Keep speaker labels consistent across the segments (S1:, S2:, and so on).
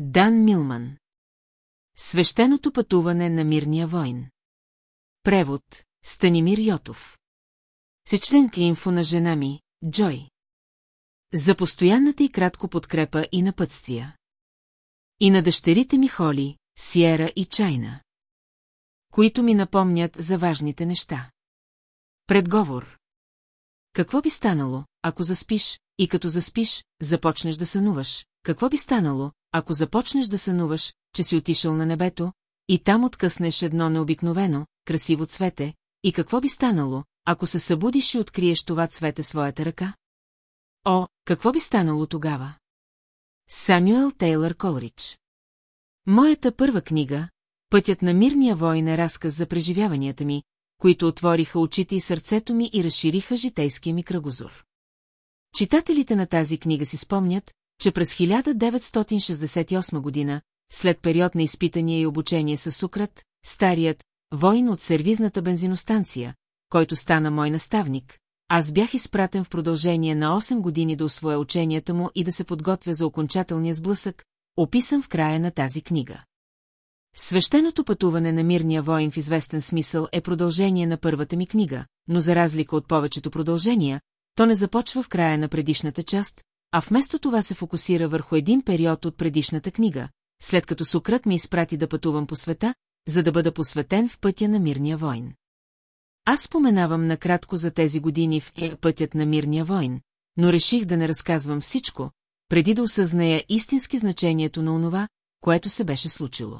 S1: Дан Милман Свещеното пътуване на мирния войн Превод Станимир Йотов Сечленки инфо на жена ми, Джой За постоянната и кратко подкрепа и напътствия И на дъщерите ми Холи, Сиера и Чайна които ми напомнят за важните неща. Предговор Какво би станало, ако заспиш, и като заспиш, започнеш да сънуваш? Какво би станало, ако започнеш да сънуваш, че си отишъл на небето, и там откъснеш едно необикновено, красиво цвете, и какво би станало, ако се събудиш и откриеш това цвете своята ръка? О, какво би станало тогава? Самюел Тейлър Колрич Моята първа книга, Пътят на мирния войн е разказ за преживяванията ми, които отвориха очите и сърцето ми и разшириха житейския ми кръгозор. Читателите на тази книга си спомнят, че през 1968 година, след период на изпитания и обучение с Сукрат, старият, войн от сервизната бензиностанция, който стана мой наставник, аз бях изпратен в продължение на 8 години да освоя ученията му и да се подготвя за окончателния сблъсък, описан в края на тази книга. Свещеното пътуване на мирния воин в известен смисъл е продължение на първата ми книга, но за разлика от повечето продължения, то не започва в края на предишната част, а вместо това се фокусира върху един период от предишната книга, след като Сократ ми изпрати да пътувам по света, за да бъда посветен в пътя на мирния войн. Аз споменавам накратко за тези години в е пътят на мирния войн, но реших да не разказвам всичко, преди да осъзная истински значението на онова, което се беше случило.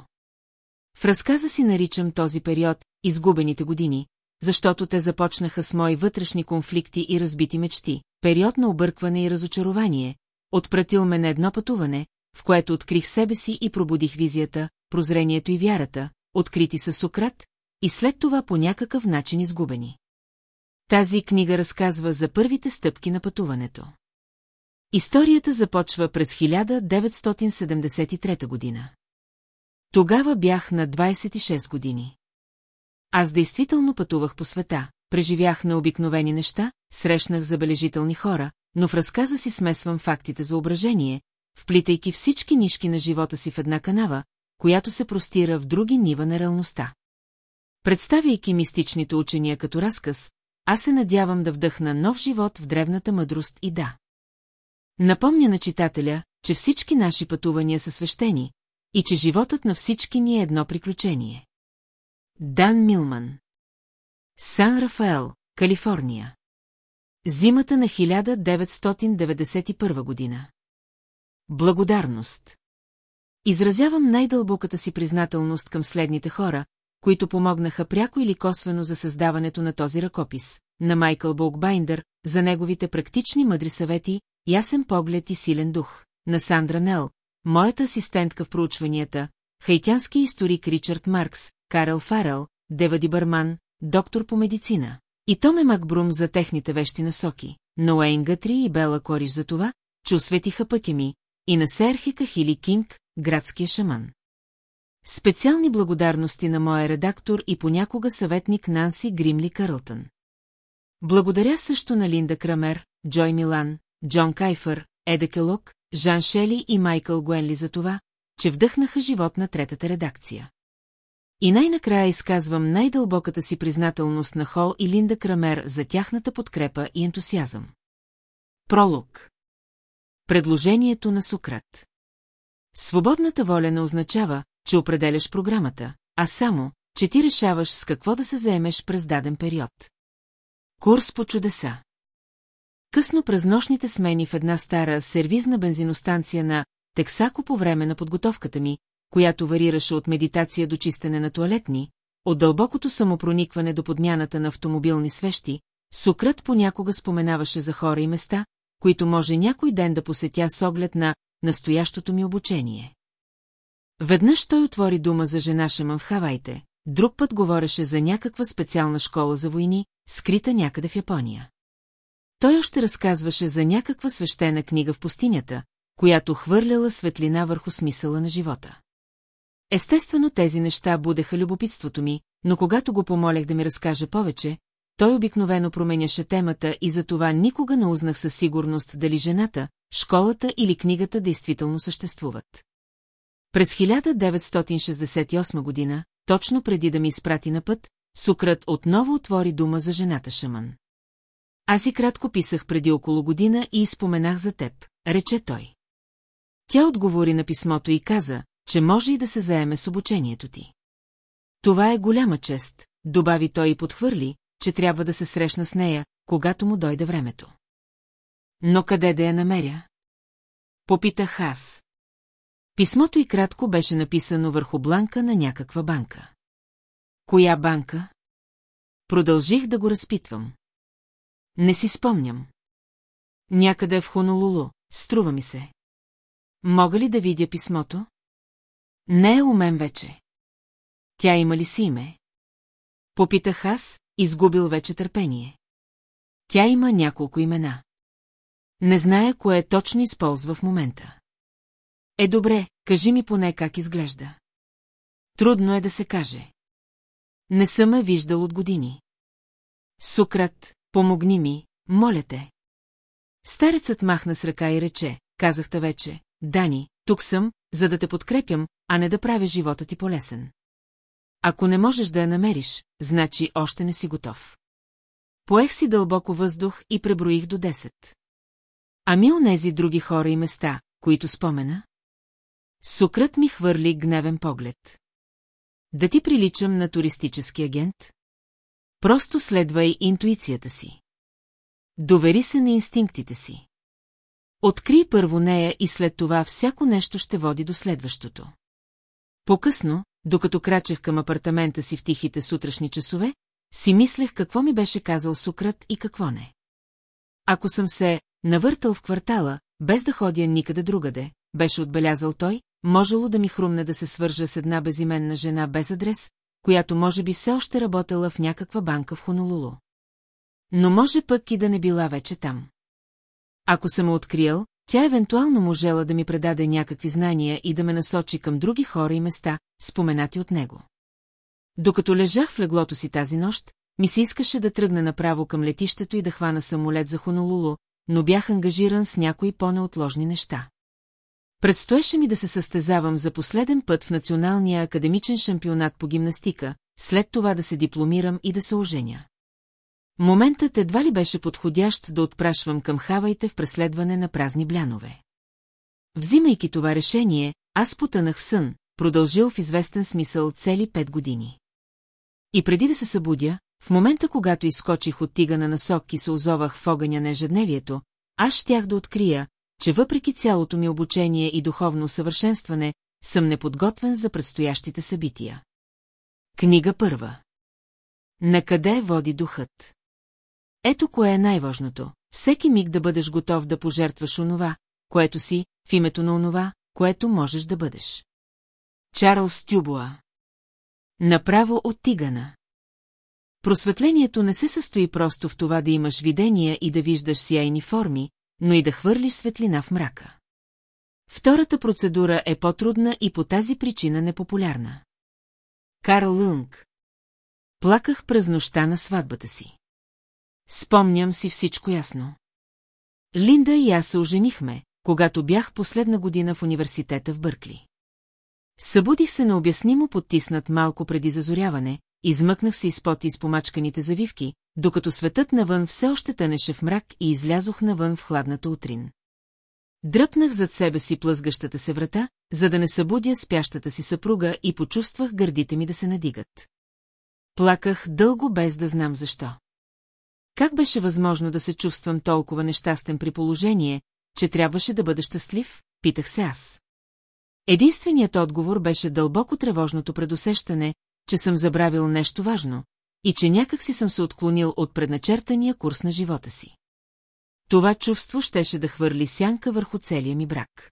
S1: В разказа си наричам този период «изгубените години», защото те започнаха с мои вътрешни конфликти и разбити мечти, период на объркване и разочарование, отпратил ме на едно пътуване, в което открих себе си и пробудих визията, прозрението и вярата, открити със Сократ, и след това по някакъв начин изгубени. Тази книга разказва за първите стъпки на пътуването. Историята започва през 1973 година. Тогава бях на 26 години. Аз действително пътувах по света, преживях на обикновени неща, срещнах забележителни хора, но в разказа си смесвам фактите за ображение, вплитайки всички нишки на живота си в една канава, която се простира в други нива на реалността. Представяйки мистичните учения като разказ, аз се надявам да вдъхна нов живот в древната мъдрост и да. Напомня на читателя, че всички наши пътувания са свещени и че животът на всички ни е едно приключение. Дан Милман. Сан Рафаел, Калифорния. Зимата на 1991 година. Благодарност. Изразявам най-дълбоката си признателност към следните хора, които помогнаха пряко или косвено за създаването на този ръкопис, на Майкъл Болкбайндър, за неговите практични мъдри съвети, ясен поглед и силен дух, на Сандра Нел, моята асистентка в проучванията, Хайтянски историк Ричард Маркс, Карел Фарел, Девади Барман, доктор по медицина. И Томе Макбрум за техните вещи насоки, но Уейн Гътри и Бела Кориш за това, че осветиха пътя ми, и на Серхика Хили Кинг, градския шаман. Специални благодарности на моя редактор и понякога съветник Нанси Гримли Карлтън. Благодаря също на Линда Крамер, Джой Милан, Джон Кайфър, Еда Келок, Жан Шели и Майкъл Гуенли за това, че вдъхнаха живот на третата редакция. И най-накрая изказвам най-дълбоката си признателност на Хол и Линда Крамер за тяхната подкрепа и ентусиазъм. Пролог Предложението на Сократ Свободната воля не означава, че определяш програмата, а само, че ти решаваш с какво да се заемеш през даден период. Курс по чудеса Късно през нощните смени в една стара сервизна бензиностанция на Тексако по време на подготовката ми, която варираше от медитация до чистене на туалетни, от дълбокото самопроникване до подмяната на автомобилни свещи, Сократ понякога споменаваше за хора и места, които може някой ден да посетя с оглед на настоящото ми обучение. Веднъж той отвори дума за жена Шеман в Хавайте, друг път говореше за някаква специална школа за войни, скрита някъде в Япония. Той още разказваше за някаква свещена книга в пустинята, която хвърляла светлина върху смисъла на живота. Естествено, тези неща будеха любопитството ми, но когато го помолях да ми разкаже повече, той обикновено променяше темата и затова никога не узнах със сигурност дали жената, школата или книгата действително съществуват. През 1968 година, точно преди да ми изпрати на път, Сукрат отново отвори дума за жената Шаман. Аз и кратко писах преди около година и споменах за теб, рече той. Тя отговори на писмото и каза, че може и да се заеме с обучението ти. Това е голяма чест, добави той и подхвърли, че трябва да се срещна с нея, когато му дойде времето. Но къде да я намеря? Попитах аз. Писмото и кратко беше написано върху бланка на някаква банка. Коя банка? Продължих да го разпитвам. Не си спомням. Някъде в Хонолулу, струва ми се. Мога ли да видя писмото? Не е у мен вече. Тя има ли си име? Попитах аз, изгубил вече търпение. Тя има няколко имена. Не зная кое точно използва в момента. Е добре, кажи ми поне как изглежда. Трудно е да се каже. Не съм я е виждал от години. Сукрат, помогни ми, моля те. Старецът махна с ръка и рече, казахте вече, Дани, тук съм, за да те подкрепям, а не да правя живота ти полесен. Ако не можеш да я намериш, значи още не си готов. Поех си дълбоко въздух и преброих до 10. Ами онези други хора и места, които спомена? Сукрът ми хвърли гневен поглед. Да ти приличам на туристически агент? Просто следвай интуицията си. Довери се на инстинктите си. Откри първо нея и след това всяко нещо ще води до следващото. По-късно, докато крачех към апартамента си в тихите сутрешни часове, си мислех какво ми беше казал Сократ и какво не. Ако съм се навъртал в квартала, без да ходя никъде другаде, беше отбелязал той, можело да ми хрумне да се свържа с една безименна жена без адрес, която може би все още работела в някаква банка в Хонолулу. Но може пък и да не била вече там. Ако съм откриел, тя евентуално можела да ми предаде някакви знания и да ме насочи към други хора и места, споменати от него. Докато лежах в леглото си тази нощ, ми се искаше да тръгна направо към летището и да хвана самолет за Хонолулу, но бях ангажиран с някои по-неотложни неща. Предстоеше ми да се състезавам за последен път в Националния академичен шампионат по гимнастика, след това да се дипломирам и да се оженя. Моментът едва ли беше подходящ да отпрашвам към хавайте в преследване на празни блянове. Взимайки това решение, аз потънах в сън, продължил в известен смисъл цели пет години. И преди да се събудя, в момента когато изкочих от тигана на сок и се озовах в огъня на ежедневието, аз щях да открия, че въпреки цялото ми обучение и духовно съвършенстване, съм неподготвен за предстоящите събития. Книга първа Накъде води духът? Ето кое е най-важното. Всеки миг да бъдеш готов да пожертваш онова, което си, в името на онова, което можеш да бъдеш. Чарлз Тюбуа Направо от тигана Просветлението не се състои просто в това да имаш видения и да виждаш сияйни форми, но и да хвърлиш светлина в мрака. Втората процедура е по-трудна и по тази причина непопулярна. Карл Лунг Плаках през нощта на сватбата си. Спомням си всичко ясно. Линда и аз се оженихме, когато бях последна година в университета в Бъркли. Събудих се необяснимо потиснат малко преди зазоряване, измъкнах се изпод изпомачканите завивки, докато светът навън все още тънеше в мрак и излязох навън в хладната утрин. Дръпнах зад себе си плъзгащата се врата, за да не събудя спящата си съпруга и почувствах гърдите ми да се надигат. Плаках дълго без да знам защо. Как беше възможно да се чувствам толкова нещастен при положение, че трябваше да бъда щастлив, питах се аз. Единственият отговор беше дълбоко тревожното предусещане, че съм забравил нещо важно и че някак си съм се отклонил от предначертания курс на живота си. Това чувство щеше да хвърли сянка върху целия ми брак.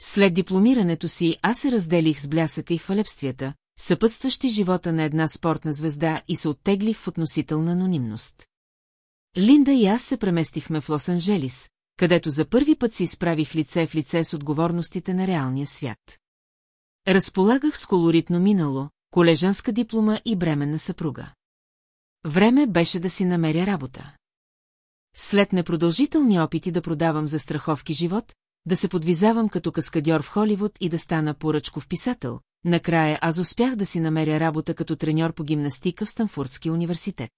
S1: След дипломирането си аз се разделих с блясъка и хвалебствията, съпътстващи живота на една спортна звезда и се оттеглих в относителна анонимност. Линда и аз се преместихме в Лос-Анджелис, където за първи път си изправих лице в лице с отговорностите на реалния свят. Разполагах с колоритно минало, колежанска диплома и бременна съпруга. Време беше да си намеря работа. След непродължителни опити да продавам за страховки живот, да се подвизавам като каскадьор в Холивуд и да стана поръчков писател, накрая аз успях да си намеря работа като треньор по гимнастика в Станфордския университет.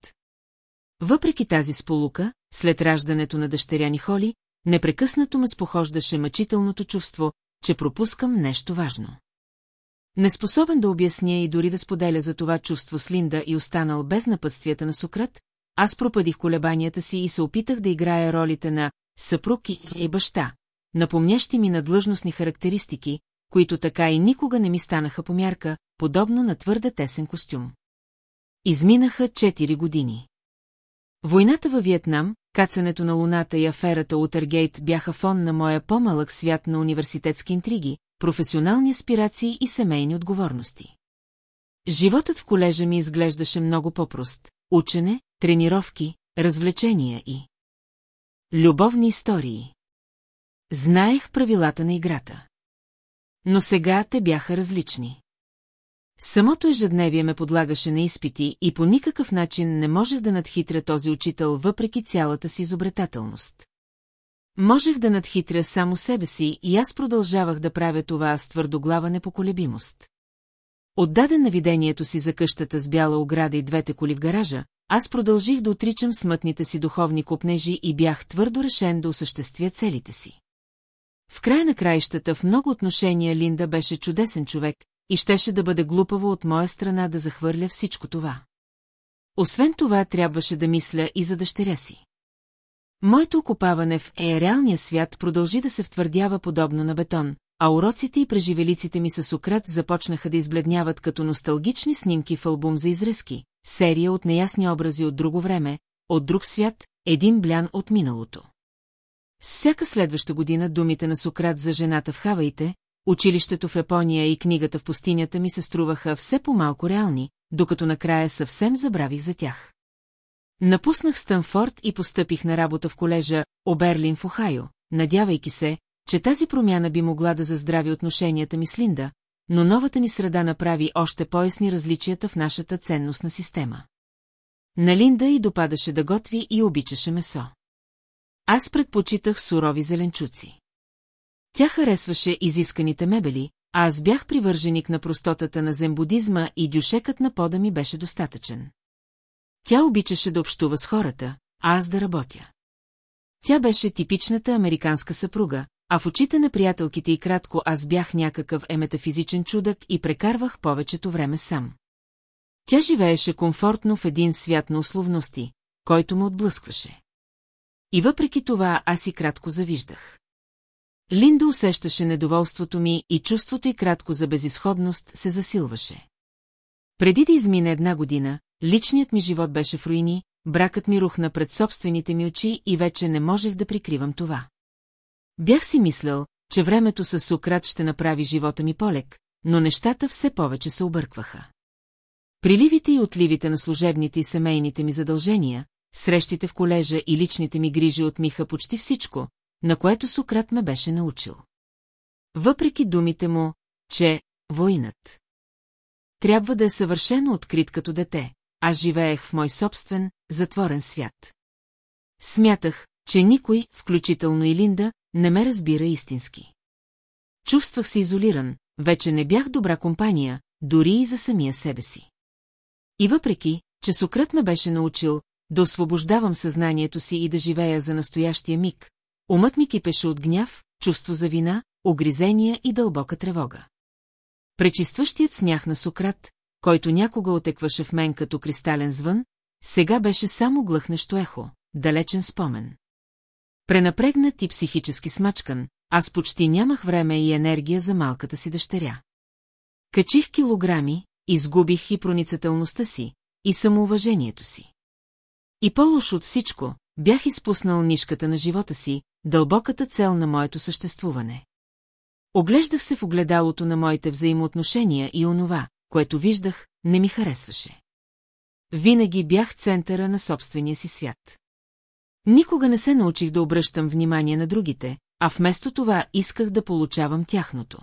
S1: Въпреки тази сполука, след раждането на дъщеря ни Холи, непрекъснато ме спохождаше мъчителното чувство, че пропускам нещо важно. Неспособен да обясня и дори да споделя за това чувство с Линда и останал без напътствията на Сократ, аз пропадих колебанията си и се опитах да играя ролите на съпруг и баща, напомнящи ми на длъжностни характеристики, които така и никога не ми станаха по мярка, подобно на твърде тесен костюм. Изминаха четири години. Войната във Виетнам, кацането на Луната и аферата Утергейт бяха фон на моя по-малък свят на университетски интриги, професионални аспирации и семейни отговорности. Животът в колежа ми изглеждаше много по-прост – учене, тренировки, развлечения и... Любовни истории. Знаех правилата на играта. Но сега те бяха различни. Самото ежедневие ме подлагаше на изпити и по никакъв начин не можех да надхитря този учител въпреки цялата си изобретателност. Можех да надхитря само себе си и аз продължавах да правя това с твърдоглава непоколебимост. Отдаден на видението си за къщата с бяла ограда и двете коли в гаража, аз продължих да отричам смътните си духовни копнежи и бях твърдо решен да осъществя целите си. В края на краищата в много отношения Линда беше чудесен човек, и щеше да бъде глупаво от моя страна да захвърля всичко това. Освен това, трябваше да мисля и за дъщеря си. Моето окопаване в е реалния свят продължи да се втвърдява подобно на бетон, а уроците и преживелиците ми с украт започнаха да избледняват като носталгични снимки в албум за изрезки, серия от неясни образи от друго време, от друг свят, един блян от миналото. С всяка следваща година думите на Сократ за жената в Хаваите, училището в Япония и книгата в пустинята ми се струваха все по-малко реални, докато накрая съвсем забравих за тях. Напуснах Стънфорд и постъпих на работа в колежа Оберлин в Охайо, надявайки се, че тази промяна би могла да заздрави отношенията ми с Линда, но новата ни среда направи още поясни различията в нашата ценностна система. На Линда и допадаше да готви и обичаше месо. Аз предпочитах сурови зеленчуци. Тя харесваше изисканите мебели, а аз бях привърженик на простотата на зембудизма и дюшекът на пода ми беше достатъчен. Тя обичаше да общува с хората, а аз да работя. Тя беше типичната американска съпруга, а в очите на приятелките и кратко аз бях някакъв е метафизичен чудък и прекарвах повечето време сам. Тя живееше комфортно в един свят на условности, който му отблъскваше. И въпреки това аз и кратко завиждах. Линда усещаше недоволството ми и чувството и кратко за безисходност се засилваше. Преди да измине една година, личният ми живот беше в руини, бракът ми рухна пред собствените ми очи и вече не можех да прикривам това. Бях си мислял, че времето със Сократ ще направи живота ми полек, но нещата все повече се объркваха. Приливите и отливите на служебните и семейните ми задължения, срещите в колежа и личните ми грижи отмиха почти всичко, на което Сократ ме беше научил. Въпреки думите му, че «войнат» трябва да е съвършено открит като дете, аз живеех в мой собствен, затворен свят. Смятах, че никой, включително и Линда, не ме разбира истински. Чувствах се изолиран, вече не бях добра компания, дори и за самия себе си. И въпреки, че Сократ ме беше научил да освобождавам съзнанието си и да живея за настоящия миг, Умът ми кипеше от гняв, чувство за вина, огризения и дълбока тревога. Пречистващият смях на Сократ, който някога отекваше в мен като кристален звън, сега беше само глъхнещо ехо, далечен спомен. Пренапрегнат и психически смачкан, аз почти нямах време и енергия за малката си дъщеря. Качих килограми, изгубих и проницателността си, и самоуважението си. И по-лошо от всичко, Бях изпуснал нишката на живота си, дълбоката цел на моето съществуване. Оглеждах се в огледалото на моите взаимоотношения и онова, което виждах, не ми харесваше. Винаги бях центъра на собствения си свят. Никога не се научих да обръщам внимание на другите, а вместо това исках да получавам тяхното.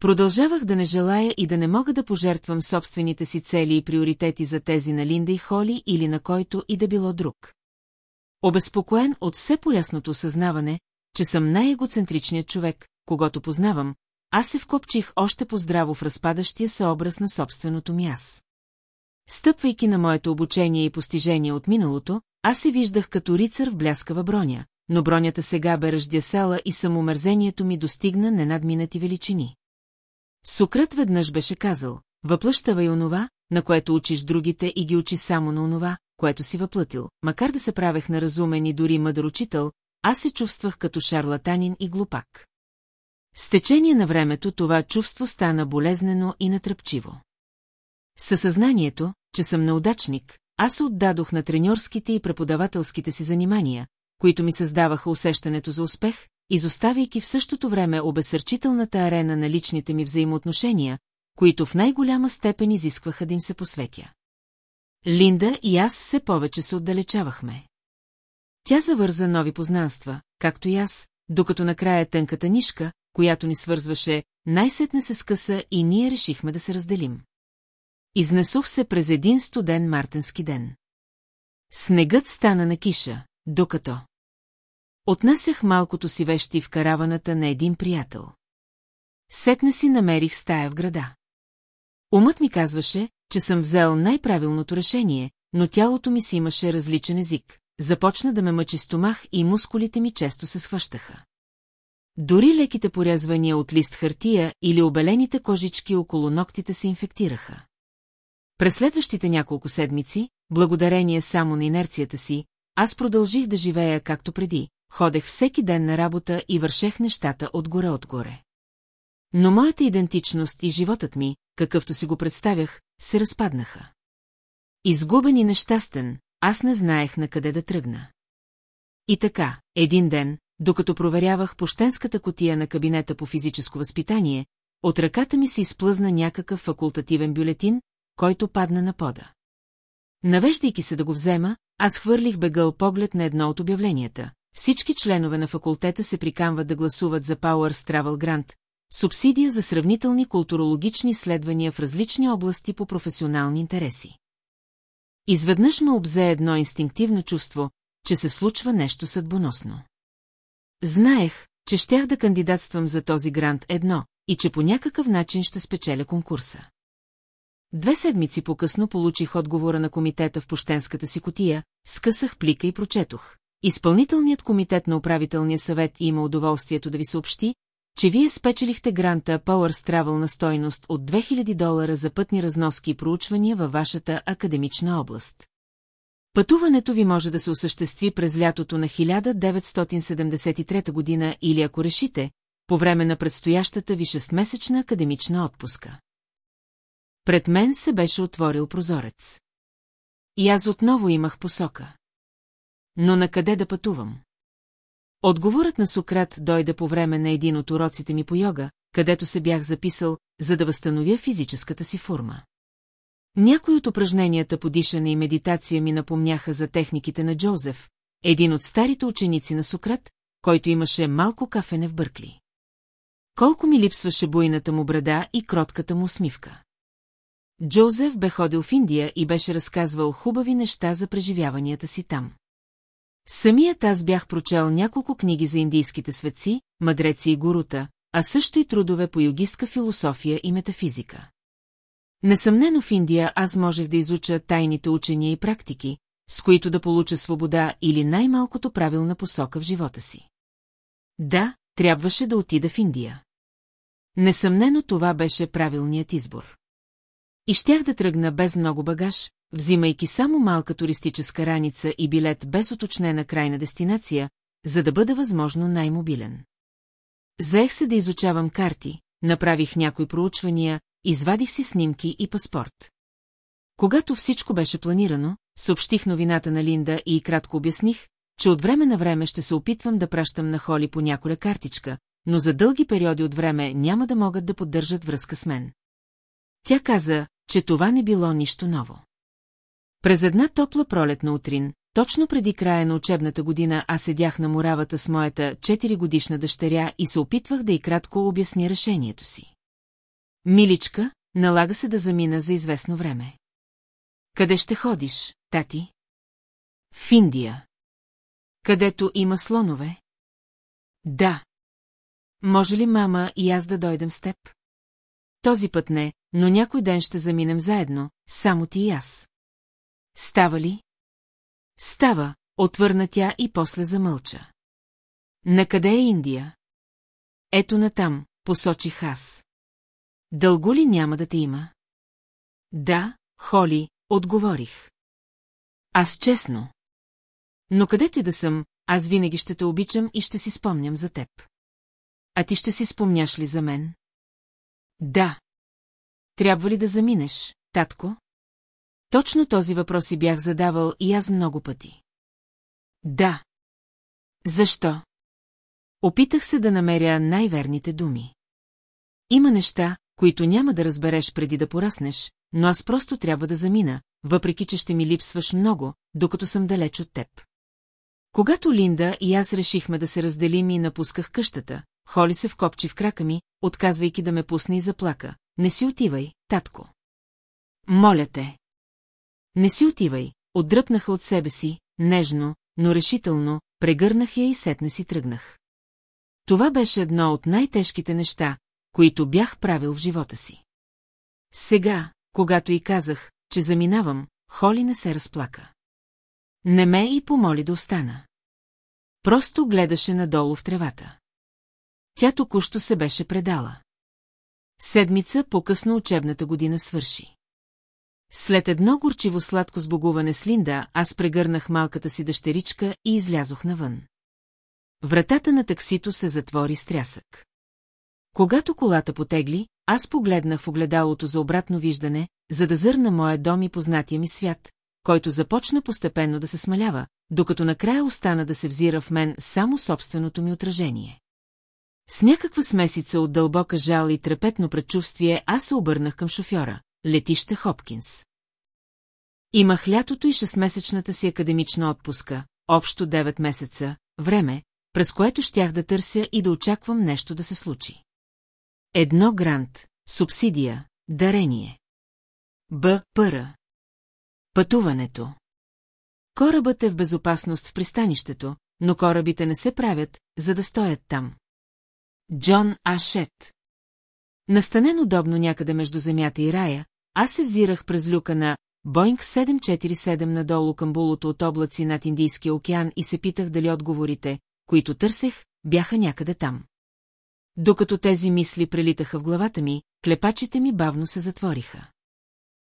S1: Продължавах да не желая и да не мога да пожертвам собствените си цели и приоритети за тези на Линда и Холи или на който и да било друг. Обезпокоен от все полясното съзнаване, че съм най-егоцентричният човек, когато познавам, аз се вкопчих още по-здраво в разпадащия се образ на собственото ми аз. Стъпвайки на моето обучение и постижение от миналото, аз се виждах като рицар в бляскава броня, но бронята сега бе ръждясала и самомързението ми достигна ненадминати величини. Сукрът веднъж беше казал, Въплъщава и онова, на което учиш другите и ги учи само на онова, което си въплътил. Макар да се правех на разумен и дори мъдър учител, аз се чувствах като шарлатанин и глупак. С течение на времето това чувство стана болезнено и натръпчиво. Със съзнанието, че съм неудачник, аз се отдадох на треньорските и преподавателските си занимания, които ми създаваха усещането за успех, изоставяйки в същото време обесърчителната арена на личните ми взаимоотношения, които в най-голяма степен изискваха да им се посветя. Линда и аз все повече се отдалечавахме. Тя завърза нови познанства, както и аз, докато накрая тънката нишка, която ни свързваше, най-сетне се скъса и ние решихме да се разделим. Изнесох се през един студен мартенски ден. Снегът стана на киша, докато... Отнасях малкото си вещи в караваната на един приятел. Сетна си намерих стая в града. Умът ми казваше, че съм взел най-правилното решение, но тялото ми си имаше различен език. Започна да ме мъчи стомах и мускулите ми често се схващаха. Дори леките порязвания от лист хартия или обелените кожички около ногтите се инфектираха. През следващите няколко седмици, благодарение само на инерцията си, аз продължих да живея както преди, ходех всеки ден на работа и вършех нещата отгоре-отгоре. Но моята идентичност и животът ми, какъвто си го представях, се разпаднаха. Изгубен и нещастен, аз не знаех на къде да тръгна. И така, един ден, докато проверявах пощенската котия на кабинета по физическо възпитание, от ръката ми се изплъзна някакъв факултативен бюлетин, който падна на пода. Навеждайки се да го взема, аз хвърлих бегъл поглед на едно от обявленията. Всички членове на факултета се прикамват да гласуват за Power Travel Grant, Субсидия за сравнителни културологични изследвания в различни области по професионални интереси. Изведнъж ме обзе едно инстинктивно чувство, че се случва нещо съдбоносно. Знаех, че щях да кандидатствам за този грант едно и че по някакъв начин ще спечеля конкурса. Две седмици по-късно получих отговора на комитета в пощенската си котия, скъсах плика и прочетох. Изпълнителният комитет на управителния съвет има удоволствието да ви съобщи, че вие спечелихте гранта Power Travel на стойност от 2000 долара за пътни разноски и проучвания във вашата академична област. Пътуването ви може да се осъществи през лятото на 1973 година или ако решите, по време на предстоящата ви 6-месечна академична отпуска. Пред мен се беше отворил прозорец. И аз отново имах посока. Но на къде да пътувам? Отговорът на Сократ дойде по време на един от уроците ми по йога, където се бях записал, за да възстановя физическата си форма. Някои от упражненията по дишане и медитация ми напомняха за техниките на Джозеф, един от старите ученици на Сократ, който имаше малко кафене в Бъркли. Колко ми липсваше буйната му брада и кротката му усмивка. Джозеф бе ходил в Индия и беше разказвал хубави неща за преживяванията си там. Самият аз бях прочел няколко книги за индийските светци, мъдреци и гурута, а също и трудове по югистка философия и метафизика. Несъмнено в Индия аз можех да изуча тайните учения и практики, с които да получа свобода или най-малкото правилна посока в живота си. Да, трябваше да отида в Индия. Несъмнено това беше правилният избор. И щях да тръгна без много багаж, взимайки само малка туристическа раница и билет без уточнена крайна дестинация, за да бъда възможно най-мобилен. Заех се да изучавам карти, направих някои проучвания, извадих си снимки и паспорт. Когато всичко беше планирано, съобщих новината на Линда и кратко обясних, че от време на време ще се опитвам да пращам на Холи по няколя картичка, но за дълги периоди от време няма да могат да поддържат връзка с мен. Тя каза, че това не било нищо ново. През една топла пролетна утрин, точно преди края на учебната година аз седях на муравата с моята 4-годишна дъщеря и се опитвах да и кратко обясни решението си. Миличка, налага се да замина за известно време. Къде ще ходиш, тати? В Индия. Където има слонове? Да. Може ли мама и аз да дойдем с теб? Този път не, но някой ден ще заминем заедно, само ти и аз. Става ли? Става, отвърна тя и после замълча. Накъде е Индия? Ето натам, посочих аз. Дълго ли няма да те има? Да, Холи, отговорих. Аз честно. Но където и да съм, аз винаги ще те обичам и ще си спомням за теб. А ти ще си спомняш ли за мен? Да. Трябва ли да заминеш, татко? Точно този въпрос си бях задавал и аз много пъти. Да. Защо? Опитах се да намеря най-верните думи. Има неща, които няма да разбереш преди да пораснеш, но аз просто трябва да замина, въпреки че ще ми липсваш много, докато съм далеч от теб. Когато Линда и аз решихме да се разделим и напусках къщата, Холи се вкопчи в крака ми, отказвайки да ме пусне и заплака. Не си отивай, татко. Моля те. Не си отивай, отдръпнаха от себе си, нежно, но решително, прегърнах я и сетне си тръгнах. Това беше едно от най-тежките неща, които бях правил в живота си. Сега, когато и казах, че заминавам, Холи не се разплака. Не ме и помоли да остана. Просто гледаше надолу в тревата. Тя току-що се беше предала. Седмица по-късно учебната година свърши. След едно горчиво сладко сбогуване с Линда, аз прегърнах малката си дъщеричка и излязох навън. Вратата на таксито се затвори с трясък. Когато колата потегли, аз погледнах в огледалото за обратно виждане, за да зърна моя дом и познатия ми свят, който започна постепенно да се смалява, докато накрая остана да се взира в мен само собственото ми отражение. С някаква смесица от дълбока жал и трепетно предчувствие аз се обърнах към шофьора летище Хопкинс. Имах лятото и шестмесечната си академична отпуска, общо 9 месеца, време, през което щях да търся и да очаквам нещо да се случи. Едно грант, субсидия, дарение. Б. Пъра. Пътуването. Корабът е в безопасност в пристанището, но корабите не се правят, за да стоят там. Джон Ашет Настанен удобно някъде между земята и рая, аз се взирах през люка на Боинг 747 надолу към булото от облаци над Индийския океан и се питах дали отговорите, които търсех, бяха някъде там. Докато тези мисли прелитаха в главата ми, клепачите ми бавно се затвориха.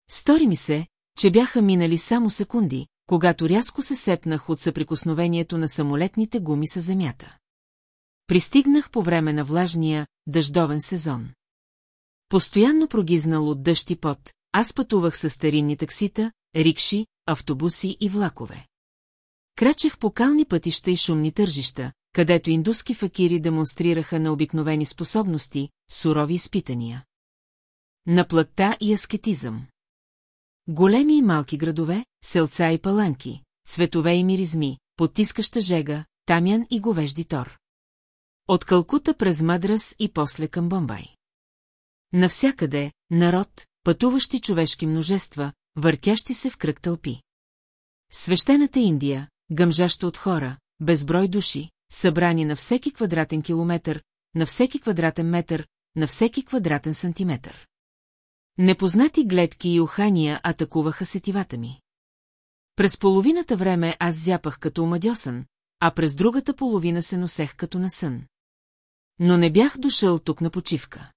S1: Стори ми се, че бяха минали само секунди, когато рязко се сепнах от съприкосновението на самолетните гуми с земята. Пристигнах по време на влажния, дъждовен сезон. Постоянно прогизнал от дъжд и пот, аз пътувах с старинни таксита, рикши, автобуси и влакове. Крачех по кални пътища и шумни тържища, където индуски факири демонстрираха необикновени способности, сурови изпитания. На плътта и аскетизъм. Големи и малки градове, селца и паланки, цветове и миризми, потискаща жега, тамян и говежди тор. От Калкута през Мадрас и после към Бомбай. Навсякъде – народ, пътуващи човешки множества, въртящи се в кръг тълпи. Свещената Индия, гъмжаща от хора, безброй души, събрани на всеки квадратен километър, на всеки квадратен метър, на всеки квадратен сантиметър. Непознати гледки и ухания атакуваха сетивата ми. През половината време аз зяпах като омадьосан, а през другата половина се носех като на сън. Но не бях дошъл тук на почивка.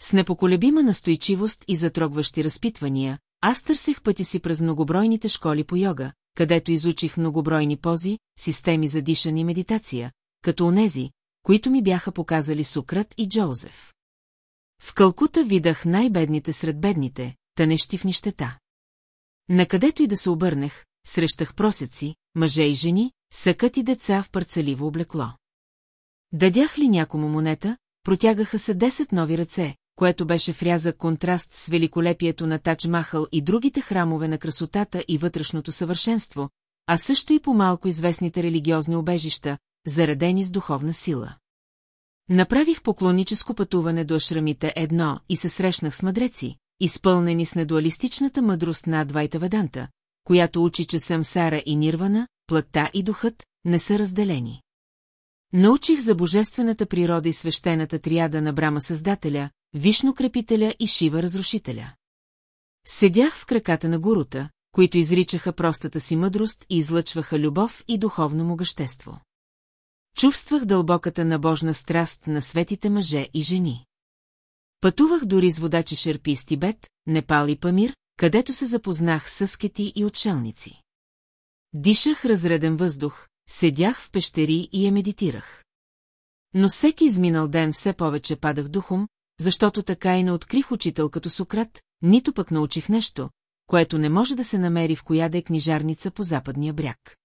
S1: С непоколебима настойчивост и затрогващи разпитвания, аз търсех пъти си през многобройните школи по йога, където изучих многобройни пози, системи за дишане и медитация, като онези, които ми бяха показали Сукрат и Джозеф. В Калкута видах най-бедните сред бедните, тънещи в нищета. Накъдето и да се обърнах, срещах просеци, мъже и жени, съкът и деца в парцеливо облекло. Дадях ли някому монета, протягаха се 10 нови ръце, което беше в рязък контраст с великолепието на Тач Махъл и другите храмове на красотата и вътрешното съвършенство, а също и по-малко известните религиозни обежища, заредени с духовна сила. Направих поклоническо пътуване до ашрамите едно и се срещнах с мъдреци, изпълнени с недуалистичната мъдрост на Адвайта Веданта, която учи, че самсара и нирвана, плътта и духът не са разделени. Научих за божествената природа и свещената триада на Брама Създателя, Вишно крепителя и Шива разрушителя. Седях в краката на гурута, които изричаха простата си мъдрост и излъчваха любов и духовно могъщество. Чувствах дълбоката набожна страст на светите мъже и жени. Пътувах дори с водачи шерпи с Тибет, Непал и Памир, където се запознах с скети и отшелници. Дишах разреден въздух, седях в пещери и я медитирах. Но всеки изминал ден все повече падах духом, защото така и не открих учител като Сократ, нито пък научих нещо, което не може да се намери в коя да е книжарница по западния бряг.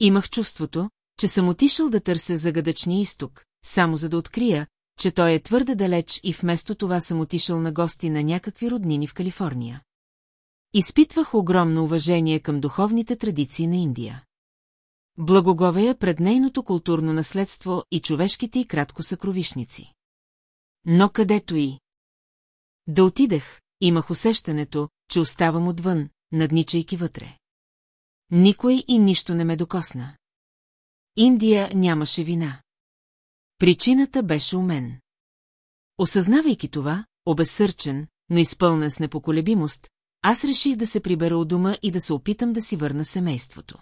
S1: Имах чувството, че съм отишъл да търся загадъчния изток, само за да открия, че той е твърде далеч и вместо това съм отишъл на гости на някакви роднини в Калифорния. Изпитвах огромно уважение към духовните традиции на Индия. Благоговея пред нейното културно наследство и човешките и кратко съкровишници. Но където и... Да отидах, имах усещането, че оставам отвън, надничайки вътре. Никой и нищо не ме докосна. Индия нямаше вина. Причината беше у мен. Осъзнавайки това, обесърчен, но изпълнен с непоколебимост, аз реших да се прибера от дома и да се опитам да си върна семейството.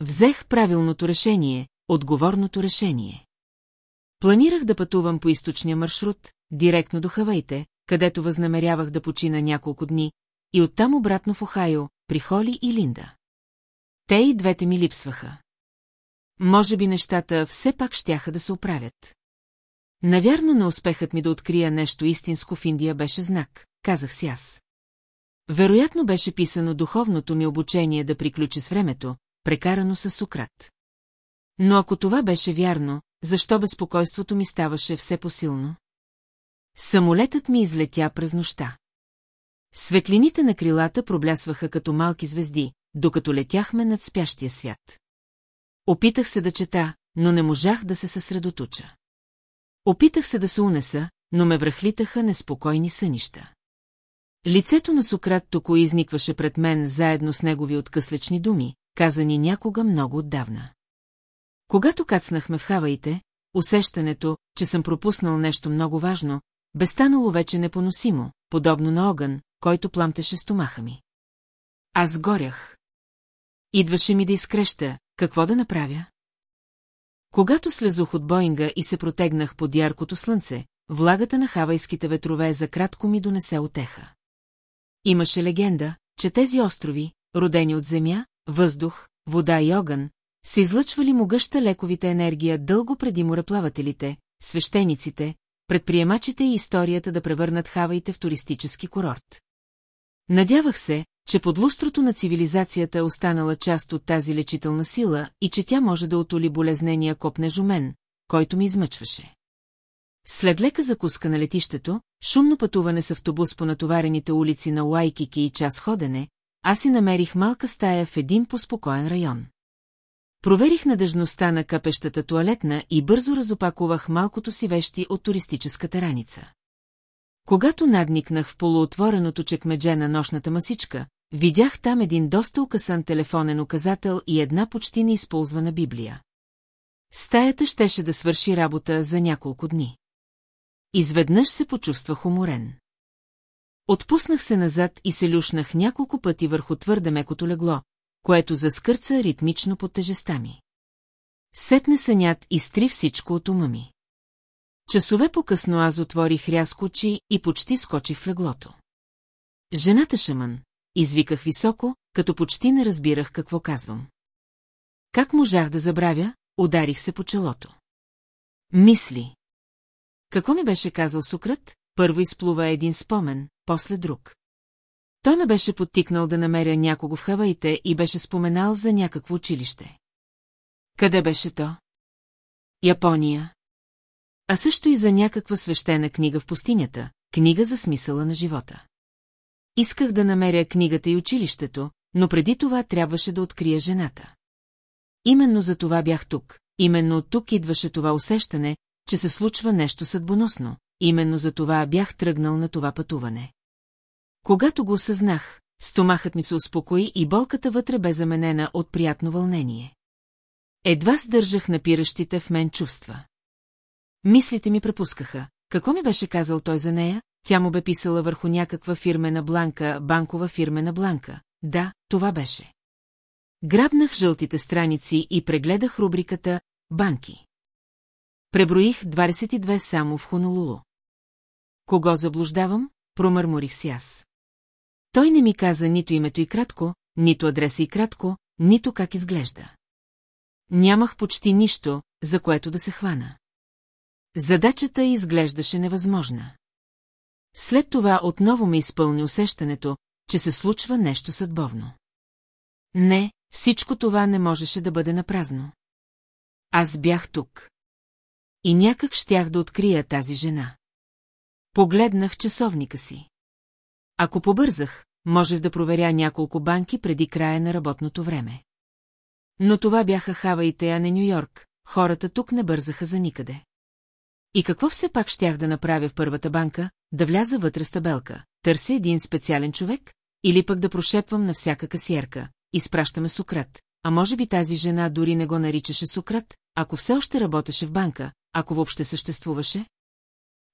S1: Взех правилното решение, отговорното решение. Планирах да пътувам по източния маршрут, директно до Хавайте, където възнамерявах да почина няколко дни, и оттам обратно в Охайо, при Холи и Линда. Те и двете ми липсваха. Може би нещата все пак щяха да се оправят. Навярно на успехът ми да открия нещо истинско в Индия беше знак, казах си аз. Вероятно беше писано духовното ми обучение да приключи с времето, прекарано със Сократ. Но ако това беше вярно, защо безпокойството ми ставаше все посилно. Самолетът ми излетя през нощта. Светлините на крилата проблясваха като малки звезди, докато летяхме над спящия свят. Опитах се да чета, но не можах да се съсредоточа. Опитах се да се унеса, но ме връхлитаха неспокойни сънища. Лицето на Сократ току изникваше пред мен заедно с негови откъслечни думи, казани някога много отдавна. Когато кацнахме в хаваите, усещането, че съм пропуснал нещо много важно, бе станало вече непоносимо, подобно на огън, който пламтеше стомаха ми. Аз горях. Идваше ми да изкреща, какво да направя? Когато слезох от Боинга и се протегнах под яркото слънце, влагата на хавайските ветрове за кратко ми донесе отеха. Имаше легенда, че тези острови, родени от земя, въздух, вода и огън, са излъчвали могъща лековите енергия дълго преди мореплавателите, свещениците, предприемачите и историята да превърнат Хаваите в туристически курорт. Надявах се, че под лустрото на цивилизацията е останала част от тази лечителна сила и че тя може да отоли болезнения копнеж у мен, който ми измъчваше. След лека закуска на летището, шумно пътуване с автобус по натоварените улици на Уайкики и час ходене, аз си намерих малка стая в един поспокоен район. Проверих надъжността на капещата туалетна и бързо разопакувах малкото си вещи от туристическата раница. Когато надникнах в полуотвореното чекмедже на нощната масичка, видях там един доста укъсан телефонен указател и една почти неизползвана библия. Стаята щеше да свърши работа за няколко дни. Изведнъж се почувствах уморен. Отпуснах се назад и се люшнах няколко пъти върху твърде мекото легло, което заскърца ритмично под тежеста ми. Сетне сънят и стри всичко от ума ми. Часове по-късно аз отворих рязко очи и почти скочих в леглото. Жената шаман, извиках високо, като почти не разбирах какво казвам. Как можах да забравя, ударих се по челото. Мисли. Какво ми беше казал сукрът? Първо изплува един спомен, после друг. Той ме беше подтикнал да намеря някого в Хаваите и беше споменал за някакво училище. Къде беше то? Япония. А също и за някаква свещена книга в пустинята, книга за смисъла на живота. Исках да намеря книгата и училището, но преди това трябваше да открия жената. Именно за това бях тук, именно от тук идваше това усещане, че се случва нещо съдбоносно, именно за това бях тръгнал на това пътуване. Когато го осъзнах, стомахът ми се успокои и болката вътре бе заменена от приятно вълнение. Едва сдържах напиращите в мен чувства. Мислите ми препускаха. Какво ми беше казал той за нея? Тя му бе писала върху някаква фирмена бланка, банкова фирмена бланка. Да, това беше. Грабнах жълтите страници и прегледах рубриката «Банки». Преброих 22 само в Хонолулу. Кого заблуждавам, промърморих си аз. Той не ми каза нито името и кратко, нито адреса и кратко, нито как изглежда. Нямах почти нищо, за което да се хвана. Задачата изглеждаше невъзможна. След това отново ме изпълни усещането, че се случва нещо съдбовно. Не, всичко това не можеше да бъде напразно. Аз бях тук. И някак щях да открия тази жена. Погледнах часовника си. Ако побързах, Можеш да проверя няколко банки преди края на работното време. Но това бяха Хаваите, а не Нью-Йорк, хората тук не бързаха за никъде. И какво все пак щях да направя в първата банка, да вляза вътре с табелка, търся един специален човек, или пък да прошепвам на всяка касиерка, изпращаме Сократ, а може би тази жена дори не го наричаше Сократ, ако все още работеше в банка, ако въобще съществуваше,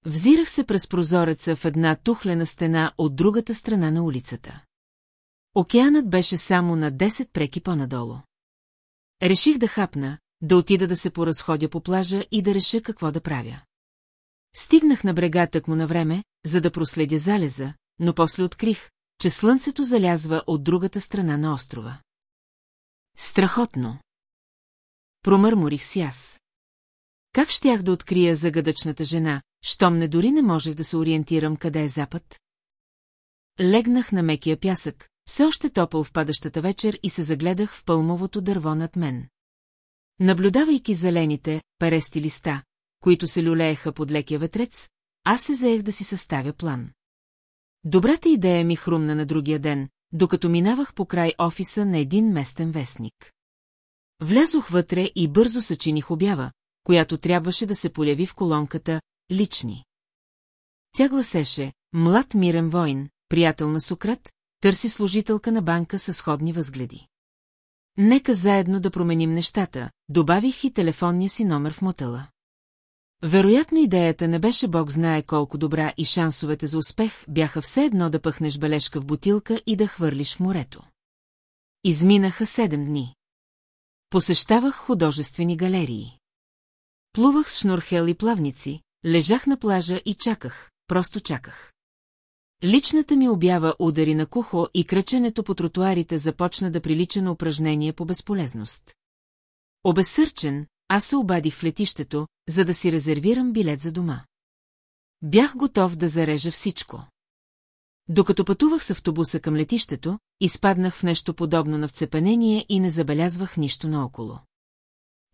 S1: Взирах се през прозореца в една тухлена стена от другата страна на улицата. Океанът беше само на 10 преки по-надолу. Реших да хапна, да отида да се поразходя по плажа и да реша какво да правя. Стигнах на брега му на време, за да проследя залеза, но после открих, че слънцето залязва от другата страна на острова. Страхотно! Промърморих си аз. Как щях да открия загадъчната жена, щом не дори не можех да се ориентирам къде е запад. Легнах на мекия пясък, все още топъл в падащата вечер и се загледах в пълмовото дърво над мен. Наблюдавайки зелените, парести листа, които се люлееха под лекия ветрец, аз се заех да си съставя план. Добрата идея ми хрумна на другия ден, докато минавах по край офиса на един местен вестник. Влязох вътре и бързо съчиних обява, която трябваше да се поляви в колонката лични. Тя гласеше, млад мирен войн, приятел на Сократ, търси служителка на банка със сходни възгледи. Нека заедно да променим нещата, добавих и телефонния си номер в мотела. Вероятно идеята не беше бог знае колко добра и шансовете за успех бяха все едно да пъхнеш бележка в бутилка и да хвърлиш в морето. Изминаха седем дни. Посещавах художествени галерии. Плувах с шнурхел и плавници, Лежах на плажа и чаках, просто чаках. Личната ми обява удари на кухо и кръченето по тротуарите започна да прилича на упражнение по безполезност. Обесърчен, аз се обадих в летището, за да си резервирам билет за дома. Бях готов да зарежа всичко. Докато пътувах с автобуса към летището, изпаднах в нещо подобно на вцепенение и не забелязвах нищо наоколо.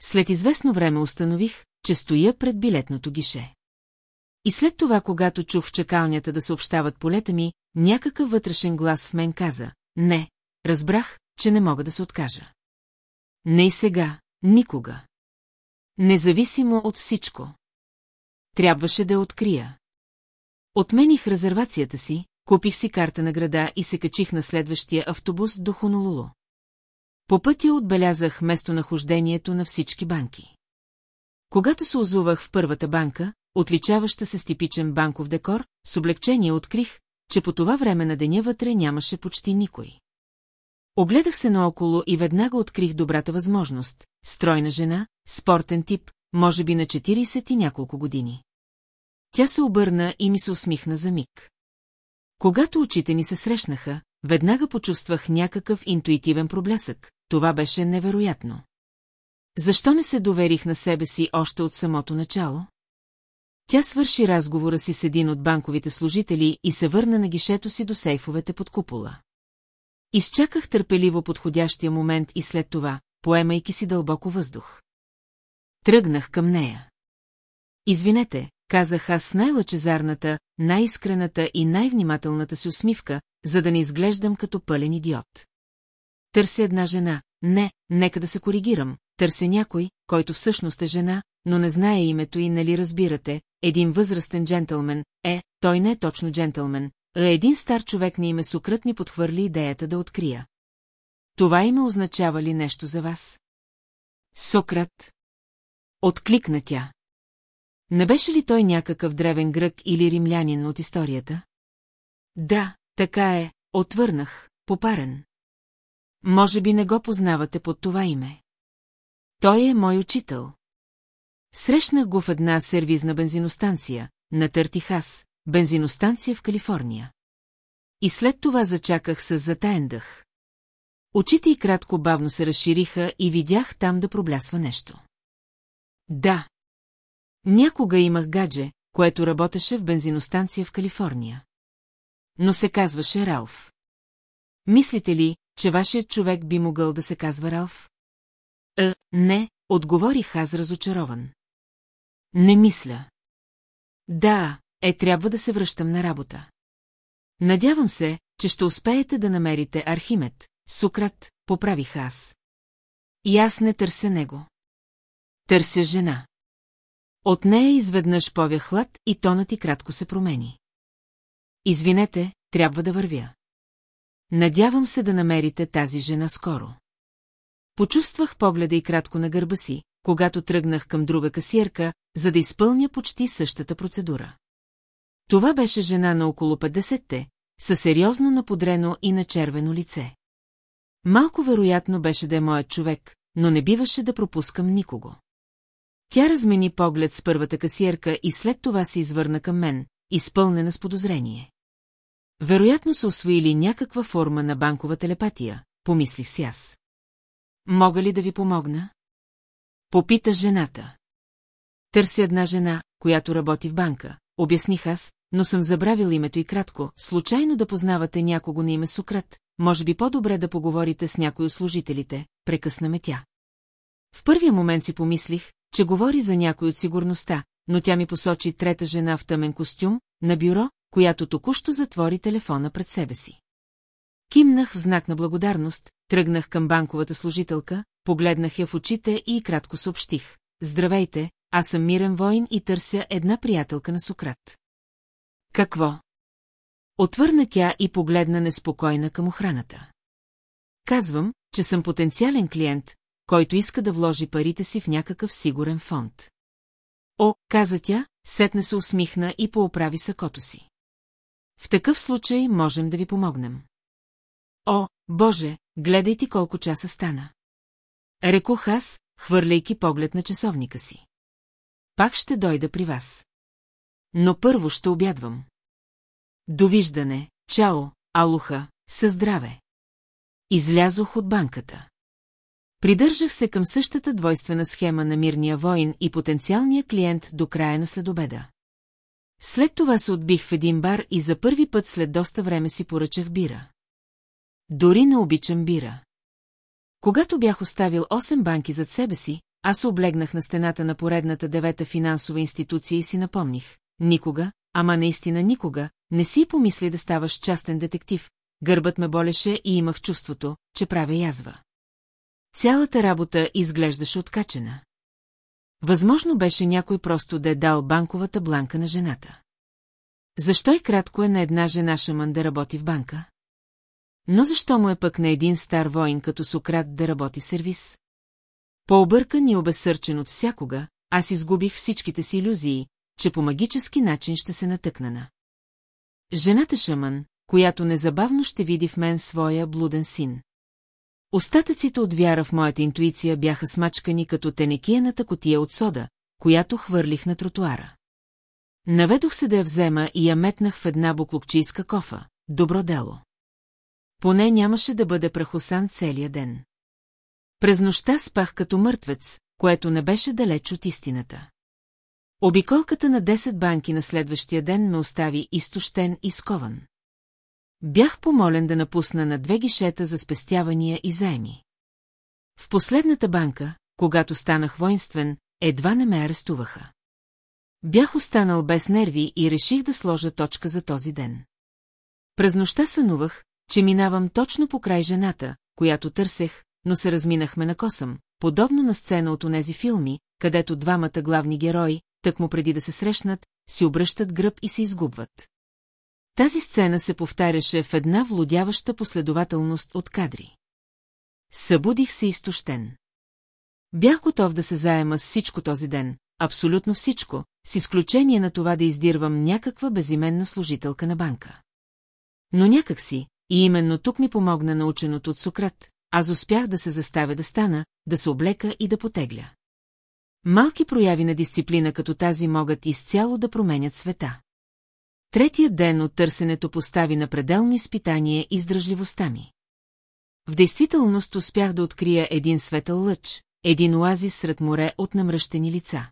S1: След известно време установих, че стоя пред билетното гише. И след това, когато чух в чакалнята да съобщават полета ми, някакъв вътрешен глас в мен каза, не, разбрах, че не мога да се откажа. Не и сега, никога. Независимо от всичко. Трябваше да я открия. Отмених резервацията си, купих си карта на града и се качих на следващия автобус до Хонолулу. По пътя отбелязах местонахождението на всички банки. Когато се озувах в първата банка, отличаваща се с типичен банков декор, с облегчение открих, че по това време на деня вътре нямаше почти никой. Огледах се наоколо и веднага открих добрата възможност – стройна жена, спортен тип, може би на 40 и няколко години. Тя се обърна и ми се усмихна за миг. Когато очите ни се срещнаха, веднага почувствах някакъв интуитивен проблясък. Това беше невероятно. Защо не се доверих на себе си още от самото начало? Тя свърши разговора си с един от банковите служители и се върна на гишето си до сейфовете под купола. Изчаках търпеливо подходящия момент и след това, поемайки си дълбоко въздух. Тръгнах към нея. Извинете, казах аз с най-лъчезарната, най-искрената и най-внимателната си усмивка, за да не изглеждам като пълен идиот. Търся една жена, не, нека да се коригирам, търся някой, който всъщност е жена, но не знае името и нали разбирате, един възрастен джентълмен, е, той не е точно джентълмен, а един стар човек на име Сукрът ми подхвърли идеята да открия. Това име означава ли нещо за вас? Сукрът. Откликна тя. Не беше ли той някакъв древен грък или римлянин от историята? Да, така е, отвърнах, попарен. Може би не го познавате под това име. Той е мой учител. Срещнах го в една сервизна бензиностанция, на Търтихас, бензиностанция в Калифорния. И след това зачаках с затаен дъх. Очите и кратко бавно се разшириха и видях там да проблясва нещо. Да. Някога имах гадже, което работеше в бензиностанция в Калифорния. Но се казваше Ралф. Мислите ли, че вашият човек би могъл да се казва Ралф? Е, не, отговорих аз разочарован. Не мисля. Да, е, трябва да се връщам на работа. Надявам се, че ще успеете да намерите Архимед, Сократ, поправих аз. И аз не търся него. Търся жена. От нея изведнъж повя хлад и тонът и кратко се промени. Извинете, трябва да вървя. Надявам се да намерите тази жена скоро. Почувствах погледа и кратко на гърба си, когато тръгнах към друга касиерка, за да изпълня почти същата процедура. Това беше жена на около 50-те, със сериозно наподрено и начервено лице. Малко вероятно беше да е моят човек, но не биваше да пропускам никого. Тя размени поглед с първата касиерка и след това се извърна към мен, изпълнена с подозрение. Вероятно са освоили някаква форма на банкова телепатия, помислих си аз. Мога ли да ви помогна? Попита жената. Търся една жена, която работи в банка, обясних аз, но съм забравил името и кратко, случайно да познавате някого на име Сократ, може би по-добре да поговорите с някой от служителите, прекъсна ме тя. В първия момент си помислих, че говори за някой от сигурността, но тя ми посочи трета жена в тъмен костюм, на бюро, която току-що затвори телефона пред себе си. Кимнах в знак на благодарност, тръгнах към банковата служителка, погледнах я в очите и кратко съобщих. Здравейте, аз съм мирен воин и търся една приятелка на Сократ. Какво? Отвърна тя и погледна неспокойна към охраната. Казвам, че съм потенциален клиент, който иска да вложи парите си в някакъв сигурен фонд. О, каза тя, сетне се усмихна и пооправи сакото си. В такъв случай можем да ви помогнем. О, Боже, Гледай ти колко часа стана. Рекох аз, хвърляйки поглед на часовника си. Пак ще дойда при вас. Но първо ще обядвам. Довиждане, чао, алуха, със здраве. Излязох от банката. Придържах се към същата двойствена схема на мирния воин и потенциалния клиент до края на следобеда. След това се отбих в един бар и за първи път след доста време си поръчах бира. Дори не обичам бира. Когато бях оставил 8 банки зад себе си, аз облегнах на стената на поредната девета финансова институция и си напомних. Никога, ама наистина никога, не си помисли да ставаш частен детектив. Гърбът ме болеше и имах чувството, че правя язва. Цялата работа изглеждаше откачена. Възможно беше някой просто да е дал банковата бланка на жената. Защо и кратко е на една жена шаман да работи в банка? Но защо му е пък на един стар воин като Сократ да работи сервис? Пообъркан и обесърчен от всякога, аз изгубих всичките си иллюзии, че по магически начин ще се натъкна на. Жената шаман, която незабавно ще види в мен своя блуден син. Остатъците от вяра в моята интуиция бяха смачкани като тенекияната котия от сода, която хвърлих на тротуара. Наведох се да я взема и я метнах в една буклопчийска кофа. Добро дело. Поне нямаше да бъде прахосан целия ден. През нощта спах като мъртвец, което не беше далеч от истината. Обиколката на 10 банки на следващия ден ме остави изтощен и скован. Бях помолен да напусна на две гишета за спестявания и заеми. В последната банка, когато станах воинствен, едва не ме арестуваха. Бях останал без нерви и реших да сложа точка за този ден. През нощта сънувах, че минавам точно по край жената, която търсех, но се разминахме на косъм, подобно на сцена от онези филми, където двамата главни герои, тъкмо преди да се срещнат, си обръщат гръб и се изгубват. Тази сцена се повтаряше в една влодяваща последователност от кадри. Събудих се изтощен. Бях готов да се заема с всичко този ден, абсолютно всичко, с изключение на това да издирвам някаква безименна служителка на банка. Но някак си, и именно тук ми помогна наученото от Сократ, аз успях да се заставя да стана, да се облека и да потегля. Малки прояви на дисциплина като тази могат изцяло да променят света. Третият ден от търсенето постави на пределно изпитание издръжливостта ми. В действителност успях да открия един светъл лъч, един оазис сред море от намръщени лица.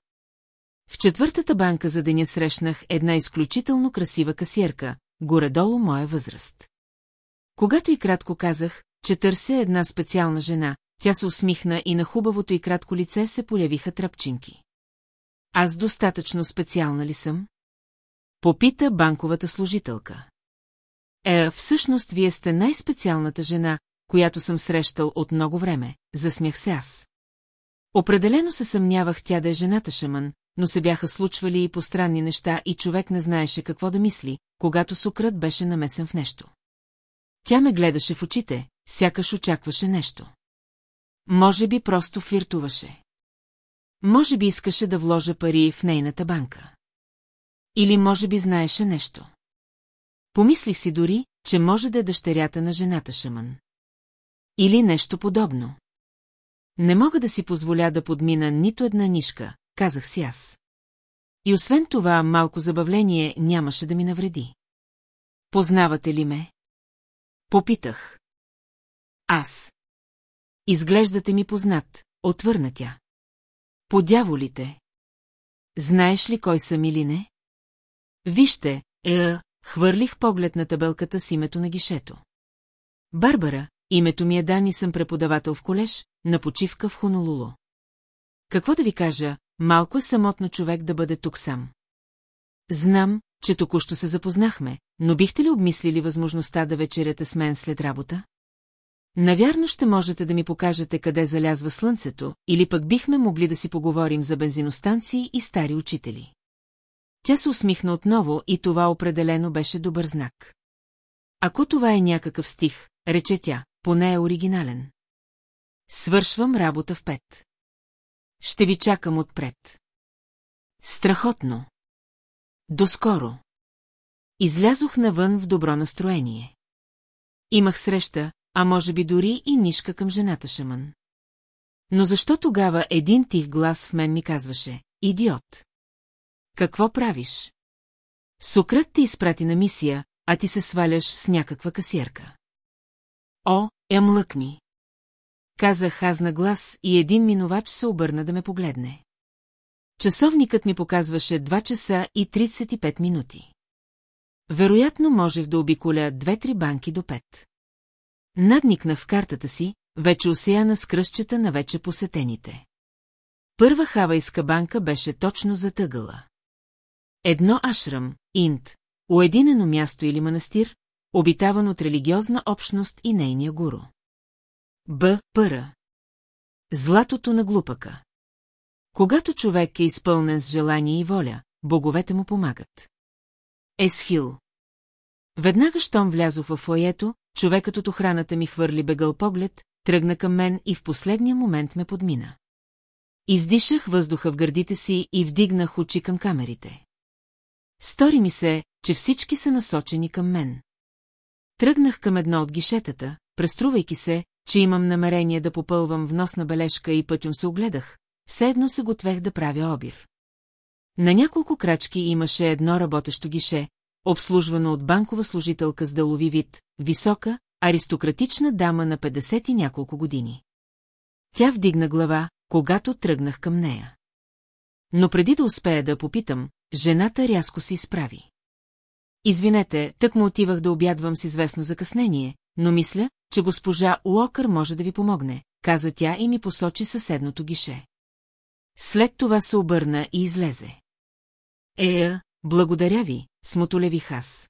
S1: В четвъртата банка за деня срещнах една изключително красива касиерка, горе-долу моя възраст. Когато и кратко казах, че търся една специална жена, тя се усмихна и на хубавото и кратко лице се полявиха тръпчинки. Аз достатъчно специална ли съм? Попита банковата служителка. Е, всъщност вие сте най-специалната жена, която съм срещал от много време, засмях се аз. Определено се съмнявах тя да е жената Шаман, но се бяха случвали и постранни неща и човек не знаеше какво да мисли, когато Сократ беше намесен в нещо. Тя ме гледаше в очите, сякаш очакваше нещо. Може би просто флиртуваше. Може би искаше да вложа пари в нейната банка. Или може би знаеше нещо. Помислих си дори, че може да е дъщерята на жената Шаман. Или нещо подобно. Не мога да си позволя да подмина нито една нишка, казах си аз. И освен това малко забавление нямаше да ми навреди. Познавате ли ме? Попитах. Аз. Изглеждате ми познат, отвърна тя. Подяволите. Знаеш ли кой съм или не? Вижте, е, хвърлих поглед на табелката с името на гишето. Барбара, името ми е Дани, съм преподавател в колеж, на почивка в Хонолуло. Какво да ви кажа, малко е самотно човек да бъде тук сам. Знам, че току-що се запознахме, но бихте ли обмислили възможността да вечеряте с мен след работа? Навярно ще можете да ми покажете къде залязва слънцето, или пък бихме могли да си поговорим за бензиностанции и стари учители. Тя се усмихна отново и това определено беше добър знак. Ако това е някакъв стих, рече тя, поне е оригинален. Свършвам работа в пет. Ще ви чакам отпред. Страхотно. Доскоро. Излязох навън в добро настроение. Имах среща, а може би дори и нишка към жената Шаман. Но защо тогава един тих глас в мен ми казваше «Идиот!» Какво правиш? Сократ ти изпрати на мисия, а ти се сваляш с някаква касиерка. О, е млък ми! Казах аз на глас и един минувач се обърна да ме погледне. Часовникът ми показваше 2 часа и 35 минути. Вероятно можех да обиколя две-три банки до пет. Надникна в картата си, вече осеяна с кръщчета на вече посетените. Първа хавайска банка беше точно затъгала. Едно ашрам, инт, уединено място или манастир, обитаван от религиозна общност и нейния гуру. Б. Пъра. Златото на глупака. Когато човек е изпълнен с желание и воля, боговете му помагат. Есхил. Веднага, щом влязох в лоето, човекът от охраната ми хвърли бегъл поглед, тръгна към мен и в последния момент ме подмина. Издишах въздуха в гърдите си и вдигнах очи към камерите. Стори ми се, че всички са насочени към мен. Тръгнах към едно от гишетата, преструвайки се, че имам намерение да попълвам вносна бележка и пътюм се огледах, все едно се готвех да правя обир. На няколко крачки имаше едно работещо гише, обслужвано от банкова служителка с делови вид, висока, аристократична дама на 50 и няколко години. Тя вдигна глава, когато тръгнах към нея. Но преди да успея да попитам, жената рязко се изправи. Извинете, тък му отивах да обядвам с известно закъснение, но мисля, че госпожа Уокър може да ви помогне, каза тя и ми посочи съседното гише. След това се обърна и излезе. Ея, благодаря ви, смотолевих аз.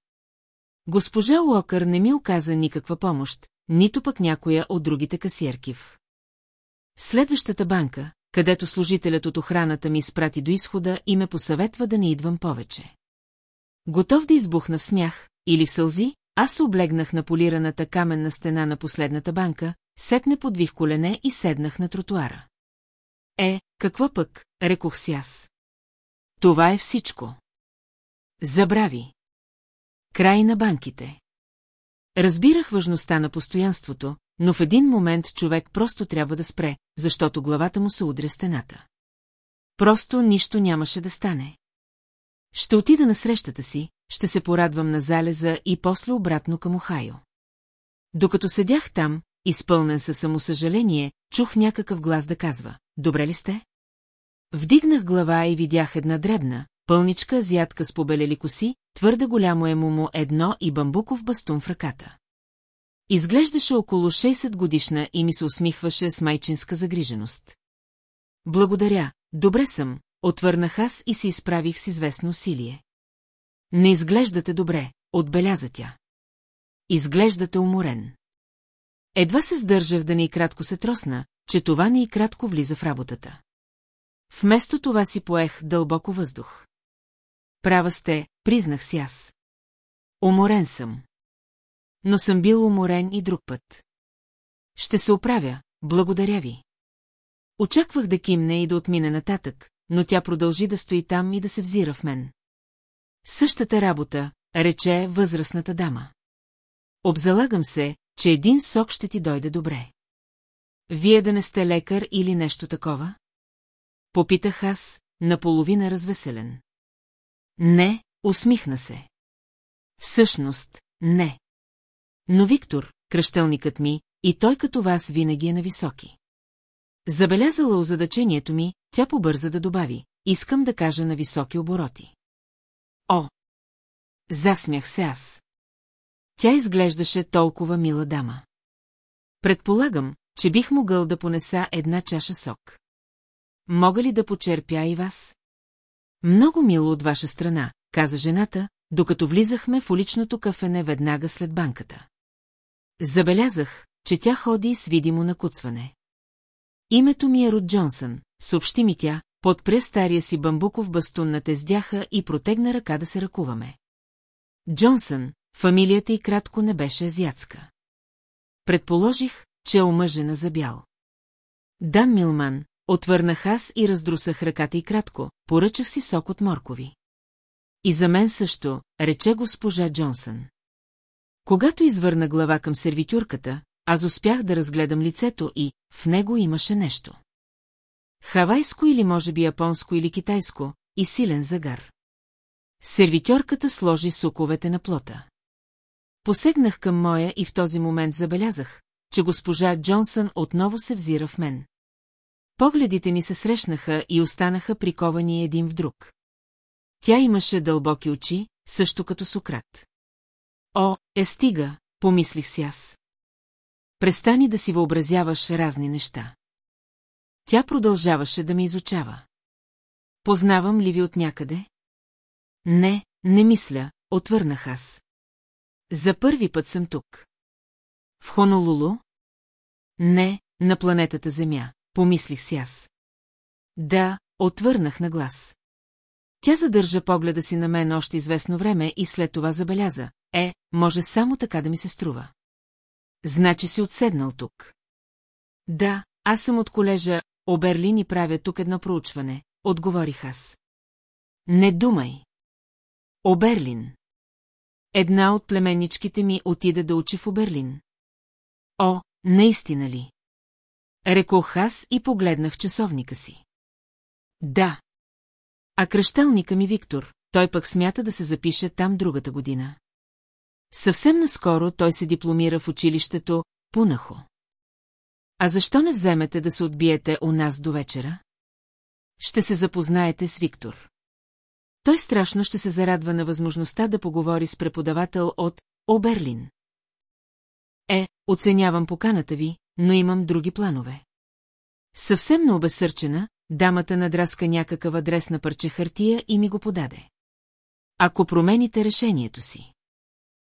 S1: Госпожа Уокър не ми оказа никаква помощ, нито пък някоя от другите касиерки в. Следващата банка, където служителят от охраната ми спрати до изхода и ме посъветва да не идвам повече. Готов да избухна в смях или в сълзи, аз се облегнах на полираната каменна стена на последната банка, сетне подвих колене и седнах на тротуара. Е, какво пък, рекох си аз. Това е всичко. Забрави. Край на банките. Разбирах важността на постоянството, но в един момент човек просто трябва да спре, защото главата му се удря стената. Просто нищо нямаше да стане. Ще отида на срещата си, ще се порадвам на залеза и после обратно към Охайо. Докато седях там, изпълнен със самосъжаление, чух някакъв глас да казва, добре ли сте? Вдигнах глава и видях една дребна, пълничка азиатка с побелели коси, твърде голямо е му едно и бамбуков бастун в ръката. Изглеждаше около 60 годишна и ми се усмихваше с майчинска загриженост. Благодаря, добре съм, отвърнах аз и се изправих с известно усилие. Не изглеждате добре, отбеляза тя. Изглеждате уморен. Едва се сдържах да не и кратко се тросна, че това не и кратко влиза в работата. Вместо това си поех дълбоко въздух. Права сте, признах си аз. Уморен съм. Но съм бил уморен и друг път. Ще се оправя, благодаря ви. Очаквах да кимне и да отмине нататък, но тя продължи да стои там и да се взира в мен. Същата работа, рече възрастната дама. Обзалагам се, че един сок ще ти дойде добре. Вие да не сте лекар или нещо такова? Попитах аз, наполовина развеселен. Не, усмихна се. Всъщност, не. Но Виктор, кръщелникът ми, и той като вас винаги е на високи. Забелязала озадачението ми, тя побърза да добави. Искам да кажа на високи обороти. О! Засмях се аз. Тя изглеждаше толкова мила дама. Предполагам, че бих могъл да понеса една чаша сок мога ли да почерпя и вас? Много мило от ваша страна, каза жената, докато влизахме в уличното кафене веднага след банката. Забелязах, че тя ходи с видимо накуцване. Името ми е Род Джонсън, съобщи ми тя, подпре стария си бамбуков бастун на тездяха и протегна ръка да се ръкуваме. Джонсън, фамилията й кратко не беше азиатска. Предположих, че е омъжена за бял. Дан Милман, Отвърнах аз и раздрусах ръката и кратко, поръчах си сок от моркови. И за мен също, рече госпожа Джонсън. Когато извърна глава към сервитюрката, аз успях да разгледам лицето и в него имаше нещо. Хавайско или може би японско или китайско, и силен загар. Сервитьорката сложи суковете на плота. Посегнах към моя и в този момент забелязах, че госпожа Джонсън отново се взира в мен. Погледите ни се срещнаха и останаха приковани един в друг. Тя имаше дълбоки очи, също като Сократ. О, е стига, помислих си аз. Престани да си въобразяваш разни неща. Тя продължаваше да ме изучава. Познавам ли ви от някъде? Не, не мисля, отвърнах аз. За първи път съм тук. В Хонолулу? Не, на планетата Земя помислих си аз. Да, отвърнах на глас. Тя задържа погледа си на мен още известно време и след това забеляза. Е, може само така да ми се струва. Значи си отседнал тук. Да, аз съм от колежа Оберлин и правя тук едно проучване, отговорих аз. Не думай. Оберлин. Една от племенничките ми отида да учи в Оберлин. О, наистина ли? Рекох аз и погледнах часовника си. Да. А кръщалника ми Виктор, той пък смята да се запише там другата година. Съвсем наскоро той се дипломира в училището Пунахо. А защо не вземете да се отбиете у нас до вечера? Ще се запознаете с Виктор. Той страшно ще се зарадва на възможността да поговори с преподавател от Оберлин. Е, оценявам поканата ви, но имам други планове. Съвсем наобесърчена, дамата надраска някакъв адрес на парче хартия и ми го подаде. Ако промените решението си.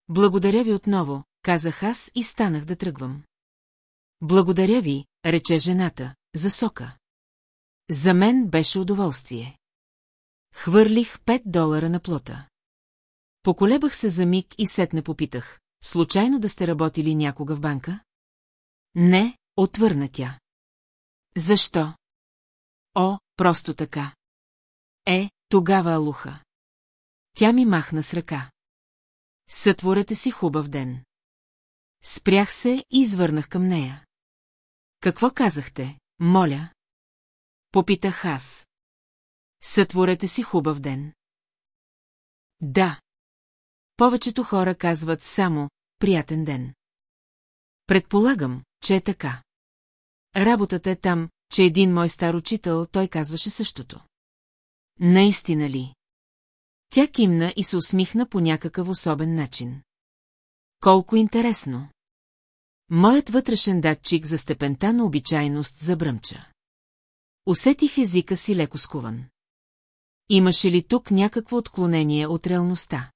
S1: Благодаря ви отново, казах аз и станах да тръгвам. Благодаря ви, рече жената, за сока. За мен беше удоволствие. Хвърлих 5 долара на плота. Поколебах се за миг и сетне попитах, случайно да сте работили някога в банка? Не, отвърна тя. Защо? О, просто така. Е, тогава алуха. Тя ми махна с ръка. Сътворете си хубав ден. Спрях се и извърнах към нея. Какво казахте, моля? Попитах аз. Сътворете си хубав ден. Да. Повечето хора казват само «приятен ден». Предполагам, че е така. Работата е там, че един мой стар учител той казваше същото. Наистина ли? Тя кимна и се усмихна по някакъв особен начин. Колко интересно! Моят вътрешен датчик за степента на обичайност забръмча. Усетих езика си леко скуван. Имаше ли тук някакво отклонение от реалността?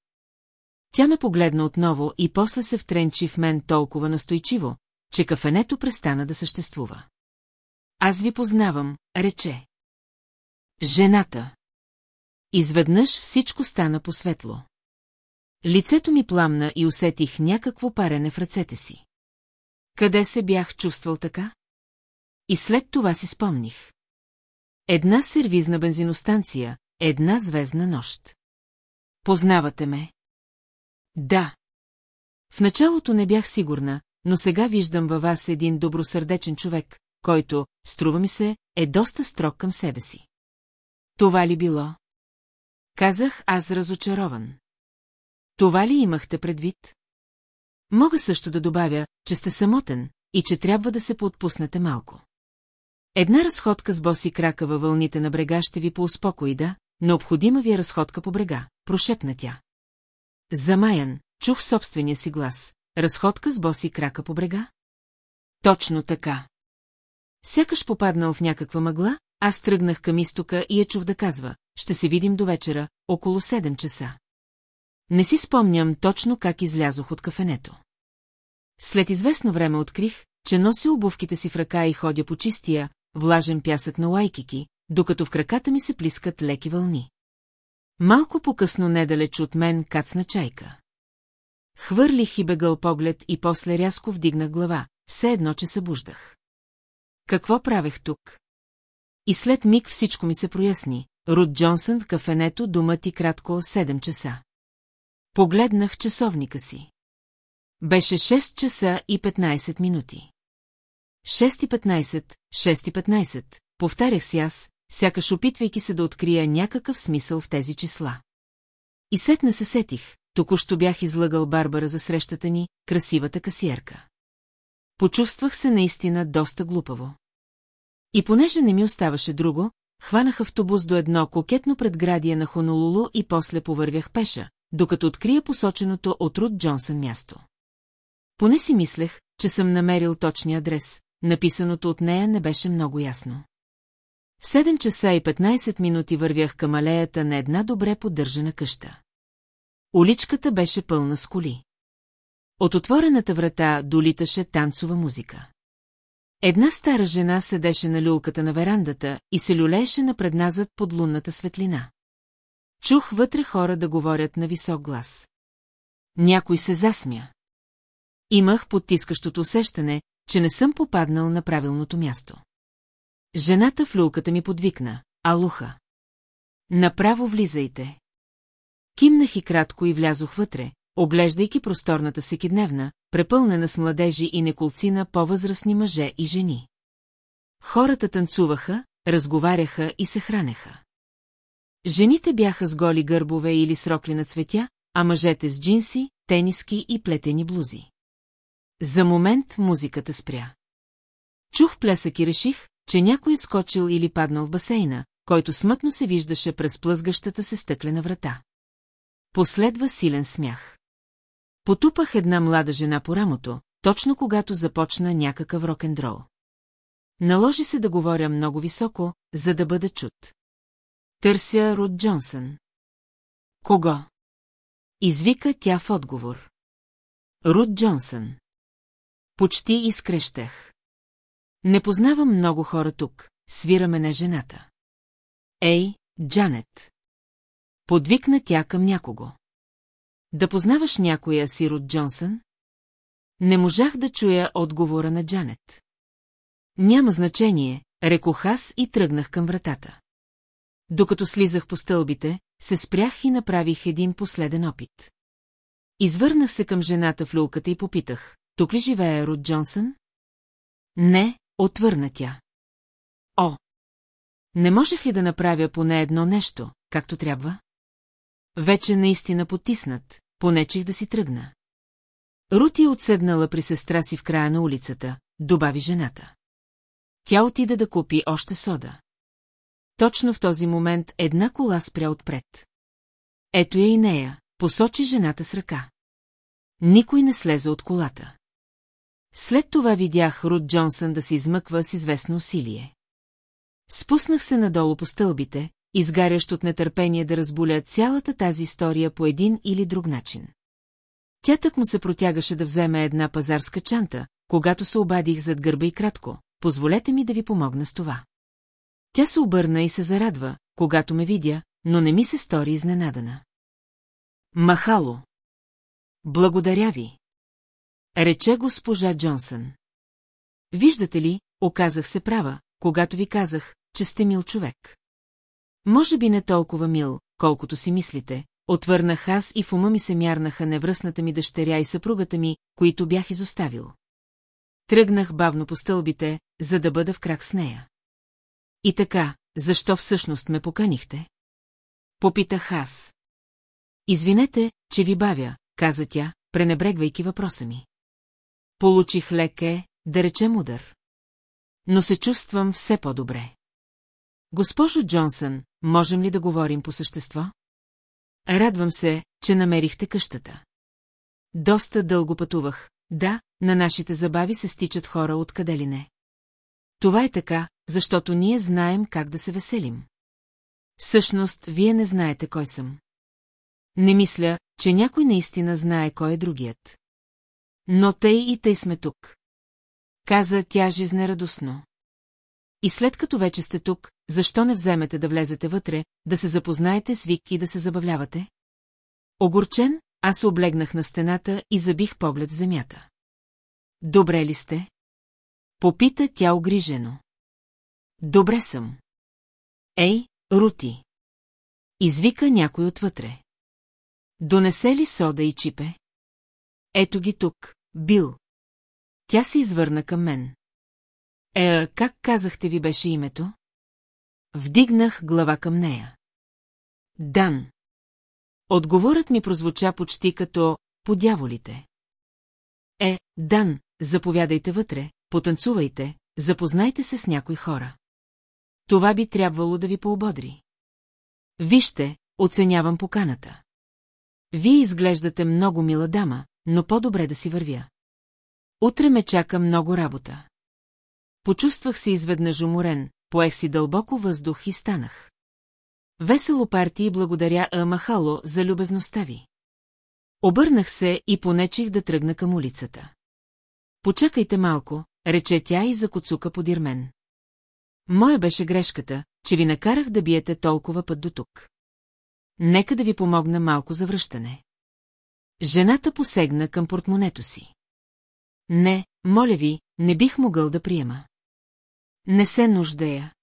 S1: Тя ме погледна отново и после се втренчи в мен толкова настойчиво, че кафенето престана да съществува. Аз ви познавам, рече. Жената. Изведнъж всичко стана посветло. Лицето ми пламна и усетих някакво парене в ръцете си. Къде се бях чувствал така? И след това си спомних. Една сервизна бензиностанция, една звездна нощ. Познавате ме? Да. В началото не бях сигурна, но сега виждам във вас един добросърдечен човек, който, струва ми се, е доста строг към себе си. Това ли било? Казах аз разочарован. Това ли имахте предвид? Мога също да добавя, че сте самотен и че трябва да се поотпуснете малко. Една разходка с боси крака във вълните на брега ще ви поуспокои да, необходима ви е разходка по брега, прошепна тя. Замаян, чух собствения си глас. Разходка с боси крака по брега? Точно така. Сякаш попаднал в някаква мъгла, аз тръгнах към изтока и я чух да казва, ще се видим до вечера, около 7 часа. Не си спомням точно как излязох от кафенето. След известно време открих, че нося обувките си в ръка и ходя по чистия, влажен пясък на лайкики, докато в краката ми се плискат леки вълни. Малко по-късно недалеч от мен кацна чайка. Хвърлих и бегъл поглед и после рязко вдигнах глава, все едно, че събуждах. Какво правех тук? И след миг всичко ми се проясни. Руд Джонсън, в кафенето, думът и кратко 7 часа. Погледнах часовника си. Беше 6 часа и 15 минути. 6 и 15, 6 и 15, повтарях си аз, сякаш опитвайки се да открия някакъв смисъл в тези числа. И сетна се сетих, току-що бях излъгал Барбара за срещата ни, красивата касиерка. Почувствах се наистина доста глупаво. И понеже не ми оставаше друго, хванах автобус до едно кокетно предградие на Хонолулу и после повървях пеша, докато открия посоченото от Руд Джонсън място. Поне си мислех, че съм намерил точния адрес, написаното от нея не беше много ясно. В 7 часа и 15 минути вървях към алеята на една добре поддържана къща. Уличката беше пълна с коли. От отворената врата долиташе танцова музика. Една стара жена седеше на люлката на верандата и се люлееше напредназът под лунната светлина. Чух вътре хора да говорят на висок глас. Някой се засмя. Имах потискащото усещане, че не съм попаднал на правилното място. Жената в люлката ми подвикна, а луха. Направо влизайте. Кимнах и кратко и влязох вътре, оглеждайки просторната всекидневна, препълнена с младежи и неколцина по-възрастни мъже и жени. Хората танцуваха, разговаряха и се хранеха. Жените бяха с голи гърбове или с рокли на цветя, а мъжете с джинси, тениски и плетени блузи. За момент музиката спря. Чух плясък и реших, че някой е скочил или паднал в басейна, който смътно се виждаше през плъзгащата се стъклена врата. Последва силен смях. Потупах една млада жена по рамото, точно когато започна някакъв рок-н-дрол. Наложи се да говоря много високо, за да бъда чут. Търся Руд Джонсън. Кого? Извика тя в отговор. Руд Джонсън. Почти изкрещах. Не познавам много хора тук, свираме на жената. Ей, Джанет. Подвикна тя към някого. Да познаваш някоя сирот Джонсън? Не можах да чуя отговора на Джанет. Няма значение, рекох аз и тръгнах към вратата. Докато слизах по стълбите, се спрях и направих един последен опит. Извърнах се към жената в люлката и попитах, тук ли живее Рут Джонсън? Не, отвърна тя. О! Не можех ли да направя поне едно нещо, както трябва? Вече наистина потиснат, понечих да си тръгна. Рути е отседнала при сестра си в края на улицата, добави жената. Тя отида да купи още сода. Точно в този момент една кола спря отпред. Ето я и нея, посочи жената с ръка. Никой не слезе от колата. След това видях Рут Джонсън да се измъква с известно усилие. Спуснах се надолу по стълбите, изгарящ от нетърпение да разболя цялата тази история по един или друг начин. Тя так му се протягаше да вземе една пазарска чанта, когато се обадих зад гърба и кратко, позволете ми да ви помогна с това. Тя се обърна и се зарадва, когато ме видя, но не ми се стори изненадана. Махало! Благодаря ви! Рече госпожа Джонсън. Виждате ли, оказах се права, когато ви казах, че сте мил човек. Може би не толкова мил, колкото си мислите, отвърнах аз и в ума ми се мярнаха невръсната ми дъщеря и съпругата ми, които бях изоставил. Тръгнах бавно по стълбите, за да бъда в крак с нея. И така, защо всъщност ме поканихте? Попитах аз. Извинете, че ви бавя, каза тя, пренебрегвайки въпроса ми. Получих леке, да речем удар. Но се чувствам все по-добре. Госпожо Джонсън, можем ли да говорим по същество? Радвам се, че намерихте къщата. Доста дълго пътувах. Да, на нашите забави се стичат хора откъде ли не. Това е така, защото ние знаем как да се веселим. Всъщност, вие не знаете кой съм. Не мисля, че някой наистина знае кой е другият. Но тъй и тъй сме тук. Каза тя жизнерадостно. И след като вече сте тук, защо не вземете да влезете вътре, да се запознаете с Вик и да се забавлявате? Огорчен, аз се облегнах на стената и забих поглед в земята. Добре ли сте? Попита тя огрижено. Добре съм. Ей, Рути! Извика някой отвътре. Донесе ли сода и чипе? Ето ги тук, Бил. Тя се извърна към мен. Е, как казахте ви беше името? Вдигнах глава към нея. Дан. Отговорът ми прозвуча почти като «подяволите». Е, Дан, заповядайте вътре, потанцувайте, запознайте се с някои хора. Това би трябвало да ви поободри. Вижте, оценявам поканата. Вие изглеждате много мила дама, но по-добре да си вървя. Утре ме чака много работа. Почувствах се изведнъж уморен, поех си дълбоко въздух и станах. Весело парти и благодаря Амахало за любезността ви. Обърнах се и понечих да тръгна към улицата. Почакайте малко, рече тя и закоцука подир мен. Моя беше грешката, че ви накарах да биете толкова път до тук. Нека да ви помогна малко за връщане. Жената посегна към портмонето си. Не, моля ви, не бих могъл да приема. Не се нуждая.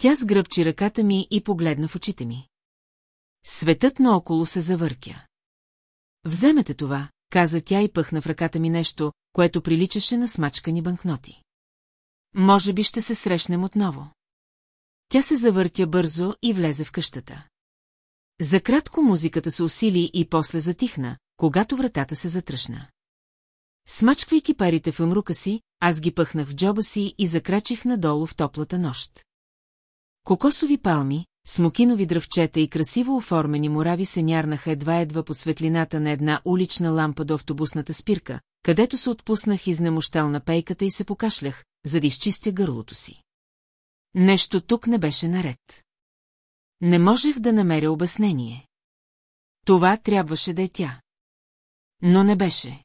S1: Тя сгръбчи ръката ми и погледна в очите ми. Светът наоколо се завъртя. Вземете това, каза тя и пъхна в ръката ми нещо, което приличаше на смачкани банкноти. Може би ще се срещнем отново. Тя се завъртя бързо и влезе в къщата. За кратко музиката се усили и после затихна, когато вратата се затръшна. Смачквайки парите в умрука си, аз ги пъхнах в джоба си и закрачих надолу в топлата нощ. Кокосови палми, смокинови дръвчета и красиво оформени морави се нярнаха едва-едва под светлината на една улична лампа до автобусната спирка, където се отпуснах изнемощал на пейката и се покашлях, за да изчистя гърлото си. Нещо тук не беше наред. Не можех да намеря обяснение. Това трябваше да е тя. Но не беше.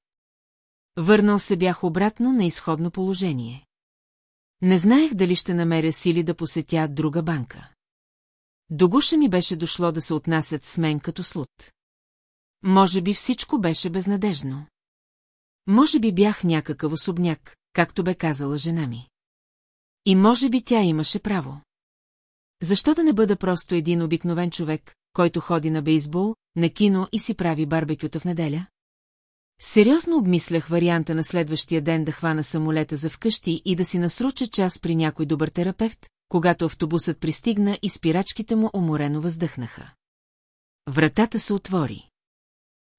S1: Върнал се бях обратно на изходно положение. Не знаех дали ще намеря сили да посетя друга банка. До гуша ми беше дошло да се отнасят с мен като слуд. Може би всичко беше безнадежно. Може би бях някакъв особняк, както бе казала жена ми. И може би тя имаше право. Защо да не бъда просто един обикновен човек, който ходи на бейсбол, на кино и си прави барбекюта в неделя? Сериозно обмислях варианта на следващия ден да хвана самолета за вкъщи и да си насруча час при някой добър терапевт, когато автобусът пристигна и спирачките му уморено въздъхнаха. Вратата се отвори.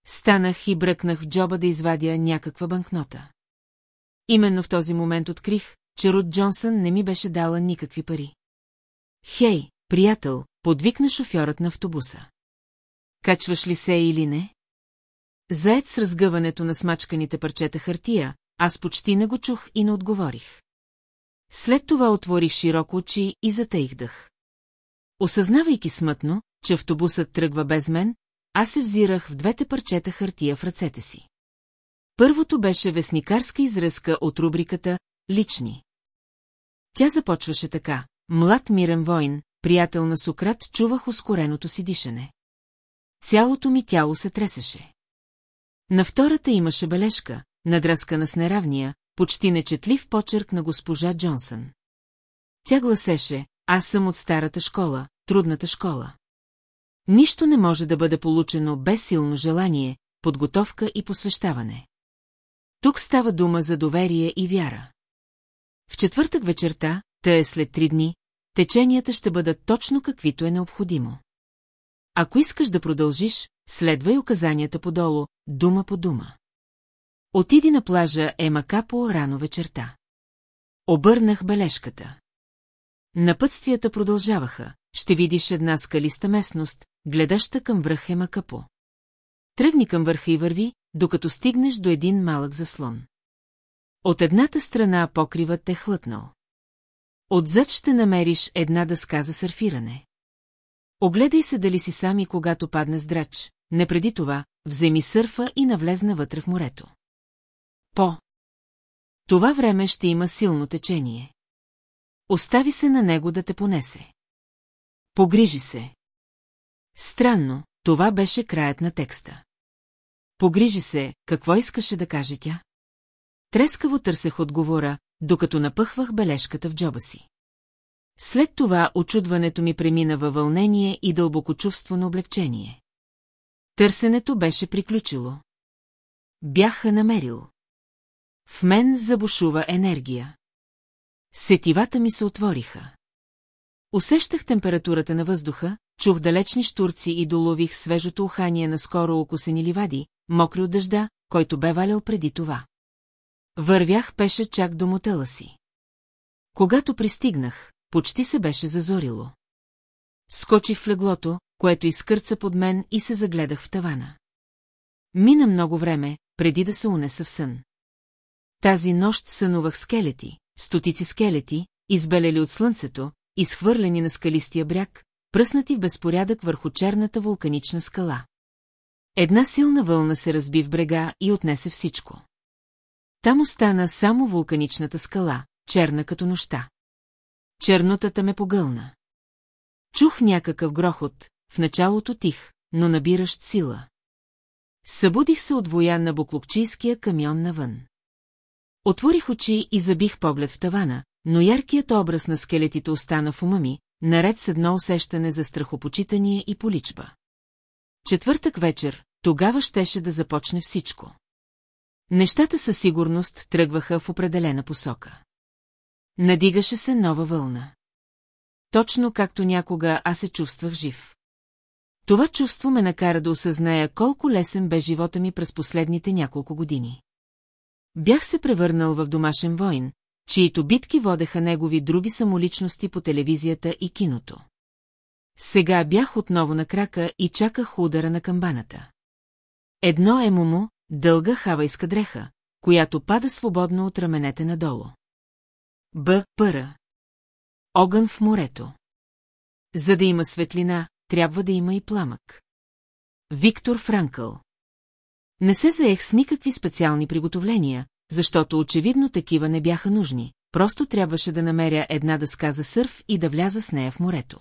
S1: Станах и бръкнах в джоба да извадя някаква банкнота. Именно в този момент открих, че Руд Джонсън не ми беше дала никакви пари. Хей, приятел, подвикна шофьорът на автобуса. Качваш ли се или не? Заед с разгъването на смачканите парчета хартия, аз почти не го чух и не отговорих. След това отворих широко очи и затаих дъх. Осъзнавайки смътно, че автобусът тръгва без мен, аз се взирах в двете парчета хартия в ръцете си. Първото беше вестникарска изрезка от рубриката «Лични». Тя започваше така. Млад мирен войн, приятел на Сократ, чувах ускореното си дишане. Цялото ми тяло се тресеше. На втората имаше бележка, надръскана с неравния, почти нечетлив почерк на госпожа Джонсън. Тя гласеше, аз съм от старата школа, трудната школа. Нищо не може да бъде получено без силно желание, подготовка и посвещаване. Тук става дума за доверие и вяра. В четвъртък вечерта, тъй е след три дни, теченията ще бъдат точно каквито е необходимо. Ако искаш да продължиш, следвай указанията подолу, дума по дума. Отиди на плажа Ема Капо рано вечерта. Обърнах бележката. Напътствията продължаваха, ще видиш една скалиста местност, гледаща към връх Ема Капо. Тръгни към върха и върви, докато стигнеш до един малък заслон. От едната страна покривът е хлътнал. Отзад ще намериш една дъска за сърфиране. Огледай се дали си сами, когато падне здрач, не преди това, вземи сърфа и навлезна вътре в морето. По. Това време ще има силно течение. Остави се на него да те понесе. Погрижи се. Странно, това беше краят на текста. Погрижи се, какво искаше да каже тя? Трескаво търсех отговора, докато напъхвах бележката в джоба си. След това очудването ми премина във вълнение и чувство на облегчение. Търсенето беше приключило. Бяха намерил. В мен забушува енергия. Сетивата ми се отвориха. Усещах температурата на въздуха, чух далечни штурци и долових свежото ухание на скоро окосени ливади, мокри от дъжда, който бе валял преди това. Вървях пеше чак до мотела си. Когато пристигнах, почти се беше зазорило. Скочих в леглото, което изкърца под мен и се загледах в тавана. Мина много време, преди да се унеса в сън. Тази нощ сънувах скелети, стотици скелети, избелели от слънцето, изхвърлени на скалистия бряг, пръснати в безпорядък върху черната вулканична скала. Една силна вълна се разби в брега и отнесе всичко. Там остана само вулканичната скала, черна като нощта. Чернотата ме погълна. Чух някакъв грохот, в началото тих, но набиращ сила. Събудих се от воя на буклокчийския камион навън. Отворих очи и забих поглед в тавана, но яркият образ на скелетите остана в ума ми, наред с едно усещане за страхопочитание и поличба. Четвъртък вечер, тогава щеше да започне всичко. Нещата със сигурност тръгваха в определена посока. Надигаше се нова вълна. Точно както някога аз се чувствах жив. Това чувство ме накара да осъзная колко лесен бе живота ми през последните няколко години. Бях се превърнал в домашен войн, чието битки водеха негови други самоличности по телевизията и киното. Сега бях отново на крака и чаках удара на камбаната. Едно е му, дълга хавайска дреха, която пада свободно от раменете надолу. Б. Пъра. Огън в морето. За да има светлина, трябва да има и пламък. Виктор Франкъл. Не се заех с никакви специални приготовления, защото очевидно такива не бяха нужни, просто трябваше да намеря една дъска за сърф и да вляза с нея в морето.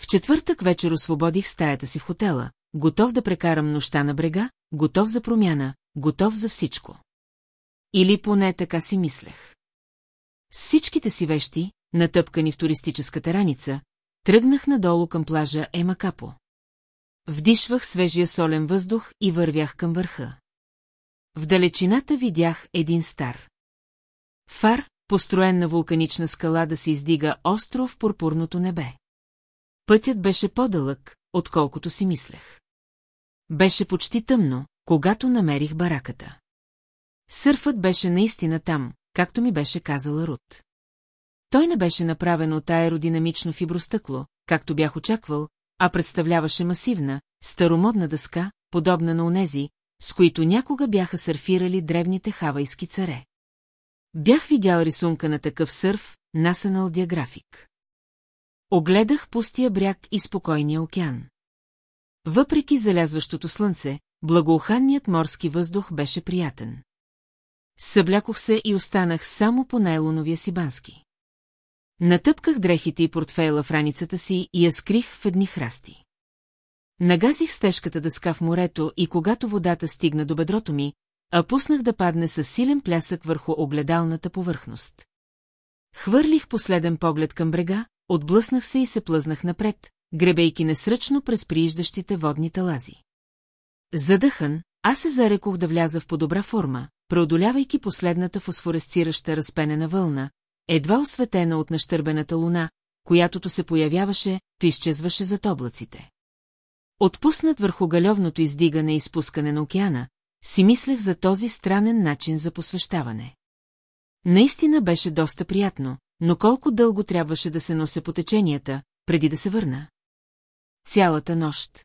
S1: В четвъртък вечер освободих стаята си в хотела, готов да прекарам нощта на брега, готов за промяна, готов за всичко. Или поне така си мислех. Всичките си вещи, натъпкани в туристическата раница, тръгнах надолу към плажа Емакапо. Вдишвах свежия солен въздух и вървях към върха. В далечината видях един стар. Фар, построен на вулканична скала да се издига остро в пурпурното небе. Пътят беше по-дълъг, отколкото си мислех. Беше почти тъмно, когато намерих бараката. Сърфът беше наистина там, както ми беше казала Рут. Той не беше направен от аеродинамично фибростъкло, както бях очаквал, а представляваше масивна, старомодна дъска, подобна на онези, с които някога бяха сърфирали древните хавайски царе. Бях видял рисунка на такъв сърф, насънал диаграфик. Огледах пустия бряг и спокойния океан. Въпреки залязващото слънце, благоуханният морски въздух беше приятен. Съблякох се и останах само по найлоновия си бански. Натъпках дрехите и портфейла в раницата си и я скрих в едни храсти. Нагазих стежката дъска в морето и когато водата стигна до бедрото ми, а пуснах да падне със силен плясък върху огледалната повърхност. Хвърлих последен поглед към брега, отблъснах се и се плъзнах напред, гребейки несръчно през прииждащите водни талази. Задъхан, аз се зарекох да вляза в подобра форма, преодолявайки последната фосфоресцираща разпенена вълна, едва осветена от нащърбената луна, която се появяваше, то изчезваше зад облаците. Отпуснат върху галевното издигане и спускане на океана, си мислех за този странен начин за посвещаване. Наистина беше доста приятно, но колко дълго трябваше да се нося по теченията, преди да се върна? Цялата нощ.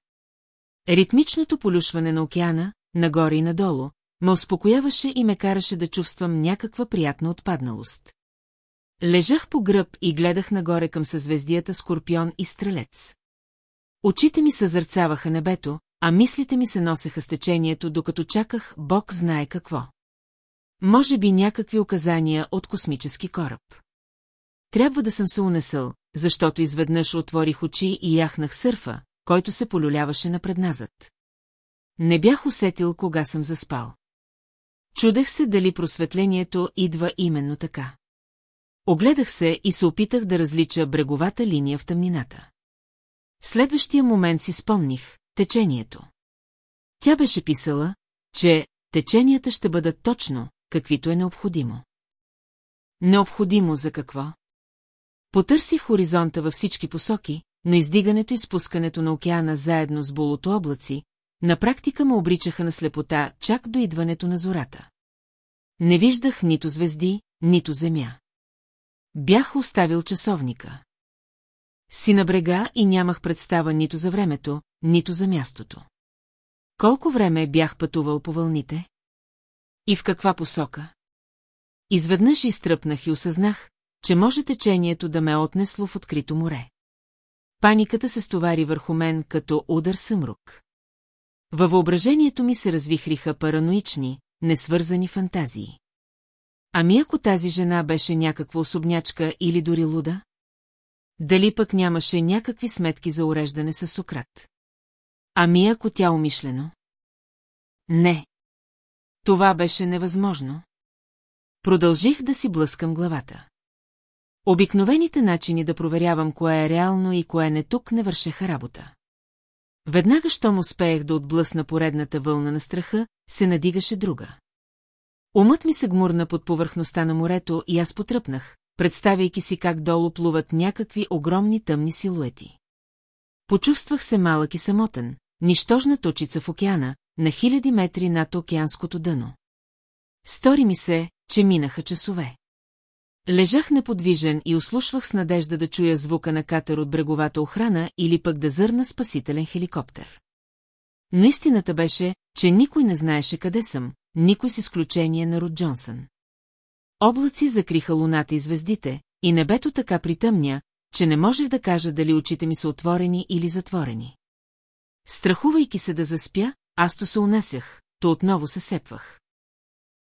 S1: Ритмичното полюшване на океана, нагоре и надолу, ме успокояваше и ме караше да чувствам някаква приятна отпадналост. Лежах по гръб и гледах нагоре към съзвездията Скорпион и Стрелец. Очите ми съзърцаваха небето, а мислите ми се носеха с течението, докато чаках Бог знае какво. Може би някакви указания от космически кораб. Трябва да съм се унесъл, защото изведнъж отворих очи и яхнах сърфа, който се полюляваше напредназът. Не бях усетил кога съм заспал. Чудех се дали просветлението идва именно така. Огледах се и се опитах да различа бреговата линия в тъмнината. В следващия момент си спомних течението. Тя беше писала, че теченията ще бъдат точно, каквито е необходимо. Необходимо за какво? Потърсих хоризонта във всички посоки, но издигането и спускането на океана заедно с болото облаци, на практика ме обричаха на слепота чак до идването на зората. Не виждах нито звезди, нито земя. Бях оставил часовника. Си на брега и нямах представа нито за времето, нито за мястото. Колко време бях пътувал по вълните? И в каква посока? Изведнъж изтръпнах и осъзнах, че може течението да ме отнесло в открито море. Паниката се стовари върху мен като удар съмрук. Във въображението ми се развихриха параноични, несвързани фантазии. Ами ако тази жена беше някаква особнячка или дори луда? Дали пък нямаше някакви сметки за уреждане с Сократ? Ами ако тя умишлено? Не. Това беше невъзможно. Продължих да си блъскам главата. Обикновените начини да проверявам кое е реално и кое не тук не вършеха работа. Веднага, щом успеех да отблъсна поредната вълна на страха, се надигаше друга. Умът ми се гмурна под повърхността на морето и аз потръпнах, представяйки си как долу плуват някакви огромни тъмни силуети. Почувствах се малък и самотен, нищожна точица в океана, на хиляди метри над океанското дъно. Стори ми се, че минаха часове. Лежах неподвижен и ослушвах с надежда да чуя звука на катер от бреговата охрана или пък да зърна спасителен хеликоптер. Наистината беше, че никой не знаеше къде съм, никой с изключение на Род Джонсън. Облаци закриха луната и звездите, и небето така притъмня, че не можех да кажа дали очите ми са отворени или затворени. Страхувайки се да заспя, аз то се унасях, то отново се сепвах.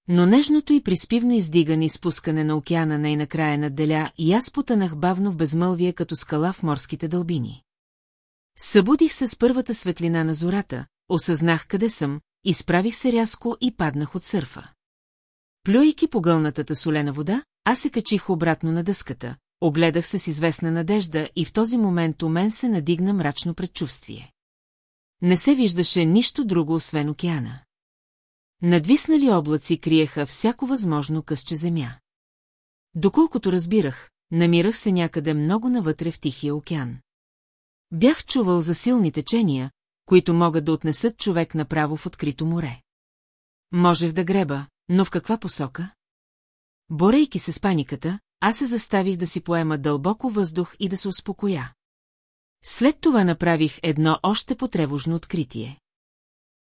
S1: Но нежното и приспивно издигане и спускане на океана най-накрая надделя и аз потънах бавно в безмълвие като скала в морските дълбини. Събудих се с първата светлина на зората, осъзнах къде съм, изправих се рязко и паднах от сърфа. Плюйки по гълнатата солена вода, аз се качих обратно на дъската, огледах се с известна надежда и в този момент у мен се надигна мрачно предчувствие. Не се виждаше нищо друго, освен океана. Надвиснали облаци криеха всяко възможно късче земя. Доколкото разбирах, намирах се някъде много навътре в Тихия океан. Бях чувал за силни течения, които могат да отнесат човек направо в открито море. Можех да греба, но в каква посока? Борейки се с паниката, аз се заставих да си поема дълбоко въздух и да се успокоя. След това направих едно още потревожно откритие.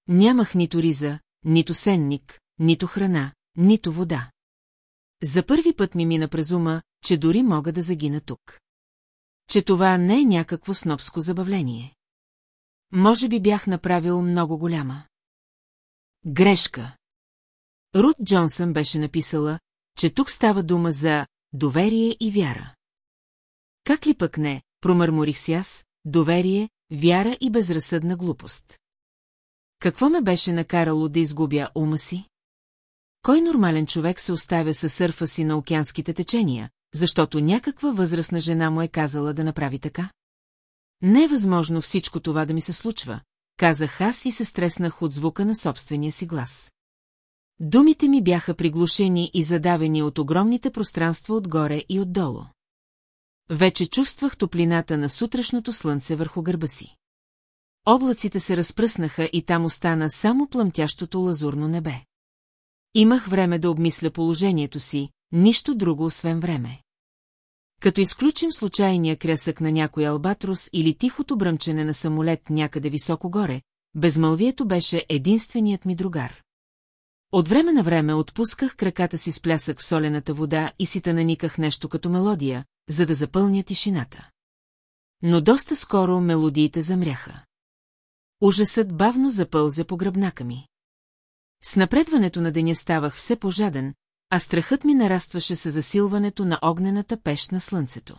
S1: Нямах нито риза, нито сенник, нито храна, нито вода. За първи път ми мина през ума, че дори мога да загина тук. Че това не е някакво снобско забавление. Може би бях направил много голяма. Грешка. Рут Джонсън беше написала, че тук става дума за доверие и вяра. Как ли пък не, промърморих си аз, доверие, вяра и безразсъдна глупост. Какво ме беше накарало да изгубя ума си? Кой нормален човек се оставя със сърфа си на океанските течения, защото някаква възрастна жена му е казала да направи така? Не е възможно всичко това да ми се случва, казах аз и се стреснах от звука на собствения си глас. Думите ми бяха приглушени и задавени от огромните пространства отгоре и отдолу. Вече чувствах топлината на сутрешното слънце върху гърба си. Облаците се разпръснаха и там остана само плъмтящото лазурно небе. Имах време да обмисля положението си, нищо друго освен време. Като изключим случайния крясък на някой албатрос или тихото бръмчене на самолет някъде високо горе, безмълвието беше единственият ми другар. От време на време отпусках краката си с плясък в солената вода и си наниках нещо като мелодия, за да запълня тишината. Но доста скоро мелодиите замряха. Ужасът бавно запълза по гръбнака ми. С напредването на деня ставах все пожаден, а страхът ми нарастваше с засилването на огнената пещ на слънцето.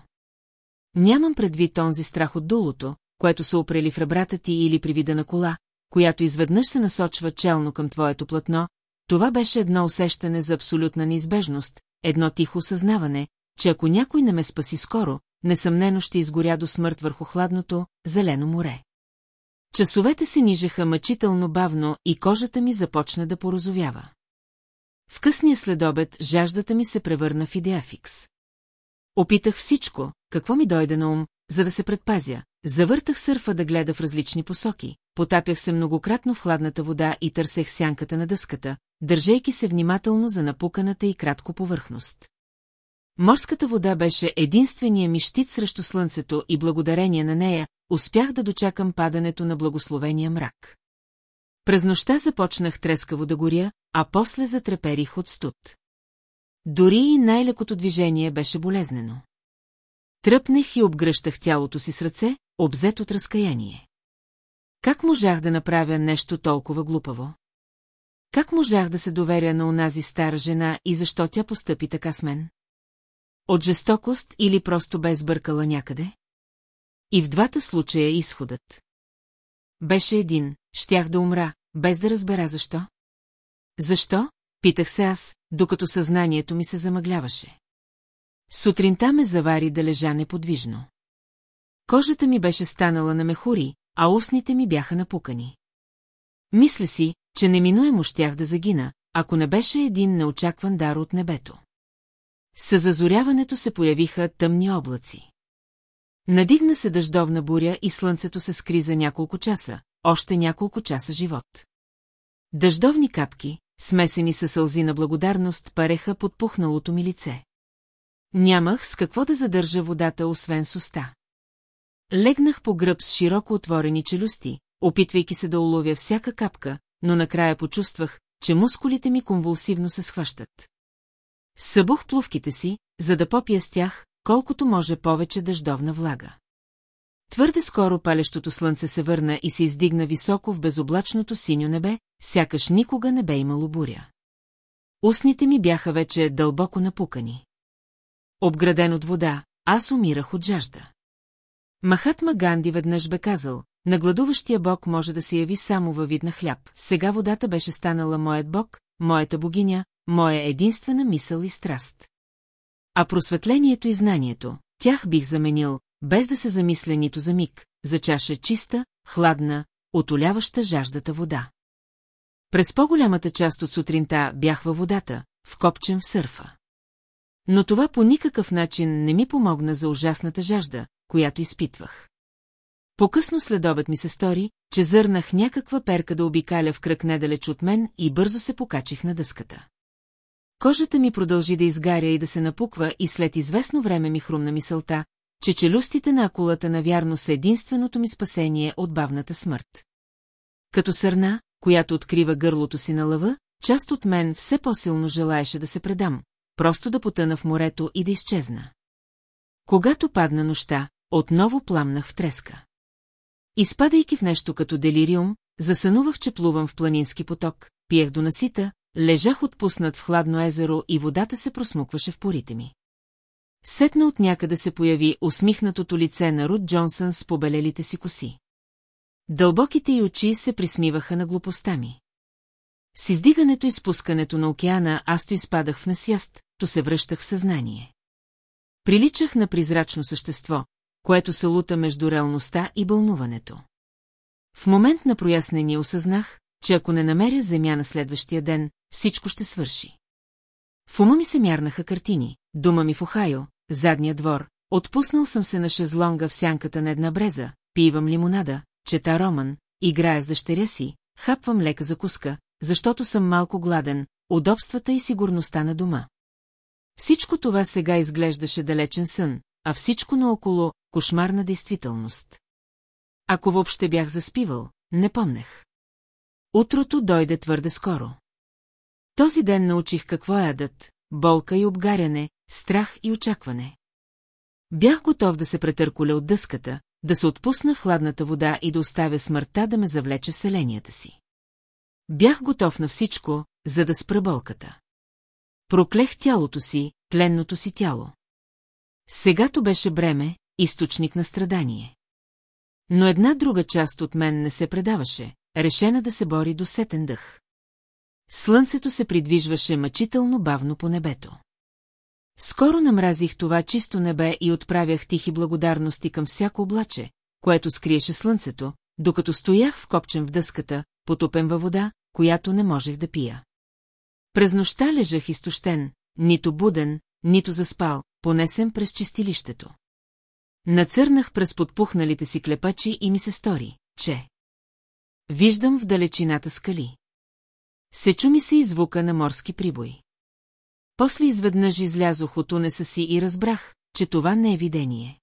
S1: Нямам предвид онзи страх от дулото, което се опрели в ребрата ти или при вида на кола, която изведнъж се насочва челно към твоето платно, това беше едно усещане за абсолютна неизбежност, едно тихо съзнаване, че ако някой не ме спаси скоро, несъмнено ще изгоря до смърт върху хладното, зелено море. Часовете се нижеха мъчително бавно и кожата ми започна да порозовява. В късния следобед жаждата ми се превърна в идеафикс. Опитах всичко, какво ми дойде на ум, за да се предпазя. Завъртах сърфа да гледа в различни посоки, потапях се многократно в хладната вода и търсех сянката на дъската, държейки се внимателно за напуканата и кратко повърхност. Морската вода беше единствения ми щит срещу слънцето и благодарение на нея успях да дочакам падането на благословения мрак. През нощта започнах трескаво да горя, а после затреперих от студ. Дори и най-лекото движение беше болезнено. Тръпнах и обгръщах тялото си с ръце, обзет от разкаяние. Как можах да направя нещо толкова глупаво? Как можах да се доверя на онази стара жена и защо тя постъпи така с мен? От жестокост или просто бе сбъркала някъде? И в двата случая изходът. Беше един, щях да умра, без да разбера защо. Защо? Питах се аз, докато съзнанието ми се замъгляваше. Сутринта ме завари да лежа неподвижно. Кожата ми беше станала на мехури, а устните ми бяха напукани. Мисля си, че неминуемо щях да загина, ако не беше един неочакван дар от небето. Със зазоряването се появиха тъмни облаци. Надигна се дъждовна буря и слънцето се скри за няколко часа, още няколко часа живот. Дъждовни капки, смесени със сълзи на благодарност, пареха под пухналото ми лице. Нямах с какво да задържа водата, освен с уста. Легнах по гръб с широко отворени челюсти, опитвайки се да уловя всяка капка, но накрая почувствах, че мускулите ми конвулсивно се схващат. Събух плувките си, за да попия с тях, колкото може повече дъждовна влага. Твърде скоро палещото слънце се върна и се издигна високо в безоблачното синьо небе, сякаш никога не бе имало буря. Устните ми бяха вече дълбоко напукани. Обграден от вода, аз умирах от жажда. Махатма Ганди веднъж бе казал, нагладуващия бог може да се яви само във вид на хляб. Сега водата беше станала моят бог, моята богиня, моя единствена мисъл и страст. А просветлението и знанието, тях бих заменил, без да се замисля нито за миг, за чаша чиста, хладна, отоляваща жаждата вода. През по-голямата част от сутринта бях във водата, вкопчен в сърфа. Но това по никакъв начин не ми помогна за ужасната жажда, която изпитвах. По-късно следобед ми се стори, че зърнах някаква перка да обикаля в кръг недалеч от мен и бързо се покачих на дъската. Кожата ми продължи да изгаря и да се напуква и след известно време ми хрумна мисълта, че челюстите на акулата навярно са единственото ми спасение от бавната смърт. Като сърна, която открива гърлото си на лъва, част от мен все по-силно желаеше да се предам, просто да потъна в морето и да изчезна. Когато падна нощта, отново пламнах в треска. Изпадайки в нещо като делириум, засънувах, че плувам в планински поток, пиех до насита, Лежах отпуснат в хладно езеро и водата се просмукваше в порите ми. Сетна от някъде се появи усмихнатото лице на Рут Джонсън с побелелите си коси. Дълбоките й очи се присмиваха на глупостта ми. С издигането и спускането на океана аз то изпадах в насяст, то се връщах в съзнание. Приличах на призрачно същество, което се лута между реалността и бълнуването. В момент на прояснение осъзнах, че ако не намеря земя на следващия ден, всичко ще свърши. В ума ми се мярнаха картини, дума ми в Охайо, задния двор, отпуснал съм се на шезлонга в сянката на една бреза, пивам лимонада, чета роман, играя с дъщеря си, хапвам лека закуска, защото съм малко гладен, удобствата и сигурността на дома. Всичко това сега изглеждаше далечен сън, а всичко наоколо – кошмарна действителност. Ако въобще бях заспивал, не помнех. Утрото дойде твърде скоро. Този ден научих какво адът, болка и обгаряне, страх и очакване. Бях готов да се претърколя от дъската, да се отпусна в хладната вода и да оставя смъртта да ме завлече в селенията си. Бях готов на всичко, за да спра болката. Проклех тялото си, тленното си тяло. Сегато беше бреме, източник на страдание. Но една друга част от мен не се предаваше, решена да се бори до сетен дъх. Слънцето се придвижваше мъчително бавно по небето. Скоро намразих това чисто небе и отправях тихи благодарности към всяко облаче, което скриеше слънцето, докато стоях вкопчен в дъската, потопен във вода, която не можех да пия. През нощта лежах изтощен, нито буден, нито заспал, понесен през чистилището. Нацърнах през подпухналите си клепачи и ми се стори, че... Виждам в далечината скали. Сечу ми се и звука на морски прибой. После изведнъж излязох от унеса си и разбрах, че това не е видение.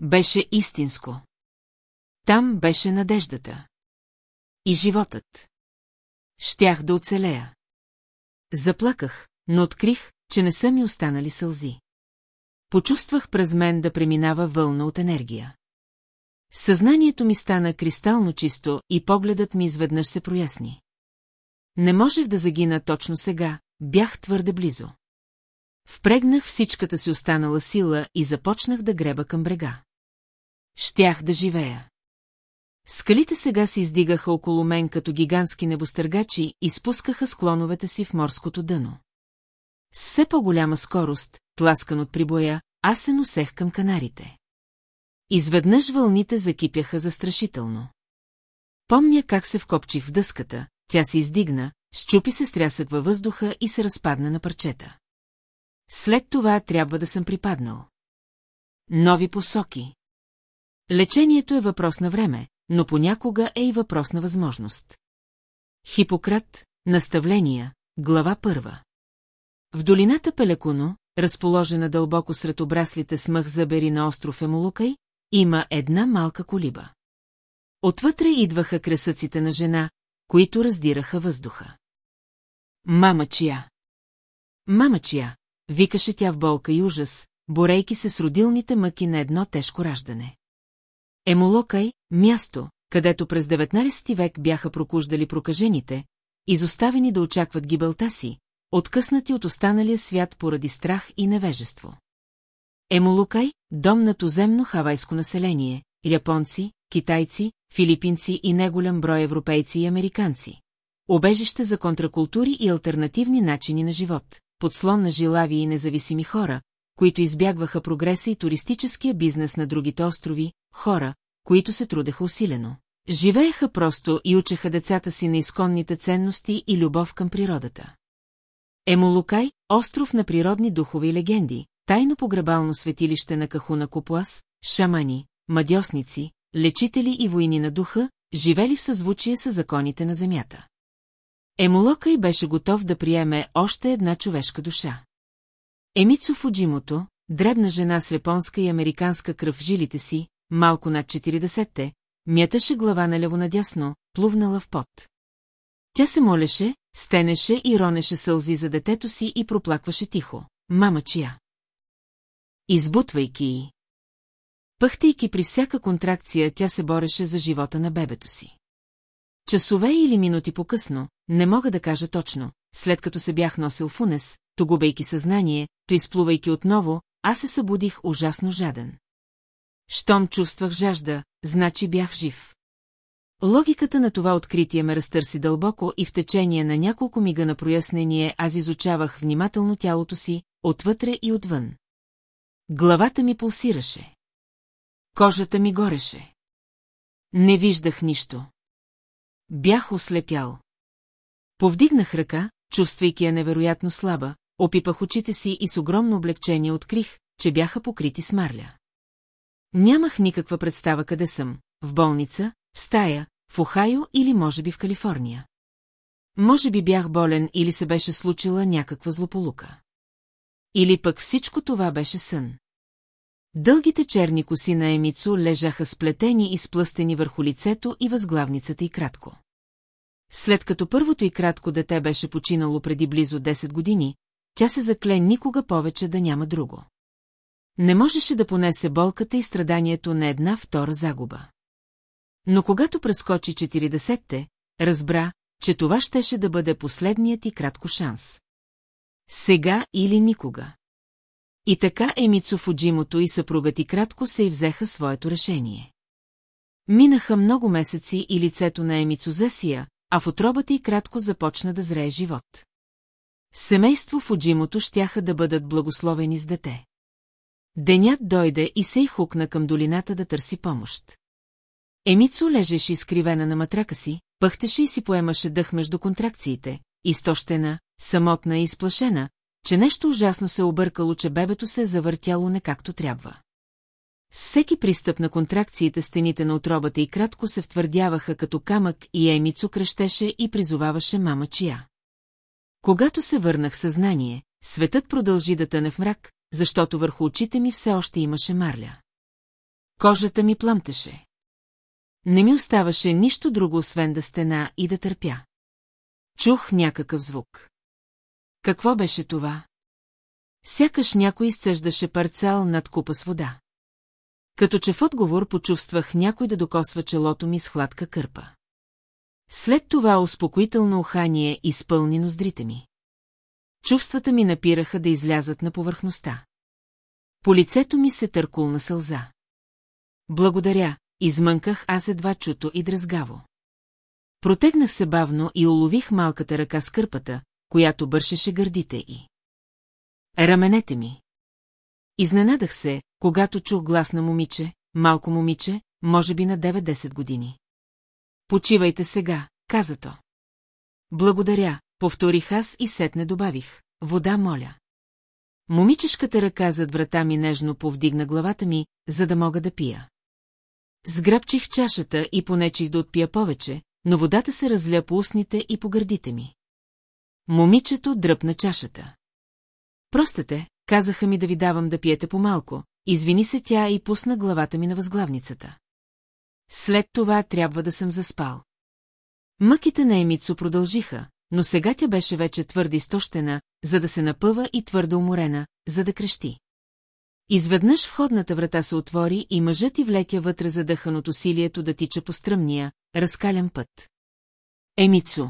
S1: Беше истинско. Там беше надеждата. И животът. Щях да оцелея. Заплаках, но открих, че не са ми останали сълзи. Почувствах през мен да преминава вълна от енергия. Съзнанието ми стана кристално чисто и погледът ми изведнъж се проясни. Не можех да загина точно сега, бях твърде близо. Впрегнах всичката си останала сила и започнах да греба към брега. Щях да живея. Скалите сега се издигаха около мен като гигантски небостъргачи и спускаха склоновете си в морското дъно. С все по-голяма скорост, тласкан от прибоя, аз се носех към канарите. Изведнъж вълните закипяха застрашително. Помня как се вкопчих в дъската, тя се издигна, щупи се стрясък във въздуха и се разпадна на парчета. След това трябва да съм припаднал. Нови посоки. Лечението е въпрос на време, но понякога е и въпрос на възможност. Хипократ, наставления, глава първа. В долината Пелекуно, разположена дълбоко сред обраслите смъх забери на остров Емолукай, има една малка колиба. Отвътре идваха кресъците на жена, които раздираха въздуха. Мама чия! Мама чия! Викаше тя в болка и ужас, борейки се с родилните мъки на едно тежко раждане. Емолокай, място, където през 19 век бяха прокуждали прокажените, изоставени да очакват гибелта си, откъснати от останалия свят поради страх и невежество. Емолукай – дом на туземно хавайско население, японци, китайци, филипинци и неголям брой европейци и американци. Обежище за контракултури и альтернативни начини на живот, подслон на жилави и независими хора, които избягваха прогреса и туристическия бизнес на другите острови, хора, които се трудеха усилено. Живееха просто и учеха децата си на изконните ценности и любов към природата. Емолукай – остров на природни духове и легенди, тайно погребално светилище на Кахуна Купуас, шамани, мадьосници, лечители и войни на духа, живели в съзвучие с законите на земята. Емолокай беше готов да приеме още една човешка душа. Емицо Фуджимото, дребна жена с японска и американска кръв в жилите си, малко над 40-те, мяташе глава на надясно, плувнала в пот. Тя се молеше, стенеше и ронеше сълзи за детето си и проплакваше тихо. Мама чия? избутвайки й. Пъхтайки при всяка контракция, тя се бореше за живота на бебето си. Часове или минути по-късно, не мога да кажа точно, след като се бях носил фунес, то губейки съзнание, то изплувайки отново, аз се събудих ужасно жаден. Щом чувствах жажда, значи бях жив. Логиката на това откритие ме разтърси дълбоко и в течение на няколко мига на прояснение аз изучавах внимателно тялото си, отвътре и отвън. Главата ми пулсираше. Кожата ми гореше. Не виждах нищо. Бях ослепял. Повдигнах ръка, чувствайки я невероятно слаба, опипах очите си и с огромно облегчение открих, че бяха покрити с марля. Нямах никаква представа къде съм – в болница, в стая, в Охайо или може би в Калифорния. Може би бях болен или се беше случила някаква злополука. Или пък всичко това беше сън. Дългите черни коси на Емицу лежаха сплетени и сплъстени върху лицето и възглавницата и кратко. След като първото и кратко дете беше починало преди близо 10 години, тя се закле никога повече да няма друго. Не можеше да понесе болката и страданието на една втора загуба. Но когато прескочи 40-те, разбра, че това щеше да бъде последният и кратко шанс. Сега или никога. И така Емицу Фуджимото и съпругът и кратко се и взеха своето решение. Минаха много месеци и лицето на Емицу засия, а в отробата и кратко започна да зрее живот. Семейство Фуджимото щяха да бъдат благословени с дете. Денят дойде и се и хукна към долината да търси помощ. Емицо лежеше изкривена на матрака си, пъхтеше и си поемаше дъх между контракциите, изтощена, самотна и изплашена, че нещо ужасно се объркало, че бебето се е завъртяло не както трябва. С всеки пристъп на контракциите стените на отробата и кратко се втвърдяваха като камък и Емицо кръщеше и призоваваше мама чия. Когато се върнах в съзнание, светът продължи да тъне в мрак, защото върху очите ми все още имаше марля. Кожата ми пламтеше. Не ми оставаше нищо друго, освен да стена и да търпя. Чух някакъв звук. Какво беше това? Сякаш някой изцеждаше парцал над купа с вода. Като че в отговор почувствах някой да докосва челото ми с хладка кърпа. След това успокоително ухание изпълни ноздрите ми. Чувствата ми напираха да излязат на повърхността. По лицето ми се търкулна сълза. Благодаря, измънках аз едва чуто и дразгаво. Протегнах се бавно и улових малката ръка с кърпата, която бършеше гърдите й. Раменете ми. Изненадах се, когато чух глас на момиче, малко момиче, може би на 9-10 години. Почивайте сега, каза то. Благодаря, повторих аз и сетне добавих. Вода моля. Момичешката ръка зад врата ми нежно повдигна главата ми, за да мога да пия. Сграбчих чашата и понечих да отпия повече, но водата се разля по устните и по гърдите ми. Момичето дръпна чашата. Простете, казаха ми да ви давам да пиете по-малко, извини се тя и пусна главата ми на възглавницата. След това трябва да съм заспал. Мъките на Емицо продължиха, но сега тя беше вече твърде изтощена, за да се напъва и твърдо уморена, за да крещи. Изведнъж входната врата се отвори и мъжът и влетя вътре задъхан от усилието да тича по стръмния, разкален път. Емицу!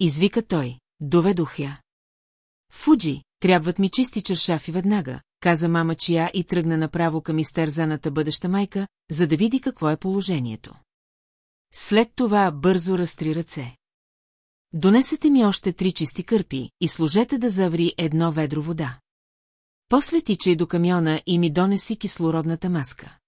S1: Извика той, доведох я. Фуджи, трябват ми чисти чершафи веднага, каза мама Чия и тръгна направо към изтерзаната бъдеща майка, за да види какво е положението. След това бързо разтри ръце. Донесете ми още три чисти кърпи и служете да заври едно ведро вода. После тичай до камиона и ми донеси кислородната маска.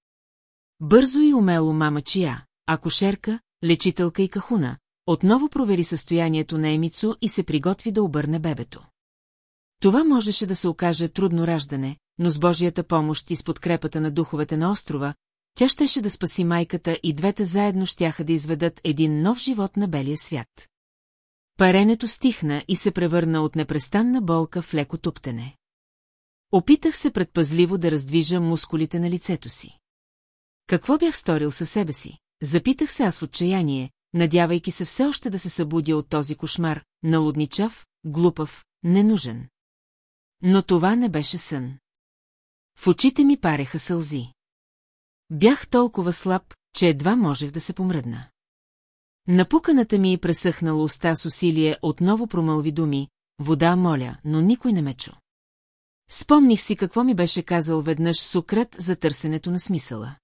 S1: Бързо и умело мама Чия, акушерка, лечителка и кахуна, отново провери състоянието на Емицо и се приготви да обърне бебето. Това можеше да се окаже трудно раждане, но с Божията помощ и с подкрепата на духовете на острова, тя щеше да спаси майката и двете заедно щяха да изведат един нов живот на белия свят. Паренето стихна и се превърна от непрестанна болка в леко туптене. Опитах се предпазливо да раздвижа мускулите на лицето си. Какво бях сторил със себе си? Запитах се аз в отчаяние, надявайки се все още да се събудя от този кошмар, налудничав, глупав, ненужен. Но това не беше сън. В очите ми пареха сълзи. Бях толкова слаб, че едва можех да се помръдна. Напуканата ми и пресъхнала уста с усилие отново промълви думи, вода моля, но никой не ме чу. Спомних си какво ми беше казал веднъж Сократ за търсенето на смисъла.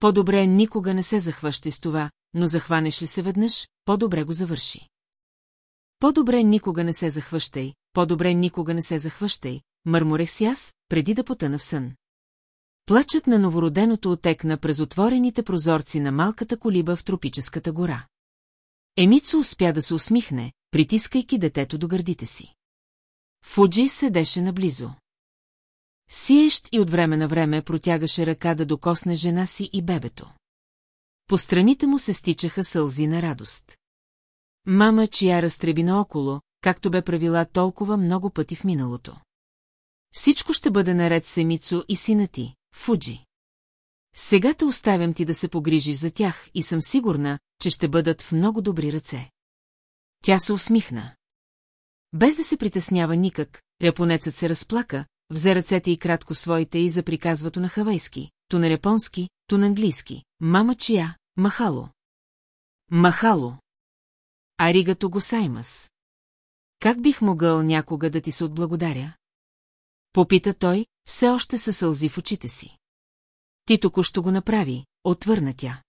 S1: По-добре никога не се захващай с това, но захванеш ли се веднъж, по-добре го завърши. По-добре никога не се захващай, по-добре никога не се захващай, мърморех си аз, преди да потъна в сън. Плачът на новороденото отекна през отворените прозорци на малката колиба в тропическата гора. Емицо успя да се усмихне, притискайки детето до гърдите си. Фуджи седеше наблизо. Сиещ и от време на време протягаше ръка да докосне жена си и бебето. По страните му се стичаха сълзи на радост. Мама, чия разтреби наоколо, както бе правила толкова много пъти в миналото. Всичко ще бъде наред Семицо и сина ти, Фуджи. Сега те оставям ти да се погрижиш за тях и съм сигурна, че ще бъдат в много добри ръце. Тя се усмихна. Без да се притеснява никак, ряпонецът се разплака, взе ръцете и кратко своите и заприказвато на хавайски, то на японски, то на английски. Мама чия, махало. Махало. Аригато го саймас. Как бих могъл някога да ти се отблагодаря? Попита той, все още със сълзи в очите си. Ти току-що го направи, отвърна тя.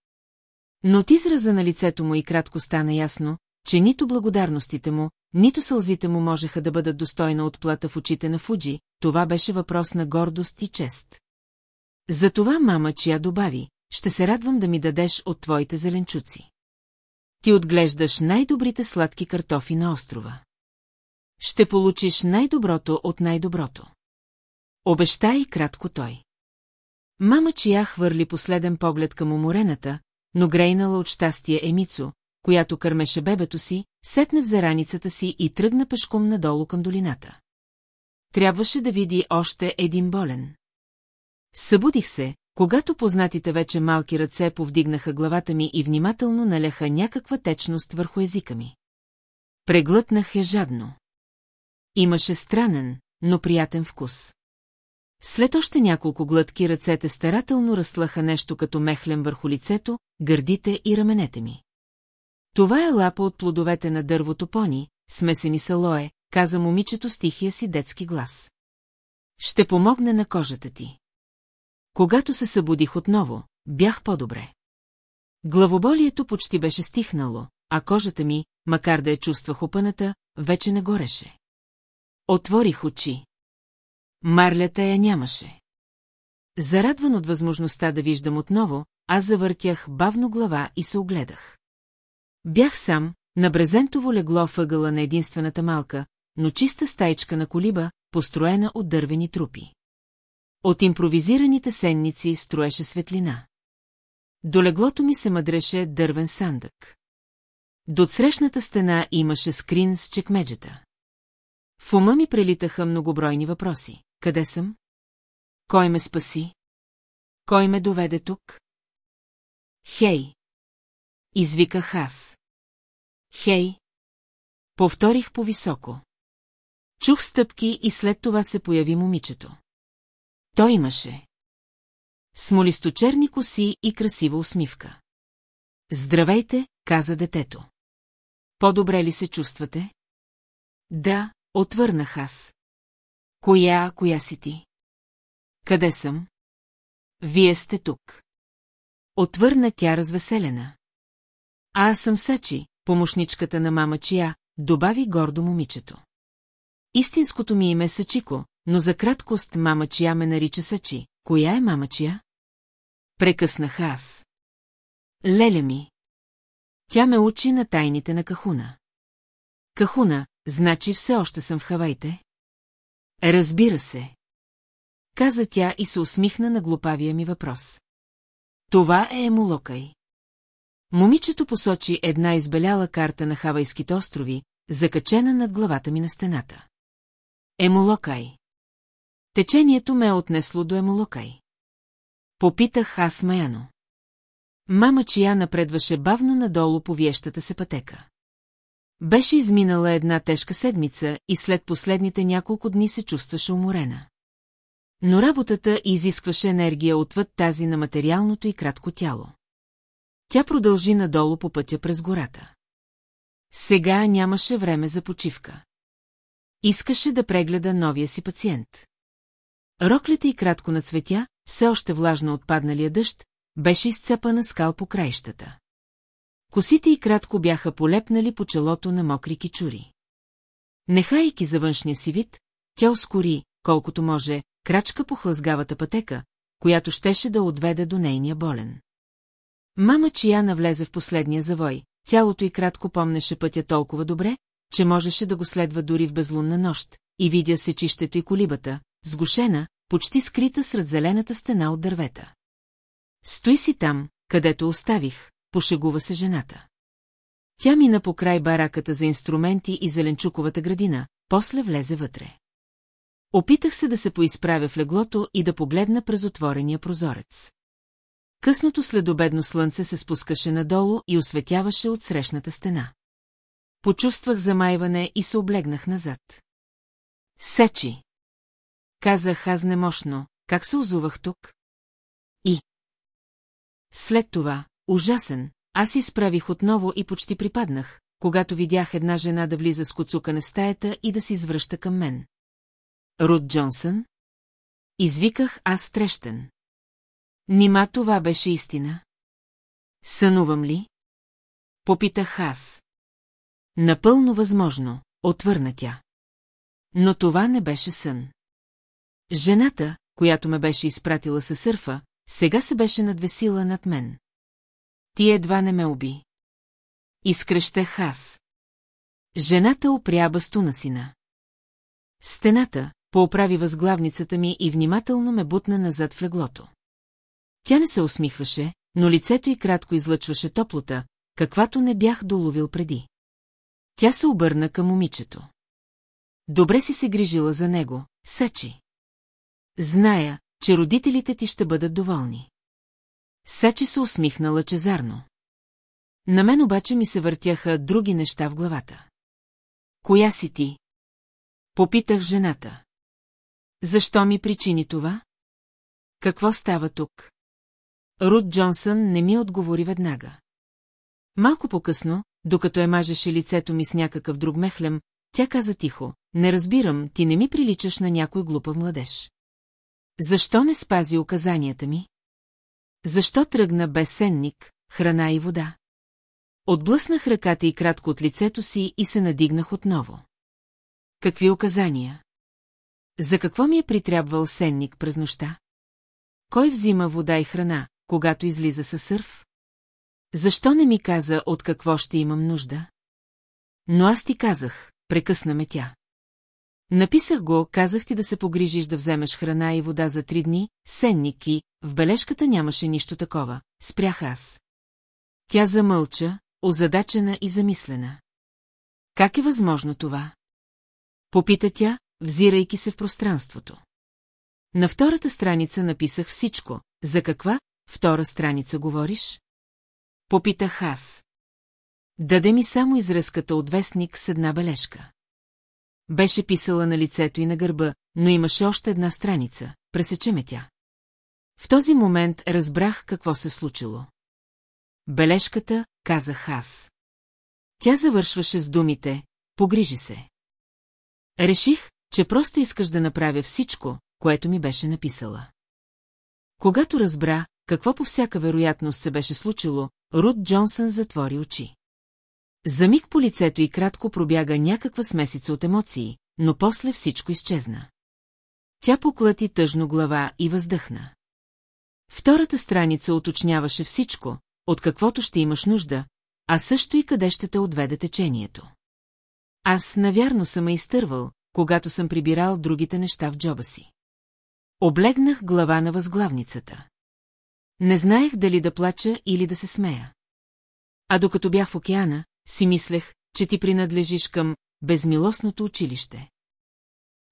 S1: Но от израза на лицето му и кратко стана ясно, че нито благодарностите му, нито сълзите му можеха да бъдат достойна плата в очите на Фуджи, това беше въпрос на гордост и чест. Затова мама, чия добави, ще се радвам да ми дадеш от твоите зеленчуци. Ти отглеждаш най-добрите сладки картофи на острова. Ще получиш най-доброто от най-доброто. Обеща и кратко той. Мама чия хвърли последен поглед към уморената, но грейнала от щастие Емицо, която кърмеше бебето си, сетне в зараницата си и тръгна пешком надолу към долината. Трябваше да види още един болен. Събудих се, когато познатите вече малки ръце повдигнаха главата ми и внимателно наляха някаква течност върху езика ми. Преглътнах я жадно. Имаше странен, но приятен вкус. След още няколко глътки ръцете старателно разслаха нещо като мехлем върху лицето, гърдите и раменете ми. Това е лапа от плодовете на дървото пони, смесени с алое, каза момичето с тихия си детски глас. Ще помогне на кожата ти. Когато се събудих отново, бях по-добре. Главоболието почти беше стихнало, а кожата ми, макар да я чувствах опъната, вече не гореше. Отворих очи. Марлята я нямаше. Зарадван от възможността да виждам отново, аз завъртях бавно глава и се огледах. Бях сам, на брезентово легло въгъла на единствената малка, но чиста стайчка на колиба, построена от дървени трупи. От импровизираните сенници строеше светлина. До леглото ми се мъдреше дървен сандък. До срещната стена имаше скрин с чекмеджета. В ума ми прелитаха многобройни въпроси. Къде съм? Кой ме спаси? Кой ме доведе тук? Хей, Извиках аз. Хей! Повторих повисоко. Чух стъпки и след това се появи момичето. Той имаше. Смолисточерни коси и красива усмивка. Здравейте, каза детето. По-добре ли се чувствате? Да, отвърнах аз. Коя, коя си ти? Къде съм? Вие сте тук. Отвърна тя развеселена. А аз съм Сачи, помощничката на мама Чия, добави гордо момичето. Истинското ми име е Сачико, но за краткост мама Чия ме нарича Сачи. Коя е мама Чия? Прекъснах аз. Леля ми. Тя ме учи на тайните на Кахуна. Кахуна, значи все още съм в Хавайте? Разбира се. Каза тя и се усмихна на глупавия ми въпрос. Това е Емулокай. Момичето посочи една избеляла карта на Хавайските острови, закачена над главата ми на стената. Емолокай. Течението ме е отнесло до Емолокай. Попитах аз маяно. Мама чия напредваше бавно надолу по виещата се пътека. Беше изминала една тежка седмица и след последните няколко дни се чувстваше уморена. Но работата изискваше енергия отвъд тази на материалното и кратко тяло. Тя продължи надолу по пътя през гората. Сега нямаше време за почивка. Искаше да прегледа новия си пациент. Роклята и кратко на цветя, все още влажна от падналия дъжд, беше изцепана скал по краищата. Косите и кратко бяха полепнали по челото на мокри кичури. Нехайки за външния си вид, тя ускори, колкото може, крачка по хлъзгавата пътека, която щеше да отведе до нейния болен. Мама Чияна влезе в последния завой, тялото й кратко помнеше пътя толкова добре, че можеше да го следва дори в безлунна нощ, и видя сечището и колибата, сгушена, почти скрита сред зелената стена от дървета. Стои си там, където оставих, пошегува се жената. Тя мина по край бараката за инструменти и зеленчуковата градина, после влезе вътре. Опитах се да се поизправя в леглото и да погледна през отворения прозорец. Късното следобедно слънце се спускаше надолу и осветяваше от срещната стена. Почувствах замайване и се облегнах назад. Сечи! Казах аз немощно, как се озувах тук? И... След това, ужасен, аз изправих отново и почти припаднах, когато видях една жена да влиза с коцукане на стаята и да се извръща към мен. Рут Джонсън? Извиках аз трещен. Нима това беше истина? Сънувам ли? Попитах аз. Напълно възможно, отвърна тя. Но това не беше сън. Жената, която ме беше изпратила със сърфа, сега се беше надвесила над мен. Ти едва не ме уби. Изкръщах аз. Жената опря бастуна сина. Стената, поправи възглавницата ми и внимателно ме бутна назад в леглото. Тя не се усмихваше, но лицето й кратко излъчваше топлота, каквато не бях доловил преди. Тя се обърна към момичето. Добре си се грижила за него, Сачи. Зная, че родителите ти ще бъдат доволни. Сачи се усмихна лъчезарно. На мен обаче ми се въртяха други неща в главата. Коя си ти? Попитах жената. Защо ми причини това? Какво става тук? Рут Джонсън не ми отговори веднага. Малко по-късно, докато е мажеше лицето ми с някакъв друг мехлем, тя каза тихо, не разбирам, ти не ми приличаш на някой глупав младеж. Защо не спази указанията ми? Защо тръгна без сенник, храна и вода? Отблъснах ръката и кратко от лицето си и се надигнах отново. Какви указания? За какво ми е притрябвал сенник през нощта? Кой взима вода и храна, когато излиза със сърф? Защо не ми каза от какво ще имам нужда? Но аз ти казах, прекъсна ме тя. Написах го, казах ти да се погрижиш да вземеш храна и вода за три дни, сенник и в бележката нямаше нищо такова, спрях аз. Тя замълча, озадачена и замислена. Как е възможно това? Попита тя, взирайки се в пространството. На втората страница написах всичко, за каква Втора страница говориш? Попитах аз. Даде ми само изразката от вестник с една бележка. Беше писала на лицето и на гърба, но имаше още една страница, пресече ме тя. В този момент разбрах какво се случило. Бележката, казах аз. Тя завършваше с думите «Погрижи се». Реших, че просто искаш да направя всичко, което ми беше написала. Когато разбра, какво по всяка вероятност се беше случило, Рут Джонсън затвори очи. За миг по лицето и кратко пробяга някаква смесица от емоции, но после всичко изчезна. Тя поклати тъжно глава и въздъхна. Втората страница уточняваше всичко, от каквото ще имаш нужда, а също и къде ще те отведе течението. Аз навярно съм е изтървал, когато съм прибирал другите неща в джоба си. Облегнах глава на възглавницата. Не знаех дали да плача или да се смея. А докато бях в океана, си мислех, че ти принадлежиш към безмилостното училище.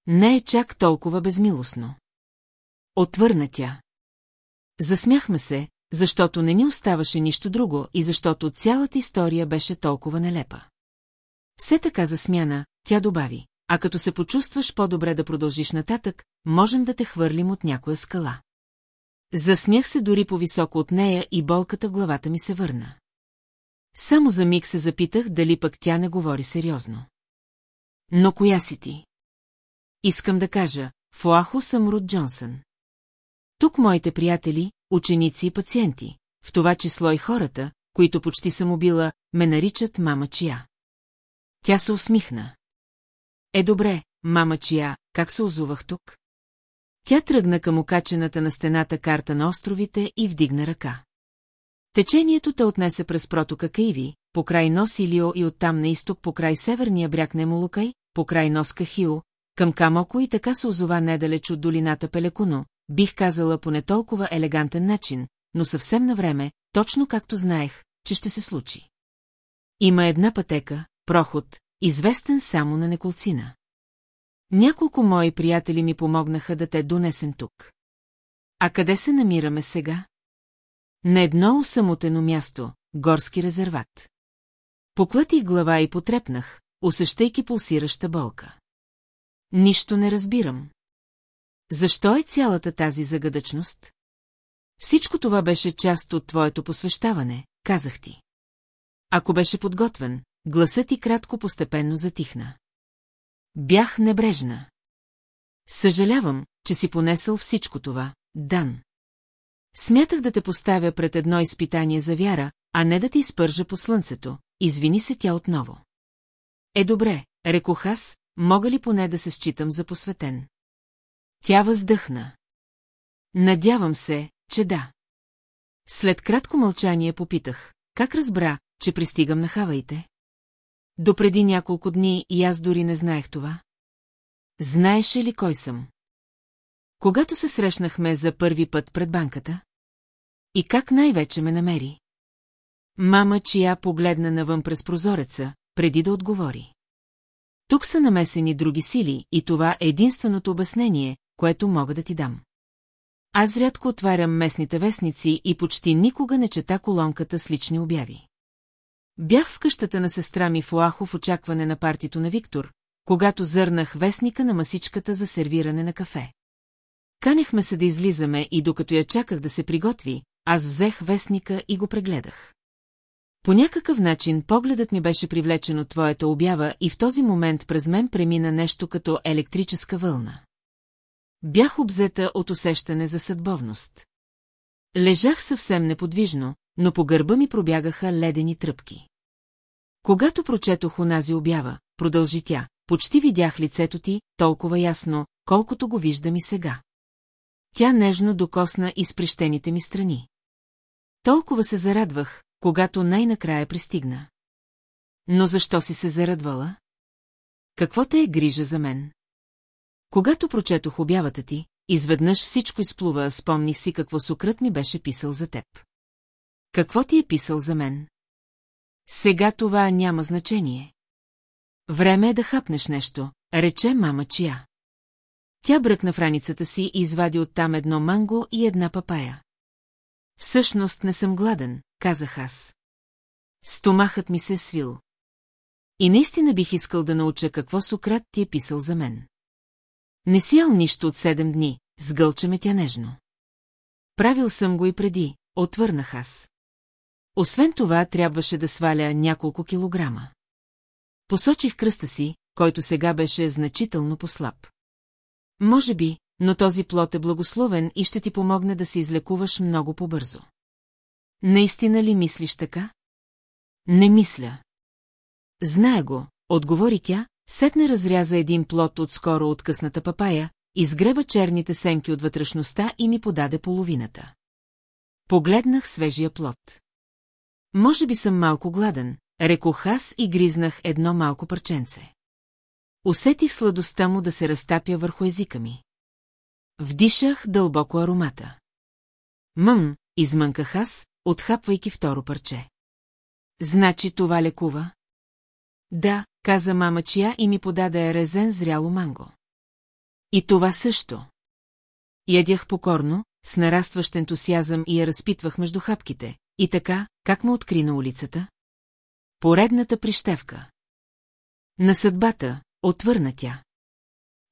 S1: Не е чак толкова безмилостно. Отвърна тя. Засмяхме се, защото не ни оставаше нищо друго и защото цялата история беше толкова нелепа. Все така засмяна, тя добави, а като се почувстваш по-добре да продължиш нататък, можем да те хвърлим от някоя скала. Засмях се дори по-високо от нея и болката в главата ми се върна. Само за миг се запитах дали пък тя не говори сериозно. Но коя си ти? Искам да кажа, в Оахо съм Рут Джонсън. Тук моите приятели, ученици и пациенти, в това число и хората, които почти съм убила, ме наричат мама чия. Тя се усмихна. Е добре, мама чия, как се озувах тук? Тя тръгна към окачената на стената карта на островите и вдигна ръка. Течението те отнесе през протока Каиви, край нос Илио и оттам на изток по край северния бряг на Молокай, край нос Кахио, към Камоко и така се озова недалеч от долината Пелекуно, бих казала по не толкова елегантен начин, но съвсем на време, точно както знаех, че ще се случи. Има една пътека, проход, известен само на неколцина. Няколко мои приятели ми помогнаха да те донесем тук. А къде се намираме сега? На едно усамотено място, горски резерват. Поклатих глава и потрепнах, усещайки пулсираща болка. Нищо не разбирам. Защо е цялата тази загадъчност? Всичко това беше част от твоето посвещаване, казах ти. Ако беше подготвен, гласът ти кратко постепенно затихна. Бях небрежна. Съжалявам, че си понесъл всичко това, Дан. Смятах да те поставя пред едно изпитание за вяра, а не да ти изпържа по слънцето. Извини се тя отново. Е добре, рекох аз, мога ли поне да се считам за посветен? Тя въздъхна. Надявам се, че да. След кратко мълчание попитах, как разбра, че пристигам на Хаваите? Допреди няколко дни и аз дори не знаех това. Знаеше ли кой съм? Когато се срещнахме за първи път пред банката? И как най-вече ме намери? Мама, чия погледна навън през прозореца, преди да отговори. Тук са намесени други сили и това е единственото обяснение, което мога да ти дам. Аз рядко отварям местните вестници и почти никога не чета колонката с лични обяви. Бях в къщата на сестра ми в Оахо в очакване на партито на Виктор, когато зърнах вестника на масичката за сервиране на кафе. Канехме се да излизаме и докато я чаках да се приготви, аз взех вестника и го прегледах. По някакъв начин погледът ми беше привлечен от твоята обява и в този момент през мен премина нещо като електрическа вълна. Бях обзета от усещане за съдбовност. Лежах съвсем неподвижно, но по гърба ми пробягаха ледени тръпки. Когато прочетох онази обява, продължи тя, почти видях лицето ти, толкова ясно, колкото го виждам и сега. Тя нежно докосна изпрещените ми страни. Толкова се зарадвах, когато най-накрая пристигна. Но защо си се зарадвала? Какво те е грижа за мен? Когато прочетох обявата ти, изведнъж всичко изплува, спомних си какво сукрът ми беше писал за теб. Какво ти е писал за мен? Сега това няма значение. Време е да хапнеш нещо, рече мама чия. Тя бръкна в раницата си и извади оттам едно манго и една папая. Всъщност не съм гладен, казах аз. Стомахът ми се е свил. И наистина бих искал да науча какво Сократ ти е писал за мен. Не си ял нищо от седем дни, сгълча ме тя нежно. Правил съм го и преди, отвърнах аз. Освен това, трябваше да сваля няколко килограма. Посочих кръста си, който сега беше значително послаб. Може би, но този плод е благословен и ще ти помогне да се излекуваш много по-бързо. Наистина ли мислиш така? Не мисля. Зная го, отговори тя, сетне разряза един плод от скоро откъсната папая, изгреба черните семки от вътрешността и ми подаде половината. Погледнах свежия плод. Може би съм малко гладен, рекох аз и гризнах едно малко парченце. Усетих сладостта му да се разтапя върху езика ми. Вдишах дълбоко аромата. Мъм, измънках аз, отхапвайки второ парче. Значи това лекува? Да, каза мама чия и ми подаде резен зряло манго. И това също. Ядях покорно, с нарастващ ентусиазъм и я разпитвах между хапките, и така, как му откри на улицата? Поредната прищевка. На съдбата, отвърна тя.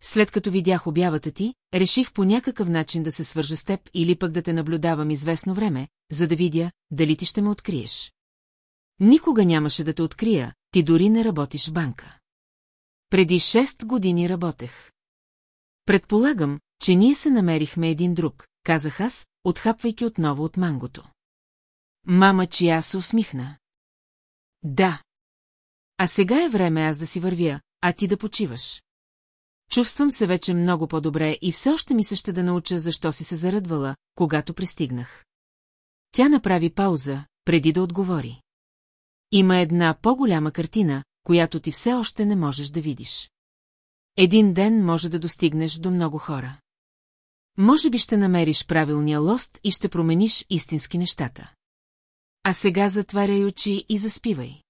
S1: След като видях обявата ти, реших по някакъв начин да се свържа с теб или пък да те наблюдавам известно време, за да видя, дали ти ще ме откриеш. Никога нямаше да те открия, ти дори не работиш в банка. Преди 6 години работех. Предполагам, че ние се намерихме един друг, казах аз, отхапвайки отново от мангото. Мама чия се усмихна. Да. А сега е време аз да си вървя, а ти да почиваш. Чувствам се вече много по-добре и все още ми се ще да науча защо си се зарадвала, когато пристигнах. Тя направи пауза, преди да отговори. Има една по-голяма картина, която ти все още не можеш да видиш. Един ден може да достигнеш до много хора. Може би ще намериш правилния лост и ще промениш истински нещата а сега затваряй очи и заспивай.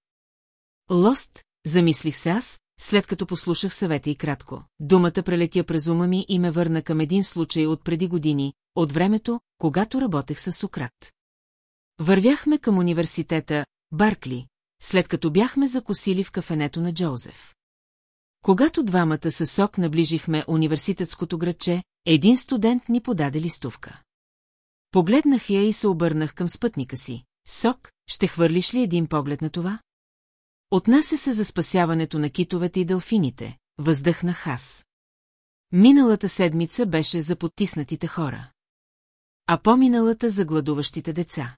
S1: Лост, замислих се аз, след като послушах съвета и кратко. Думата прелетя през ума ми и ме върна към един случай от преди години, от времето, когато работех с Сократ. Вървяхме към университета Баркли, след като бяхме закусили в кафенето на Джозеф. Когато двамата със сок наближихме университетското градче, един студент ни подаде листовка. Погледнах я и се обърнах към спътника си. Сок, ще хвърлиш ли един поглед на това? Отнася се за спасяването на китовете и дълфините, въздъхна Хас. Миналата седмица беше за потиснатите хора. А по-миналата за гладуващите деца.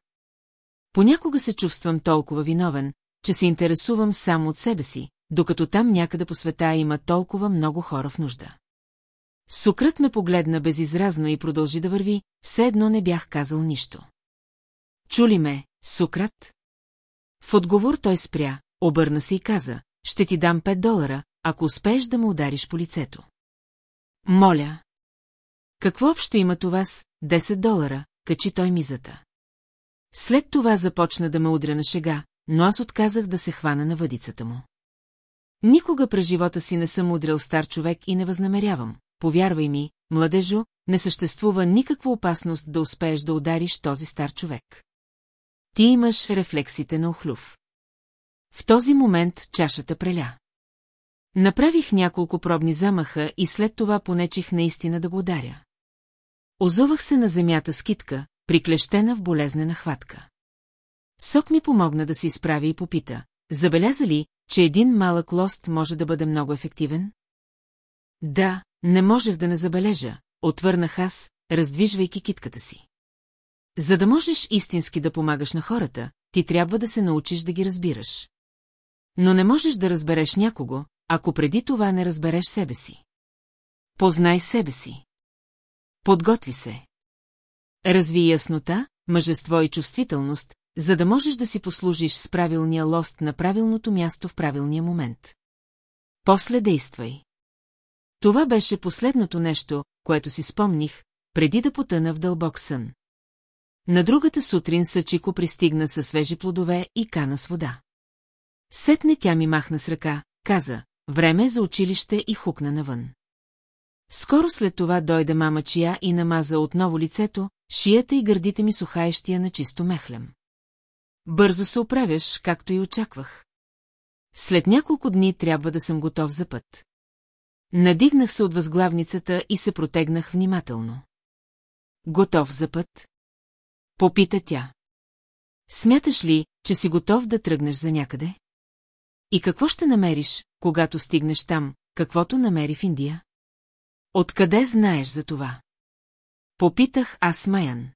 S1: Понякога се чувствам толкова виновен, че се интересувам само от себе си, докато там някъде по света има толкова много хора в нужда. Сукрът ме погледна безизразно и продължи да върви, все едно не бях казал нищо. Чули ме, Сократ? В отговор той спря, обърна се и каза, ще ти дам 5 долара, ако успееш да му удариш по лицето. Моля. Какво общо имат у вас, 10 долара, качи той мизата. След това започна да ме удря на шега, но аз отказах да се хвана на въдицата му. Никога през живота си не съм удрял стар човек и не възнамерявам. Повярвай ми, младежо, не съществува никаква опасност да успееш да удариш този стар човек. Ти имаш рефлексите на охлюв. В този момент чашата преля. Направих няколко пробни замаха и след това понечих наистина да го ударя. Озовах се на земята с китка, приклещена в болезнена хватка. Сок ми помогна да се изправи и попита. Забеляза ли, че един малък лост може да бъде много ефективен? Да, не можех да не забележа, отвърнах аз, раздвижвайки китката си. За да можеш истински да помагаш на хората, ти трябва да се научиш да ги разбираш. Но не можеш да разбереш някого, ако преди това не разбереш себе си. Познай себе си. Подготви се. Разви яснота, мъжество и чувствителност, за да можеш да си послужиш с правилния лост на правилното място в правилния момент. После действай. Това беше последното нещо, което си спомних, преди да потъна в дълбок сън. На другата сутрин Сачико пристигна със свежи плодове и кана с вода. Сетне тя ми махна с ръка, каза, време е за училище и хукна навън. Скоро след това дойде мама Чия и намаза отново лицето, шията и гърдите ми сухаещия на чисто мехлем. Бързо се оправяш, както и очаквах. След няколко дни трябва да съм готов за път. Надигнах се от възглавницата и се протегнах внимателно. Готов за път? Попита тя. Смяташ ли, че си готов да тръгнеш за някъде? И какво ще намериш, когато стигнеш там, каквото намери в Индия? Откъде знаеш за това? Попитах аз Майан.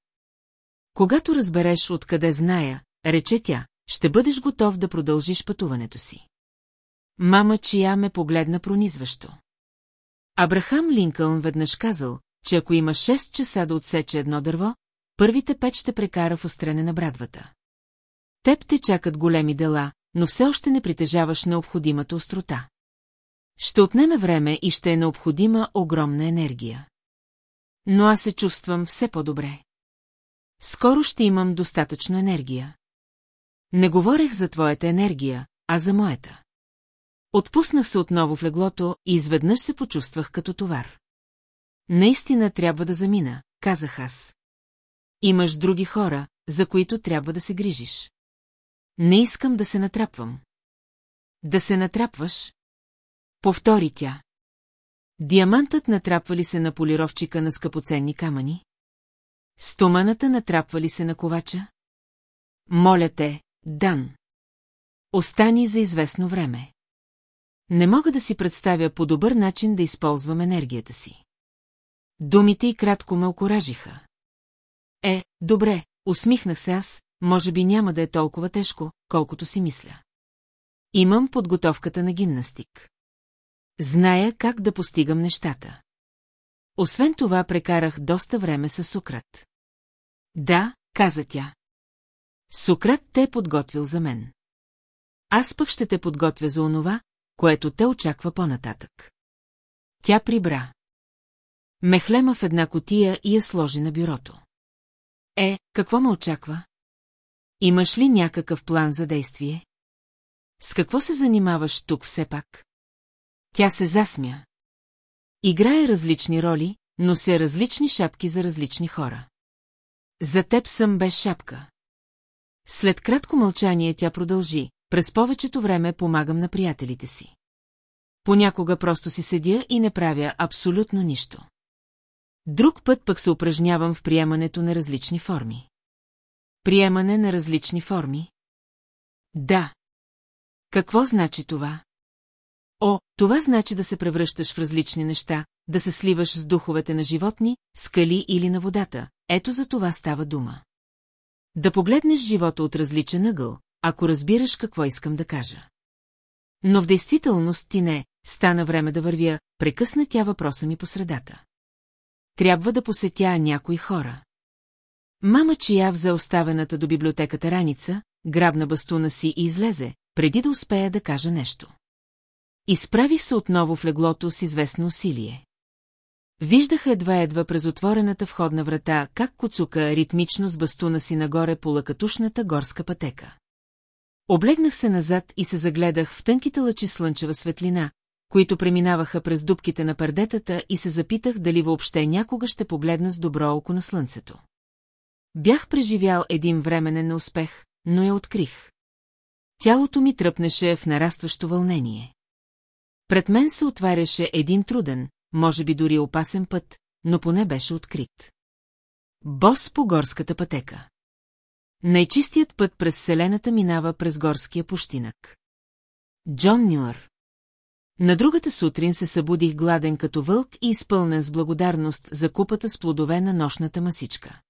S1: Когато разбереш откъде зная, рече тя, ще бъдеш готов да продължиш пътуването си. Мама Чия ме погледна пронизващо. Абрахам Линкълн веднъж казал, че ако има 6 часа да отсече едно дърво, първите пет ще прекара в острене на брадвата. Теб те чакат големи дела, но все още не притежаваш необходимата острота. Ще отнеме време и ще е необходима огромна енергия. Но аз се чувствам все по-добре. Скоро ще имам достатъчно енергия. Не говорех за твоята енергия, а за моята. Отпуснах се отново в леглото и изведнъж се почувствах като товар. Наистина трябва да замина, казах аз. Имаш други хора, за които трябва да се грижиш. Не искам да се натрапвам. Да се натрапваш? Повтори тя. Диамантът натрапва ли се на полировчика на скъпоценни камъни? Стоманата натрапва ли се на ковача? Моля те, Дан. Остани за известно време. Не мога да си представя по добър начин да използвам енергията си. Думите и кратко ме окоражиха. Е, добре, усмихнах се аз, може би няма да е толкова тежко, колкото си мисля. Имам подготовката на гимнастик. Зная как да постигам нещата. Освен това прекарах доста време с Сократ. Да, каза тя. Сократ те е подготвил за мен. Аз пък ще те подготвя за онова, което те очаква по-нататък. Тя прибра. Мехлема в една котия и я сложи на бюрото. Е, какво ме очаква? Имаш ли някакъв план за действие? С какво се занимаваш тук все пак? Тя се засмя. Играе различни роли, но се различни шапки за различни хора. За теб съм без шапка. След кратко мълчание тя продължи, през повечето време помагам на приятелите си. Понякога просто си седя и не правя абсолютно нищо. Друг път пък се упражнявам в приемането на различни форми. Приемане на различни форми? Да. Какво значи това? О, това значи да се превръщаш в различни неща, да се сливаш с духовете на животни, скали или на водата. Ето за това става дума. Да погледнеш живота от различен ъгъл, ако разбираш какво искам да кажа. Но в действителност ти не, стана време да вървя, прекъсна тя въпроса ми по средата. Трябва да посетя някои хора. Мама чия взе оставената до библиотеката раница, грабна бастуна си и излезе, преди да успея да кажа нещо. Изправих се отново в леглото с известно усилие. Виждаха едва-едва през отворената входна врата, как коцука ритмично с бастуна си нагоре по лъкатушната горска пътека. Облегнах се назад и се загледах в тънките лъчи слънчева светлина, които преминаваха през дубките на пардетата и се запитах дали въобще някога ще погледна с добро око на слънцето. Бях преживял един временен неуспех, но я открих. Тялото ми тръпнеше в нарастващо вълнение. Пред мен се отваряше един труден, може би дори опасен път, но поне беше открит. Бос по горската пътека. Най-чистият път през селената минава през горския пущинък. Джон Нюър на другата сутрин се събудих гладен като вълк и изпълнен с благодарност за купата с плодове на нощната масичка.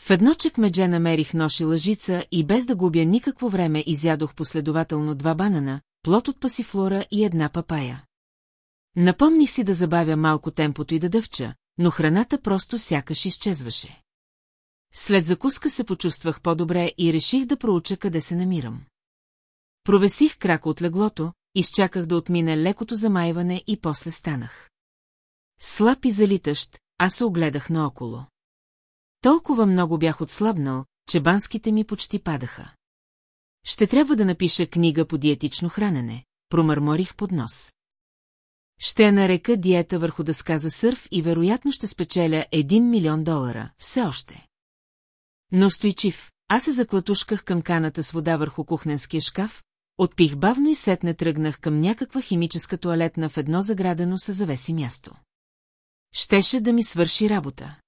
S1: В едно чекмедже намерих ноши лъжица и без да губя никакво време изядох последователно два банана, плод от пасифлора и една папая. Напомних си да забавя малко темпото и да дъвча, но храната просто сякаш изчезваше. След закуска се почувствах по-добре и реших да проуча къде се намирам. Провесих крак от леглото, изчаках да отмине лекото замайване и после станах. Слаб и залитащ, аз се огледах наоколо. Толкова много бях отслабнал, че банските ми почти падаха. Ще трябва да напиша книга по диетично хранене, промърморих под нос. Ще я нарека диета върху дъска за сърф и вероятно ще спечеля 1 милион долара, все още. Но стойчив, аз се заклатушках към каната с вода върху кухненския шкаф, Отпих бавно и сетне тръгнах към някаква химическа туалетна в едно заградено със завеси място. Щеше да ми свърши работа.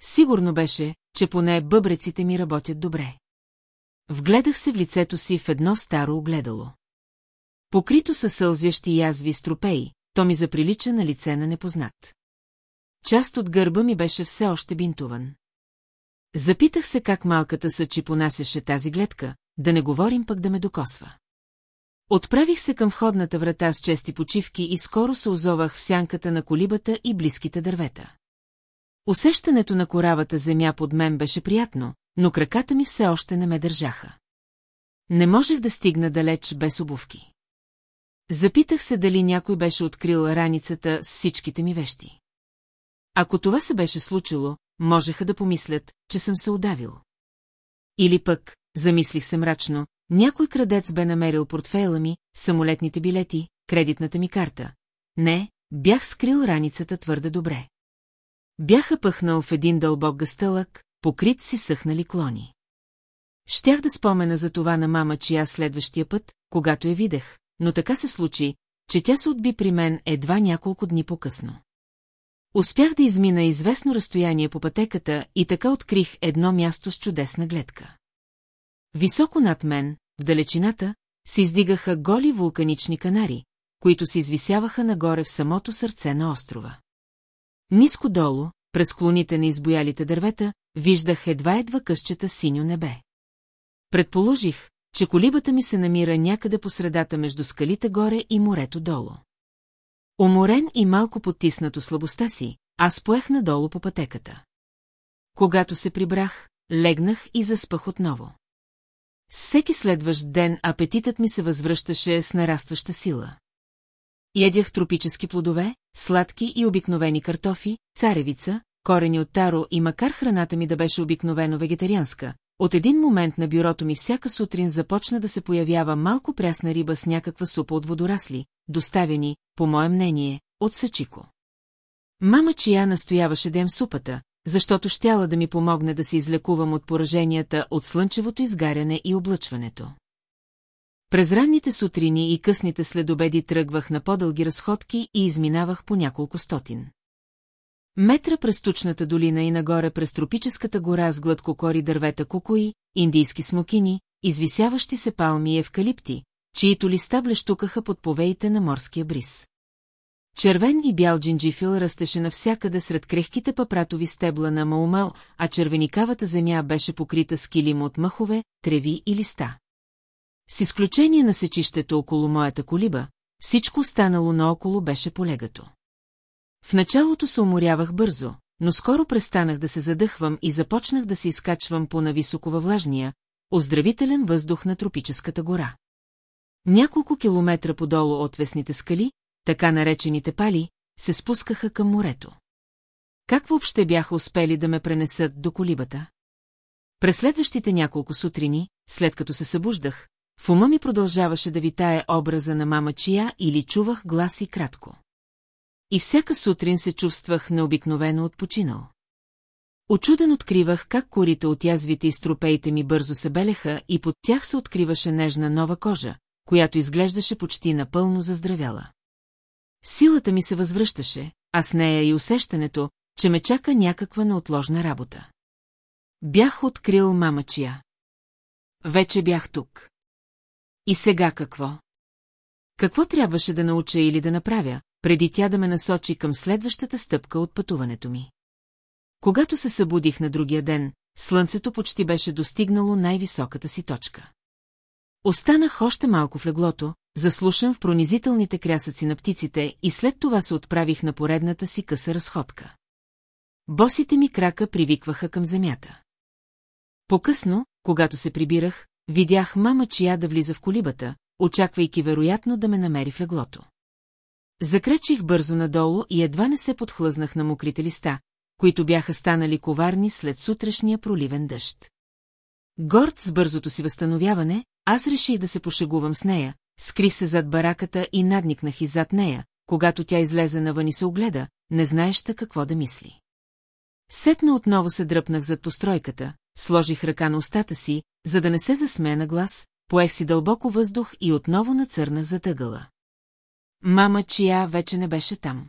S1: Сигурно беше, че поне бъбреците ми работят добре. Вгледах се в лицето си в едно старо огледало. Покрито със сълзящи язви стропеи, то ми заприлича на лице на непознат. Част от гърба ми беше все още бинтуван. Запитах се как малката съчи понасяше тази гледка, да не говорим пък да ме докосва. Отправих се към входната врата с чести почивки и скоро се озовах в сянката на колибата и близките дървета. Усещането на коравата земя под мен беше приятно, но краката ми все още не ме държаха. Не можех да стигна далеч без обувки. Запитах се дали някой беше открил раницата с всичките ми вещи. Ако това се беше случило, можеха да помислят, че съм се удавил. Или пък, замислих се мрачно, някой крадец бе намерил портфейла ми, самолетните билети, кредитната ми карта. Не, бях скрил раницата твърде добре. Бяха пъхнал в един дълбок гъстълък, покрит си съхнали клони. Щях да спомена за това на мама, аз следващия път, когато я видях, но така се случи, че тя се отби при мен едва няколко дни по-късно. Успях да измина известно разстояние по пътеката и така открих едно място с чудесна гледка. Високо над мен, в далечината, се издигаха голи вулканични канари, които се извисяваха нагоре в самото сърце на острова. Ниско долу, през клоните на избоялите дървета, виждах едва-едва къщата синьо небе. Предположих, че колибата ми се намира някъде по средата между скалите горе и морето долу. Уморен и малко потиснато слабостта си, аз поех надолу по пътеката. Когато се прибрах, легнах и заспах отново. Всеки следващ ден апетитът ми се възвръщаше с нарастваща сила. Ядях тропически плодове, сладки и обикновени картофи, царевица, корени от таро и макар храната ми да беше обикновено вегетарианска, от един момент на бюрото ми всяка сутрин започна да се появява малко прясна риба с някаква супа от водорасли, доставени, по мое мнение, от Сачико. Мама Чия настояваше да ем супата, защото щяла да ми помогне да се излекувам от пораженията от слънчевото изгаряне и облъчването. През ранните сутрини и късните следобеди тръгвах на по-дълги разходки и изминавах по няколко стотин. Метра през тучната долина и нагоре през тропическата гора с гладкокори дървета кукои, индийски смокини, извисяващи се палми и евкалипти, чието листа блещукаха под повеите на морския бриз. Червен и бял джинджифил растеше навсякъде сред крехките папратови стебла на Маумал, а червеникавата земя беше покрита с килим от мъхове, треви и листа. С изключение на сечището около моята колиба, всичко останало наоколо беше полегато. В началото се уморявах бързо, но скоро престанах да се задъхвам и започнах да се изкачвам по нависоко във влажния, оздравителен въздух на тропическата гора. Няколко километра подолу от весните скали, така наречените пали, се спускаха към морето. Как въобще бяха успели да ме пренесат до колибата? През следващите няколко сутрини, след като се събуждах, в ума ми продължаваше да витае образа на мама Чия или чувах глас и кратко. И всяка сутрин се чувствах необикновено отпочинал. Очуден откривах как корите от язвите и стропеите ми бързо се белеха и под тях се откриваше нежна нова кожа, която изглеждаше почти напълно заздравяла. Силата ми се възвръщаше, а с нея и усещането, че ме чака някаква неотложна работа. Бях открил мамачия. Вече бях тук. И сега какво? Какво трябваше да науча или да направя, преди тя да ме насочи към следващата стъпка от пътуването ми? Когато се събудих на другия ден, слънцето почти беше достигнало най-високата си точка. Останах още малко в леглото, заслушан в пронизителните крясъци на птиците и след това се отправих на поредната си къса разходка. Босите ми крака привикваха към земята. По-късно, когато се прибирах, видях мама чия да влиза в колибата, очаквайки вероятно да ме намери в леглото. Закречих бързо надолу и едва не се подхлъзнах на мокрите листа, които бяха станали коварни след сутрешния проливен дъжд. Горд с бързото си възстановяване, аз реших да се пошегувам с нея, скри се зад бараката и надникнах и зад нея, когато тя излезе навън и се огледа, не знаеща какво да мисли. Сетно отново се дръпнах зад постройката, сложих ръка на устата си, за да не се засмея на глас, поех си дълбоко въздух и отново нацърнах за тъгъла. Мама чия вече не беше там.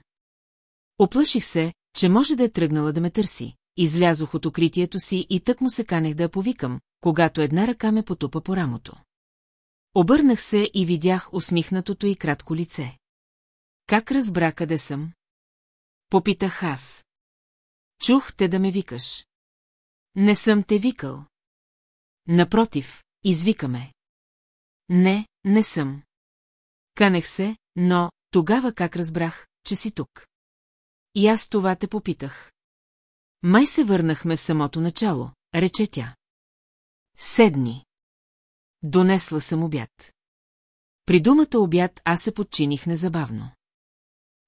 S1: Оплаших се, че може да е тръгнала да ме търси. Излязох от укритието си и тък му се канех да я повикам, когато една ръка ме потупа по рамото. Обърнах се и видях усмихнатото и кратко лице. Как разбра къде съм? Попитах аз. Чух те да ме викаш. Не съм те викал. Напротив, извикаме. Не, не съм. Канех се, но тогава как разбрах, че си тук? И аз това те попитах. Май се върнахме в самото начало, рече тя. Седни. Донесла съм обяд. При думата обяд аз се подчиних незабавно.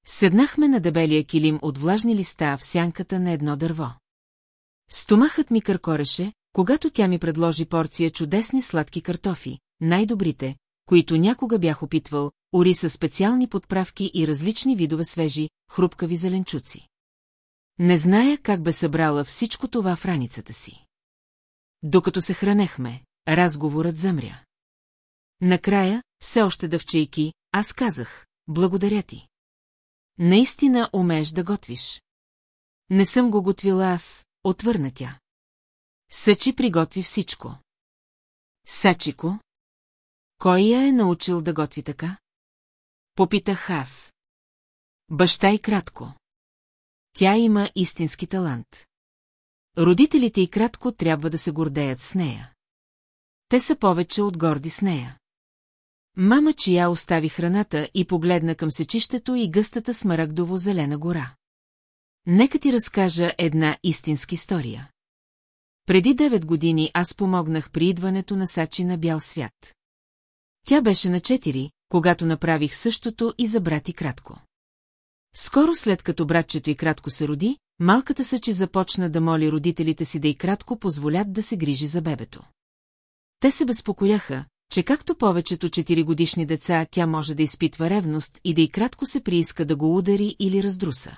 S1: Седнахме на дебелия килим от влажни листа в сянката на едно дърво. Стомахът ми къркореше, когато тя ми предложи порция чудесни сладки картофи, най-добрите, които някога бях опитвал, ори със специални подправки и различни видове свежи, хрупкави зеленчуци. Не зная как бе събрала всичко това в раницата си. Докато се хранехме, Разговорът замря. Накрая, все още дъвчейки, аз казах, благодаря ти. Наистина умееш да готвиш. Не съм го готвила аз, отвърна тя. Съчи приготви всичко. Сачико? Кой я е научил да готви така? Попитах аз. Баща и кратко. Тя има истински талант. Родителите и кратко трябва да се гордеят с нея. Те са повече от горди с нея. Мама чия остави храната и погледна към сечището и гъстата смарагдово-зелена гора. Нека ти разкажа една истинска история. Преди девет години аз помогнах при идването на Сачи на бял свят. Тя беше на четири, когато направих същото и за брат и кратко. Скоро след като братчето и кратко се роди, малката Сачи започна да моли родителите си да и кратко позволят да се грижи за бебето. Те се безпокояха, че както повечето четиригодишни деца тя може да изпитва ревност и да и кратко се прииска да го удари или раздруса.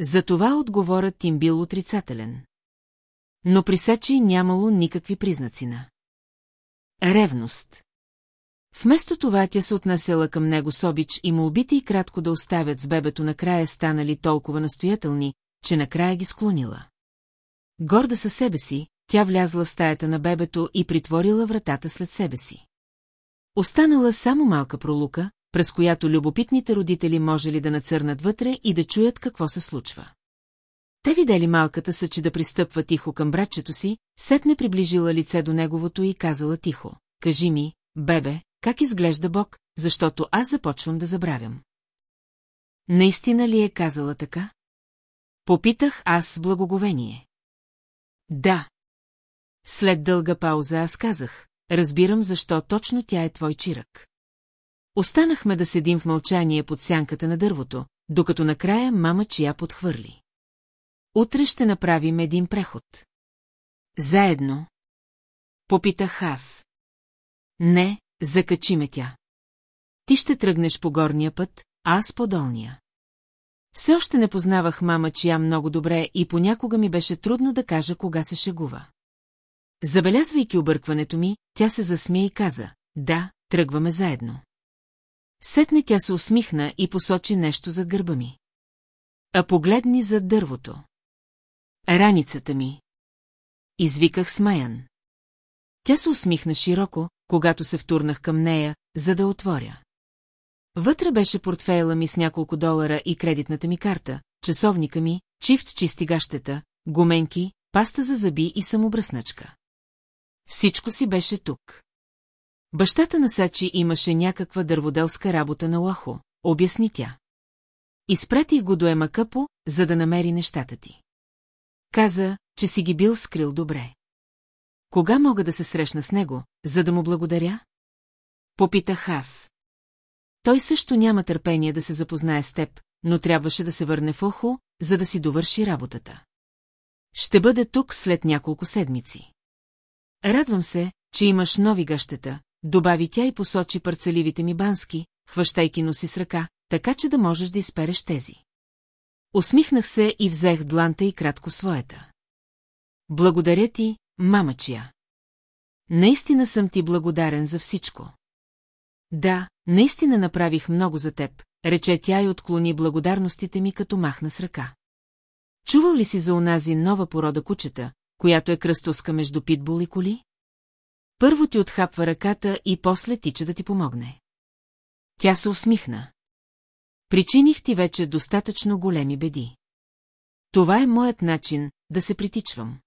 S1: Затова отговорът им бил отрицателен. Но при Сечи нямало никакви признаци на. Ревност. Вместо това тя се отнасяла към него с обич и молбите и кратко да оставят с бебето накрая станали толкова настоятелни, че накрая ги склонила. Горда със себе си, тя влязла в стаята на бебето и притворила вратата след себе си. Останала само малка пролука, през която любопитните родители можели да нацърнат вътре и да чуят какво се случва. Те видели малката съчи да пристъпва тихо към братчето си, сетне приближила лице до неговото и казала тихо. Кажи ми, бебе, как изглежда Бог, защото аз започвам да забравям. Наистина ли е казала така? Попитах аз с благоговение. Да. След дълга пауза аз казах, разбирам защо точно тя е твой чирък. Останахме да седим в мълчание под сянката на дървото, докато накрая мама чия подхвърли. Утре ще направим един преход. Заедно. Попитах аз. Не, закачи ме тя. Ти ще тръгнеш по горния път, аз по долния. Все още не познавах мама чия много добре и понякога ми беше трудно да кажа кога се шегува. Забелязвайки объркването ми, тя се засмя и каза, да, тръгваме заедно. Сетне тя се усмихна и посочи нещо зад гърба ми. А погледни зад дървото. Раницата ми. Извиках смаян. Тя се усмихна широко, когато се втурнах към нея, за да отворя. Вътре беше портфейла ми с няколко долара и кредитната ми карта, часовника ми, чифт чистигащета, гуменки, паста за зъби и самобръсначка. Всичко си беше тук. Бащата на Сачи имаше някаква дърводелска работа на Лахо, обясни тя. Изпратих го до Емакъпо, за да намери нещата ти. Каза, че си ги бил скрил добре. Кога мога да се срещна с него, за да му благодаря? Попитах аз. Той също няма търпение да се запознае с теб, но трябваше да се върне в Охо, за да си довърши работата. Ще бъде тук след няколко седмици. Радвам се, че имаш нови гъщета, добави тя и посочи парцеливите ми бански, хващайки носи с ръка, така че да можеш да изпереш тези. Усмихнах се и взех дланта и кратко своята. Благодаря ти, мамачия. Наистина съм ти благодарен за всичко. Да, наистина направих много за теб, рече тя и отклони благодарностите ми, като махна с ръка. Чувал ли си за онази нова порода кучета, която е кръстоска между питбул и коли? Първо ти отхапва ръката и после тича да ти помогне. Тя се усмихна. Причиних ти вече достатъчно големи беди. Това е моят начин да се притичвам.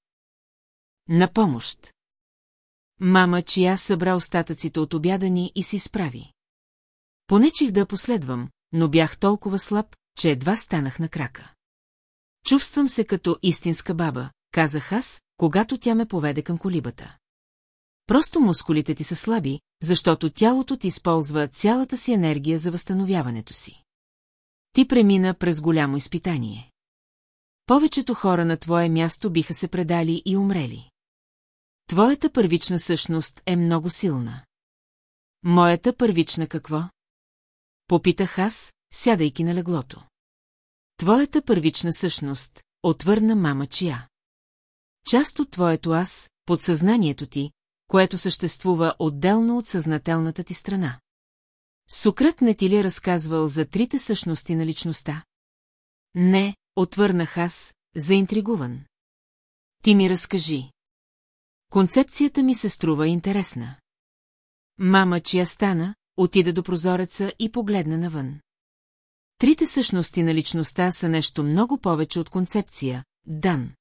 S1: На помощ. Мама, чия събра остатъците от обяда ни и си справи. Понечих да последвам, но бях толкова слаб, че едва станах на крака. Чувствам се като истинска баба, казах аз, когато тя ме поведе към колибата. Просто мускулите ти са слаби, защото тялото ти използва цялата си енергия за възстановяването си. Ти премина през голямо изпитание. Повечето хора на твое място биха се предали и умрели. Твоята първична същност е много силна. Моята първична какво? Попитах аз, сядайки на леглото. Твоята първична същност, отвърна мама чия. Част от твоето аз, подсъзнанието ти, което съществува отделно от съзнателната ти страна. Сократ не ти ли е разказвал за трите същности на личността? Не, отвърнах аз, заинтригуван. Ти ми разкажи. Концепцията ми се струва интересна. Мама, чия стана, отида до прозореца и погледна навън. Трите същности на личността са нещо много повече от концепция, дан.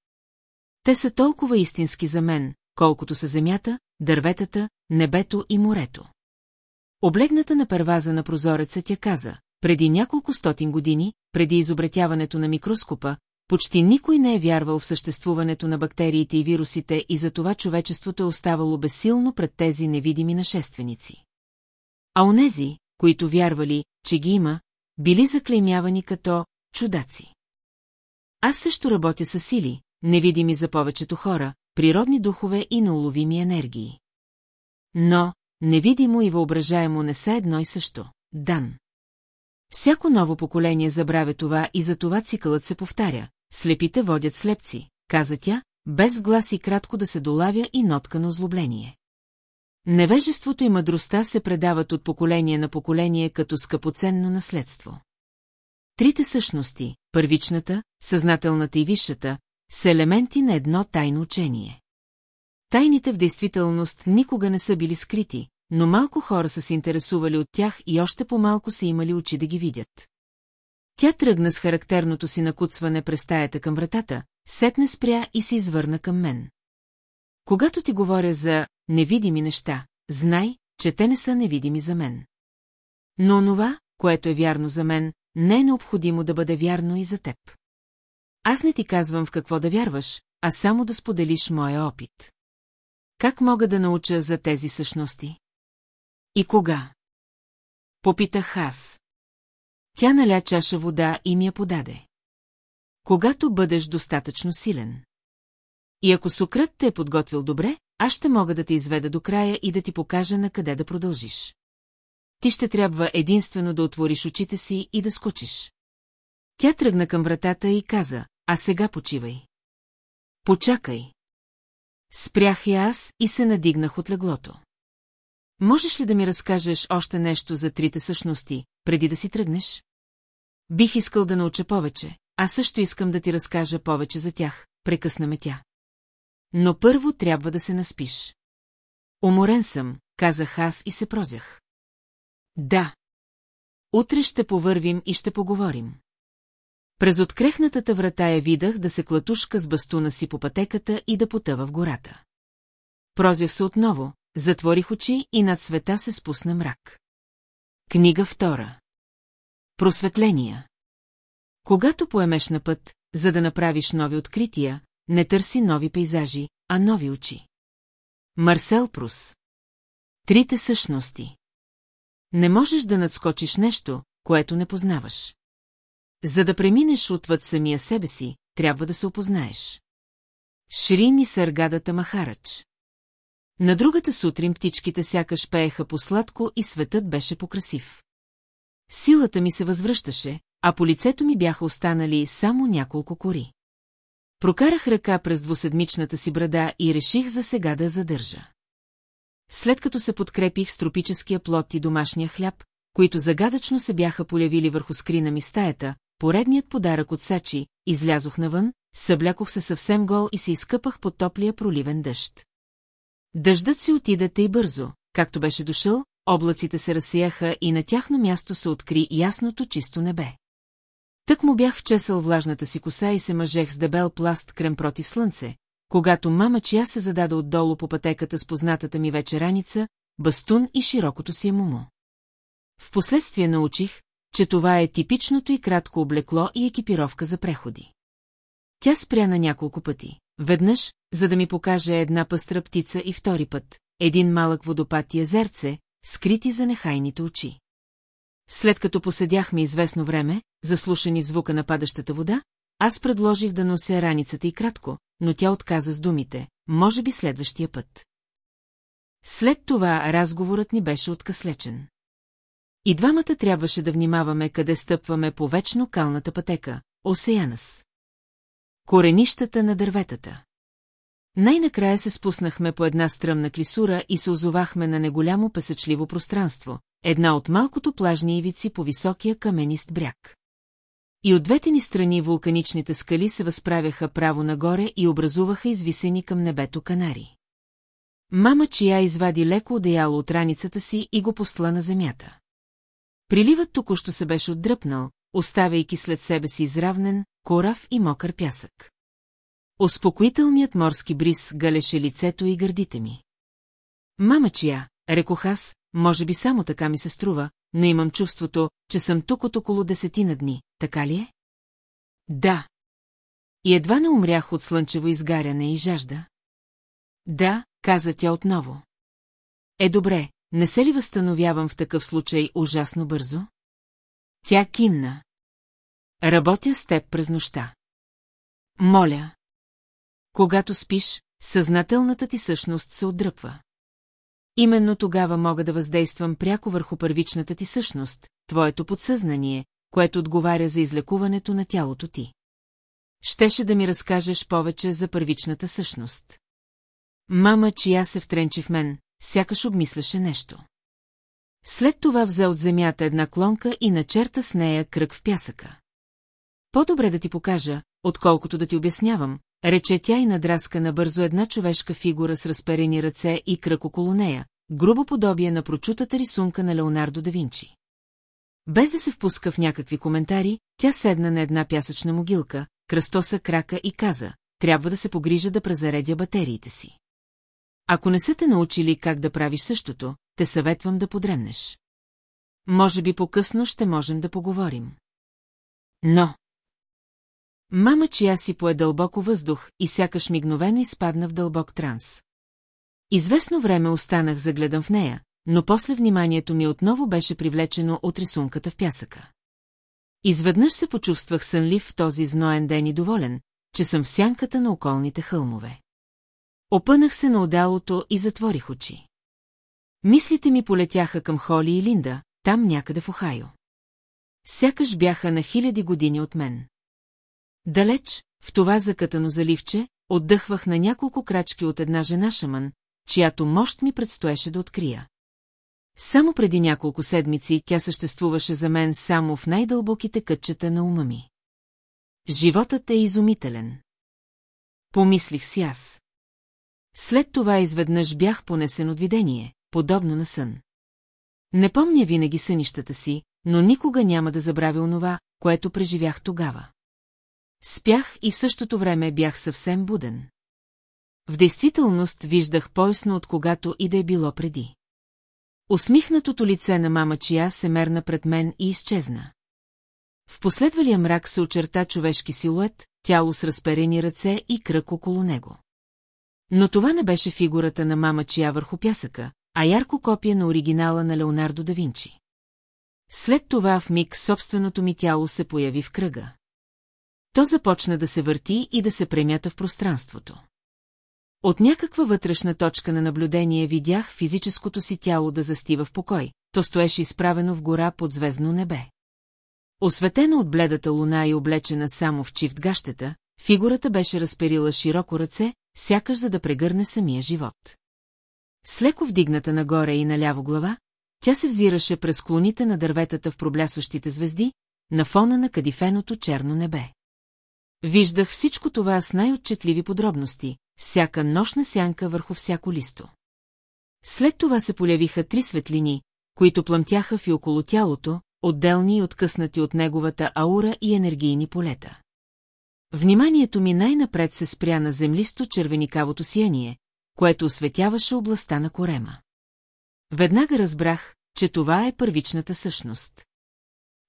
S1: Те са толкова истински за мен, колкото са земята, дърветата, небето и морето. Облегната на перваза на прозореца тя каза, преди няколко стотин години, преди изобретяването на микроскопа, почти никой не е вярвал в съществуването на бактериите и вирусите и затова човечеството е оставало безсилно пред тези невидими нашественици. А онези, които вярвали, че ги има, били заклеймявани като чудаци. Аз също работя с сили, невидими за повечето хора, природни духове и неуловими енергии. Но, невидимо и въображаемо не са едно и също. Дан. Всяко ново поколение забравя това и за това цикълът се повтаря. Слепите водят слепци, каза тя, без глас и кратко да се долавя и нотка на озлобление. Невежеството и мъдростта се предават от поколение на поколение като скъпоценно наследство. Трите същности – първичната, съзнателната и висшата, с елементи на едно тайно учение. Тайните в действителност никога не са били скрити, но малко хора са се интересували от тях и още по-малко са имали очи да ги видят. Тя тръгна с характерното си накуцване през стаята към вратата, сетне спря и се извърна към мен. Когато ти говоря за невидими неща, знай, че те не са невидими за мен. Но онова, което е вярно за мен, не е необходимо да бъде вярно и за теб. Аз не ти казвам в какво да вярваш, а само да споделиш моя опит. Как мога да науча за тези същности? И кога? Попитах аз. Тя наля чаша вода и ми я подаде. Когато бъдеш достатъчно силен. И ако Сократ те е подготвил добре, аз ще мога да те изведа до края и да ти покажа на къде да продължиш. Ти ще трябва единствено да отвориш очите си и да скочиш. Тя тръгна към вратата и каза, а сега почивай. Почакай. Спрях я аз и се надигнах от леглото. Можеш ли да ми разкажеш още нещо за трите същности, преди да си тръгнеш? Бих искал да науча повече, а също искам да ти разкажа повече за тях, прекъсна ме тя. Но първо трябва да се наспиш. Уморен съм, казах аз и се прозях. Да. Утре ще повървим и ще поговорим. През открехнатата врата я видах да се клатушка с бастуна си по пътеката и да потъва в гората. Прозях се отново, затворих очи и над света се спусна мрак. Книга втора Просветления Когато поемеш на път, за да направиш нови открития, не търси нови пейзажи, а нови очи. Марсел Прус Трите същности Не можеш да надскочиш нещо, което не познаваш. За да преминеш отвъд самия себе си, трябва да се опознаеш. Шрини Саргадата Махарач. На другата сутрин птичките сякаш пееха по-сладко и светът беше покрасив. Силата ми се възвръщаше, а по лицето ми бяха останали само няколко кори. Прокарах ръка през двуседмичната си брада и реших за сега да задържа. След като се подкрепих с тропическия плод и домашния хляб, които загадъчно се бяха полявили върху скрина ми стаята, поредният подарък от Сачи, излязох навън, съблякох се съвсем гол и се изкъпах под топлия проливен дъжд. Дъждът си отиде и бързо, както беше дошъл, облаците се разсияха и на тяхно място се откри ясното чисто небе. Тък му бях вчесал влажната си коса и се мъжех с дебел пласт крем против слънце, когато мама чия се зададе отдолу по пътеката с познатата ми вече раница, бастун и широкото си емумо. Впоследствие научих, че това е типичното и кратко облекло и екипировка за преходи. Тя спря на няколко пъти. Веднъж, за да ми покаже една пъстра птица и втори път, един малък водопад и езерце, скрити за нехайните очи. След като поседяхме известно време, заслушани звука на падащата вода, аз предложих да нося раницата и кратко, но тя отказа с думите, може би следващия път. След това разговорът ни беше откъслечен. И двамата трябваше да внимаваме къде стъпваме по вечно калната пътека, Осеянас. Коренищата на дърветата. Най-накрая се спуснахме по една стръмна клисура и се озовахме на неголямо песъчливо пространство, една от малкото плажни ивици по високия каменист бряг. И от двете ни страни вулканичните скали се възправяха право нагоре и образуваха извисени към небето канари. Мама чия извади леко одеяло от раницата си и го посла на земята. Приливът току-що се беше отдръпнал, оставяйки след себе си изравнен, корав и мокър пясък. Успокоителният морски бриз галеше лицето и гърдите ми. Мама чия, рекох аз, може би само така ми се струва, но имам чувството, че съм тук от около десетина дни, така ли е? Да. И едва не умрях от слънчево изгаряне и жажда. Да, каза тя отново. Е добре, не се ли възстановявам в такъв случай ужасно бързо? Тя кимна. Работя с теб през нощта. Моля. Когато спиш, съзнателната ти същност се отдръпва. Именно тогава мога да въздействам пряко върху първичната ти същност, твоето подсъзнание, което отговаря за излекуването на тялото ти. Щеше да ми разкажеш повече за първичната същност. Мама, чия се втренчи в мен, сякаш обмисляше нещо. След това взе от земята една клонка и начерта с нея кръг в пясъка. По-добре да ти покажа, отколкото да ти обяснявам, рече тя и надраска набързо една човешка фигура с разперени ръце и кръг около нея, грубо подобие на прочутата рисунка на Леонардо да Винчи. Без да се впуска в някакви коментари, тя седна на една пясъчна могилка, кръстоса крака и каза, трябва да се погрижа да презаредя батериите си. Ако не са те научили как да правиш същото, те съветвам да подремнеш. Може би по-късно ще можем да поговорим. Но... Мама чия си пое дълбоко въздух и сякаш мигновено изпадна в дълбок транс. Известно време останах загледан в нея, но после вниманието ми отново беше привлечено от рисунката в пясъка. Изведнъж се почувствах сънлив в този зноен ден и доволен, че съм в сянката на околните хълмове. Опънах се на одалото и затворих очи. Мислите ми полетяха към Холи и Линда, там някъде в Охайо. Сякаш бяха на хиляди години от мен. Далеч, в това закатано заливче, отдъхвах на няколко крачки от една жена шаман, чиято мощ ми предстоеше да открия. Само преди няколко седмици тя съществуваше за мен само в най-дълбоките кътчета на ума ми. Животът е изумителен. Помислих си аз. След това изведнъж бях понесен от видение, подобно на сън. Не помня винаги сънищата си, но никога няма да забравя онова, което преживях тогава. Спях и в същото време бях съвсем буден. В действителност виждах поясно от когато и да е било преди. Усмихнатото лице на мама Чия се мерна пред мен и изчезна. В последвалия мрак се очерта човешки силует, тяло с разперени ръце и кръг около него. Но това не беше фигурата на мама чия върху пясъка, а ярко копие на оригинала на Леонардо да Винчи. След това в миг собственото ми тяло се появи в кръга. То започна да се върти и да се премята в пространството. От някаква вътрешна точка на наблюдение видях физическото си тяло да застива в покой, то стоеше изправено в гора под звездно небе. Осветена от бледата луна и облечена само в чифт гащета, фигурата беше разперила широко ръце, сякаш за да прегърне самия живот. Слеко вдигната нагоре и наляво глава, тя се взираше през клоните на дърветата в проблясващите звезди, на фона на кадифеното черно небе. Виждах всичко това с най-отчетливи подробности, всяка нощна сянка върху всяко листо. След това се полявиха три светлини, които плъмтяха в и около тялото, отделни и откъснати от неговата аура и енергийни полета. Вниманието ми най-напред се спря на землисто червеникавото сияние, което осветяваше областта на корема. Веднага разбрах, че това е първичната същност.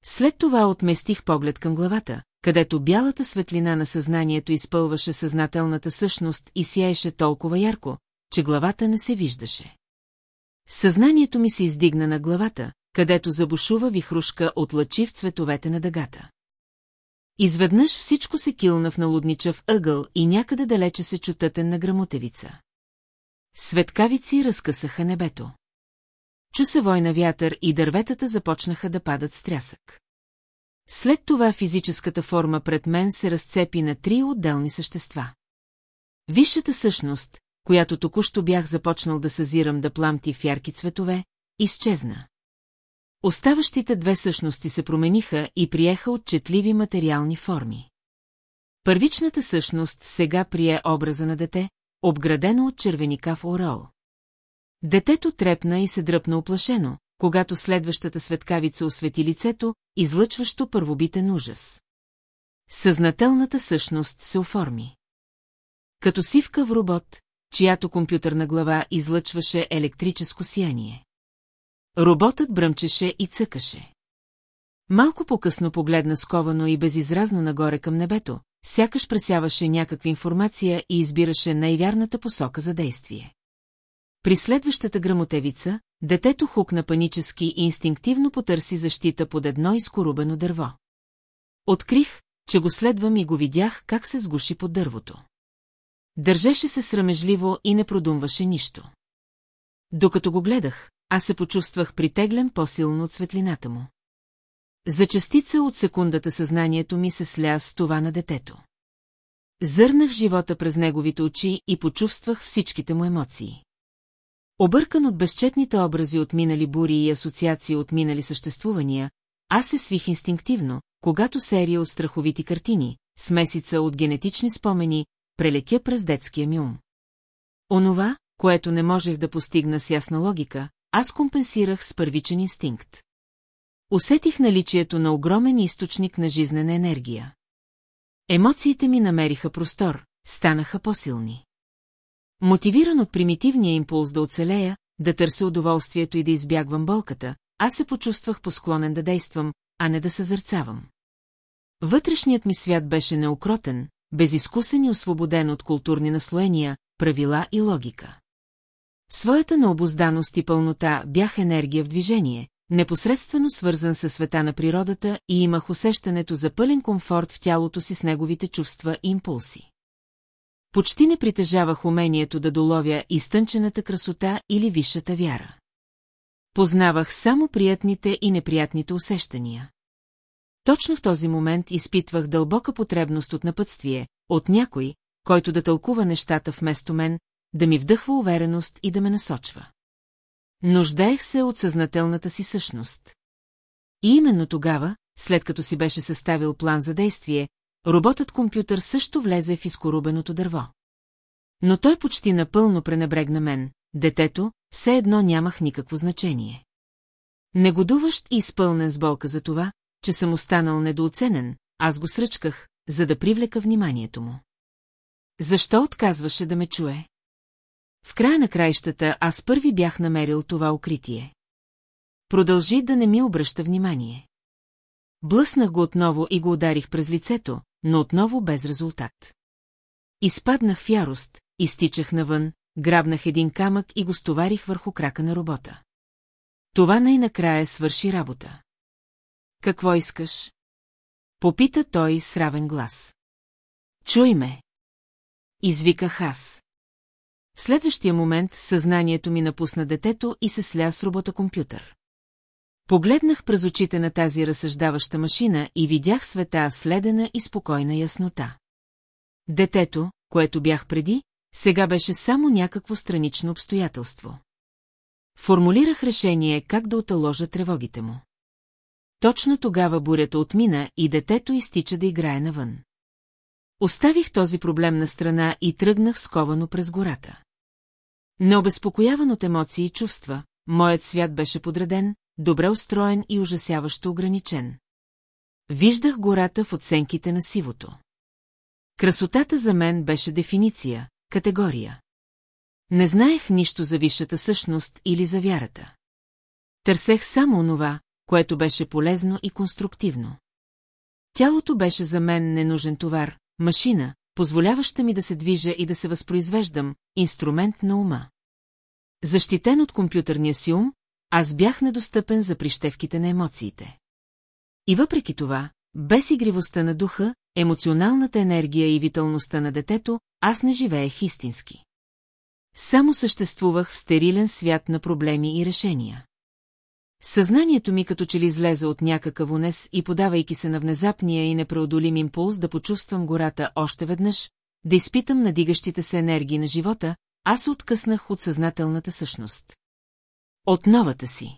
S1: След това отместих поглед към главата, където бялата светлина на съзнанието изпълваше съзнателната същност и сияеше толкова ярко, че главата не се виждаше. Съзнанието ми се издигна на главата, където забушува вихрушка от лъчи в цветовете на дъгата. Изведнъж всичко се килна в налудничав ъгъл и някъде далече се чутътен на грамотевица. Светкавици разкъсаха небето. Чу се война вятър и дърветата започнаха да падат с трясък. След това физическата форма пред мен се разцепи на три отделни същества. Висшата същност, която току-що бях започнал да съзирам да пламти в ярки цветове, изчезна. Оставащите две същности се промениха и приеха отчетливи материални форми. Първичната същност сега прие образа на дете, обградено от червеникав орел. Детето трепна и се дръпна оплашено, когато следващата светкавица освети лицето, излъчващо първобитен ужас. Съзнателната същност се оформи. Като сивка в робот, чиято компютърна глава излъчваше електрическо сияние. Роботът бръмчеше и цъкаше. Малко по-късно погледна сковано и безизразно нагоре към небето, сякаш пресяваше някаква информация и избираше най-вярната посока за действие. При следващата грамотевица, детето хукна панически и инстинктивно потърси защита под едно изкорубено дърво. Открих, че го следвам и го видях как се сгуши под дървото. Държеше се срамежливо и не продумваше нищо. Докато го гледах, аз се почувствах притеглен по-силно от светлината му. За частица от секундата съзнанието ми се сля с това на детето. Зърнах живота през неговите очи и почувствах всичките му емоции. Объркан от безчетните образи от минали бури и асоциации от минали съществувания, аз се свих инстинктивно, когато серия от страховити картини, смесица от генетични спомени, прелетя през детския ми ум. Онова, което не можех да постигна с ясна логика, аз компенсирах с първичен инстинкт. Усетих наличието на огромен източник на жизнена енергия. Емоциите ми намериха простор, станаха по-силни. Мотивиран от примитивния импулс да оцелея, да търся удоволствието и да избягвам болката, аз се почувствах посклонен да действам, а не да съзърцавам. Вътрешният ми свят беше неукротен, безискусен и освободен от културни наслоения, правила и логика. Своята необозданост и пълнота бях енергия в движение, непосредствено свързан със света на природата и имах усещането за пълен комфорт в тялото си с неговите чувства и импулси. Почти не притежавах умението да доловя изтънчената красота или висшата вяра. Познавах само приятните и неприятните усещания. Точно в този момент изпитвах дълбока потребност от напътствие, от някой, който да тълкува нещата вместо мен, да ми вдъхва увереност и да ме насочва. Нуждаех се от съзнателната си същност. И именно тогава, след като си беше съставил план за действие, роботът компютър също влезе в изкорубеното дърво. Но той почти напълно пренебрегна мен, детето, все едно нямах никакво значение. Негодуващ и изпълнен с болка за това, че съм останал недооценен, аз го сръчках, за да привлека вниманието му. Защо отказваше да ме чуе? В края на краищата аз първи бях намерил това укритие. Продължи да не ми обръща внимание. Блъснах го отново и го ударих през лицето, но отново без резултат. Изпаднах в ярост, изтичах навън, грабнах един камък и го стоварих върху крака на робота. Това най-накрая свърши работа. Какво искаш? Попита той с равен глас. Чуй ме! Извиках аз. В следващия момент съзнанието ми напусна детето и се сля с робота компютър. Погледнах през очите на тази разсъждаваща машина и видях света следена и спокойна яснота. Детето, което бях преди, сега беше само някакво странично обстоятелство. Формулирах решение как да оталожа тревогите му. Точно тогава бурята отмина и детето изтича да играе навън. Оставих този проблем на страна и тръгнах сковано през гората. Необезпокояван от емоции и чувства, моят свят беше подреден, добре устроен и ужасяващо ограничен. Виждах гората в оценките на сивото. Красотата за мен беше дефиниция, категория. Не знаех нищо за висшата същност или за вярата. Търсех само онова, което беше полезно и конструктивно. Тялото беше за мен ненужен товар, машина, позволяваща ми да се движа и да се възпроизвеждам, инструмент на ума. Защитен от компютърния си ум, аз бях недостъпен за прищевките на емоциите. И въпреки това, без игривостта на духа, емоционалната енергия и виталността на детето, аз не живеех истински. Само съществувах в стерилен свят на проблеми и решения. Съзнанието ми като че ли излезе от някакъв унес и подавайки се на внезапния и непреодолим импулс да почувствам гората още веднъж, да изпитам надигащите се енергии на живота, аз откъснах от съзнателната същност. От новата си.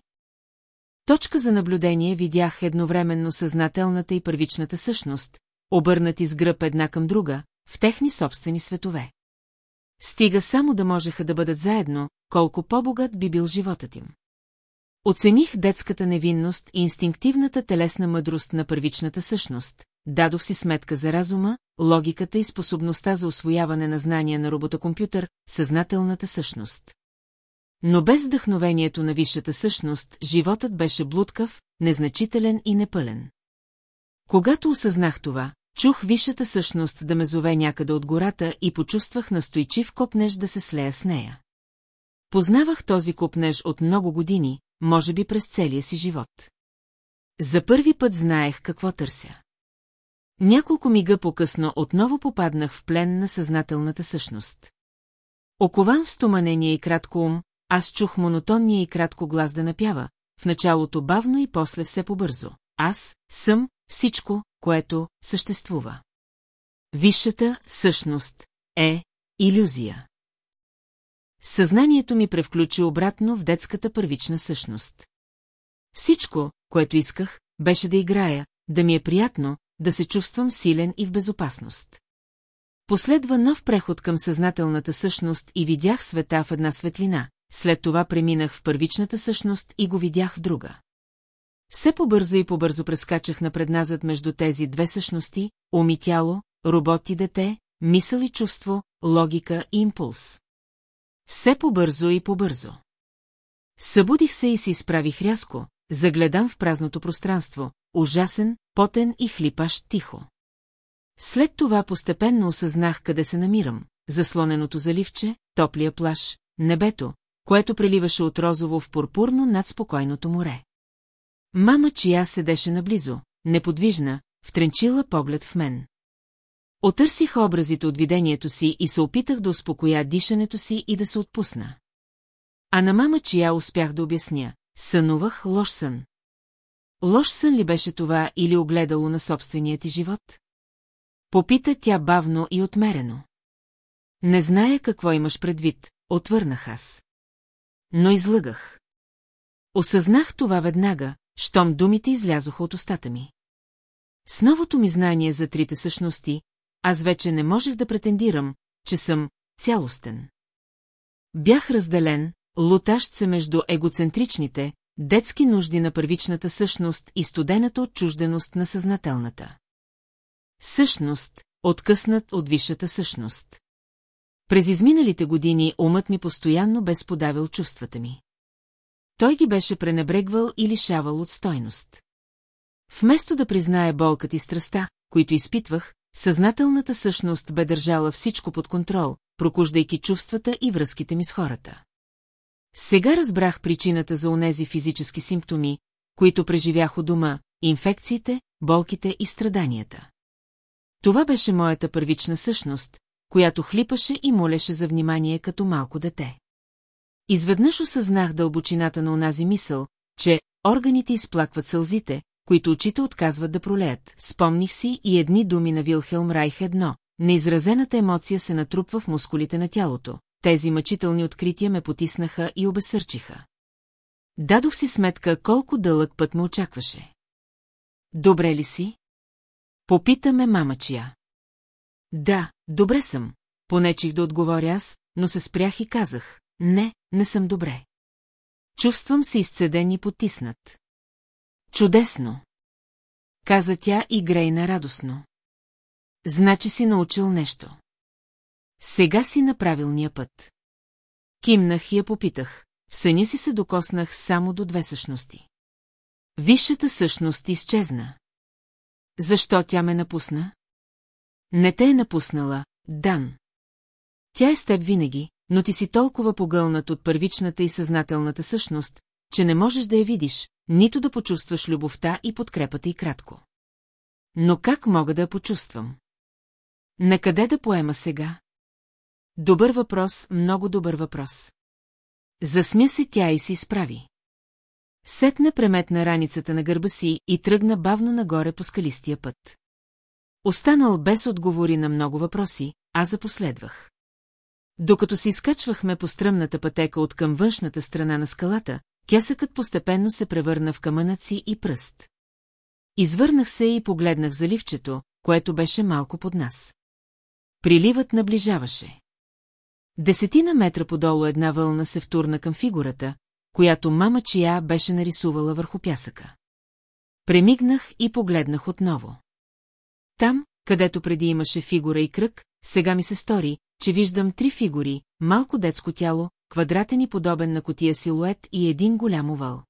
S1: Точка за наблюдение видях едновременно съзнателната и първичната същност, обърнати с гръб една към друга, в техни собствени светове. Стига само да можеха да бъдат заедно, колко по-богат би бил животът им. Оцених детската невинност и инстинктивната телесна мъдрост на първичната същност, дадох си сметка за разума, логиката и способността за освояване на знания на робота-компютър, съзнателната същност. Но без вдъхновението на висшата същност, животът беше блудкав, незначителен и непълен. Когато осъзнах това, чух висшата същност да ме зове някъде от гората и почувствах настойчив копнеж да се слея с нея. Познавах този копнеж от много години, може би през целия си живот. За първи път знаех какво търся. Няколко мига по-късно отново попаднах в плен на съзнателната същност. Окован в стоманение и кратко ум, аз чух монотонния и кратко глас да напява, в началото бавно и после все по-бързо. Аз съм всичко, което съществува. Висшата същност е иллюзия. Съзнанието ми превключи обратно в детската първична същност. Всичко, което исках, беше да играя, да ми е приятно, да се чувствам силен и в безопасност. Последва нов преход към съзнателната същност и видях света в една светлина, след това преминах в първичната същност и го видях в друга. Все по-бързо и по-бързо прескачах напредназът между тези две същности, ум и тяло, робот и дете, мисъл и чувство, логика и импулс. Все по-бързо и побързо. Събудих се и се изправих рязко, загледан в празното пространство, ужасен, потен и хлипащ тихо. След това постепенно осъзнах къде се намирам, заслоненото заливче, топлия плаш, небето, което преливаше от розово в пурпурно над спокойното море. Мама чия седеше наблизо, неподвижна, втренчила поглед в мен. Отърсих образите от видението си и се опитах да успокоя дишането си и да се отпусна. А на мама чия успях да обясня, сънувах лош сън. Лош сън ли беше това или огледало на собствения ти живот? Попита тя бавно и отмерено. Не зная какво имаш предвид, отвърнах аз. Но излъгах. Осъзнах това веднага, щом думите излязоха от устата ми. С новото ми знание за трите същности, аз вече не можех да претендирам, че съм цялостен. Бях разделен, лутащ се между егоцентричните, детски нужди на първичната същност и студената отчужденост на съзнателната. Същност, откъснат от висшата същност. През изминалите години умът ми постоянно бе сподавил чувствата ми. Той ги беше пренебрегвал и лишавал от стойност. Вместо да признае болката и страста, които изпитвах, Съзнателната същност бе държала всичко под контрол, прокуждайки чувствата и връзките ми с хората. Сега разбрах причината за онези физически симптоми, които преживях у дома, инфекциите, болките и страданията. Това беше моята първична същност, която хлипаше и молеше за внимание като малко дете. Изведнъж осъзнах дълбочината на онази мисъл, че органите изплакват сълзите, които очите отказват да пролеят. Спомних си и едни думи на Вилхелм Райх едно. Неизразената емоция се натрупва в мускулите на тялото. Тези мъчителни открития ме потиснаха и обесърчиха. Дадох си сметка колко дълъг път ме очакваше. Добре ли си? Попитаме мама чия. Да, добре съм. Понечих да отговоря аз, но се спрях и казах. Не, не съм добре. Чувствам се изцеден и потиснат. Чудесно! Каза тя и грейна радостно. Значи си научил нещо. Сега си на правилния път. Кимнах и я попитах. В съня си се докоснах само до две същности. Висшата същност изчезна. Защо тя ме напусна? Не те е напуснала, Дан. Тя е с теб винаги, но ти си толкова погълнат от първичната и съзнателната същност, че не можеш да я видиш, нито да почувстваш любовта и подкрепата и кратко. Но как мога да я почувствам? Накъде да поема сега? Добър въпрос, много добър въпрос. Засмя се тя и се изправи. Сетна преметна раницата на гърба си и тръгна бавно нагоре по скалистия път. Останал без отговори на много въпроси, а запоследвах. Докато се изкачвахме по стръмната пътека от към външната страна на скалата, Кясъкът постепенно се превърна в камънаци и пръст. Извърнах се и погледнах заливчето, което беше малко под нас. Приливът наближаваше. Десетина метра подолу една вълна се втурна към фигурата, която мама Чия беше нарисувала върху пясъка. Премигнах и погледнах отново. Там, където преди имаше фигура и кръг, сега ми се стори, че виждам три фигури, малко детско тяло, квадратен и подобен на котия силует и един голям овал.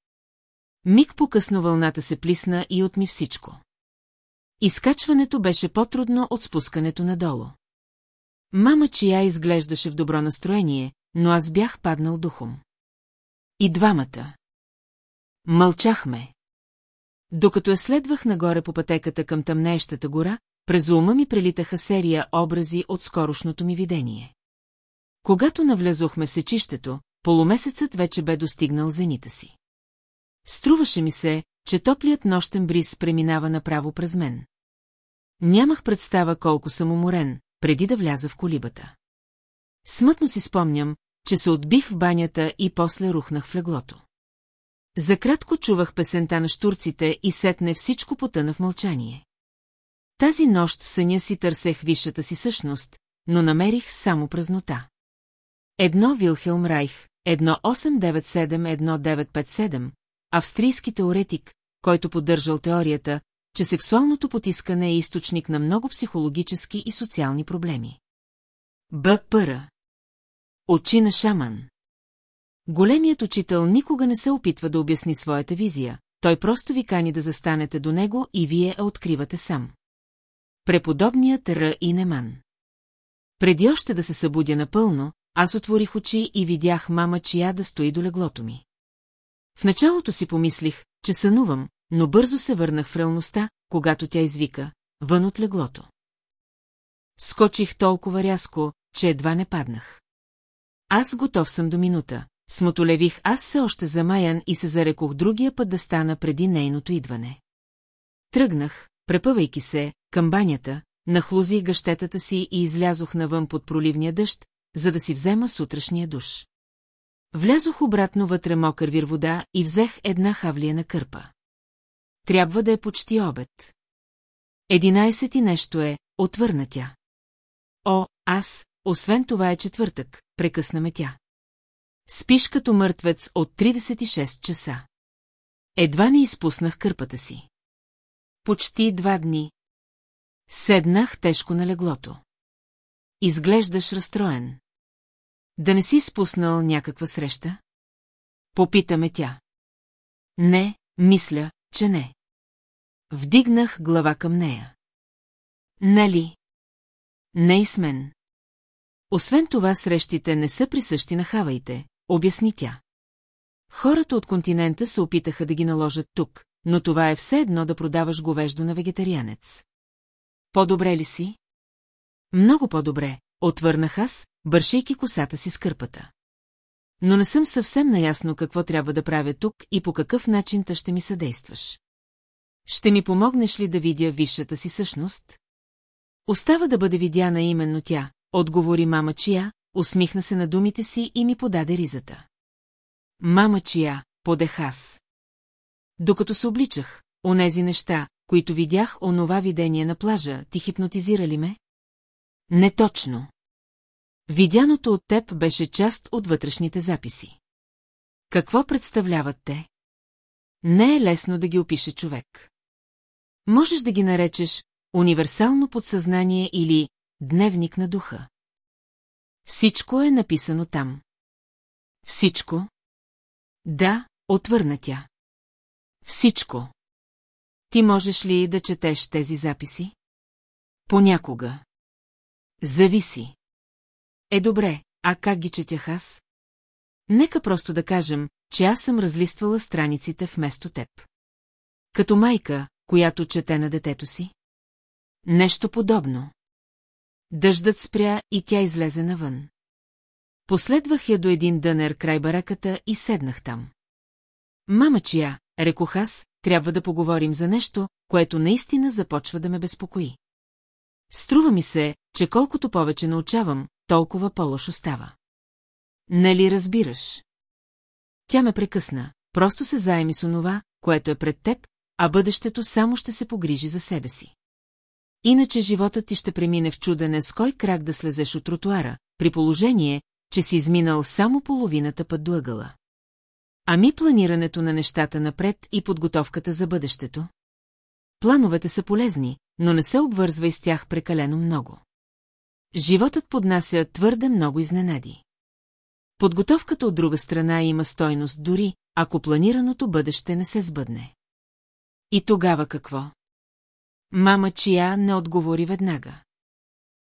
S1: Миг по-късно, вълната се плисна и отми всичко. Изкачването беше по-трудно от спускането надолу. Мама чия изглеждаше в добро настроение, но аз бях паднал духом. И двамата. Мълчахме. Докато я следвах нагоре по пътеката към тъмнеещата гора, през ума ми прелитаха серия образи от скорошното ми видение. Когато навлязохме в сечището, полумесецът вече бе достигнал зените си. Струваше ми се, че топлият нощен бриз преминава направо през мен. Нямах представа колко съм уморен, преди да вляза в колибата. Смътно си спомням, че се отбих в банята и после рухнах в леглото. За кратко чувах песента на штурците и сетне всичко потъна в мълчание. Тази нощ в съня си търсех висшата си същност, но намерих само празнота. Едно Вилхелм Райх, 1897-1957, австрийски теоретик, който поддържал теорията, че сексуалното потискане е източник на много психологически и социални проблеми. Бък Пъра. Очи на шаман. Големият учител никога не се опитва да обясни своята визия, той просто ви кани да застанете до него и вие я откривате сам. Преподобният Р. Инеман. Преди още да се събудя напълно, аз отворих очи и видях мама чия да стои до леглото ми. В началото си помислих, че сънувам, но бързо се върнах в реалността, когато тя извика, вън от леглото. Скочих толкова рязко, че едва не паднах. Аз готов съм до минута, смотолевих аз се още замаян и се зарекох другия път да стана преди нейното идване. Тръгнах, препъвайки се, към банята, нахлузих гъщетата си и излязох навън под проливния дъжд, за да си взема сутрешния душ. Влязох обратно вътре мокър вир вода и взех една хавлия на кърпа. Трябва да е почти обед. Единайсети нещо е, отвърна тя. О, аз, освен това е четвъртък, прекъснаме тя. Спиш като мъртвец от 36 часа. Едва не изпуснах кърпата си. Почти два дни. Седнах тежко на леглото. Изглеждаш разстроен. Да не си спуснал някаква среща? Попитаме тя. Не, мисля, че не. Вдигнах глава към нея. Нали? Не и с мен. Освен това, срещите не са присъщи на хавайте, обясни тя. Хората от континента се опитаха да ги наложат тук, но това е все едно да продаваш говеждо на вегетарианец. По-добре ли си? Много по-добре, отвърнах аз, бършейки косата си с кърпата. Но не съм съвсем наясно какво трябва да правя тук и по какъв начин та ще ми съдействаш. Ще ми помогнеш ли да видя висшата си същност? Остава да бъде видяна именно тя, отговори мама Чия, усмихна се на думите си и ми подаде ризата. Мама Чия, подех аз. Докато се обличах, онези неща, които видях онова видение на плажа, ти хипнотизирали ме? Не точно. Видяното от теб беше част от вътрешните записи. Какво представляват те? Не е лесно да ги опише човек. Можеш да ги наречеш универсално подсъзнание или дневник на духа. Всичко е написано там. Всичко? Да, отвърна тя. Всичко. Ти можеш ли да четеш тези записи? Понякога. Зависи. Е добре, а как ги четях аз? Нека просто да кажем, че аз съм разлиствала страниците вместо теб. Като майка, която чете на детето си? Нещо подобно. Дъждът спря и тя излезе навън. Последвах я до един дънер край бараката и седнах там. Мама чия, рекох аз, трябва да поговорим за нещо, което наистина започва да ме безпокои. Струва ми се, че колкото повече научавам, толкова по-лошо става. Нали разбираш? Тя ме прекъсна, просто се заеми с онова, което е пред теб, а бъдещето само ще се погрижи за себе си. Иначе животът ти ще премине в чудене с кой крак да слезеш от тротуара, при положение, че си изминал само половината път до ъгъла. Ами планирането на нещата напред и подготовката за бъдещето? Плановете са полезни, но не се обвързвай с тях прекалено много. Животът поднася твърде много изненади. Подготовката от друга страна има стойност дори, ако планираното бъдеще не се сбъдне. И тогава какво? Мама Чия не отговори веднага.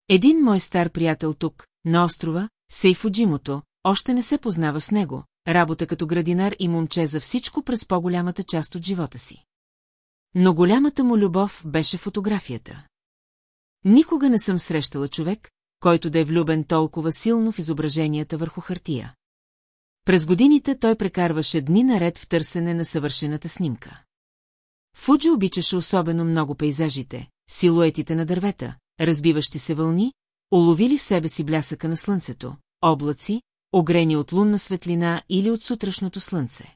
S1: Един мой стар приятел тук, на острова, Сейфуджимото, още не се познава с него, работа като градинар и момче за всичко през по-голямата част от живота си. Но голямата му любов беше фотографията. Никога не съм срещала човек, който да е влюбен толкова силно в изображенията върху хартия. През годините той прекарваше дни наред в търсене на съвършената снимка. Фуджи обичаше особено много пейзажите, силуетите на дървета, разбиващи се вълни, уловили в себе си блясъка на слънцето, облаци, огрени от лунна светлина или от сутрешното слънце.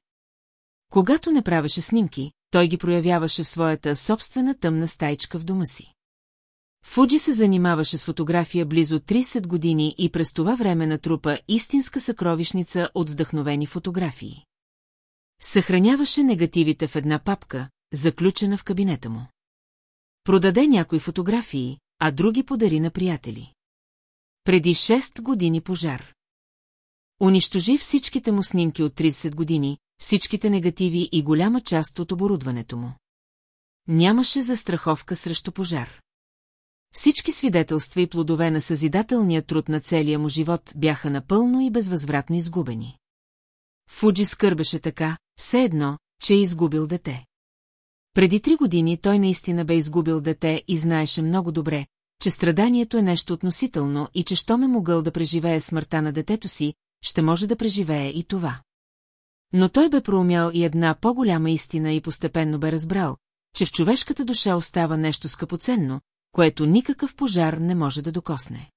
S1: Когато не правеше снимки, той ги проявяваше в своята собствена тъмна стайчка в дома си. Фуджи се занимаваше с фотография близо 30 години и през това време натрупа истинска съкровищница от вдъхновени фотографии. Съхраняваше негативите в една папка, заключена в кабинета му. Продаде някои фотографии, а други подари на приятели. Преди 6 години пожар. Унищожи всичките му снимки от 30 години, всичките негативи и голяма част от оборудването му. Нямаше застраховка срещу пожар. Всички свидетелства и плодове на съзидателния труд на целия му живот бяха напълно и безвъзвратно изгубени. Фуджи скърбеше така, все едно, че е изгубил дете. Преди три години той наистина бе изгубил дете и знаеше много добре, че страданието е нещо относително и че щом е могъл да преживее смъртта на детето си, ще може да преживее и това. Но той бе проумял и една по-голяма истина и постепенно бе разбрал, че в човешката душа остава нещо скъпоценно, което никакъв пожар не може да докосне.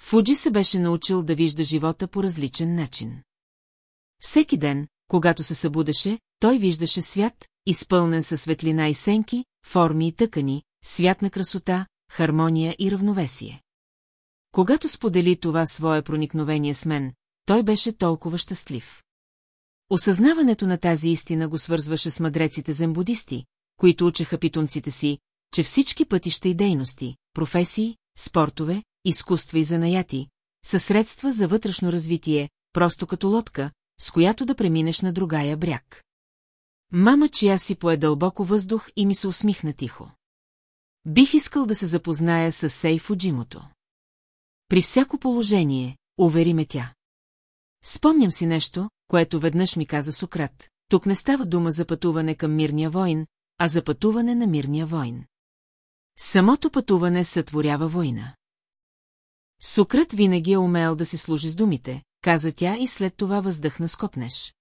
S1: Фуджи се беше научил да вижда живота по различен начин. Всеки ден, когато се събудеше, той виждаше свят, изпълнен със светлина и сенки, форми и тъкани, свят на красота, хармония и равновесие. Когато сподели това свое проникновение с мен, той беше толкова щастлив. Осъзнаването на тази истина го свързваше с мъдреците зембудисти, които учеха питунците си, че всички пътища и дейности, професии, спортове, изкуства и занаяти, са средства за вътрешно развитие, просто като лодка, с която да преминеш на другая бряг. Мама чия си пое дълбоко въздух и ми се усмихна тихо. Бих искал да се запозная с Сейфу Джимото. При всяко положение, увери ме тя. Спомням си нещо, което веднъж ми каза Сократ. Тук не става дума за пътуване към мирния войн, а за пътуване на мирния войн. Самото пътуване сътворява война. Сократ винаги е умел да си служи с думите, каза тя и след това въздъхна скопнеш.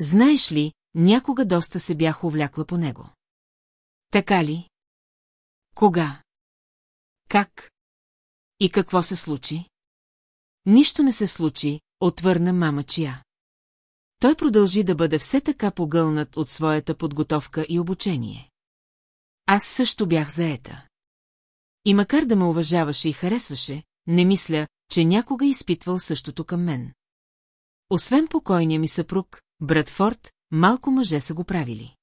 S1: Знаеш ли, някога доста се бях увлякла по него. Така ли? Кога? Как? И какво се случи? Нищо не се случи, отвърна мама чия той продължи да бъде все така погълнат от своята подготовка и обучение. Аз също бях заета. И макар да ме уважаваше и харесваше, не мисля, че някога изпитвал същото към мен. Освен покойния ми съпруг, Брадфорд, малко мъже са го правили.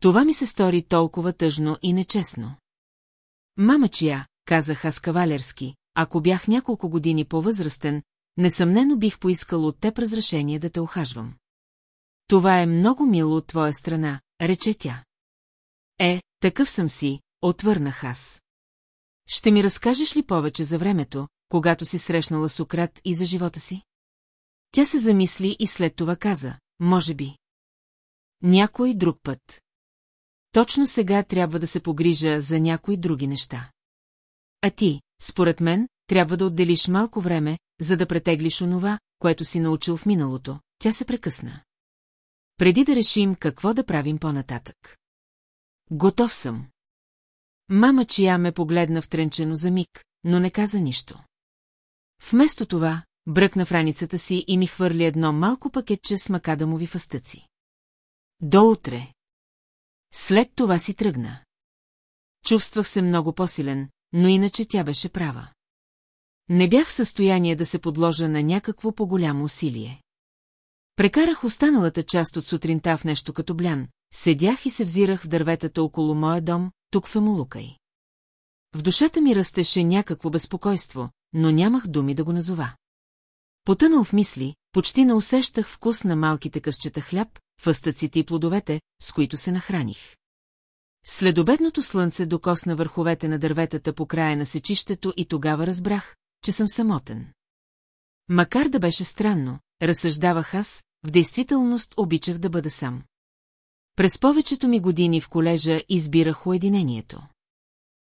S1: Това ми се стори толкова тъжно и нечестно. Мама чия, казах аз кавалерски, ако бях няколко години по-възрастен, Несъмнено бих поискал от теб разрешение да те охажвам. Това е много мило от твоя страна, рече тя. Е, такъв съм си, отвърнах аз. Ще ми разкажеш ли повече за времето, когато си срещнала Сократ и за живота си? Тя се замисли и след това каза, може би. Някой друг път. Точно сега трябва да се погрижа за някои други неща. А ти, според мен, трябва да отделиш малко време, за да претеглиш онова, което си научил в миналото. Тя се прекъсна. Преди да решим какво да правим по-нататък. Готов съм. Мама Чия ме погледна втренчено за миг, но не каза нищо. Вместо това, бръкна в раницата си и ми хвърли едно малко пакетче с макадамови фъстъци. До утре. След това си тръгна. Чувствах се много по-силен, но иначе тя беше права. Не бях в състояние да се подложа на някакво по-голямо усилие. Прекарах останалата част от сутринта в нещо като блян, седях и се взирах в дърветата около моя дом, тук в Емолукай. В душата ми растеше някакво безпокойство, но нямах думи да го назова. Потънал в мисли, почти не усещах вкус на малките късчета хляб, фъстъците и плодовете, с които се нахраних. Следобедното слънце докосна върховете на дърветата по края на сечището и тогава разбрах, че съм самотен. Макар да беше странно, разсъждавах аз, в действителност обичах да бъда сам. През повечето ми години в колежа избирах уединението.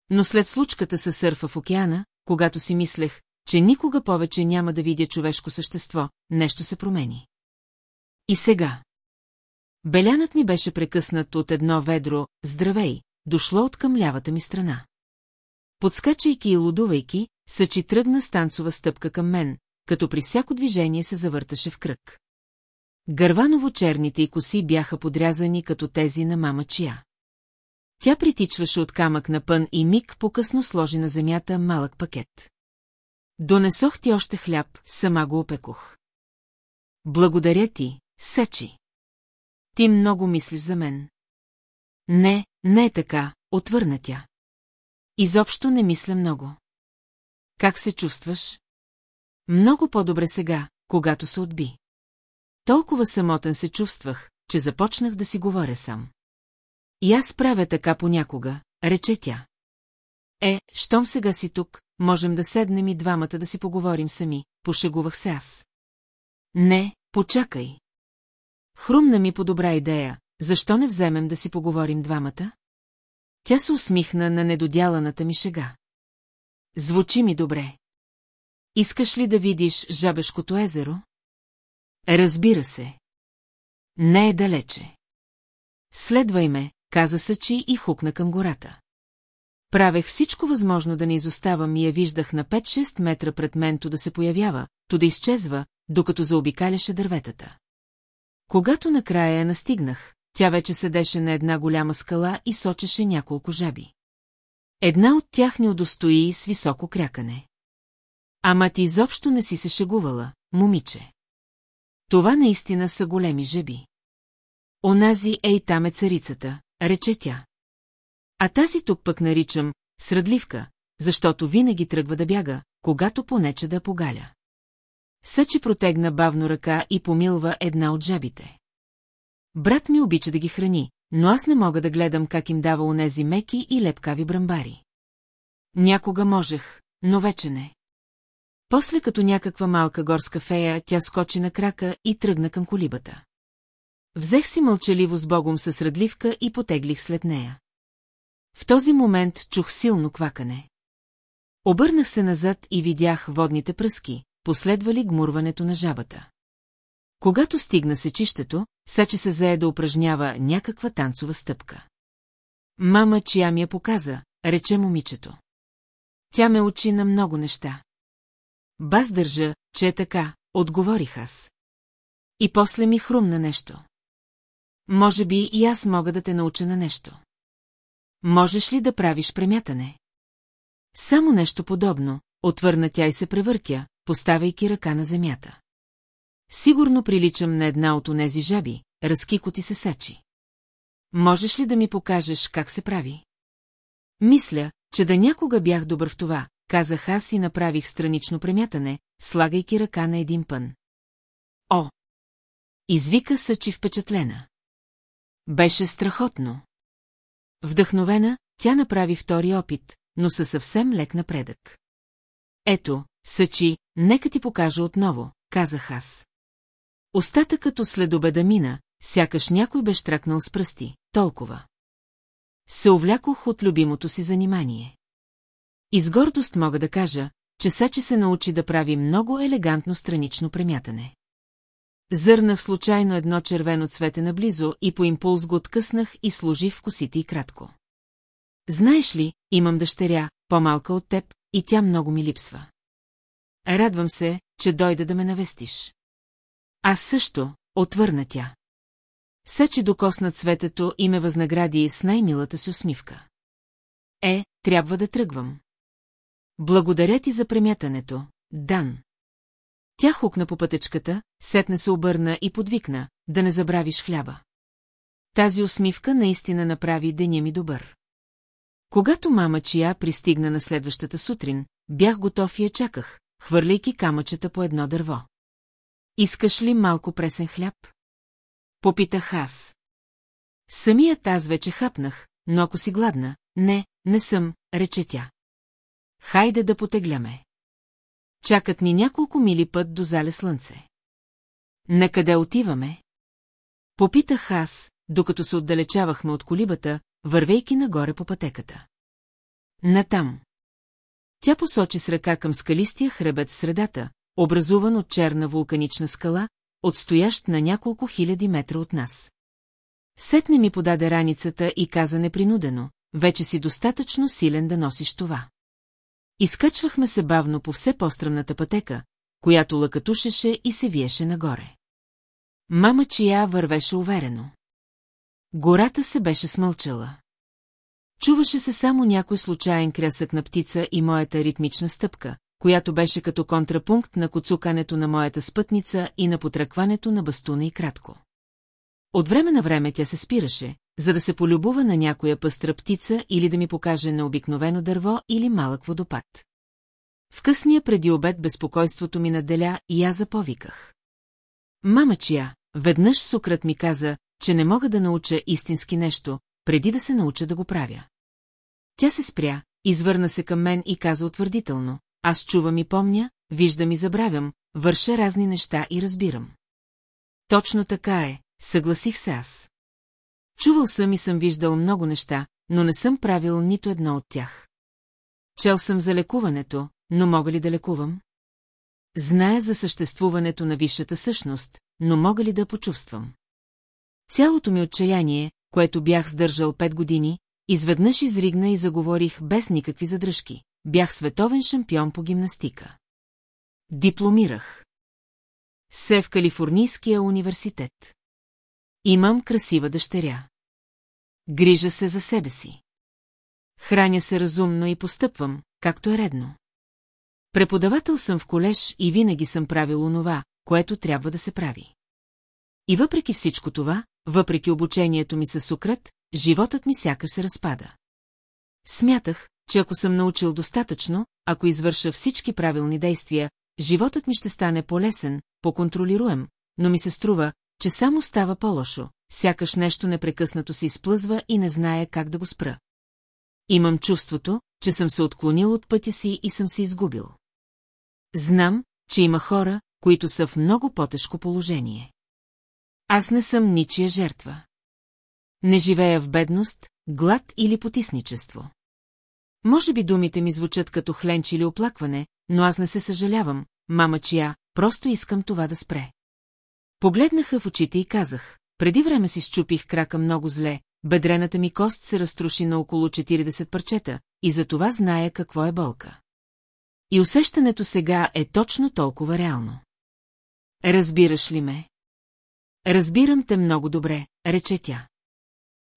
S1: Но след случката със сърфа в океана, когато си мислех, че никога повече няма да видя човешко същество, нещо се промени. И сега. Белянът ми беше прекъснат от едно ведро «Здравей», дошло от към лявата ми страна. Подскачайки и лудувайки, Съчи тръгна станцова стъпка към мен, като при всяко движение се завърташе в кръг. Гърваново черните и коси бяха подрязани като тези на мама Чия. Тя притичваше от камък на пън и миг покъсно сложи на земята малък пакет. Донесох ти още хляб, сама го опекох. Благодаря ти, Сечи. Ти много мислиш за мен. Не, не е така, отвърна тя. Изобщо не мисля много. Как се чувстваш? Много по-добре сега, когато се отби. Толкова самотен се чувствах, че започнах да си говоря сам. И аз правя така понякога, рече тя. Е, щом сега си тук, можем да седнем и двамата да си поговорим сами, пошегувах се аз. Не, почакай. Хрумна ми по добра идея, защо не вземем да си поговорим двамата? Тя се усмихна на недодяланата ми шега. Звучи ми добре. Искаш ли да видиш Жабешкото езеро? Разбира се. Не е далече. Следвай ме, каза Сачи и хукна към гората. Правех всичко възможно да не изоставам и я виждах на 5-6 метра пред менто да се появява, то да изчезва, докато заобикаляше дърветата. Когато накрая я настигнах, тя вече седеше на една голяма скала и сочеше няколко жаби. Една от тях ни удостои с високо крякане. Ама ти изобщо не си се шегувала, момиче. Това наистина са големи жеби. Онази е и там е царицата, рече тя. А тази тук пък наричам срадливка, защото винаги тръгва да бяга, когато понече да погаля. Съчи протегна бавно ръка и помилва една от жабите. Брат ми обича да ги храни, но аз не мога да гледам как им дава онези меки и лепкави брамбари. Някога можех, но вече не. После като някаква малка горска фея, тя скочи на крака и тръгна към колибата. Взех си мълчаливо с богом със радливка и потеглих след нея. В този момент чух силно квакане. Обърнах се назад и видях водните пръски, последвали гмурването на жабата. Когато стигна сечището, Сачи се зае да упражнява някаква танцова стъпка. Мама, чия ми я показа, рече момичето. Тя ме учи на много неща. Баз държа, че е така, отговорих аз. И после ми хрумна нещо. Може би и аз мога да те науча на нещо. Можеш ли да правиш премятане? Само нещо подобно, отвърна тя и се превъртя, поставяйки ръка на земята. Сигурно приличам на една от онези жаби, разкикоти се сачи. Можеш ли да ми покажеш как се прави? Мисля, че да някога бях добър в това, казах аз и направих странично премятане, слагайки ръка на един пън. О! Извика Съчи впечатлена. Беше страхотно. Вдъхновена, тя направи втори опит, но със съвсем лек напредък. Ето, Съчи, нека ти покажа отново, казах аз. Остата като след обеда мина, сякаш някой бе штракнал с пръсти, толкова. Се увлякох от любимото си занимание. И с гордост мога да кажа, че Сачи се научи да прави много елегантно странично премятане. Зърна в случайно едно червено цвете наблизо и по импулс го откъснах и служи в косите и кратко. Знаеш ли, имам дъщеря, по-малка от теб, и тя много ми липсва. Радвам се, че дойде да ме навестиш. Аз също, отвърна тя. Сече докосна цветето и ме възнагради с най-милата си усмивка. Е, трябва да тръгвам. Благодаря ти за премятането, Дан. Тя хукна по пътечката, сетне се обърна и подвикна, да не забравиш хляба. Тази усмивка наистина направи деня ми добър. Когато мама Чия пристигна на следващата сутрин, бях готов и я чаках, хвърляйки камъчета по едно дърво. Искаш ли малко пресен хляб? Попитах аз. Самият аз вече хапнах, но ако си гладна, не, не съм, рече тя. Хайде да потегляме. Чакат ни няколко мили път до зале слънце. На къде отиваме? Попитах аз, докато се отдалечавахме от колибата, вървейки нагоре по пътеката. Натам. Тя посочи с ръка към скалистия хребет в средата, образуван от черна вулканична скала, отстоящ на няколко хиляди метра от нас. Сетне ми подаде раницата и каза непринудено, вече си достатъчно силен да носиш това. Изкачвахме се бавно по все по-стръмната пътека, която лъкатушеше и се виеше нагоре. Мама чия вървеше уверено. Гората се беше смълчала. Чуваше се само някой случайен крясък на птица и моята ритмична стъпка, която беше като контрапункт на коцукането на моята спътница и на потръкването на бастуна и кратко. От време на време тя се спираше, за да се полюбува на някоя пъстра птица или да ми покаже необикновено дърво или малък водопад. В късния преди обед безпокойството ми наделя и аз заповиках. Мама чия, веднъж Сукрат ми каза, че не мога да науча истински нещо, преди да се науча да го правя. Тя се спря, извърна се към мен и каза утвърдително, аз чувам и помня, виждам и забравям, върша разни неща и разбирам. Точно така е, съгласих се аз. Чувал съм и съм виждал много неща, но не съм правил нито едно от тях. Чел съм за лекуването, но мога ли да лекувам? Зная за съществуването на висшата същност, но мога ли да почувствам? Цялото ми отчаяние, което бях сдържал пет години, изведнъж изригна и заговорих без никакви задръжки бях световен шампион по гимнастика. Дипломирах. Се в Калифорнийския университет. Имам красива дъщеря. Грижа се за себе си. Храня се разумно и постъпвам, както е редно. Преподавател съм в колеж и винаги съм правил онова, което трябва да се прави. И въпреки всичко това, въпреки обучението ми със Сократ, животът ми сякаш се разпада. Смятах, че ако съм научил достатъчно, ако извърша всички правилни действия, животът ми ще стане по-лесен, по-контролируем, но ми се струва, че само става по-лошо, сякаш нещо непрекъснато се изплъзва и не знае как да го спра. Имам чувството, че съм се отклонил от пътя си и съм се изгубил. Знам, че има хора, които са в много по-тежко положение. Аз не съм ничия жертва. Не живея в бедност, глад или потисничество. Може би думите ми звучат като хленч или оплакване, но аз не се съжалявам, мама чия, просто искам това да спре. Погледнаха в очите и казах, преди време си щупих крака много зле, бедрената ми кост се разтруши на около 40 парчета и за това зная какво е болка. И усещането сега е точно толкова реално. Разбираш ли ме? Разбирам те много добре, рече тя.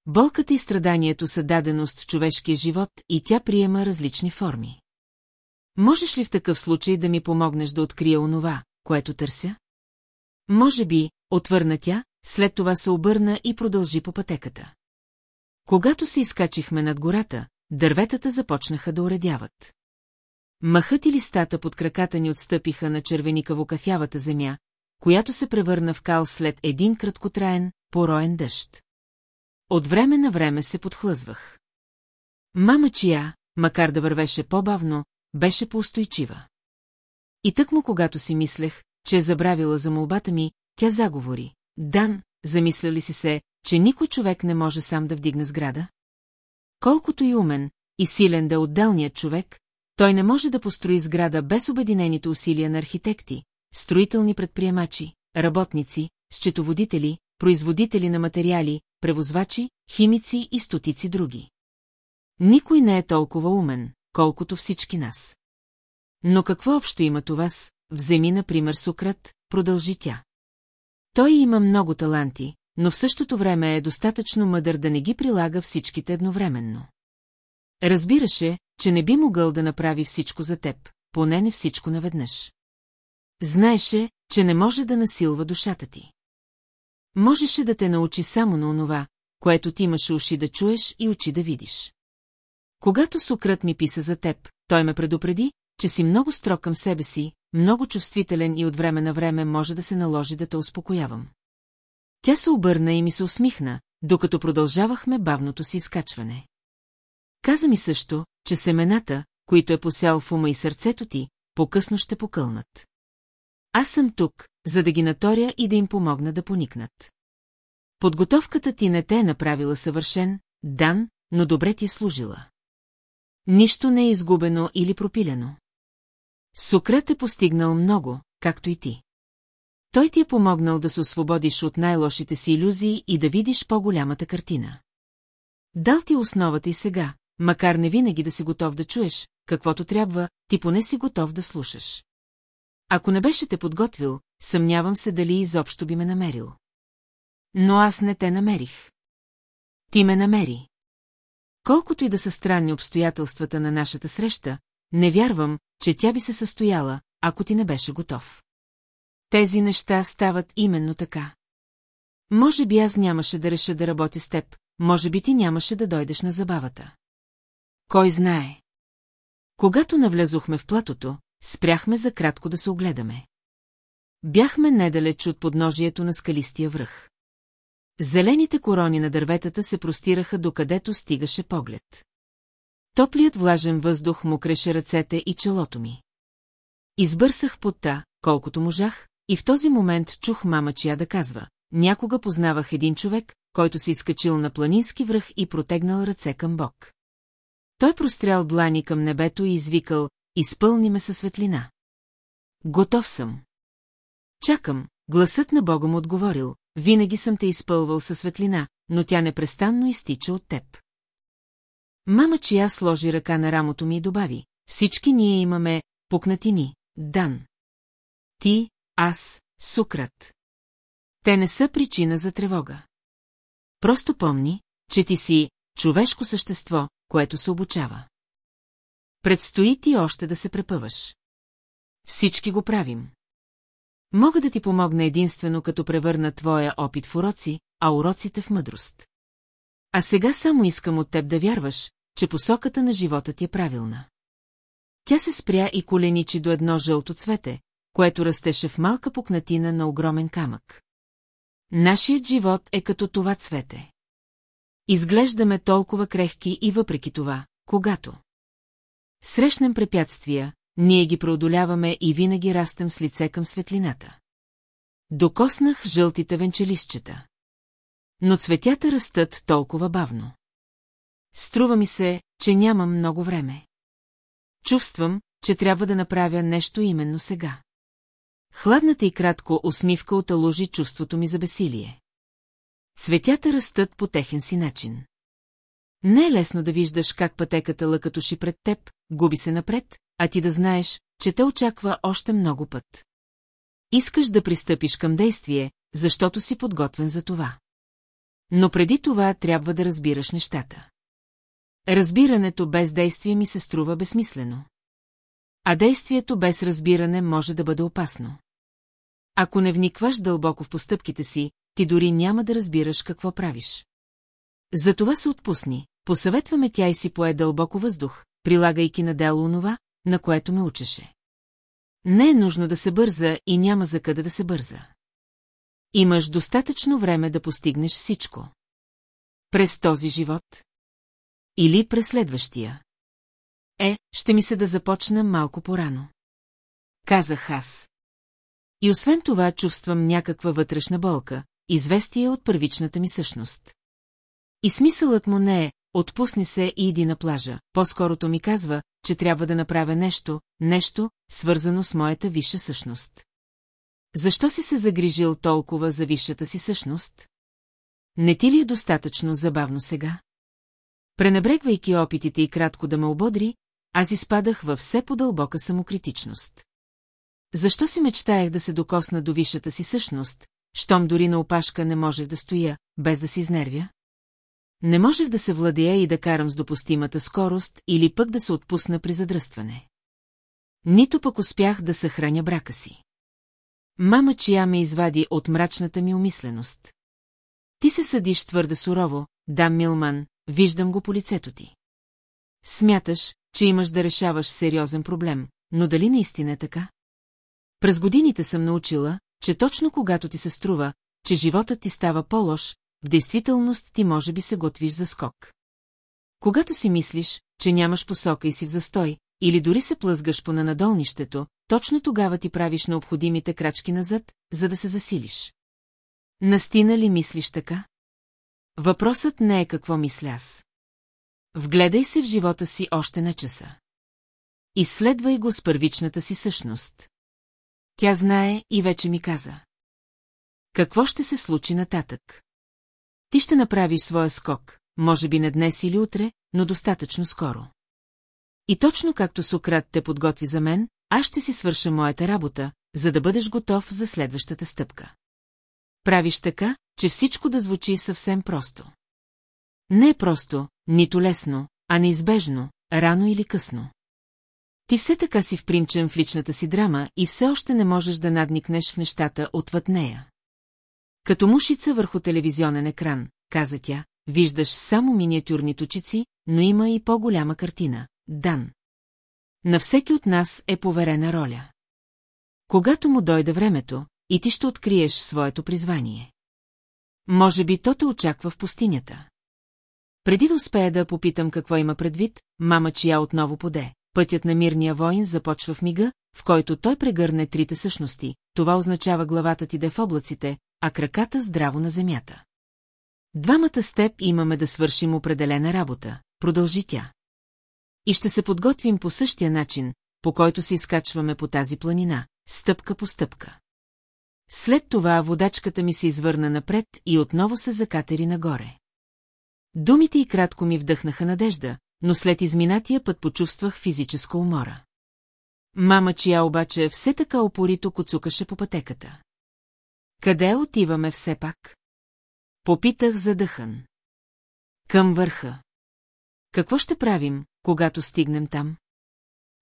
S1: Болката и страданието са даденост в човешкия живот и тя приема различни форми. Можеш ли в такъв случай да ми помогнеш да открия онова, което търся? Може би, отвърна тя, след това се обърна и продължи по пътеката. Когато се изкачихме над гората, дърветата започнаха да уредяват. Махът и листата под краката ни отстъпиха на червеникаво-кафявата земя, която се превърна в кал след един краткотраен, пороен дъжд. От време на време се подхлъзвах. Мама чия, макар да вървеше по-бавно, беше поустойчива. И тък му когато си мислех, че е забравила за молбата ми, тя заговори. Дан, замисля ли си се, че никой човек не може сам да вдигне сграда? Колкото и умен и силен да е отделният човек, той не може да построи сграда без обединените усилия на архитекти, строителни предприемачи, работници, счетоводители, производители на материали, превозвачи, химици и стотици други. Никой не е толкова умен, колкото всички нас. Но какво общо има това с, вземи например Сократ, продължи тя. Той има много таланти, но в същото време е достатъчно мъдър да не ги прилага всичките едновременно. Разбираше, че не би могъл да направи всичко за теб, поне не всичко наведнъж. Знаеше, че не може да насилва душата ти. Можеше да те научи само на онова, което ти имаше уши да чуеш и очи да видиш. Когато Сократ ми писа за теб, той ме предупреди, че си много строг към себе си, много чувствителен и от време на време може да се наложи да те успокоявам. Тя се обърна и ми се усмихна, докато продължавахме бавното си изкачване. Каза ми също, че семената, които е посял в ума и сърцето ти, по-късно ще покълнат. Аз съм тук, за да ги наторя и да им помогна да поникнат. Подготовката ти не те е направила съвършен, дан, но добре ти е служила. Нищо не е изгубено или пропилено. Сократ е постигнал много, както и ти. Той ти е помогнал да се освободиш от най-лошите си иллюзии и да видиш по-голямата картина. Дал ти основата и сега, макар не винаги да си готов да чуеш, каквото трябва, ти поне си готов да слушаш. Ако не беше те подготвил, съмнявам се дали изобщо би ме намерил. Но аз не те намерих. Ти ме намери. Колкото и да са странни обстоятелствата на нашата среща, не вярвам, че тя би се състояла, ако ти не беше готов. Тези неща стават именно така. Може би аз нямаше да реша да работя с теб, може би ти нямаше да дойдеш на забавата. Кой знае? Когато навлязохме в платото, спряхме за кратко да се огледаме. Бяхме недалеч от подножието на скалистия връх. Зелените корони на дърветата се простираха докъдето стигаше поглед. Топлият влажен въздух му креше ръцете и челото ми. Избърсах пота, колкото можах, и в този момент чух мама чия да казва. Някога познавах един човек, който се изкачил на планински връх и протегнал ръце към Бог. Той прострял длани към небето и извикал изпълни ме със светлина. Готов съм. Чакам, гласът на Бога му отговорил, винаги съм те изпълвал със светлина, но тя непрестанно изтича от теб. Мама чия сложи ръка на рамото ми и добави, всички ние имаме пукнатини, дан. Ти, аз, Сукрат. Те не са причина за тревога. Просто помни, че ти си човешко същество, което се обучава. Предстои ти още да се препъваш. Всички го правим. Мога да ти помогна единствено, като превърна твоя опит в уроци, а уроците в мъдрост. А сега само искам от теб да вярваш, че посоката на живота ти е правилна. Тя се спря и коленичи до едно жълто цвете, което растеше в малка пукнатина на огромен камък. Нашият живот е като това цвете. Изглеждаме толкова крехки и въпреки това, когато... Срещнем препятствия, ние ги преодоляваме и винаги растем с лице към светлината. Докоснах жълтите венчелищчета. Но цветята растат толкова бавно. Струва ми се, че нямам много време. Чувствам, че трябва да направя нещо именно сега. Хладната и кратко усмивка оталужи чувството ми за бесилие. Цветята растат по техен си начин. Не е лесно да виждаш как пътеката лъкатоши пред теб, губи се напред, а ти да знаеш, че те очаква още много път. Искаш да пристъпиш към действие, защото си подготвен за това. Но преди това трябва да разбираш нещата. Разбирането без действие ми се струва безсмислено. А действието без разбиране може да бъде опасно. Ако не вникваш дълбоко в постъпките си, ти дори няма да разбираш какво правиш. Затова се отпусни, Посъветваме тя и си пое дълбоко въздух, прилагайки на дело онова, на което ме учеше. Не е нужно да се бърза и няма за къде да се бърза. Имаш достатъчно време да постигнеш всичко. През този живот? Или през следващия? Е, ще ми се да започна малко по-рано. Казах аз. И освен това чувствам някаква вътрешна болка, известие от първичната ми същност. И смисълът му не е отпусни се и иди на плажа. По-скорото ми казва, че трябва да направя нещо, нещо, свързано с моята висша същност. Защо си се загрижил толкова за висшата си същност? Не ти ли е достатъчно забавно сега? Пренебрегвайки опитите и кратко да ме ободри, аз изпадах във все по-дълбока самокритичност. Защо си мечтаях да се докосна до висшата си същност, щом дори на опашка не можех да стоя, без да си изнервя? Не можех да се владея и да карам с допустимата скорост или пък да се отпусна при задръстване. Нито пък успях да съхраня брака си. Мама чия ме извади от мрачната ми умисленост. Ти се съдиш твърде сурово, дам Милман, виждам го по лицето ти. Смяташ, че имаш да решаваш сериозен проблем, но дали наистина е така? През годините съм научила, че точно когато ти се струва, че животът ти става по-лош, в действителност ти може би се готвиш за скок. Когато си мислиш, че нямаш посока и си в застой, или дори се плъзгаш по нанадолнището, точно тогава ти правиш необходимите крачки назад, за да се засилиш. Настина ли мислиш така? Въпросът не е какво мисля аз. Вгледай се в живота си още на часа. Изследвай го с първичната си същност. Тя знае и вече ми каза. Какво ще се случи нататък? Ти ще направиш своя скок, може би не днес или утре, но достатъчно скоро. И точно както Сократ те подготви за мен, аз ще си свърша моята работа, за да бъдеш готов за следващата стъпка. Правиш така, че всичко да звучи съвсем просто. Не е просто, нито лесно, а неизбежно, рано или късно. Ти все така си впримчен в личната си драма и все още не можеш да надникнеш в нещата отвъд нея. Като мушица върху телевизионен екран, каза тя, виждаш само миниатюрни точици, но има и по-голяма картина – Дан. На всеки от нас е поверена роля. Когато му дойде времето, и ти ще откриеш своето призвание. Може би то те очаква в пустинята. Преди да успея да попитам какво има предвид, мама чия отново поде. Пътят на мирния воин започва в мига, в който той прегърне трите същности. Това означава главата ти да е в облаците, а краката здраво на земята. Двамата с теб имаме да свършим определена работа, продължи тя. И ще се подготвим по същия начин, по който се изкачваме по тази планина, стъпка по стъпка. След това водачката ми се извърна напред и отново се закатери нагоре. Думите и кратко ми вдъхнаха надежда, но след изминатия път почувствах физическа умора. Мама чия обаче все така опорито коцукаше по пътеката. Къде отиваме все пак? Попитах задъхан. Към върха. Какво ще правим, когато стигнем там?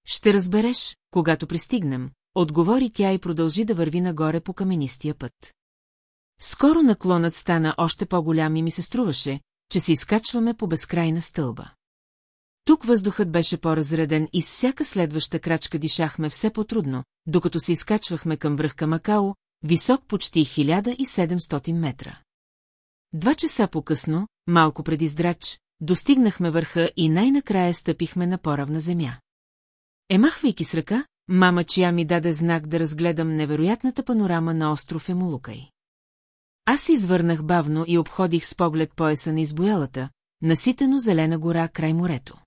S1: Ще разбереш, когато пристигнем, отговори тя и продължи да върви нагоре по каменистия път. Скоро наклонът стана още по-голям и ми се струваше, че се изкачваме по безкрайна стълба. Тук въздухът беше по-разреден и с всяка следваща крачка дишахме все по-трудно, докато се изкачвахме към към Макао, висок почти 1700 метра. Два часа по-късно, малко преди здрач, достигнахме върха и най-накрая стъпихме на поравна земя. Емахвайки с ръка, мама чия ми даде знак да разгледам невероятната панорама на остров Емолукай. Аз извърнах бавно и обходих с поглед пояса на избоялата, наситено зелена гора край морето.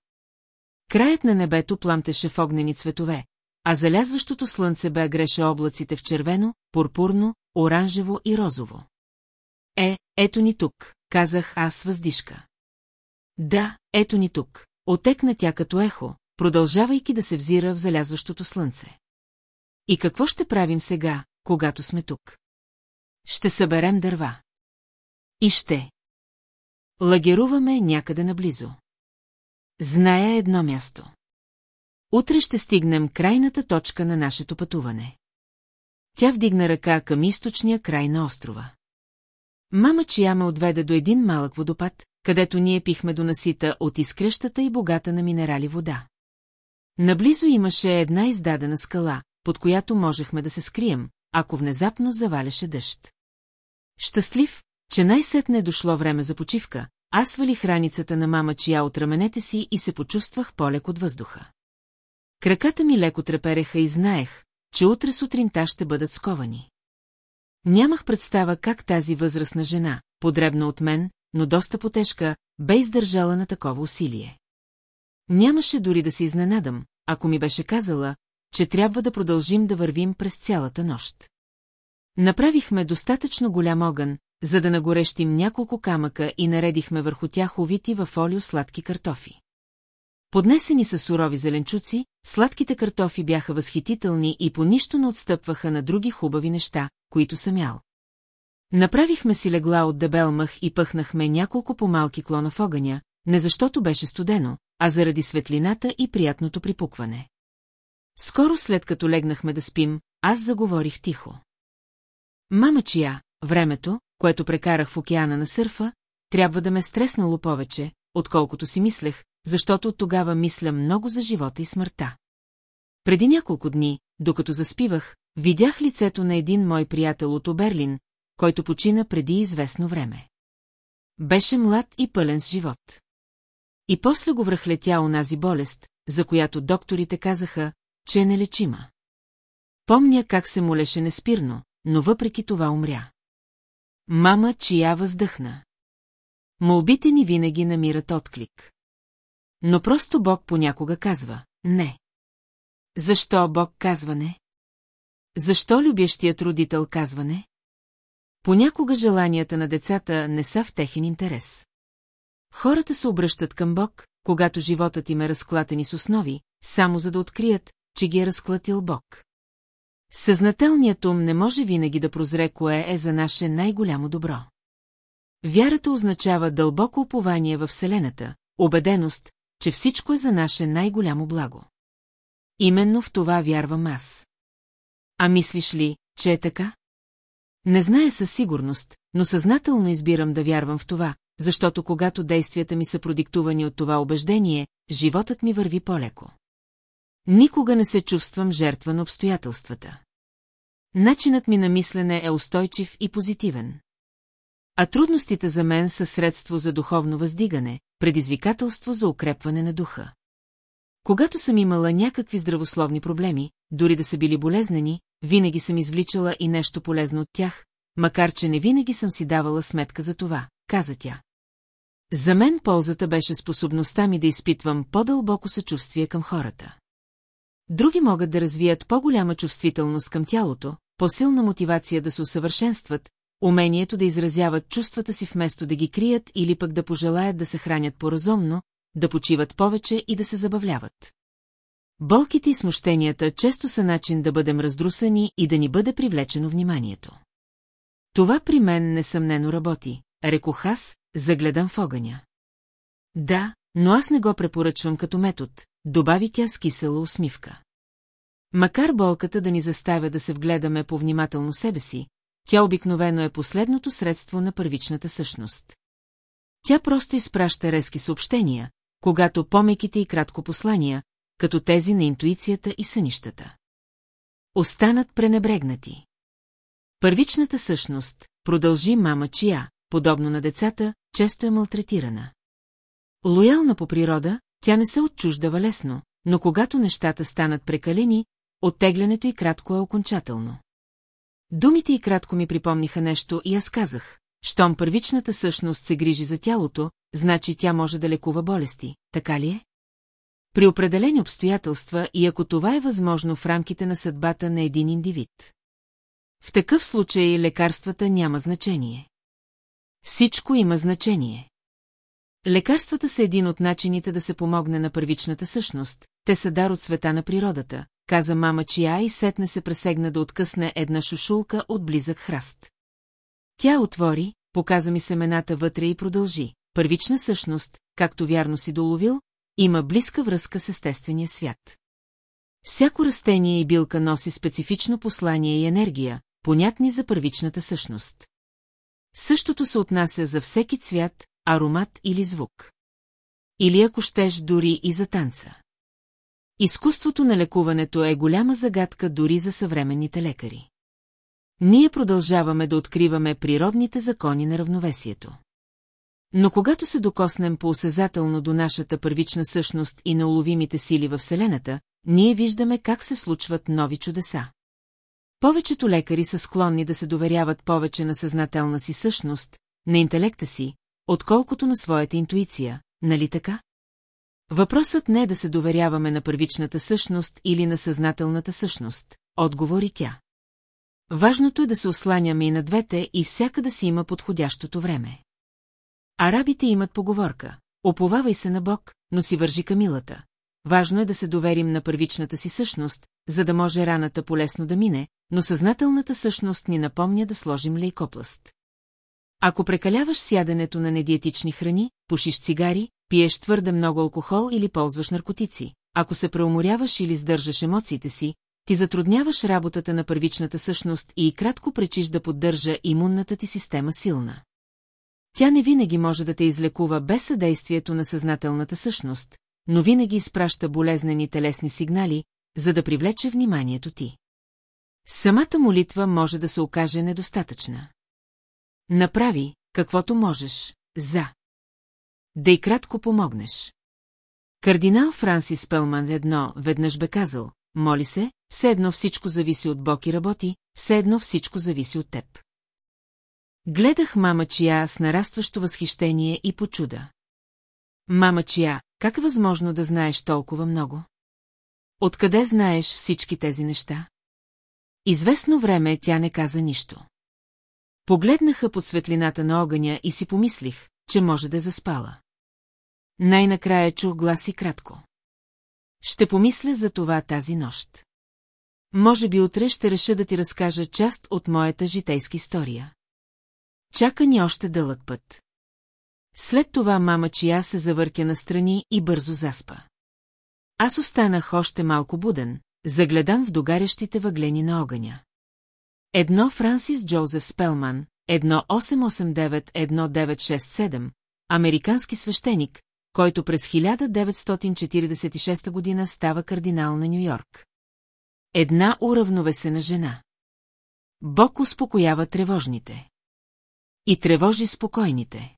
S1: Краят на небето пламтеше в огнени цветове, а залязващото слънце бе греше облаците в червено, пурпурно, оранжево и розово. Е, ето ни тук, казах аз въздишка. Да, ето ни тук, отекна тя като ехо, продължавайки да се взира в залязващото слънце. И какво ще правим сега, когато сме тук? Ще съберем дърва. И ще. Лагеруваме някъде наблизо. Зная едно място. Утре ще стигнем крайната точка на нашето пътуване. Тя вдигна ръка към източния край на острова. Мама чия ме отведе до един малък водопад, където ние пихме до насита от изкрещата и богата на минерали вода. Наблизо имаше една издадена скала, под която можехме да се скрием, ако внезапно заваляше дъжд. Щастлив, че най-сетне е дошло време за почивка, аз свалих раницата на мама чия от раменете си и се почувствах полек от въздуха. Краката ми леко трепереха и знаех, че утре сутринта ще бъдат сковани. Нямах представа как тази възрастна жена, подребна от мен, но доста потежка, бе издържала на такова усилие. Нямаше дори да се изненадам, ако ми беше казала, че трябва да продължим да вървим през цялата нощ. Направихме достатъчно голям огън, за да нагорещим няколко камъка и наредихме върху тях увити във фолио сладки картофи. Поднесени са сурови зеленчуци, сладките картофи бяха възхитителни и по нищо не отстъпваха на други хубави неща, които съм ял. Направихме си легла от дебел мъх и пъхнахме няколко по-малки клона в огъня, не защото беше студено, а заради светлината и приятното припукване. Скоро след като легнахме да спим, аз заговорих тихо. Мама чия, времето, което прекарах в океана на сърфа, трябва да ме е стреснало повече, отколкото си мислех, защото от тогава мисля много за живота и смъртта. Преди няколко дни, докато заспивах, видях лицето на един мой приятел от Оберлин, който почина преди известно време. Беше млад и пълен с живот. И после го връхлетя онази болест, за която докторите казаха, че е нелечима. Помня как се молеше неспирно, но въпреки това умря. Мама, чия въздъхна. Молбите ни винаги намират отклик. Но просто Бог понякога казва «не». Защо Бог казва «не»? Защо любящият родител казва «не»? Понякога желанията на децата не са в техен интерес. Хората се обръщат към Бог, когато животът им е разклатен с основи, само за да открият, че ги е разклатил Бог. Съзнателният ум не може винаги да прозре кое е за наше най-голямо добро. Вярата означава дълбоко упование във Вселената, убеденост, че всичко е за наше най-голямо благо. Именно в това вярвам аз. А мислиш ли, че е така? Не зная със сигурност, но съзнателно избирам да вярвам в това, защото когато действията ми са продиктувани от това убеждение, животът ми върви по-леко. Никога не се чувствам жертва на обстоятелствата. Начинът ми на мислене е устойчив и позитивен. А трудностите за мен са средство за духовно въздигане, предизвикателство за укрепване на духа. Когато съм имала някакви здравословни проблеми, дори да са били болезнени, винаги съм извличала и нещо полезно от тях, макар че не винаги съм си давала сметка за това, каза тя. За мен ползата беше способността ми да изпитвам по-дълбоко съчувствие към хората. Други могат да развият по-голяма чувствителност към тялото, по-силна мотивация да се усъвършенстват, умението да изразяват чувствата си вместо да ги крият или пък да пожелаят да се хранят поразумно, да почиват повече и да се забавляват. Болките и смущенията често са начин да бъдем раздрусани и да ни бъде привлечено вниманието. Това при мен несъмнено работи, рекох аз, загледам в огъня. Да, но аз не го препоръчвам като метод, добави тя с кисела усмивка. Макар болката да ни заставя да се вгледаме повнимателно себе си, тя обикновено е последното средство на първичната същност. Тя просто изпраща резки съобщения, когато помеките и кратко послания, като тези на интуицията и сънищата. Останат пренебрегнати. Първичната същност, продължи мама Чия, подобно на децата, често е малтретирана. Лоялна по природа, тя не се отчуждава лесно, но когато нещата станат прекалени, оттеглянето и кратко е окончателно. Думите и кратко ми припомниха нещо и аз казах, щом първичната същност се грижи за тялото, значи тя може да лекува болести, така ли е? При определени обстоятелства и ако това е възможно в рамките на съдбата на един индивид. В такъв случай лекарствата няма значение. Всичко има значение. Лекарствата са един от начините да се помогне на първичната същност, те са дар от света на природата, каза мама чия и сетне се пресегна да откъсне една шушулка от близък храст. Тя отвори, показа ми семената вътре и продължи. Първична същност, както вярно си доловил, има близка връзка с естествения свят. Всяко растение и билка носи специфично послание и енергия, понятни за първичната същност. Същото се отнася за всеки цвят, аромат или звук. Или ако щеш дори и за танца. Изкуството на лекуването е голяма загадка дори за съвременните лекари. Ние продължаваме да откриваме природните закони на равновесието. Но когато се докоснем по-осезателно до нашата първична същност и на уловимите сили във Вселената, ние виждаме как се случват нови чудеса. Повечето лекари са склонни да се доверяват повече на съзнателна си същност, на интелекта си, отколкото на своята интуиция, нали така? Въпросът не е да се доверяваме на първичната същност или на съзнателната същност, отговори тя. Важното е да се осланяме и на двете и всяка да си има подходящото време. Арабите имат поговорка. Оповавай се на Бог, но си вържи камилата. Важно е да се доверим на първичната си същност, за да може раната полесно да мине, но съзнателната същност ни напомня да сложим лейкопласт. Ако прекаляваш сяденето на недиетични храни, пушиш цигари, пиеш твърде много алкохол или ползваш наркотици, ако се преуморяваш или сдържаш емоциите си, ти затрудняваш работата на първичната същност и кратко пречиш да поддържа имунната ти система силна. Тя не винаги може да те излекува без съдействието на съзнателната същност, но винаги изпраща болезнени телесни сигнали, за да привлече вниманието ти. Самата молитва може да се окаже недостатъчна. Направи, каквото можеш, за. Да и кратко помогнеш. Кардинал Франсис Пелман едно веднъж бе казал, моли се, все едно всичко зависи от Бог и работи, все едно всичко зависи от теб. Гледах мама Чия с нарастващо възхищение и почуда. Мама Чия, как е възможно да знаеш толкова много? Откъде знаеш всички тези неща? Известно време тя не каза нищо. Погледнаха под светлината на огъня и си помислих, че може да е заспала. Най-накрая чух глас и кратко. Ще помисля за това тази нощ. Може би утре ще реша да ти разкажа част от моята житейска история. Чака ни още дълъг път. След това мама чия се завъртя настрани и бързо заспа. Аз останах още малко буден, загледан в догарящите въглени на огъня. Едно Франсис Джозеф Спелман, едно 889-1967, американски свещеник, който през 1946 година става кардинал на Нью-Йорк. Една уравновесена жена. Бог успокоява тревожните. И тревожи спокойните.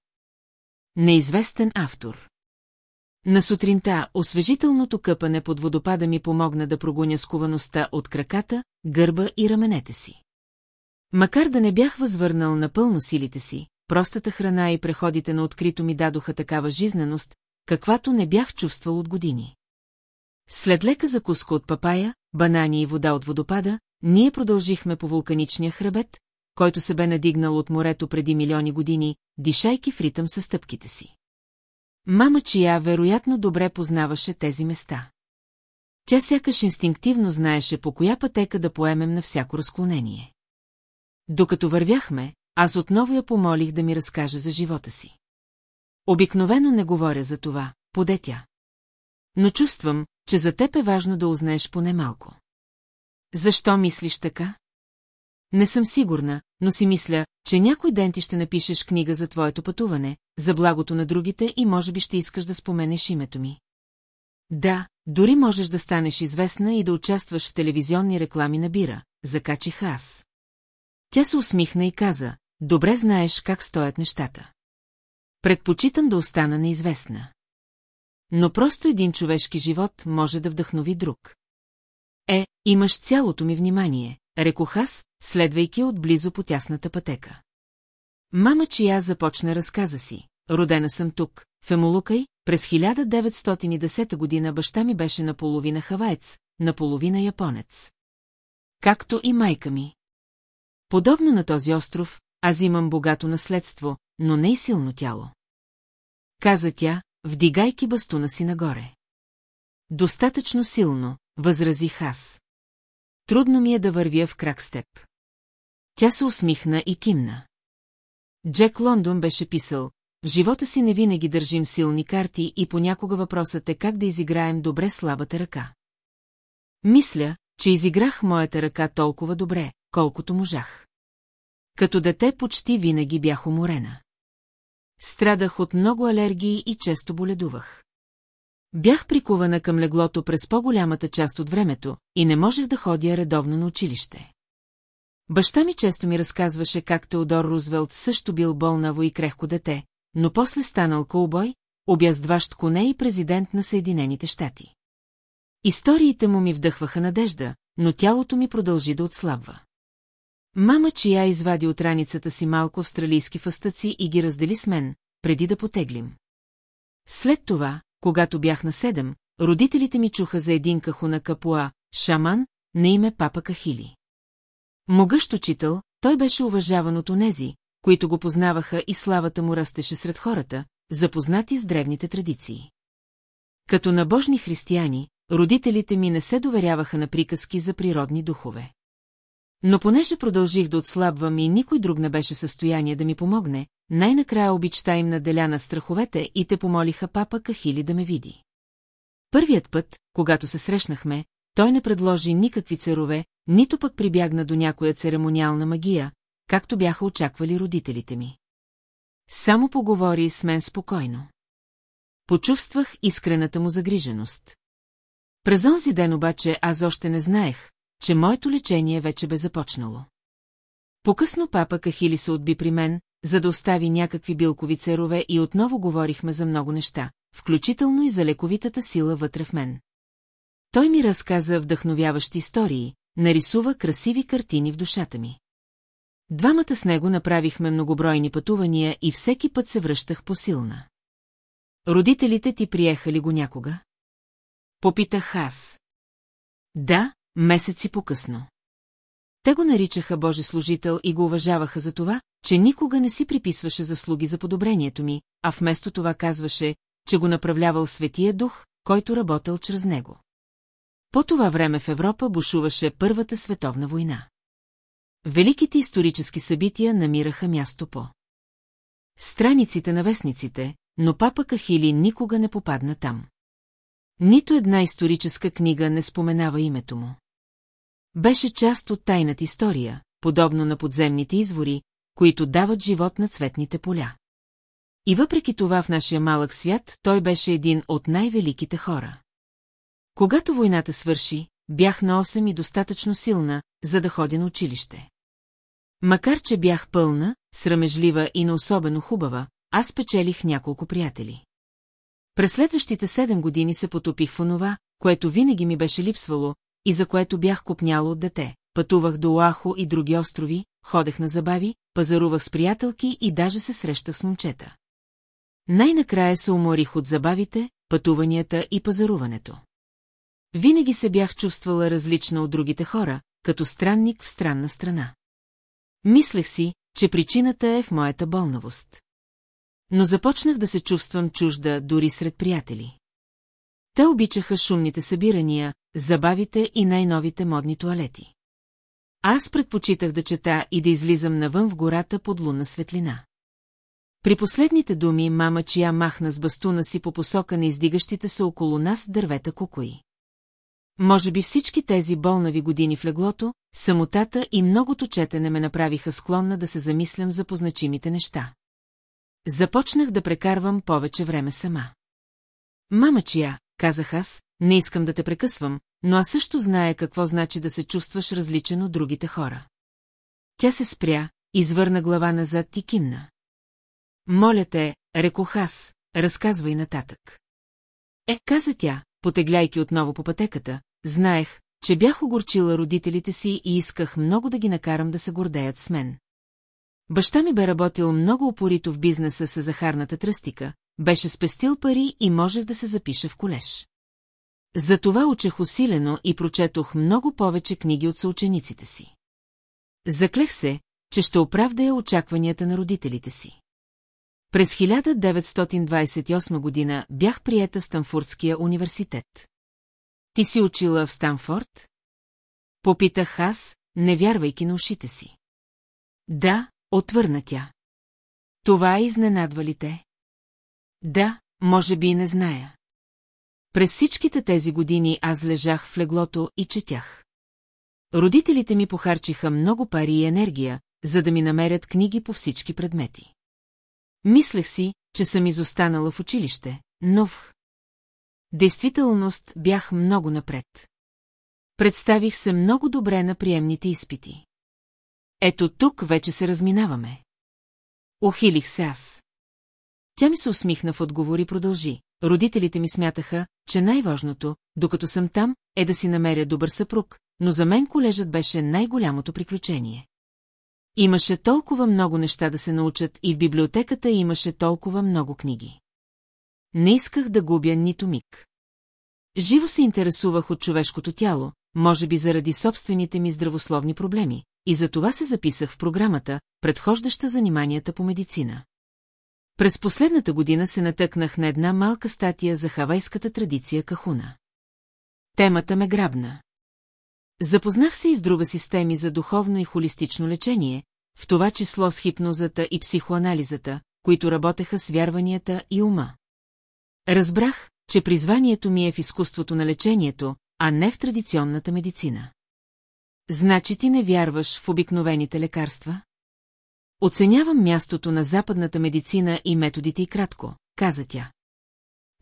S1: Неизвестен автор. На сутринта освежителното къпане под водопада ми помогна да прогоня скуваността от краката, гърба и раменете си. Макар да не бях възвърнал напълно силите си, простата храна и преходите на открито ми дадоха такава жизненост, каквато не бях чувствал от години. След лека закуска от папая, банани и вода от водопада, ние продължихме по вулканичния хребет, който се бе надигнал от морето преди милиони години, дишайки в ритъм със стъпките си. Мама Чия вероятно добре познаваше тези места. Тя сякаш инстинктивно знаеше по коя пътека да поемем на всяко разклонение. Докато вървяхме, аз отново я помолих да ми разкаже за живота си. Обикновено не говоря за това, поде тя. Но чувствам, че за теб е важно да узнаеш поне малко. Защо мислиш така? Не съм сигурна, но си мисля, че някой ден ти ще напишеш книга за твоето пътуване, за благото на другите и може би ще искаш да споменеш името ми. Да, дори можеш да станеш известна и да участваш в телевизионни реклами на бира, закачих аз. Тя се усмихна и каза, добре знаеш как стоят нещата. Предпочитам да остана неизвестна. Но просто един човешки живот може да вдъхнови друг. Е, имаш цялото ми внимание, рекох аз, следвайки отблизо по тясната пътека. Мама чия започна разказа си. Родена съм тук, в Емолукай, през 1910 година баща ми беше наполовина хаваец, наполовина японец. Както и майка ми. Подобно на този остров, аз имам богато наследство, но не и е силно тяло. Каза тя, вдигайки бастуна си нагоре. Достатъчно силно, възразих аз. Трудно ми е да вървя в крак с теб. Тя се усмихна и кимна. Джек Лондон беше писал, в живота си не винаги държим силни карти и понякога въпросът е как да изиграем добре слабата ръка. Мисля, че изиграх моята ръка толкова добре, колкото можах. Като дете почти винаги бях уморена. Страдах от много алергии и често боледувах. Бях прикована към леглото през по-голямата част от времето и не можех да ходя редовно на училище. Баща ми често ми разказваше как Теодор Рузвелт също бил болнаво и крехко дете, но после станал колбой, обяздващ коне и президент на Съединените щати. Историите му ми вдъхваха надежда, но тялото ми продължи да отслабва. Мама чия извади от раницата си малко австралийски фастъци и ги раздели с мен, преди да потеглим. След това, когато бях на седем, родителите ми чуха за един кахуна капуа, шаман, на име папа Кахили. Могъщ учител, той беше уважаван от онези, които го познаваха и славата му растеше сред хората, запознати с древните традиции. Като набожни християни, родителите ми не се доверяваха на приказки за природни духове. Но понеже продължих да отслабвам и никой друг не беше в състояние да ми помогне, най-накрая обичта им наделя на страховете и те помолиха папа Кахили да ме види. Първият път, когато се срещнахме, той не предложи никакви царове, нито пък прибягна до някоя церемониална магия, както бяха очаквали родителите ми. Само поговори с мен спокойно. Почувствах искрената му загриженост. През онзи ден обаче аз още не знаех, че моето лечение вече бе започнало. Покъсно папа Кахили се отби при мен, за да остави някакви билкови церове и отново говорихме за много неща, включително и за лековитата сила вътре в мен. Той ми разказа вдъхновяващи истории, нарисува красиви картини в душата ми. Двамата с него направихме многобройни пътувания и всеки път се връщах посилна. Родителите ти приеха ли го някога? Попитах аз. Да, Месеци по-късно. Те го наричаха Божи служител и го уважаваха за това, че никога не си приписваше заслуги за подобрението ми, а вместо това казваше, че го направлявал Светия Дух, който работел чрез него. По това време в Европа бушуваше Първата световна война. Великите исторически събития намираха място по. Страниците на вестниците, но папа Кахили никога не попадна там. Нито една историческа книга не споменава името му. Беше част от тайната история, подобно на подземните извори, които дават живот на цветните поля. И въпреки това в нашия малък свят той беше един от най-великите хора. Когато войната свърши, бях на 8 и достатъчно силна, за да ходя на училище. Макар, че бях пълна, срамежлива и не особено хубава, аз печелих няколко приятели. През следващите седем години се потопих в онова, което винаги ми беше липсвало, и за което бях купняло от дете. Пътувах до Оахо и други острови, ходех на забави, пазарувах с приятелки и даже се срещах с момчета. Най-накрая се уморих от забавите, пътуванията и пазаруването. Винаги се бях чувствала различна от другите хора, като странник в странна страна. Мислех си, че причината е в моята болнавост. Но започнах да се чувствам чужда дори сред приятели. Те обичаха шумните събирания, забавите и най-новите модни туалети. Аз предпочитах да чета и да излизам навън в гората под лунна светлина. При последните думи мама чия махна с бастуна си по посока на издигащите се около нас дървета кукои. Може би всички тези болнави години в леглото, самотата и многото четене ме направиха склонна да се замислям за позначимите неща. Започнах да прекарвам повече време сама. Мама чия, казах аз, не искам да те прекъсвам, но аз също знае какво значи да се чувстваш различен от другите хора. Тя се спря, извърна глава назад и кимна. Моля те, рекох аз, разказвай нататък. Е, каза тя, потегляйки отново по пътеката, знаех, че бях огорчила родителите си и исках много да ги накарам да се гордеят с мен. Баща ми бе работил много опорито в бизнеса с захарната тръстика, беше спестил пари и можех да се запиша в колеж. Затова учех усилено и прочетох много повече книги от съучениците си. Заклех се, че ще оправдая очакванията на родителите си. През 1928 година бях приета в Станфордския университет. Ти си учила в Станфорд? Попитах аз, не вярвайки на ушите си. Да, отвърна тя. Това изненадва ли те? Да, може би и не зная. През всичките тези години аз лежах в леглото и четях. Родителите ми похарчиха много пари и енергия, за да ми намерят книги по всички предмети. Мислех си, че съм изостанала в училище, но в... Действителност бях много напред. Представих се много добре на приемните изпити. Ето тук вече се разминаваме. Охилих се аз. Тя ми се усмихна в отговор и продължи родителите ми смятаха, че най-важното, докато съм там, е да си намеря добър съпруг, но за мен колежът беше най-голямото приключение. Имаше толкова много неща да се научат и в библиотеката имаше толкова много книги. Не исках да губя нито миг. Живо се интересувах от човешкото тяло, може би заради собствените ми здравословни проблеми, и за това се записах в програмата, предхождаща заниманията по медицина. През последната година се натъкнах на една малка статия за хавайската традиция кахуна. Темата ме грабна. Запознах се и с друга системи за духовно и холистично лечение, в това число с хипнозата и психоанализата, които работеха с вярванията и ума. Разбрах, че призванието ми е в изкуството на лечението, а не в традиционната медицина. Значи ти не вярваш в обикновените лекарства? Оценявам мястото на западната медицина и методите и кратко, каза тя.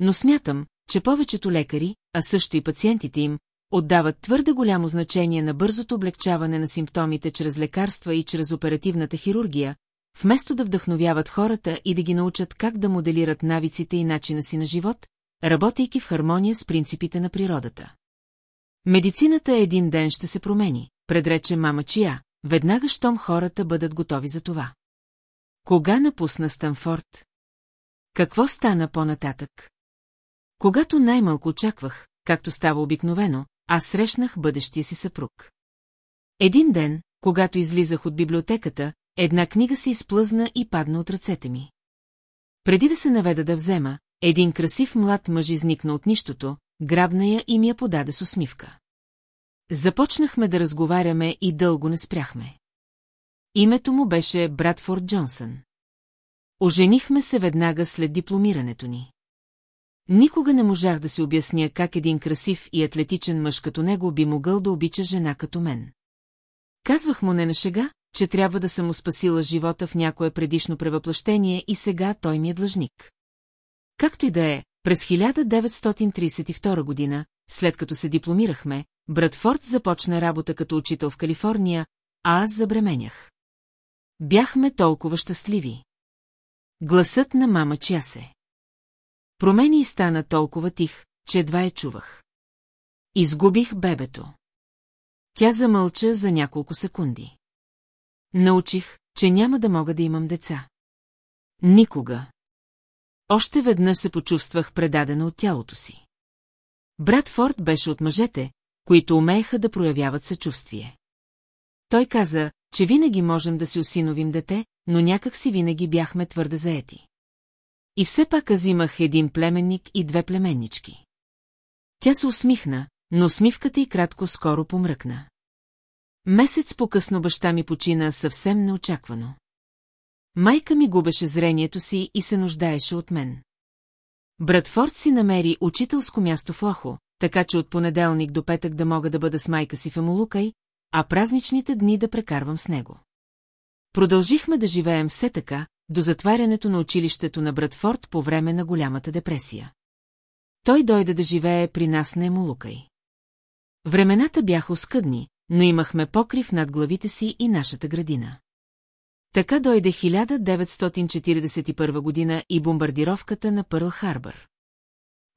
S1: Но смятам, че повечето лекари, а също и пациентите им, отдават твърде голямо значение на бързото облегчаване на симптомите чрез лекарства и чрез оперативната хирургия, вместо да вдъхновяват хората и да ги научат как да моделират навиците и начина си на живот, работейки в хармония с принципите на природата. Медицината един ден ще се промени, предрече мама Чия, Веднага щом хората бъдат готови за това. Кога напусна Станфорд? Какво стана по-нататък? Когато най-малко очаквах, както става обикновено, аз срещнах бъдещия си съпруг. Един ден, когато излизах от библиотеката, една книга се изплъзна и падна от ръцете ми. Преди да се наведа да взема, един красив млад мъж изникна от нищото, грабна я и ми я подаде с усмивка. Започнахме да разговаряме и дълго не спряхме. Името му беше Братфорд Джонсън. Оженихме се веднага след дипломирането ни. Никога не можах да си обясня как един красив и атлетичен мъж като него би могъл да обича жена като мен. Казвах му не на шега, че трябва да съм му спасила живота в някое предишно превъплъщение и сега той ми е длъжник. Както и да е, през 1932 година, след като се дипломирахме, Брадфорд започна работа като учител в Калифорния, а аз забременях. Бяхме толкова щастливи. Гласът на мама се. Промени и стана толкова тих, че едва я чувах. Изгубих бебето. Тя замълча за няколко секунди. Научих, че няма да мога да имам деца. Никога. Още веднъж се почувствах предадена от тялото си. Брат Форд беше от мъжете, които умееха да проявяват съчувствие. Той каза, че винаги можем да си осиновим дете, но някак си винаги бяхме твърде заети. И все пак аз имах един племенник и две племеннички. Тя се усмихна, но усмивката й кратко скоро помръкна. Месец по-късно баща ми почина съвсем неочаквано. Майка ми губеше зрението си и се нуждаеше от мен. Братфорд си намери учителско място в Охо, така че от понеделник до петък да мога да бъда с майка си в Емолукай, а празничните дни да прекарвам с него. Продължихме да живеем все така, до затварянето на училището на Брадфорд по време на голямата депресия. Той дойде да живее при нас на Емолукай. Времената бяха оскъдни, но имахме покрив над главите си и нашата градина. Така дойде 1941 година и бомбардировката на Пърл Харбър.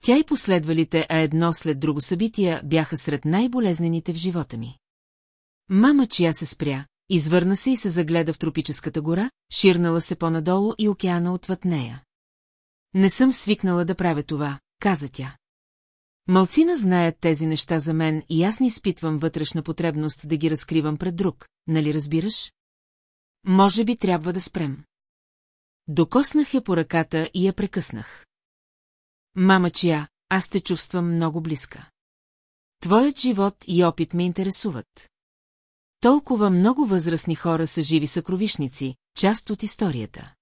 S1: Тя и последвалите, а едно след друго събития, бяха сред най-болезнените в живота ми. Мама, чия се спря, извърна се и се загледа в тропическата гора, ширнала се по-надолу и океана отвъд нея. Не съм свикнала да правя това, каза тя. Малцина знаят тези неща за мен и аз не изпитвам вътрешна потребност да ги разкривам пред друг, нали разбираш? Може би трябва да спрем. Докоснах я по ръката и я прекъснах. Мама чия, аз те чувствам много близка. Твоят живот и опит ме интересуват. Толкова много възрастни хора са живи съкровишници, част от историята.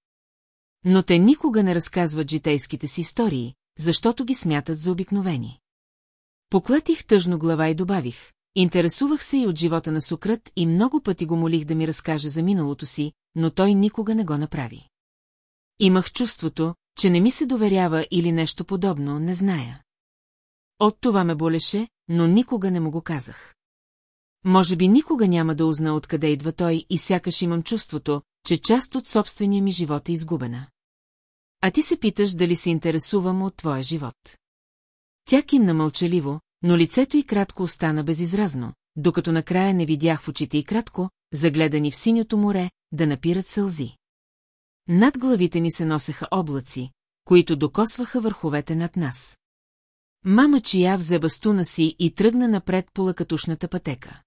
S1: Но те никога не разказват житейските си истории, защото ги смятат за обикновени. Поклатих тъжно глава и добавих, Интересувах се и от живота на Сократ и много пъти го молих да ми разкаже за миналото си, но той никога не го направи. Имах чувството, че не ми се доверява или нещо подобно, не зная. От това ме болеше, но никога не му го казах. Може би никога няма да узна откъде идва той и сякаш имам чувството, че част от собствения ми живот е изгубена. А ти се питаш дали се интересувам от твоя живот. Тя кимна мълчаливо, но лицето й кратко остана безизразно, докато накрая не видях в очите й кратко, загледани в синьото море, да напират сълзи. Над главите ни се носеха облаци, които докосваха върховете над нас. Мама чия взе бастуна си и тръгна напред по лакатушната пътека.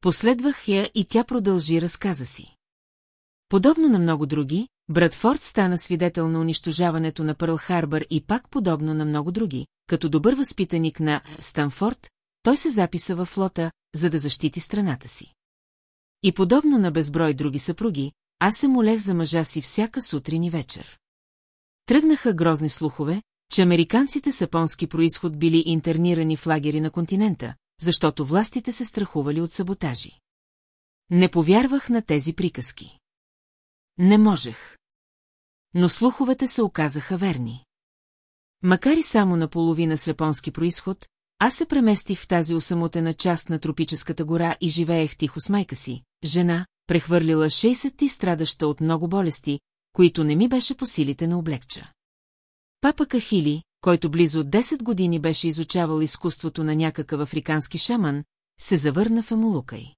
S1: Последвах я и тя продължи разказа си. Подобно на много други, Брадфорд стана свидетел на унищожаването на Пърл Харбър и пак подобно на много други, като добър възпитаник на Станфорд, той се записа във флота, за да защити страната си. И подобно на безброй други съпруги, аз се молех за мъжа си всяка сутрин и вечер. Тръгнаха грозни слухове, че американците с японски происход били интернирани в лагери на континента, защото властите се страхували от саботажи. Не повярвах на тези приказки. Не можех. Но слуховете се оказаха верни. Макар и само наполовина с японски происход, аз се преместих в тази осамотена част на тропическата гора и живеех тихо с майка си, жена, прехвърлила 60 и страдаща от много болести, които не ми беше по силите на облегча. Папа Кахили, който близо 10 години беше изучавал изкуството на някакъв африкански шаман, се завърна в Емолукай.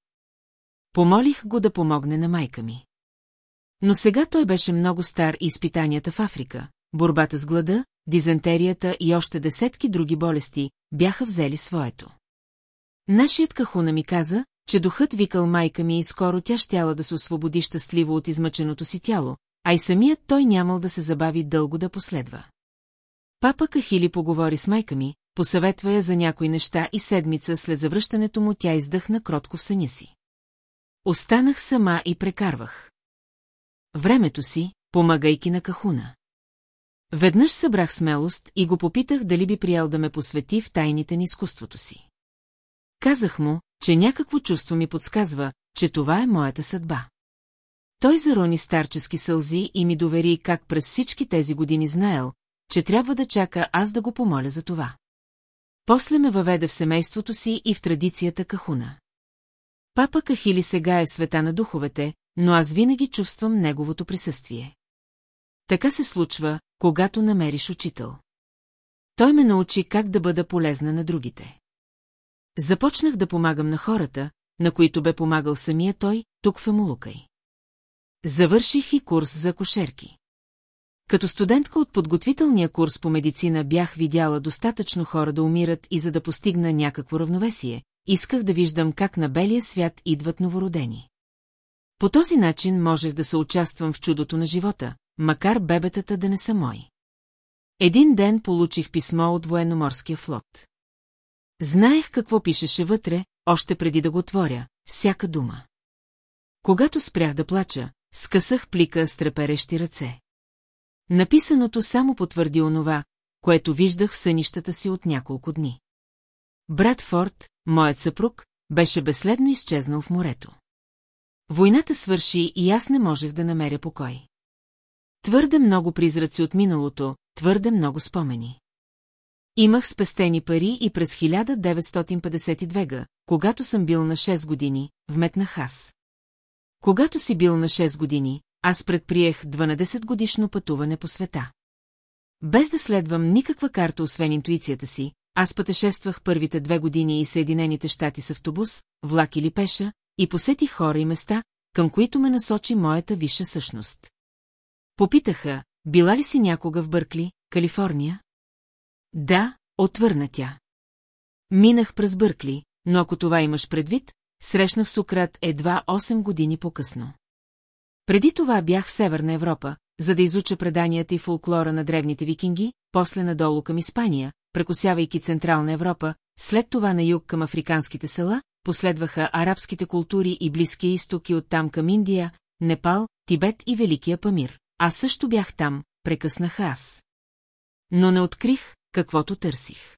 S1: Помолих го да помогне на майка ми. Но сега той беше много стар и изпитанията в Африка, борбата с глада, дизентерията и още десетки други болести бяха взели своето. Нашият кахуна ми каза, че духът викал майка ми и скоро тя щяла да се освободи щастливо от измъченото си тяло, а и самият той нямал да се забави дълго да последва. Папа Кахили поговори с майка ми, посъветва я за някои неща и седмица след завръщането му тя издъхна кротко в съня си. Останах сама и прекарвах времето си, помагайки на кахуна. Веднъж събрах смелост и го попитах дали би приял да ме посвети в тайните на изкуството си. Казах му, че някакво чувство ми подсказва, че това е моята съдба. Той зарони старчески сълзи и ми довери как през всички тези години знаел, че трябва да чака аз да го помоля за това. После ме въведе в семейството си и в традицията кахуна. Папа Кахили сега е в света на духовете, но аз винаги чувствам неговото присъствие. Така се случва, когато намериш учител. Той ме научи как да бъда полезна на другите. Започнах да помагам на хората, на които бе помагал самия той, тук в емолукай. Завърших и курс за кошерки. Като студентка от подготвителния курс по медицина бях видяла достатъчно хора да умират и за да постигна някакво равновесие, исках да виждам как на белия свят идват новородени. По този начин можех да съучаствам в чудото на живота, макар бебетата да не са мои. Един ден получих писмо от военноморския флот. Знаех какво пишеше вътре, още преди да го отворя, всяка дума. Когато спрях да плача, скъсах плика с треперещи ръце. Написаното само потвърди онова, което виждах в сънищата си от няколко дни. Брат Форд, моят съпруг, беше безследно изчезнал в морето. Войната свърши и аз не можех да намеря покой. Твърде много призраци от миналото, твърде много спомени. Имах спестени пари и през 1952, когато съм бил на 6 години, вметнах аз. Когато си бил на 6 години, аз предприех 12-годишно пътуване по света. Без да следвам никаква карта, освен интуицията си, аз пътешествах първите две години и Съединените щати с автобус, влак или пеша, и посетих хора и места, към които ме насочи моята висша същност. Попитаха, била ли си някога в Бъркли, Калифорния? Да, отвърна тя. Минах през Бъркли, но ако това имаш предвид, срещнах Сократ едва 8 години по-късно. Преди това бях в Северна Европа, за да изуча преданията и фолклора на древните викинги, после надолу към Испания, прекосявайки Централна Европа, след това на юг към африканските села, последваха арабските култури и Близкия изток и оттам към Индия, Непал, Тибет и Великия Памир. Аз също бях там, прекъснах аз. Но не открих, каквото търсих.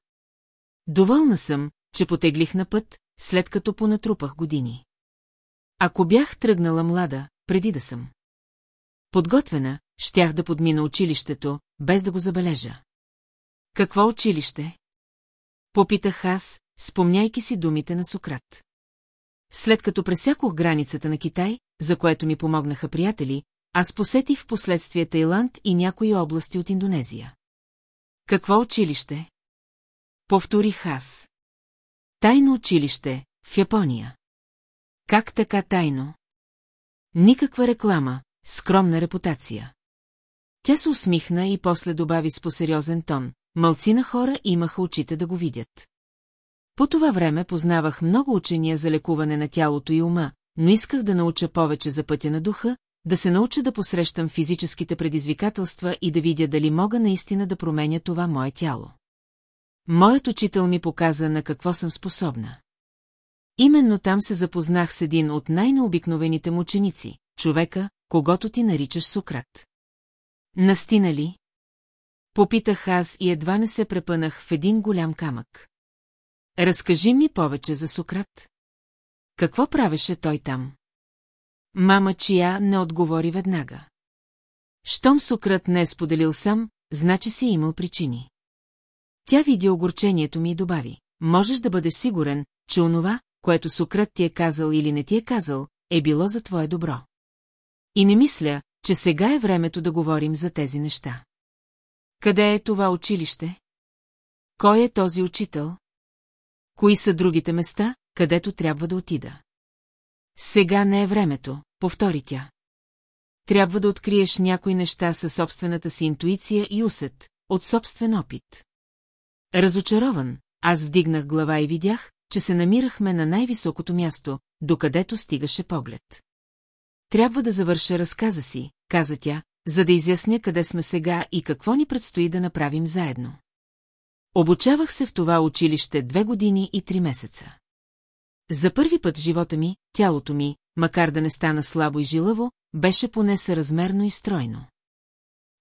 S1: Доволна съм, че потеглих на път, след като понатрупах години. Ако бях тръгнала млада, преди да съм. Подготвена, щях да подмина училището, без да го забележа. Какво училище? Попитах аз, спомняйки си думите на Сократ. След като пресякох границата на Китай, за което ми помогнаха приятели, аз посетих в последствие Тайланд и някои области от Индонезия. Какво училище? Повторих аз. Тайно училище в Япония. Как така тайно? Никаква реклама, скромна репутация. Тя се усмихна и после добави с посериозен тон. Малцина хора имаха очите да го видят. По това време познавах много учения за лекуване на тялото и ума, но исках да науча повече за пътя на духа, да се науча да посрещам физическите предизвикателства и да видя дали мога наистина да променя това мое тяло. Моят учител ми показа на какво съм способна. Именно там се запознах с един от най-необикновените му ученици, човека, когато ти наричаш Сократ. Настина ли? Попитах аз и едва не се препънах в един голям камък. Разкажи ми повече за Сократ. Какво правеше той там? Мама чия не отговори веднага. Щом Сократ не е споделил сам, значи си е имал причини. Тя видя огорчението ми и добави. Можеш да бъдеш сигурен, че онова, което Сократ ти е казал или не ти е казал, е било за твое добро. И не мисля, че сега е времето да говорим за тези неща. Къде е това училище? Кой е този учител? Кои са другите места, където трябва да отида? Сега не е времето, повтори тя. Трябва да откриеш някои неща със собствената си интуиция и усет, от собствен опит. Разочарован, аз вдигнах глава и видях, че се намирахме на най-високото място, докъдето стигаше поглед. Трябва да завърша разказа си, каза тя, за да изясня къде сме сега и какво ни предстои да направим заедно. Обучавах се в това училище две години и три месеца. За първи път живота ми, тялото ми, макар да не стана слабо и жилаво, беше поне съразмерно и стройно.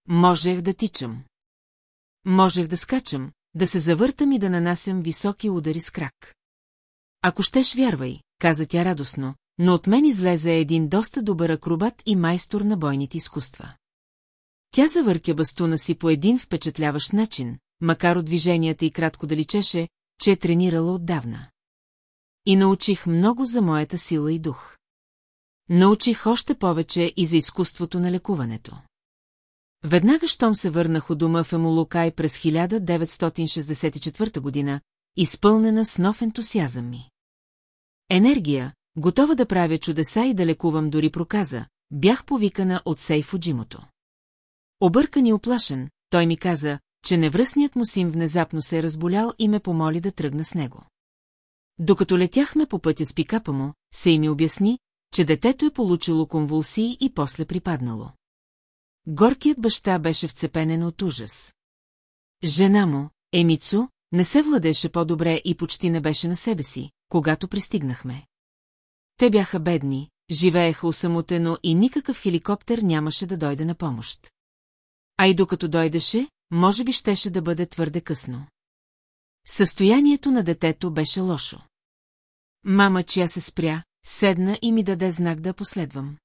S1: Можех да тичам. Можех да скачам, да се завъртам и да нанасям високи удари с крак. Ако щеш, вярвай, каза тя радостно, но от мен излезе един доста добър акробат и майстор на бойните изкуства. Тя завъртя бастуна си по един впечатляващ начин, макар от движенията и кратко да личеше, че е тренирала отдавна. И научих много за моята сила и дух. Научих още повече и за изкуството на лекуването. Веднага щом се върнах у дома в Емолукай през 1964 година, изпълнена с нов ентусиазъм ми. Енергия, Готова да правя чудеса и да лекувам дори проказа, бях повикана от Сейфо Джимото. Объркан и оплашен, той ми каза, че невръстният му син внезапно се е разболял и ме помоли да тръгна с него. Докато летяхме по пътя с пикапа му, се и ми обясни, че детето е получило конвулсии и после припаднало. Горкият баща беше вцепенен от ужас. Жена му, Емицу, не се владеше по-добре и почти не беше на себе си, когато пристигнахме. Те бяха бедни, живееха усамотено и никакъв хеликоптер нямаше да дойде на помощ. А и докато дойдеше, може би щеше да бъде твърде късно. Състоянието на детето беше лошо. Мама, чия се спря, седна и ми даде знак да последвам.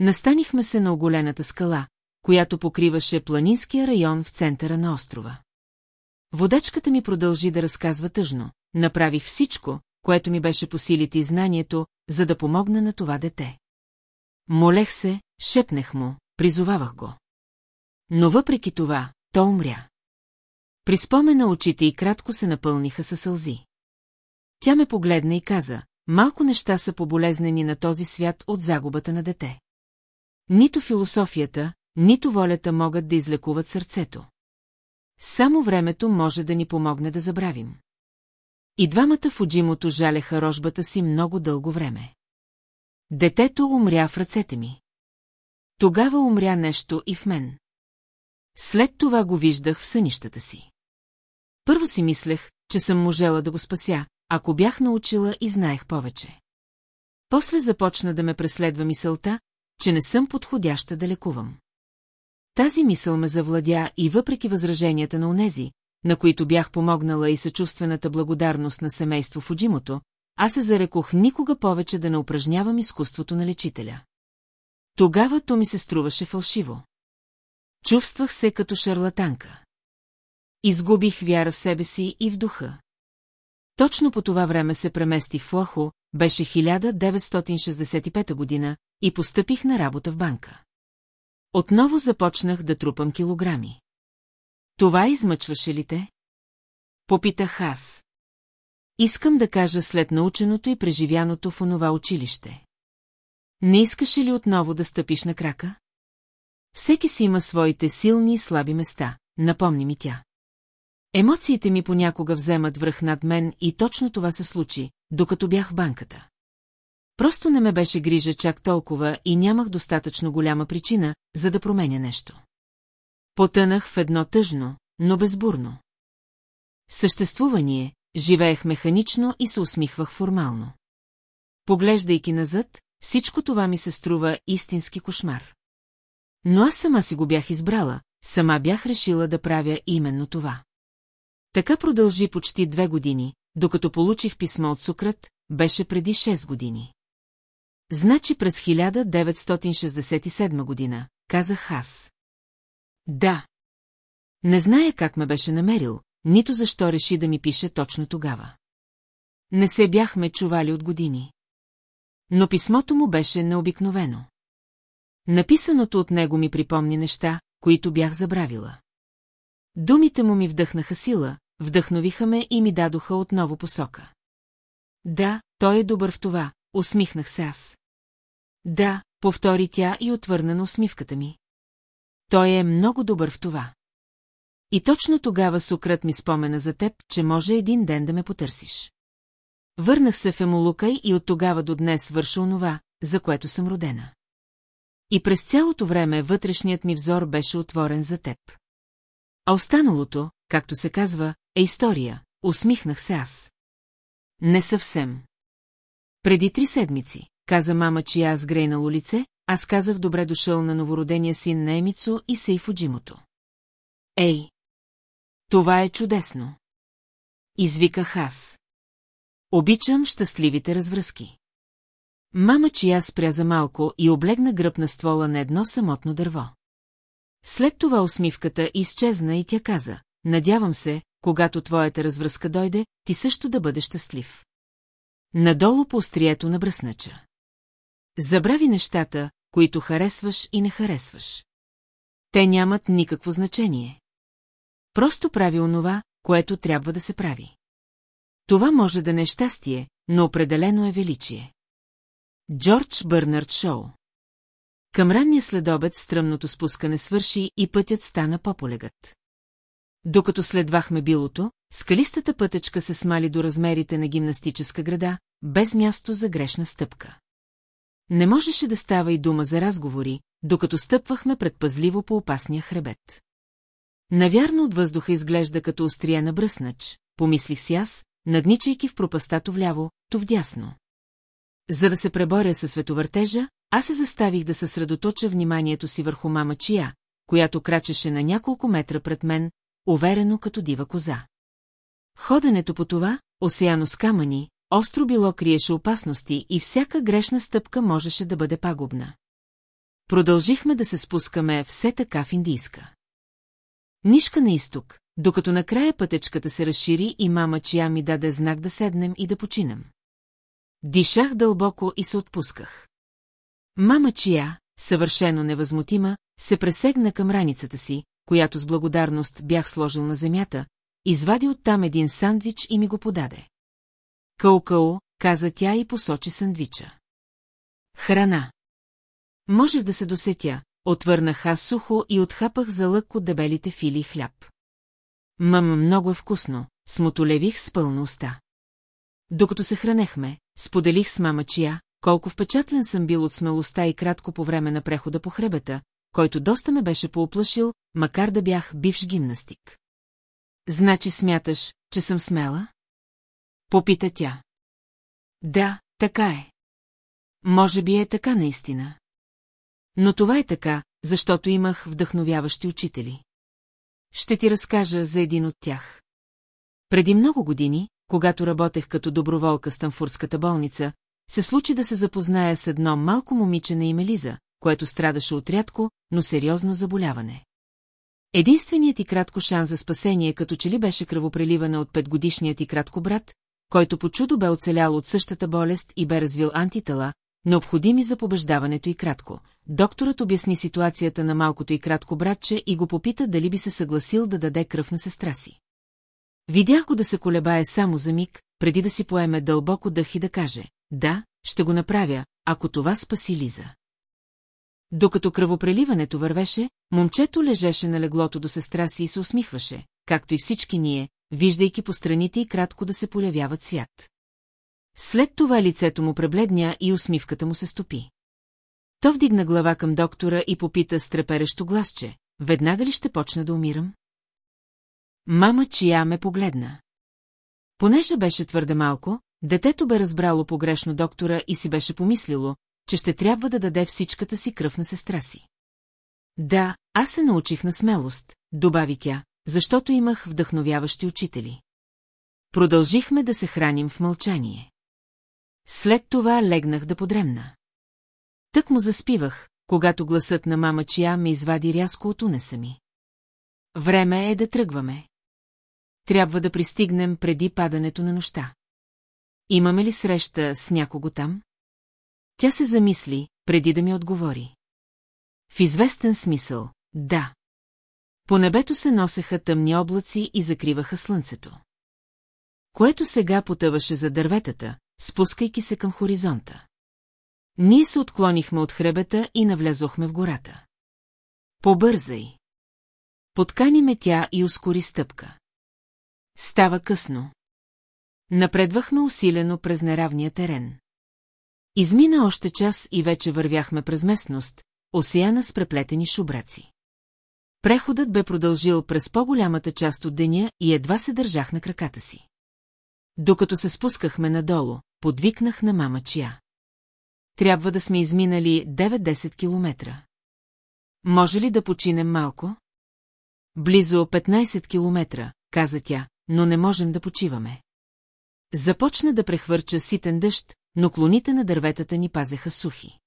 S1: Настанихме се на оголената скала, която покриваше планинския район в центъра на острова. Водачката ми продължи да разказва тъжно. Направих всичко, което ми беше по силите и знанието, за да помогна на това дете. Молех се, шепнах му, призовавах го. Но въпреки това, то умря. При спомена очите и кратко се напълниха със сълзи. Тя ме погледна и каза, малко неща са поболезнени на този свят от загубата на дете. Нито философията, нито волята могат да излекуват сърцето. Само времето може да ни помогне да забравим. И двамата Фуджимото жалеха рожбата си много дълго време. Детето умря в ръцете ми. Тогава умря нещо и в мен. След това го виждах в сънищата си. Първо си мислех, че съм можела да го спася, ако бях научила и знаех повече. После започна да ме преследва мисълта, че не съм подходяща да лекувам. Тази мисъл ме завладя и въпреки възраженията на онези, на които бях помогнала и съчувствената благодарност на семейство Фуджимото, аз се зарекох никога повече да не упражнявам изкуството на лечителя. Тогава то ми се струваше фалшиво. Чувствах се като шарлатанка. Изгубих вяра в себе си и в духа. Точно по това време се преместих в Лохо, беше 1965 година, и постъпих на работа в банка. Отново започнах да трупам килограми. Това измъчваше ли те? Попитах аз. Искам да кажа след наученото и преживяното в онова училище. Не искаше ли отново да стъпиш на крака? Всеки си има своите силни и слаби места, напомни ми тя. Емоциите ми понякога вземат връх над мен и точно това се случи, докато бях в банката. Просто не ме беше грижа чак толкова и нямах достатъчно голяма причина, за да променя нещо. Потънах в едно тъжно, но безбурно. Съществувание, живеех механично и се усмихвах формално. Поглеждайки назад, всичко това ми се струва истински кошмар. Но аз сама си го бях избрала, сама бях решила да правя именно това. Така продължи почти две години, докато получих писмо от Сукрат, беше преди 6 години. Значи през 1967 година, казах аз. Да. Не зная как ме беше намерил, нито защо реши да ми пише точно тогава. Не се бяхме чували от години. Но писмото му беше необикновено. Написаното от него ми припомни неща, които бях забравила. Думите му ми вдъхнаха сила, вдъхновиха ме и ми дадоха отново посока. Да, той е добър в това, усмихнах се аз. Да, повтори тя и отвърна на усмивката ми. Той е много добър в това. И точно тогава Сократ ми спомена за теб, че може един ден да ме потърсиш. Върнах се в Емолукай и от тогава до днес върша онова, за което съм родена. И през цялото време вътрешният ми взор беше отворен за теб. А останалото, както се казва, е история, усмихнах се аз. Не съвсем. Преди три седмици, каза мама, чия аз грейнало лице, аз казах добре дошъл на новородения син на Емицо и Сейфо Джимото. Ей! Това е чудесно! Извиках аз. Обичам щастливите развръзки. Мама чия спря за малко и облегна гръб на ствола на едно самотно дърво. След това усмивката изчезна и тя каза, надявам се, когато твоята развръзка дойде, ти също да бъдеш щастлив. Надолу по острието на бръснача. Забрави нещата, които харесваш и не харесваш. Те нямат никакво значение. Просто прави онова, което трябва да се прави. Това може да не е щастие, но определено е величие. Джордж Бърнард Шоу Към ранния следобед стръмното спускане свърши и пътят стана по-полегът. Докато следвахме билото, скалистата пътечка се смали до размерите на гимнастическа града, без място за грешна стъпка. Не можеше да става и дума за разговори, докато стъпвахме предпазливо по опасния хребет. Навярно от въздуха изглежда като острия на бръснач, помислих си аз, надничайки в пропаста то вляво, то вдясно. За да се преборя със световъртежа, аз се заставих да съсредоточа вниманието си върху мама Чия, която крачеше на няколко метра пред мен, уверено като дива коза. Ходенето по това, осеяно с камъни, Остро било криеше опасности и всяка грешна стъпка можеше да бъде пагубна. Продължихме да се спускаме все така в индийска. Нишка на изток, докато накрая пътечката се разшири и мама чия ми даде знак да седнем и да починем. Дишах дълбоко и се отпусках. Мама чия, съвършено невъзмутима, се пресегна към раницата си, която с благодарност бях сложил на земята, извади оттам един сандвич и ми го подаде. Кълкъл, каза тя и посочи сандвича. Храна. Можех да се досетя, отвърнах аз сухо и отхапах за лък от дебелите фили хляб. Мам, много е вкусно, смотолевих с пълна уста. Докато се хранехме, споделих с мама Чия, колко впечатлен съм бил от смелостта и кратко по време на прехода по хребета, който доста ме беше пооплашил, макар да бях бивш гимнастик. Значи смяташ, че съм смела? Попита тя. Да, така е. Може би е така наистина. Но това е така, защото имах вдъхновяващи учители. Ще ти разкажа за един от тях. Преди много години, когато работех като доброволка в Станфурската болница, се случи да се запозная с едно малко момиче на име Лиза, което страдаше от рядко, но сериозно заболяване. Единственият и кратко шанс за спасение като че ли беше кръвопреливане от петгодишният и кратко брат, който по чудо бе оцелял от същата болест и бе развил антитела, необходими за побеждаването и кратко. Докторът обясни ситуацията на малкото и кратко братче и го попита дали би се съгласил да даде кръв на сестра си. Видях го да се колебае само за миг, преди да си поеме дълбоко дъх и да каже «Да, ще го направя, ако това спаси Лиза». Докато кръвопреливането вървеше, момчето лежеше на леглото до сестра си и се усмихваше, както и всички ние, виждайки по страните и кратко да се полявява цвят. След това лицето му пребледня и усмивката му се стопи. То вдигна глава към доктора и попита с треперещо гласче. Веднага ли ще почна да умирам? Мама чия ме погледна. Понеже беше твърде малко, детето бе разбрало погрешно доктора и си беше помислило, че ще трябва да даде всичката си кръв на сестра си. Да, аз се научих на смелост, добави тя, защото имах вдъхновяващи учители. Продължихме да се храним в мълчание. След това легнах да подремна. Тък му заспивах, когато гласът на мама Чия ме извади рязко от унеса ми. Време е да тръгваме. Трябва да пристигнем преди падането на нощта. Имаме ли среща с някого там? Тя се замисли, преди да ми отговори. В известен смисъл, да. По небето се носеха тъмни облаци и закриваха слънцето. Което сега потъваше за дърветата, спускайки се към хоризонта. Ние се отклонихме от хребета и навлязохме в гората. Побързай! Подкани ме тя и ускори стъпка. Става късно. Напредвахме усилено през неравния терен. Измина още час и вече вървяхме през местност, осияна с преплетени шубраци. Преходът бе продължил през по-голямата част от деня и едва се държах на краката си. Докато се спускахме надолу, подвикнах на мама чия. Трябва да сме изминали 9-10 километра. Може ли да починем малко? Близо 15 километра, каза тя, но не можем да почиваме. Започна да прехвърча ситен дъжд, но клоните на дърветата ни пазеха сухи.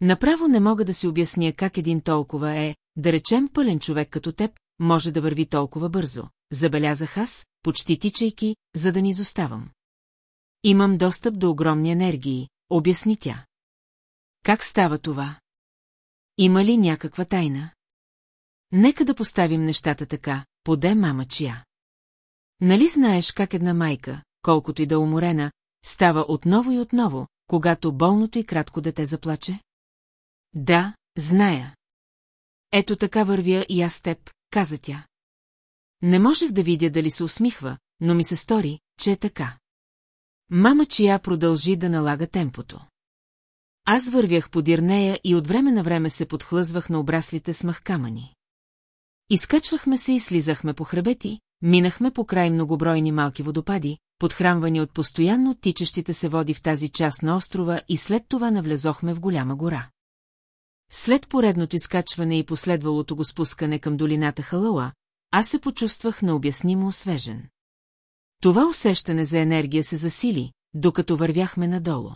S1: Направо не мога да си обясня как един толкова е да речем пълен човек като теб, може да върви толкова бързо, забелязах аз, почти тичайки, за да ни изоставам. Имам достъп до огромни енергии, обясни тя. Как става това? Има ли някаква тайна? Нека да поставим нещата така, поде мама чия. Нали знаеш как една майка, колкото и да е уморена, става отново и отново, когато болното и кратко дете заплаче? Да, зная. Ето така вървя и аз теб, каза тя. Не можех да видя дали се усмихва, но ми се стори, че е така. Мама чия продължи да налага темпото. Аз вървях подир нея и от време на време се подхлъзвах на обраслите с камъни. Изкачвахме се и слизахме по хребети, минахме по край многобройни малки водопади, подхранвани от постоянно тичащите се води в тази част на острова и след това навлезохме в голяма гора. След поредното изкачване и последвалото го спускане към долината Халала, аз се почувствах необяснимо освежен. Това усещане за енергия се засили, докато вървяхме надолу.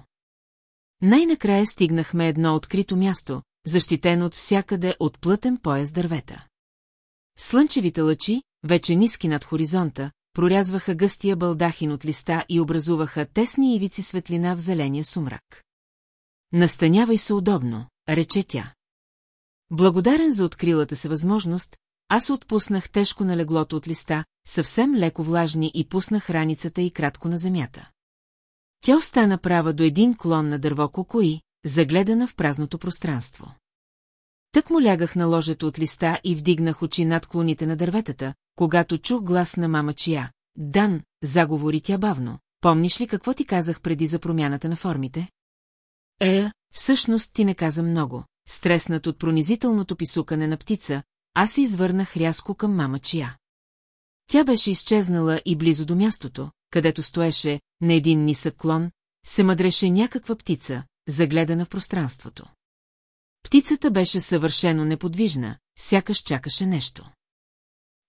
S1: Най-накрая стигнахме едно открито място, защитено от всякъде от плътен пояс дървета. Слънчевите лъчи, вече ниски над хоризонта, прорязваха гъстия балдахин от листа и образуваха тесни ивици светлина в зеления сумрак. Настанявай се удобно, рече тя. Благодарен за открилата се възможност, аз отпуснах тежко на леглото от листа, съвсем леко влажни и пуснах раницата и кратко на земята. Тя остана права до един клон на дърво кокои, загледана в празното пространство. Тък му лягах на ложето от листа и вдигнах очи над клоните на дърветата, когато чух глас на мама чия. Дан, заговори тя бавно. Помниш ли какво ти казах преди за промяната на формите? Е, всъщност ти не каза много. Стреснат от пронизителното писукане на птица, аз се извърнах рязко към мама Чия. Тя беше изчезнала и близо до мястото, където стоеше, на един нисък клон, се мъдреше някаква птица, загледана в пространството. Птицата беше съвършено неподвижна, сякаш чакаше нещо.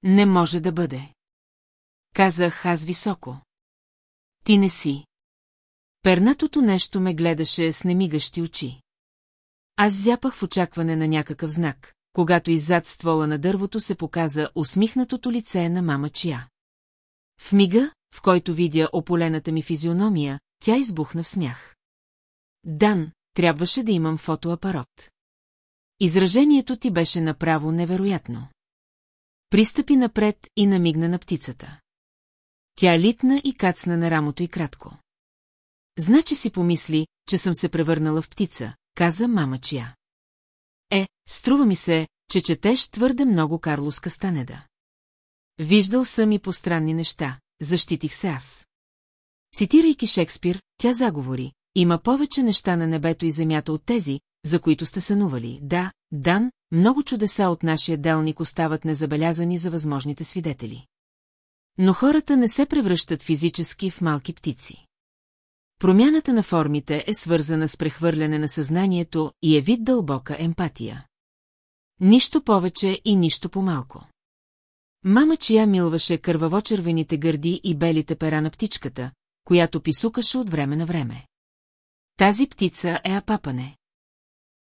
S1: Не може да бъде. Казах аз високо. Ти не си. Пернатото нещо ме гледаше с немигащи очи. Аз зяпах в очакване на някакъв знак, когато иззад ствола на дървото се показа усмихнатото лице на мама Чия. В мига, в който видя ополената ми физиономия, тя избухна в смях. Дан, трябваше да имам фотоапарат. Изражението ти беше направо невероятно. Пристъпи напред и намигна на птицата. Тя литна и кацна на рамото и кратко. Значи си помисли, че съм се превърнала в птица, каза мама чия. Е, струва ми се, че четеш твърде много Карлос Кастанеда. Виждал съм и постранни неща, защитих се аз. Цитирайки Шекспир, тя заговори. Има повече неща на небето и земята от тези, за които сте сънували. Да, Дан, много чудеса от нашия делник остават незабелязани за възможните свидетели. Но хората не се превръщат физически в малки птици. Промяната на формите е свързана с прехвърляне на съзнанието и е вид дълбока емпатия. Нищо повече и нищо по-малко. Мама чия милваше кърваво-червените гърди и белите пера на птичката, която писукаше от време на време. Тази птица е апапане.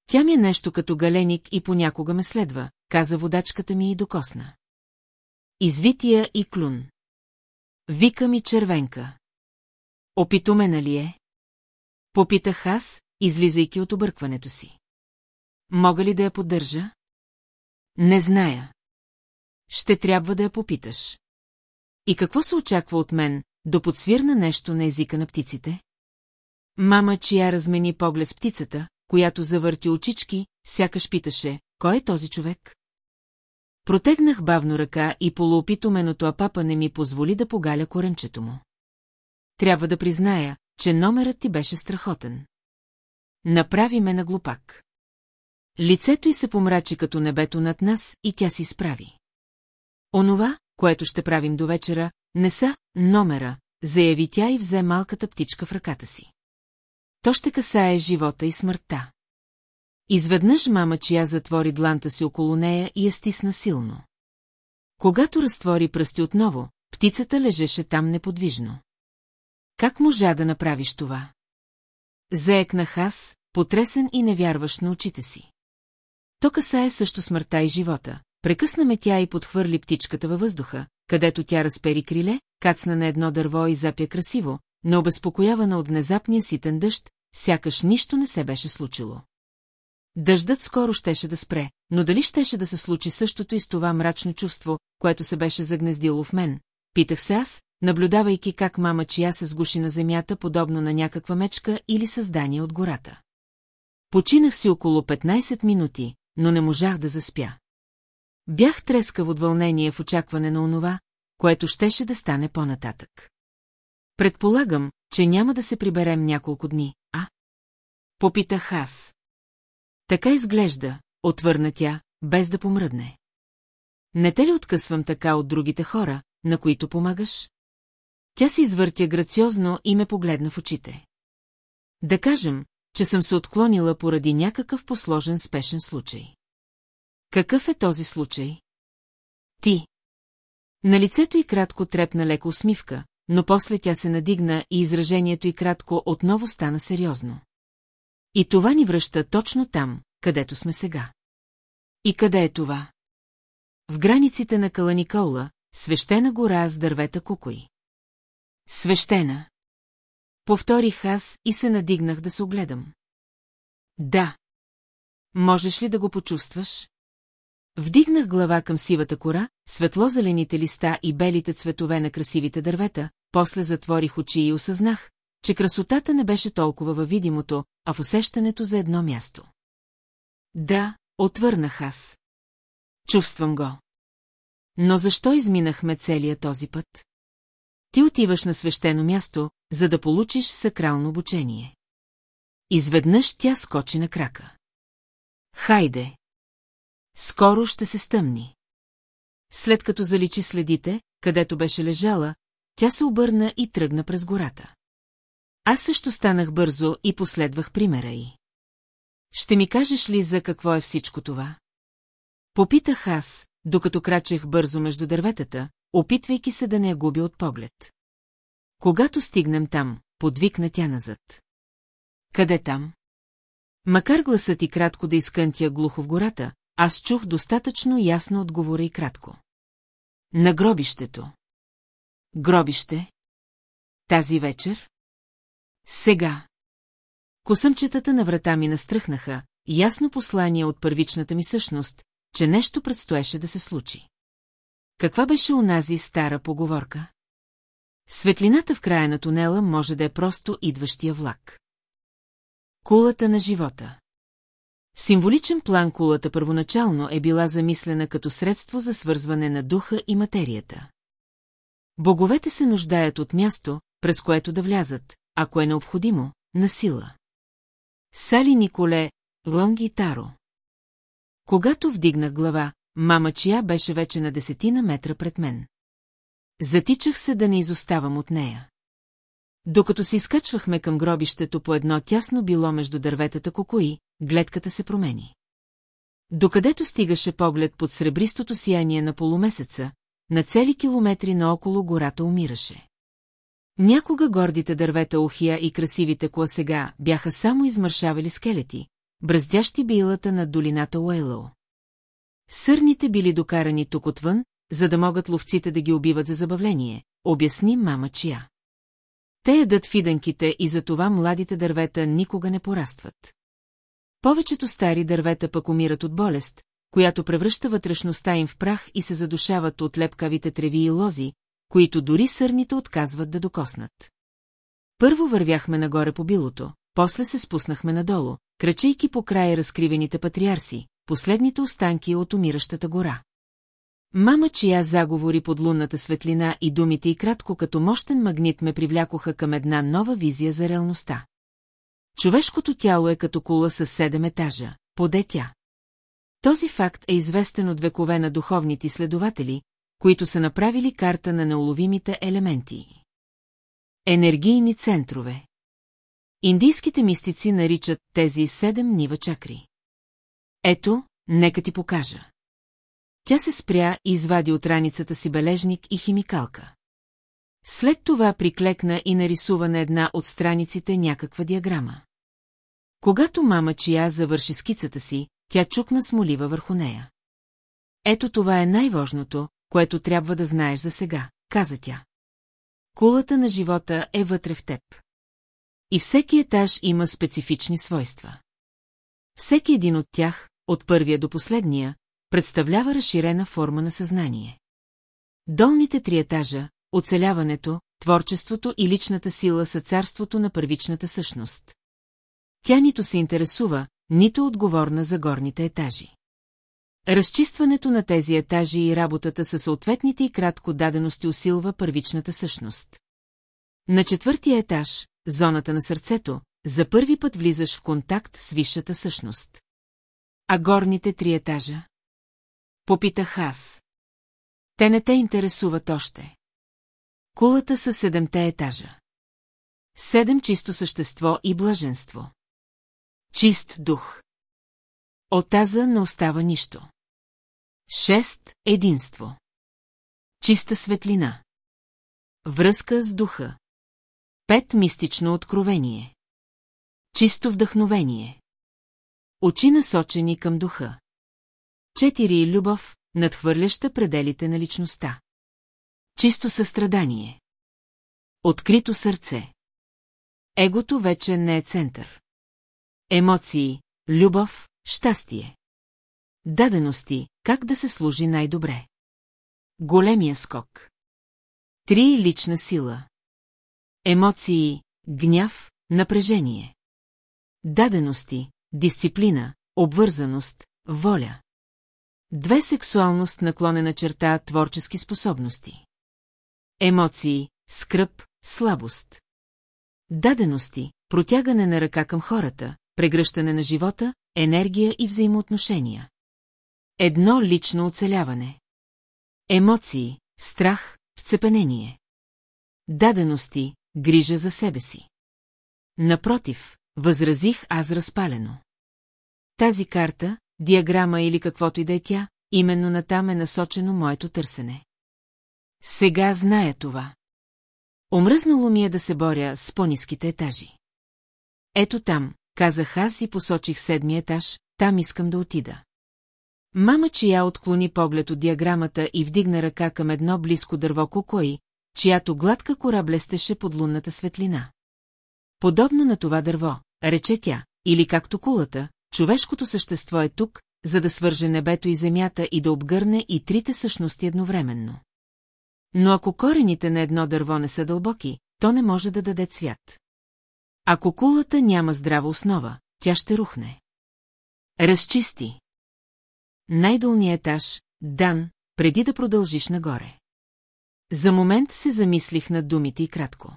S1: Тя ми е нещо като галеник и понякога ме следва, каза водачката ми и докосна. Извития и клюн. Вика ми червенка. Опитумена ли е? Попитах аз, излизайки от объркването си. Мога ли да я поддържа? Не зная. Ще трябва да я попиташ. И какво се очаква от мен, да подсвирна нещо на езика на птиците? Мама, чия размени поглед с птицата, която завърти очички, сякаш питаше, кой е този човек? Протегнах бавно ръка и полуопитоменото апапа не ми позволи да погаля коремчето му трябва да призная, че номерът ти беше страхотен. Направи ме на глупак. Лицето й се помрачи като небето над нас и тя си справи. Онова, което ще правим до вечера, не са номера, заяви тя и взе малката птичка в ръката си. То ще касае живота и смъртта. Изведнъж мама чия затвори дланта си около нея и я стисна силно. Когато разтвори пръсти отново, птицата лежеше там неподвижно. Как можа да направиш това? Заекнах аз, потресен и невярваш на очите си. То касае също смъртта и живота. Прекъсна ме тя и подхвърли птичката във въздуха, където тя разпери криле, кацна на едно дърво и запя красиво, но обезпокоявана от внезапния ситен дъжд, сякаш нищо не се беше случило. Дъждът скоро щеше да спре, но дали щеше да се случи същото и с това мрачно чувство, което се беше загнездило в мен, питах се аз, наблюдавайки как мама чия се сгуши на земята, подобно на някаква мечка или създание от гората. Починах си около 15 минути, но не можах да заспя. Бях трескав от вълнение в очакване на онова, което щеше да стане по-нататък. Предполагам, че няма да се приберем няколко дни, а? Попитах аз. Така изглежда, отвърна тя, без да помръдне. Не те ли откъсвам така от другите хора, на които помагаш? Тя се извъртя грациозно и ме погледна в очите. Да кажем, че съм се отклонила поради някакъв посложен спешен случай. Какъв е този случай? Ти. На лицето й кратко трепна леко усмивка, но после тя се надигна и изражението й кратко отново стана сериозно. И това ни връща точно там, където сме сега. И къде е това? В границите на Каланикола, свещена гора с дървета кукои. Свещена. Повторих аз и се надигнах да се огледам. Да. Можеш ли да го почувстваш? Вдигнах глава към сивата кора, светло-зелените листа и белите цветове на красивите дървета, после затворих очи и осъзнах, че красотата не беше толкова във видимото, а в усещането за едно място. Да, отвърнах аз. Чувствам го. Но защо изминахме целия този път? Ти отиваш на свещено място, за да получиш сакрално обучение. Изведнъж тя скочи на крака. Хайде! Скоро ще се стъмни. След като заличи следите, където беше лежала, тя се обърна и тръгна през гората. Аз също станах бързо и последвах примера й. Ще ми кажеш ли за какво е всичко това? Попитах аз, докато крачех бързо между дърветата, опитвайки се да не я губи от поглед. Когато стигнем там, подвикна тя назад. Къде там? Макар гласът и кратко да изкънтя глухо в гората, аз чух достатъчно ясно отговора и кратко. На гробището. Гробище? Тази вечер? Сега. Косъмчетата на врата ми настръхнаха, ясно послание от първичната ми същност, че нещо предстоеше да се случи. Каква беше унази стара поговорка? Светлината в края на тунела може да е просто идващия влак. Кулата на живота Символичен план кулата първоначално е била замислена като средство за свързване на духа и материята. Боговете се нуждаят от място, през което да влязат, ако е необходимо, на сила. Сали Николе, Лънг и Таро Когато вдигнах глава, Мама чия беше вече на десетина метра пред мен. Затичах се да не изоставам от нея. Докато се изкачвахме към гробището по едно тясно било между дърветата кокои, гледката се промени. Докъдето стигаше поглед под сребристото сияние на полумесеца, на цели километри наоколо гората умираше. Някога гордите дървета Охия и красивите коа сега бяха само измършавали скелети, браздящи билата на долината Уейлоу. Сърните били докарани тук отвън, за да могат ловците да ги убиват за забавление, обясни мама чия. Те ядат фиданките и затова младите дървета никога не порастват. Повечето стари дървета пък умират от болест, която превръща вътрешността им в прах и се задушават от лепкавите треви и лози, които дори сърните отказват да докоснат. Първо вървяхме нагоре по билото, после се спуснахме надолу, крачейки по края разкривените патриарси, последните останки от умиращата гора. Мама, чия заговори под лунната светлина и думите и кратко като мощен магнит ме привлякоха към една нова визия за реалността. Човешкото тяло е като кула с седем етажа, поде тя. Този факт е известен от векове на духовните следователи, които са направили карта на неуловимите елементи. Енергийни центрове Индийските мистици наричат тези седем нива чакри. Ето, нека ти покажа. Тя се спря и извади от раницата си бележник и химикалка. След това приклекна и нарисува на една от страниците някаква диаграма. Когато мама Чия завърши скицата си, тя чукна смолива върху нея. Ето това е най-важното, което трябва да знаеш за сега, каза тя. Кулата на живота е вътре в теб. И всеки етаж има специфични свойства. Всеки един от тях, от първия до последния, представлява разширена форма на съзнание. Долните три етажа, оцеляването, творчеството и личната сила са царството на първичната същност. Тя нито се интересува, нито отговорна за горните етажи. Разчистването на тези етажи и работата със съответните и кратко дадености усилва първичната същност. На четвъртия етаж, зоната на сърцето, за първи път влизаш в контакт с висшата същност. А горните три етажа? Попитах аз. Те не те интересуват още. Кулата са седемте етажа. Седем чисто същество и блаженство. Чист дух. От таза не остава нищо. Шест – единство. Чиста светлина. Връзка с духа. Пет – мистично откровение. Чисто вдъхновение. Очи насочени към духа. Четири любов, надхвърляща пределите на личността. Чисто състрадание. Открито сърце. Егото вече не е център. Емоции, любов, щастие. Дадености, как да се служи най-добре. Големия скок. Три лична сила. Емоции, гняв, напрежение. Дадености, дисциплина, обвързаност, воля. Две сексуалност наклонена черта творчески способности. Емоции, скръп, слабост. Дадености, протягане на ръка към хората, прегръщане на живота, енергия и взаимоотношения. Едно лично оцеляване. Емоции, страх, вцепенение. Дадености, грижа за себе си. Напротив, Възразих аз разпалено. Тази карта, диаграма или каквото и да е тя, именно натам е насочено моето търсене. Сега зная това. Омръзнало ми е да се боря с по-низките етажи. Ето там, казах аз и посочих седмия етаж, там искам да отида. Мама чия отклони поглед от диаграмата и вдигна ръка към едно близко дърво кокои, чиято гладка кора блестеше под лунната светлина. Подобно на това дърво, рече тя, или както кулата, човешкото същество е тук, за да свърже небето и земята и да обгърне и трите същности едновременно. Но ако корените на едно дърво не са дълбоки, то не може да даде цвят. Ако кулата няма здрава основа, тя ще рухне. Разчисти. Най-долният етаж, Дан, преди да продължиш нагоре. За момент се замислих над думите и кратко.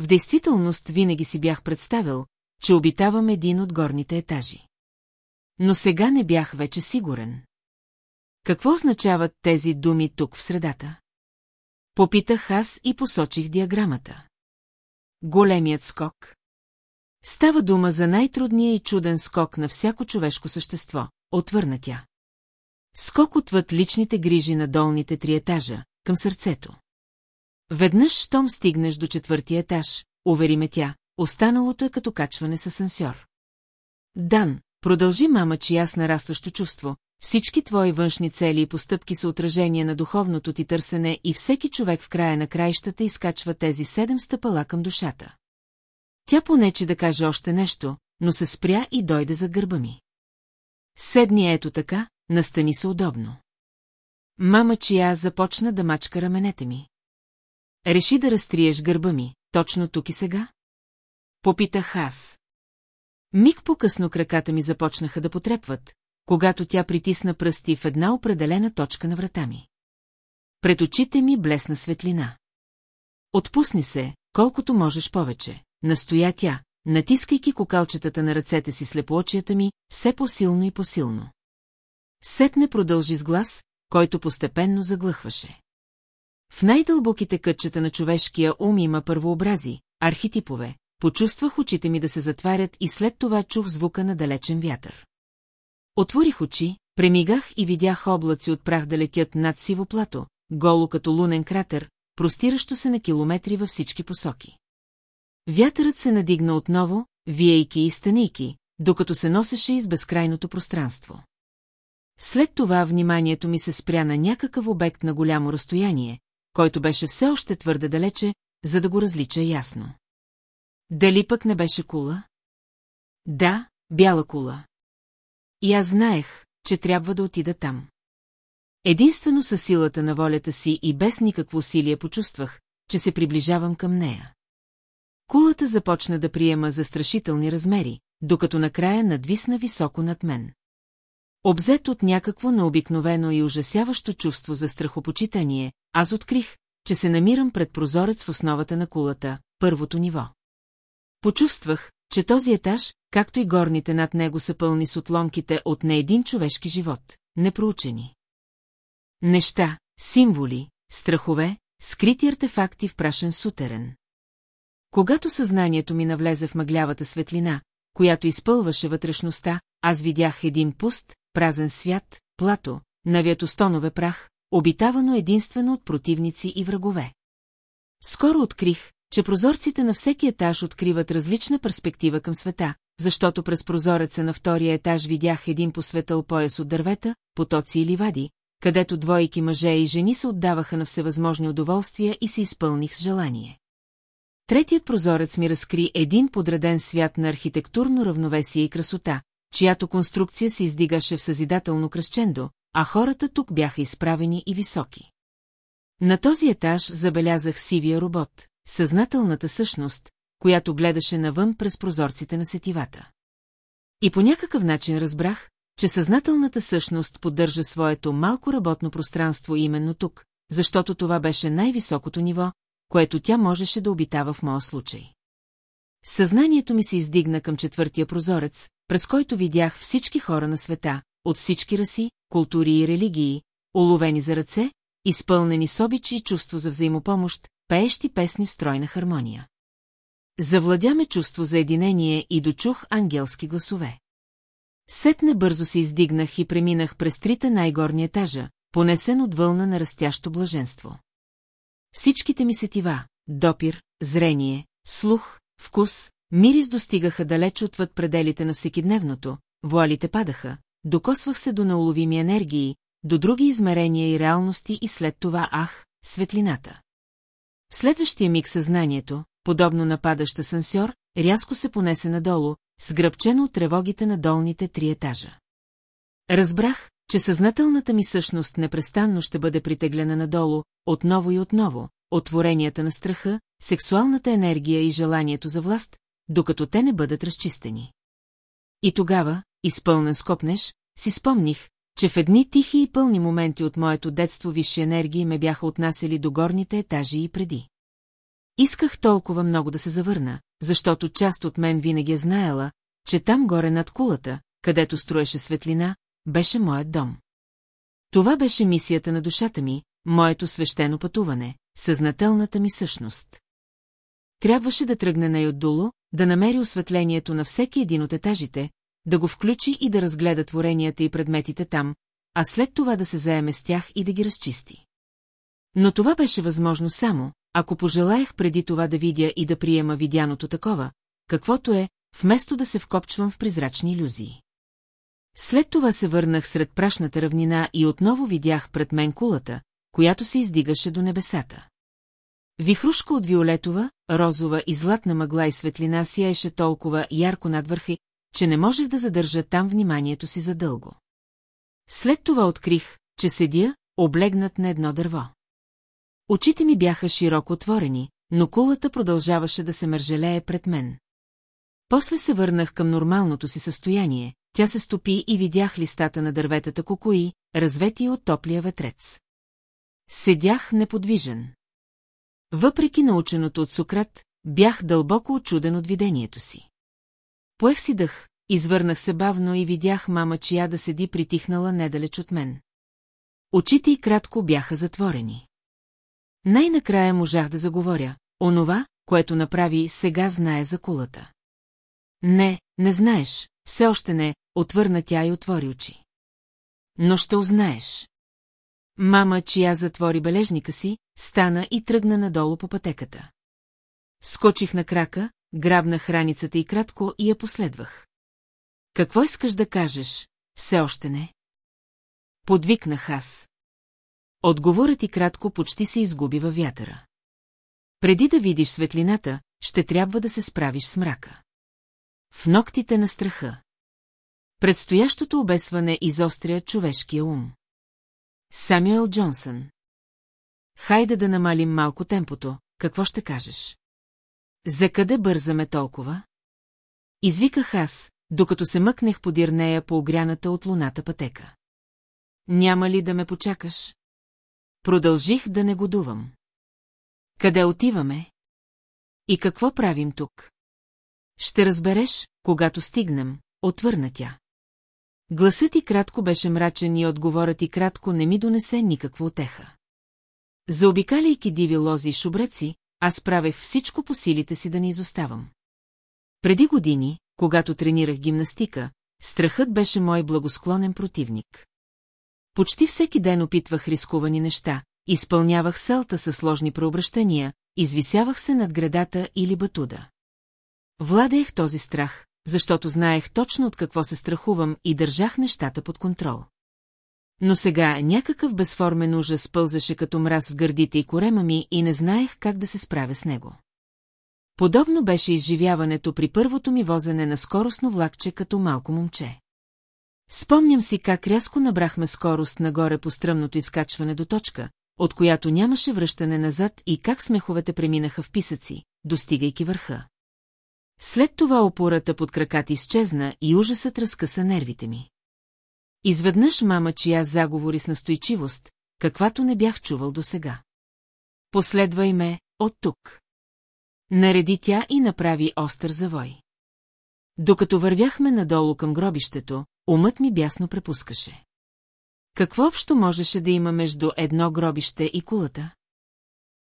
S1: В действителност винаги си бях представил, че обитавам един от горните етажи. Но сега не бях вече сигурен. Какво означават тези думи тук в средата? Попитах аз и посочих диаграмата. Големият скок. Става дума за най-трудния и чуден скок на всяко човешко същество, отвърна тя. Скок отвъд личните грижи на долните три етажа, към сърцето. Веднъж, щом стигнеш до четвъртия етаж, увери ме тя, останалото е като качване с асансьор. Дан, продължи мама, че аз нарастващо чувство, всички твои външни цели и постъпки са отражение на духовното ти търсене и всеки човек в края на краищата изкачва тези седем стъпала към душата. Тя понече да каже още нещо, но се спря и дойде за гърба ми. Седни ето така, настани се удобно. Мама, чия започна да мачка раменете ми. Реши да разтриеш гърба ми, точно тук и сега? Попитах аз. Миг по-късно краката ми започнаха да потрепват, когато тя притисна пръсти в една определена точка на врата ми. Пред очите ми блесна светлина. Отпусни се, колкото можеш повече, настоя тя, натискайки кокалчетата на ръцете си слепоочията ми, все по-силно и по-силно. Сетне продължи с глас, който постепенно заглъхваше. В най-дълбоките кътчета на човешкия ум има първообрази, архетипове. Почувствах очите ми да се затварят и след това чух звука на далечен вятър. Отворих очи, премигах и видях облаци от прах да летят над сиво плато, голо като лунен кратер, простиращо се на километри във всички посоки. Вятърът се надигна отново, виейки и станейки, докато се носеше из безкрайното пространство. След това вниманието ми се спря на някакъв обект на голямо разстояние, който беше все още твърде далече, за да го различа ясно. Дали пък не беше кула? Да, бяла кула. И аз знаех, че трябва да отида там. Единствено със силата на волята си и без никакво усилие почувствах, че се приближавам към нея. Кулата започна да приема застрашителни размери, докато накрая надвисна високо над мен. Обзет от някакво необикновено и ужасяващо чувство за страхопочитание, аз открих, че се намирам пред прозорец в основата на кулата, първото ниво. Почувствах, че този етаж, както и горните над него са пълни с отломките от не един човешки живот, непроучени. Неща, символи, страхове, скрити артефакти в прашен сутерен. Когато съзнанието ми навлезе в мъглявата светлина, която изпълваше вътрешността, аз видях един пуст, празен свят, плато, навиятостонове прах, обитавано единствено от противници и врагове. Скоро открих, че прозорците на всеки етаж откриват различна перспектива към света, защото през прозореца на втория етаж видях един посветъл пояс от дървета, потоци или вади, където двойки мъже и жени се отдаваха на всевъзможни удоволствия и се изпълних с желание. Третият прозорец ми разкри един подреден свят на архитектурно равновесие и красота, чиято конструкция се издигаше в съзидателно кръщендо, а хората тук бяха изправени и високи. На този етаж забелязах сивия робот, съзнателната същност, която гледаше навън през прозорците на сетивата. И по някакъв начин разбрах, че съзнателната същност поддържа своето малко работно пространство именно тук, защото това беше най-високото ниво, което тя можеше да обитава в моя случай. Съзнанието ми се издигна към четвъртия прозорец, през който видях всички хора на света, от всички раси, култури и религии, уловени за ръце, изпълнени с обич и чувство за взаимопомощ, пеещи песни в стройна хармония. Завладяме чувство за единение и дочух ангелски гласове. Сетне бързо се издигнах и преминах през трите най-горни етажа, понесен от вълна на растящо блаженство. Всичките ми сетива – допир, зрение, слух, вкус, мирис достигаха далеч отвъд пределите на всекидневното, вуалите падаха, докосвах се до науловими енергии, до други измерения и реалности и след това, ах, светлината. В следващия миг съзнанието, подобно на падащ асансьор, рязко се понесе надолу, сгръбчено от тревогите на долните три етажа. Разбрах, че съзнателната ми същност непрестанно ще бъде притеглена надолу, отново и отново, отворенията на страха, сексуалната енергия и желанието за власт, докато те не бъдат разчистени. И тогава, изпълнен скопнеш, си спомних, че в едни тихи и пълни моменти от моето детство висши енергии ме бяха отнасяли до горните етажи и преди. Исках толкова много да се завърна, защото част от мен винаги е знаела, че там горе над кулата, където строеше светлина, беше моят дом. Това беше мисията на душата ми, моето свещено пътуване, съзнателната ми същност. Трябваше да тръгне най-отдолу, да намери осветлението на всеки един от етажите, да го включи и да разгледа творенията и предметите там, а след това да се заеме с тях и да ги разчисти. Но това беше възможно само, ако пожелаях преди това да видя и да приема видяното такова, каквото е, вместо да се вкопчвам в призрачни иллюзии. След това се върнах сред прашната равнина и отново видях пред мен кулата, която се издигаше до небесата. Вихрушка от виолетова, розова и златна мъгла и светлина сияеше толкова ярко над върхи, че не можех да задържа там вниманието си задълго. След това открих, че седя, облегнат на едно дърво. Очите ми бяха широко отворени, но кулата продължаваше да се мържелее пред мен. После се върнах към нормалното си състояние, тя се стопи и видях листата на дърветата кокои, развети от топлия ветрец. Седях неподвижен. Въпреки наученото от Сократ, бях дълбоко очуден от видението си. Поех си дъх, извърнах се бавно и видях мама, чия да седи притихнала недалеч от мен. Очите й кратко бяха затворени. Най-накрая можах да заговоря, онова, което направи, сега знае за кулата. Не, не знаеш, все още не, отвърна тя и отвори очи. Но ще узнаеш. Мама, чия затвори бележника си, стана и тръгна надолу по пътеката. Скочих на крака, грабна храницата и кратко и я последвах. Какво искаш да кажеш? Все още не. Подвикнах аз. Отговорът и кратко почти се изгуби във вятъра. Преди да видиш светлината, ще трябва да се справиш с мрака. В ногтите на страха. Предстоящото обесване изостря човешкия ум. Самюел Джонсън. Хайде да намалим малко темпото, какво ще кажеш? За къде бързаме толкова? Извиках аз, докато се мъкнех подир нея по огряната от луната пътека. Няма ли да ме почакаш? Продължих да негодувам. Къде отиваме? И какво правим тук? Ще разбереш, когато стигнем, отвърна тя. Гласът и кратко беше мрачен и отговорът и кратко не ми донесе никаква отеха. Заобикаляйки диви лози и шубреци, аз правех всичко по силите си да не изоставам. Преди години, когато тренирах гимнастика, страхът беше мой благосклонен противник. Почти всеки ден опитвах рискувани неща, изпълнявах селта със сложни преобращения, извисявах се над градата или батуда. Владеех този страх, защото знаех точно от какво се страхувам и държах нещата под контрол. Но сега някакъв безформен ужас пълзаше като мраз в гърдите и корема ми и не знаех как да се справя с него. Подобно беше изживяването при първото ми возене на скоростно влакче като малко момче. Спомням си как рязко набрахме скорост нагоре по стръмното изкачване до точка, от която нямаше връщане назад и как смеховете преминаха в писъци, достигайки върха. След това опората под краката изчезна и ужасът разкъса нервите ми. Изведнъж мама чия заговори с настойчивост, каквато не бях чувал досега. Последвай ме от тук. Нареди тя и направи остър завой. Докато вървяхме надолу към гробището, умът ми бясно препускаше. Какво общо можеше да има между едно гробище и кулата?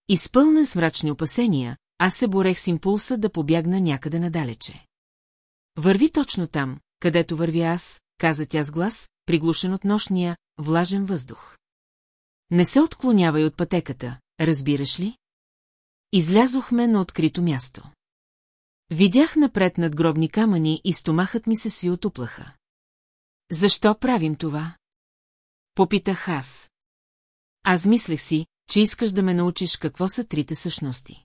S1: Изпълнен с мрачни опасения, аз се борех с импулса да побягна някъде надалече. Върви точно там, където върви аз, каза тя с глас, приглушен от нощния, влажен въздух. Не се отклонявай от пътеката, разбираш ли? Излязохме на открито място. Видях напред над гробни камъни и стомахът ми се сви от уплаха. Защо правим това? Попитах аз. Аз мислех си, че искаш да ме научиш какво са трите същности.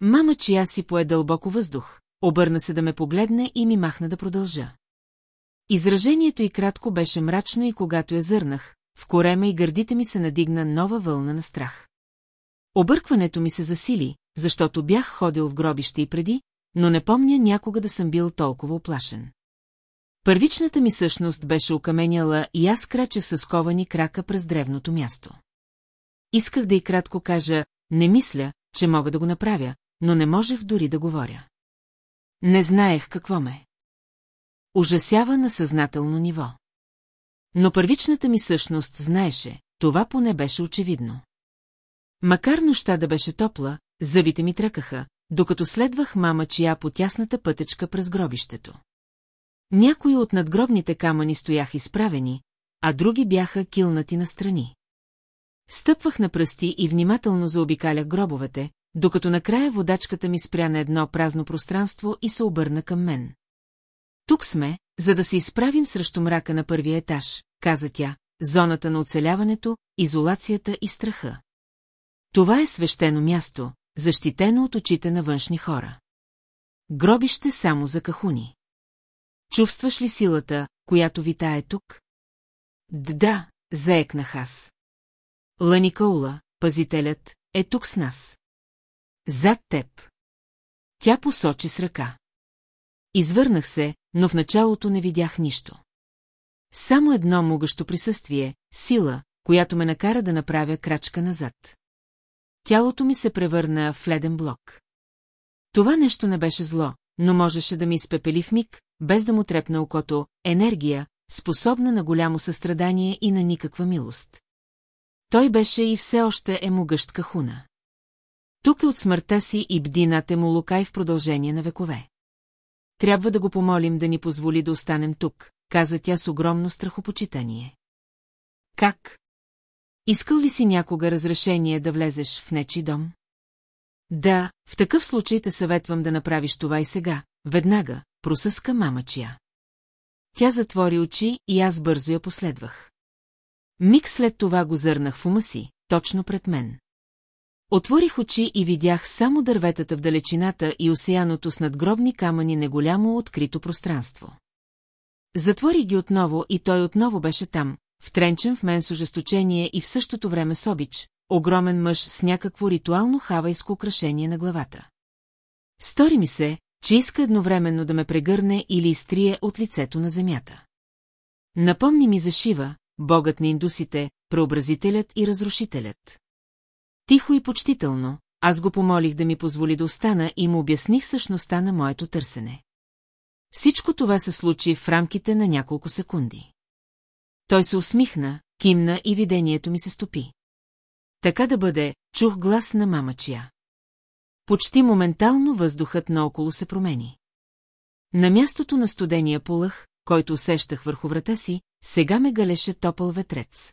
S1: Мама чия си пое дълбоко въздух, обърна се да ме погледне и ми махна да продължа. Изражението и кратко беше мрачно и когато я зърнах, в корема и гърдите ми се надигна нова вълна на страх. Объркването ми се засили, защото бях ходил в гробище и преди, но не помня някога да съм бил толкова оплашен. Първичната ми същност беше окаменяла и аз крачев със ковани крака през древното място. Исках да и кратко кажа, не мисля, че мога да го направя, но не можех дори да говоря. Не знаех какво ме. Ужасява на съзнателно ниво. Но първичната ми същност знаеше, това поне беше очевидно. Макар нощта да беше топла, зъбите ми тръкаха, докато следвах мама чия по тясната пътечка през гробището. Някои от надгробните камъни стояха изправени, а други бяха килнати настрани. Стъпвах на пръсти и внимателно заобикалях гробовете, докато накрая водачката ми спря на едно празно пространство и се обърна към мен. Тук сме, за да се изправим срещу мрака на първия етаж, каза тя, зоната на оцеляването, изолацията и страха. Това е свещено място, защитено от очите на външни хора. Гробище само за кахуни. Чувстваш ли силата, която витае тук? Д да, заекнах аз. Ланикаула, пазителят, е тук с нас. Зад теб. Тя посочи с ръка. Извърнах се, но в началото не видях нищо. Само едно могъщо присъствие, сила, която ме накара да направя крачка назад. Тялото ми се превърна в леден блок. Това нещо не беше зло, но можеше да ми изпепели в миг, без да му трепна окото, енергия, способна на голямо състрадание и на никаква милост. Той беше и все още е могъщ кахуна. Тук е от смъртта си и бди му лукай в продължение на векове. Трябва да го помолим да ни позволи да останем тук, каза тя с огромно страхопочитание. Как? Искал ли си някога разрешение да влезеш в нечи дом? Да, в такъв случай те съветвам да направиш това и сега, веднага, просъска чия. Тя затвори очи и аз бързо я последвах. Миг след това го зърнах в ума си, точно пред мен. Отворих очи и видях само дърветата в далечината и осеяното с надгробни камъни неголямо открито пространство. Затворих ги отново и той отново беше там, втренчен в мен с ожесточение и в същото време с обич, огромен мъж с някакво ритуално хавайско украшение на главата. Стори ми се, че иска едновременно да ме прегърне или изтрие от лицето на земята. Напомни ми за Шива, богът на индусите, преобразителят и разрушителят. Тихо и почтително, аз го помолих да ми позволи да остана и му обясних същността на моето търсене. Всичко това се случи в рамките на няколко секунди. Той се усмихна, кимна и видението ми се стопи. Така да бъде, чух глас на чия. Почти моментално въздухът наоколо се промени. На мястото на студения полъх, който усещах върху врата си, сега ме галеше топъл ветрец.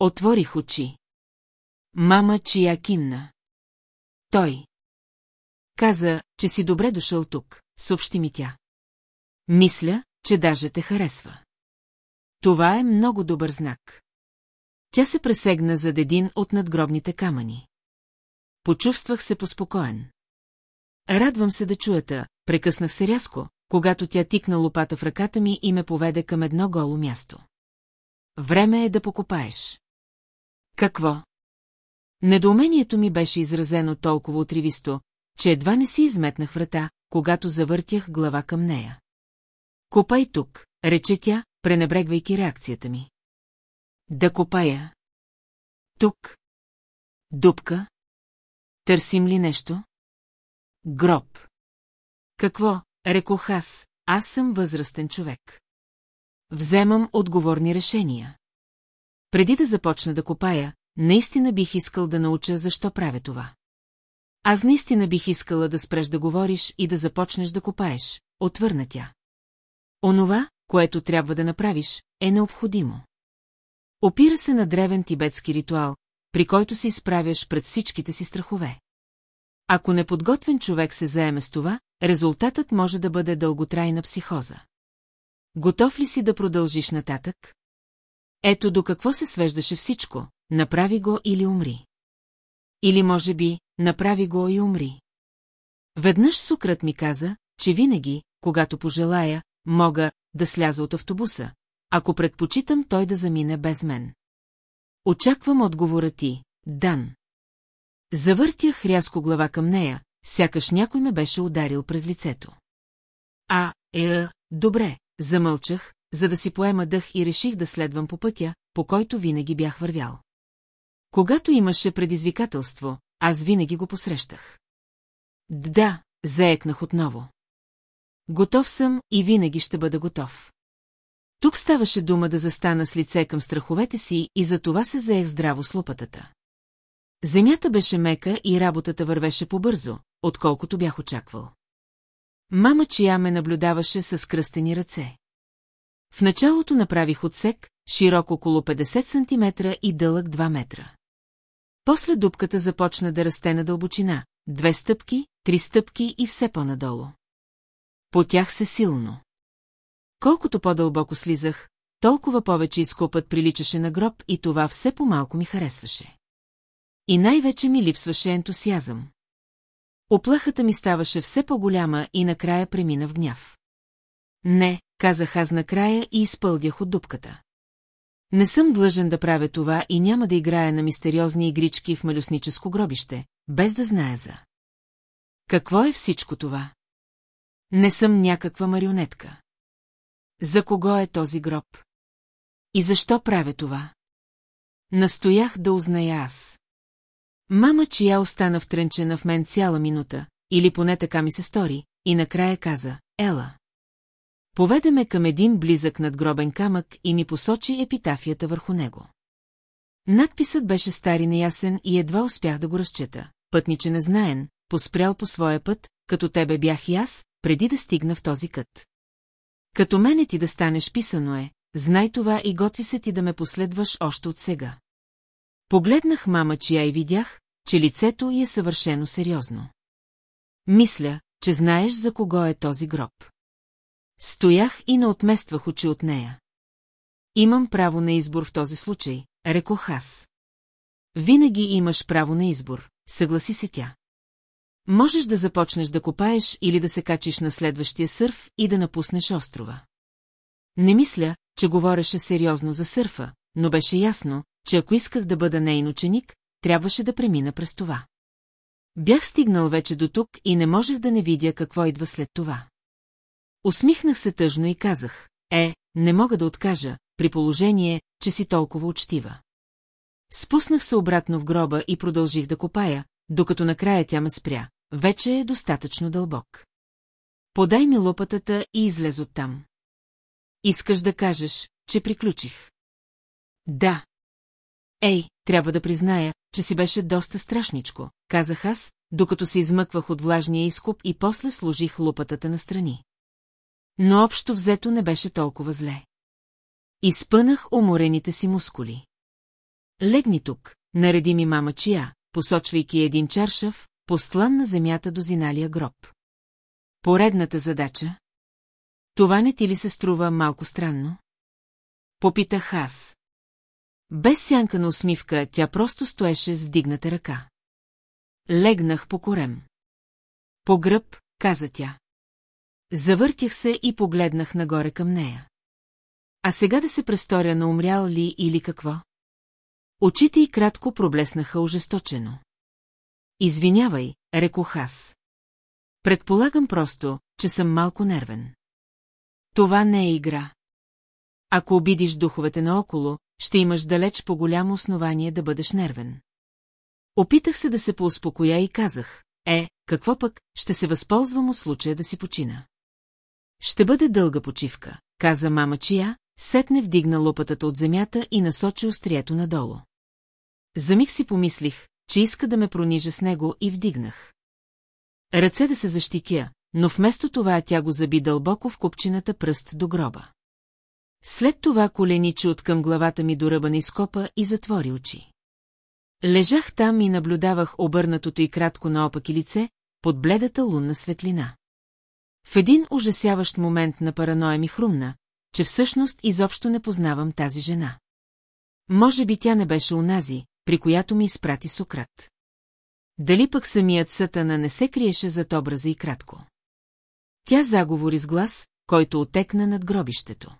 S1: Отворих очи. Мама чия кимна. Той. Каза, че си добре дошъл тук, съобщи ми тя. Мисля, че даже те харесва. Това е много добър знак. Тя се пресегна зад един от надгробните камъни. Почувствах се поспокоен. Радвам се да чуята, прекъснах се рязко, когато тя тикна лопата в ръката ми и ме поведе към едно голо място. Време е да покопаеш. Какво? Недоумението ми беше изразено толкова отривисто, че едва не си изметнах врата, когато завъртях глава към нея. Копай тук, рече тя, пренебрегвайки реакцията ми. Да копая. Тук. Дупка. Търсим ли нещо? Гроб. Какво, рекох аз, аз съм възрастен човек. Вземам отговорни решения. Преди да започна да копая, Наистина бих искал да науча защо правя това. Аз наистина бих искала да спреш да говориш и да започнеш да копаеш, отвърна тя. Онова, което трябва да направиш, е необходимо. Опира се на древен тибетски ритуал, при който се изправяш пред всичките си страхове. Ако неподготвен човек се заеме с това, резултатът може да бъде дълготрайна психоза. Готов ли си да продължиш нататък? Ето до какво се свеждаше всичко, направи го или умри. Или може би, направи го и умри. Веднъж Сукрат ми каза, че винаги, когато пожелая, мога да сляза от автобуса, ако предпочитам той да замине без мен. Очаквам отговора ти, Дан. Завъртях рязко глава към нея, сякаш някой ме беше ударил през лицето. А, е, е добре, замълчах, за да си поема дъх и реших да следвам по пътя, по който винаги бях вървял. Когато имаше предизвикателство, аз винаги го посрещах. Да, заекнах отново. Готов съм и винаги ще бъда готов. Тук ставаше дума да застана с лице към страховете си и за това се заех здраво с лупатата. Земята беше мека и работата вървеше по-бързо, отколкото бях очаквал. Мама Чия ме наблюдаваше с кръстени ръце. В началото направих отсек, широк около 50 см и дълъг 2 метра. После дупката започна да расте на дълбочина, две стъпки, три стъпки и все по-надолу. По тях се силно. Колкото по-дълбоко слизах, толкова повече изкопът приличаше на гроб и това все по-малко ми харесваше. И най-вече ми липсваше ентусиазъм. Оплахата ми ставаше все по-голяма и накрая премина в гняв. Не, казах аз накрая и изпълдях от дупката. Не съм длъжен да правя това и няма да играя на мистериозни игрички в малюсническо гробище, без да знае за. Какво е всичко това? Не съм някаква марионетка. За кого е този гроб? И защо правя това? Настоях да узная аз. Мама, чия остана втренчена в мен цяла минута, или поне така ми се стори, и накрая каза, Ела. Поведе ме към един близък надгробен камък и ми посочи епитафията върху него. Надписът беше стар и неясен и едва успях да го разчета. Пътниче незнаен, поспрял по своя път, като тебе бях и аз, преди да стигна в този кът. Като мене ти да станеш писано е, знай това и готви се ти да ме последваш още от сега. Погледнах мама, чия и видях, че лицето й е съвършено сериозно. Мисля, че знаеш за кого е този гроб. Стоях и не отмествах очи от нея. Имам право на избор в този случай, рекох аз. Винаги имаш право на избор, съгласи се тя. Можеш да започнеш да копаеш или да се качиш на следващия сърф и да напуснеш острова. Не мисля, че говореше сериозно за сърфа, но беше ясно, че ако исках да бъда нейн ученик, трябваше да премина през това. Бях стигнал вече до тук и не можех да не видя какво идва след това. Усмихнах се тъжно и казах, е, не мога да откажа, при положение, че си толкова учтива. Спуснах се обратно в гроба и продължих да копая, докато накрая тя ме спря. Вече е достатъчно дълбок. Подай ми лопатата и излез оттам. Искаш да кажеш, че приключих. Да. Ей, трябва да призная, че си беше доста страшничко, казах аз, докато се измъквах от влажния изкуп и после служих лопатата настрани но общо взето не беше толкова зле. Изпънах уморените си мускули. Легни тук, нареди ми мама чия, посочвайки един чаршав, постлан на земята до зиналия гроб. Поредната задача? Това не ти ли се струва малко странно? Попитах аз. Без сянка на усмивка тя просто стоеше с вдигната ръка. Легнах по корем. По гръб, каза тя. Завъртях се и погледнах нагоре към нея. А сега да се престоря на умрял ли или какво? Очите й кратко проблеснаха ожесточено. Извинявай, рекох аз. Предполагам просто, че съм малко нервен. Това не е игра. Ако обидиш духовете наоколо, ще имаш далеч по-голямо основание да бъдеш нервен. Опитах се да се поуспокоя и казах, е, какво пък, ще се възползвам от случая да си почина. Ще бъде дълга почивка, каза мама Чия, сетне вдигна лопатата от земята и насочи острието надолу. За миг си помислих, че иска да ме пронижа с него и вдигнах. Ръце да се защитя, но вместо това тя го заби дълбоко в купчината пръст до гроба. След това коленичи от към главата ми до ръба на изкопа и затвори очи. Лежах там и наблюдавах обърнатото и кратко наопаки лице, под бледата лунна светлина. В един ужасяващ момент на параноя ми хрумна, че всъщност изобщо не познавам тази жена. Може би тя не беше унази, при която ми изпрати Сократ. Дали пък самият Сатана не се криеше зад образа и кратко. Тя заговори с глас, който отекна над гробището.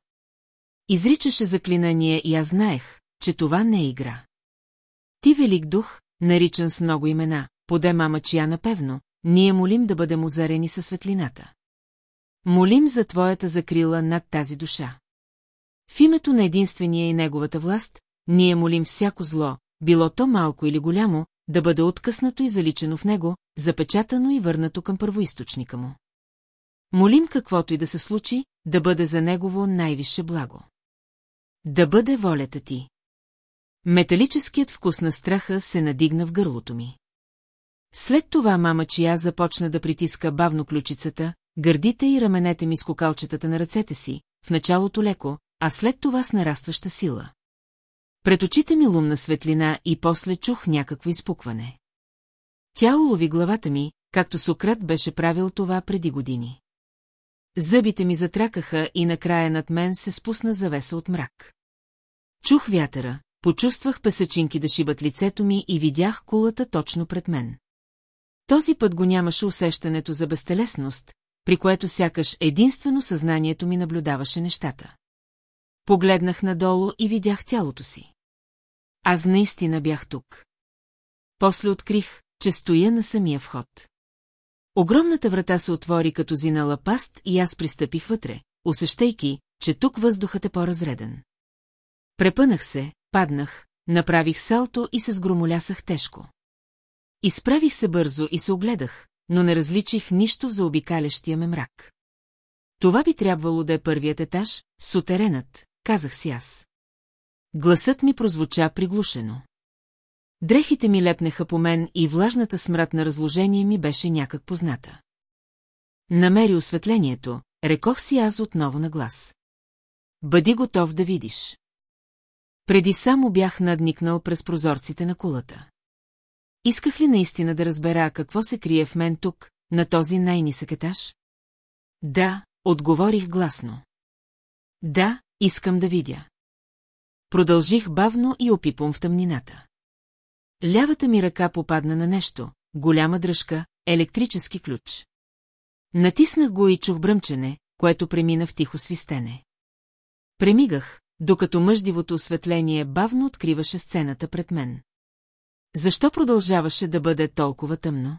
S1: Изричаше заклинание и аз знаех, че това не е игра. Ти велик дух, наричан с много имена, поде мама чия напевно, ние молим да бъдем озарени със светлината. Молим за Твоята закрила над тази душа. В името на единствения и неговата власт, ние молим всяко зло, било то малко или голямо, да бъде откъснато и заличено в него, запечатано и върнато към първоисточника му. Молим каквото и да се случи, да бъде за негово най-висше благо. Да бъде волята ти. Металическият вкус на страха се надигна в гърлото ми. След това мама Чия започна да притиска бавно ключицата, Гърдите и раменете ми с кокалчетата на ръцете си, в началото леко, а след това с нарастваща сила. Пред очите ми лумна светлина и после чух някакво изпукване. Тя улови главата ми, както Сократ беше правил това преди години. Зъбите ми затракаха и накрая над мен се спусна завеса от мрак. Чух вятъра, почувствах песъчинки да шибат лицето ми и видях кулата точно пред мен. Този път го нямаше усещането за безтелесност, при което сякаш единствено съзнанието ми наблюдаваше нещата. Погледнах надолу и видях тялото си. Аз наистина бях тук. После открих, че стоя на самия вход. Огромната врата се отвори като зинала паст и аз пристъпих вътре, усещайки, че тук въздухът е по-разреден. Препънах се, паднах, направих салто и се сгромолясах тежко. Изправих се бързо и се огледах, но не различих нищо за обикалящия ме мрак. Това би трябвало да е първият етаж, сутеренът, казах си аз. Гласът ми прозвуча приглушено. Дрехите ми лепнеха по мен и влажната смрат на разложение ми беше някак позната. Намери осветлението, рекох си аз отново на глас. Бъди готов да видиш. Преди само бях надникнал през прозорците на кулата. Исках ли наистина да разбера какво се крие в мен тук, на този най-нисък етаж? Да, отговорих гласно. Да, искам да видя. Продължих бавно и опипом в тъмнината. Лявата ми ръка попадна на нещо, голяма дръжка, електрически ключ. Натиснах го и чух бръмчене, което премина в тихо свистене. Премигах, докато мъждивото осветление бавно откриваше сцената пред мен. Защо продължаваше да бъде толкова тъмно?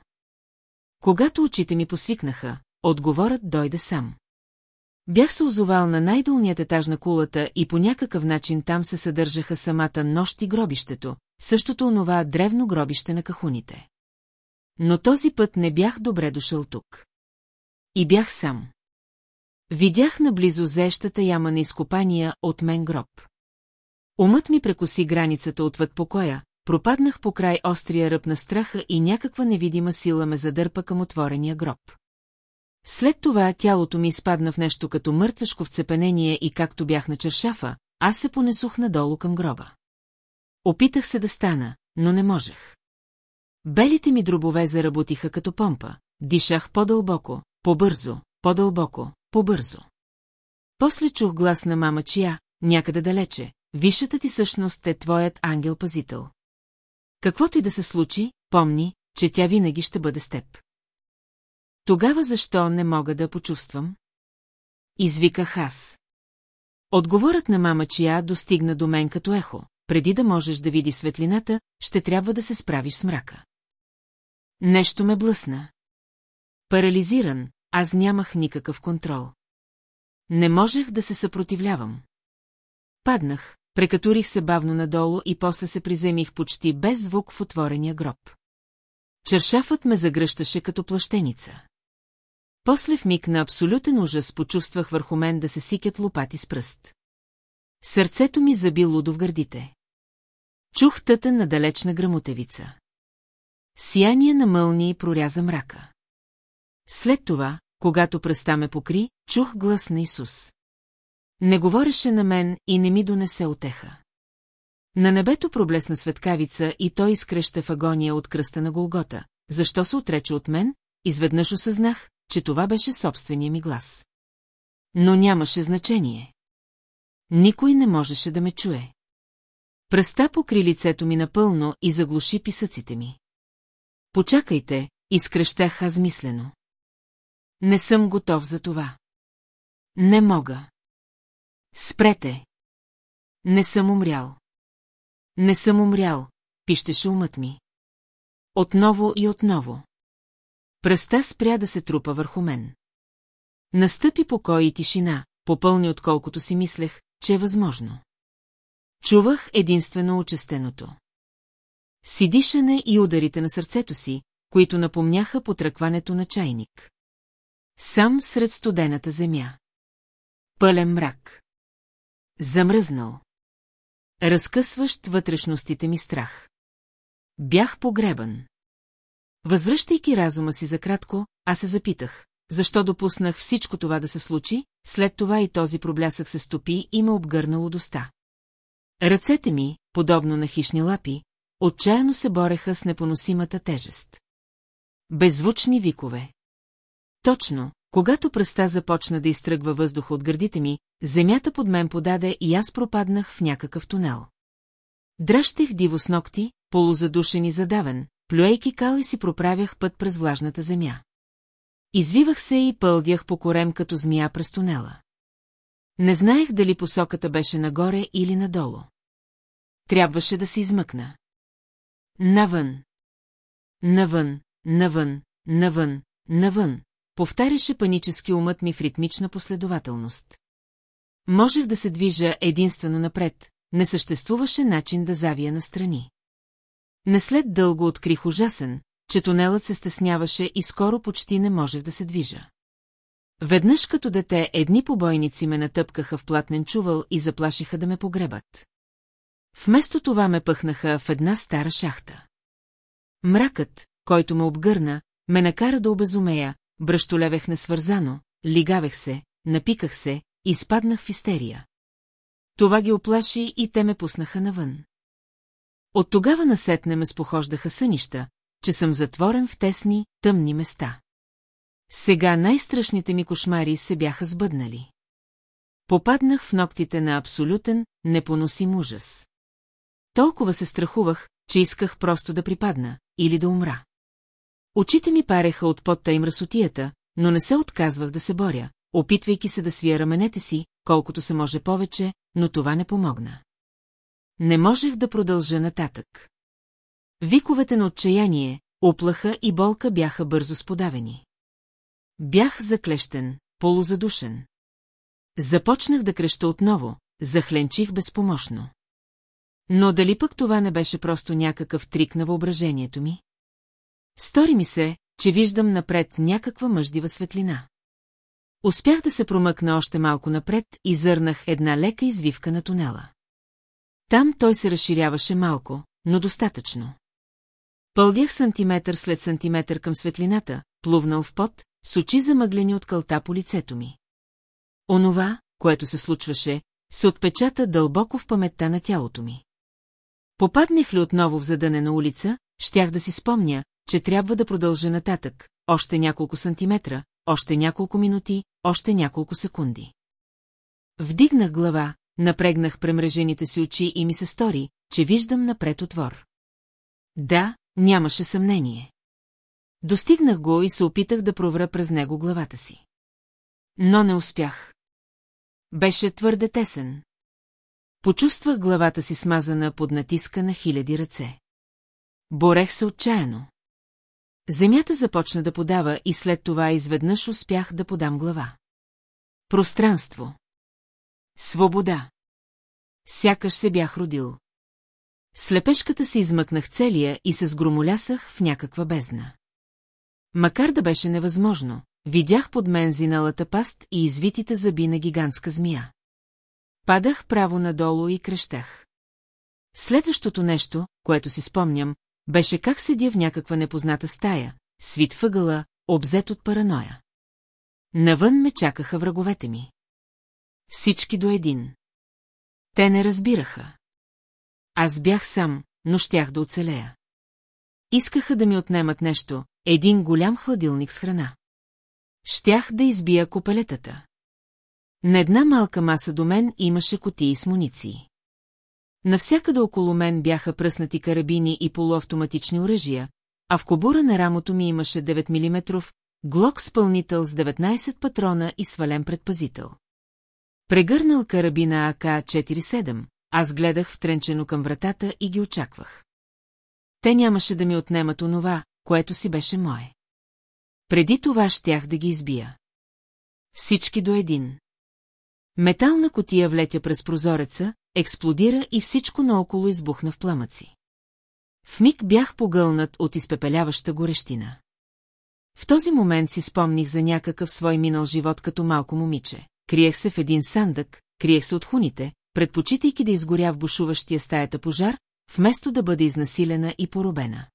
S1: Когато очите ми посвикнаха, отговорът дойде сам. Бях се озовал на най-долният етаж на кулата и по някакъв начин там се съдържаха самата нощ и гробището, същото онова древно гробище на кахуните. Но този път не бях добре дошъл тук. И бях сам. Видях наблизо зещата яма на изкопания от мен гроб. Умът ми прекоси границата отвъд покоя, Пропаднах по край острия ръб на страха и някаква невидима сила ме задърпа към отворения гроб. След това тялото ми изпадна в нещо като мъртвешко вцепенение и както бях на чершафа, аз се понесох надолу към гроба. Опитах се да стана, но не можех. Белите ми дробове заработиха като помпа. Дишах по-дълбоко, по-бързо, по-дълбоко, по-бързо. После чух глас на мама Чия, някъде далече. Вишата ти същност е твоят ангел-пазител. Каквото и да се случи, помни, че тя винаги ще бъде с теб. Тогава защо не мога да почувствам? Извиках аз. Отговорът на мама чия достигна до мен като ехо. Преди да можеш да види светлината, ще трябва да се справиш с мрака. Нещо ме блъсна. Парализиран, аз нямах никакъв контрол. Не можех да се съпротивлявам. Паднах, Прекатурих се бавно надолу и после се приземих почти без звук в отворения гроб. Чершафът ме загръщаше като плащеница. После в миг на абсолютен ужас почувствах върху мен да се сикят лопати с пръст. Сърцето ми заби лудо в гърдите. Чух тътен на далечна грамотевица. Сияние на мълнии проряза мрака. След това, когато пръста ме покри, чух глас на Исус. Не говореше на мен и не ми донесе отеха. На небето проблесна светкавица и той изкръща в агония от кръста на Голгота. Защо се отрече от мен? Изведнъж осъзнах, че това беше собствения ми глас. Но нямаше значение. Никой не можеше да ме чуе. Пръста покри лицето ми напълно и заглуши писъците ми. Почакайте, изкрещах аз мислено. Не съм готов за това. Не мога. Спрете! Не съм умрял. Не съм умрял, пищеше умът ми. Отново и отново. Пръста спря да се трупа върху мен. Настъпи покой и тишина, попълни отколкото си мислех, че е възможно. Чувах единствено очестеното. Си дишане и ударите на сърцето си, които напомняха потръкването на чайник. Сам сред студената земя. Пълен мрак. Замръзнал. Разкъсващ вътрешностите ми страх. Бях погребан. Възвръщайки разума си за кратко, аз се запитах, защо допуснах всичко това да се случи, след това и този проблясък се стопи и ме обгърна лудостта. Ръцете ми, подобно на хищни лапи, отчаяно се бореха с непоносимата тежест. Беззвучни викове. Точно, когато пръста започна да изтръгва въздух от гърдите ми, земята под мен подаде и аз пропаднах в някакъв тунел. Дращех диво с ногти, полузадушен и задавен, плюейки кал и си проправях път през влажната земя. Извивах се и пълдях по корем като змия през тунела. Не знаех дали посоката беше нагоре или надолу. Трябваше да се измъкна. Навън. Навън, навън, навън, навън, повтаряше панически умът ми в ритмична последователност. Можех да се движа единствено напред, не съществуваше начин да завия настрани. Не след дълго открих ужасен, че тунелът се стесняваше и скоро почти не можех да се движа. Веднъж като дете едни побойници ме натъпкаха в платнен чувал и заплашиха да ме погребат. Вместо това ме пъхнаха в една стара шахта. Мракът, който ме обгърна, ме накара да обезумея, бръщолевех несвързано, лигавех се, напиках се, изпаднах в истерия. Това ги оплаши и те ме пуснаха навън. От тогава насетне ме спохождаха сънища, че съм затворен в тесни, тъмни места. Сега най-страшните ми кошмари се бяха сбъднали. Попаднах в ногтите на абсолютен, непоносим ужас. Толкова се страхувах, че исках просто да припадна или да умра. Очите ми пареха от подта им мръсотията, но не се отказвах да се боря, опитвайки се да свия раменете си, колкото се може повече, но това не помогна. Не можех да продължа нататък. Виковете на отчаяние, оплаха и болка бяха бързо сподавени. Бях заклещен, полузадушен. Започнах да креща отново, захленчих безпомощно. Но дали пък това не беше просто някакъв трик на въображението ми? Стори ми се, че виждам напред някаква мъждива светлина. Успях да се промъкна още малко напред и зърнах една лека извивка на тунела. Там той се разширяваше малко, но достатъчно. Пълдях сантиметър след сантиметър към светлината, плувнал в пот, с очи замъглени от кълта по лицето ми. Онова, което се случваше, се отпечата дълбоко в паметта на тялото ми. Попаднах ли отново в задънена улица, щях да си спомня, че трябва да продължа нататък, още няколко сантиметра, още няколко минути, още няколко секунди. Вдигнах глава, напрегнах премрежените си очи и ми се стори, че виждам напред отвор. Да, нямаше съмнение. Достигнах го и се опитах да провра през него главата си. Но не успях. Беше твърде тесен. Почувствах главата си смазана под натиска на хиляди ръце. Борех се отчаяно. Земята започна да подава и след това изведнъж успях да подам глава. Пространство. Свобода. Сякаш се бях родил. Слепешката се измъкнах целия и се сгромолясах в някаква бездна. Макар да беше невъзможно, видях под мен зиналата паст и извитите зъби на гигантска змия. Падах право надолу и крещах. Следващото нещо, което си спомням, беше как седя в някаква непозната стая, свит въгъла, обзет от параноя. Навън ме чакаха враговете ми. Всички до един. Те не разбираха. Аз бях сам, но щях да оцелея. Искаха да ми отнемат нещо, един голям хладилник с храна. Щях да избия копелетата. На една малка маса до мен имаше котии с муниции. Навсякъде около мен бяха пръснати карабини и полуавтоматични оръжия, а в кобура на рамото ми имаше 9 мм, глок спълнител с 19 патрона и свален предпазител. Прегърнал карабина АК-47, аз гледах втренчено към вратата и ги очаквах. Те нямаше да ми отнемат онова, което си беше мое. Преди това щях да ги избия. Всички до един. Метална котия влетя през прозореца, експлодира и всичко наоколо избухна в пламъци. В миг бях погълнат от изпепеляваща горещина. В този момент си спомних за някакъв свой минал живот като малко момиче. Криех се в един сандък, криех се от хуните, предпочитайки да изгоря в бушуващия стаята пожар, вместо да бъде изнасилена и поробена.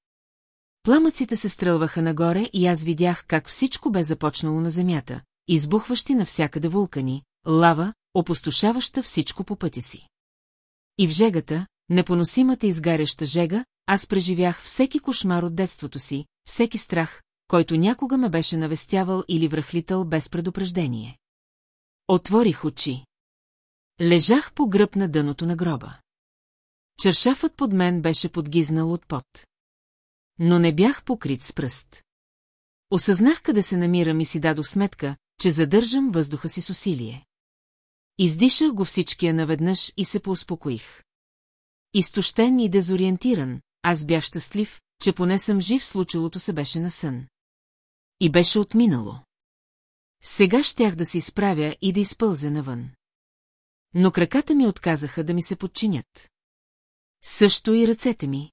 S1: Пламъците се стрелваха нагоре и аз видях как всичко бе започнало на земята, избухващи навсякъде вулкани, лава, опустошаваща всичко по пътя си и в жегата, непоносимата изгаряща жега, аз преживях всеки кошмар от детството си, всеки страх, който някога ме беше навестявал или връхлител без предупреждение. Отворих очи. Лежах по гръб на дъното на гроба. Чершафът под мен беше подгизнал от пот. Но не бях покрит с пръст. Осъзнах къде се намирам и си дадох сметка, че задържам въздуха си с усилие. Издишах го всичкия наведнъж и се поуспокоих. Изтощен и дезориентиран, аз бях щастлив, че поне съм жив случилото се беше на сън. И беше отминало. Сега щях да се изправя и да изпълзя навън. Но краката ми отказаха да ми се подчинят. Също и ръцете ми.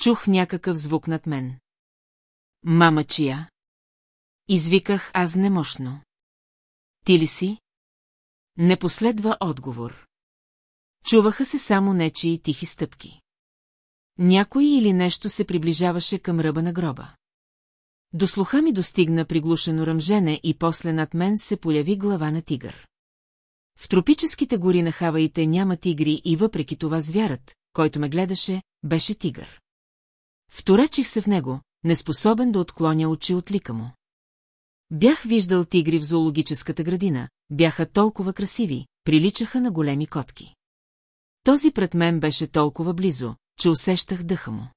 S1: Чух някакъв звук над мен. Мама чия? Извиках аз немощно. Ти ли си? Не последва отговор. Чуваха се само нечии тихи стъпки. Някой или нещо се приближаваше към ръба на гроба. До слуха ми достигна приглушено ръмжене и после над мен се поляви глава на тигър. В тропическите гори на Хаваите няма тигри и въпреки това звярат, който ме гледаше, беше тигър. Вторечих се в него, неспособен да отклоня очи от лика му. Бях виждал тигри в зоологическата градина, бяха толкова красиви, приличаха на големи котки. Този пред мен беше толкова близо, че усещах дъха му.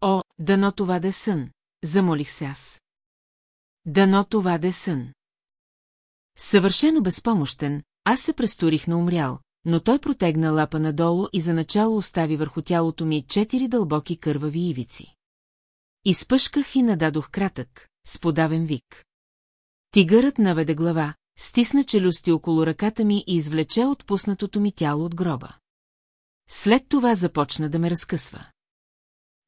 S1: О, дано това да е сън, замолих се аз. Дано това да е сън. Съвършено безпомощен, аз се престорих на умрял, но той протегна лапа надолу и заначало остави върху тялото ми четири дълбоки кървави ивици. Изпъшках и нададох кратък, сподавен вик. Тигърът наведе глава, стисна челюсти около ръката ми и извлече отпуснатото ми тяло от гроба. След това започна да ме разкъсва.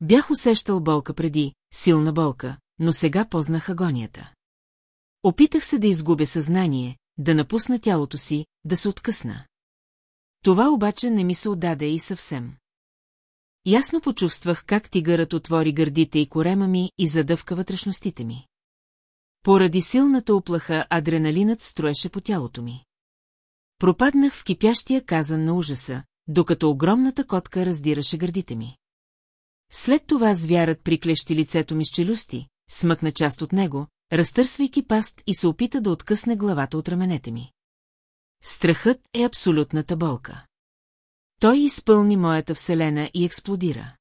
S1: Бях усещал болка преди, силна болка, но сега познах агонията. Опитах се да изгубя съзнание, да напусна тялото си, да се откъсна. Това обаче не ми се отдаде и съвсем. Ясно почувствах как тигърът отвори гърдите и корема ми и задъвка вътрешностите ми. Поради силната оплаха адреналинът строеше по тялото ми. Пропаднах в кипящия казан на ужаса, докато огромната котка раздираше гърдите ми. След това звярат приклещи лицето ми с челюсти, смъкна част от него, разтърсвайки паст и се опита да откъсне главата от раменете ми. Страхът е абсолютната болка. Той изпълни моята вселена и експлодира.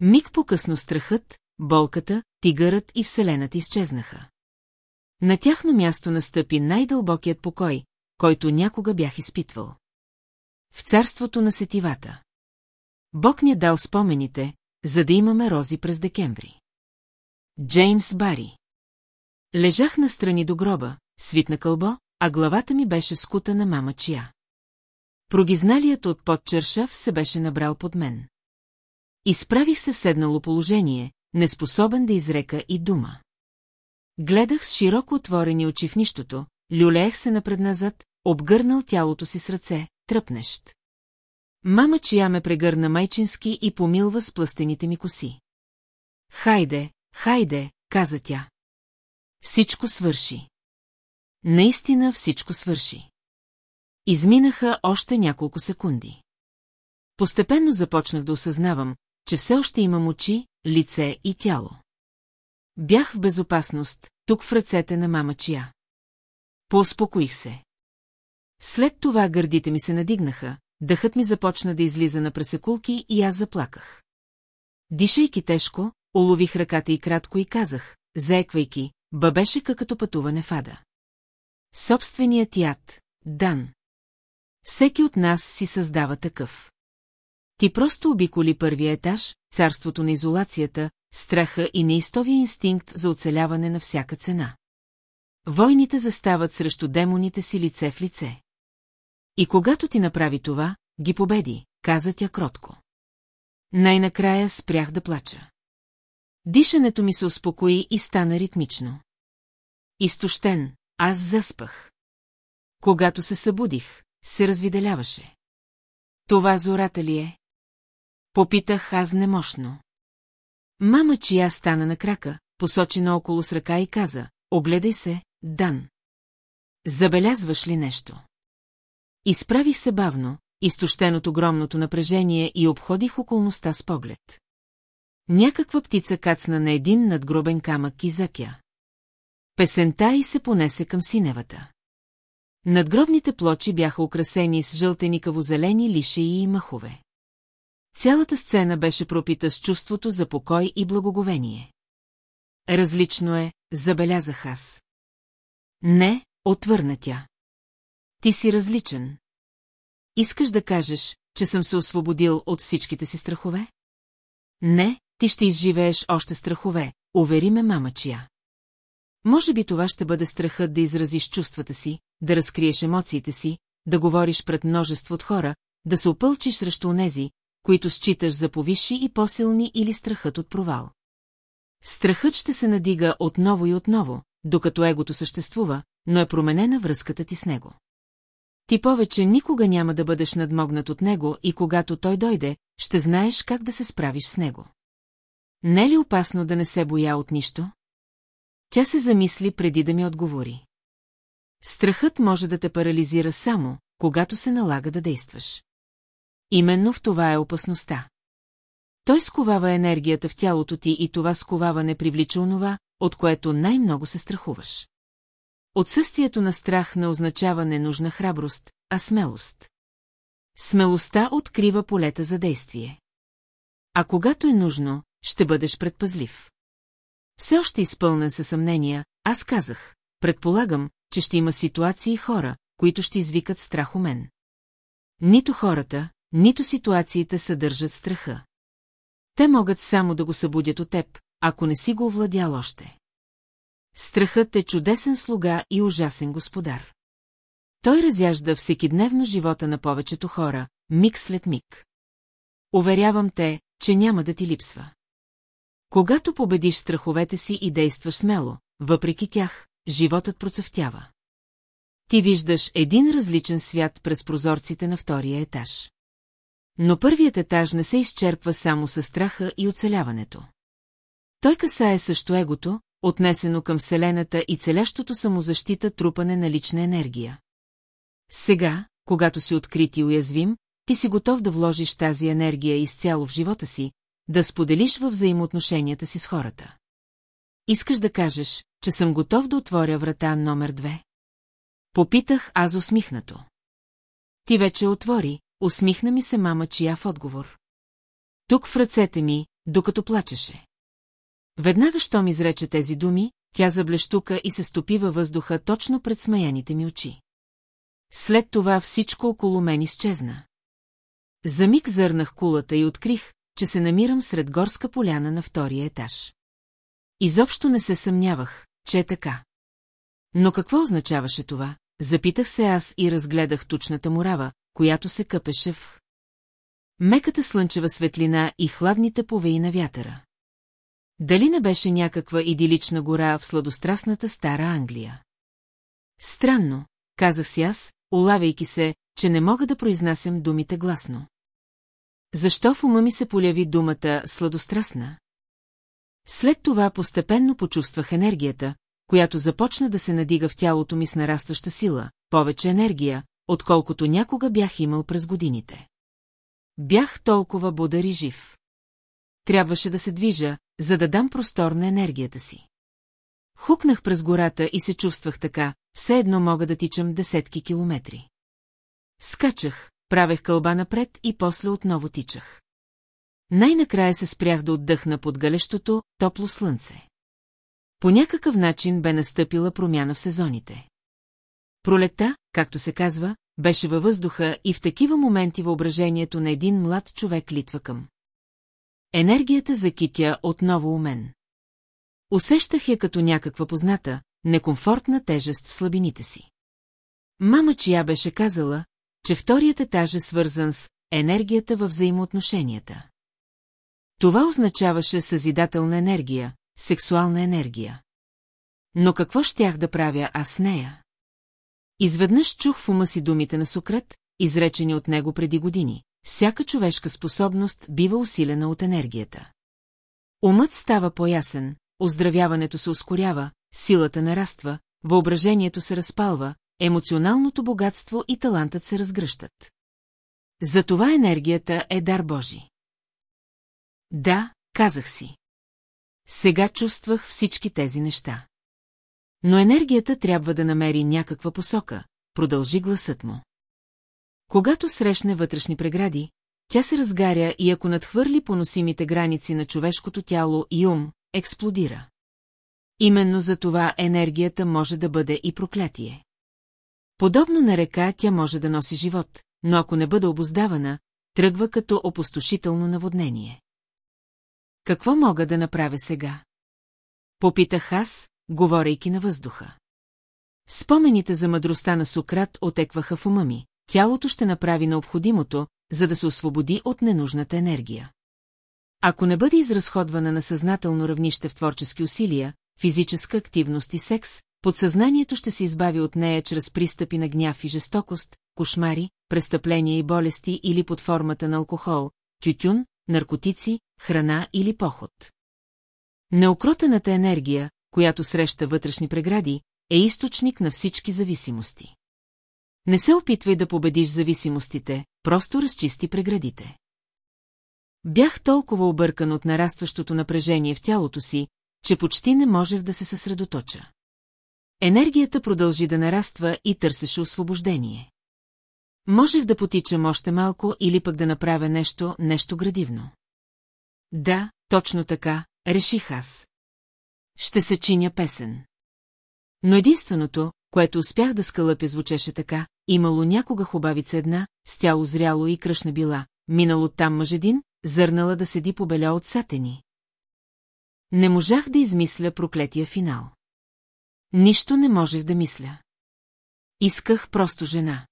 S1: Миг по-късно страхът, болката, тигърът и вселената изчезнаха. На тяхно място настъпи най-дълбокият покой, който някога бях изпитвал. В царството на сетивата. Бог ни е дал спомените, за да имаме рози през декември. Джеймс Бари. Лежах настрани до гроба, свит на кълбо, а главата ми беше скута на мама чия. Прогизналият от под чершав се беше набрал под мен. Изправих се в седнало положение, неспособен да изрека и дума. Гледах с широко отворени очи в нищото, люлеех се напредназад, обгърнал тялото си с ръце, тръпнещ. Мама чия ме прегърна майчински и помилва с пластените ми коси. Хайде, хайде, каза тя. Всичко свърши. Наистина всичко свърши. Изминаха още няколко секунди. Постепенно започнах да осъзнавам, че все още имам очи, лице и тяло. Бях в безопасност, тук в ръцете на мама Чия. Поуспокоих се. След това гърдите ми се надигнаха, дъхът ми започна да излиза на пресекулки и аз заплаках. Дишайки тежко, улових ръката и кратко и казах, заеквайки, бабеше като пътуване в ада. Собственият яд, Дан. Всеки от нас си създава такъв. Ти просто обиколи първия етаж, царството на изолацията, страха и неистовия инстинкт за оцеляване на всяка цена. Войните застават срещу демоните си лице в лице. И когато ти направи това, ги победи, каза тя кротко. Най-накрая спрях да плача. Дишането ми се успокои и стана ритмично. Изтощен, аз заспах. Когато се събудих, се развиделяваше. Това зората ли е? Попитах аз немощно. Мама чия стана на крака, посочи наоколо с ръка и каза, огледай се, Дан. Забелязваш ли нещо? Изправих се бавно, изтощен от огромното напрежение и обходих околността с поглед. Някаква птица кацна на един надгробен камък и закя. Песента и се понесе към синевата. Надгробните плочи бяха украсени с жълтеникаво-зелени лишеи и махове. Цялата сцена беше пропита с чувството за покой и благоговение. Различно е, забелязах аз. Не, отвърна тя. Ти си различен. Искаш да кажеш, че съм се освободил от всичките си страхове? Не, ти ще изживееш още страхове, увери ме мама чия. Може би това ще бъде страхът да изразиш чувствата си, да разкриеш емоциите си, да говориш пред множество от хора, да се опълчиш срещу онези, които считаш за повиши и по-силни или страхът от провал. Страхът ще се надига отново и отново, докато егото съществува, но е променена връзката ти с него. Ти повече никога няма да бъдеш надмогнат от него и когато той дойде, ще знаеш как да се справиш с него. Не е ли опасно да не се боя от нищо? Тя се замисли преди да ми отговори. Страхът може да те парализира само, когато се налага да действаш. Именно в това е опасността. Той сковава енергията в тялото ти и това сковаване привлича онова, от което най-много се страхуваш. Отсъствието на страх не означава ненужна храброст, а смелост. Смелостта открива полета за действие. А когато е нужно, ще бъдеш предпазлив. Все още изпълнен със съмнения, аз казах, предполагам, че ще има ситуации и хора, които ще извикат страх у мен. Нито хората, нито ситуациите съдържат страха. Те могат само да го събудят от теб, ако не си го овладял още. Страхът е чудесен слуга и ужасен господар. Той разяжда всекидневно живота на повечето хора, миг след миг. Уверявам те, че няма да ти липсва. Когато победиш страховете си и действаш смело, въпреки тях, животът процъфтява. Ти виждаш един различен свят през прозорците на втория етаж. Но първият етаж не се изчерпва само със страха и оцеляването. Той касае също егото, отнесено към Вселената и целящото самозащита трупане на лична енергия. Сега, когато си открит и уязвим, ти си готов да вложиш тази енергия изцяло в живота си, да споделиш във взаимоотношенията си с хората. Искаш да кажеш, че съм готов да отворя врата номер две? Попитах аз усмихнато. Ти вече отвори, усмихна ми се мама чия в отговор. Тук в ръцете ми, докато плачеше. Веднага, щом изрече тези думи, тя заблещука и се стопи във въздуха точно пред смаяните ми очи. След това всичко около мен изчезна. За миг зърнах кулата и открих, че се намирам сред горска поляна на втория етаж. Изобщо не се съмнявах, че е така. Но какво означаваше това? Запитах се аз и разгледах тучната мурава, която се къпеше в меката слънчева светлина и хладните повеи на вятъра. Дали не беше някаква идилична гора в сладострастната стара Англия? Странно, казах си аз, улавяйки се, че не мога да произнасям думите гласно. Защо в ума ми се поляви думата сладострастна? След това постепенно почувствах енергията, която започна да се надига в тялото ми с нарастваща сила, повече енергия, отколкото някога бях имал през годините. Бях толкова бодър и жив. Трябваше да се движа, за да дам простор на енергията си. Хукнах през гората и се чувствах така, все едно мога да тичам десетки километри. Скачах, правех кълба напред и после отново тичах. Най-накрая се спрях да отдъхна под галещото, топло слънце. По някакъв начин бе настъпила промяна в сезоните. Пролета, както се казва, беше във въздуха и в такива моменти въображението на един млад човек литва към. Енергията за китя отново у мен. Усещах я като някаква позната, некомфортна тежест в слабините си. Мама чия беше казала, че вторият етаж е свързан с енергията във взаимоотношенията. Това означаваше съзидателна енергия, сексуална енергия. Но какво щях да правя аз с нея? Изведнъж чух в ума си думите на Сократ, изречени от него преди години. Всяка човешка способност бива усилена от енергията. Умът става по-ясен, оздравяването се ускорява, силата нараства, въображението се разпалва, емоционалното богатство и талантът се разгръщат. Затова енергията е дар Божи. Да, казах си. Сега чувствах всички тези неща. Но енергията трябва да намери някаква посока, продължи гласът му. Когато срещне вътрешни прегради, тя се разгаря и ако надхвърли поносимите граници на човешкото тяло и ум, експлодира. Именно за това енергията може да бъде и проклятие. Подобно на река тя може да носи живот, но ако не бъде обоздавана, тръгва като опустошително наводнение. Какво мога да направя сега? Попитах аз, говорейки на въздуха. Спомените за мъдростта на Сократ отекваха в ума ми, тялото ще направи необходимото, за да се освободи от ненужната енергия. Ако не бъде изразходвана на съзнателно равнище в творчески усилия, физическа активност и секс, подсъзнанието ще се избави от нея чрез пристъпи на гняв и жестокост, кошмари, престъпления и болести или под формата на алкохол, тютюн, наркотици, храна или поход. Неокротената енергия, която среща вътрешни прегради, е източник на всички зависимости. Не се опитвай да победиш зависимостите, просто разчисти преградите. Бях толкова объркан от нарастващото напрежение в тялото си, че почти не можех да се съсредоточа. Енергията продължи да нараства и търсеше освобождение. Можех да потичам още малко или пък да направя нещо, нещо градивно. Да, точно така, реших аз. Ще се чиня песен. Но единственото, което успях да скалъпя, звучеше така, имало някога хубавица една, с тяло зряло и кръшна била, минал оттам мъжедин, зърнала да седи по беля от сатени. Не можах да измисля проклетия финал. Нищо не можех да мисля. Исках просто жена.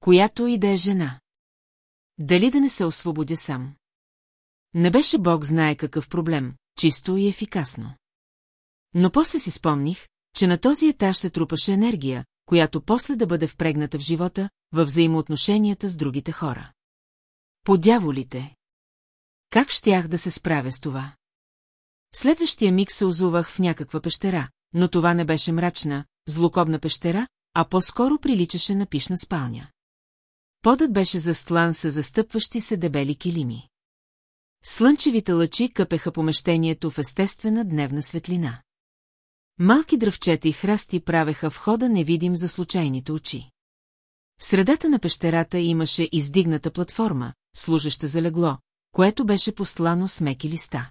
S1: Която и да е жена. Дали да не се освободя сам? Не беше Бог знае какъв проблем, чисто и ефикасно. Но после си спомних, че на този етаж се трупаше енергия, която после да бъде впрегната в живота, във взаимоотношенията с другите хора. Подяволите! Как щях да се справя с това? В следващия миг се озувах в някаква пещера, но това не беше мрачна, злокобна пещера, а по-скоро приличаше на пишна спалня. Подът беше застлан с застъпващи се дебели килими. Слънчевите лъчи къпеха помещението в естествена дневна светлина. Малки дръвчета и храсти правеха входа невидим за случайните очи. В средата на пещерата имаше издигната платформа, служеща за легло, което беше послано с меки листа.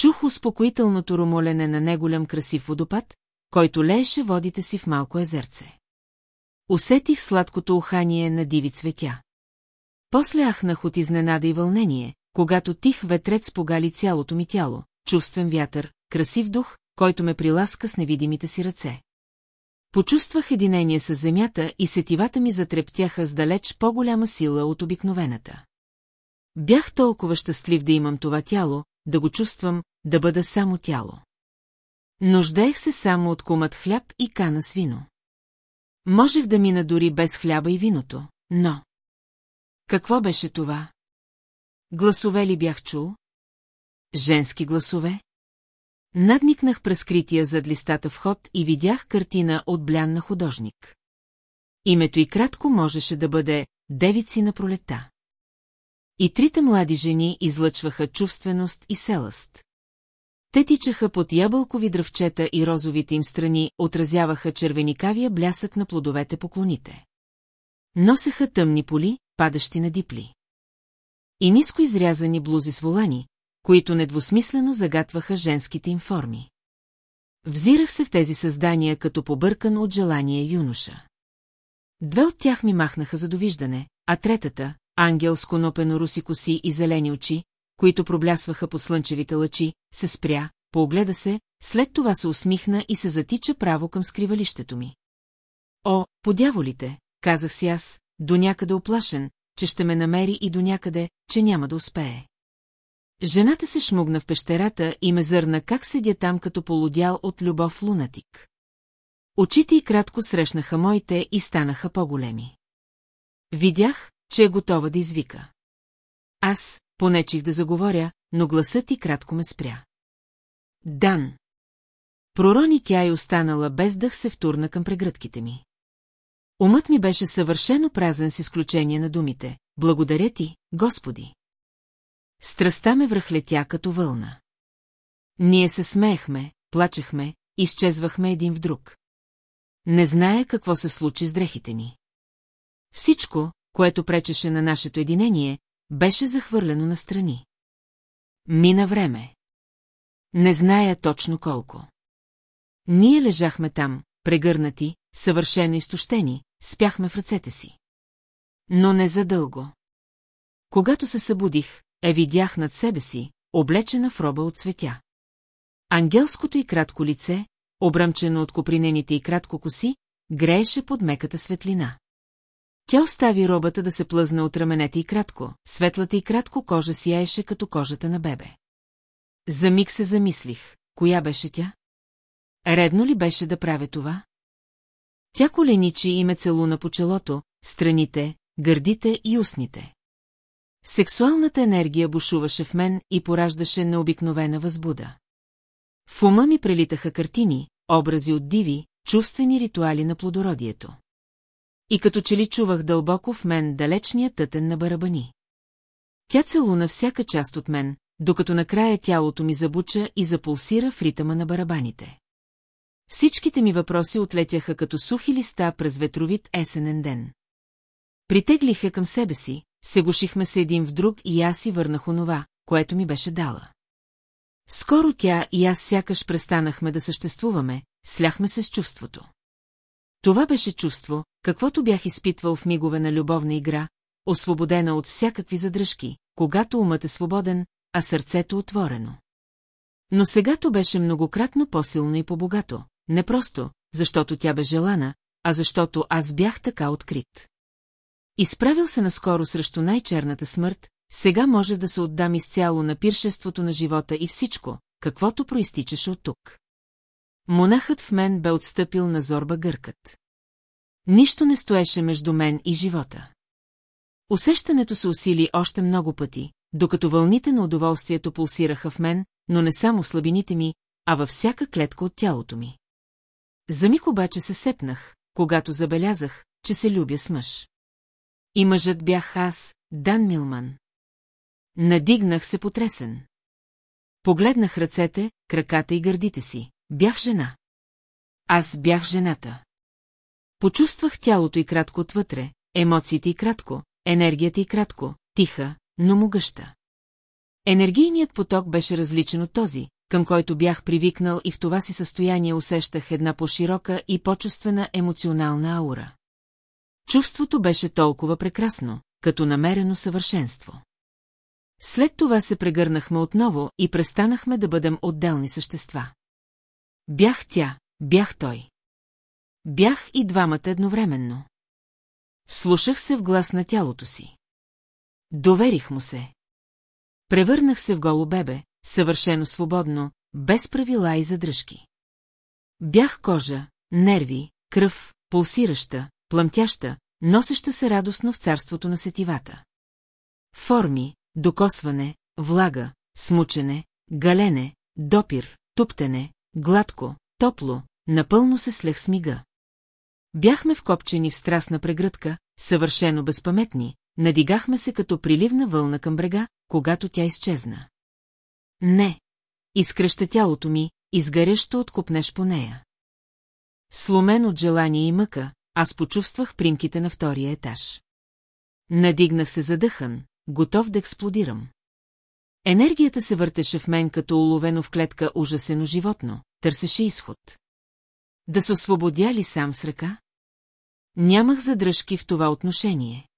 S1: Чух успокоителното румолене на неголям красив водопад, който лееше водите си в малко езерце. Усетих сладкото ухание на диви цветя. После ахнах от изненада и вълнение, когато тих ветрец погали цялото ми тяло, чувствен вятър, красив дух, който ме приласка с невидимите си ръце. Почувствах единение с земята и сетивата ми затрептяха с далеч по-голяма сила от обикновената. Бях толкова щастлив да имам това тяло, да го чувствам, да бъда само тяло. Нуждаех се само от кумът хляб и кана с вино. Можех да мина дори без хляба и виното, но... Какво беше това? Гласове ли бях чул? Женски гласове? Надникнах през крития зад листата вход и видях картина от блян на художник. Името и кратко можеше да бъде «Девици на пролета». И трите млади жени излъчваха чувственост и селъст. Те тичаха под ябълкови дръвчета и розовите им страни отразяваха червеникавия блясък на плодовете по клоните. Носеха тъмни поли, падащи на дипли. И ниско изрязани блузи с волани, които недвусмислено загатваха женските им форми. Взирах се в тези създания като побъркан от желание юноша. Две от тях ми махнаха за довиждане, а третата, ангел с конопено руси коси и зелени очи, които проблясваха по слънчевите лъчи, се спря, поогледа се, след това се усмихна и се затича право към скривалището ми. О, подяволите, казах си аз, до някъде оплашен, че ще ме намери и до някъде, че няма да успее. Жената се шмугна в пещерата и ме зърна как седя там като полудял от любов лунатик. Очите и кратко срещнаха моите и станаха по-големи. Видях, че е готова да извика. Аз понечих да заговоря, но гласът и кратко ме спря. Дан! Пророни тя и останала без дъх се втурна към прегръдките ми. Умът ми беше съвършено празен с изключение на думите. Благодаря ти, Господи! Страстта ме връхлетя като вълна. Ние се смеехме, плачехме, изчезвахме един в друг. Не зная какво се случи с дрехите ни. Всичко, което пречеше на нашето единение, беше захвърлено настрани. Мина време. Не зная точно колко. Ние лежахме там, прегърнати, съвършено изтощени, спяхме в ръцете си. Но не задълго. Когато се събудих, е, видях над себе си, облечена в роба от светя. Ангелското и кратко лице, обрамчено от копринените и кратко коси, грееше под меката светлина. Тя остави робата да се плъзна от раменете и кратко, светлата и кратко кожа сияеше като кожата на бебе. За миг се замислих, коя беше тя? Редно ли беше да правя това? Тя коленичи и ме целуна по челото, страните, гърдите и устните. Сексуалната енергия бушуваше в мен и пораждаше необикновена възбуда. В ума ми прелитаха картини, образи от диви, чувствени ритуали на плодородието. И като че ли чувах дълбоко в мен далечния тътен на барабани. Тя целуна всяка част от мен, докато накрая тялото ми забуча и запулсира в ритъма на барабаните. Всичките ми въпроси отлетяха като сухи листа през ветровит есенен ден. Притеглиха към себе си, сегушихме се един в друг и аз си върнах онова, което ми беше дала. Скоро тя и аз сякаш престанахме да съществуваме, сляхме се с чувството. Това беше чувство, каквото бях изпитвал в мигове на любовна игра, освободена от всякакви задръжки, когато умът е свободен, а сърцето отворено. Но сега то беше многократно по-силно и по-богато, не просто, защото тя бе желана, а защото аз бях така открит. Изправил се наскоро срещу най-черната смърт, сега може да се отдам изцяло на пиршеството на живота и всичко, каквото проистичаше от тук. Монахът в мен бе отстъпил на зорба гъркът. Нищо не стоеше между мен и живота. Усещането се усили още много пъти, докато вълните на удоволствието пулсираха в мен, но не само слабините ми, а във всяка клетка от тялото ми. За миг обаче се сепнах, когато забелязах, че се любя с мъж. И мъжът бях аз, Дан Милман. Надигнах се потресен. Погледнах ръцете, краката и гърдите си. Бях жена. Аз бях жената. Почувствах тялото и кратко отвътре, емоциите и кратко, енергията и кратко, тиха, но могъща. Енергийният поток беше различен от този, към който бях привикнал и в това си състояние усещах една по-широка и по-чувствена емоционална аура. Чувството беше толкова прекрасно, като намерено съвършенство. След това се прегърнахме отново и престанахме да бъдем отделни същества. Бях тя, бях той. Бях и двамата едновременно. Слушах се в глас на тялото си. Доверих му се. Превърнах се в голо бебе, съвършено свободно, без правила и задръжки. Бях кожа, нерви, кръв, пулсираща, пламтяща, носеща се радостно в царството на сетивата. Форми, докосване, влага, смучене, галене, допир, туптене, гладко, топло, напълно се слех смига. Бяхме вкопчени в страстна прегръдка, съвършено безпаметни, надигахме се като приливна вълна към брега, когато тя изчезна. Не, изкръща тялото ми, изгарящо откопнеш по нея. Сломен от желание и мъка, аз почувствах примките на втория етаж. Надигнах се задъхан, готов да експлодирам. Енергията се въртеше в мен като уловено в клетка ужасено животно, търсеше изход. Да се освободя ли сам с ръка? Нямах задръжки в това отношение.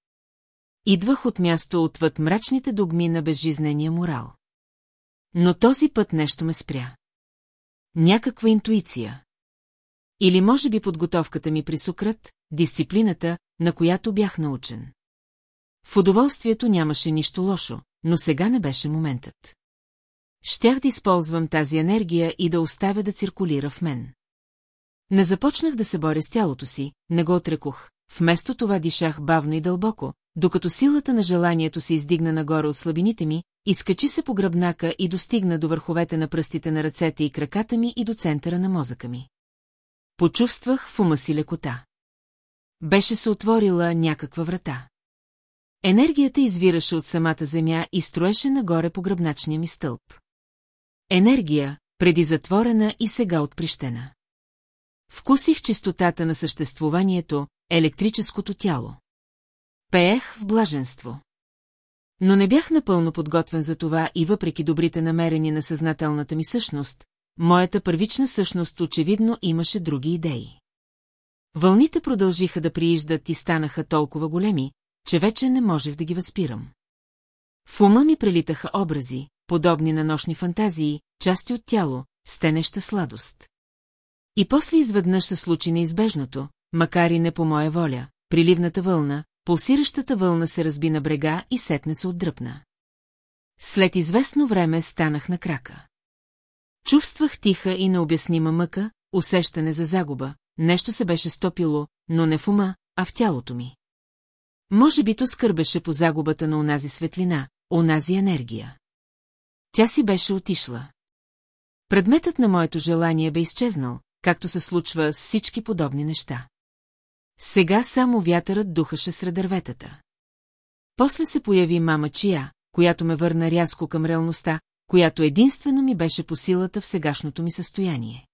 S1: Идвах от място отвъд мрачните догми на безжизнения морал. Но този път нещо ме спря. Някаква интуиция, или може би подготовката ми при Сократ, дисциплината, на която бях научен. В удоволствието нямаше нищо лошо, но сега не беше моментът. Щях да използвам тази енергия и да оставя да циркулира в мен. Не започнах да се боря с тялото си, не го отрекох, вместо това дишах бавно и дълбоко, докато силата на желанието се издигна нагоре от слабините ми, изкачи се по гръбнака и достигна до върховете на пръстите на ръцете и краката ми и до центъра на мозъка ми. Почувствах в ума си лекота. Беше се отворила някаква врата. Енергията извираше от самата земя и строеше нагоре по гръбначния ми стълб. Енергия, преди затворена и сега отприщена. Вкусих чистотата на съществуванието, електрическото тяло. Пеех в блаженство. Но не бях напълно подготвен за това и въпреки добрите намерения на съзнателната ми същност, моята първична същност очевидно имаше други идеи. Вълните продължиха да прииждат и станаха толкова големи, че вече не можех да ги възпирам. В ума ми прелитаха образи, подобни на нощни фантазии, части от тяло, стенеща сладост. И после изведнъж се случи неизбежното, макар и не по моя воля, приливната вълна, пулсиращата вълна се разби на брега и сетне се отдръпна. След известно време станах на крака. Чувствах тиха и необяснима мъка, усещане за загуба, нещо се беше стопило, но не в ума, а в тялото ми. Може би то скърбеше по загубата на онази светлина, онази енергия. Тя си беше отишла. Предметът на моето желание бе изчезнал, както се случва с всички подобни неща. Сега само вятърът духаше сред дърветата. После се появи мама Чия, която ме върна рязко към реалността, която единствено ми беше по силата в сегашното ми състояние.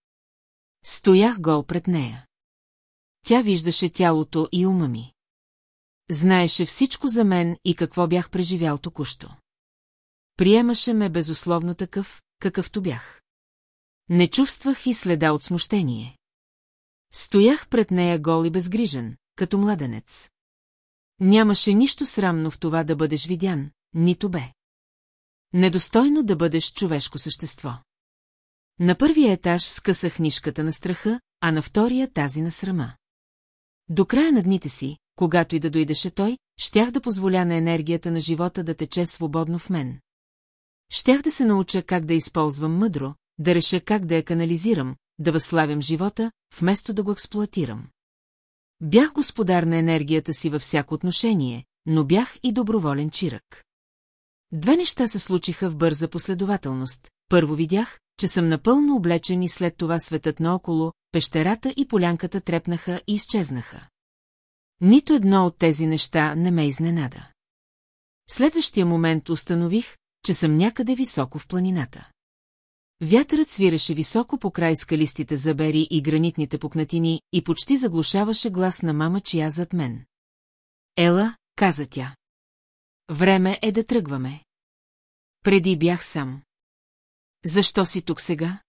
S1: Стоях гол пред нея. Тя виждаше тялото и ума ми. Знаеше всичко за мен и какво бях преживял току-що. Приемаше ме безусловно такъв, какъвто бях. Не чувствах и следа от смущение. Стоях пред нея гол и безгрижен, като младенец. Нямаше нищо срамно в това да бъдеш видян, нито бе. Недостойно да бъдеш човешко същество. На първия етаж скъсах нишката на страха, а на втория тази на срама. До края на дните си, когато и да дойдеше той, щях да позволя на енергията на живота да тече свободно в мен. Щях да се науча как да използвам мъдро, да реша как да я канализирам, да възславям живота, вместо да го експлуатирам. Бях господар на енергията си във всяко отношение, но бях и доброволен чирък. Две неща се случиха в бърза последователност. Първо видях, че съм напълно облечен и след това светът наоколо, пещерата и полянката трепнаха и изчезнаха. Нито едно от тези неща не ме изненада. В следващия момент установих, че съм някъде високо в планината. Вятърът свиреше високо по край скалистите забери и гранитните пукнатини и почти заглушаваше глас на мама, чия зад мен. Ела, каза тя. Време е да тръгваме. Преди бях сам. Защо си тук сега?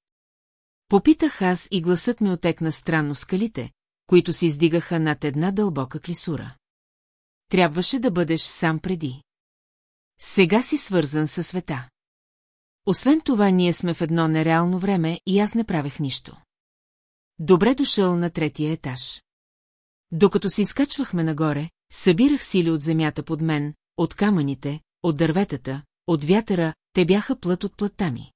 S1: Попитах аз и гласът ми отекна странно скалите, които се издигаха над една дълбока клисура. Трябваше да бъдеш сам преди. Сега си свързан със света. Освен това, ние сме в едно нереално време и аз не правех нищо. Добре дошъл на третия етаж. Докато се изкачвахме нагоре, събирах сили от земята под мен, от камъните, от дърветата, от вятъра, те бяха плът от плътта ми.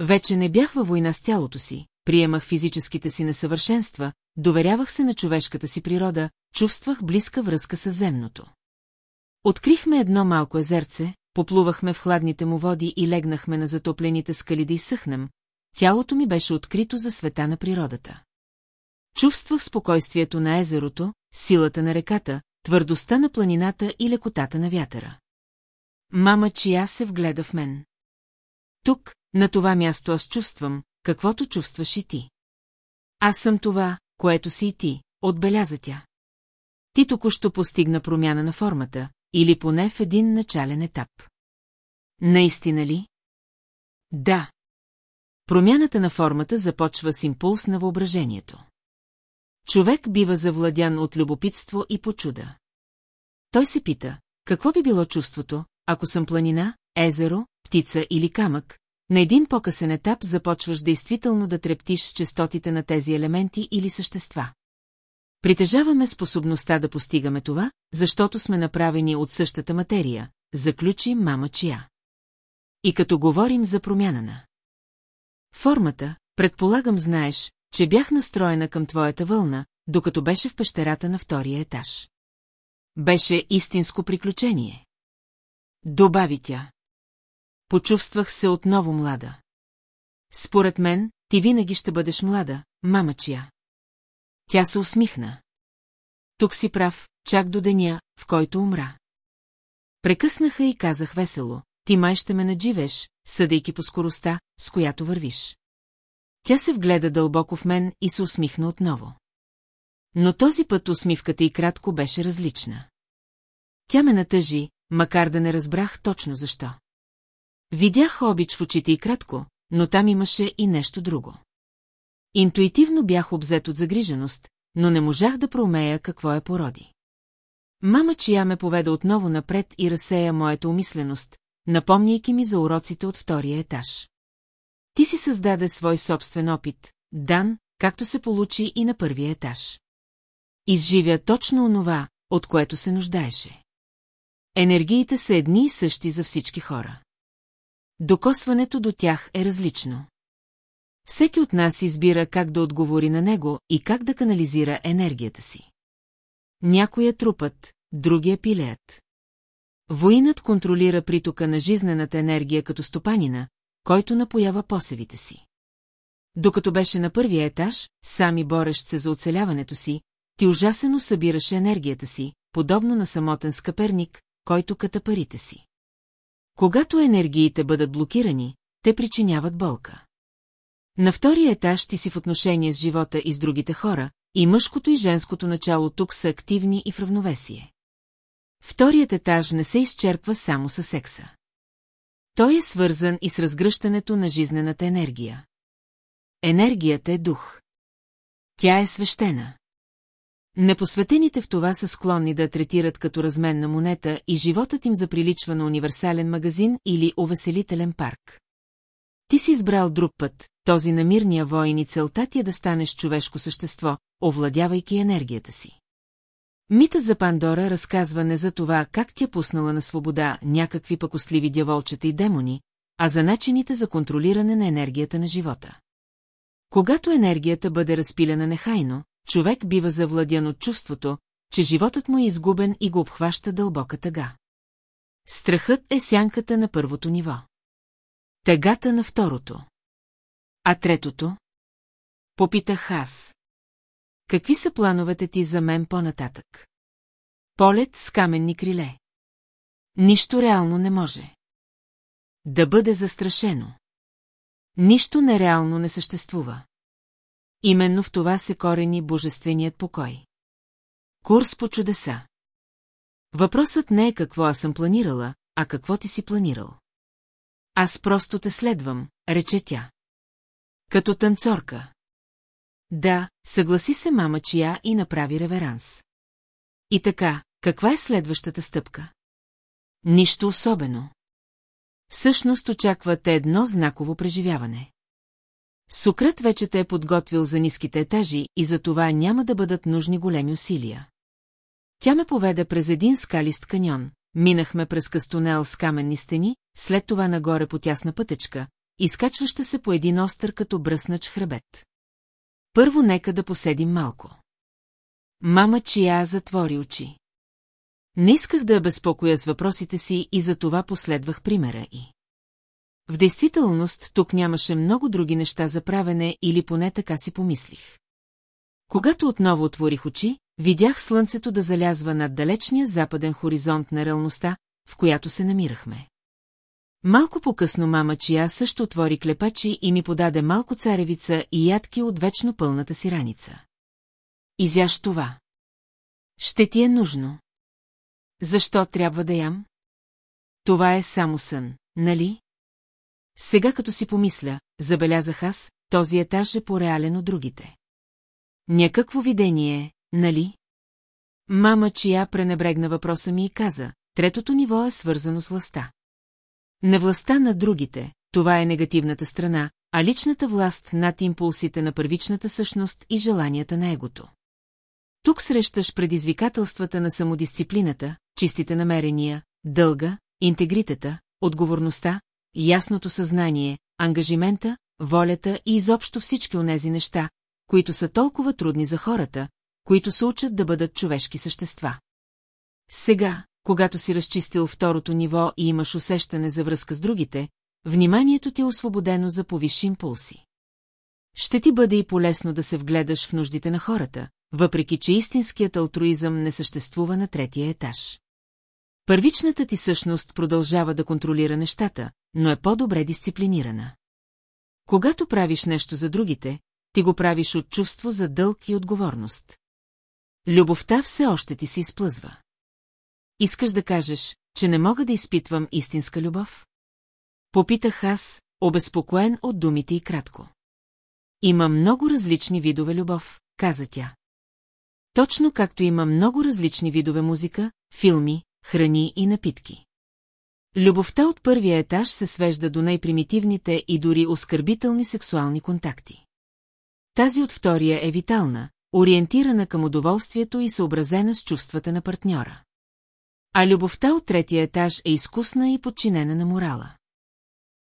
S1: Вече не бях във война с тялото си, приемах физическите си несъвършенства, доверявах се на човешката си природа, чувствах близка връзка с земното. Открихме едно малко езерце, поплувахме в хладните му води и легнахме на затоплените скали да изсъхнем, тялото ми беше открито за света на природата. Чувствах спокойствието на езерото, силата на реката, твърдостта на планината и лекотата на вятъра. Мама чия се вгледа в мен. Тук, на това място аз чувствам, каквото чувстваш и ти. Аз съм това, което си и ти, отбеляза тя. Ти току-що постигна промяна на формата, или поне в един начален етап. Наистина ли? Да. Промяната на формата започва с импулс на въображението. Човек бива завладян от любопитство и почуда. Той се пита, какво би било чувството, ако съм планина, езеро, птица или камък, на един по-късен етап започваш действително да трептиш с частотите на тези елементи или същества. Притежаваме способността да постигаме това, защото сме направени от същата материя, заключи мама чия. И като говорим за промяна на формата, предполагам знаеш, че бях настроена към твоята вълна, докато беше в пещерата на втория етаж. Беше истинско приключение. Добави тя. Почувствах се отново млада. Според мен, ти винаги ще бъдеш млада, чия. Тя се усмихна. Тук си прав, чак до деня, в който умра. Прекъснаха и казах весело, ти май ще ме надживеш, съдейки по скоростта, с която вървиш. Тя се вгледа дълбоко в мен и се усмихна отново. Но този път усмивката и кратко беше различна. Тя ме натъжи, макар да не разбрах точно защо. Видях обич в очите и кратко, но там имаше и нещо друго. Интуитивно бях обзет от загриженост, но не можах да проумея какво е породи. Мама чия ме поведа отново напред и разсея моята умисленост, напомняйки ми за уроците от втория етаж. Ти си създаде свой собствен опит, дан, както се получи и на първия етаж. Изживя точно онова, от което се нуждаеше. Енергиите са едни и същи за всички хора. Докосването до тях е различно. Всеки от нас избира как да отговори на него и как да канализира енергията си. Някоя е трупът, другия е пилеят. Воинът контролира притока на жизнената енергия като стопанина, който напоява посевите си. Докато беше на първия етаж, сами борещ се за оцеляването си, ти ужасено събираше енергията си, подобно на самотен скъперник, който ката парите си. Когато енергиите бъдат блокирани, те причиняват болка. На втория етаж ти си в отношение с живота и с другите хора, и мъжкото и женското начало тук са активни и в равновесие. Вторият етаж не се изчерпва само със секса. Той е свързан и с разгръщането на жизнената енергия. Енергията е дух. Тя е свещена. Непосветените в това са склонни да третират като разменна монета и животът им заприличва на универсален магазин или увеселителен парк. Ти си избрал друг път, този на мирния воин и целта ти е да станеш човешко същество, овладявайки енергията си. Митът за Пандора разказва не за това как тя пуснала на свобода някакви пакостливи дяволчета и демони, а за начините за контролиране на енергията на живота. Когато енергията бъде разпилена нехайно, човек бива завладян от чувството, че животът му е изгубен и го обхваща дълбока тъга. Страхът е сянката на първото ниво. Тъгата на второто. А третото? Попитах аз. Какви са плановете ти за мен по-нататък? Полет с каменни криле. Нищо реално не може. Да бъде застрашено. Нищо нереално не съществува. Именно в това се корени божественият покой. Курс по чудеса. Въпросът не е какво аз съм планирала, а какво ти си планирал. Аз просто те следвам, рече тя. Като танцорка. Да, съгласи се мама чия и направи реверанс. И така, каква е следващата стъпка? Нищо особено. Същност очаквате едно знаково преживяване. Сукрът вече те е подготвил за ниските етажи и за това няма да бъдат нужни големи усилия. Тя ме поведе през един скалист каньон, минахме през кастунел с каменни стени, след това нагоре по тясна пътечка, изкачваща се по един остър като бръснач хребет. Първо нека да поседим малко. Мама чия затвори очи. Не исках да я безпокоя с въпросите си и за това последвах примера и. В действителност тук нямаше много други неща за правене или поне така си помислих. Когато отново отворих очи, видях слънцето да залязва над далечния западен хоризонт на реалността, в която се намирахме. Малко по-късно мама Чия също отвори клепачи и ми подаде малко царевица и ядки от вечно пълната си раница. Изяш това. Ще ти е нужно. Защо трябва да ям? Това е само сън, нали? Сега като си помисля, забелязах аз, този етаж е по-реален от другите. Някакво видение, нали? Мама Чия пренебрегна въпроса ми и каза, третото ниво е свързано с властта. На властта на другите, това е негативната страна, а личната власт над импулсите на първичната същност и желанията на егото. Тук срещаш предизвикателствата на самодисциплината, чистите намерения, дълга, интегритета, отговорността, ясното съзнание, ангажимента, волята и изобщо всички онези неща, които са толкова трудни за хората, които се учат да бъдат човешки същества. Сега, когато си разчистил второто ниво и имаш усещане за връзка с другите, вниманието ти е освободено за повиши импулси. Ще ти бъде и полезно да се вгледаш в нуждите на хората, въпреки че истинският алтруизъм не съществува на третия етаж. Първичната ти същност продължава да контролира нещата, но е по-добре дисциплинирана. Когато правиш нещо за другите, ти го правиш от чувство за дълг и отговорност. Любовта все още ти се изплъзва искаш да кажеш, че не мога да изпитвам истинска любов? Попитах аз, обезпокоен от думите и кратко. Има много различни видове любов, каза тя. Точно както има много различни видове музика, филми, храни и напитки. Любовта от първия етаж се свежда до най-примитивните и дори оскърбителни сексуални контакти. Тази от втория е витална, ориентирана към удоволствието и съобразена с чувствата на партньора. А любовта от третия етаж е изкусна и подчинена на морала.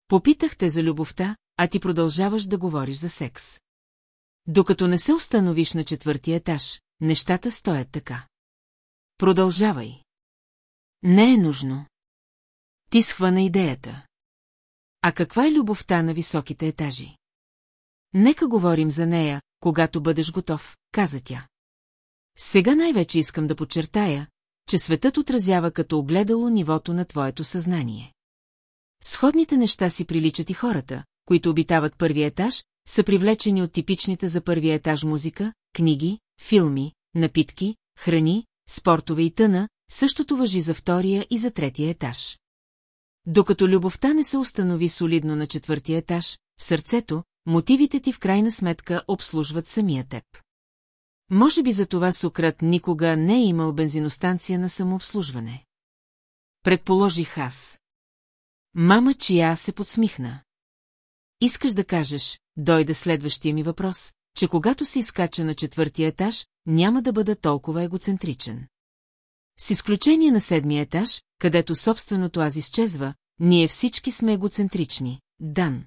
S1: Попитах те за любовта, а ти продължаваш да говориш за секс. Докато не се установиш на четвъртия етаж, нещата стоят така. Продължавай. Не е нужно. Ти схвана идеята. А каква е любовта на високите етажи? Нека говорим за нея, когато бъдеш готов, каза тя. Сега най-вече искам да подчертая, че светът отразява като огледало нивото на твоето съзнание. Сходните неща си приличат и хората, които обитават първия етаж, са привлечени от типичните за първия етаж музика, книги, филми, напитки, храни, спортове и тъна, същото въжи за втория и за третия етаж. Докато любовта не се установи солидно на четвъртия етаж, в сърцето, мотивите ти в крайна сметка обслужват самия теб. Може би за това Сократ никога не е имал бензиностанция на самообслужване. Предположих аз. Мама, чия се подсмихна. Искаш да кажеш, дойде следващия ми въпрос, че когато се изкача на четвъртия етаж, няма да бъда толкова егоцентричен. С изключение на седмия етаж, където собственото аз изчезва, ние всички сме егоцентрични. Дан.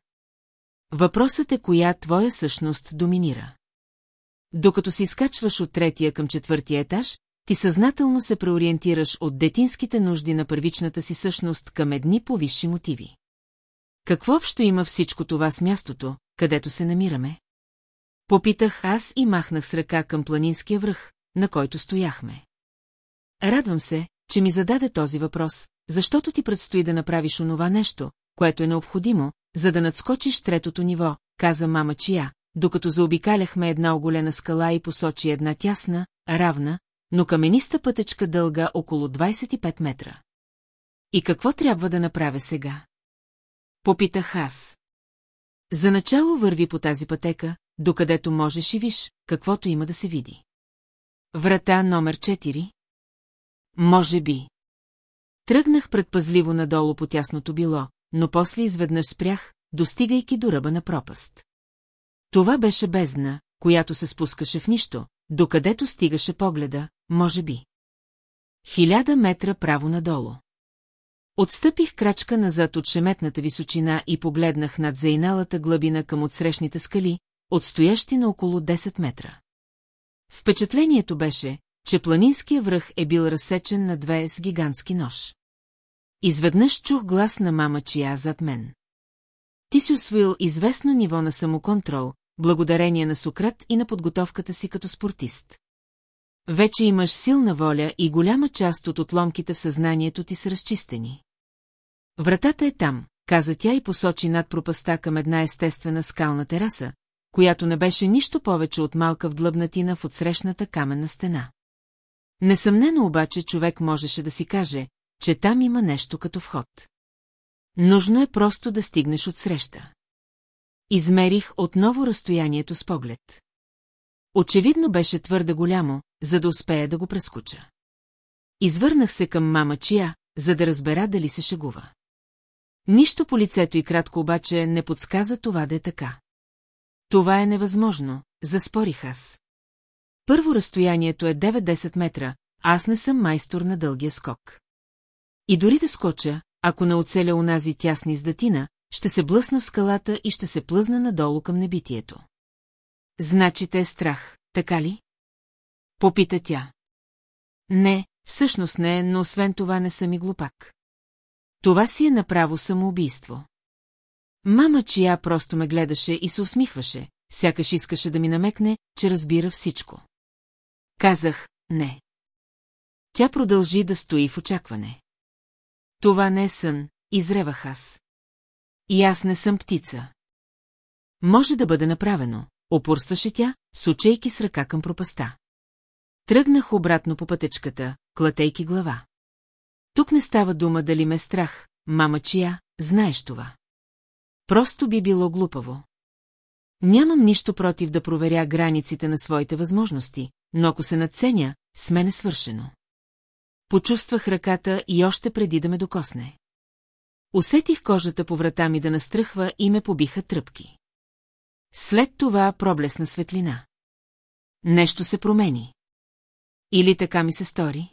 S1: Въпросът е коя твоя същност доминира. Докато се изкачваш от третия към четвъртия етаж, ти съзнателно се преориентираш от детинските нужди на първичната си същност към едни повисши мотиви. Какво общо има всичко това с мястото, където се намираме? Попитах аз и махнах с ръка към планинския връх, на който стояхме. Радвам се, че ми зададе този въпрос, защото ти предстои да направиш онова нещо, което е необходимо, за да надскочиш третото ниво, каза мама Чия, докато заобикаляхме една оголена скала и посочи една тясна, равна, но камениста пътечка дълга около 25 метра. И какво трябва да направя сега? Попитах аз. За начало върви по тази пътека, докъдето можеш и виж, каквото има да се види. Врата номер 4? Може би. Тръгнах предпазливо надолу по тясното било, но после изведнъж спрях, достигайки до ръба на пропаст. Това беше бездна, която се спускаше в нищо, докъдето стигаше погледа, може би. Хиляда метра право надолу. Отстъпих крачка назад от шеметната височина и погледнах над заиналата глъбина към отсрещните скали, отстоящи на около 10 метра. Впечатлението беше, че планинския връх е бил разсечен на две с гигантски нож. Изведнъж чух глас на мама чия зад мен. Ти си освоил известно ниво на самоконтрол, благодарение на Сократ и на подготовката си като спортист. Вече имаш силна воля и голяма част от отломките в съзнанието ти са разчистени. Вратата е там, каза тя и посочи над пропаста към една естествена скална тераса, която не беше нищо повече от малка вдлъбнатина в отсрещната каменна стена. Несъмнено обаче човек можеше да си каже, че там има нещо като вход. Нужно е просто да стигнеш отсреща. Измерих отново разстоянието с поглед. Очевидно беше твърде голямо, за да успея да го прескуча. Извърнах се към мама Чия, за да разбера дали се шегува. Нищо по лицето и кратко обаче не подсказа това да е така. Това е невъзможно, заспорих аз. Първо разстоянието е 9-10 метра, аз не съм майстор на дългия скок. И дори да скоча, ако не оцеля унази тясна издатина, ще се блъсна в скалата и ще се плъзна надолу към небитието. Значи те е страх, така ли? Попита тя. Не, всъщност не, но освен това не съм и глупак. Това си е направо самоубийство. Мама, чия просто ме гледаше и се усмихваше, сякаш искаше да ми намекне, че разбира всичко. Казах «не». Тя продължи да стои в очакване. Това не е сън, изревах аз. И аз не съм птица. Може да бъде направено, опорстваше тя, сучейки с ръка към пропаста. Тръгнах обратно по пътечката, клатейки глава. Тук не става дума дали ме е страх, мама чия, знаеш това. Просто би било глупаво. Нямам нищо против да проверя границите на своите възможности, но ако се надценя, с мен е свършено. Почувствах ръката и още преди да ме докосне. Усетих кожата по врата ми да настръхва и ме побиха тръпки. След това проблесна светлина. Нещо се промени. Или така ми се стори?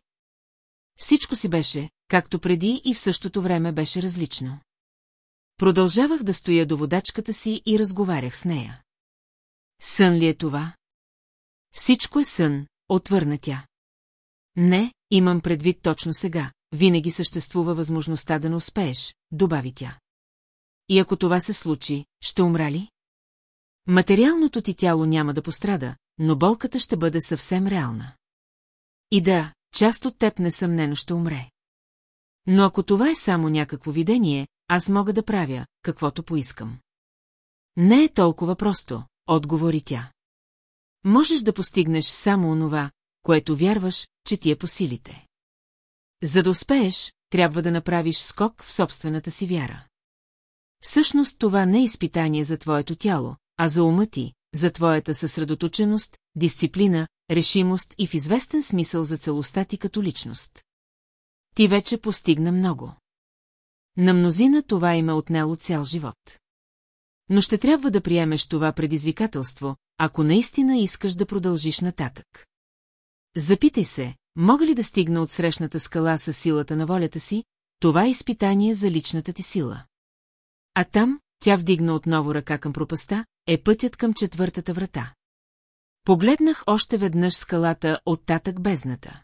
S1: Всичко си беше, както преди и в същото време беше различно. Продължавах да стоя до водачката си и разговарях с нея. Сън ли е това? Всичко е сън, отвърна тя. Не, имам предвид точно сега, винаги съществува възможността да не успееш, добави тя. И ако това се случи, ще умра ли? Материалното ти тяло няма да пострада, но болката ще бъде съвсем реална. И да, част от теб несъмнено ще умре. Но ако това е само някакво видение, аз мога да правя, каквото поискам. Не е толкова просто, отговори тя. Можеш да постигнеш само онова, което вярваш, че ти е по силите. За да успееш, трябва да направиш скок в собствената си вяра. Всъщност това не е изпитание за твоето тяло, а за ума ти, за твоята съсредоточеност, дисциплина, решимост и в известен смисъл за целостта ти като личност. Ти вече постигна много. На мнозина това им е отнело цял живот. Но ще трябва да приемеш това предизвикателство, ако наистина искаш да продължиш нататък. Запитай се, Мога ли да стигна от срещната скала с силата на волята си, това е изпитание за личната ти сила. А там, тя вдигна отново ръка към пропаста, е пътят към четвъртата врата. Погледнах още веднъж скалата от татък бездната.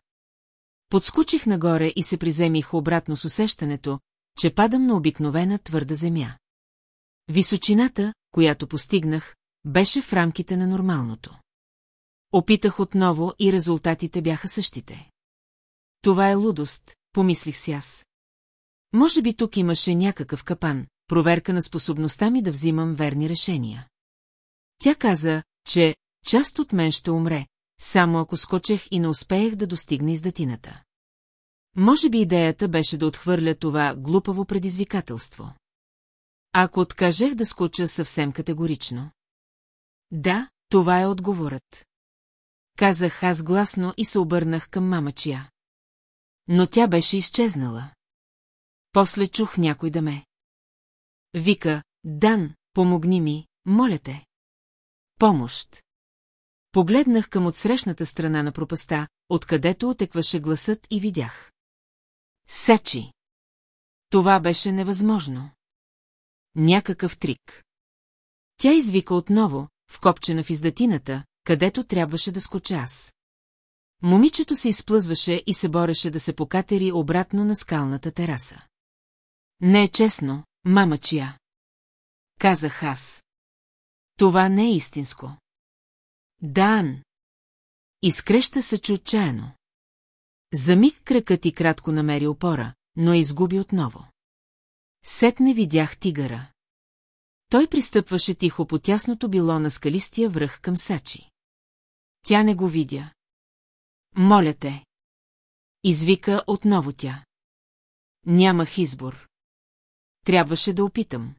S1: Подскочих нагоре и се приземих обратно с усещането, че падам на обикновена твърда земя. Височината, която постигнах, беше в рамките на нормалното. Опитах отново и резултатите бяха същите. Това е лудост, помислих си аз. Може би тук имаше някакъв капан, проверка на способността ми да взимам верни решения. Тя каза, че част от мен ще умре, само ако скочех и не успеех да достигна издатината. Може би идеята беше да отхвърля това глупаво предизвикателство. Ако откажех да скоча съвсем категорично. Да, това е отговорът казах аз гласно и се обърнах към мамачия. Но тя беше изчезнала. После чух някой да ме. Вика, Дан, помогни ми, моля те. Помощ. Погледнах към отсрещната страна на пропаста, откъдето отекваше гласът и видях. Сечи. Това беше невъзможно. Някакъв трик. Тя извика отново, вкопчена в издатината, където трябваше да скоча аз. Момичето се изплъзваше и се бореше да се покатери обратно на скалната тераса. Не е честно, мама чия. Казах аз. Това не е истинско. Дан. Изкреща се чу отчаяно. За миг кръкът и кратко намери опора, но изгуби отново. Сетне видях тигъра. Той пристъпваше тихо по тясното било на скалистия връх към Сачи. Тя не го видя. Моля те. Извика отново тя. Нямах избор. Трябваше да опитам.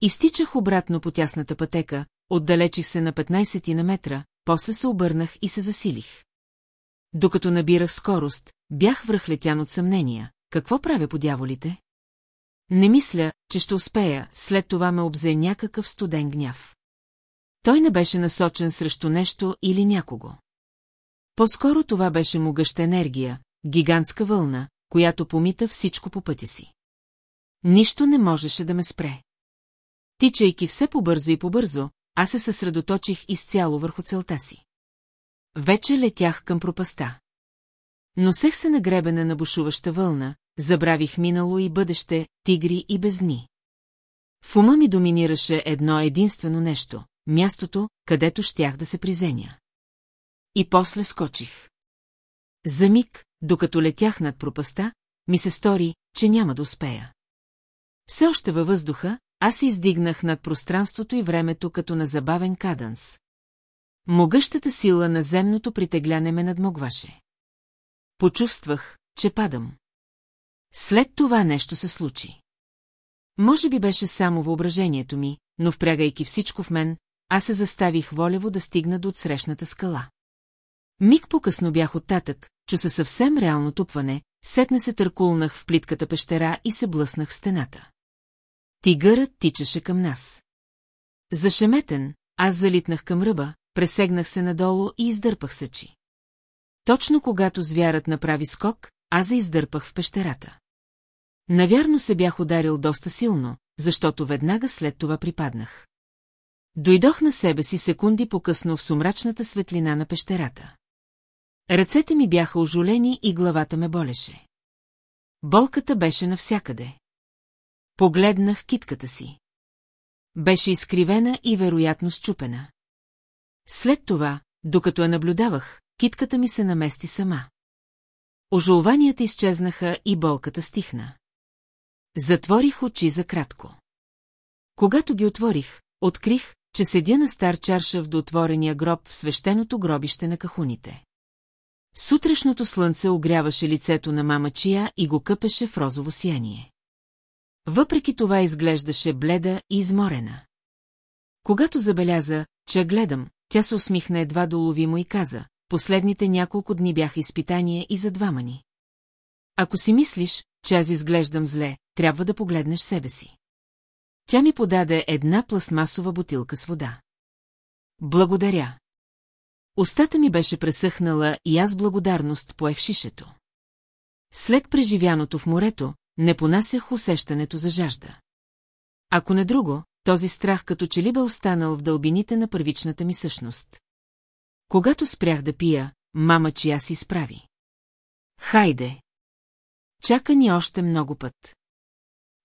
S1: Изтичах обратно по тясната пътека, отдалечих се на 15 на метра, после се обърнах и се засилих. Докато набирах скорост, бях връхлетян от съмнения. Какво правя по дяволите? Не мисля, че ще успея, след това ме обзе някакъв студен гняв. Той не беше насочен срещу нещо или някого. По-скоро това беше могъща енергия, гигантска вълна, която помита всичко по пътя си. Нищо не можеше да ме спре. Тичайки все побързо и побързо, аз се съсредоточих изцяло върху целта си. Вече летях към пропаста. Носех се на гребена на бушуваща вълна, забравих минало и бъдеще, тигри и бездни. В ума ми доминираше едно единствено нещо мястото, където щях да се призеня. И после скочих. За миг, докато летях над пропаста, ми се стори, че няма да успея. Все още във въздуха, аз се издигнах над пространството и времето като на забавен каданс. Могъщата сила на земното притегляне ме надмогваше. Почувствах, че падам. След това нещо се случи. Може би беше само въображението ми, но впрягайки всичко в мен, аз се заставих волево да стигна до отсрещната скала. Миг по-късно бях оттатък, чу се съвсем реално тупване, сетне се търкулнах в плитката пещера и се блъснах в стената. Тигърът тичаше към нас. Зашеметен, аз залитнах към ръба, пресегнах се надолу и издърпах сечи. Точно когато звярат направи скок, аз издърпах в пещерата. Навярно се бях ударил доста силно, защото веднага след това припаднах. Дойдох на себе си секунди по-късно в сумрачната светлина на пещерата. Ръцете ми бяха ожолени и главата ме болеше. Болката беше навсякъде. Погледнах китката си. Беше изкривена и вероятно счупена. След това, докато я наблюдавах, китката ми се намести сама. Ожолванията изчезнаха и болката стихна. Затворих очи за кратко. Когато ги отворих, открих, че седя на стар чаршав до отворения гроб в свещеното гробище на кахуните. Сутрешното слънце огряваше лицето на мама Чия и го къпеше в розово сияние. Въпреки това изглеждаше бледа и изморена. Когато забеляза, че гледам, тя се усмихна едва доловимо и каза, последните няколко дни бяха изпитание и за двама ни. Ако си мислиш, че аз изглеждам зле, трябва да погледнеш себе си. Тя ми подаде една пластмасова бутилка с вода. Благодаря. Остата ми беше пресъхнала и аз благодарност поех шишето. След преживяното в морето, не понасях усещането за жажда. Ако не друго, този страх като че ли бе останал в дълбините на първичната ми същност. Когато спрях да пия, мама чия си справи. Хайде! Чака ни още много път.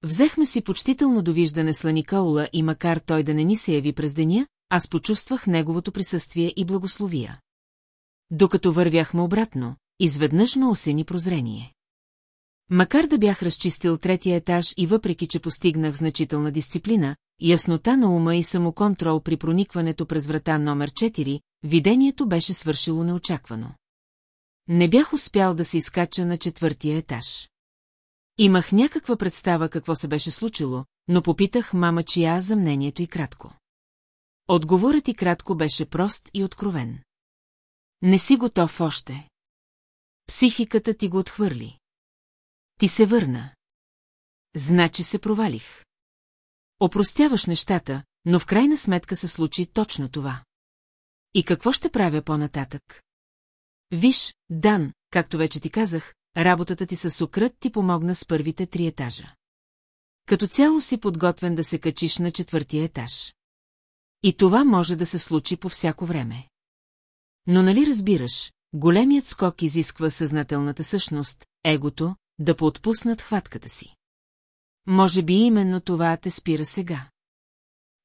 S1: Взехме си почтително довиждане с Ланикаула и макар той да не ни се яви през деня, аз почувствах неговото присъствие и благословия. Докато вървяхме обратно, изведнъж ме осени прозрение. Макар да бях разчистил третия етаж и въпреки, че постигнах значителна дисциплина, яснота на ума и самоконтрол при проникването през врата номер 4, видението беше свършило неочаквано. Не бях успял да се изкача на четвъртия етаж. Имах някаква представа какво се беше случило, но попитах мама чия за мнението и кратко. Отговорът и кратко беше прост и откровен. Не си готов още. Психиката ти го отхвърли. Ти се върна. Значи се провалих. Опростяваш нещата, но в крайна сметка се случи точно това. И какво ще правя по-нататък? Виж, Дан, както вече ти казах, работата ти с сукрът ти помогна с първите три етажа. Като цяло си подготвен да се качиш на четвъртия етаж. И това може да се случи по всяко време. Но нали разбираш, големият скок изисква съзнателната същност, егото, да поотпуснат хватката си. Може би именно това те спира сега.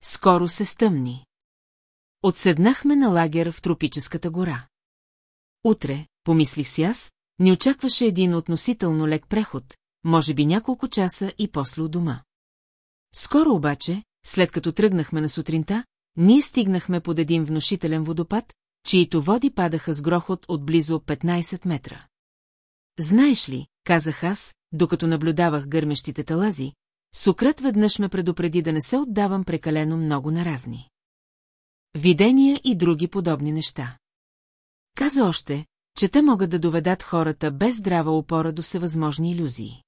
S1: Скоро се стъмни. Отседнахме на лагер в тропическата гора. Утре, помислих си аз, ни очакваше един относително лек преход, може би няколко часа и после у дома. Скоро обаче, след като тръгнахме на сутринта, ние стигнахме под един внушителен водопад, чието води падаха с грохот от близо 15 метра. Знаеш ли, казах аз, докато наблюдавах гърмещите талази, Сократ веднъж ме предупреди да не се отдавам прекалено много на разни. Видения и други подобни неща. Каза още, че те могат да доведат хората без здрава опора до всевъзможни иллюзии.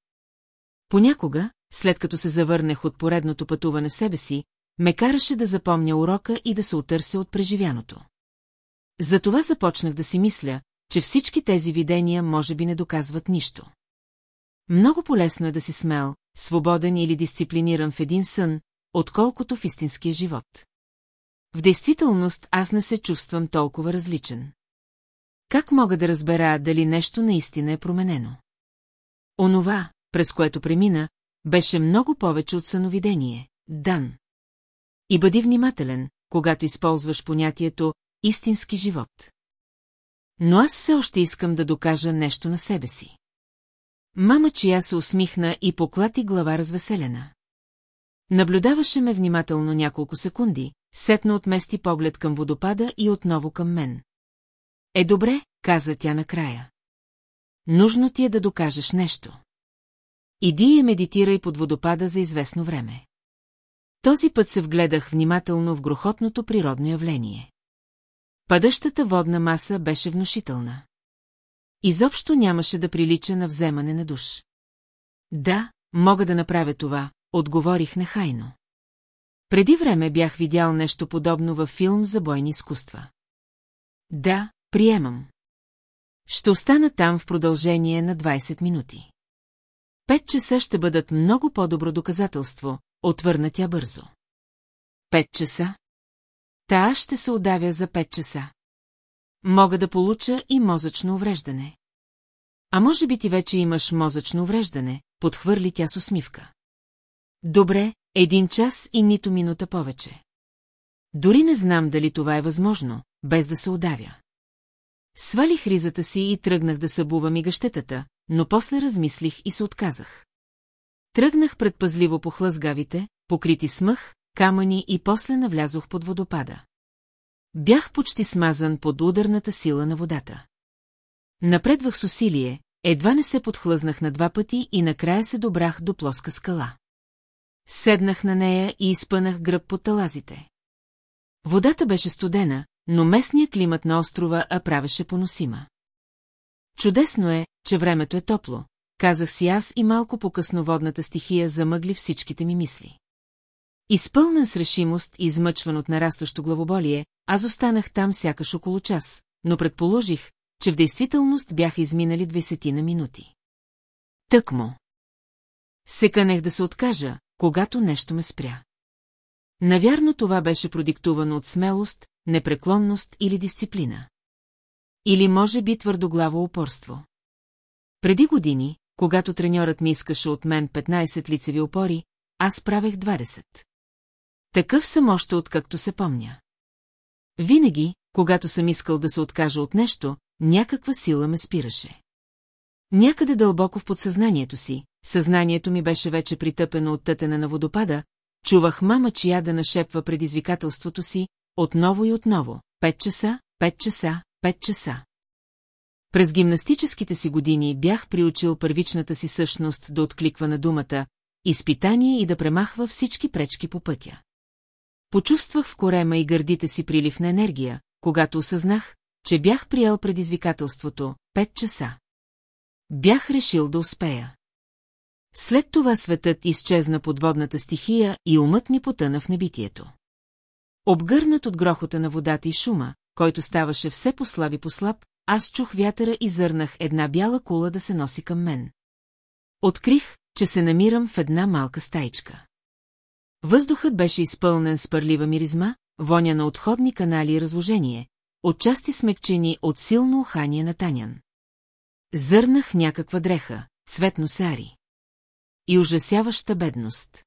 S1: Понякога, след като се завърнах от поредното пътуване себе си, ме караше да запомня урока и да се отърся от преживяното. Затова започнах да си мисля, че всички тези видения може би не доказват нищо. Много полезно е да си смел, свободен или дисциплиниран в един сън, отколкото в истинския живот. В действителност аз не се чувствам толкова различен. Как мога да разбера дали нещо наистина е променено? Онова, през което премина, беше много повече от съновидение – дан. И бъди внимателен, когато използваш понятието «истински живот». Но аз все още искам да докажа нещо на себе си. Мама чия се усмихна и поклати глава развеселена. Наблюдаваше ме внимателно няколко секунди, сетно отмести поглед към водопада и отново към мен. Е добре, каза тя накрая. Нужно ти е да докажеш нещо. Иди и медитирай под водопада за известно време. Този път се вгледах внимателно в грохотното природно явление. Падащата водна маса беше внушителна. Изобщо нямаше да прилича на вземане на душ. Да, мога да направя това, отговорих нехайно. Преди време бях видял нещо подобно във филм за бойни изкуства. Да, Приемам. Ще остана там в продължение на 20 минути. Пет часа ще бъдат много по-добро доказателство, отвърна тя бързо. Пет часа? Та аз ще се удавя за пет часа. Мога да получа и мозъчно увреждане. А може би ти вече имаш мозъчно увреждане, подхвърли тя с усмивка. Добре, един час и нито минута повече. Дори не знам дали това е възможно, без да се удавя. Свалих ризата си и тръгнах да събувам и гъщетата, но после размислих и се отказах. Тръгнах предпазливо по хлъзгавите, покрити смъх, камъни и после навлязох под водопада. Бях почти смазан под ударната сила на водата. Напредвах с усилие, едва не се подхлъзнах на два пъти и накрая се добрах до плоска скала. Седнах на нея и изпънах гръб под талазите. Водата беше студена, но местния климат на острова а правеше поносима. Чудесно е, че времето е топло, казах си аз и малко по-късно водната стихия замъгли всичките ми мисли. Изпълнен с решимост и измъчван от нарастващо главоболие, аз останах там сякаш около час, но предположих, че в действителност бяха изминали двесетина минути. Тък му. Се канех да се откажа, когато нещо ме спря. Навярно това беше продиктувано от смелост, непреклонност или дисциплина. Или може би твърдоглаво упорство. Преди години, когато треньорът ми искаше от мен 15 лицеви опори, аз правех 20. Такъв съм още откакто се помня. Винаги, когато съм искал да се откажа от нещо, някаква сила ме спираше. Някъде дълбоко в подсъзнанието си, съзнанието ми беше вече притъпено от тътена на водопада, чувах мама чия да нашепва предизвикателството си, отново и отново. 5 часа, 5 часа, 5 часа. През гимнастическите си години бях приучил първичната си същност да откликва на думата, изпитание и да премахва всички пречки по пътя. Почувствах в корема и гърдите си прилив на енергия, когато осъзнах, че бях приел предизвикателството 5 часа. Бях решил да успея. След това светът изчезна подводната стихия и умът ми потъна в небитието. Обгърнат от грохота на водата и шума, който ставаше все по по слаб, аз чух вятъра и зърнах една бяла кула да се носи към мен. Открих, че се намирам в една малка стайчка. Въздухът беше изпълнен с пърлива миризма, воня на отходни канали и разложение, отчасти смекчени от силно ухание на Танян. Зърнах някаква дреха, цветно сари. И ужасяваща бедност.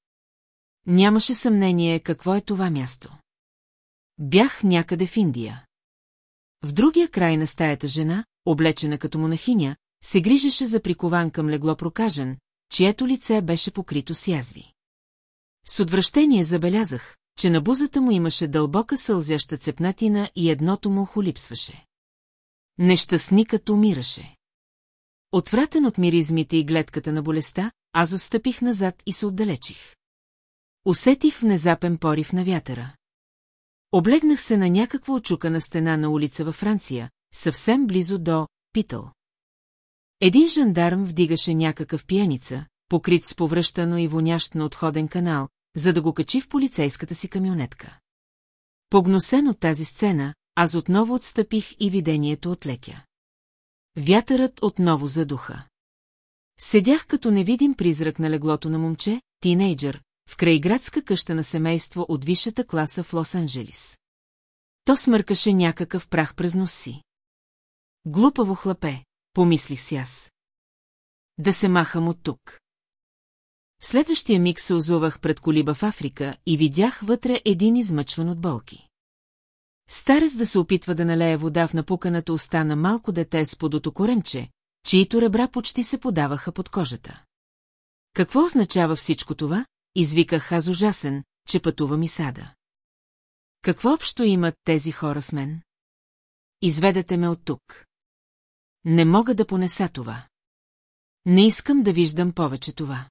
S1: Нямаше съмнение какво е това място. Бях някъде в Индия. В другия край на стаята жена, облечена като монахиня, се грижеше за прикован към легло прокажен, чието лице беше покрито с язви. С отвращение забелязах, че на бузата му имаше дълбока сълзяща цепнатина и едното му холипсваше. Нещастникът умираше. Отвратен от миризмите и гледката на болестта, аз отстъпих назад и се отдалечих. Усетих внезапен порив на вятъра. Облегнах се на някаква очукана стена на улица във Франция, съвсем близо до Питъл. Един жандарм вдигаше някакъв пиеница, покрит с повръщано и вонящ на отходен канал, за да го качи в полицейската си камионетка. Погносен от тази сцена, аз отново отстъпих и видението отлетя. Вятърът отново задуха. Седях като невидим призрак на леглото на момче, тинейджър, в крайградска къща на семейство от висшата класа в Лос-Анджелис. То смъркаше някакъв прах през нос си. Глупаво хлапе, помислих си аз. Да се махам от тук. следващия миг се озувах пред колиба в Африка и видях вътре един измъчван от болки. Старец да се опитва да налее вода в напуканата уста на малко дете с подото коремче, чието ребра почти се подаваха под кожата. Какво означава всичко това? извиках аз ужасен, че пътувам и сада. Какво общо имат тези хора с мен? Изведете ме от тук. Не мога да понеса това. Не искам да виждам повече това.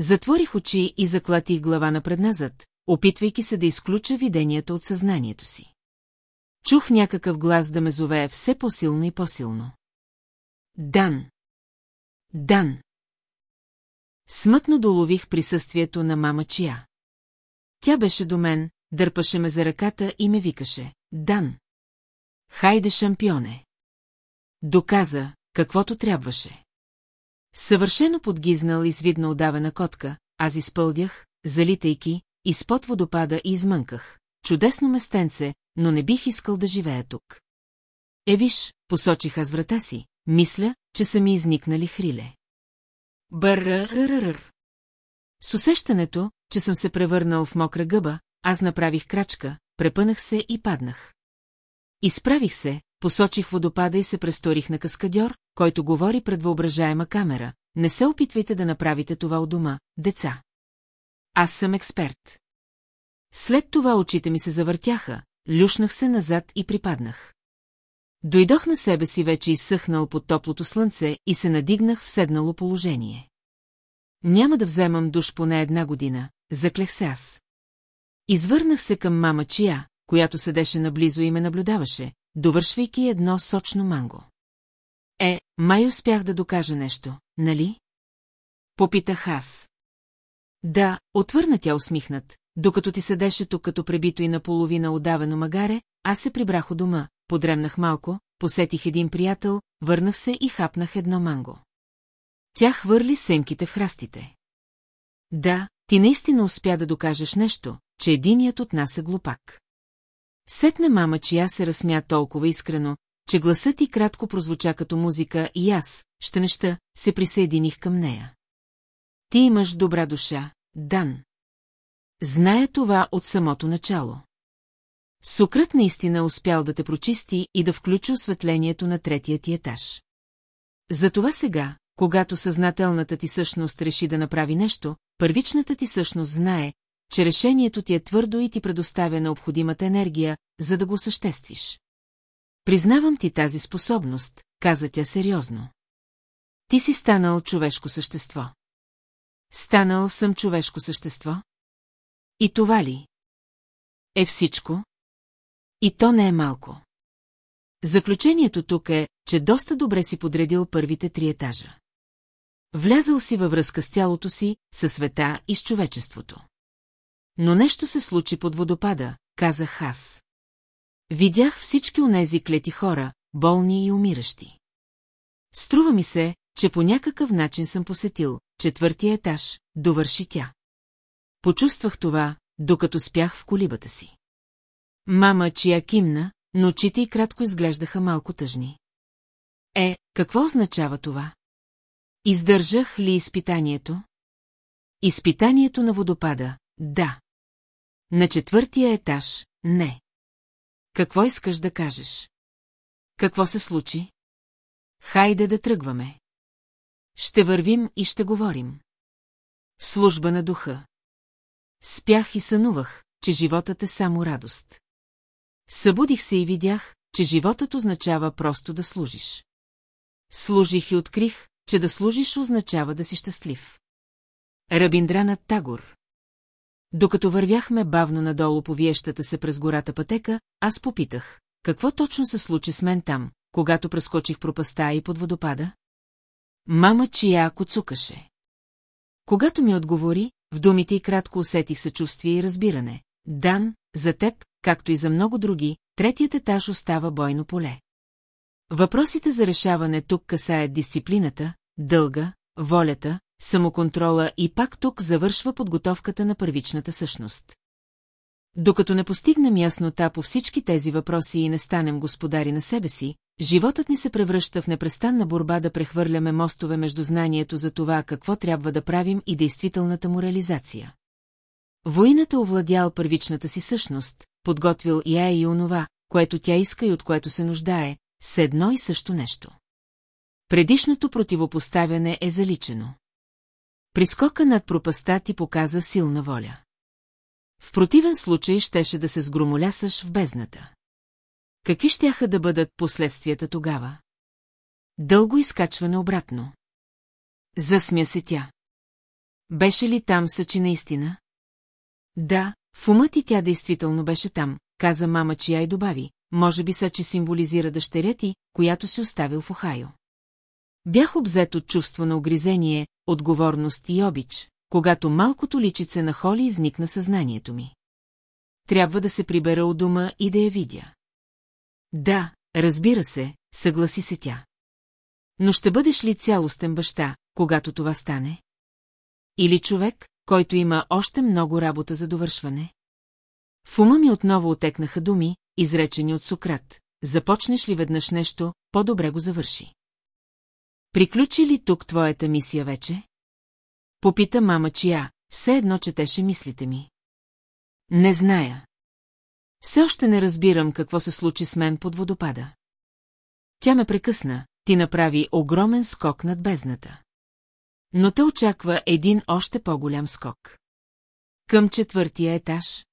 S1: Затворих очи и заклатих глава напредназът, опитвайки се да изключа виденията от съзнанието си. Чух някакъв глас да ме зовее все по-силно и по-силно. Дан. Дан. Смътно долових присъствието на мама Чия. Тя беше до мен, дърпаше ме за ръката и ме викаше. Дан! Хайде, шампионе! Доказа, каквото трябваше. Съвършено подгизнал и видно отдавена котка, аз изпълдях, залитайки, изпод водопада и измънках. Чудесно местенце, но не бих искал да живея тук. Е, виж, посочих аз врата си, мисля, че са ми изникнали хриле. Бърръррърр. С усещането, че съм се превърнал в мокра гъба, аз направих крачка, препънах се и паднах. Изправих се, посочих водопада и се престорих на каскадьор, който говори пред въображаема камера. Не се опитвайте да направите това у дома, деца. Аз съм експерт. След това очите ми се завъртяха, люшнах се назад и припаднах. Дойдох на себе си вече изсъхнал под топлото слънце и се надигнах в седнало положение. Няма да вземам душ поне една година, заклех се аз. Извърнах се към мама Чия, която седеше наблизо и ме наблюдаваше, довършвайки едно сочно манго. Е, май успях да докажа нещо, нали? Попитах аз. Да, отвърна тя усмихнат, докато ти седеше тук като пребито и наполовина отдавено магаре, аз се прибрах у дома, подремнах малко, посетих един приятел, върнах се и хапнах едно манго. Тя хвърли семките в храстите. Да, ти наистина успя да докажеш нещо, че единият от нас е глупак. Сетна мама, чия се разсмя толкова искрено, че гласът ти кратко прозвуча като музика и аз, ще неща, се присъединих към нея. Ти имаш добра душа, Дан. Зная това от самото начало. Сукрът наистина успял да те прочисти и да включи осветлението на третия ти етаж. Затова сега, когато съзнателната ти същност реши да направи нещо, първичната ти същност знае, че решението ти е твърдо и ти предоставя необходимата енергия, за да го съществиш. Признавам ти тази способност, каза тя сериозно. Ти си станал човешко същество. Станал съм човешко същество? И това ли? Е всичко? И то не е малко. Заключението тук е, че доста добре си подредил първите три етажа. Влязал си във връзка с тялото си, със света и с човечеството. Но нещо се случи под водопада, казах аз. Видях всички онези клети хора, болни и умиращи. Струва ми се, че по някакъв начин съм посетил четвъртия етаж, довърши тя. Почувствах това, докато спях в колибата си. Мама чия кимна, но очите и кратко изглеждаха малко тъжни. Е, какво означава това? Издържах ли изпитанието? Изпитанието на водопада, да. На четвъртия етаж, не. Какво искаш да кажеш? Какво се случи? Хайде да тръгваме. Ще вървим и ще говорим. Служба на духа. Спях и сънувах, че животът е само радост. Събудих се и видях, че животът означава просто да служиш. Служих и открих, че да служиш означава да си щастлив. Рабиндрана Тагор Докато вървяхме бавно надолу по виещата се през гората пътека, аз попитах, какво точно се случи с мен там, когато прескочих пропаста и под водопада? Мама чия ако цукаше. Когато ми отговори, в думите и кратко усетих съчувствие и разбиране. Дан, за теб, както и за много други, третият етаж остава бойно поле. Въпросите за решаване тук касаят дисциплината, дълга, волята, самоконтрола и пак тук завършва подготовката на първичната същност. Докато не постигнем яснота по всички тези въпроси и не станем господари на себе си, животът ни се превръща в непрестанна борба да прехвърляме мостове между знанието за това какво трябва да правим и действителната му реализация. Войната овладял първичната си същност, подготвил и я и онова, което тя иска и от което се нуждае, с едно и също нещо. Предишното противопоставяне е заличено. Прискока над пропаста ти показа силна воля. В противен случай щеше да се сгромолясаш в бездната. Какви щяха да бъдат последствията тогава? Дълго изкачване обратно. Засмя се тя. Беше ли там съчи наистина? Да, в умът и тя действително беше там, каза мама чия и добави, може би са, че символизира дъщеря ти, която си оставил в Охайо. Бях обзет от чувство на огризение, отговорност и обич, когато малкото личице на Холи изникна съзнанието ми. Трябва да се прибера от дома и да я видя. Да, разбира се, съгласи се тя. Но ще бъдеш ли цялостен баща, когато това стане? Или човек, който има още много работа за довършване. В ума ми отново отекнаха думи, изречени от Сократ. Започнеш ли веднъж нещо, по-добре го завърши. Приключи ли тук твоята мисия вече? Попита мама чия, все едно четеше мислите ми. Не зная. Все още не разбирам какво се случи с мен под водопада. Тя ме прекъсна, ти направи огромен скок над бездната. Но те очаква един още по-голям скок. Към четвъртия етаж.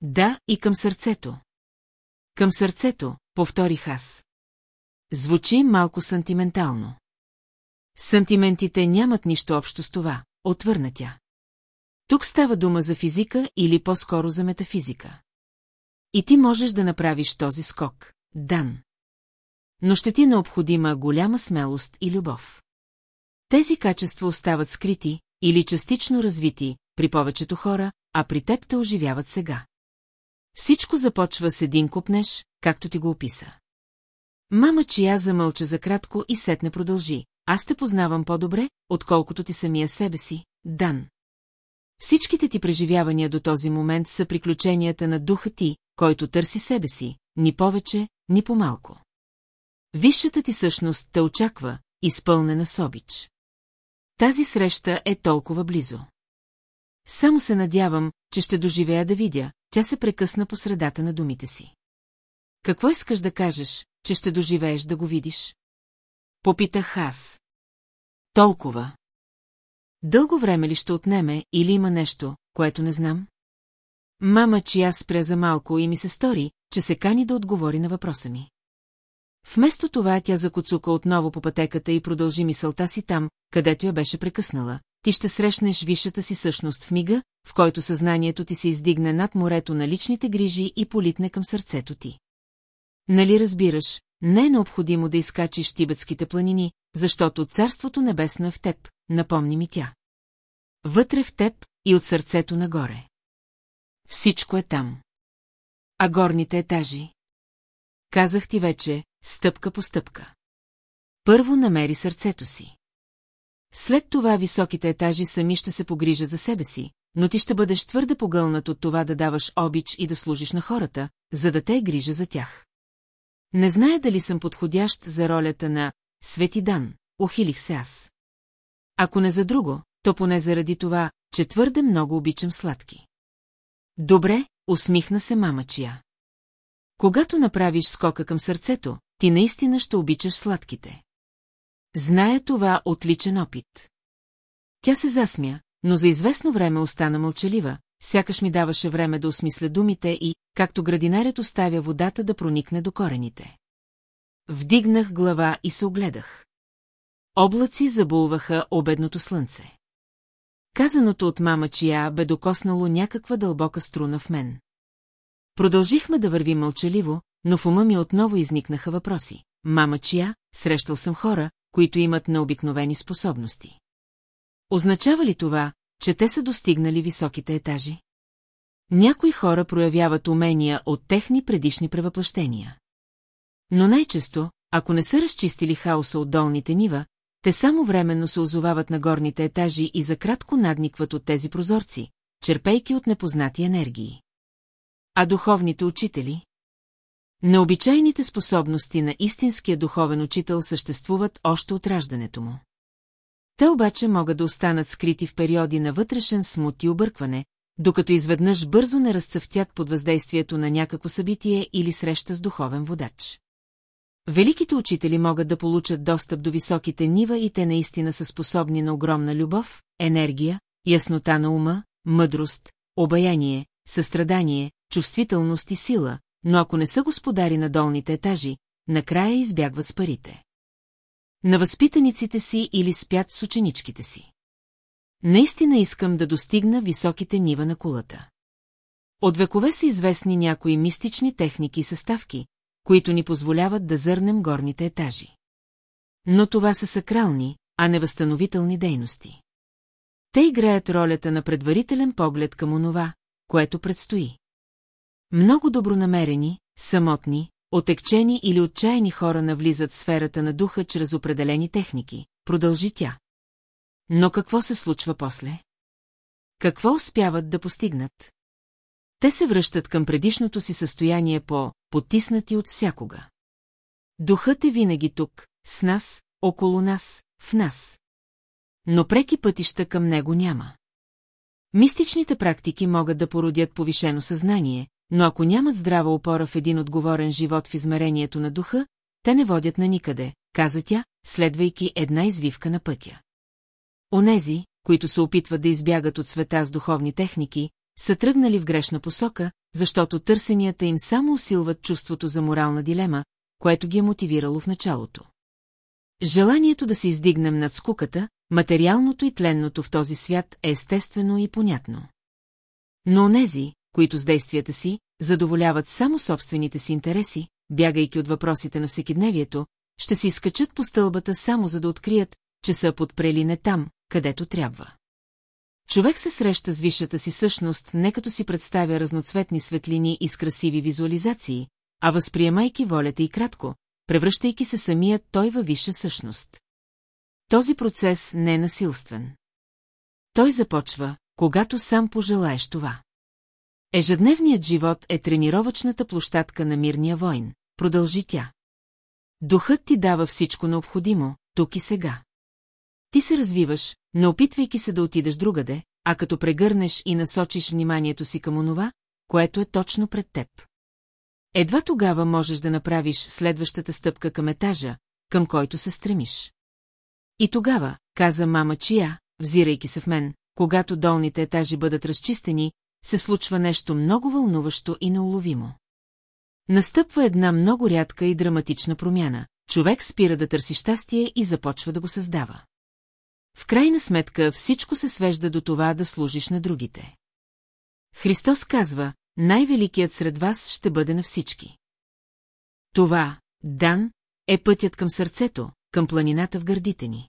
S1: Да, и към сърцето. Към сърцето, повторих аз. Звучи малко сантиментално. Сантиментите нямат нищо общо с това, отвърна тя. Тук става дума за физика или по-скоро за метафизика. И ти можеш да направиш този скок, Дан. Но ще ти е необходима голяма смелост и любов. Тези качества остават скрити или частично развити при повечето хора, а при теб те оживяват сега. Всичко започва с един купнеш, както ти го описа. Мама чия замълча за кратко и сетне продължи. Аз те познавам по-добре, отколкото ти самия себе си, Дан. Всичките ти преживявания до този момент са приключенията на духа ти, който търси себе си, ни повече, ни по-малко. Висшата ти същност те очаква, изпълнена с обич. Тази среща е толкова близо. Само се надявам, че ще доживея да видя, тя се прекъсна по средата на думите си. Какво искаш да кажеш, че ще доживееш да го видиш? Попитах аз. Толкова. Дълго време ли ще отнеме или има нещо, което не знам? Мама, чия спря за малко и ми се стори, че се кани да отговори на въпроса ми. Вместо това тя закоцука отново по пътеката и продължи мисълта си там, където я беше прекъснала. Ти ще срещнеш висшата си същност в мига, в който съзнанието ти се издигне над морето на личните грижи и политне към сърцето ти. Нали разбираш, не е необходимо да изкачиш тибетските планини, защото Царството Небесно е в теб, напомни ми тя. Вътре в теб и от сърцето нагоре. Всичко е там. А горните етажи? Казах ти вече, стъпка по стъпка. Първо намери сърцето си. След това високите етажи сами ще се погрижат за себе си, но ти ще бъдеш твърде погълнат от това да даваш обич и да служиш на хората, за да те е грижа за тях. Не зная дали съм подходящ за ролята на Светидан, ухилих се аз. Ако не за друго, то поне заради това, че твърде много обичам сладки. Добре, усмихна се мамачия. Когато направиш скока към сърцето, ти наистина ще обичаш сладките. Зная това отличен опит. Тя се засмя, но за известно време остана мълчалива, сякаш ми даваше време да осмисля думите и, както градинарят оставя водата да проникне до корените. Вдигнах глава и се огледах. Облаци забулваха обедното слънце. Казаното от мама чия бе докоснало някаква дълбока струна в мен. Продължихме да вървим мълчаливо, но в ума ми отново изникнаха въпроси. Мама чия, срещал съм хора, които имат необикновени способности. Означава ли това, че те са достигнали високите етажи? Някои хора проявяват умения от техни предишни превъплъщения. Но най-често, ако не са разчистили хаоса от долните нива, те само временно се озовават на горните етажи и за кратко надникват от тези прозорци, черпейки от непознати енергии. А духовните учители? Необичайните способности на истинския духовен учител съществуват още от раждането му. Те обаче могат да останат скрити в периоди на вътрешен смут и объркване, докато изведнъж бързо не разцъфтят под въздействието на някакво събитие или среща с духовен водач. Великите учители могат да получат достъп до високите нива и те наистина са способни на огромна любов, енергия, яснота на ума, мъдрост, обаяние, състрадание, чувствителност и сила, но ако не са господари на долните етажи, накрая избягват с парите. На възпитаниците си или спят с ученичките си. Наистина искам да достигна високите нива на кулата. От векове са известни някои мистични техники и съставки, които ни позволяват да зърнем горните етажи. Но това са сакрални, а не възстановителни дейности. Те играят ролята на предварителен поглед към онова, което предстои. Много добронамерени, самотни, отекчени или отчаяни хора навлизат в сферата на духа чрез определени техники, продължи тя. Но какво се случва после? Какво успяват да постигнат? Те се връщат към предишното си състояние по потиснати от всякога. Духът е винаги тук, с нас, около нас, в нас. Но преки пътища към него няма. Мистичните практики могат да породят повишено съзнание, но ако нямат здрава опора в един отговорен живот в измерението на духа, те не водят на никъде, каза тя, следвайки една извивка на пътя. Онези, които се опитват да избягат от света с духовни техники, са тръгнали в грешна посока, защото търсенията им само усилват чувството за морална дилема, което ги е мотивирало в началото. Желанието да се издигнем над скуката, материалното и тленното в този свят е естествено и понятно. Но онези, които с действията си, задоволяват само собствените си интереси, бягайки от въпросите на всекидневието, ще се изкачат по стълбата само за да открият, че са подпрели не там, където трябва. Човек се среща с висшата си същност не като си представя разноцветни светлини и с красиви визуализации, а възприемайки волята и кратко, превръщайки се самият той във висша същност. Този процес не е насилствен. Той започва, когато сам пожелаеш това. Ежедневният живот е тренировъчната площадка на мирния войн, продължи тя. Духът ти дава всичко необходимо, тук и сега. Ти се развиваш, не опитвайки се да отидеш другаде, а като прегърнеш и насочиш вниманието си към онова, което е точно пред теб. Едва тогава можеш да направиш следващата стъпка към етажа, към който се стремиш. И тогава, каза мама Чия, взирайки се в мен, когато долните етажи бъдат разчистени, се случва нещо много вълнуващо и неуловимо. Настъпва една много рядка и драматична промяна. Човек спира да търси щастие и започва да го създава. В крайна сметка всичко се свежда до това да служиш на другите. Христос казва, най-великият сред вас ще бъде на всички. Това, дан, е пътят към сърцето, към планината в гърдите ни.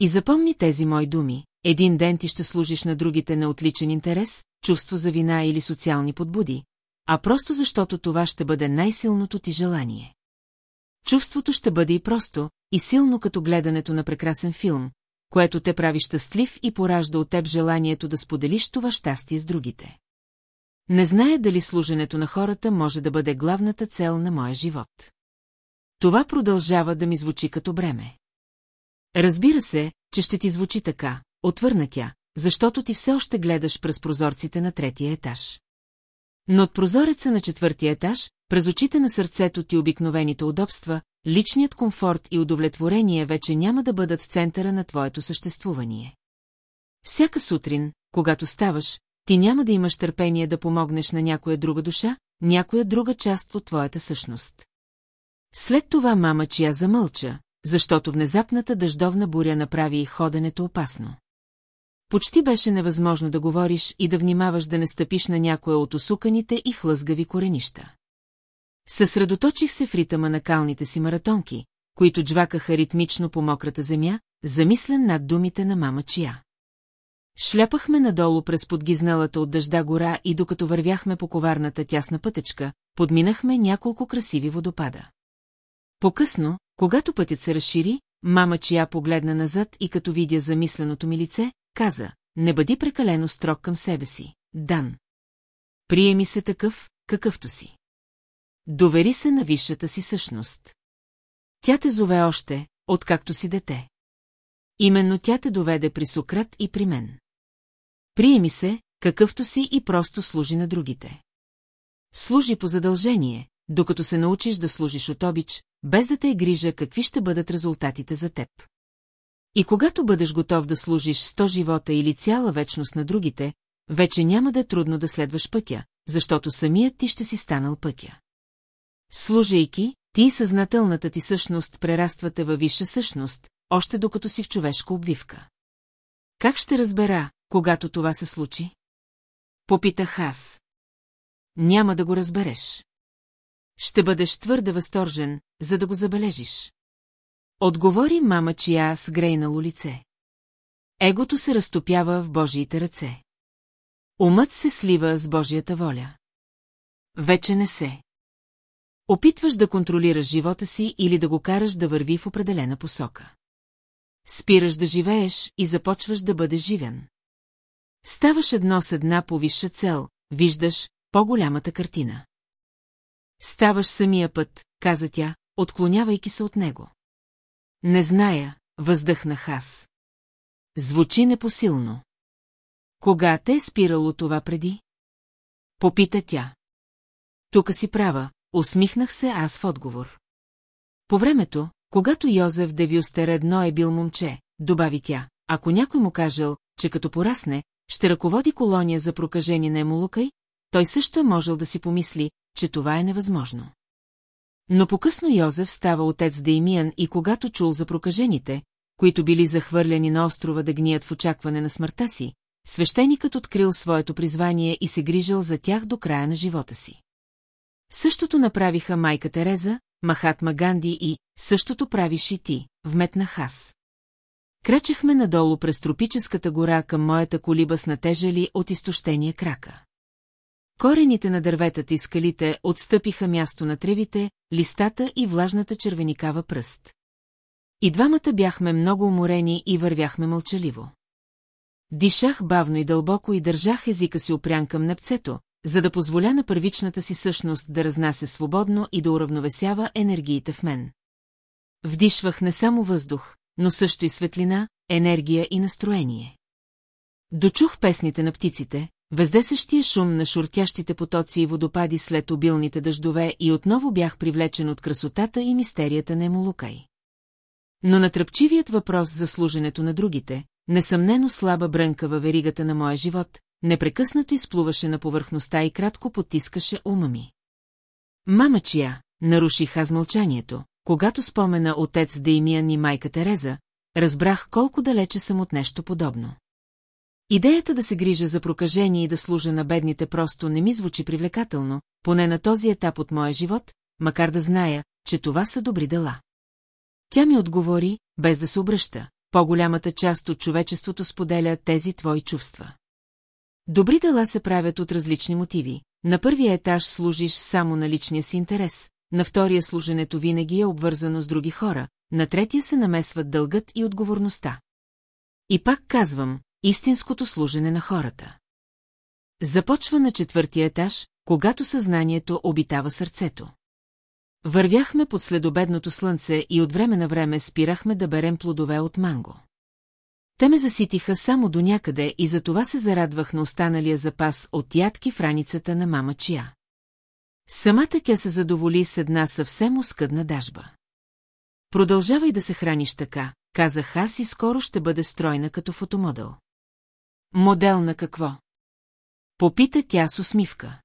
S1: И запомни тези мои думи, един ден ти ще служиш на другите на отличен интерес, чувство за вина или социални подбуди, а просто защото това ще бъде най-силното ти желание. Чувството ще бъде и просто, и силно като гледането на прекрасен филм, което те прави щастлив и поражда от теб желанието да споделиш това щастие с другите. Не зная дали служенето на хората може да бъде главната цел на моя живот. Това продължава да ми звучи като бреме. Разбира се, че ще ти звучи така, отвърна тя, защото ти все още гледаш през прозорците на третия етаж. Но от прозореца на четвъртия етаж, през очите на сърцето ти обикновените удобства, личният комфорт и удовлетворение вече няма да бъдат центъра на твоето съществувание. Всяка сутрин, когато ставаш, ти няма да имаш търпение да помогнеш на някоя друга душа, някоя друга част от твоята същност. След това мама чия замълча, защото внезапната дъждовна буря направи и ходенето опасно почти беше невъзможно да говориш и да внимаваш да не стъпиш на някоя от усуканите и хлъзгави коренища. Съсредоточих се в ритъма на калните си маратонки, които джвакаха ритмично по мократа земя, замислен над думите на мама Чия. Шляпахме надолу през подгизналата от дъжда гора и докато вървяхме по коварната тясна пътечка, подминахме няколко красиви водопада. По-късно, когато пътят се разшири, мама Чия погледна назад и като видя замисленото ми лице, каза, не бъди прекалено строг към себе си, Дан. Приеми се такъв, какъвто си. Довери се на висшата си същност. Тя те зове още, откакто си дете. Именно тя те доведе при Сократ и при мен. Приеми се, какъвто си и просто служи на другите. Служи по задължение, докато се научиш да служиш от обич, без да те е грижа какви ще бъдат резултатите за теб. И когато бъдеш готов да служиш сто живота или цяла вечност на другите, вече няма да е трудно да следваш пътя, защото самият ти ще си станал пътя. Служейки, ти и съзнателната ти същност прераствате във висша същност, още докато си в човешка обвивка. Как ще разбера, когато това се случи? Попитах аз. Няма да го разбереш. Ще бъдеш твърде възторжен, за да го забележиш. Отговори мама чия с грейнало лице. Егото се разтопява в Божиите ръце. Умът се слива с Божията воля. Вече не се. Опитваш да контролираш живота си или да го караш да върви в определена посока. Спираш да живееш и започваш да бъдеш живен. Ставаш едно с една по висша цел, виждаш по-голямата картина. Ставаш самия път, каза тя, отклонявайки се от него. Не зная, въздъхнах аз. Звучи непосилно. Кога те е спирало това преди? Попита тя. Тука си права, усмихнах се аз в отговор. По времето, когато Йозеф Девюстер едно е бил момче, добави тя, ако някой му кажел, че като порасне, ще ръководи колония за прокажени на Емолукай, той също е можел да си помисли, че това е невъзможно. Но покъсно Йозеф става отец Деймиян и когато чул за прокажените, които били захвърляни на острова да гният в очакване на смъртта си, свещеникът открил своето призвание и се грижал за тях до края на живота си. Същото направиха майка Тереза, Махатма Ганди и същото правиш и ти, вметна Хас. Крачехме надолу през тропическата гора към моята колиба с натежали от изтощения крака. Корените на дърветата и скалите отстъпиха място на тревите, листата и влажната червеникава пръст. И двамата бяхме много уморени и вървяхме мълчаливо. Дишах бавно и дълбоко и държах езика си опрян към непцето, за да позволя на първичната си същност да разнася свободно и да уравновесява енергиите в мен. Вдишвах не само въздух, но също и светлина, енергия и настроение. Дочух песните на птиците, Въздесъщия шум на шуртящите потоци и водопади след обилните дъждове и отново бях привлечен от красотата и мистерията на Емолукай. Но натръпчивият въпрос за служенето на другите, несъмнено слаба брънка във веригата на моя живот, непрекъснато изплуваше на повърхността и кратко потискаше ума ми. Мама чия, наруших аз мълчанието, когато спомена отец Деймиан и майка Тереза, разбрах колко далече съм от нещо подобно. Идеята да се грижа за прокажение и да служа на бедните просто не ми звучи привлекателно, поне на този етап от моя живот, макар да зная, че това са добри дела. Тя ми отговори, без да се обръща. По-голямата част от човечеството споделя тези твои чувства. Добри дела се правят от различни мотиви. На първия етаж служиш само на личния си интерес, на втория служенето винаги е обвързано с други хора, на третия се намесват дългът и отговорността. И пак казвам, истинското служене на хората. Започва на четвъртия етаж, когато съзнанието обитава сърцето. Вървяхме под следобедното слънце и от време на време спирахме да берем плодове от манго. Те ме заситиха само до някъде и затова се зарадвах на останалия запас от ядки в раницата на мама Чия. Самата тя се задоволи с една съвсем оскъдна дажба. Продължавай да се храниш така, казах аз и скоро ще бъде стройна като фотомодел. Модел на какво? Попита тя с усмивка.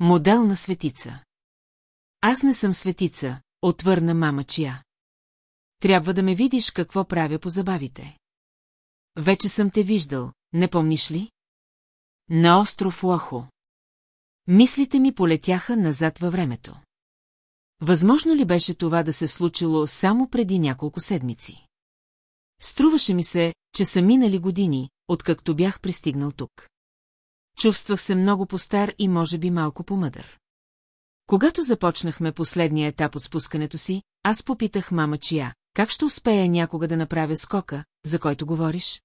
S1: Модел на светица. Аз не съм светица, отвърна мама чия. Трябва да ме видиш какво правя по забавите. Вече съм те виждал, не помниш ли? На остров Лохо. Мислите ми полетяха назад във времето. Възможно ли беше това да се случило само преди няколко седмици? Струваше ми се, че са минали години, откакто бях пристигнал тук. Чувствах се много по стар и може би малко по мъдър. Когато започнахме последния етап от спускането си, аз попитах мама чия, как ще успея някога да направя скока, за който говориш?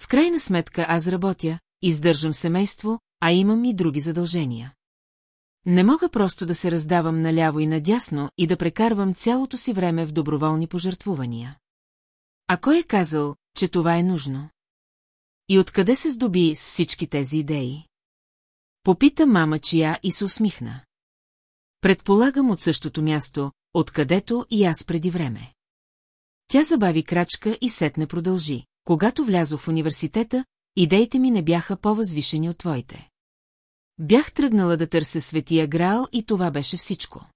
S1: В крайна сметка аз работя, издържам семейство, а имам и други задължения. Не мога просто да се раздавам наляво и надясно и да прекарвам цялото си време в доброволни пожертвувания. А кой е казал, че това е нужно? И откъде се здоби с всички тези идеи? Попита мама чия и се усмихна. Предполагам от същото място, откъдето и аз преди време. Тя забави крачка и сетне продължи. Когато влязох в университета, идеите ми не бяха по-възвишени от твоите. Бях тръгнала да търся светия граал и това беше всичко.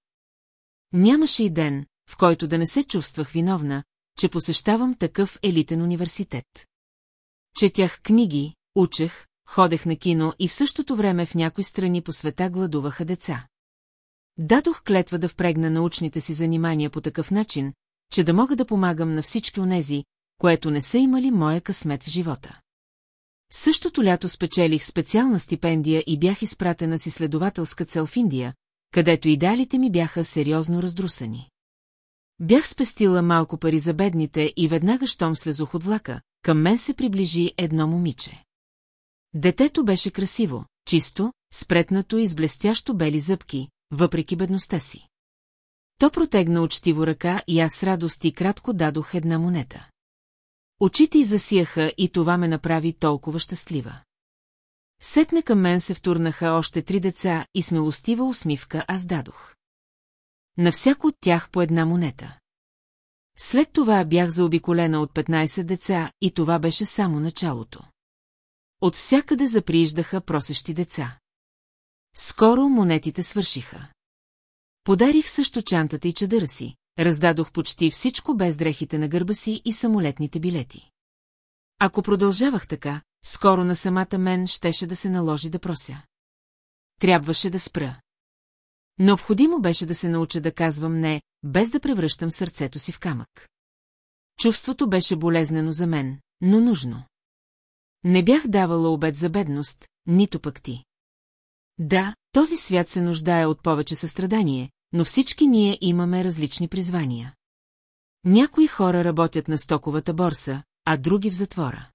S1: Нямаше и ден, в който да не се чувствах виновна, че посещавам такъв елитен университет. Четях книги, учех, ходех на кино и в същото време в някои страни по света гладуваха деца. Дадох клетва да впрегна научните си занимания по такъв начин, че да мога да помагам на всички онези, което не са имали моя късмет в живота. Същото лято спечелих специална стипендия и бях изпратена си следователска цел в Индия, където идеалите ми бяха сериозно раздрусани. Бях спестила малко пари за бедните и веднага щом слезох от влака, към мен се приближи едно момиче. Детето беше красиво, чисто, спретнато и с блестящо бели зъбки, въпреки бедността си. То протегна учтиво ръка и аз с радост и кратко дадох една монета. Очите й засияха и това ме направи толкова щастлива. Сетне към мен се втурнаха още три деца и с милостива усмивка аз дадох. На всяко от тях по една монета. След това бях заобиколена от 15 деца и това беше само началото. От всякъде заприиждаха просещи деца. Скоро монетите свършиха. Подарих също чантата и чадъра си, раздадох почти всичко без дрехите на гърба си и самолетните билети. Ако продължавах така, скоро на самата мен щеше да се наложи да прося. Трябваше да спра. Необходимо беше да се науча да казвам не, без да превръщам сърцето си в камък. Чувството беше болезнено за мен, но нужно. Не бях давала обед за бедност, нито пък ти. Да, този свят се нуждае от повече състрадание, но всички ние имаме различни призвания. Някои хора работят на стоковата борса, а други в затвора.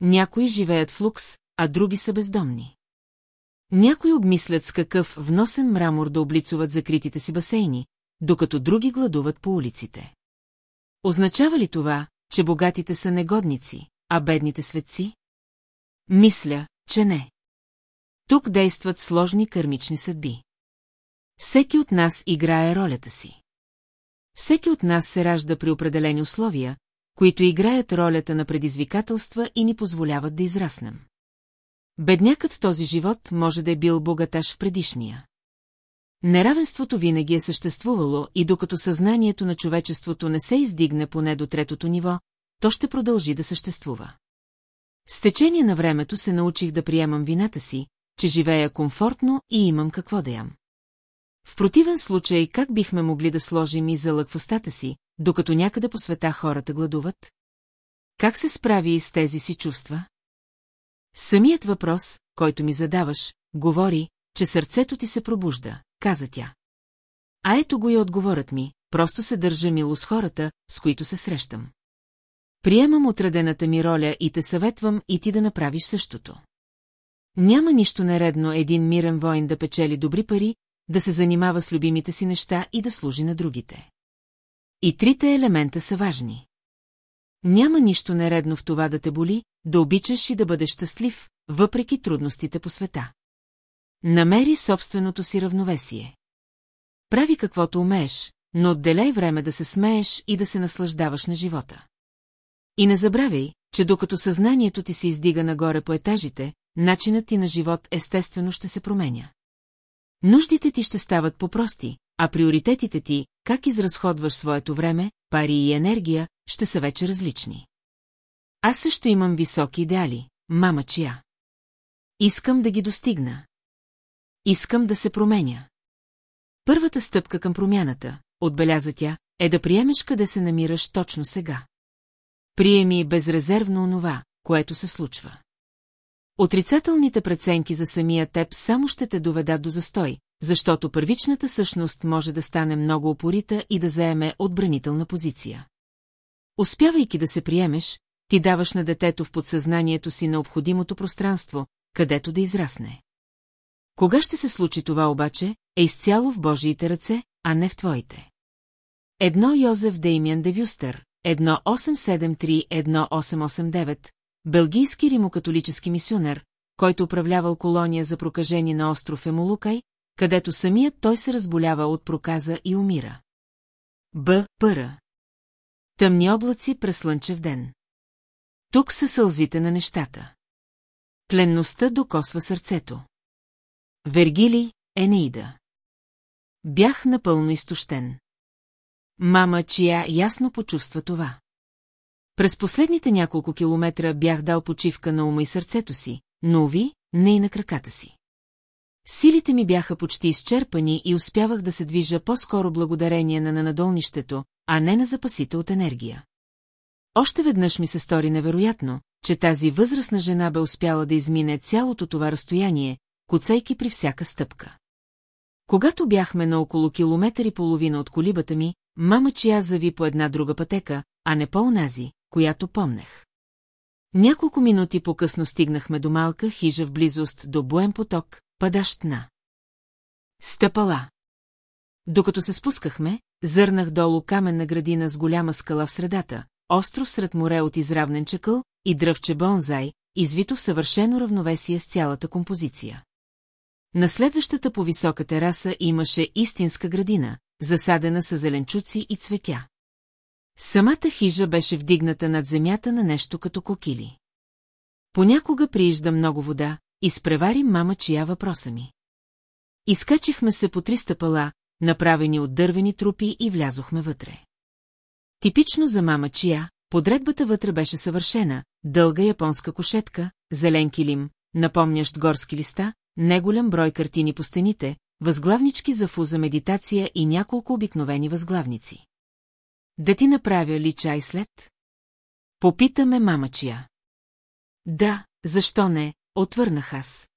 S1: Някои живеят в лукс, а други са бездомни. Някои обмислят с какъв вносен мрамор да облицуват закритите си басейни, докато други гладуват по улиците. Означава ли това, че богатите са негодници, а бедните светци? Мисля, че не. Тук действат сложни кърмични съдби. Всеки от нас играе ролята си. Всеки от нас се ражда при определени условия, които играят ролята на предизвикателства и ни позволяват да израснем. Беднякът в този живот може да е бил богаташ в предишния. Неравенството винаги е съществувало и докато съзнанието на човечеството не се издигне поне до третото ниво, то ще продължи да съществува. С течение на времето се научих да приемам вината си, че живея комфортно и имам какво да ям. В противен случай как бихме могли да сложим и за лъквостата си, докато някъде по света хората гладуват? Как се справи и с тези си чувства? Самият въпрос, който ми задаваш, говори, че сърцето ти се пробужда, каза тя. А ето го и отговорът ми, просто се държа мило с хората, с които се срещам. Приемам отредената ми роля и те съветвам и ти да направиш същото. Няма нищо нередно един мирен воин да печели добри пари, да се занимава с любимите си неща и да служи на другите. И трите елемента са важни. Няма нищо нередно в това да те боли, да обичаш и да бъдеш щастлив, въпреки трудностите по света. Намери собственото си равновесие. Прави каквото умееш, но отделяй време да се смееш и да се наслаждаваш на живота. И не забравяй, че докато съзнанието ти се издига нагоре по етажите, начинът ти на живот естествено ще се променя. Нуждите ти ще стават по-прости, а приоритетите ти, как изразходваш своето време, пари и енергия, ще са вече различни. Аз също имам високи идеали, мама чия. Искам да ги достигна. Искам да се променя. Първата стъпка към промяната, отбеляза тя, е да приемеш къде се намираш точно сега. Приеми безрезервно онова, което се случва. Отрицателните преценки за самия теб само ще те доведат до застой, защото първичната същност може да стане много опорита и да заеме отбранителна позиция. Успявайки да се приемеш, ти даваш на детето в подсъзнанието си необходимото пространство, където да израсне. Кога ще се случи това обаче, е изцяло в Божиите ръце, а не в твоите. Едно Йозеф Деймиан де Вюстер, 1873-1889, бългийски римокатолически мисионер, който управлявал колония за прокажени на остров Емолукай, където самият той се разболява от проказа и умира. Б. Пъра Тъмни облаци през слънчев ден. Тук са сълзите на нещата. Кленността докосва сърцето. Вергили, Енеида. Бях напълно изтощен. Мама, чия ясно почувства това. През последните няколко километра бях дал почивка на ума и сърцето си, но ви, не и на краката си. Силите ми бяха почти изчерпани и успявах да се движа по-скоро благодарение на нанадолнището, а не на запасите от енергия. Още веднъж ми се стори невероятно, че тази възрастна жена бе успяла да измине цялото това разстояние, куцайки при всяка стъпка. Когато бяхме на около километър и половина от колибата ми, мама чия зави по една друга пътека, а не по онази, която помнех. Няколко минути по-късно стигнахме до малка хижа в близост до Боен поток, падащ на. Стъпала. Докато се спускахме, зърнах долу каменна градина с голяма скала в средата, остров сред море от изравнен чакъл и дръвче бонзай, извито в съвършено равновесие с цялата композиция. На следващата по висока тераса имаше истинска градина, засадена с зеленчуци и цветя. Самата хижа беше вдигната над земята на нещо като кокили. Понякога приижда много вода, изпревари мама чия въпроса ми. Изкачихме се по три стъпала, направени от дървени трупи и влязохме вътре. Типично за мама чия, подредбата вътре беше съвършена, дълга японска кошетка, зелен килим, напомнящ горски листа, неголям брой картини по стените, възглавнички за фуза медитация и няколко обикновени възглавници. Да ти направя ли чай след? Попитаме мама чия. Да, защо не, Отвърнах аз.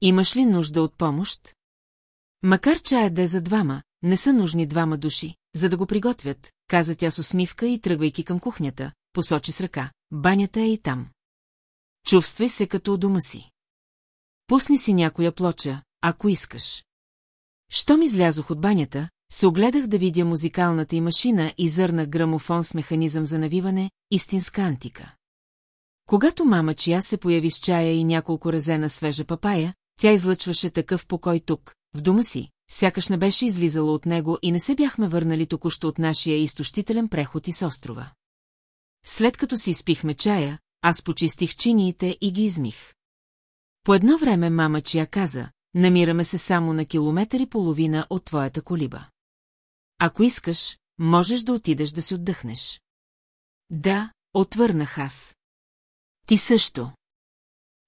S1: Имаш ли нужда от помощ? Макар чаят да е за двама, не са нужни двама души, за да го приготвят, каза тя с усмивка и тръгвайки към кухнята, посочи с ръка. Банята е и там. Чувствай се като у дома си. Пусни си някоя плоча, ако искаш. Щом излязох от банята, се огледах да видя музикалната и машина и зърна грамофон с механизъм за навиване, истинска антика. Когато мама чия се появи с чая и няколко разена свежа папая, тя излъчваше такъв покой тук, в дома си, сякаш не беше излизала от него и не се бяхме върнали току-що от нашия изтощителен преход из острова. След като си спихме чая, аз почистих чиниите и ги измих. По едно време мама чия каза, намираме се само на километър и половина от твоята колиба. Ако искаш, можеш да отидеш да си отдъхнеш. Да, отвърнах аз. Ти също.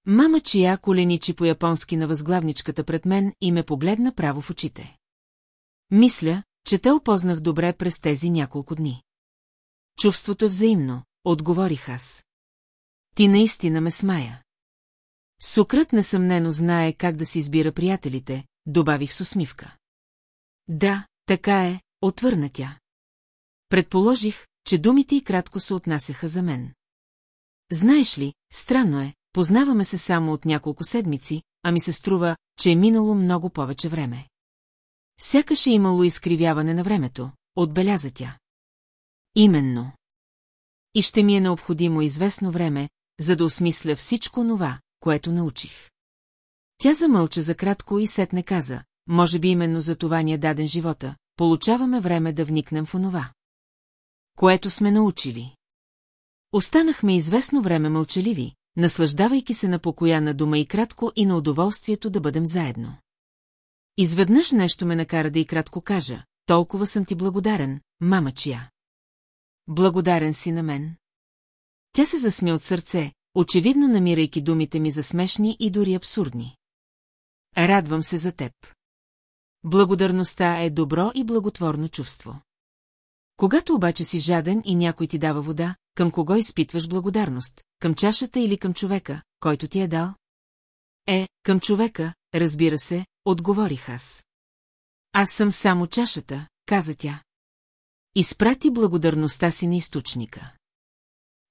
S1: Мама чия коленичи по-японски на възглавничката пред мен и ме погледна право в очите. Мисля, че те опознах добре през тези няколко дни. Чувството е взаимно, отговорих аз. Ти наистина ме смая. Сукрът несъмнено знае как да си избира приятелите, добавих с усмивка. Да, така е, отвърна тя. Предположих, че думите и кратко се отнасяха за мен. Знаеш ли, странно е, познаваме се само от няколко седмици, а ми се струва, че е минало много повече време. Сякаш е имало изкривяване на времето, отбеляза тя. Именно. И ще ми е необходимо известно време, за да осмисля всичко това, което научих. Тя замълча за кратко и сетне каза, може би именно за това ни е даден живота, получаваме време да вникнем в онова. Което сме научили. Останахме известно време мълчаливи, наслаждавайки се на покоя на дома и кратко и на удоволствието да бъдем заедно. Изведнъж нещо ме накара да и кратко кажа, толкова съм ти благодарен, мама чия. Благодарен си на мен. Тя се засми от сърце, очевидно намирайки думите ми за смешни и дори абсурдни. Радвам се за теб. Благодарността е добро и благотворно чувство. Когато обаче си жаден и някой ти дава вода, към кого изпитваш благодарност? Към чашата или към човека, който ти е дал? Е, към човека, разбира се, отговорих аз. Аз съм само чашата, каза тя. Изпрати благодарността си на източника.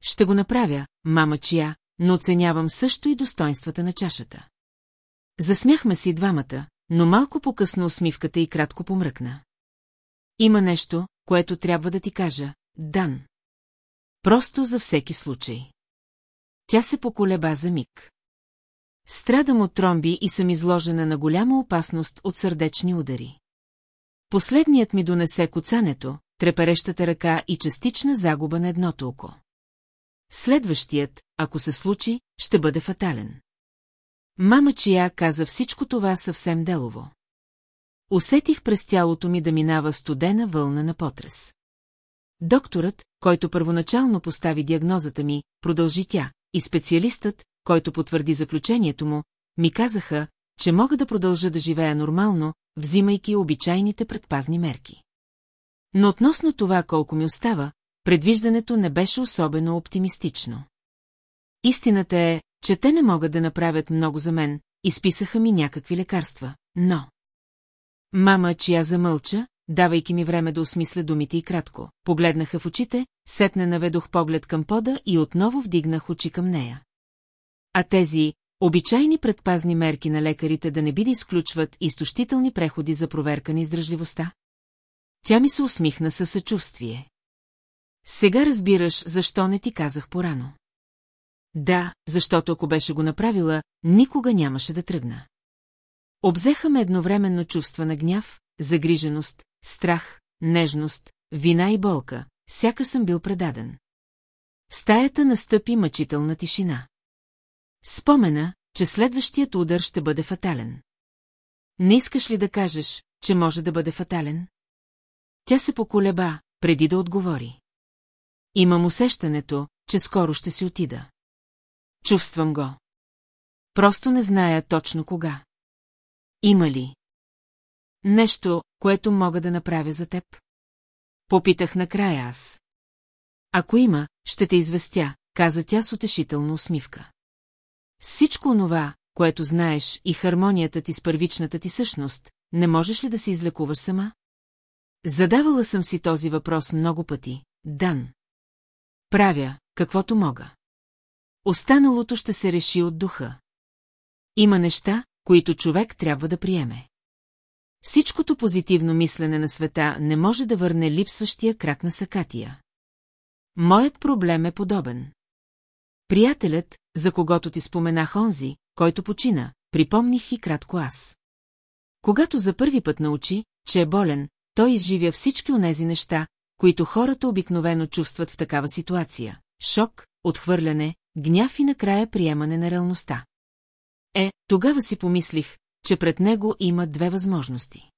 S1: Ще го направя, мама чия, но оценявам също и достоинствата на чашата. Засмяхме си двамата, но малко по-късно усмивката и кратко помръкна. Има нещо, което трябва да ти кажа, Дан. Просто за всеки случай. Тя се поколеба за миг. Страдам от тромби и съм изложена на голяма опасност от сърдечни удари. Последният ми донесе коцането, треперещата ръка и частична загуба на едното око. Следващият, ако се случи, ще бъде фатален. Мама Чия каза всичко това съвсем делово. Усетих през тялото ми да минава студена вълна на потрес. Докторът, който първоначално постави диагнозата ми, продължи тя, и специалистът, който потвърди заключението му, ми казаха, че мога да продължа да живея нормално, взимайки обичайните предпазни мерки. Но относно това колко ми остава, предвиждането не беше особено оптимистично. Истината е, че те не могат да направят много за мен, изписаха ми някакви лекарства, но... Мама, чия замълча, давайки ми време да осмисля думите и кратко. Погледнаха в очите, сетне наведох поглед към пода и отново вдигнах очи към нея. А тези обичайни предпазни мерки на лекарите да не би да изключват изтощителни преходи за проверка на издръжливостта? Тя ми се усмихна със съчувствие. Сега разбираш, защо не ти казах порано. Да, защото ако беше го направила, никога нямаше да тръгна. Обзеха ме едновременно чувства на гняв, загриженост, страх, нежност, вина и болка, сякаш съм бил предаден. В стаята настъпи мъчителна тишина. Спомена, че следващият удар ще бъде фатален. Не искаш ли да кажеш, че може да бъде фатален? Тя се поколеба, преди да отговори. Имам усещането, че скоро ще си отида. Чувствам го. Просто не зная точно кога. Има ли? Нещо, което мога да направя за теб? Попитах накрая аз. Ако има, ще те известя, каза тя с утешителна усмивка. Всичко онова, което знаеш и хармонията ти с първичната ти същност, не можеш ли да се излекуваш сама? Задавала съм си този въпрос много пъти, Дан. Правя, каквото мога. Останалото ще се реши от духа. Има неща, които човек трябва да приеме. Всичкото позитивно мислене на света не може да върне липсващия крак на сакатия. Моят проблем е подобен. Приятелят, за когото ти споменах онзи, който почина, припомних и кратко аз. Когато за първи път научи, че е болен, той изживя всички онези неща, които хората обикновено чувстват в такава ситуация – шок, отхвърляне, гняв и накрая приемане на реалността. Е, тогава си помислих, че пред него има две възможности.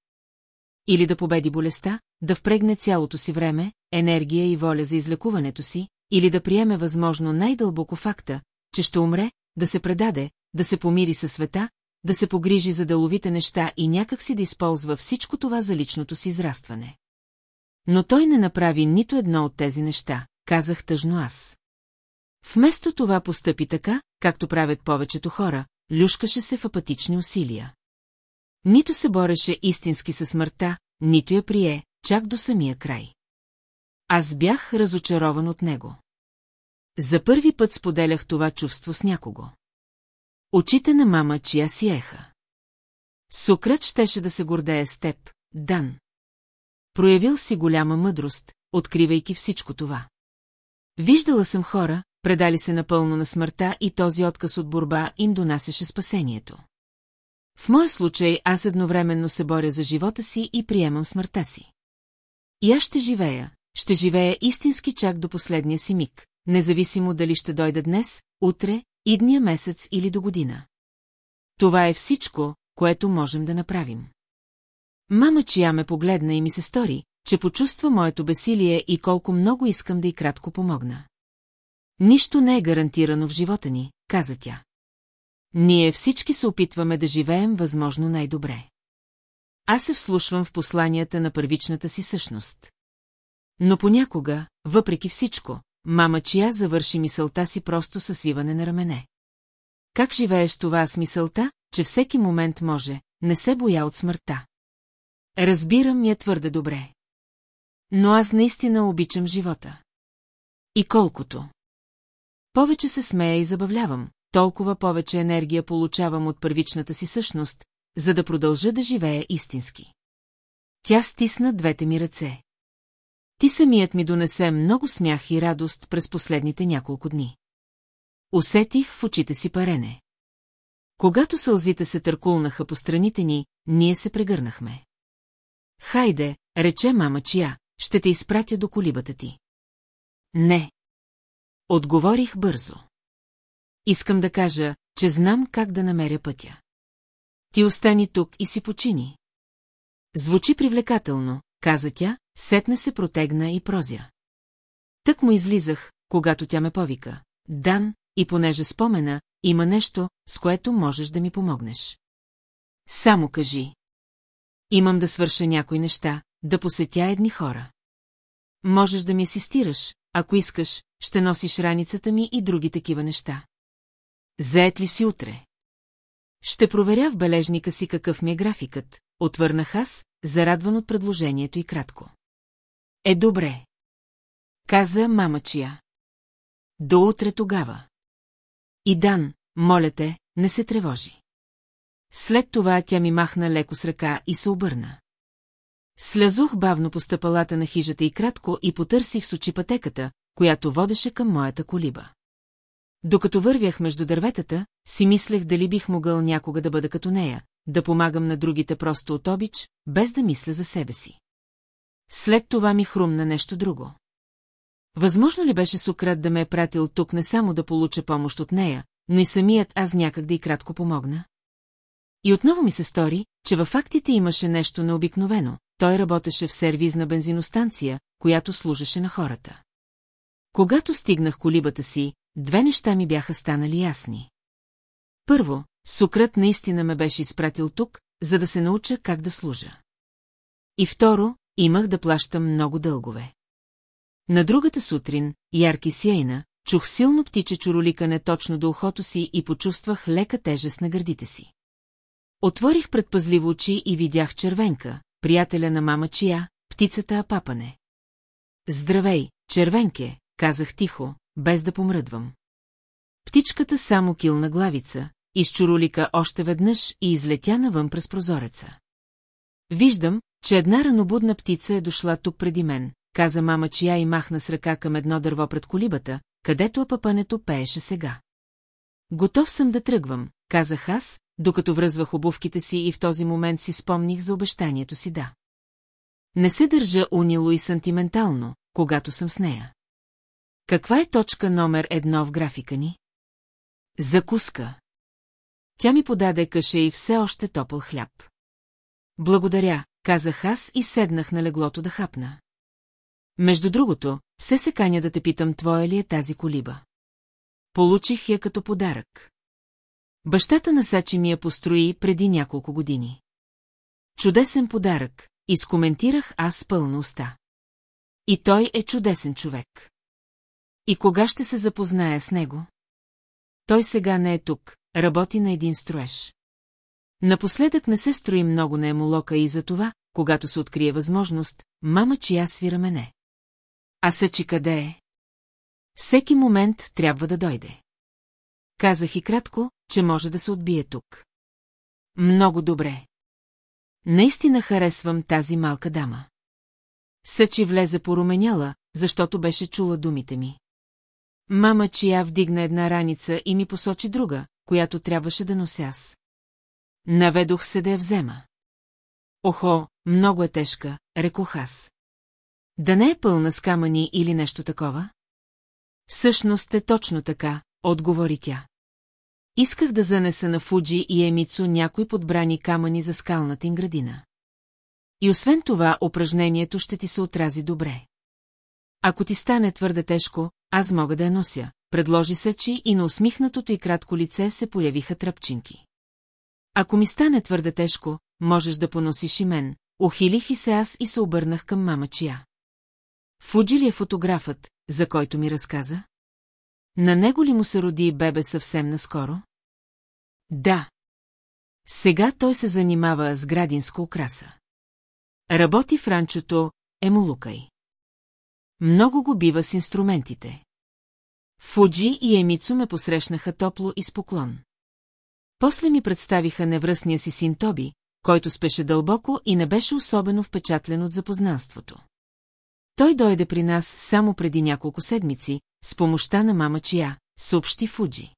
S1: Или да победи болестта, да впрегне цялото си време, енергия и воля за излекуването си, или да приеме възможно най-дълбоко факта, че ще умре, да се предаде, да се помири със света, да се погрижи за деловите неща и някак си да използва всичко това за личното си израстване. Но той не направи нито едно от тези неща, казах тъжно аз. Вместо това постъпи така, както правят повечето хора, люшкаше се в апатични усилия. Нито се бореше истински със смъртта, нито я прие, чак до самия край. Аз бях разочарован от него. За първи път споделях това чувство с някого. Очите на мама, чия си еха. Сократ щеше да се гордее с теб, Дан. Проявил си голяма мъдрост, откривайки всичко това. Виждала съм хора, предали се напълно на смъртта и този отказ от борба им донасяше спасението. В моя случай аз едновременно се боря за живота си и приемам смъртта си. И аз ще живея, ще живея истински чак до последния си миг, независимо дали ще дойда днес, утре, идния месец или до година. Това е всичко, което можем да направим. Мама чия ме погледна и ми се стори, че почувства моето бесилие и колко много искам да й кратко помогна. Нищо не е гарантирано в живота ни, каза тя. Ние всички се опитваме да живеем възможно най-добре. Аз се вслушвам в посланията на първичната си същност. Но понякога, въпреки всичко, мама чия завърши мисълта си просто със свиване на рамене. Как живееш това с мисълта, че всеки момент може, не се боя от смъртта? Разбирам я твърде добре. Но аз наистина обичам живота. И колкото. Повече се смея и забавлявам, толкова повече енергия получавам от първичната си същност, за да продължа да живея истински. Тя стисна двете ми ръце. Ти самият ми донесе много смях и радост през последните няколко дни. Усетих в очите си парене. Когато сълзите се търкулнаха по страните ни, ние се прегърнахме. Хайде, рече мама чия, ще те изпратя до колибата ти. Не. Отговорих бързо. Искам да кажа, че знам как да намеря пътя. Ти остани тук и си почини. Звучи привлекателно, каза тя, сетне се протегна и прозя. Тък му излизах, когато тя ме повика. Дан, и понеже спомена, има нещо, с което можеш да ми помогнеш. Само кажи. Имам да свърша някои неща, да посетя едни хора. Можеш да ми асистираш, ако искаш, ще носиш раницата ми и други такива неща. Заед ли си утре? Ще проверя в бележника си какъв ми е графикът, отвърнах аз, зарадван от предложението и кратко. Е, добре. Каза мама чия. До утре тогава. И Дан, моля те, не се тревожи. След това тя ми махна леко с ръка и се обърна. Слязох бавно по стъпалата на хижата и кратко и потърсих с очи пътеката, която водеше към моята колиба. Докато вървях между дърветата, си мислех дали бих могъл някога да бъда като нея, да помагам на другите просто от обич, без да мисля за себе си. След това ми хрумна нещо друго. Възможно ли беше Сократ да ме е пратил тук не само да получа помощ от нея, но и самият аз някак да и кратко помогна? И отново ми се стори, че във фактите имаше нещо необикновено. Той работеше в сервизна бензиностанция, която служеше на хората. Когато стигнах колибата си, две неща ми бяха станали ясни. Първо, Сократ наистина ме беше изпратил тук, за да се науча как да служа. И второ, имах да плащам много дългове. На другата сутрин, ярки сияйна, чух силно птиче чуроликане точно до ухото си и почувствах лека тежест на гърдите си. Отворих предпазливо очи и видях червенка, приятеля на мама чия, птицата Апапане. Здравей, червенке, казах тихо, без да помръдвам. Птичката само килна главица, изчурулика още веднъж и излетя навън през прозореца. Виждам, че една ранобудна птица е дошла тук преди мен, каза мама чия и махна с ръка към едно дърво пред колибата, където апапането пееше сега. Готов съм да тръгвам, казах аз, докато връзвах обувките си и в този момент си спомних за обещанието си да. Не се държа унило и сантиментално, когато съм с нея. Каква е точка номер едно в графика ни? Закуска. Тя ми подаде каше и все още топъл хляб. Благодаря, казах аз и седнах на леглото да хапна. Между другото, все се каня да те питам, твоя ли е тази колиба. Получих я като подарък. Бащата на Сачи ми я построи преди няколко години. Чудесен подарък, изкоментирах аз с пълна уста. И той е чудесен човек. И кога ще се запозная с него? Той сега не е тук, работи на един строеж. Напоследък не се строи много на емолока и за това, когато се открие възможност, мама чия свира мене. А съчи къде е? Всеки момент трябва да дойде. Казах и кратко, че може да се отбие тук. Много добре. Наистина харесвам тази малка дама. Съчи влезе поруменяла, защото беше чула думите ми. Мама чия вдигна една раница и ми посочи друга, която трябваше да нося аз. Наведох се да я взема. Охо, много е тежка, рекох аз. Да не е пълна с камъни или нещо такова? Всъщност е точно така, отговори тя. Исках да занеса на Фуджи и Емицу някои подбрани камъни за скалната им градина. И освен това, упражнението ще ти се отрази добре. Ако ти стане твърде тежко, аз мога да я нося, предложи Сачи и на усмихнатото и кратко лице се появиха тръпчинки. Ако ми стане твърде тежко, можеш да поносиш и мен. Охилих и се аз и се обърнах към мама чия. Фуджи ли е фотографът, за който ми разказа? На него ли му се роди бебе съвсем наскоро? Да. Сега той се занимава с градинска украса. Работи в ранчото Емолукай. Много го бива с инструментите. Фуджи и Емицу ме посрещнаха топло и с поклон. После ми представиха невръстния си син Тоби, който спеше дълбоко и не беше особено впечатлен от запознанството. Той дойде при нас само преди няколко седмици, с помощта на мама Чия, съобщи Фуджи.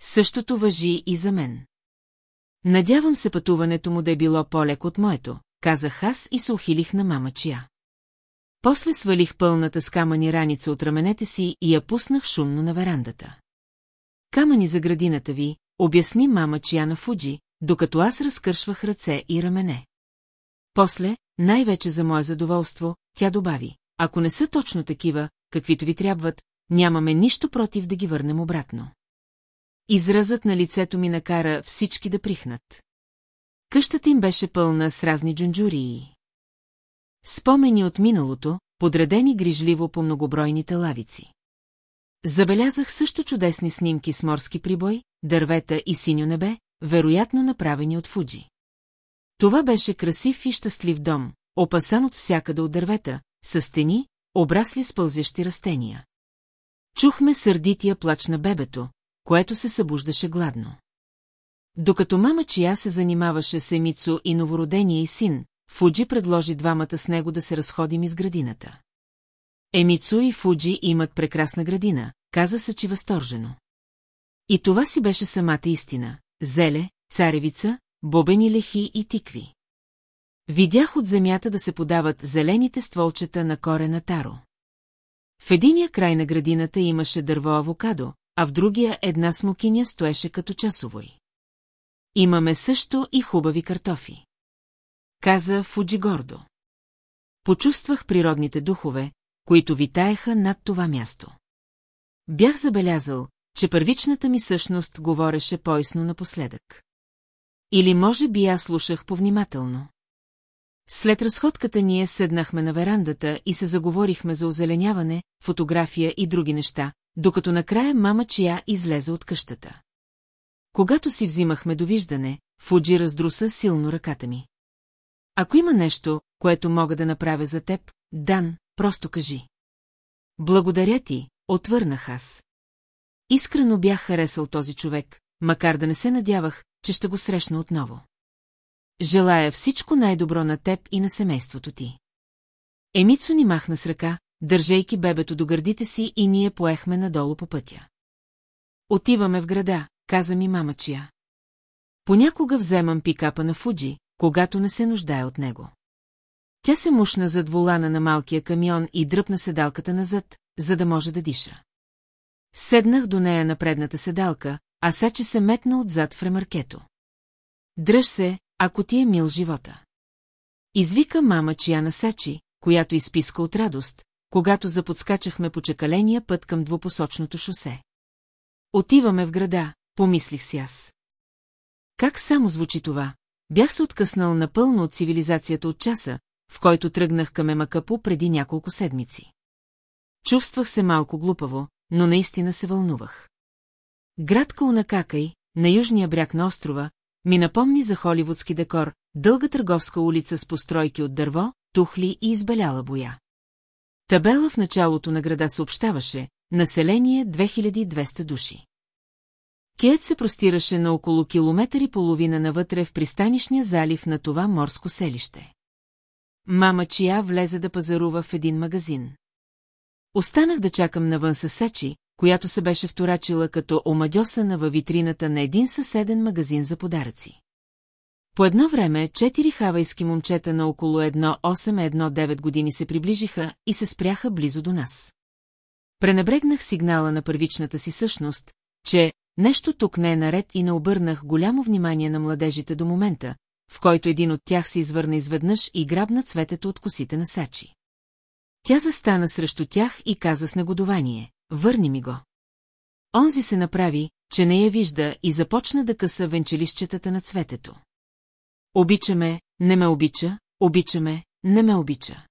S1: Същото въжи и за мен. Надявам се пътуването му да е било по-леко от моето, казах аз и се ухилих на мама Чия. После свалих пълната с камъни раница от раменете си и я пуснах шумно на верандата. Камъни за градината ви, обясни мама Чияна Фуджи, докато аз разкършвах ръце и рамене. После, най-вече за мое задоволство, тя добави, ако не са точно такива, каквито ви трябват, нямаме нищо против да ги върнем обратно. Изразът на лицето ми накара всички да прихнат. Къщата им беше пълна с разни джунджурии. Спомени от миналото, подредени грижливо по многобройните лавици. Забелязах също чудесни снимки с морски прибой, дървета и синьо небе, вероятно направени от Фуджи. Това беше красив и щастлив дом, опасан от всякъде от дървета, с стени, обрасли с пълзящи растения. Чухме сърдития плач на бебето, което се събуждаше гладно. Докато мама чия се занимаваше с Емицо и новородения и син, Фуджи предложи двамата с него да се разходим из градината. Емицу и Фуджи имат прекрасна градина, каза че възторжено. И това си беше самата истина – зеле, царевица, бобени лехи и тикви. Видях от земята да се подават зелените стволчета на корена таро. В единия край на градината имаше дърво авокадо, а в другия една смокиня стоеше като часовой. Имаме също и хубави картофи каза Фуджи гордо. Почувствах природните духове, които витаеха над това място. Бях забелязал, че първичната ми същност говореше поясно напоследък. Или може би аз слушах повнимателно. След разходката ние седнахме на верандата и се заговорихме за озеленяване, фотография и други неща, докато накрая мама чия излезе от къщата. Когато си взимахме довиждане, Фуджи раздруса силно ръката ми. Ако има нещо, което мога да направя за теб, Дан, просто кажи. Благодаря ти, отвърнах аз. Искрено бях харесал този човек, макар да не се надявах, че ще го срещна отново. Желая всичко най-добро на теб и на семейството ти. Емицо ни махна с ръка, държейки бебето до гърдите си и ние поехме надолу по пътя. Отиваме в града, каза ми мамачия. Понякога вземам пикапа на Фуджи, когато не се нуждае от него. Тя се мушна зад волана на малкия камион и дръпна седалката назад, за да може да диша. Седнах до нея на предната седалка, а Сачи се метна отзад в ремаркето. Дръж се, ако ти е мил живота. Извика мама Чияна Сачи, която изписка от радост, когато заподскачахме по чекаления път към двупосочното шосе. Отиваме в града, помислих си аз. Как само звучи това, Бях се откъснал напълно от цивилизацията от часа, в който тръгнах към Емакапо преди няколко седмици. Чувствах се малко глупаво, но наистина се вълнувах. Градка Каунакакай, на южния бряг на острова, ми напомни за холивудски декор, дълга търговска улица с постройки от дърво, тухли и избеляла боя. Табела в началото на града съобщаваше, население 2200 души. Кият се простираше на около километър и половина навътре в пристанишния залив на това морско селище. Мама Чия влезе да пазарува в един магазин. Останах да чакам навън със Сечи, която се беше вторачила като омадьосана във витрината на един съседен магазин за подаръци. По едно време четири хавайски момчета на около 1-8-1-9 години се приближиха и се спряха близо до нас. Пренебрегнах сигнала на първичната си същност, че Нещо тук не е наред и не обърнах голямо внимание на младежите до момента, в който един от тях се извърна изведнъж и грабна цветето от косите на Сачи. Тя застана срещу тях и каза с негодование, върни ми го. Онзи се направи, че не я вижда и започна да къса венчелищетата на цветето. Обичаме, не ме обича, обичаме, не ме обича.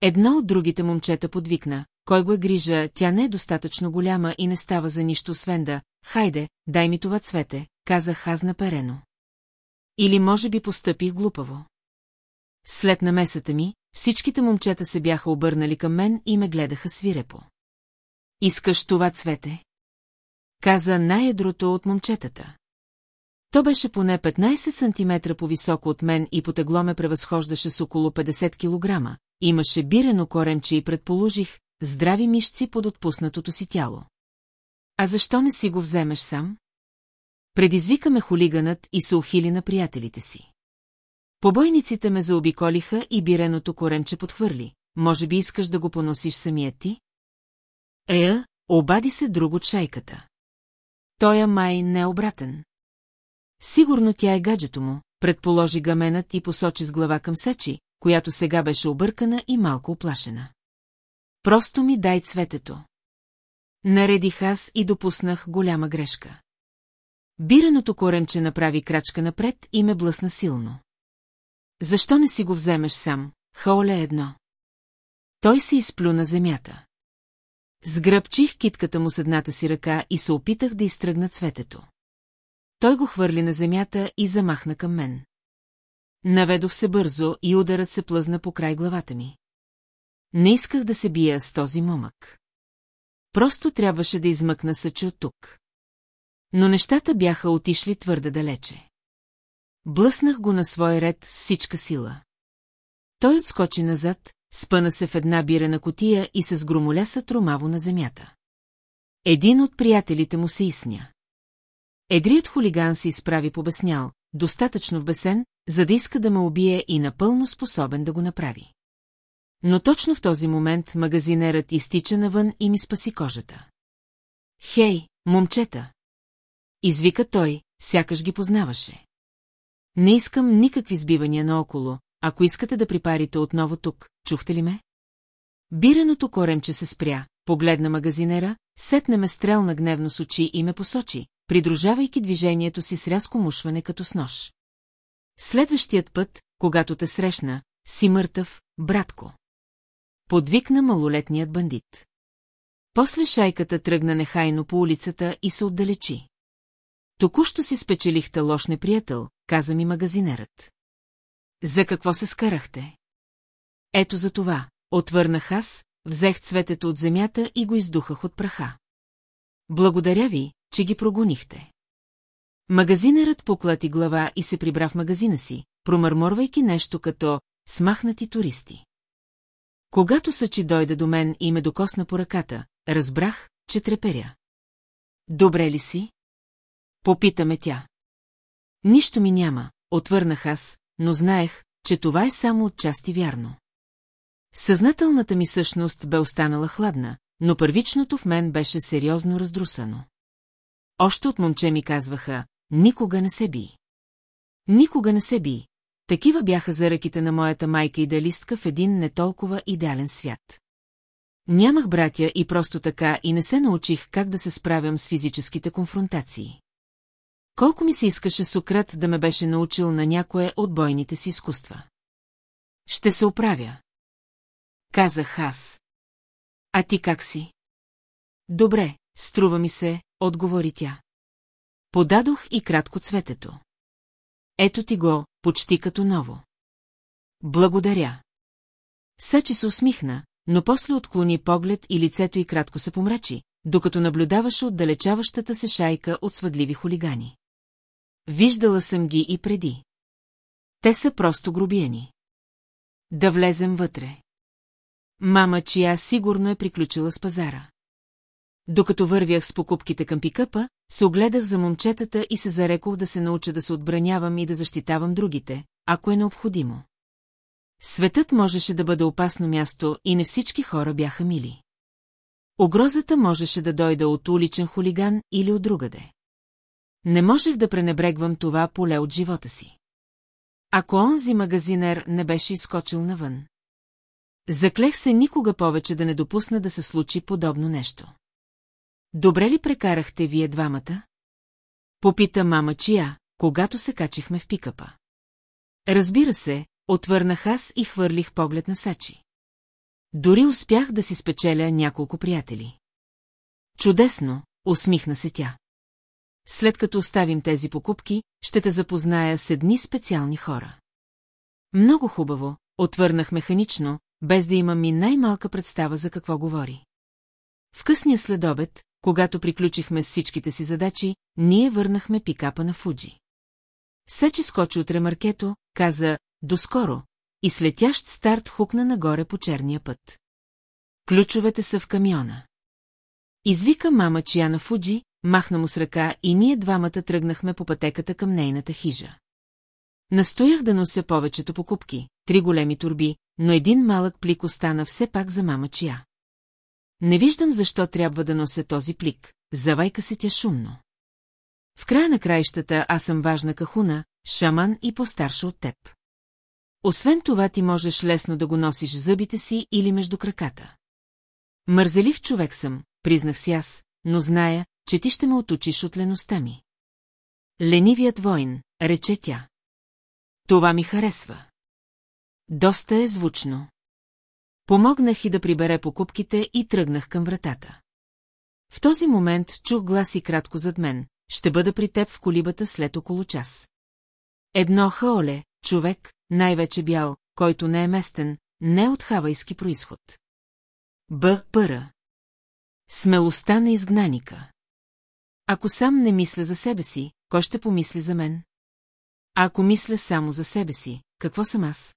S1: Едно от другите момчета подвикна, кой го е грижа, тя не е достатъчно голяма и не става за нищо, освен да, хайде, дай ми това цвете, казах аз наперено. Или може би постъпих глупаво. След намесата ми, всичките момчета се бяха обърнали към мен и ме гледаха свирепо. Искаш това цвете? Каза най-едрото от момчетата. То беше поне 15 см по-високо от мен и потегло ме превъзхождаше с около 50 кг. Имаше бирено коремче и предположих, здрави мишци под отпуснатото си тяло. А защо не си го вземеш сам? Предизвикаме хулиганът и се ухили на приятелите си. Побойниците ме заобиколиха и биреното коренче подхвърли. Може би искаш да го поносиш самият ти? Ея, обади се друг от шайката. Той е май необратен. Сигурно тя е гаджето му, предположи гаменът и посочи с глава към Сечи, която сега беше объркана и малко оплашена. Просто ми дай цветето. Наредих аз и допуснах голяма грешка. Бираното коремче направи крачка напред и ме блъсна силно. Защо не си го вземеш сам, хаоле едно? Той се изплю на земята. Сгръбчих китката му с едната си ръка и се опитах да изтръгна цветето. Той го хвърли на земята и замахна към мен. Наведох се бързо и ударът се плъзна по край главата ми. Не исках да се бия с този момък. Просто трябваше да измъкна съче от тук. Но нещата бяха отишли твърде далече. Блъснах го на свой ред с всичка сила. Той отскочи назад, спъна се в една бирена котия и се сгромоляса тромаво на земята. Един от приятелите му се изсня. Едрият хулиган се изправи побеснял, достатъчно вбесен, за да иска да ме убие и напълно способен да го направи. Но точно в този момент магазинерът изтича навън и ми спаси кожата. Хей, момчета! Извика той, сякаш ги познаваше. Не искам никакви сбивания наоколо, ако искате да припарите отново тук, чухте ли ме? Бираното коремче се спря, погледна магазинера, сетне ме стрел на гневно с очи и ме посочи, придружавайки движението си с рязко мушване като с нож. Следващият път, когато те срещна, си мъртъв, братко. Подвикна малолетният бандит. После шайката тръгна нехайно по улицата и се отдалечи. Току-що си спечелихте лош неприятел, каза ми магазинерът. За какво се скарахте? Ето за това, отвърнах аз, взех цветето от земята и го издухах от праха. Благодаря ви, че ги прогонихте. Магазинерът поклати глава и се прибра в магазина си, промърморвайки нещо като смахнати туристи. Когато Сачи дойде до мен и ме докосна по ръката, разбрах, че треперя. Добре ли си? Попитаме тя. Нищо ми няма, отвърнах аз, но знаех, че това е само отчасти вярно. Съзнателната ми същност бе останала хладна, но първичното в мен беше сериозно раздрусано. Още от момче ми казваха, никога не се би. Никога не се би, такива бяха заръките на моята майка идеалистка в един не толкова идеален свят. Нямах братя и просто така и не се научих как да се справям с физическите конфронтации. Колко ми се искаше Сократ да ме беше научил на някое от бойните си изкуства. Ще се оправя. Казах аз. А ти как си? Добре, струва ми се, отговори тя. Подадох и кратко цветето. Ето ти го, почти като ново. Благодаря. Сачи се усмихна, но после отклони поглед и лицето й кратко се помрачи, докато наблюдаваше отдалечаващата се шайка от свъдливи хулигани. Виждала съм ги и преди. Те са просто грубиени. Да влезем вътре. Мама, чия сигурно е приключила с пазара. Докато вървях с покупките към пикъпа, се огледах за момчетата и се зарекох да се науча да се отбранявам и да защитавам другите, ако е необходимо. Светът можеше да бъде опасно място и не всички хора бяха мили. Огрозата можеше да дойде от уличен хулиган или от другаде. Не можех да пренебрегвам това поле от живота си. Ако онзи магазинер не беше изкочил навън. Заклех се никога повече да не допусна да се случи подобно нещо. Добре ли прекарахте вие двамата? Попита мама Чия, когато се качихме в пикапа. Разбира се, отвърнах аз и хвърлих поглед на Сачи. Дори успях да си спечеля няколко приятели. Чудесно, усмихна се тя. След като оставим тези покупки, ще те запозная с едни специални хора. Много хубаво, отвърнах механично, без да имам и най-малка представа за какво говори. В късния следобед, когато приключихме с всичките си задачи, ние върнахме пикапа на Фуджи. Сечи скочи от ремаркето, каза «Доскоро» и следящ старт хукна нагоре по черния път. Ключовете са в камиона. Извика мама Чия на Фуджи, махна му с ръка и ние двамата тръгнахме по пътеката към нейната хижа. Настоях да нося повечето покупки, три големи турби, но един малък плик остана все пак за мама Чия. Не виждам защо трябва да нося този плик, завайка се тя шумно. В края на краищата аз съм важна кахуна, шаман и по от теб. Освен това ти можеш лесно да го носиш в зъбите си или между краката. Мързелив човек съм, признах си аз, но зная, че ти ще ме отучиш от леността ми. Ленивият воин, рече тя. Това ми харесва. Доста е звучно. Помогнах и да прибере покупките и тръгнах към вратата. В този момент чух гласи кратко зад мен, ще бъда при теб в колибата след около час. Едно хаоле, човек, най-вече бял, който не е местен, не е от хавайски происход. Бъх Пъра. Смелостта на изгнаника. Ако сам не мисля за себе си, кой ще помисли за мен? А ако мисля само за себе си, какво съм аз?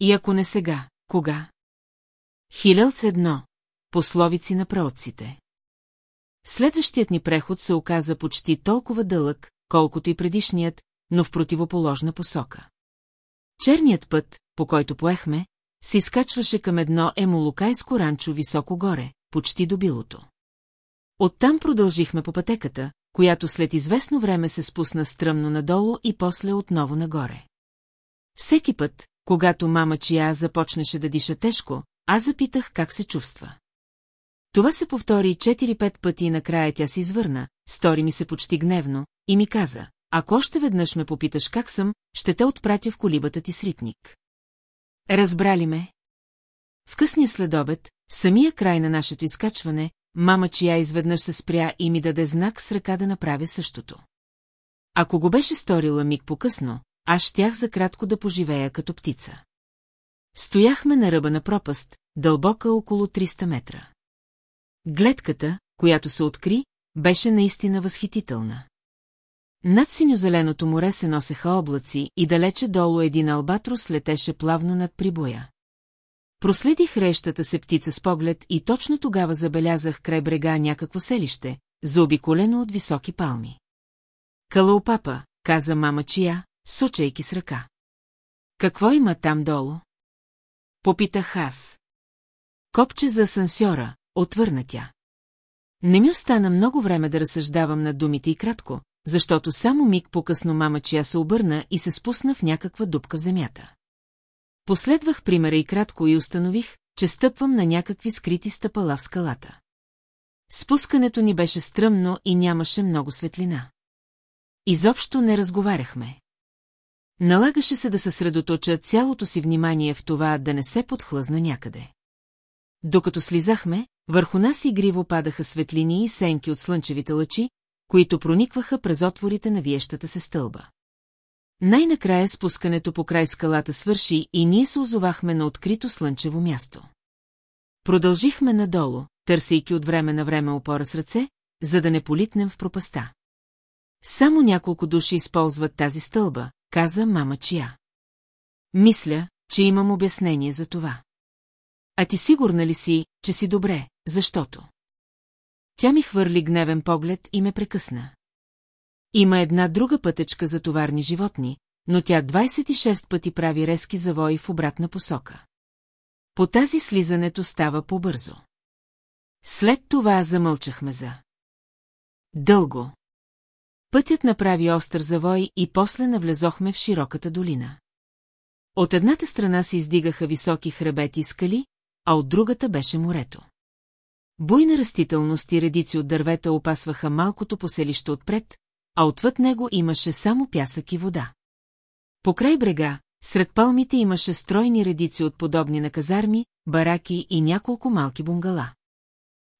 S1: И ако не сега, кога? Хилелц едно. Пословици на праотците. Следващият ни преход се оказа почти толкова дълъг, колкото и предишният, но в противоположна посока. Черният път, по който поехме, се изкачваше към едно емолукайско ранчо високо горе, почти до билото. Оттам продължихме по пътеката, която след известно време се спусна стръмно надолу и после отново нагоре. Всеки път, когато мама Чия започнаше да диша тежко, аз запитах как се чувства. Това се повтори 4-5 пъти и накрая тя се извърна, стори ми се почти гневно, и ми каза, ако още веднъж ме попиташ как съм, ще те отпратя в колибата ти с ритник. Разбрали ме? В късния следобед, в самия край на нашето изкачване, мама чия изведнъж се спря и ми даде знак с ръка да направя същото. Ако го беше сторила миг по-късно, аз щях за кратко да поживея като птица. Стояхме на ръба на пропаст, дълбока около 300 метра. Гледката, която се откри, беше наистина възхитителна. Над синьо-зеленото море се носеха облаци и далече долу един албатрос летеше плавно над прибоя. Проследих рещата се птица с поглед и точно тогава забелязах край брега някакво селище, заобиколено от високи палми. Калаопапа, каза мама Чия, сочайки с ръка. Какво има там долу? Попитах аз. Копче за асансьора, отвърна тя. Не ми остана много време да разсъждавам над думите и кратко, защото само миг по-късно мама чия се обърна и се спусна в някаква дупка в земята. Последвах примера и кратко и установих, че стъпвам на някакви скрити стъпала в скалата. Спускането ни беше стръмно и нямаше много светлина. Изобщо не разговаряхме. Налагаше се да съсредоточа цялото си внимание в това да не се подхлъзна някъде. Докато слизахме, върху нас игриво падаха светлини и сенки от слънчевите лъчи, които проникваха през отворите на виещата се стълба. Най-накрая спускането по край скалата свърши и ние се озовахме на открито слънчево място. Продължихме надолу, търсейки от време на време опора с ръце, за да не политнем в пропаста. Само няколко души използват тази стълба, каза мама Чия. Мисля, че имам обяснение за това. А ти сигурна ли си, че си добре, защото? Тя ми хвърли гневен поглед и ме прекъсна. Има една друга пътечка за товарни животни, но тя 26 пъти прави резки завои в обратна посока. По тази слизането става по-бързо. След това замълчахме за. Дълго. Пътят направи остър завой и после навлезохме в широката долина. От едната страна се издигаха високи хребети и скали, а от другата беше морето. Буйна растителност и редици от дървета опасваха малкото поселище отпред, а отвъд него имаше само пясък и вода. Покрай брега, сред палмите имаше стройни редици от подобни на казарми, бараки и няколко малки бунгала.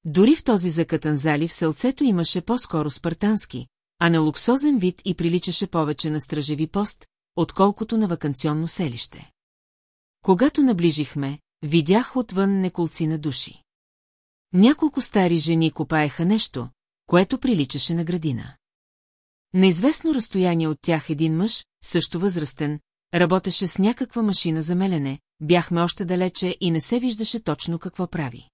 S1: Дори в този закътан залив селцето имаше по-скоро спартански, а на луксозен вид и приличаше повече на стражеви пост, отколкото на вакансионно селище. Когато наближихме, видях отвън неколци на души. Няколко стари жени копаеха нещо, което приличаше на градина. На известно разстояние от тях един мъж, също възрастен, работеше с някаква машина за мелене, бяхме още далече и не се виждаше точно какво прави.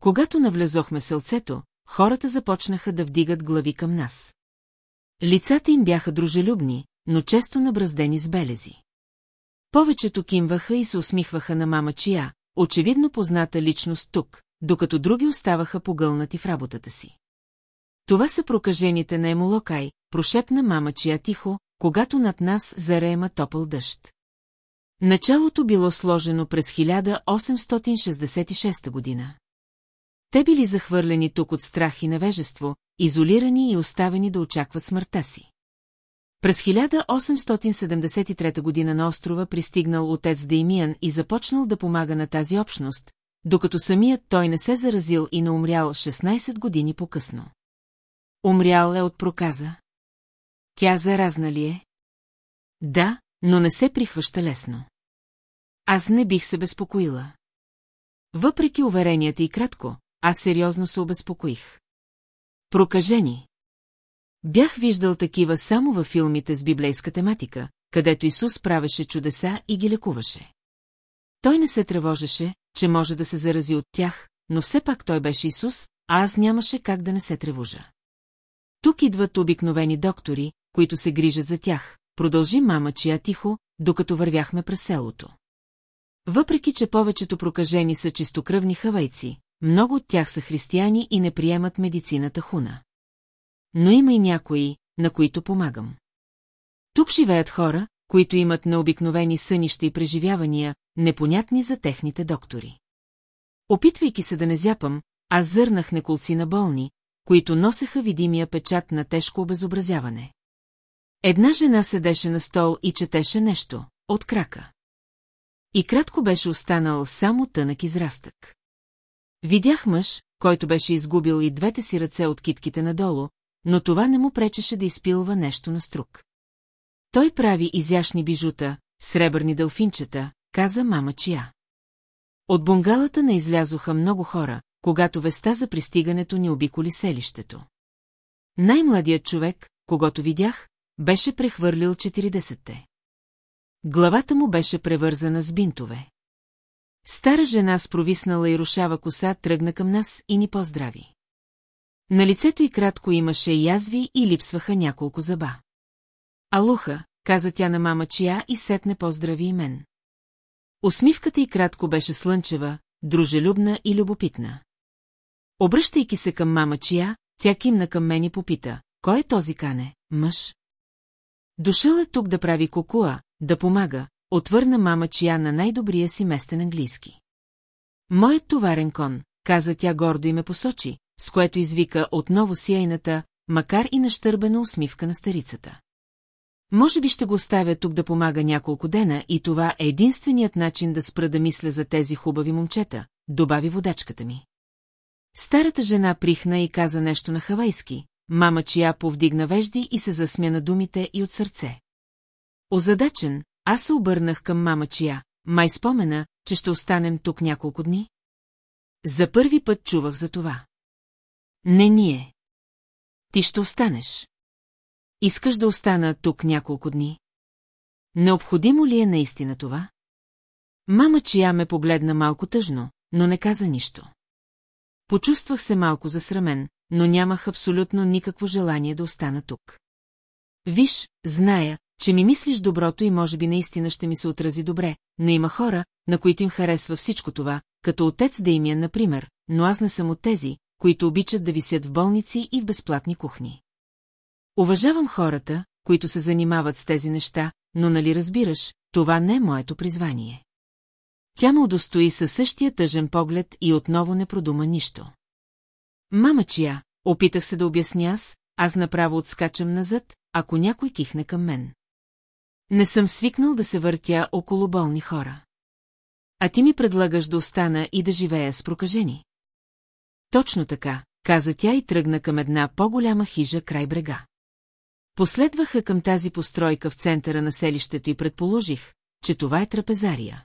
S1: Когато навлезохме в селцето, хората започнаха да вдигат глави към нас. Лицата им бяха дружелюбни, но често набраздени с белези. Повечето кимваха и се усмихваха на мама Чия, очевидно позната личност тук, докато други оставаха погълнати в работата си. Това са прокажените на Емолокай, прошепна мама Чия тихо, когато над нас зареема топъл дъжд. Началото било сложено през 1866 година. Те били захвърлени тук от страх и навежество изолирани и оставени да очакват смъртта си. През 1873 година на острова пристигнал отец Деймиан и започнал да помага на тази общност, докато самият той не се заразил и не умрял 16 години по-късно. Умрял е от проказа. Тя заразна ли е? Да, но не се прихваща лесно. Аз не бих се безпокоила. Въпреки уверенията и кратко, аз сериозно се обезпокоих. Прокажени. Бях виждал такива само във филмите с библейска тематика, където Исус правеше чудеса и ги лекуваше. Той не се тревожеше, че може да се зарази от тях, но все пак той беше Исус, а аз нямаше как да не се тревожа. Тук идват обикновени доктори, които се грижат за тях, продължи мама чия тихо, докато вървяхме през селото. Въпреки, че повечето прокажени са чистокръвни хавайци, много от тях са християни и не приемат медицината хуна. Но има и някои, на които помагам. Тук живеят хора, които имат необикновени сънища и преживявания, непонятни за техните доктори. Опитвайки се да не зяпам, аз зърнах неколци на болни, които носеха видимия печат на тежко обезобразяване. Една жена седеше на стол и четеше нещо, от крака. И кратко беше останал само тънък израстък. Видях мъж, който беше изгубил и двете си ръце от китките надолу, но това не му пречеше да изпилва нещо на струк. Той прави изящни бижута, сребърни дълфинчета, каза мама Чия. От бунгалата не излязоха много хора, когато веста за пристигането ни обиколи селището. Най-младият човек, когато видях, беше прехвърлил 40-те. Главата му беше превързана с бинтове. Стара жена с провиснала и рушава коса тръгна към нас и ни поздрави. На лицето й кратко имаше язви и липсваха няколко зъба. Алуха, каза тя на мама чия и сетне поздрави и мен. Усмивката й кратко беше слънчева, дружелюбна и любопитна. Обръщайки се към мама чия, тя кимна към мен и попита, кой е този кане, мъж? Дошъл е тук да прави кокуа, да помага, отвърна мама чия на най-добрия си местен английски. Моят товарен кон, каза тя гордо и ме посочи, с което извика отново сияйната, макар и нащърбена усмивка на старицата. Може би ще го оставя тук да помага няколко дена и това е единственият начин да спра да мисля за тези хубави момчета, добави водачката ми. Старата жена прихна и каза нещо на хавайски, мама чия повдигна вежди и се засмя на думите и от сърце. Озадачен, аз се обърнах към мама чия, май спомена, че ще останем тук няколко дни. За първи път чувах за това. Не ние. Ти ще останеш. Искаш да остана тук няколко дни? Необходимо ли е наистина това? Мама чия ме погледна малко тъжно, но не каза нищо. Почувствах се малко засрамен, но нямах абсолютно никакво желание да остана тук. Виж, зная, че ми мислиш доброто и може би наистина ще ми се отрази добре, но има хора, на които им харесва всичко това, като отец да им е, например, но аз не съм от тези, които обичат да висят в болници и в безплатни кухни. Уважавам хората, които се занимават с тези неща, но нали разбираш, това не е моето призвание. Тя му удостои със същия тъжен поглед и отново не продума нищо. Мама чия, опитах се да обясня аз, аз направо отскачам назад, ако някой кихне към мен. Не съм свикнал да се въртя около болни хора. А ти ми предлагаш да остана и да живея с прокажени. Точно така, каза тя и тръгна към една по-голяма хижа край брега. Последваха към тази постройка в центъра на селището и предположих, че това е трапезария.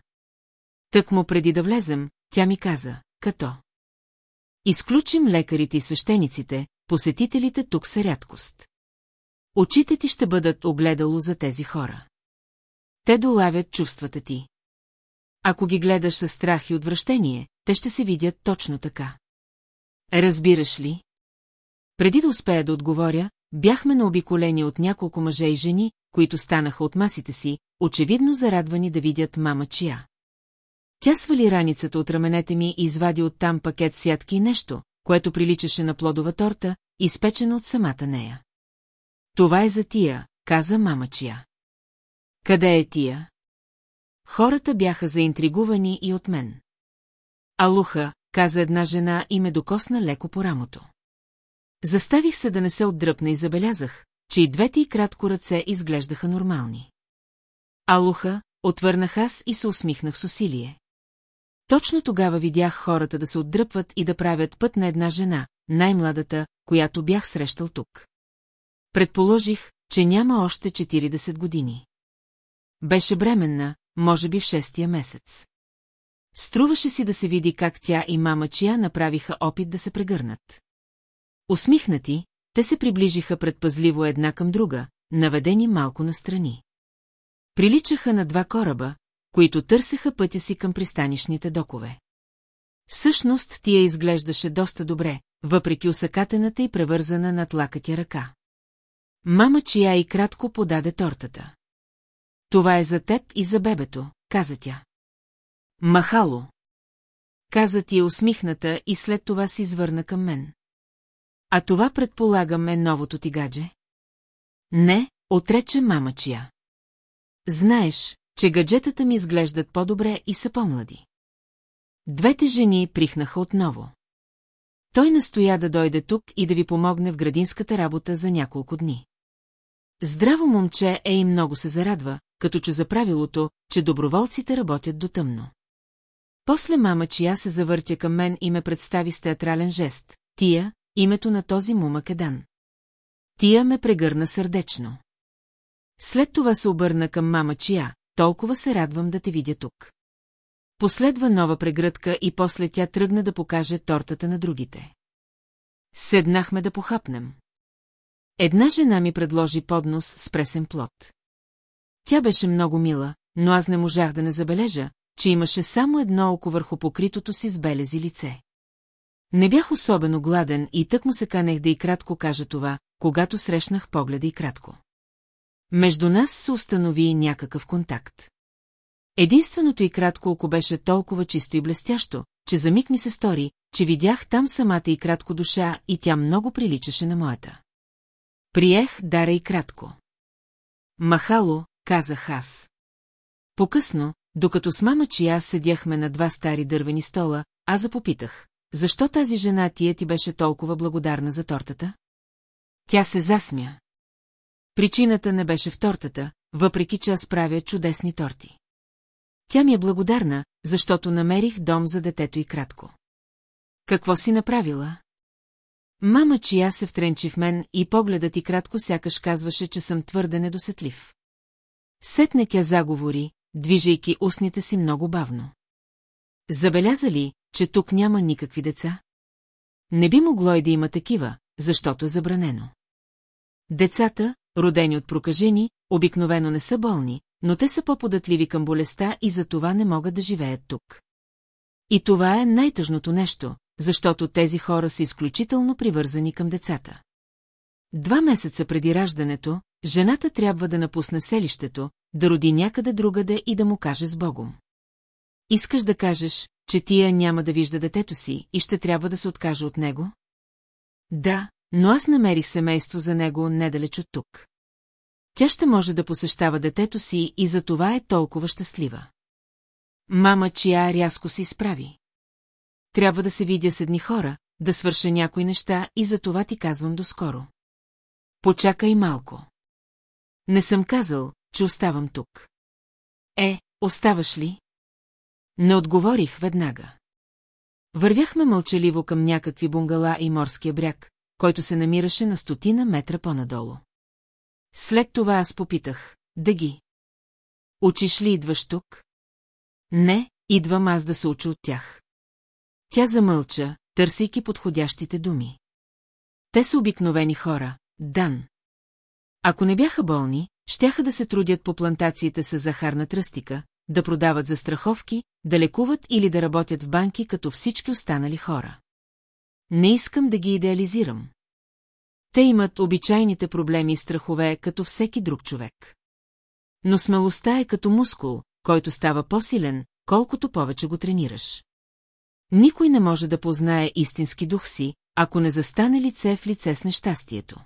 S1: Тък му преди да влезем, тя ми каза, като. Изключим лекарите и свещениците, посетителите тук са рядкост. Очите ти ще бъдат огледало за тези хора. Те долавят чувствата ти. Ако ги гледаш със страх и отвращение, те ще се видят точно така. Разбираш ли? Преди да успея да отговоря, бяхме наобиколени от няколко мъже и жени, които станаха от масите си, очевидно зарадвани да видят мама чия. Тя свали раницата от раменете ми и извади оттам пакет сядки и нещо, което приличаше на плодова торта, изпечена от самата нея. Това е за тия, каза мама чия. Къде е тия? Хората бяха заинтригувани и от мен. Алуха, каза една жена и ме докосна леко по рамото. Заставих се да не се отдръпна и забелязах, че и двете и кратко ръце изглеждаха нормални. Алуха, отвърнах аз и се усмихнах с усилие. Точно тогава видях хората да се отдръпват и да правят път на една жена, най-младата, която бях срещал тук. Предположих, че няма още 40 години. Беше бременна, може би в шестия месец. Струваше си да се види как тя и мама Чия направиха опит да се прегърнат. Усмихнати, те се приближиха предпазливо една към друга, наведени малко настрани. Приличаха на два кораба, които търсеха пътя си към пристанишните докове. Всъщност тия изглеждаше доста добре, въпреки усъкатената и превързана над лакътя ръка. Мама Чия и кратко подаде тортата. Това е за теб и за бебето, каза тя. Махало! Каза ти е усмихната и след това си извърна към мен. А това предполагам е новото ти гадже? Не, отрече мама чия. Знаеш, че гаджетата ми изглеждат по-добре и са по-млади. Двете жени прихнаха отново. Той настоя да дойде тук и да ви помогне в градинската работа за няколко дни. Здраво момче е и много се зарадва, като че за правилото, че доброволците работят до тъмно. После мама, чия се завъртя към мен и ме представи с театрален жест. Тия, името на този мумък е Дан. Тия ме прегърна сърдечно. След това се обърна към мама, чия, толкова се радвам да те видя тук. Последва нова прегръдка и после тя тръгна да покаже тортата на другите. Седнахме да похапнем. Една жена ми предложи поднос с пресен плод. Тя беше много мила, но аз не можах да не забележа, че имаше само едно око върху покритото си с белези лице. Не бях особено гладен и тък му се канех да и кратко кажа това, когато срещнах погледа и кратко. Между нас се установи някакъв контакт. Единственото и кратко око беше толкова чисто и блестящо, че за миг ми се стори, че видях там самата и кратко душа и тя много приличаше на моята. Приех дара и кратко. Махало, казах аз. Покъсно, докато с мама чи аз седяхме на два стари дървени стола, аз запопитах, защо тази жена тия ти беше толкова благодарна за тортата? Тя се засмя. Причината не беше в тортата, въпреки че аз правя чудесни торти. Тя ми е благодарна, защото намерих дом за детето и кратко. Какво си направила? Мама чия се втренчи в мен и погледът и кратко сякаш казваше, че съм твърде недосетлив. Сетне тя заговори, движейки устните си много бавно. Забеляза ли, че тук няма никакви деца? Не би могло и да има такива, защото е забранено. Децата, родени от прокажени, обикновено не са болни, но те са по-податливи към болестта и за това не могат да живеят тук. И това е най-тъжното нещо, защото тези хора са изключително привързани към децата. Два месеца преди раждането, Жената трябва да напусне селището, да роди някъде другаде и да му каже с Богом. Искаш да кажеш, че тия няма да вижда детето си и ще трябва да се откаже от него? Да, но аз намерих семейство за него недалеч от тук. Тя ще може да посещава детето си и за това е толкова щастлива. Мама чия рязко се изправи. Трябва да се видя с едни хора, да свърша някои неща и за това ти казвам доскоро. Почакай малко. Не съм казал, че оставам тук. Е, оставаш ли? Не отговорих веднага. Вървяхме мълчаливо към някакви бунгала и морския бряг, който се намираше на стотина метра по-надолу. След това аз попитах, да ги. Учиш ли идваш тук? Не, идвам аз да се уча от тях. Тя замълча, търсейки подходящите думи. Те са обикновени хора, Дан. Ако не бяха болни, щяха да се трудят по плантациите с захарна тръстика, да продават застраховки, да лекуват или да работят в банки като всички останали хора. Не искам да ги идеализирам. Те имат обичайните проблеми и страхове, като всеки друг човек. Но смелостта е като мускул, който става по-силен, колкото повече го тренираш. Никой не може да познае истински дух си, ако не застане лице в лице с нещастието.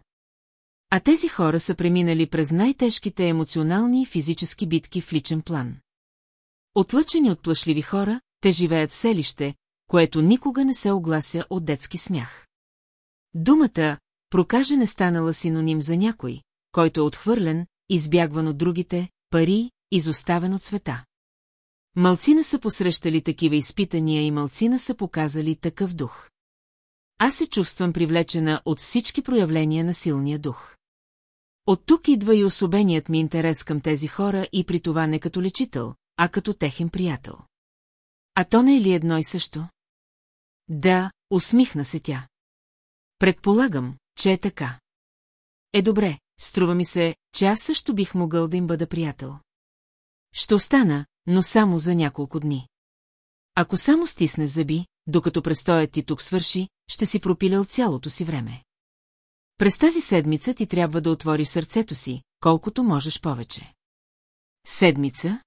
S1: А тези хора са преминали през най-тежките емоционални и физически битки в личен план. Отлъчени от плашливи хора, те живеят в селище, което никога не се оглася от детски смях. Думата «прокаже» не станала синоним за някой, който е отхвърлен, избягван от другите, пари, изоставен от света. Малцина са посрещали такива изпитания и малцина са показали такъв дух аз се чувствам привлечена от всички проявления на силния дух. От тук идва и особеният ми интерес към тези хора и при това не като лечител, а като техен приятел. А то не е ли едно и също? Да, усмихна се тя. Предполагам, че е така. Е добре, струва ми се, че аз също бих могъл да им бъда приятел. Ще остана, но само за няколко дни. Ако само стисне зъби, докато престоят ти тук свърши, ще си пропилял цялото си време. През тази седмица ти трябва да отвориш сърцето си, колкото можеш повече. Седмица?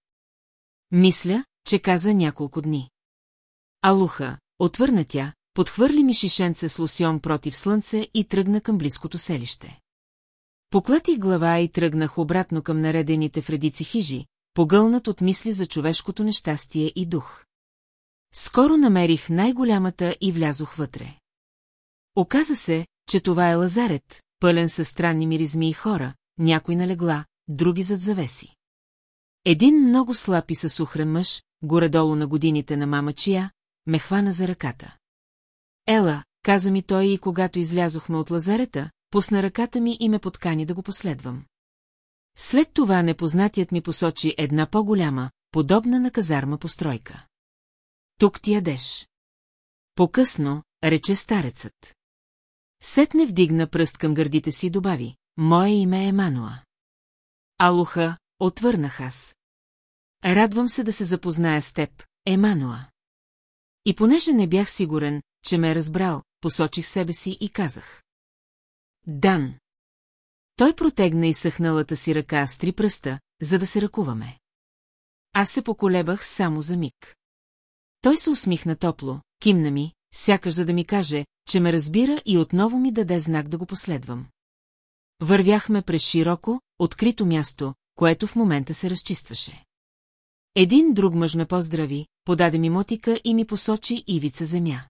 S1: Мисля, че каза няколко дни. Алуха, отвърна тя, подхвърли ми шишенце с лусион против слънце и тръгна към близкото селище. Поклатих глава и тръгнах обратно към наредените в редици хижи, погълнат от мисли за човешкото нещастие и дух. Скоро намерих най-голямата и влязох вътре. Оказа се, че това е лазарет, пълен със странни миризми и хора, някой налегла, други зад завеси. Един много слаб и сухрен мъж, горе-долу на годините на мама Чия, ме хвана за ръката. Ела, каза ми той и когато излязохме от лазарета, пусна ръката ми и ме подкани да го последвам. След това непознатият ми посочи една по-голяма, подобна на казарма постройка. Тук ти ядеш. По-късно, рече старецът. Сетне вдигна пръст към гърдите си и добави. Мое име е Мануа. Алуха, отвърнах аз. Радвам се да се запозная с теб, Емануа. И понеже не бях сигурен, че ме е разбрал, посочих себе си и казах. Дан. Той протегна и съхналата си ръка с три пръста, за да се ръкуваме. Аз се поколебах само за миг. Той се усмихна топло, кимна ми, сякаш за да ми каже, че ме разбира и отново ми даде знак да го последвам. Вървяхме през широко, открито място, което в момента се разчистваше. Един друг мъж ме поздрави, подаде ми мотика и ми посочи ивица земя.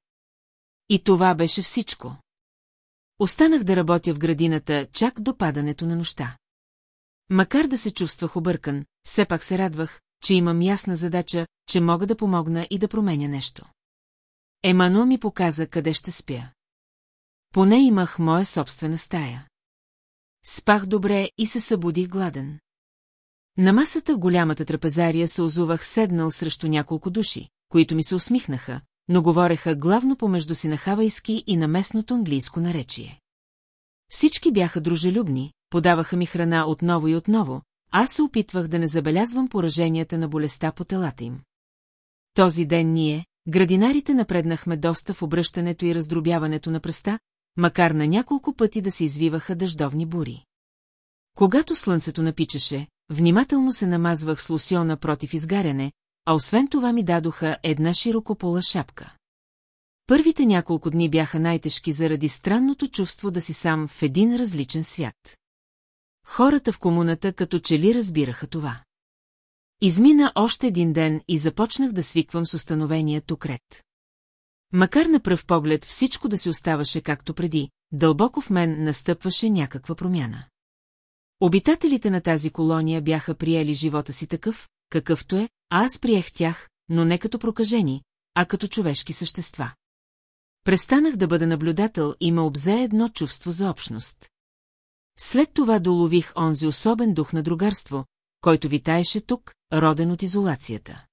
S1: И това беше всичко. Останах да работя в градината чак до падането на нощта. Макар да се чувствах объркан, все пак се радвах, че имам ясна задача, че мога да помогна и да променя нещо. Емануа ми показа къде ще спя. Поне имах моя собствена стая. Спах добре и се събудих гладен. На масата в голямата трапезария се озувах седнал срещу няколко души, които ми се усмихнаха, но говореха главно помежду си на хавайски и на местното английско наречие. Всички бяха дружелюбни, подаваха ми храна отново и отново, аз се опитвах да не забелязвам пораженията на болестта по телата им. Този ден ние, градинарите, напреднахме доста в обръщането и раздробяването на пръста, макар на няколко пъти да се извиваха дъждовни бури. Когато слънцето напичаше, внимателно се намазвах с лосиона против изгаряне, а освен това ми дадоха една широкопола шапка. Първите няколко дни бяха най-тежки заради странното чувство да си сам в един различен свят. Хората в комуната като че ли разбираха това. Измина още един ден и започнах да свиквам с установения тук ред. Макар на пръв поглед всичко да си оставаше както преди, дълбоко в мен настъпваше някаква промяна. Обитателите на тази колония бяха приели живота си такъв, какъвто е, а аз приех тях, но не като прокажени, а като човешки същества. Престанах да бъда наблюдател и ме обзе едно чувство за общност. След това долових онзи особен дух на другарство, който витаеше тук, роден от изолацията.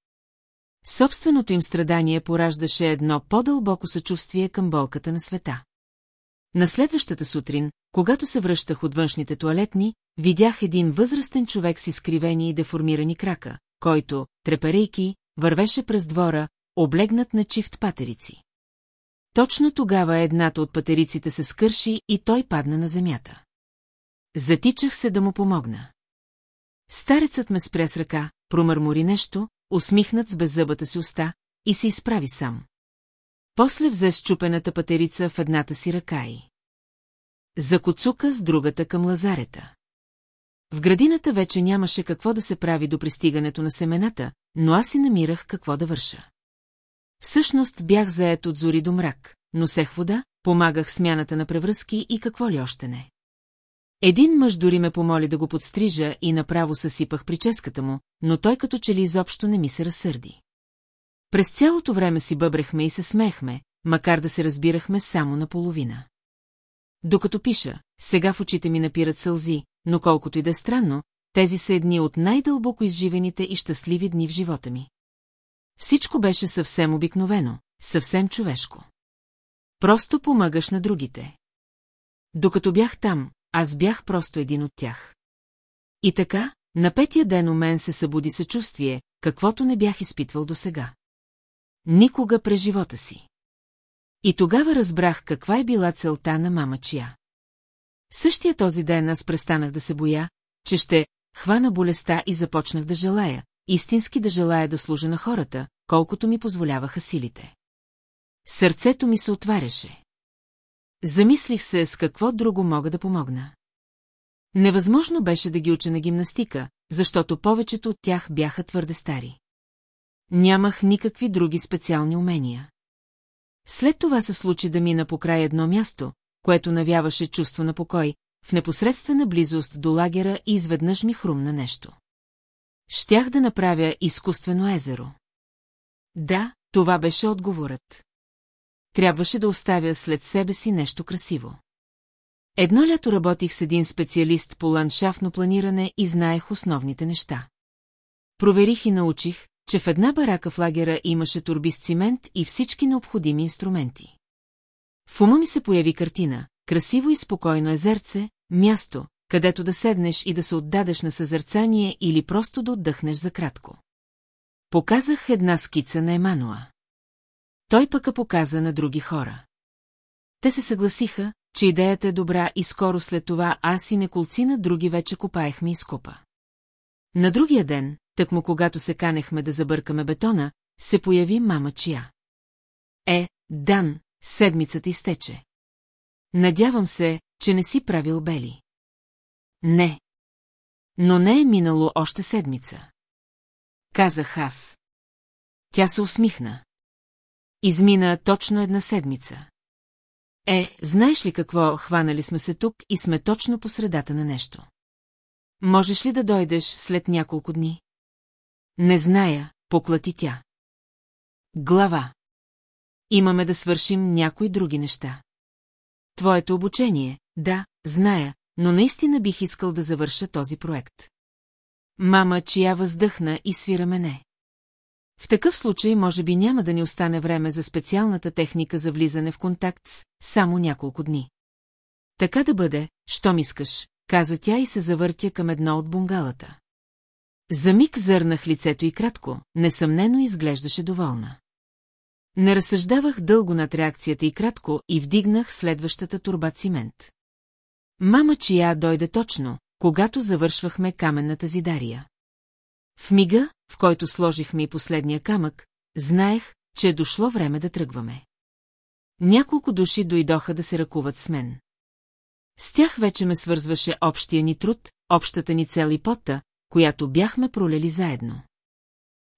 S1: Собственото им страдание пораждаше едно по-дълбоко съчувствие към болката на света. На следващата сутрин, когато се връщах от външните туалетни, видях един възрастен човек с изкривени и деформирани крака, който, треперейки, вървеше през двора, облегнат на чифт патерици. Точно тогава едната от патериците се скърши и той падна на земята. Затичах се да му помогна. Старецът ме спря с ръка, промърмори нещо, усмихнат с беззъбата си уста и се изправи сам. После взе счупената патерица в едната си ръка и... Закоцука с другата към лазарета. В градината вече нямаше какво да се прави до пристигането на семената, но аз си намирах какво да върша. Всъщност бях заед от зори до мрак, носех вода, помагах смяната на превръзки и какво ли още не. Един мъж дори ме помоли да го подстрижа и направо съсипах прическата му, но той като че ли изобщо не ми се разсърди. През цялото време си бъбрехме и се смехме, макар да се разбирахме само наполовина. Докато пиша, сега в очите ми напират сълзи, но колкото и да е странно, тези са едни от най-дълбоко изживените и щастливи дни в живота ми. Всичко беше съвсем обикновено, съвсем човешко. Просто помагаш на другите. Докато бях там, аз бях просто един от тях. И така, на петия ден у мен се събуди съчувствие, каквото не бях изпитвал досега. Никога през живота си. И тогава разбрах каква е била целта на мама чия. Същия този ден аз престанах да се боя, че ще хвана болестта и започнах да желая, истински да желая да служа на хората, колкото ми позволяваха силите. Сърцето ми се отваряше. Замислих се с какво друго мога да помогна. Невъзможно беше да ги уча на гимнастика, защото повечето от тях бяха твърде стари. Нямах никакви други специални умения. След това се случи да мина по край едно място, което навяваше чувство на покой, в непосредствена близост до лагера и изведнъж ми хрумна нещо. Щях да направя изкуствено езеро. Да, това беше отговорът трябваше да оставя след себе си нещо красиво. Едно лято работих с един специалист по ландшафтно планиране и знаех основните неща. Проверих и научих, че в една барака в лагера имаше турби с цимент и всички необходими инструменти. В ума ми се появи картина, красиво и спокойно езерце, място, където да седнеш и да се отдадеш на съзерцание или просто да отдъхнеш за кратко. Показах една скица на Емануа. Той пък показа на други хора. Те се съгласиха, че идеята е добра и скоро след това аз и неколцина други вече копаехме изкопа. На другия ден, тъкмо когато се канехме да забъркаме бетона, се появи мама Чия. Е, Дан, седмицата изтече. Надявам се, че не си правил бели. Не. Но не е минало още седмица. Казах аз. Тя се усмихна. Измина точно една седмица. Е, знаеш ли какво, хванали сме се тук и сме точно по средата на нещо. Можеш ли да дойдеш след няколко дни? Не зная, поклати тя. Глава. Имаме да свършим някои други неща. Твоето обучение, да, зная, но наистина бих искал да завърша този проект. Мама, чия въздъхна и свира мене. В такъв случай може би няма да ни остане време за специалната техника за влизане в контакт с само няколко дни. Така да бъде, щом искаш, каза тя и се завъртя към едно от бунгалата. За миг зърнах лицето и кратко, несъмнено изглеждаше доволна. Не разсъждавах дълго над реакцията и кратко и вдигнах следващата турба цимент. Мама чия дойде точно, когато завършвахме каменната зидария. В мига, в който сложихме и последния камък, знаех, че е дошло време да тръгваме. Няколко души дойдоха да се ръкуват с мен. С тях вече ме свързваше общия ни труд, общата ни цел и пота, която бяхме пролели заедно.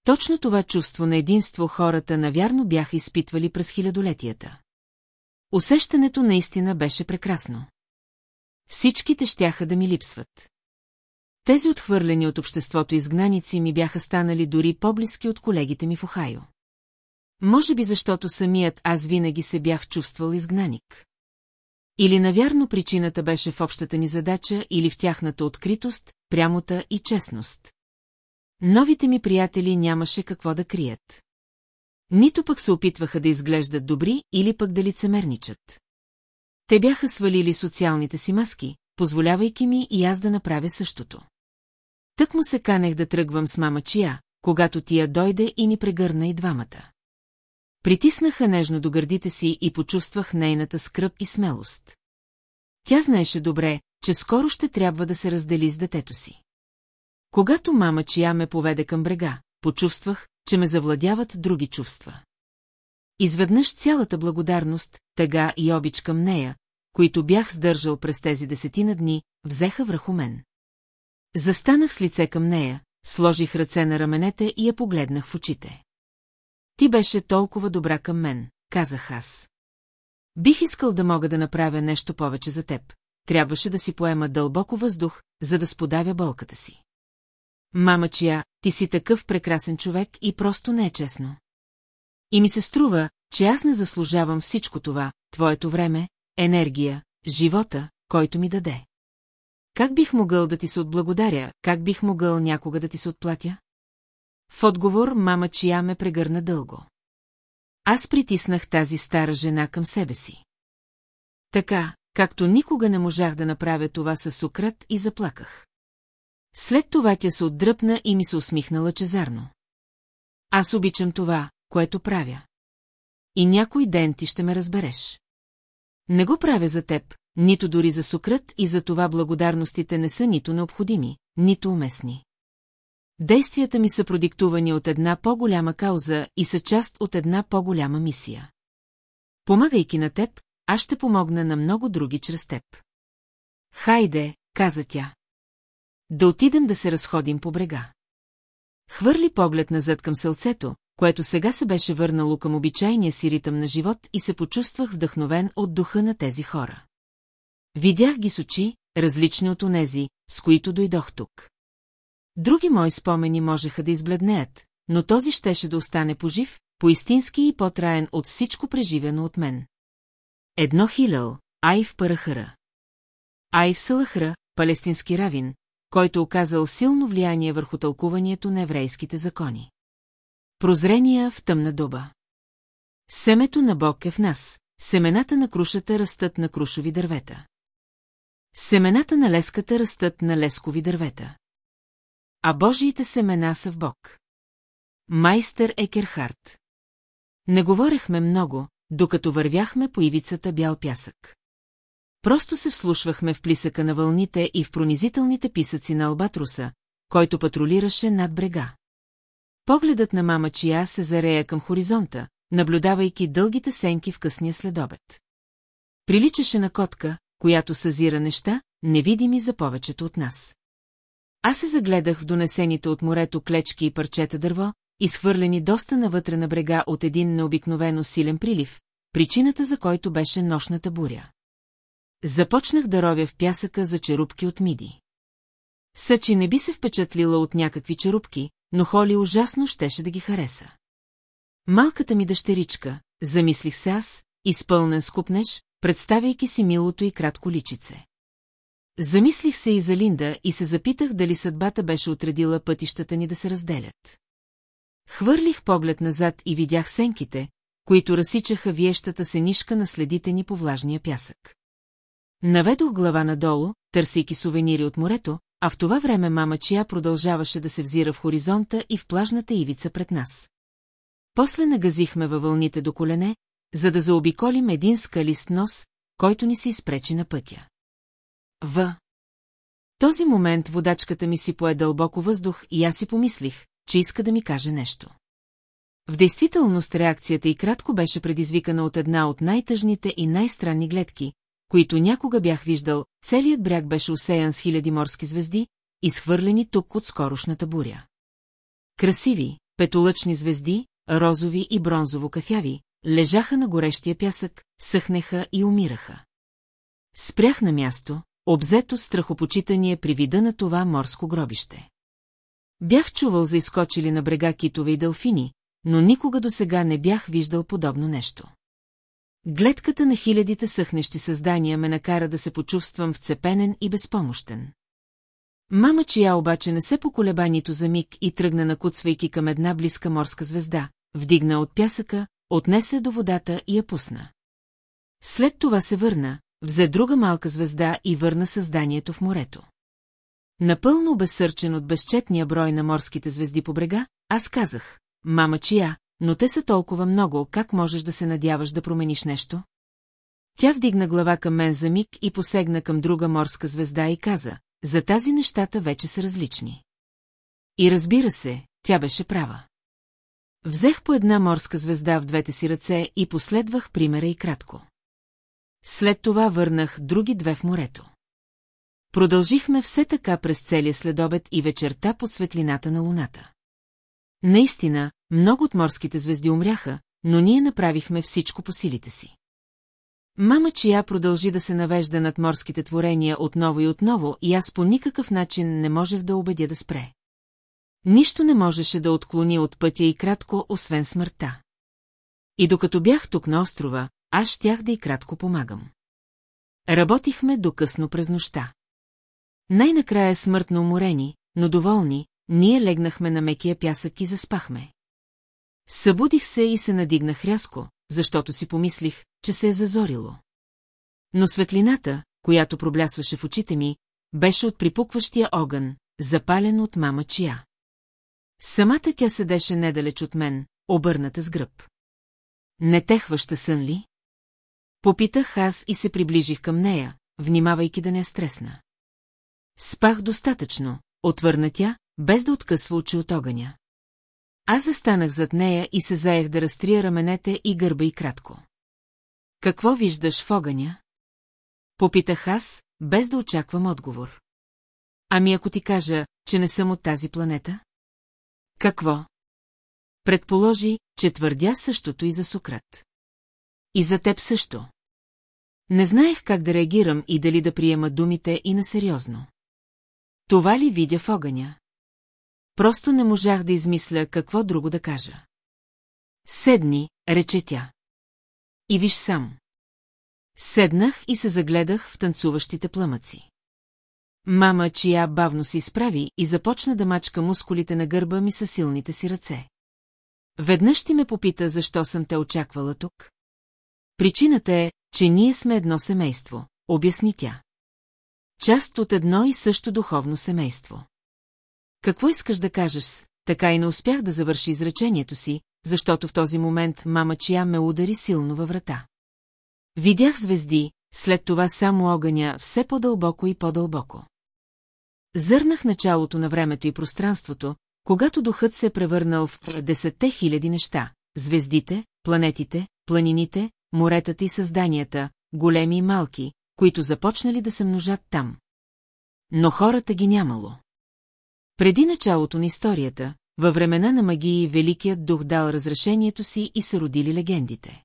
S1: Точно това чувство на единство хората навярно бяха изпитвали през хилядолетията. Усещането наистина беше прекрасно. Всичките щяха да ми липсват. Тези отхвърлени от обществото изгнаници ми бяха станали дори по-близки от колегите ми в Охайо. Може би защото самият аз винаги се бях чувствал изгнаник. Или навярно причината беше в общата ни задача или в тяхната откритост, прямота и честност. Новите ми приятели нямаше какво да крият. Нито пък се опитваха да изглеждат добри или пък да лицемерничат. Те бяха свалили социалните си маски, позволявайки ми и аз да направя същото. Тък му се канех да тръгвам с мама Чия, когато тия дойде и ни прегърна и двамата. Притиснаха нежно до гърдите си и почувствах нейната скръп и смелост. Тя знаеше добре, че скоро ще трябва да се раздели с детето си. Когато мама Чия ме поведе към брега, почувствах, че ме завладяват други чувства. Изведнъж цялата благодарност, тъга и обич към нея, които бях сдържал през тези десетина дни, взеха върху мен. Застанах с лице към нея, сложих ръце на раменете и я погледнах в очите. Ти беше толкова добра към мен, казах аз. Бих искал да мога да направя нещо повече за теб. Трябваше да си поема дълбоко въздух, за да сподавя болката си. Мама чия, ти си такъв прекрасен човек и просто не е честно. И ми се струва, че аз не заслужавам всичко това, твоето време, енергия, живота, който ми даде. Как бих могъл да ти се отблагодаря, как бих могъл някога да ти се отплатя? В отговор мама Чия ме прегърна дълго. Аз притиснах тази стара жена към себе си. Така, както никога не можах да направя това със сукрат и заплаках. След това тя се отдръпна и ми се усмихна лъчезарно. Аз обичам това, което правя. И някой ден ти ще ме разбереш. Не го правя за теб, нито дори за Сократ и за това благодарностите не са нито необходими, нито уместни. Действията ми са продиктувани от една по-голяма кауза и са част от една по-голяма мисия. Помагайки на теб, аз ще помогна на много други чрез теб. Хайде, каза тя. Да отидем да се разходим по брега. Хвърли поглед назад към сълцето, което сега се беше върнало към обичайния си ритъм на живот и се почувствах вдъхновен от духа на тези хора. Видях ги с очи, различни от онези, с които дойдох тук. Други мои спомени можеха да избледнеят, но този щеше да остане пожив, поистински и по-траен от всичко преживено от мен. Едно хилял, Ай в Парахара. Ай в Салахра, палестински равин, който оказал силно влияние върху тълкуването на еврейските закони. Прозрения в тъмна дуба. Семето на Бог е в нас. Семената на крушата растат на крушови дървета. Семената на леската растат на лескови дървета. А Божиите семена са в Бог. Майстър Екерхарт. Не говорехме много, докато вървяхме по ивицата бял пясък. Просто се вслушвахме в плисъка на вълните и в пронизителните писъци на Албатруса, който патрулираше над брега. Погледът на мама Чия се зарея към хоризонта, наблюдавайки дългите сенки в късния следобед. Приличаше на котка, която съзира неща, невидими за повечето от нас. Аз се загледах в донесените от морето клечки и парчета дърво, изхвърлени доста навътре на брега от един необикновено силен прилив, причината за който беше нощната буря. Започнах да ровя в пясъка за черупки от миди. Съчи не би се впечатлила от някакви черупки, но Холи ужасно щеше да ги хареса. Малката ми дъщеричка, замислих се аз, изпълнен с купнеш, представяйки си милото и кратко личице. Замислих се и за Линда и се запитах дали съдбата беше отредила пътищата ни да се разделят. Хвърлих поглед назад и видях сенките, които разсичаха виещата се нишка на следите ни по влажния пясък. Наведох глава надолу, търсейки сувенири от морето, а в това време мама чия продължаваше да се взира в хоризонта и в плажната ивица пред нас. После нагазихме във вълните до колене, за да заобиколим един скалист нос, който ни се изпречи на пътя. В този момент водачката ми си пое дълбоко въздух и аз си помислих, че иска да ми каже нещо. В действителност реакцията и кратко беше предизвикана от една от най-тъжните и най-странни гледки, които някога бях виждал, целият бряг беше усеян с хиляди морски звезди, изхвърлени тук от скорошната буря. Красиви, петолъчни звезди, розови и бронзово кафяви, лежаха на горещия пясък, съхнеха и умираха. Спрях на място, обзето страхопочитание при вида на това морско гробище. Бях чувал за изкочили на брега китове и дълфини, но никога досега не бях виждал подобно нещо. Гледката на хилядите съхнещи създания ме накара да се почувствам вцепенен и безпомощен. Мама Чия обаче не се поколеба нито за миг и тръгна накуцвайки към една близка морска звезда, вдигна от пясъка, отнесе до водата и я пусна. След това се върна, взе друга малка звезда и върна създанието в морето. Напълно обесърчен от безчетния брой на морските звезди по брега, аз казах, мама чия, но те са толкова много, как можеш да се надяваш да промениш нещо? Тя вдигна глава към мен за миг и посегна към друга морска звезда и каза, за тази нещата вече са различни. И разбира се, тя беше права. Взех по една морска звезда в двете си ръце и последвах примера и кратко. След това върнах други две в морето. Продължихме все така през целия следобед и вечерта под светлината на луната. Наистина, много от морските звезди умряха, но ние направихме всичко по силите си. Мама чия продължи да се навежда над морските творения отново и отново и аз по никакъв начин не можех да убедя да спре. Нищо не можеше да отклони от пътя и кратко, освен смъртта. И докато бях тук на острова, аз щях да и кратко помагам. Работихме до късно през нощта. Най-накрая смъртно уморени, но доволни, ние легнахме на мекия пясък и заспахме. Събудих се и се надигнах рязко, защото си помислих, че се е зазорило. Но светлината, която проблясваше в очите ми, беше от припукващия огън, запален от мама чия. Самата тя седеше недалеч от мен, обърната с гръб. Не те хваща сън ли? Попитах аз и се приближих към нея, внимавайки да не стресна. Спах достатъчно, отвърна тя, без да откъсва очи от огъня. Аз застанах зад нея и се заех да разтрия раменете и гърба и кратко. Какво виждаш в огъня? Попитах аз, без да очаквам отговор. Ами ако ти кажа, че не съм от тази планета? Какво? Предположи, че твърдя същото и за Сократ. И за теб също. Не знаех как да реагирам и дали да приема думите и на сериозно. Това ли видя в огъня? Просто не можах да измисля какво друго да кажа. Седни, рече тя. И виж сам. Седнах и се загледах в танцуващите пламъци. Мама, чия бавно се изправи и започна да мачка мускулите на гърба ми със силните си ръце. Веднъж ти ме попита, защо съм те очаквала тук. Причината е, че ние сме едно семейство, обясни тя. Част от едно и също духовно семейство. Какво искаш да кажеш? Така и не успях да завърши изречението си, защото в този момент мама Чия ме удари силно във врата. Видях звезди, след това само огъня все по-дълбоко и по-дълбоко. Зърнах началото на времето и пространството, когато духът се е превърнал в десетте хиляди неща – звездите, планетите, планините, моретата и създанията, големи и малки, които започнали да се множат там. Но хората ги нямало. Преди началото на историята, във времена на магии Великият дух дал разрешението си и са родили легендите.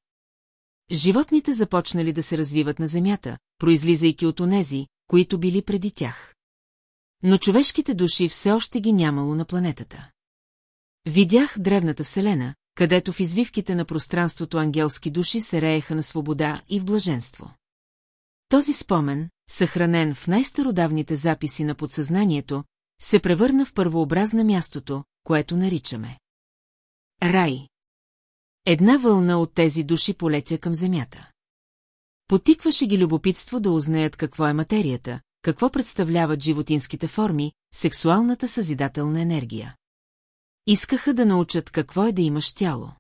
S1: Животните започнали да се развиват на земята, произлизайки от онези, които били преди тях. Но човешките души все още ги нямало на планетата. Видях древната вселена, където в извивките на пространството ангелски души се рееха на свобода и в блаженство. Този спомен, съхранен в най-стародавните записи на подсъзнанието, се превърна в първообразна мястото, което наричаме. Рай. Една вълна от тези души полетя към земята. Потикваше ги любопитство да узнаят какво е материята, какво представляват животинските форми, сексуалната съзидателна енергия. Искаха да научат какво е да имаш тяло.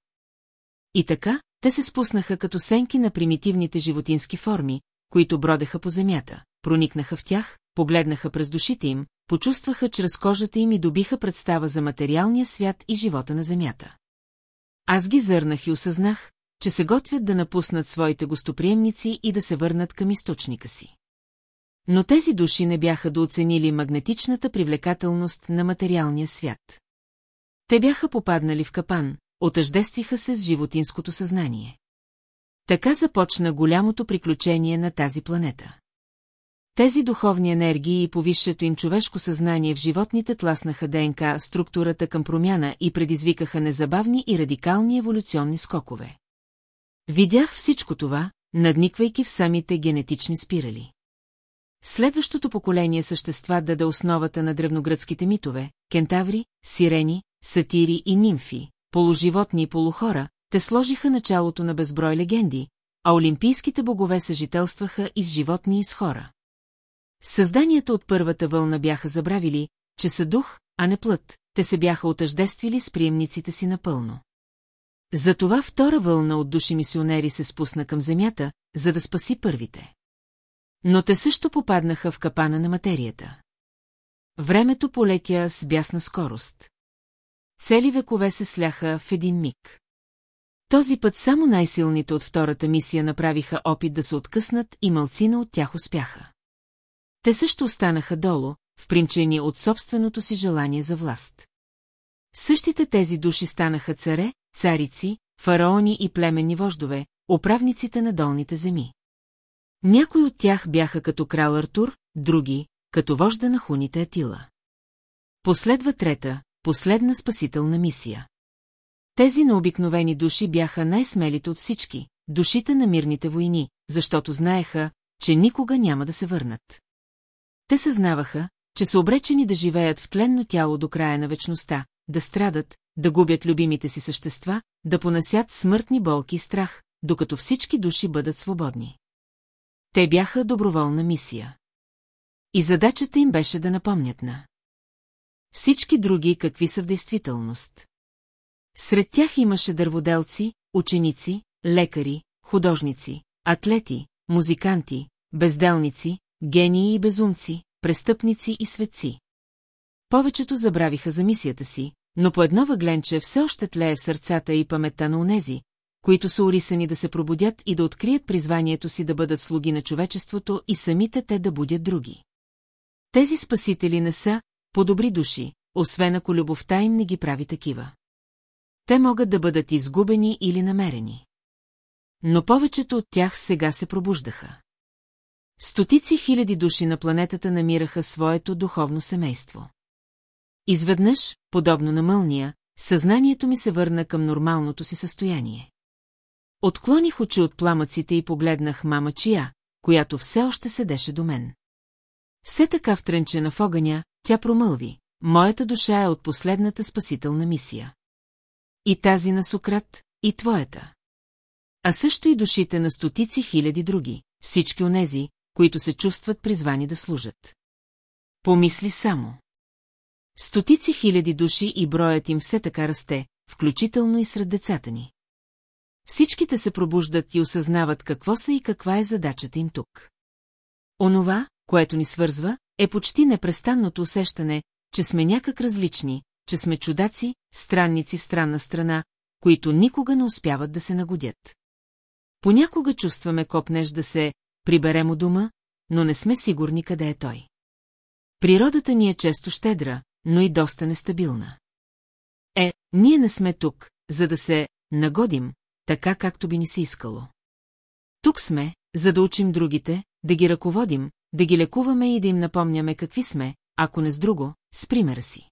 S1: И така, те се спуснаха като сенки на примитивните животински форми, които бродеха по земята, проникнаха в тях, погледнаха през душите им, почувстваха чрез кожата им и добиха представа за материалния свят и живота на Земята. Аз ги зърнах и осъзнах, че се готвят да напуснат своите гостоприемници и да се върнат към източника си. Но тези души не бяха дооценили магнетичната привлекателност на материалния свят. Те бяха попаднали в капан, отъждествиха се с животинското съзнание. Така започна голямото приключение на тази планета. Тези духовни енергии и повисшето им човешко съзнание в животните тласнаха ДНК структурата към промяна и предизвикаха незабавни и радикални еволюционни скокове. Видях всичко това, надниквайки в самите генетични спирали. Следващото поколение същества даде основата на древногръцките митове – кентаври, сирени, сатири и нимфи, полуживотни и полухора, те сложиха началото на безброй легенди, а олимпийските богове съжителстваха и с животни и с хора. Създанията от първата вълна бяха забравили, че са дух, а не плът, те се бяха отъждествили с приемниците си напълно. Затова втора вълна от души мисионери се спусна към земята, за да спаси първите. Но те също попаднаха в капана на материята. Времето полетя с бясна скорост. Цели векове се сляха в един миг. Този път само най-силните от втората мисия направиха опит да се откъснат и мълцина от тях успяха. Те също останаха долу, впринчени от собственото си желание за власт. Същите тези души станаха царе, царици, фараони и племенни вождове, управниците на долните земи. Някои от тях бяха като крал Артур, други – като вожда на хуните Атила. Последва трета, последна спасителна мисия. Тези необикновени души бяха най-смелите от всички, душите на мирните войни, защото знаеха, че никога няма да се върнат. Те съзнаваха, че са обречени да живеят в тленно тяло до края на вечността, да страдат, да губят любимите си същества, да понасят смъртни болки и страх, докато всички души бъдат свободни. Те бяха доброволна мисия. И задачата им беше да напомнят на всички други какви са в действителност. Сред тях имаше дърводелци, ученици, лекари, художници, атлети, музиканти, безделници, гении и безумци, престъпници и светци. Повечето забравиха за мисията си, но по едно въгленче все още тлее в сърцата и паметта на унези, които са урисани да се пробудят и да открият призванието си да бъдат слуги на човечеството и самите те да будят други. Тези спасители не са по-добри души, освен ако любовта им не ги прави такива. Те могат да бъдат изгубени или намерени. Но повечето от тях сега се пробуждаха. Стотици хиляди души на планетата намираха своето духовно семейство. Изведнъж, подобно на мълния, съзнанието ми се върна към нормалното си състояние. Отклоних очи от пламъците и погледнах мама Чия, която все още седеше до мен. Все така втренчена в огъня, тя промълви. Моята душа е от последната спасителна мисия. И тази на Сократ, и твоята. А също и душите на стотици хиляди други, всички онези, които се чувстват призвани да служат. Помисли само. Стотици хиляди души и броят им все така расте, включително и сред децата ни. Всичките се пробуждат и осъзнават какво са и каква е задачата им тук. Онова, което ни свързва, е почти непрестанното усещане, че сме някак различни, че сме чудаци, странници в странна страна, които никога не успяват да се нагодят. Понякога чувстваме копнеж да се прибере му дума, но не сме сигурни къде е той. Природата ни е често щедра, но и доста нестабилна. Е, ние не сме тук, за да се нагодим, така както би ни се искало. Тук сме, за да учим другите, да ги ръководим, да ги лекуваме и да им напомняме какви сме, ако не с друго, с примера си.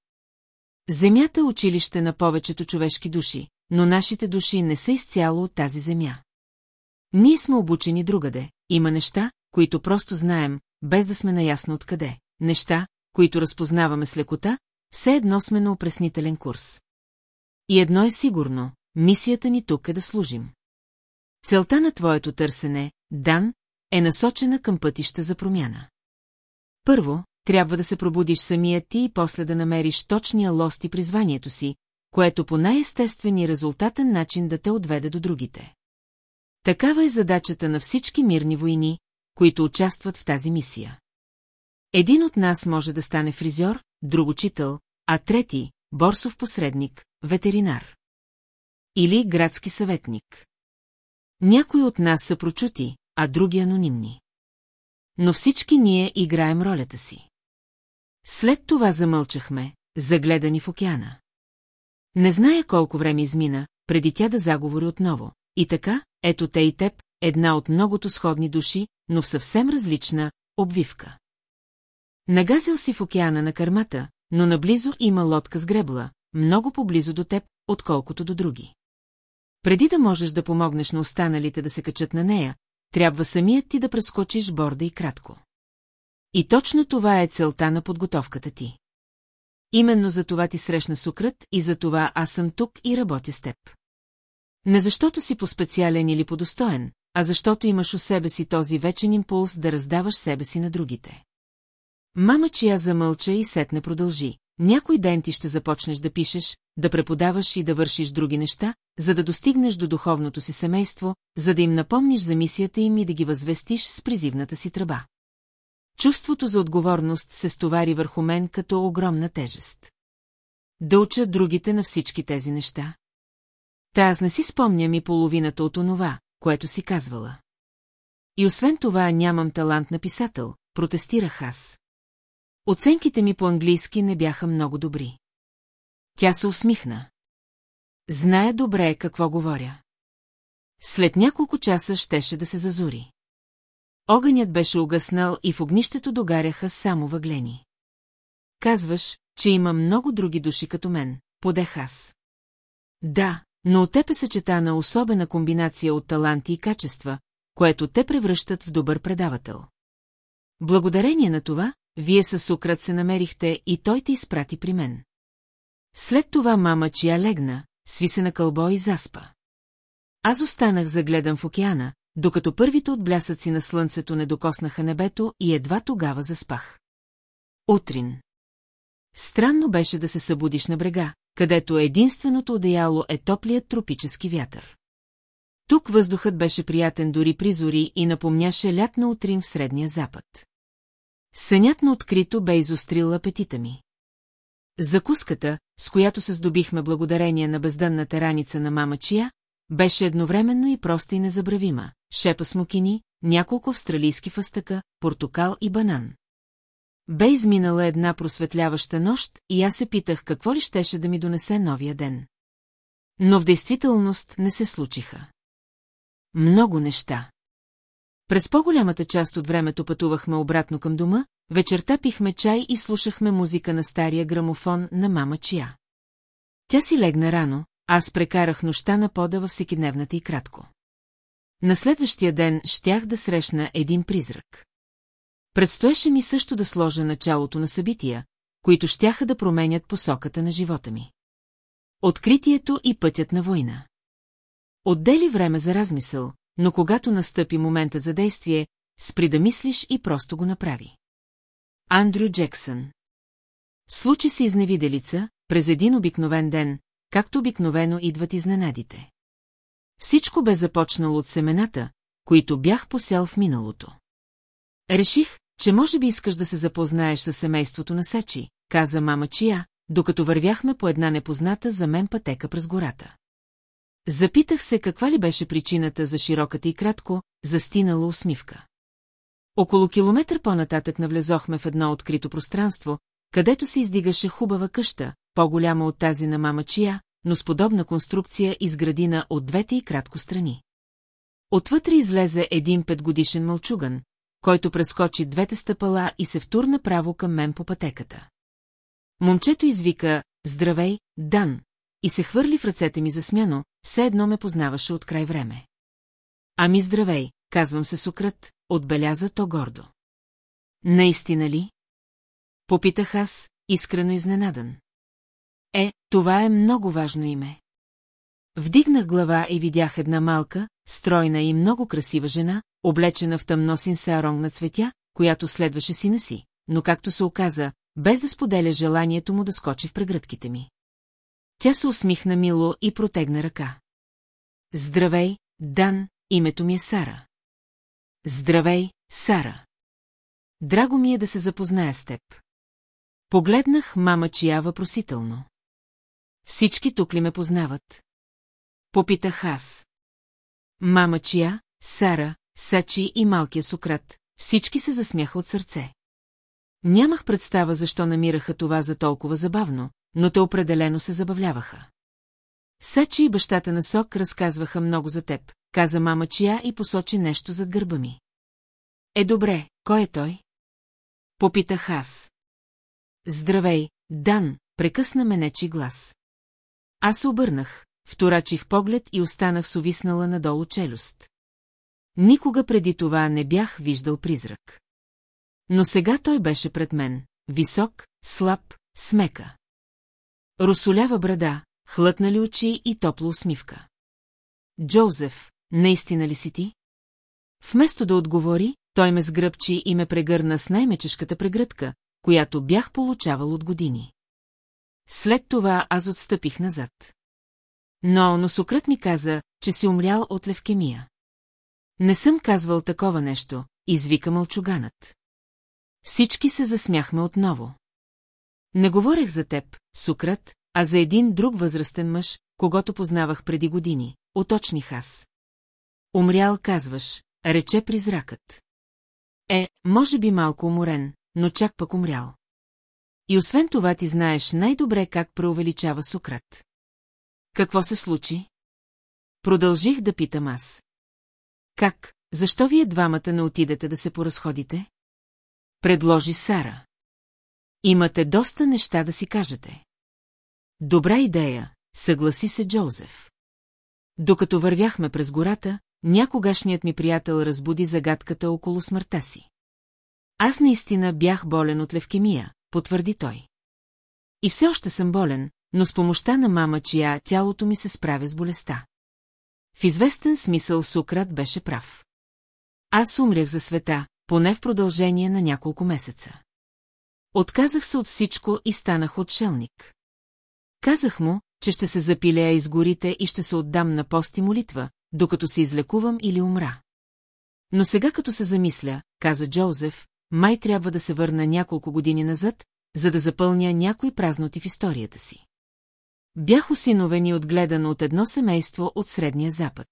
S1: Земята е училище на повечето човешки души, но нашите души не са изцяло от тази земя. Ние сме обучени другаде, има неща, които просто знаем, без да сме наясно откъде. Неща, които разпознаваме с лекота, все едно сме на опреснителен курс. И едно е сигурно, мисията ни тук е да служим. Целта на твоето търсене, Дан, е насочена към пътища за промяна. Първо, трябва да се пробудиш самия ти и после да намериш точния лост и призванието си, което по най-естествен и резултатен начин да те отведе до другите. Такава е задачата на всички мирни войни, които участват в тази мисия. Един от нас може да стане фризьор, друг учител, а трети – борсов посредник, ветеринар. Или градски съветник. Някои от нас са прочути, а други анонимни. Но всички ние играем ролята си. След това замълчахме, загледани в океана. Не зная колко време измина, преди тя да заговори отново. И така, ето те и теб, една от многото сходни души, но в съвсем различна обвивка. Нагазил си в океана на кърмата, но наблизо има лодка с гребла, много поблизо до теб, отколкото до други. Преди да можеш да помогнеш на останалите да се качат на нея, трябва самият ти да прескочиш борда и кратко. И точно това е целта на подготовката ти. Именно за това ти срещна Сукрат и за това аз съм тук и работя с теб. Не защото си по-специален или по-достоен, а защото имаш у себе си този вечен импулс да раздаваш себе си на другите. Мама чия замълча и сетне продължи. Някой ден ти ще започнеш да пишеш, да преподаваш и да вършиш други неща, за да достигнеш до духовното си семейство, за да им напомниш за мисията им и да ги възвестиш с призивната си тръба. Чувството за отговорност се стовари върху мен като огромна тежест. Да уча другите на всички тези неща. Та аз не си спомням и половината от онова, което си казвала. И освен това нямам талант на писател, протестирах аз. Оценките ми по-английски не бяха много добри. Тя се усмихна. Зная добре какво говоря. След няколко часа щеше да се зазори. Огънят беше угаснал и в огнището догаряха само въглени. Казваш, че има много други души като мен, подех аз. Да, но от теб е съчетана особена комбинация от таланти и качества, което те превръщат в добър предавател. Благодарение на това, вие със Сократ се намерихте и той те изпрати при мен. След това мама чия легна, сви се на кълбо и заспа. Аз останах загледан в океана, докато първите отблясъци на слънцето не докоснаха небето и едва тогава заспах. Утрин. Странно беше да се събудиш на брега, където единственото одеяло е топлият тропически вятър. Тук въздухът беше приятен дори при зори и напомняше лятна утрин в средния запад. Сънят на открито бе изострил апетита ми. Закуската, с която се здобихме благодарение на бездънната раница на мама Чия, беше едновременно и проста и незабравима. Шепа смокини, няколко австралийски фъстъка, портокал и банан. Бе изминала една просветляваща нощ и аз се питах какво ли щеше да ми донесе новия ден. Но в действителност не се случиха. Много неща. През по-голямата част от времето пътувахме обратно към дома, вечерта пихме чай и слушахме музика на стария грамофон на мама Чия. Тя си легна рано, аз прекарах нощта на пода във всекидневната и кратко. На следващия ден щях да срещна един призрак. Предстоеше ми също да сложа началото на събития, които щяха да променят посоката на живота ми. Откритието и пътят на война. Отдели време за размисъл, но когато настъпи моментът за действие, спри да мислиш и просто го направи. Андрю Джексън Случи се изневиделица, през един обикновен ден, както обикновено идват изненадите. Всичко бе започнало от семената, които бях посял в миналото. Реших, че може би искаш да се запознаеш с семейството на Сечи, каза мама Чия, докато вървяхме по една непозната за мен пътека през гората. Запитах се каква ли беше причината за широката и кратко, застинала усмивка. Около километър по-нататък навлезохме в едно открито пространство, където се издигаше хубава къща, по-голяма от тази на мама Чия, но с подобна конструкция изградина от двете и кратко страни. Отвътре излезе един петгодишен мълчуган, който прескочи двете стъпала и се втурна право към мен по пътеката. Момчето извика «Здравей, Дан!» и се хвърли в ръцете ми засмяно, все едно ме познаваше от край време. Ами здравей, казвам се Сократ, отбеляза то гордо. Наистина ли? Попитах аз, искрено изненадан. Е, това е много важно име. Вдигнах глава и видях една малка, стройна и много красива жена, облечена в тъмносин сарон на цветя, която следваше сина си, но както се оказа, без да споделя желанието му да скочи в прегръдките ми. Тя се усмихна мило и протегна ръка. Здравей, Дан, името ми е Сара. Здравей, Сара. Драго ми е да се запозная с теб. Погледнах мама чия въпросително. Всички тук ли ме познават? Попитах аз. Мама Чия, Сара, Сачи и малкия Сократ, всички се засмяха от сърце. Нямах представа защо намираха това за толкова забавно, но те определено се забавляваха. Сачи и бащата на Сок разказваха много за теб, каза мама Чия и посочи нещо зад гърба ми. Е добре, кой е той? Попитах аз. Здравей, Дан, прекъсна менечи глас. Аз се обърнах, Вторачих поглед и останах с увиснала надолу челюст. Никога преди това не бях виждал призрак. Но сега той беше пред мен, висок, слаб, смека. Русолява брада, хлътнали очи и топла усмивка. Джозеф, наистина ли си ти? Вместо да отговори, той ме сгръбчи и ме прегърна с най-мечешката прегръдка, която бях получавал от години. След това аз отстъпих назад. Но, носокрът ми каза, че си умрял от левкемия. Не съм казвал такова нещо, извика мълчуганът. Всички се засмяхме отново. Не говорех за теб, Сукрат, а за един друг възрастен мъж, когато познавах преди години, оточних аз. Умрял, казваш, рече призракът. Е, може би малко уморен, но чак пък умрял. И освен това ти знаеш най-добре как преувеличава Сукрат. Какво се случи? Продължих да питам аз. Как, защо вие двамата не отидете да се поразходите? Предложи Сара. Имате доста неща да си кажете. Добра идея, съгласи се Джозеф. Докато вървяхме през гората, някогашният ми приятел разбуди загадката около смъртта си. Аз наистина бях болен от левкемия, потвърди той. И все още съм болен, но с помощта на мама, чия тялото ми се справя с болестта. В известен смисъл Сократ беше прав. Аз умрях за света, поне в продължение на няколко месеца. Отказах се от всичко и станах отшелник. Казах му, че ще се запилея из горите и ще се отдам на пост и молитва, докато се излекувам или умра. Но сега като се замисля, каза Джозеф, май трябва да се върна няколко години назад, за да запълня някои празноти в историята си. Бях осиновен и гледано от едно семейство от Средния Запад.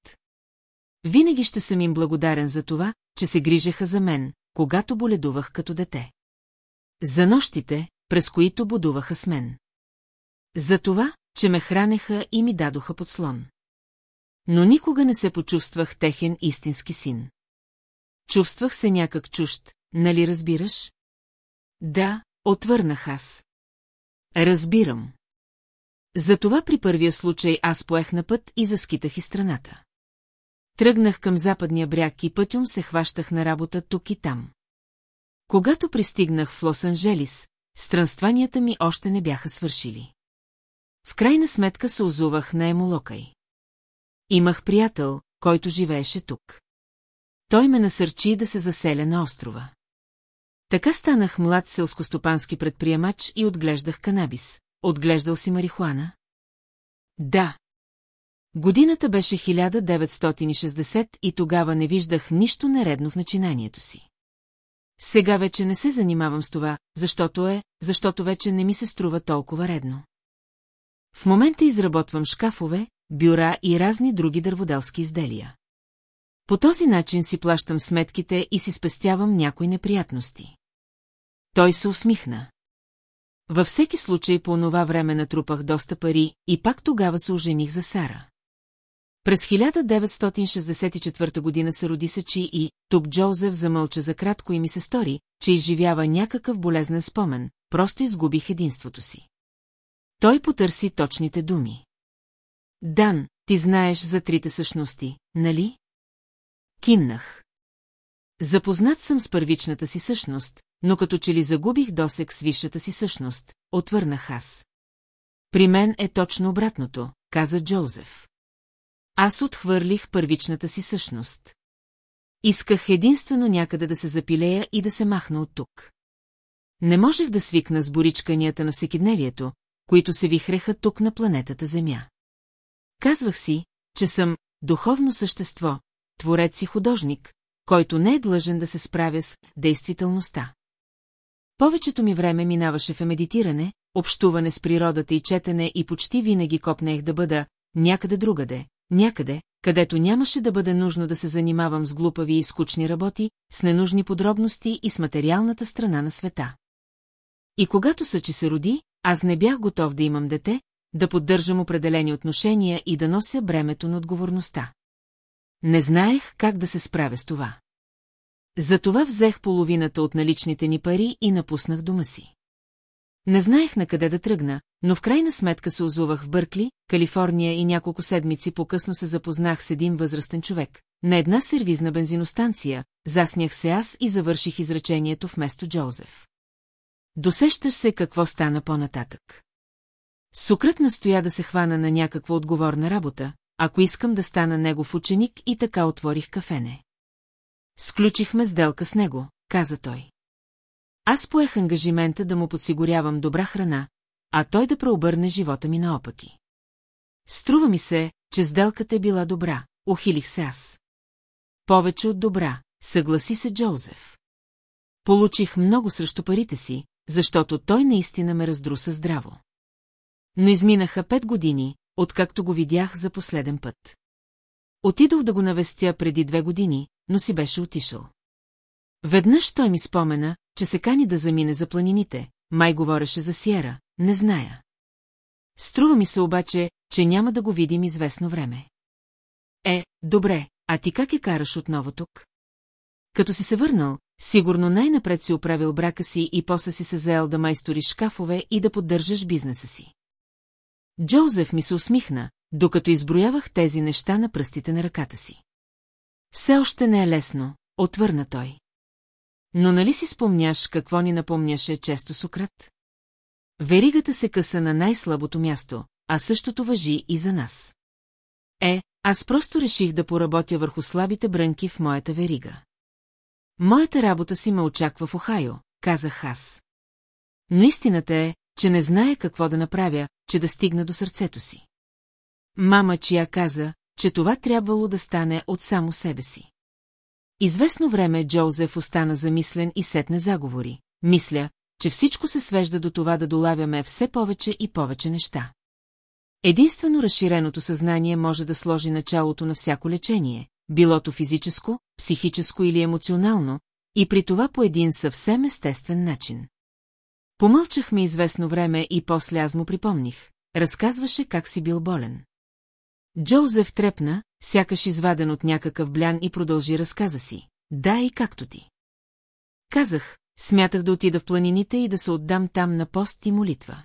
S1: Винаги ще съм им благодарен за това, че се грижеха за мен, когато боледувах като дете. За нощите, през които будуваха с мен. За това, че ме хранеха и ми дадоха подслон. Но никога не се почувствах техен истински син. Чувствах се някак чужд, нали разбираш? Да, отвърнах аз. Разбирам. Затова при първия случай аз поех на път и заскитах и страната. Тръгнах към западния бряг и пътюм се хващах на работа тук и там. Когато пристигнах в Лос-Анджелис, странстванията ми още не бяха свършили. В крайна сметка се озувах на Емолокай. Имах приятел, който живееше тук. Той ме насърчи да се заселя на острова. Така станах млад селскостопански предприемач и отглеждах канабис, Отглеждал си марихуана? Да. Годината беше 1960 и тогава не виждах нищо нередно в начинанието си. Сега вече не се занимавам с това, защото е, защото вече не ми се струва толкова редно. В момента изработвам шкафове, бюра и разни други дърводелски изделия. По този начин си плащам сметките и си спестявам някои неприятности. Той се усмихна. Във всеки случай по онова време натрупах доста пари и пак тогава се ожених за Сара. През 1964 година се роди Сачи и Туб Джозеф замълча за кратко и ми се стори, че изживява някакъв болезнен спомен, просто изгубих единството си. Той потърси точните думи. Дан, ти знаеш за трите същности, нали? Кимнах. Запознат съм с първичната си същност, но като че ли загубих досек с висшата си същност, отвърнах аз. При мен е точно обратното, каза Джозеф. Аз отхвърлих първичната си същност. Исках единствено някъде да се запилея и да се махна от тук. Не можех да свикна с боричканията на всекидневието, които се вихреха тук на планетата Земя. Казвах си, че съм духовно същество, творец и художник, който не е длъжен да се справя с действителността. Повечето ми време минаваше в медитиране, общуване с природата и четене и почти винаги копнех да бъда някъде другаде, някъде, където нямаше да бъде нужно да се занимавам с глупави и скучни работи, с ненужни подробности и с материалната страна на света. И когато Съчи се роди, аз не бях готов да имам дете, да поддържам определени отношения и да нося бремето на отговорността. Не знаех как да се справя с това. Затова взех половината от наличните ни пари и напуснах дома си. Не знаех на къде да тръгна, но в крайна сметка се озувах в Бъркли, Калифорния и няколко седмици по-късно се запознах с един възрастен човек. На една сервизна бензиностанция, заснях се аз и завърших изречението вместо Джозеф. Досещаш се какво стана по-нататък. Сукрът настоя да се хвана на някаква отговорна работа, ако искам да стана негов ученик и така отворих кафене. Сключихме сделка с него, каза той. Аз поех ангажимента да му подсигурявам добра храна, а той да преобърне живота ми наопаки. Струва ми се, че сделката е била добра, ухилих се аз. Повече от добра, съгласи се Джозеф. Получих много срещу парите си, защото той наистина ме раздруса здраво. Но изминаха пет години, откакто го видях за последен път. Отидох да го навестя преди две години, но си беше отишъл. Веднъж той ми спомена, че се кани да замине за планините, май говореше за Сиера, не зная. Струва ми се обаче, че няма да го видим известно време. Е, добре, а ти как я караш отново тук? Като си се върнал, сигурно най-напред си оправил брака си и после си се заел да майсториш шкафове и да поддържаш бизнеса си. Джозеф ми се усмихна, докато изброявах тези неща на пръстите на ръката си. Все още не е лесно, отвърна той. Но нали си спомняш какво ни напомняше често Сократ? Веригата се къса на най-слабото място, а същото въжи и за нас. Е, аз просто реших да поработя върху слабите брънки в моята верига. Моята работа си ме очаква в Охайо, казах аз. Но истината е, че не зная какво да направя, че да стигна до сърцето си. Мама чия каза, че това трябвало да стане от само себе си. Известно време Джозеф остана замислен и сетне заговори. Мисля, че всичко се свежда до това да долавяме все повече и повече неща. Единствено разширеното съзнание може да сложи началото на всяко лечение, билото физическо, психическо или емоционално, и при това по един съвсем естествен начин. Помълчахме известно време и после аз му припомних. Разказваше как си бил болен. Джозеф трепна, сякаш изваден от някакъв блян и продължи разказа си. Да и както ти. Казах, смятах да отида в планините и да се отдам там на пост и молитва.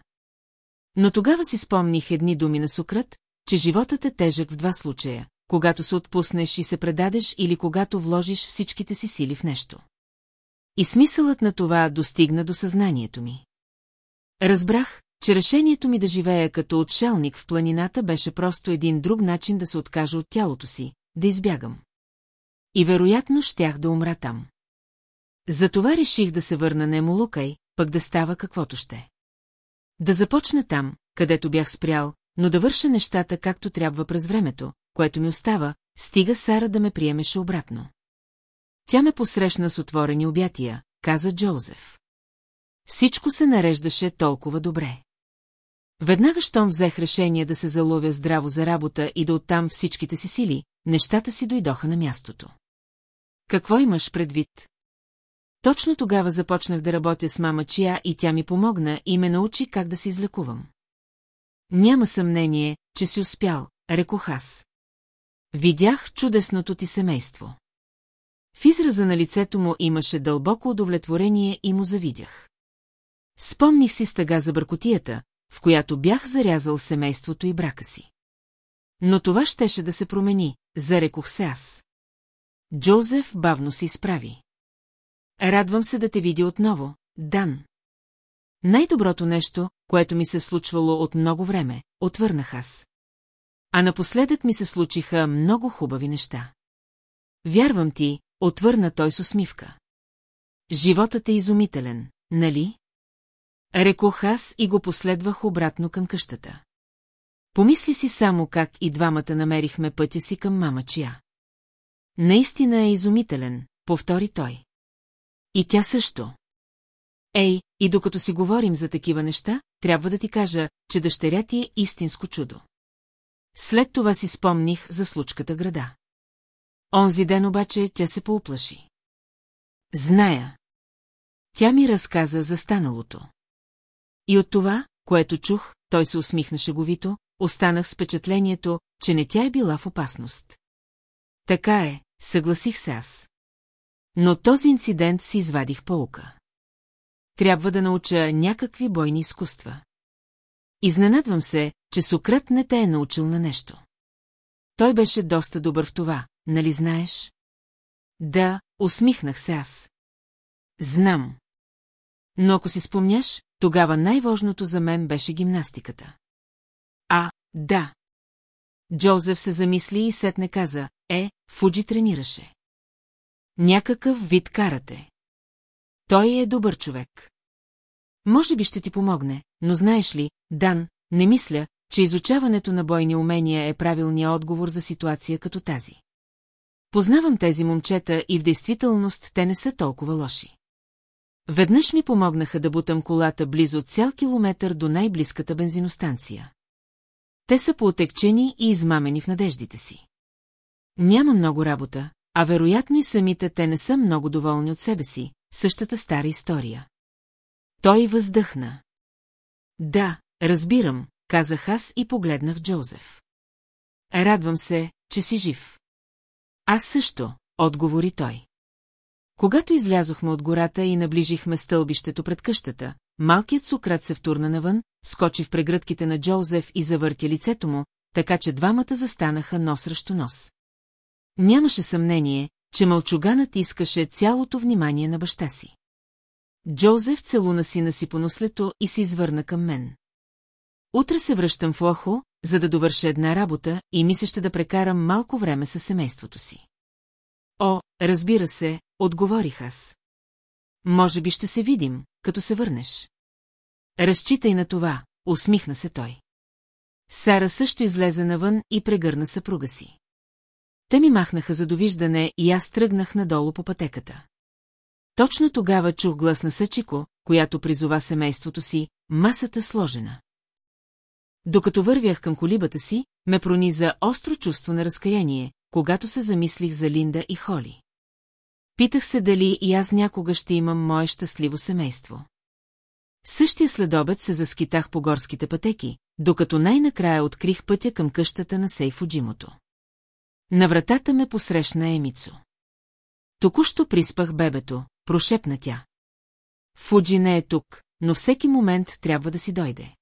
S1: Но тогава си спомних едни думи на Сократ, че животът е тежък в два случая, когато се отпуснеш и се предадеш или когато вложиш всичките си сили в нещо. И смисълът на това достигна до съзнанието ми. Разбрах, че решението ми да живея като отшелник в планината беше просто един друг начин да се откажа от тялото си, да избягам. И вероятно щях да умра там. Затова реших да се върна на Емолукай, пък да става каквото ще. Да започна там, където бях спрял, но да върша нещата както трябва през времето, което ми остава, стига Сара да ме приемеше обратно. Тя ме посрещна с отворени обятия, каза Джозеф. Всичко се нареждаше толкова добре. Веднага щом взех решение да се заловя здраво за работа и да оттам всичките си сили, нещата си дойдоха на мястото. Какво имаш предвид? Точно тогава започнах да работя с мама Чия и тя ми помогна и ме научи как да се излекувам. Няма съмнение, че си успял, рекох аз. Видях чудесното ти семейство. В израза на лицето му имаше дълбоко удовлетворение и му завидях. Спомних си стъга за бъркотията, в която бях зарязал семейството и брака си. Но това щеше да се промени, зарекох се аз. Джозеф бавно се изправи. Радвам се да те видя отново, Дан. Най-доброто нещо, което ми се случвало от много време, отвърнах аз. А напоследък ми се случиха много хубави неща. Вярвам ти, отвърна той с усмивка. Животът е изумителен, нали? Рекох аз и го последвах обратно към къщата. Помисли си само как и двамата намерихме пътя си към мама чия. Наистина е изумителен, повтори той. И тя също. Ей, и докато си говорим за такива неща, трябва да ти кажа, че дъщеря ти е истинско чудо. След това си спомних за случката града. Онзи ден обаче тя се поуплаши. Зная. Тя ми разказа за станалото. И от това, което чух, той се усмихна шеговито, останах с впечатлението, че не тя е била в опасност. Така е, съгласих се аз. Но този инцидент си извадих полка. Трябва да науча някакви бойни изкуства. Изненадвам се, че Сократ не те е научил на нещо. Той беше доста добър в това, нали знаеш? Да, усмихнах се аз. Знам. Но ако си спомняш, тогава най-важното за мен беше гимнастиката. А, да. Джозеф се замисли и сетне каза, е, Фуджи тренираше. Някакъв вид карате. Той е добър човек. Може би ще ти помогне, но знаеш ли, Дан, не мисля, че изучаването на бойни умения е правилният отговор за ситуация като тази. Познавам тези момчета и в действителност те не са толкова лоши. Веднъж ми помогнаха да бутам колата близо цял километър до най-близката бензиностанция. Те са поотекчени и измамени в надеждите си. Няма много работа, а вероятно и самите те не са много доволни от себе си, същата стара история. Той въздъхна. Да, разбирам, казах аз и погледнах Джозеф. Радвам се, че си жив. Аз също, отговори той. Когато излязохме от гората и наближихме стълбището пред къщата, малкият Сократ се втурна навън, скочи в прегръдките на Джозеф и завърти лицето му, така че двамата застанаха нос срещу нос. Нямаше съмнение, че мълчуганът искаше цялото внимание на баща си. Джозеф целуна сина си по нослето и се извърна към мен. Утре се връщам в Охо, за да довърша една работа и мисля ще да прекарам малко време със семейството си. О, разбира се, Отговорих аз. Може би ще се видим, като се върнеш. Разчитай на това, усмихна се той. Сара също излезе навън и прегърна съпруга си. Те ми махнаха за довиждане и аз тръгнах надолу по пътеката. Точно тогава чух глас на Съчико, която призова семейството си, масата сложена. Докато вървях към колибата си, ме прониза остро чувство на разкаяние, когато се замислих за Линда и Холи. Питах се дали и аз някога ще имам мое щастливо семейство. Същия следобед се заскитах по горските пътеки, докато най-накрая открих пътя към къщата на Сейфо Джимото. На вратата ме посрещна Емицо. Току-що приспах бебето, прошепна тя. Фуджи не е тук, но всеки момент трябва да си дойде.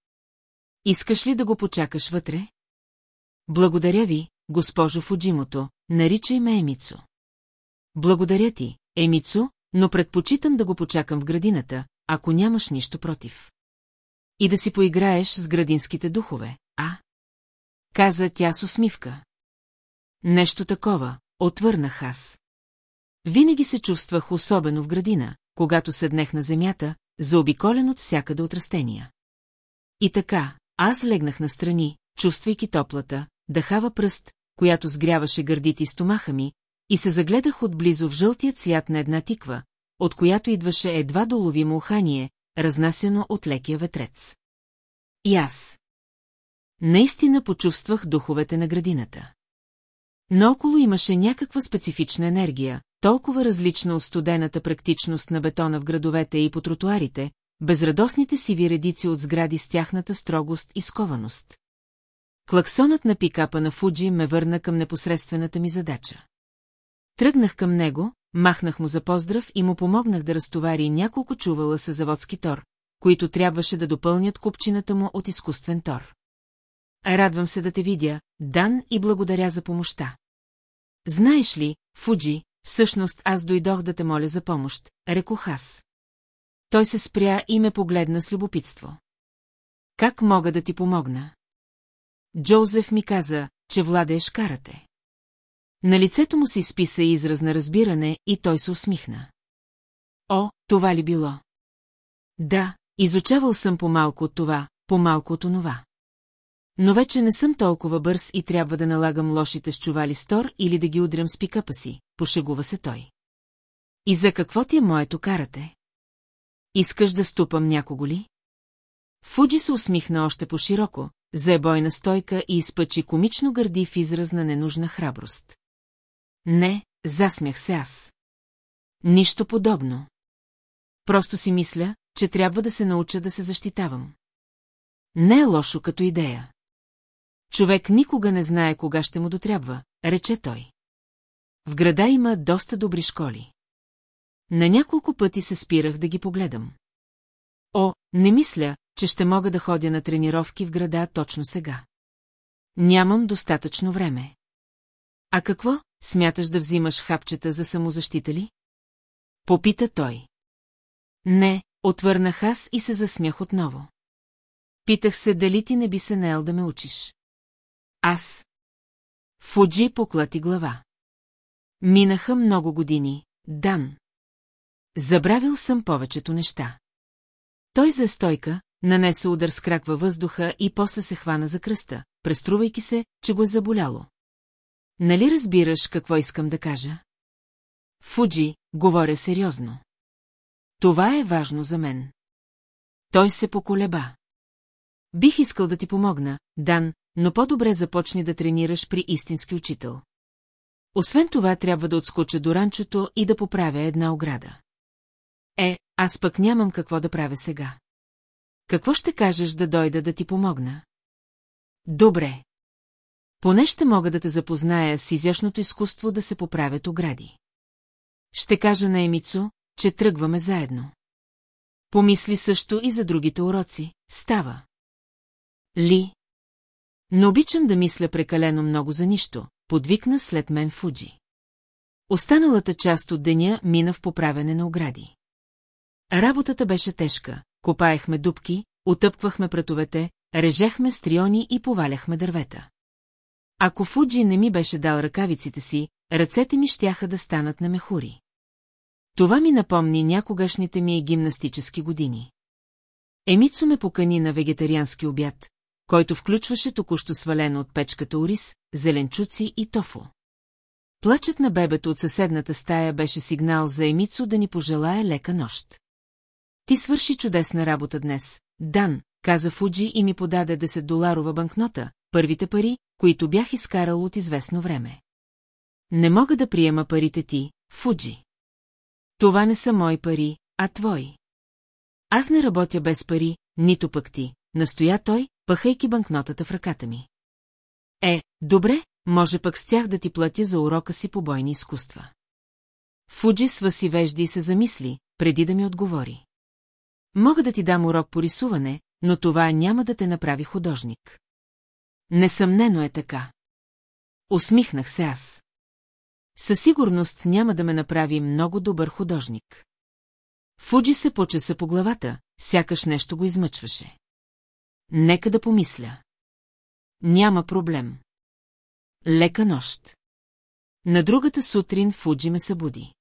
S1: Искаш ли да го почакаш вътре? Благодаря ви, госпожо Фуджимото, наричай ме Емицо. Благодаря ти, Емицо, но предпочитам да го почакам в градината, ако нямаш нищо против. И да си поиграеш с градинските духове, а? Каза тя с усмивка. Нещо такова, отвърнах аз. Винаги се чувствах особено в градина, когато седнех на земята, заобиколен от всякъде от растения. И така, аз легнах настрани, чувствайки топлата, дъхава пръст, която сгряваше гърдите и стомаха ми, и се загледах отблизо в жълтия цвят на една тиква, от която идваше едва доловимо ухание, разнасено от лекия ветрец. И аз. Наистина почувствах духовете на градината. Наоколо имаше някаква специфична енергия, толкова различна от студената практичност на бетона в градовете и по тротуарите, безрадосните сиви редици от сгради с тяхната строгост и скованост. Клаксонът на пикапа на Фуджи ме върна към непосредствената ми задача. Тръгнах към него, махнах му за поздрав и му помогнах да разтовари няколко чувала със заводски тор, които трябваше да допълнят купчината му от изкуствен тор. Радвам се да те видя, Дан, и благодаря за помощта. Знаеш ли, Фуджи, всъщност аз дойдох да те моля за помощ, рекох аз. Той се спря и ме погледна с любопитство. Как мога да ти помогна? Джозеф ми каза, че владееш карате. На лицето му се изписа израз на разбиране и той се усмихна. О, това ли било? Да, изучавал съм по-малко от това, по-малко от онова. Но вече не съм толкова бърз и трябва да налагам лошите с чували стор или да ги удрям с пикапа си, пошегува се той. И за какво ти е моето карате? Искаш да ступам някого ли? Фуджи се усмихна още по-широко, заебойна стойка и изпъчи комично гърди в израз на ненужна храброст. Не, засмях се аз. Нищо подобно. Просто си мисля, че трябва да се науча да се защитавам. Не е лошо като идея. Човек никога не знае кога ще му дотрябва, рече той. В града има доста добри школи. На няколко пъти се спирах да ги погледам. О, не мисля, че ще мога да ходя на тренировки в града точно сега. Нямам достатъчно време. А какво, смяташ да взимаш хапчета за самозащита ли? Попита той. Не, отвърнах аз и се засмях отново. Питах се дали ти не би се наел да ме учиш. Аз. Фуджи поклати глава. Минаха много години, Дан. Забравил съм повечето неща. Той за стойка, нанесе удар с крак във въздуха и после се хвана за кръста, преструвайки се, че го е заболяло. Нали разбираш какво искам да кажа? Фуджи, говоря сериозно. Това е важно за мен. Той се поколеба. Бих искал да ти помогна, Дан, но по-добре започни да тренираш при истински учител. Освен това трябва да отскоча до ранчото и да поправя една ограда. Е, аз пък нямам какво да правя сега. Какво ще кажеш да дойда да ти помогна? Добре. Поне ще мога да те запозная с изящното изкуство да се поправят огради. Ще кажа на Емицо, че тръгваме заедно. Помисли също и за другите уроци. Става. Ли. но обичам да мисля прекалено много за нищо, подвикна след мен Фуджи. Останалата част от деня мина в поправяне на огради. Работата беше тежка, копаехме дубки, отъпквахме пратовете, режехме стриони и поваляхме дървета. Ако Фуджи не ми беше дал ръкавиците си, ръцете ми щяха да станат на мехури. Това ми напомни някогашните ми гимнастически години. Емицо ме покани на вегетариански обяд, който включваше току-що свалено от печката ориз, зеленчуци и тофу. Плачът на бебето от съседната стая беше сигнал за Емицо да ни пожелая лека нощ. Ти свърши чудесна работа днес, Дан, каза Фуджи и ми подаде 10-доларова банкнота, първите пари, които бях изкарал от известно време. Не мога да приема парите ти, Фуджи. Това не са мои пари, а твои. Аз не работя без пари, нито пък ти, настоя той, пъхайки банкнотата в ръката ми. Е, добре, може пък с тях да ти платя за урока си по бойни изкуства. Фуджи сваси вежди и се замисли, преди да ми отговори. Мога да ти дам урок по рисуване, но това няма да те направи художник. Несъмнено е така. Усмихнах се аз. Със сигурност няма да ме направи много добър художник. Фуджи се почеса по главата, сякаш нещо го измъчваше. Нека да помисля. Няма проблем. Лека нощ. На другата сутрин Фуджи ме събуди.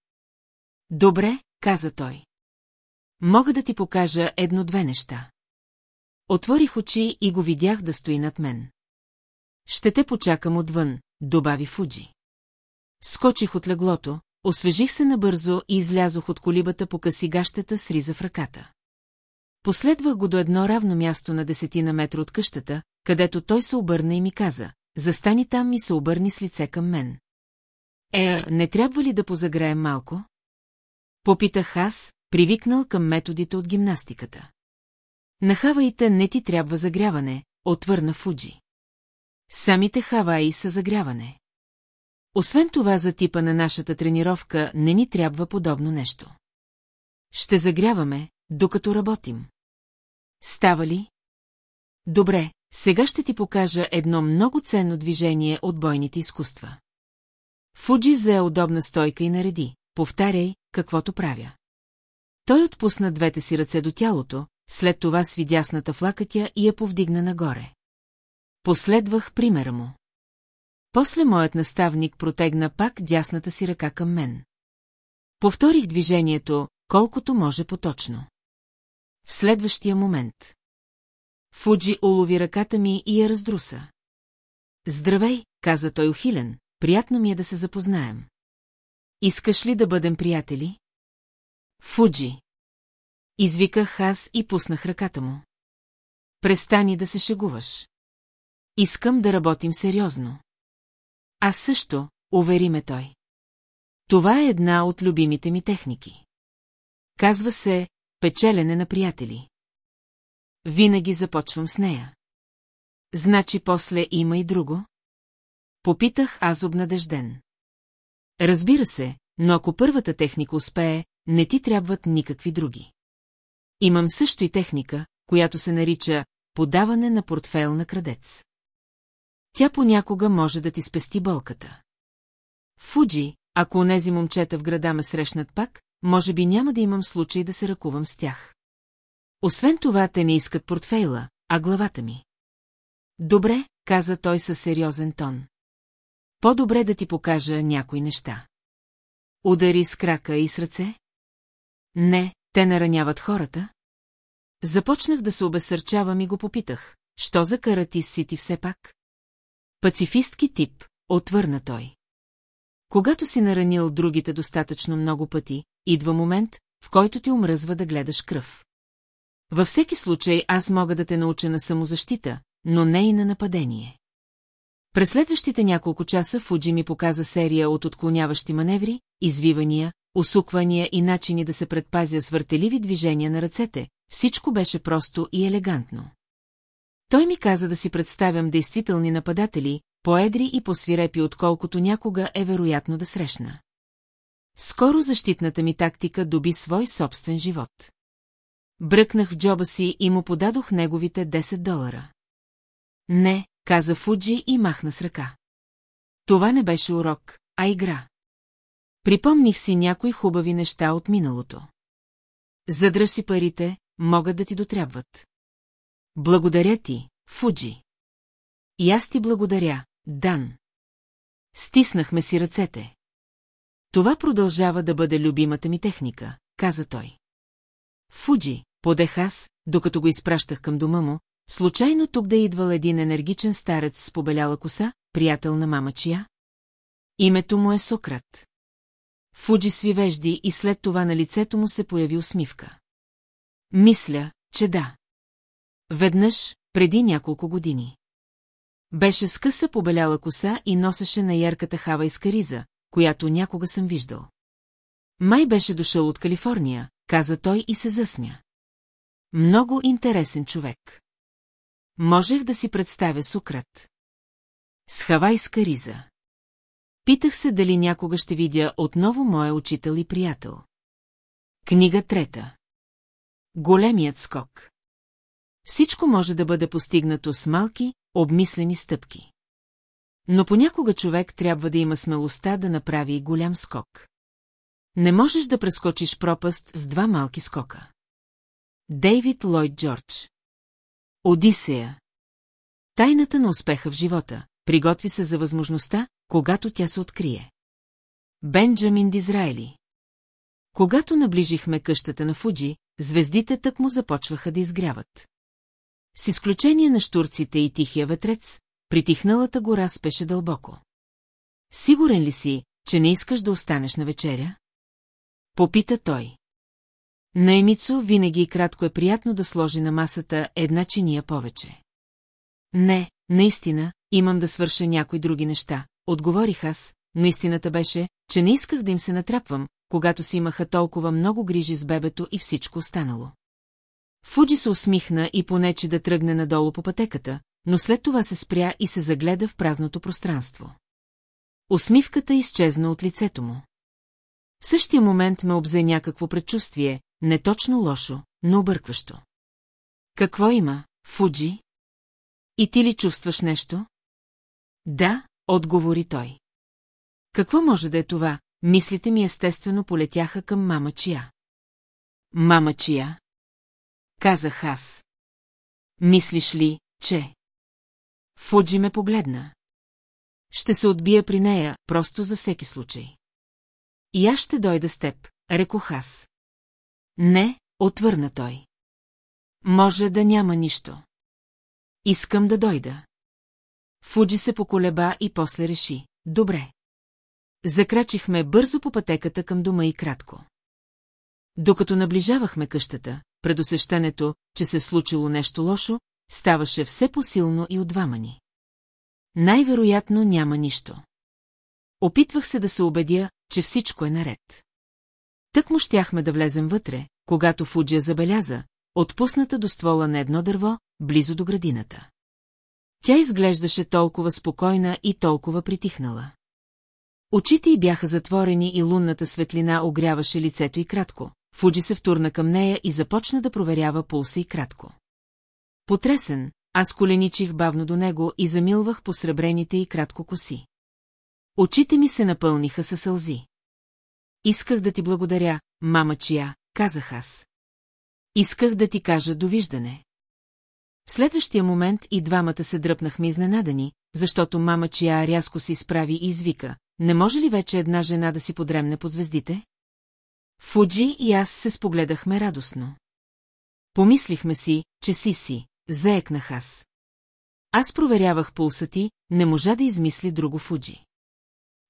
S1: Добре, каза той. Мога да ти покажа едно-две неща. Отворих очи и го видях да стои над мен. Ще те почакам отвън, добави Фуджи. Скочих от леглото, освежих се набързо и излязох от колибата по късигащата с риза в ръката. Последвах го до едно равно място на десетина метра от къщата, където той се обърна и ми каза, застани там и се обърни с лице към мен. Е, не трябва ли да позаграем малко? Попитах аз, привикнал към методите от гимнастиката. Нахавайте не ти трябва загряване, отвърна Фуджи. Самите Хаваи са загряване. Освен това за типа на нашата тренировка не ни трябва подобно нещо. Ще загряваме, докато работим. Става ли? Добре, сега ще ти покажа едно много ценно движение от бойните изкуства. Фуджи зае удобна стойка и нареди. Повтаряй, каквото правя. Той отпусна двете си ръце до тялото, след това сви дясната в лакътя и я повдигна нагоре. Последвах примера му. После моят наставник протегна пак дясната си ръка към мен. Повторих движението, колкото може поточно. В следващия момент. Фуджи улови ръката ми и я раздруса. Здравей, каза той ухилен, приятно ми е да се запознаем. Искаш ли да бъдем приятели? Фуджи. Извиках аз и пуснах ръката му. Престани да се шегуваш. Искам да работим сериозно. Аз също, увери ме той. Това е една от любимите ми техники. Казва се печелене на приятели. Винаги започвам с нея. Значи после има и друго? Попитах аз обнадежден. Разбира се, но ако първата техника успее, не ти трябват никакви други. Имам също и техника, която се нарича подаване на портфел на крадец тя понякога може да ти спести болката. Фуджи, ако онези момчета в града ме срещнат пак, може би няма да имам случай да се ръкувам с тях. Освен това, те не искат портфейла, а главата ми. Добре, каза той със сериозен тон. По-добре да ти покажа някои неща. Удари с крака и с ръце? Не, те нараняват хората. Започнах да се обесърчавам и го попитах. Що за си ти сити все пак? Пацифистки тип, отвърна той. Когато си наранил другите достатъчно много пъти, идва момент, в който ти омръзва да гледаш кръв. Във всеки случай аз мога да те науча на самозащита, но не и на нападение. През следващите няколко часа Фуджи ми показа серия от отклоняващи маневри, извивания, усуквания и начини да се предпазя с въртеливи движения на ръцете, всичко беше просто и елегантно. Той ми каза да си представям действителни нападатели, поедри и посвирепи, отколкото някога е вероятно да срещна. Скоро защитната ми тактика доби свой собствен живот. Бръкнах в джоба си и му подадох неговите 10 долара. Не, каза Фуджи и махна с ръка. Това не беше урок, а игра. Припомних си някои хубави неща от миналото. Задръж си парите, могат да ти дотрябват. Благодаря ти, Фуджи. И аз ти благодаря, Дан. Стиснахме си ръцете. Това продължава да бъде любимата ми техника, каза той. Фуджи, подех аз, докато го изпращах към дома му, случайно тук да е идвал един енергичен старец с побеляла коса, приятел на мама чия. Името му е Сократ. Фуджи свивежди и след това на лицето му се появи усмивка. Мисля, че да. Веднъж, преди няколко години. Беше с къса побеляла коса и носеше на ярката хава из кариза, която някога съм виждал. Май беше дошъл от Калифорния, каза той и се засмя. Много интересен човек. Можех да си представя Сократ. С хавайска риза. Питах се дали някога ще видя отново моя учител и приятел. Книга трета. Големият скок. Всичко може да бъде постигнато с малки, обмислени стъпки. Но понякога човек трябва да има смелостта да направи голям скок. Не можеш да прескочиш пропаст с два малки скока. Дейвид Лойд Джордж Одисея Тайната на успеха в живота приготви се за възможността, когато тя се открие. Бенджамин Дизраели Когато наближихме къщата на Фуджи, звездите тък му започваха да изгряват. С изключение на штурците и тихия ветрец, притихналата гора спеше дълбоко. Сигурен ли си, че не искаш да останеш на вечеря? Попита той. На винаги винаги кратко е приятно да сложи на масата една чиния повече. Не, наистина, имам да свърша някои други неща, отговорих аз, но истината беше, че не исках да им се натрапвам, когато си имаха толкова много грижи с бебето и всичко останало. Фуджи се усмихна и понече да тръгне надолу по пътеката, но след това се спря и се загледа в празното пространство. Усмивката изчезна от лицето му. В същия момент ме обзе някакво предчувствие, не точно лошо, но объркващо. Какво има, Фуджи? И ти ли чувстваш нещо? Да, отговори той. Какво може да е това? Мислите ми естествено полетяха към мама Чия. Мама Чия? Казах аз. Мислиш ли, че... Фуджи ме погледна. Ще се отбия при нея, просто за всеки случай. И аз ще дойда с теб, рекох аз. Не, отвърна той. Може да няма нищо. Искам да дойда. Фуджи се поколеба и после реши. Добре. Закрачихме бързо по пътеката към дома и кратко. Докато наближавахме къщата, предусещането, че се случило нещо лошо, ставаше все посилно и двама ни. Най-вероятно няма нищо. Опитвах се да се убедя, че всичко е наред. Тък му щяхме да влезем вътре, когато Фуджия забеляза, отпусната до ствола на едно дърво, близо до градината. Тя изглеждаше толкова спокойна и толкова притихнала. Очите й бяха затворени и лунната светлина огряваше лицето й кратко, Фуджи се втурна към нея и започна да проверява пулса и кратко. Потресен, аз коленичих бавно до него и замилвах посребрените и кратко коси. Очите ми се напълниха със сълзи. Исках да ти благодаря, мама чия, казах аз. Исках да ти кажа довиждане. В следващия момент и двамата се дръпнахме изненадани, защото мама чия рязко се изправи и извика, не може ли вече една жена да си подремне под звездите? Фуджи и аз се спогледахме радостно. Помислихме си, че си си, заекнах аз. Аз проверявах пулса ти, не можа да измисли друго Фуджи.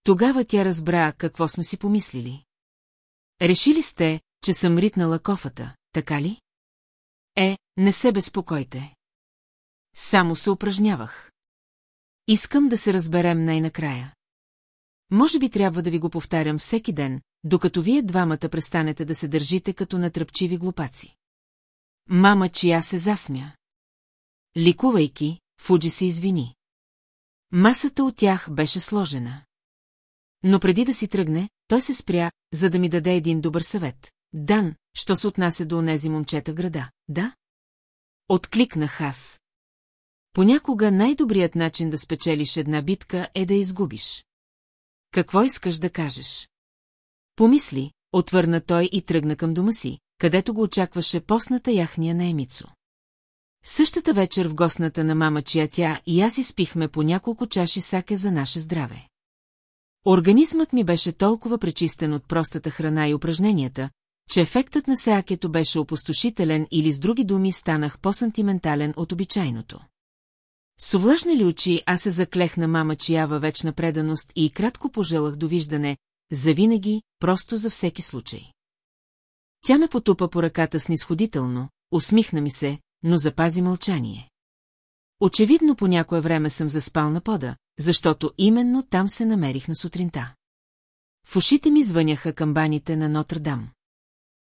S1: Тогава тя разбра какво сме си помислили. Решили сте, че съм ритнала кофата, така ли? Е, не се безпокойте. Само се упражнявах. Искам да се разберем най-накрая. Може би трябва да ви го повтарям всеки ден, докато вие двамата престанете да се държите като натръпчиви глупаци. Мама чия се засмя. Ликувайки, Фуджи се извини. Масата от тях беше сложена. Но преди да си тръгне, той се спря, за да ми даде един добър съвет. Дан, що се отнася до онези момчета града, да? Откликнах аз. Понякога най-добрият начин да спечелиш една битка е да изгубиш. Какво искаш да кажеш? Помисли, отвърна той и тръгна към дома си, където го очакваше постната яхния наемицо. Същата вечер в гостната на мама, чия тя и аз изпихме по няколко чаши саке за наше здраве. Организмът ми беше толкова пречистен от простата храна и упражненията, че ефектът на сеакето беше опустошителен или с други думи станах по-сантиментален от обичайното. С увлажнали очи аз се заклех на мама чиява вечна преданост и кратко пожелах довиждане, завинаги, просто за всеки случай. Тя ме потупа по ръката снисходително, усмихна ми се, но запази мълчание. Очевидно по някое време съм заспал на пода, защото именно там се намерих на сутринта. В ушите ми звъняха камбаните на Нотр-Дам.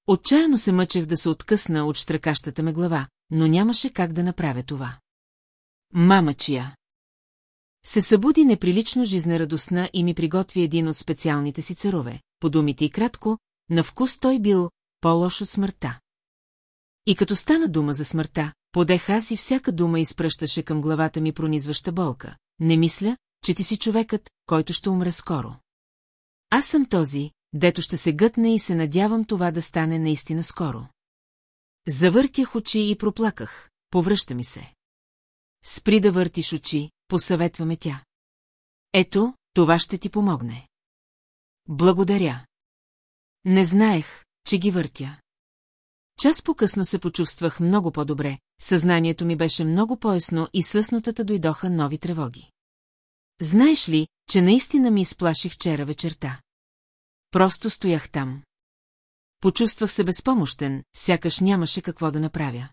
S1: Отчаяно се мъчех да се откъсна от штракащата ме глава, но нямаше как да направя това. Мама чия! Се събуди неприлично жизнерадостна и ми приготви един от специалните си царове. По думите и кратко, на вкус той бил по-лош от смъртта. И като стана дума за смъртта, подех аз и всяка дума изпръщаше към главата ми пронизваща болка. Не мисля, че ти си човекът, който ще умре скоро. Аз съм този, дето ще се гътне и се надявам това да стане наистина скоро. Завъртях очи и проплаках, повръща ми се. Спри да въртиш очи, посъветваме тя. Ето, това ще ти помогне. Благодаря. Не знаех, че ги въртя. Час по-късно се почувствах много по-добре, съзнанието ми беше много по-ясно и съснотата дойдоха нови тревоги. Знаеш ли, че наистина ми изплаши вчера вечерта? Просто стоях там. Почувствах се безпомощен, сякаш нямаше какво да направя.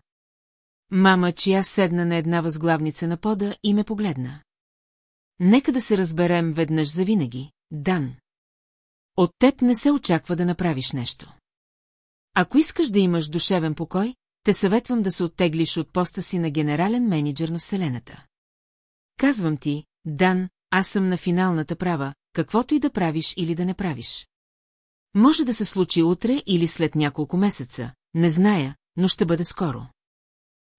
S1: Мама, чия седна на една възглавница на пода и ме погледна. Нека да се разберем веднъж завинаги, Дан. От теб не се очаква да направиш нещо. Ако искаш да имаш душевен покой, те съветвам да се оттеглиш от поста си на генерален менеджер на Вселената. Казвам ти, Дан, аз съм на финалната права, каквото и да правиш или да не правиш. Може да се случи утре или след няколко месеца, не зная, но ще бъде скоро.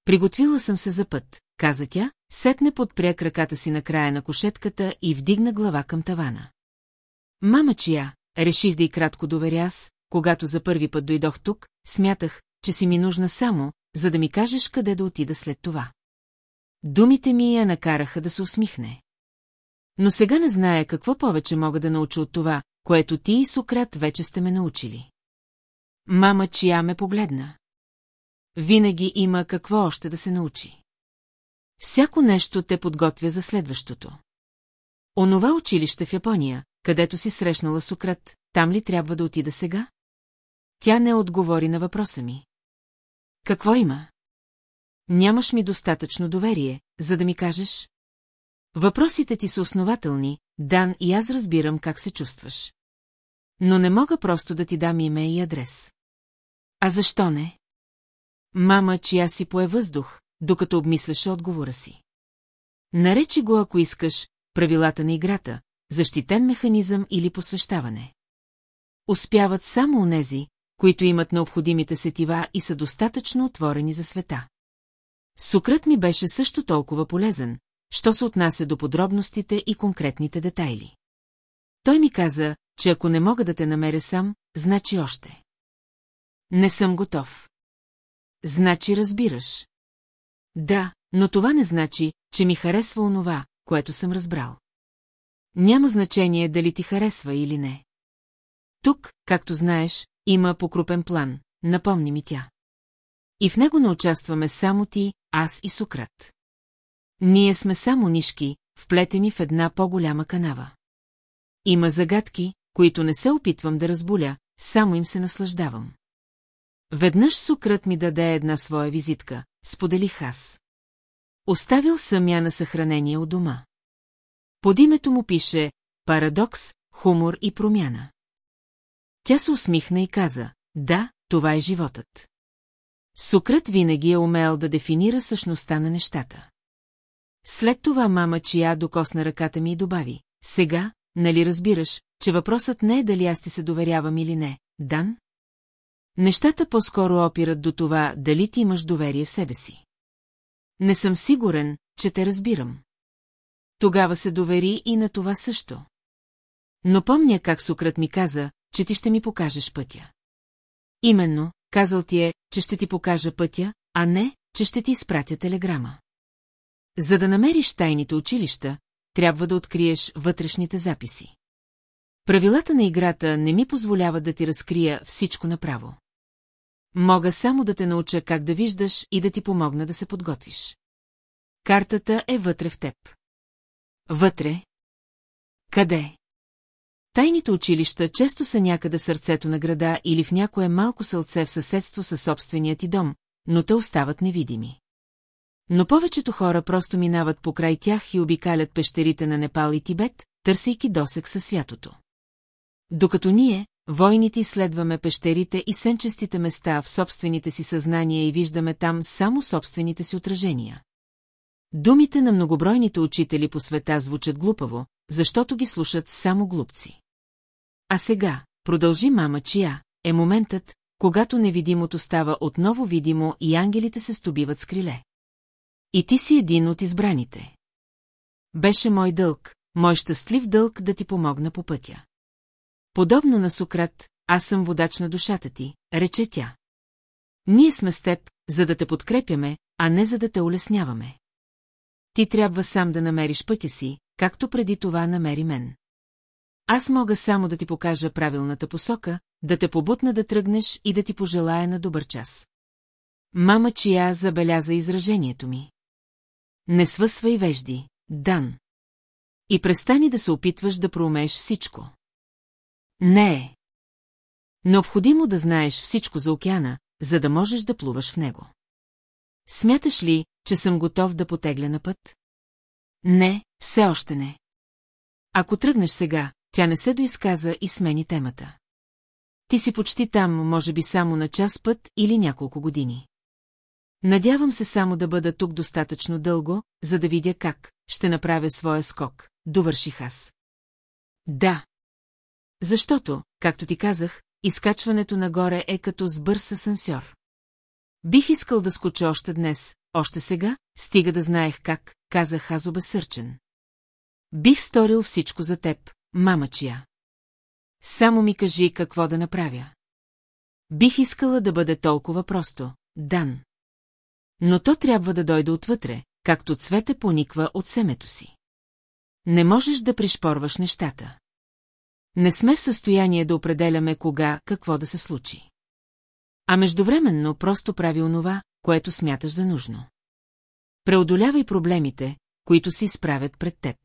S1: Приготвила съм се за път, каза тя, сетне подпря краката си на края на кошетката и вдигна глава към тавана. Мама чия, реших да и кратко доверя аз, когато за първи път дойдох тук, смятах, че си ми нужна само, за да ми кажеш къде да отида след това. Думите ми я накараха да се усмихне. Но сега не зная какво повече мога да науча от това, което ти и Сократ вече сте ме научили. Мама чия ме погледна. Винаги има какво още да се научи. Всяко нещо те подготвя за следващото. Онова училище в Япония, където си срещнала Сократ, там ли трябва да отида сега? Тя не отговори на въпроса ми. Какво има? Нямаш ми достатъчно доверие, за да ми кажеш? Въпросите ти са основателни, Дан, и аз разбирам как се чувстваш. Но не мога просто да ти дам име и адрес. А защо не? Мама, чия си пое въздух, докато обмисляше отговора си. Наречи го, ако искаш, правилата на играта, защитен механизъм или посвещаване. Успяват само онези, които имат необходимите сетива и са достатъчно отворени за света. Сукрът ми беше също толкова полезен, що се отнася до подробностите и конкретните детайли. Той ми каза, че ако не мога да те намеря сам, значи още. Не съм готов. Значи разбираш. Да, но това не значи, че ми харесва онова, което съм разбрал. Няма значение дали ти харесва или не. Тук, както знаеш, има покрупен план, напомни ми тя. И в него не участваме само ти, аз и Сократ. Ние сме само нишки, вплетени в една по-голяма канава. Има загадки, които не се опитвам да разбуля, само им се наслаждавам. Веднъж сукрът ми даде една своя визитка, споделих аз. Оставил съм я на съхранение от дома. Под името му пише «Парадокс, хумор и промяна». Тя се усмихна и каза «Да, това е животът». Сукрът винаги е умел да дефинира същността на нещата. След това мама чия докосна ръката ми и добави. Сега, нали разбираш, че въпросът не е дали аз ти се доверявам или не, Дан? Нещата по-скоро опират до това, дали ти имаш доверие в себе си. Не съм сигурен, че те разбирам. Тогава се довери и на това също. Но помня как Сократ ми каза, че ти ще ми покажеш пътя. Именно, казал ти е, че ще ти покажа пътя, а не, че ще ти изпратя телеграма. За да намериш тайните училища, трябва да откриеш вътрешните записи. Правилата на играта не ми позволяват да ти разкрия всичко направо. Мога само да те науча как да виждаш и да ти помогна да се подготвиш. Картата е вътре в теб. Вътре? Къде? Тайните училища често са някъде в сърцето на града или в някое малко сълце в съседство със собствения ти дом, но те остават невидими. Но повечето хора просто минават по край тях и обикалят пещерите на Непал и Тибет, търсейки досек със святото. Докато ние, войните следваме пещерите и сенчестите места в собствените си съзнания и виждаме там само собствените си отражения. Думите на многобройните учители по света звучат глупаво, защото ги слушат само глупци. А сега, продължи мама Чия, е моментът, когато невидимото става отново видимо и ангелите се стобиват с криле. И ти си един от избраните. Беше мой дълг, мой щастлив дълг да ти помогна по пътя. Подобно на Сократ, аз съм водач на душата ти, рече тя. Ние сме с теб, за да те подкрепяме, а не за да те улесняваме. Ти трябва сам да намериш пътя си, както преди това намери мен. Аз мога само да ти покажа правилната посока, да те побутна да тръгнеш и да ти пожелая на добър час. Мама чия забеляза изражението ми. Не свъсвай вежди, Дан. И престани да се опитваш да проумееш всичко. Не е. Необходимо да знаеш всичко за океана, за да можеш да плуваш в него. Смяташ ли, че съм готов да потегля на път? Не, все още не. Ако тръгнеш сега, тя не се доизказа и смени темата. Ти си почти там, може би само на час път или няколко години. Надявам се само да бъда тук достатъчно дълго, за да видя как ще направя своя скок, довърших аз. Да. Защото, както ти казах, изкачването нагоре е като сбърс асансьор. Бих искал да скоча още днес, още сега, стига да знаех как, казах аз обесърчен. Бих сторил всичко за теб, мамачия. Само ми кажи какво да направя. Бих искала да бъде толкова просто, Дан. Но то трябва да дойде отвътре, както цвете пониква от семето си. Не можеш да пришпорваш нещата. Не сме в състояние да определяме кога, какво да се случи. А междувременно просто прави онова, което смяташ за нужно. Преодолявай проблемите, които си изправят пред теб.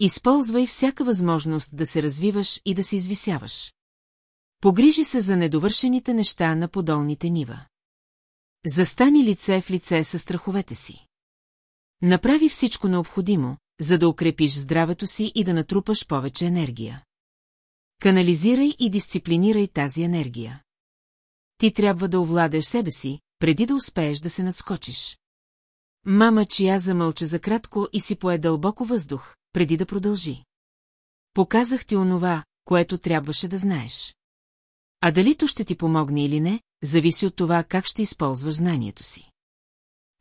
S1: Използвай всяка възможност да се развиваш и да се извисяваш. Погрижи се за недовършените неща на подолните нива. Застани лице в лице със страховете си. Направи всичко необходимо, за да укрепиш здравето си и да натрупаш повече енергия. Канализирай и дисциплинирай тази енергия. Ти трябва да овладеш себе си, преди да успееш да се надскочиш. Мама чия замълча за кратко и си пое дълбоко въздух, преди да продължи. Показах ти онова, което трябваше да знаеш. А дали то ще ти помогне или не, зависи от това как ще използваш знанието си.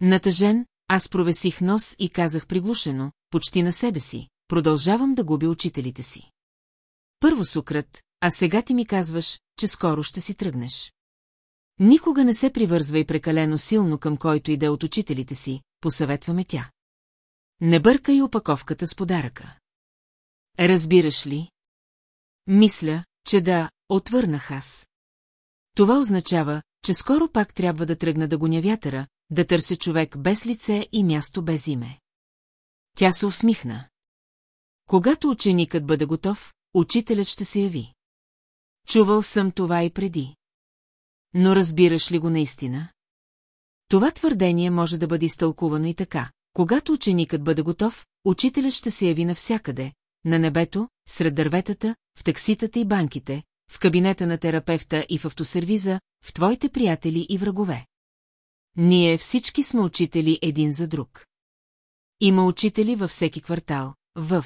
S1: Натъжен, аз провесих нос и казах приглушено, почти на себе си, продължавам да губя учителите си. Първо сукрат, а сега ти ми казваш, че скоро ще си тръгнеш. Никога не се привързвай прекалено силно към който иде от учителите си, посъветваме тя. Не бъркай опаковката с подаръка. Разбираш ли? Мисля, че да, отвърнах аз. Това означава, че скоро пак трябва да тръгна да гоня вятъра, да търся човек без лице и място без име. Тя се усмихна. Когато ученикът бъде готов, Учителят ще се яви. Чувал съм това и преди. Но разбираш ли го наистина? Това твърдение може да бъде изтълкувано и така. Когато ученикът бъде готов, учителят ще се яви навсякъде, на небето, сред дърветата, в такситата и банките, в кабинета на терапевта и в автосервиза, в твоите приятели и врагове. Ние всички сме учители един за друг. Има учители във всеки квартал, в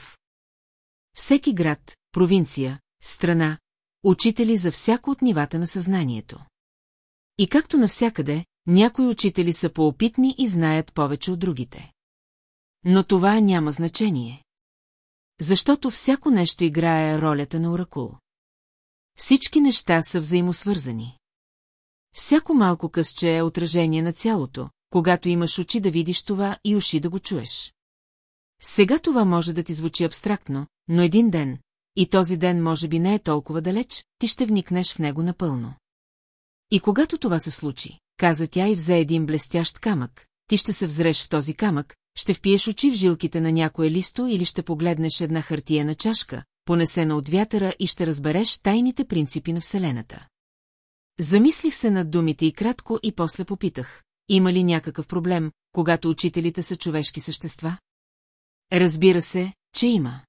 S1: всеки град, провинция, страна, учители за всяко от нивата на съзнанието. И както навсякъде, някои учители са поопитни и знаят повече от другите. Но това няма значение. Защото всяко нещо играе ролята на оракул. Всички неща са взаимосвързани. Всяко малко късче е отражение на цялото, когато имаш очи да видиш това и уши да го чуеш. Сега това може да ти звучи абстрактно, но един ден, и този ден може би не е толкова далеч, ти ще вникнеш в него напълно. И когато това се случи, каза тя и взе един блестящ камък, ти ще се взреш в този камък, ще впиеш очи в жилките на някое листо или ще погледнеш една хартия на чашка, понесена от вятъра и ще разбереш тайните принципи на Вселената. Замислих се над думите и кратко и после попитах, има ли някакъв проблем, когато учителите са човешки същества? Разбира се, че има.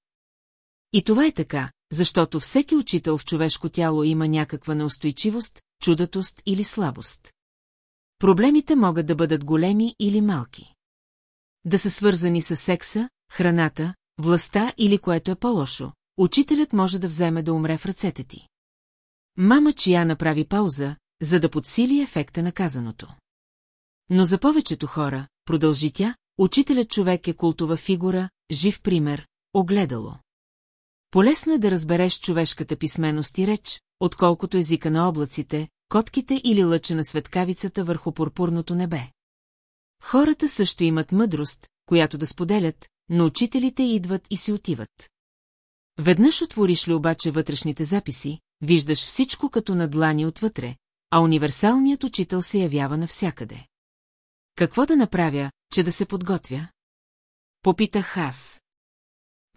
S1: И това е така, защото всеки учител в човешко тяло има някаква неустойчивост, чудатост или слабост. Проблемите могат да бъдат големи или малки. Да са свързани с секса, храната, властта или което е по-лошо, учителят може да вземе да умре в ръцете ти. Мама Чия направи пауза, за да подсили ефекта на казаното. Но за повечето хора, продължи тя, учителят човек е култова фигура, жив пример, огледало. Полесно е да разбереш човешката писменост и реч, отколкото езика на облаците, котките или лъча на светкавицата върху пурпурното небе. Хората също имат мъдрост, която да споделят, но учителите идват и си отиват. Веднъж отвориш ли обаче вътрешните записи, виждаш всичко като на длани отвътре, а универсалният учител се явява навсякъде. Какво да направя, че да се подготвя? Попитах аз.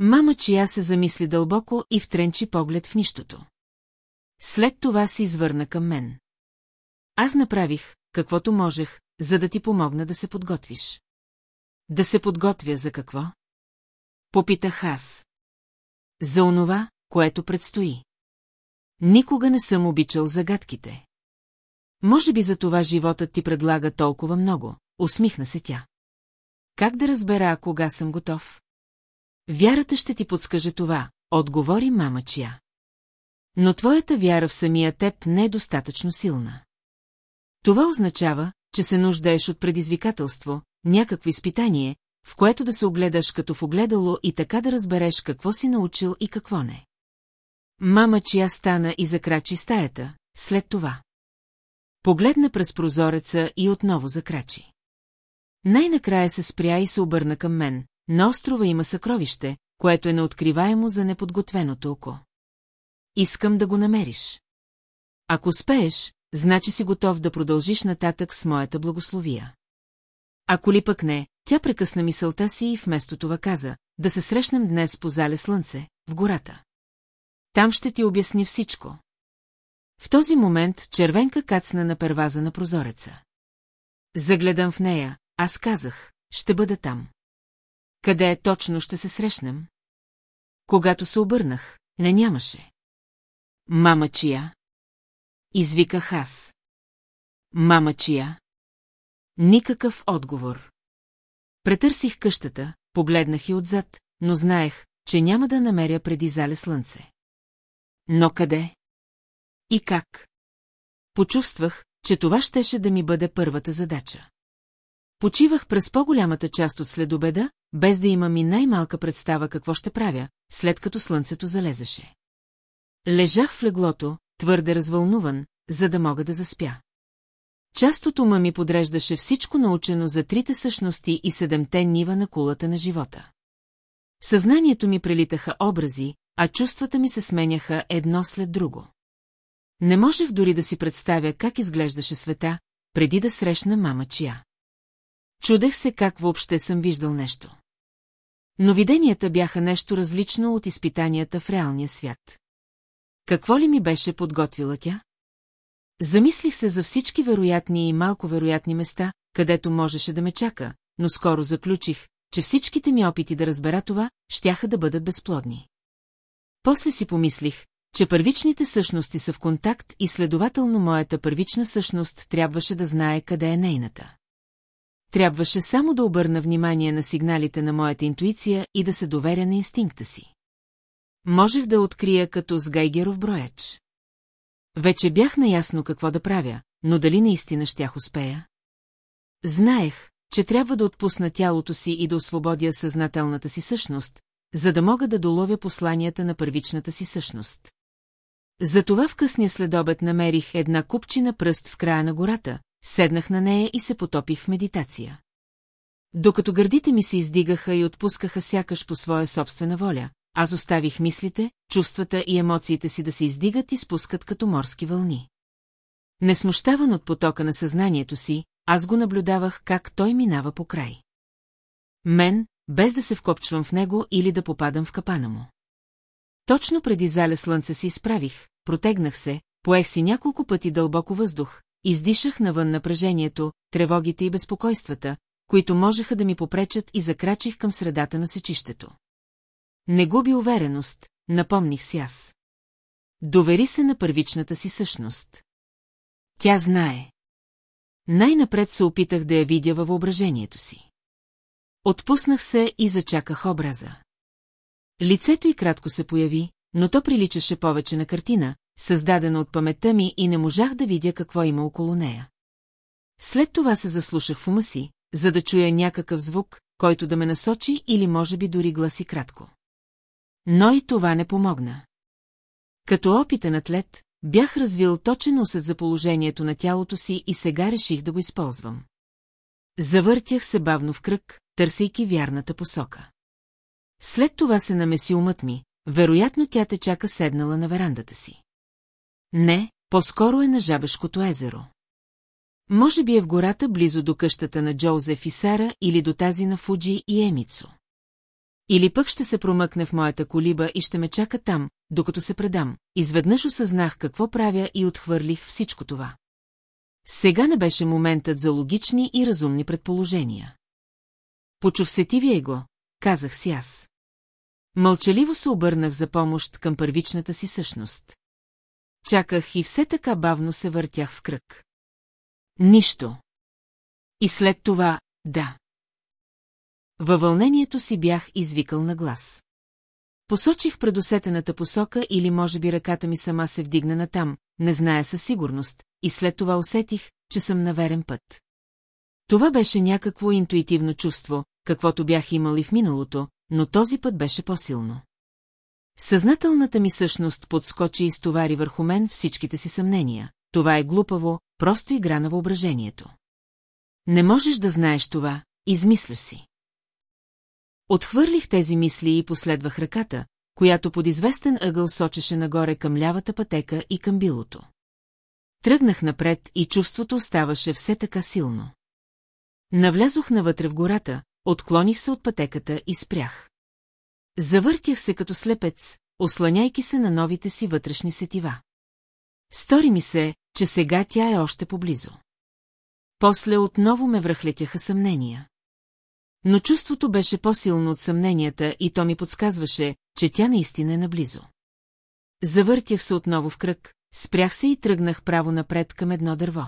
S1: Мама чия се замисли дълбоко и втренчи поглед в нищото. След това се извърна към мен. Аз направих, каквото можех, за да ти помогна да се подготвиш. Да се подготвя за какво? Попитах аз. За онова, което предстои. Никога не съм обичал загадките. Може би за това животът ти предлага толкова много, усмихна се тя. Как да разбера кога съм готов? Вярата ще ти подскаже това, отговори мама чия. Но твоята вяра в самия теб не е достатъчно силна. Това означава, че се нуждаеш от предизвикателство, някакво изпитание, в което да се огледаш като в огледало и така да разбереш какво си научил и какво не. Мама чия стана и закрачи стаята, след това. Погледна през прозореца и отново закрачи. Най-накрая се спря и се обърна към мен. На острова има съкровище, което е неоткриваемо за неподготвеното око. Искам да го намериш. Ако спееш, значи си готов да продължиш нататък с моята благословия. Ако ли пък не, тя прекъсна мисълта си и вместо това каза, да се срещнем днес по зале слънце, в гората. Там ще ти обясни всичко. В този момент червенка кацна на перваза на прозореца. Загледам в нея, аз казах, ще бъда там. Къде е точно ще се срещнем? Когато се обърнах, не нямаше. Мама чия? Извиках аз. Мама чия? Никакъв отговор. Претърсих къщата, погледнах и отзад, но знаех, че няма да намеря преди зале слънце. Но къде? И как? Почувствах, че това щеше да ми бъде първата задача. Почивах през по-голямата част от следобеда, без да имам и най-малка представа какво ще правя, след като слънцето залезеше. Лежах в леглото, твърде развълнуван, за да мога да заспя. Част от ума ми подреждаше всичко научено за трите същности и седемте нива на кулата на живота. В съзнанието ми прелитаха образи, а чувствата ми се сменяха едно след друго. Не можех дори да си представя как изглеждаше света, преди да срещна мама чия. Чудех се как въобще съм виждал нещо. Но виденията бяха нещо различно от изпитанията в реалния свят. Какво ли ми беше подготвила тя? Замислих се за всички вероятни и малко вероятни места, където можеше да ме чака, но скоро заключих, че всичките ми опити да разбера това, щяха да бъдат безплодни. После си помислих, че първичните същности са в контакт и следователно моята първична същност трябваше да знае къде е нейната. Трябваше само да обърна внимание на сигналите на моята интуиция и да се доверя на инстинкта си. Можех да открия като с Гайгеров броеч. Вече бях наясно какво да правя, но дали наистина щях успея? Знаех, че трябва да отпусна тялото си и да освободя съзнателната си същност, за да мога да доловя посланията на първичната си същност. Затова в късния следобед намерих една купчина пръст в края на гората, седнах на нея и се потопих в медитация. Докато гърдите ми се издигаха и отпускаха сякаш по своя собствена воля, аз оставих мислите, чувствата и емоциите си да се издигат и спускат като морски вълни. Несмущаван от потока на съзнанието си, аз го наблюдавах как той минава по край. Мен, без да се вкопчвам в него или да попадам в капана му. Точно преди заля слънце си изправих, протегнах се, поех си няколко пъти дълбоко въздух, Издишах навън напрежението, тревогите и безпокойствата, които можеха да ми попречат и закрачих към средата на сечището. Не губи увереност, напомних си аз. Довери се на първичната си същност. Тя знае. Най-напред се опитах да я видя във въображението си. Отпуснах се и зачаках образа. Лицето й кратко се появи, но то приличаше повече на картина, създадена от паметта ми и не можах да видя какво има около нея. След това се заслушах в ума си, за да чуя някакъв звук, който да ме насочи или може би дори гласи кратко. Но и това не помогна. Като опитен атлет, бях развил точен усет за положението на тялото си и сега реших да го използвам. Завъртях се бавно в кръг, търсейки вярната посока. След това се намеси умът ми, вероятно тя те чака седнала на верандата си. Не, по-скоро е на Жабешкото езеро. Може би е в гората близо до къщата на Джозеф и Сара или до тази на Фуджи и Емицо. Или пък ще се промъкне в моята колиба и ще ме чака там, докато се предам. Изведнъж осъзнах какво правя и отхвърлих всичко това. Сега не беше моментът за логични и разумни предположения. Почув се ти вие го, казах си аз. Мълчаливо се обърнах за помощ към първичната си същност. Чаках и все така бавно се въртях в кръг. Нищо. И след това, да. Във вълнението си бях извикал на глас. Посочих предусетената посока или може би ръката ми сама се вдигна натам, не зная със сигурност, и след това усетих, че съм на верен път. Това беше някакво интуитивно чувство, каквото бях имал и в миналото, но този път беше по-силно. Съзнателната ми същност подскочи и стовари върху мен всичките си съмнения. Това е глупаво, просто игра на въображението. Не можеш да знаеш това, измисляш си. Отхвърлих тези мисли и последвах ръката, която под известен ъгъл сочеше нагоре към лявата пътека и към билото. Тръгнах напред и чувството оставаше все така силно. Навлязох навътре в гората, отклоних се от пътеката и спрях. Завъртях се като слепец, осланяйки се на новите си вътрешни сетива. Стори ми се, че сега тя е още поблизо. После отново ме връхлетяха съмнения. Но чувството беше по-силно от съмненията и то ми подсказваше, че тя наистина е наблизо. Завъртях се отново в кръг, спрях се и тръгнах право напред към едно дърво.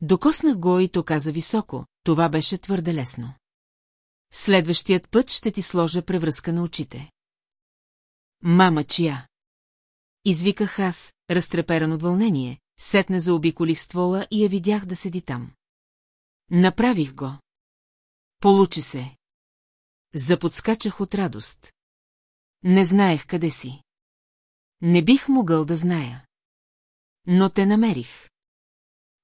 S1: Докоснах го и то каза високо, това беше твърде лесно. Следващият път ще ти сложа превръзка на очите. Мама чия? Извиках аз, разтреперан от вълнение, сетне заобиколих ствола и я видях да седи там. Направих го. Получи се. Заподскачах от радост. Не знаех къде си. Не бих могъл да зная. Но те намерих.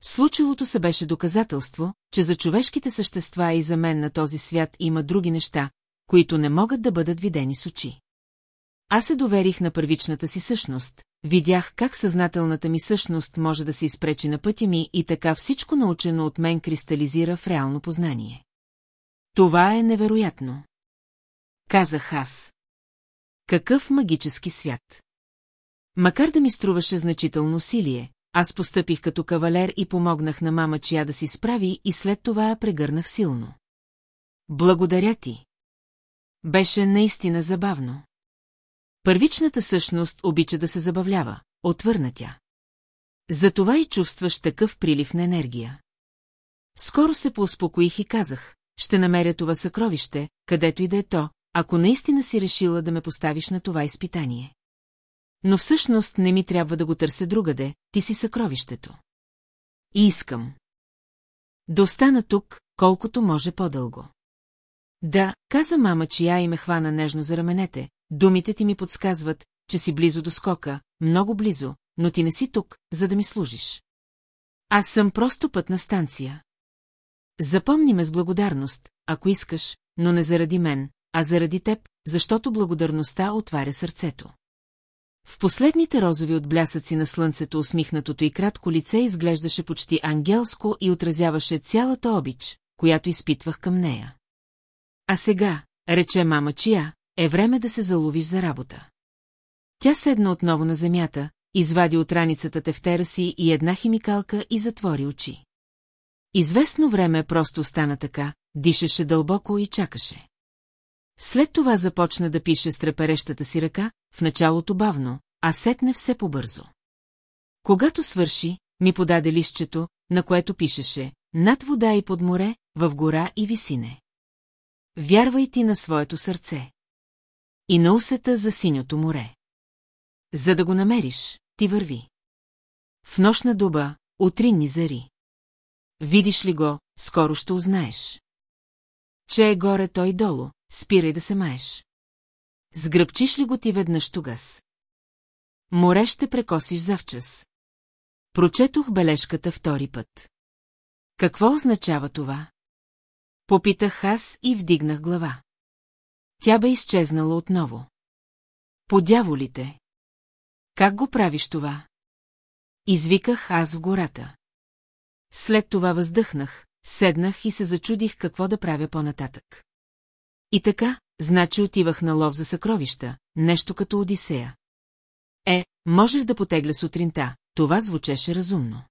S1: Случилото се беше доказателство, че за човешките същества и за мен на този свят има други неща, които не могат да бъдат видени с очи. Аз се доверих на първичната си същност, видях как съзнателната ми същност може да се изпречи на пътя ми и така всичко научено от мен кристализира в реално познание. Това е невероятно. Казах аз. Какъв магически свят? Макар да ми струваше значително усилие, аз постъпих като кавалер и помогнах на мама чия да си справи и след това я прегърнах силно. Благодаря ти. Беше наистина забавно. Първичната същност обича да се забавлява, отвърна тя. Затова и чувстваш такъв прилив на енергия. Скоро се поуспокоих и казах, ще намеря това съкровище, където и да е то, ако наистина си решила да ме поставиш на това изпитание. Но всъщност не ми трябва да го търся другаде, ти си съкровището. И искам. Да остана тук, колкото може по-дълго. Да, каза мама, чия и ме хвана нежно за раменете, думите ти ми подсказват, че си близо до скока, много близо, но ти не си тук, за да ми служиш. Аз съм просто път на станция. Запомни ме с благодарност, ако искаш, но не заради мен, а заради теб, защото благодарността отваря сърцето. В последните розови отблясъци на слънцето усмихнатото и кратко лице изглеждаше почти ангелско и отразяваше цялата обич, която изпитвах към нея. А сега, рече мама Чия, е време да се заловиш за работа. Тя седна отново на земята, извади от раницата тефтера си и една химикалка и затвори очи. Известно време просто стана така, дишаше дълбоко и чакаше. След това започна да пише с треперещата си ръка, в началото бавно, а сетне все по-бързо. Когато свърши, ми подаде лището, на което пишеше «Над вода и под море, в гора и висине». Вярвай ти на своето сърце. И на усета за синьото море. За да го намериш, ти върви. В нощна дуба, утринни зари. Видиш ли го, скоро ще узнаеш. Че е горе той долу, Спирай да се маеш. Сгръбчиш ли го ти веднъж тогас? Море ще прекосиш завчас. Прочетох бележката втори път. Какво означава това? Попитах аз и вдигнах глава. Тя бе изчезнала отново. Подяволите! Как го правиш това? Извиках аз в гората. След това въздъхнах, седнах и се зачудих какво да правя по-нататък. И така, значи отивах на лов за съкровища, нещо като Одисея. Е, можеш да потегля сутринта, това звучеше разумно.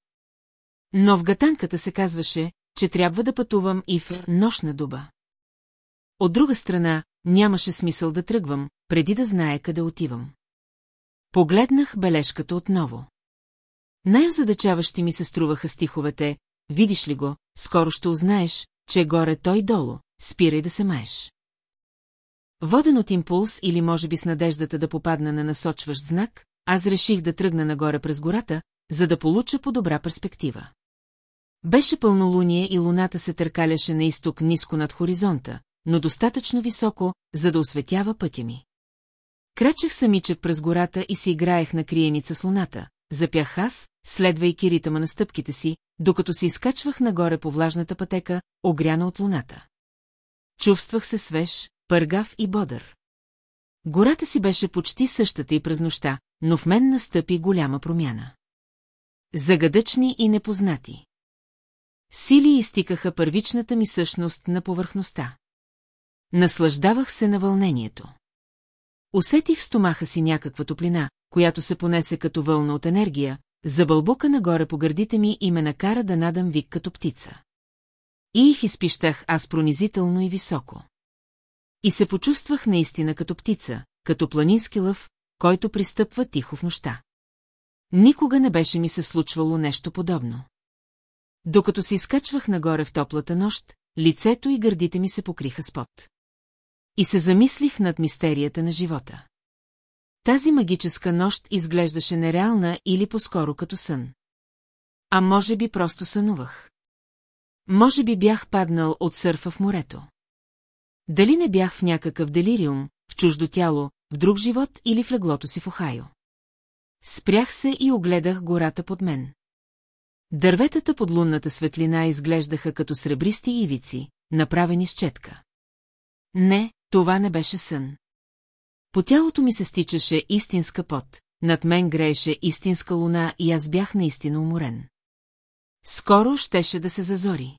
S1: Но в гатанката се казваше, че трябва да пътувам и в нощна дуба. От друга страна, нямаше смисъл да тръгвам, преди да знае къде отивам. Погледнах бележката отново. Най-озадачаващи ми се струваха стиховете, видиш ли го, скоро ще узнаеш, че горе той долу, спирай да се маеш. Воден от импулс или може би с надеждата да попадна на насочващ знак, аз реших да тръгна нагоре през гората, за да получа по-добра перспектива. Беше пълнолуние и луната се търкаляше на изток ниско над хоризонта, но достатъчно високо, за да осветява пътя ми. Крачех самичък през гората и си играех на криеница с луната, запях аз, следвайки ритъма на стъпките си, докато се изкачвах нагоре по влажната пътека, огряна от луната. Чувствах се свеж, пъргав и бодър. Гората си беше почти същата и през нощта, но в мен настъпи голяма промяна. Загадъчни и непознати. Сили изтикаха първичната ми същност на повърхността. Наслаждавах се на вълнението. Усетих в стомаха си някаква топлина, която се понесе като вълна от енергия, забълбука нагоре по гърдите ми и ме накара да надам вик като птица. И их изпищах аз пронизително и високо. И се почувствах наистина като птица, като планински лъв, който пристъпва тихо в нощта. Никога не беше ми се случвало нещо подобно. Докато се изкачвах нагоре в топлата нощ, лицето и гърдите ми се покриха с пот. И се замислих над мистерията на живота. Тази магическа нощ изглеждаше нереална или по-скоро като сън. А може би просто сънувах. Може би бях паднал от сърфа в морето. Дали не бях в някакъв делириум, в чуждо тяло, в друг живот или в леглото си в Охайо. Спрях се и огледах гората под мен. Дърветата под лунната светлина изглеждаха като сребристи ивици, направени с четка. Не, това не беше сън. По тялото ми се стичаше истинска пот, над мен грееше истинска луна и аз бях наистина уморен. Скоро щеше да се зазори.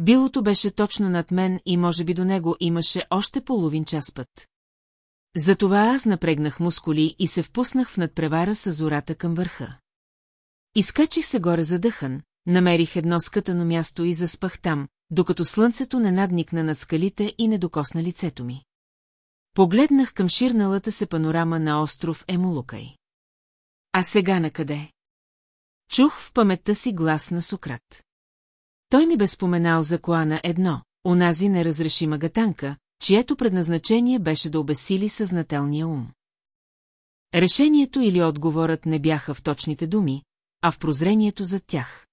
S1: Билото беше точно над мен и може би до него имаше още половин час път. Затова аз напрегнах мускули и се впуснах в надпревара с зората към върха. Изкачих се горе задъхан, намерих едно скътано място и заспах там, докато слънцето не надникна над скалите и не докосна лицето ми. Погледнах към ширналата се панорама на остров Емолукай. А сега накъде? Чух в паметта си глас на Сократ. Той ми бе споменал за Коана едно, онази неразрешима гатанка, чието предназначение беше да обесили съзнателния ум. Решението или отговорът не бяха в точните думи, а в прозрението зад тях.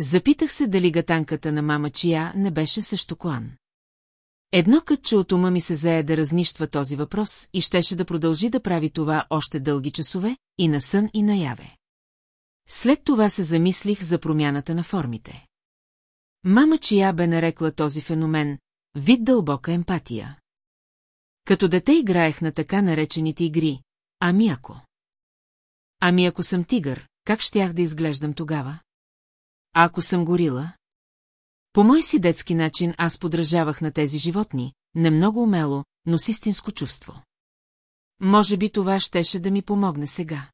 S1: Запитах се дали гатанката на мама Чия не беше също Коан. Едно кътче от ума ми се зае да разнищва този въпрос и щеше да продължи да прави това още дълги часове, и на сън и наяве. След това се замислих за промяната на формите. Мама чия бе нарекла този феномен вид дълбока емпатия. Като дете играех на така наречените игри, ами ако. Ами ако съм тигър, как щях да изглеждам тогава? А ако съм горила? По мой си детски начин аз подражавах на тези животни, не много умело, но с истинско чувство. Може би това щеше да ми помогне сега.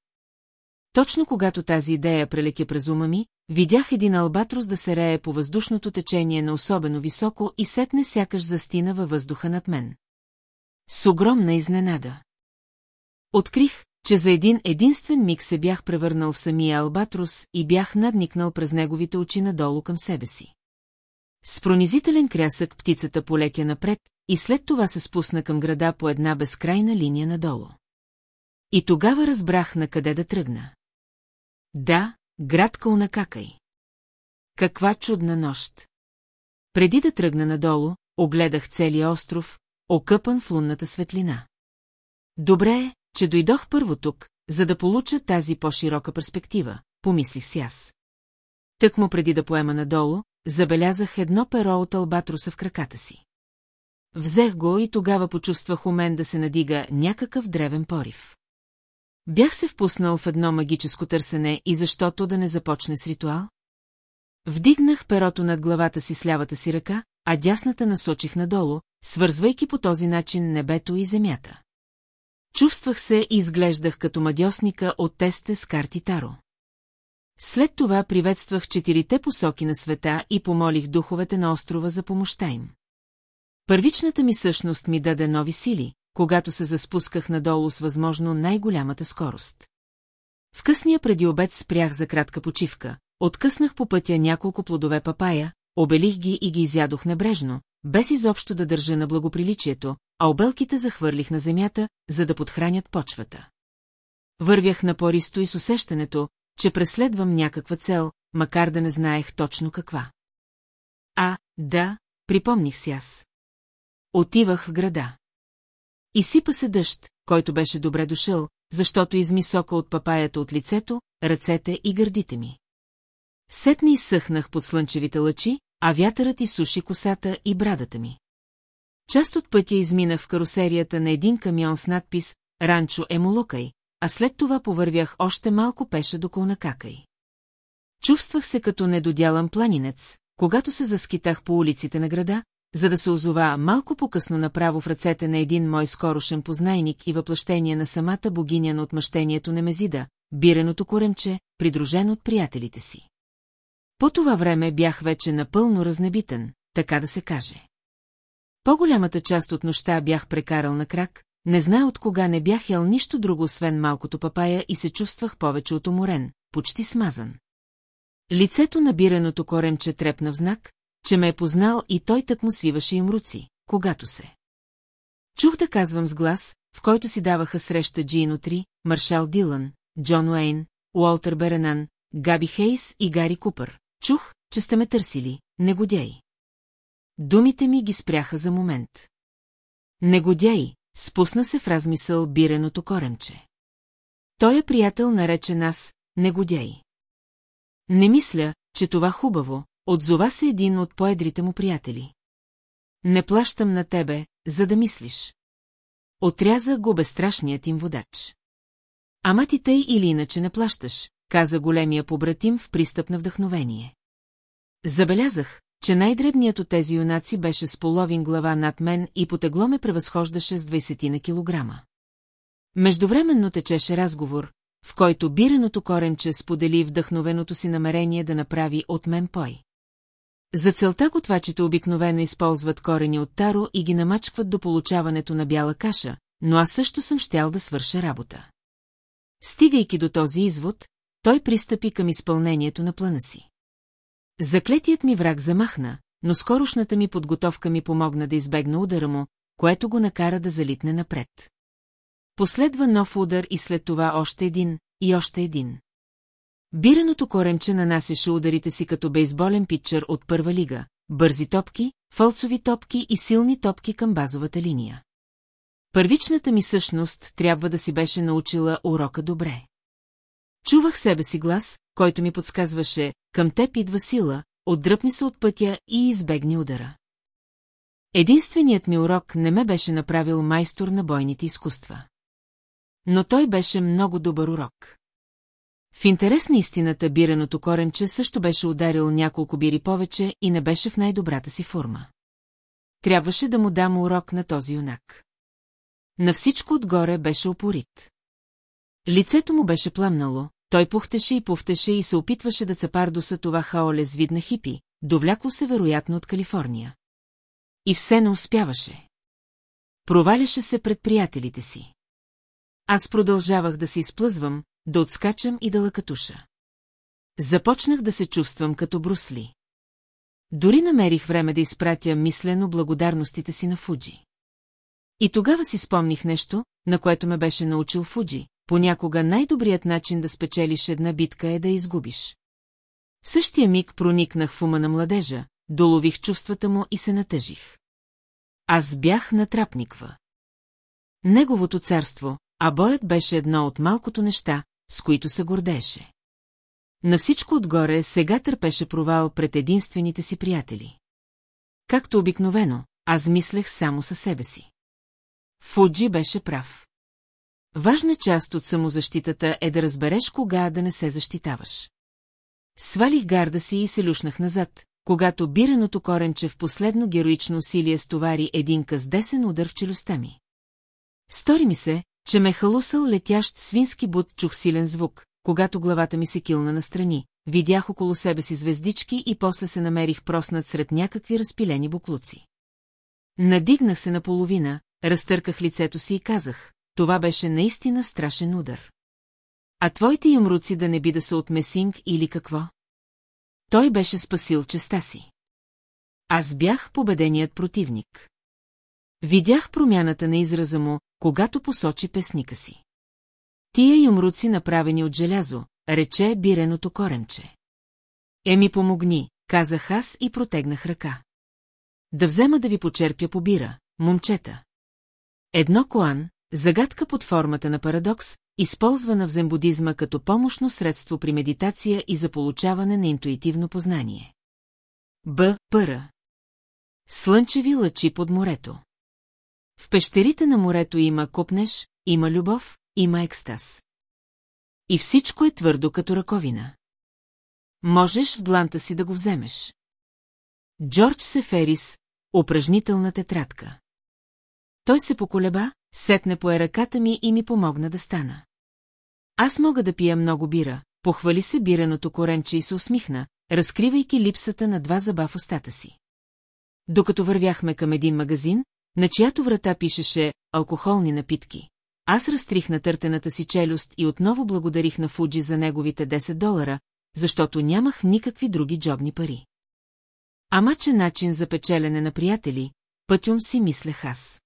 S1: Точно когато тази идея прелетя през ума ми, Видях един албатрос да се рее по въздушното течение на особено високо и сетне сякаш застина във въздуха над мен. С огромна изненада. Открих, че за един единствен миг се бях превърнал в самия албатрос и бях надникнал през неговите очи надолу към себе си. С пронизителен крясък птицата полетя напред и след това се спусна към града по една безкрайна линия надолу. И тогава разбрах на къде да тръгна. Да, Град Кълнакакай. Каква чудна нощ! Преди да тръгна надолу, огледах целия остров, окъпан в лунната светлина. Добре е, че дойдох първо тук, за да получа тази по-широка перспектива, помислих си аз. Тък му преди да поема надолу, забелязах едно перо от албатруса в краката си. Взех го и тогава почувствах у мен да се надига някакъв древен порив. Бях се впуснал в едно магическо търсене и защото да не започне с ритуал? Вдигнах перото над главата си с лявата си ръка, а дясната насочих надолу, свързвайки по този начин небето и земята. Чувствах се и изглеждах като мадьосника от тесте с карти Таро. След това приветствах четирите посоки на света и помолих духовете на острова за помощта им. Първичната ми същност ми даде нови сили, когато се заспусках надолу с възможно най-голямата скорост. В късния преди обед спрях за кратка почивка, откъснах по пътя няколко плодове папая, обелих ги и ги изядох небрежно, без изобщо да държа на благоприличието, а обелките захвърлих на земята, за да подхранят почвата. Вървях напористо и с усещането, че преследвам някаква цел, макар да не знаех точно каква. А, да, припомних си аз. Отивах в града. И сипа се дъжд, който беше добре дошъл, защото изми сока от папаята от лицето, ръцете и гърдите ми. Сетни изсъхнах под слънчевите лъчи, а вятърът изсуши косата и брадата ми. Част от пътя изминах в карусерията на един камион с надпис «Ранчо Емолукай», а след това повървях още малко пеше до Колнакакай. Чувствах се като недодялан планинец, когато се заскитах по улиците на града, за да се озова малко по-късно направо в ръцете на един мой скорошен познайник и въплъщение на самата богиня на отмъщението на Мезида, биреното коремче, придружен от приятелите си. По това време бях вече напълно разнебитен, така да се каже. По-голямата част от нощта бях прекарал на крак, не зная от кога не бях ял нищо друго, освен малкото папая и се чувствах повече от уморен, почти смазан. Лицето на биреното коремче трепна в знак, че ме е познал и той так му свиваше им руци, когато се. Чух да казвам с глас, в който си даваха среща Джино Три, Маршал Дилан, Джон Уейн, Уолтер Беренан, Габи Хейс и Гари Купър. Чух, че сте ме търсили, негодяй. Думите ми ги спряха за момент. Негодяй, спусна се в размисъл биреното коремче. Той е приятел нарече нас негодяй. Не мисля, че това хубаво, Отзова се един от поедрите му приятели. Не плащам на тебе, за да мислиш. Отряза го безстрашният им водач. Ама ти тъй или иначе не плащаш, каза големия побратим в пристъп на вдъхновение. Забелязах, че най-дребният от тези юнаци беше с половин глава над мен и потегло ме превъзхождаше с 20 на килограма. Междувременно течеше разговор, в който биреното коренче сподели вдъхновеното си намерение да направи от мен пой. За целта готвачите обикновено използват корени от таро и ги намачкват до получаването на бяла каша, но аз също съм щял да свърша работа. Стигайки до този извод, той пристъпи към изпълнението на плана си. Заклетият ми враг замахна, но скорошната ми подготовка ми помогна да избегна удара му, което го накара да залитне напред. Последва нов удар и след това още един, и още един. Биреното коремче нанасеше ударите си като бейсболен питчър от първа лига, бързи топки, фалцови топки и силни топки към базовата линия. Първичната ми същност трябва да си беше научила урока добре. Чувах себе си глас, който ми подсказваше, към теб идва сила, отдръпни се от пътя и избегни удара. Единственият ми урок не ме беше направил майстор на бойните изкуства. Но той беше много добър урок. В интерес на истината биреното коренче също беше ударил няколко бири повече и не беше в най-добрата си форма. Трябваше да му дам урок на този юнак. На всичко отгоре беше опорит. Лицето му беше пламнало, той пухтеше и пуфтеше и се опитваше да цапардоса това хаоле с видна хипи, довляко се вероятно от Калифорния. И все не успяваше. Проваляше се пред приятелите си. Аз продължавах да се изплъзвам, да отскачам и да лакатуша. Започнах да се чувствам като брусли. Дори намерих време да изпратя мислено благодарностите си на Фуджи. И тогава си спомних нещо, на което ме беше научил Фуджи. Понякога най-добрият начин да спечелиш една битка е да изгубиш. В същия миг проникнах в ума на младежа, долових чувствата му и се натъжих. Аз бях на трапниква. Неговото царство, а боят беше едно от малкото неща, с които се гордеше. На всичко отгоре сега търпеше провал пред единствените си приятели. Както обикновено, аз мислех само със себе си. Фуджи беше прав. Важна част от самозащитата е да разбереш кога да не се защитаваш. Свалих гарда си и се люшнах назад, когато биреното коренче в последно героично усилие стовари един късдесен удар в челюстта ми. Стори ми се, че ме е халусал летящ свински бут чух силен звук, когато главата ми се килна настрани, видях около себе си звездички и после се намерих проснат сред някакви разпилени буклуци. Надигнах се наполовина, разтърках лицето си и казах, това беше наистина страшен удар. А твоите юмруци да не би да са от месинг или какво? Той беше спасил честа си. Аз бях победеният противник. Видях промяната на израза му, когато посочи песника си. Тия юмруци направени от желязо, рече биреното коремче. Еми помогни, казах аз и протегнах ръка. Да взема да ви почерпя по бира, момчета. Едно коан, загадка под формата на парадокс, използвана в зембудизма като помощно средство при медитация и за получаване на интуитивно познание. Б. Пъра. Слънчеви лъчи под морето. В пещерите на морето има купнеш, има любов, има екстаз. И всичко е твърдо като раковина. Можеш в дланта си да го вземеш. Джордж Сеферис, упражнителна тетрадка. Той се поколеба, сетне по ръката ми и ми помогна да стана. Аз мога да пия много бира, похвали се биреното коренче и се усмихна, разкривайки липсата на два заба в устата си. Докато вървяхме към един магазин, на чиято врата пишеше «Алкохолни напитки». Аз разтрих на търтената си челюст и отново благодарих на Фуджи за неговите 10 долара, защото нямах никакви други джобни пари. Ама че начин за печелене на приятели, пътюм си мислех аз.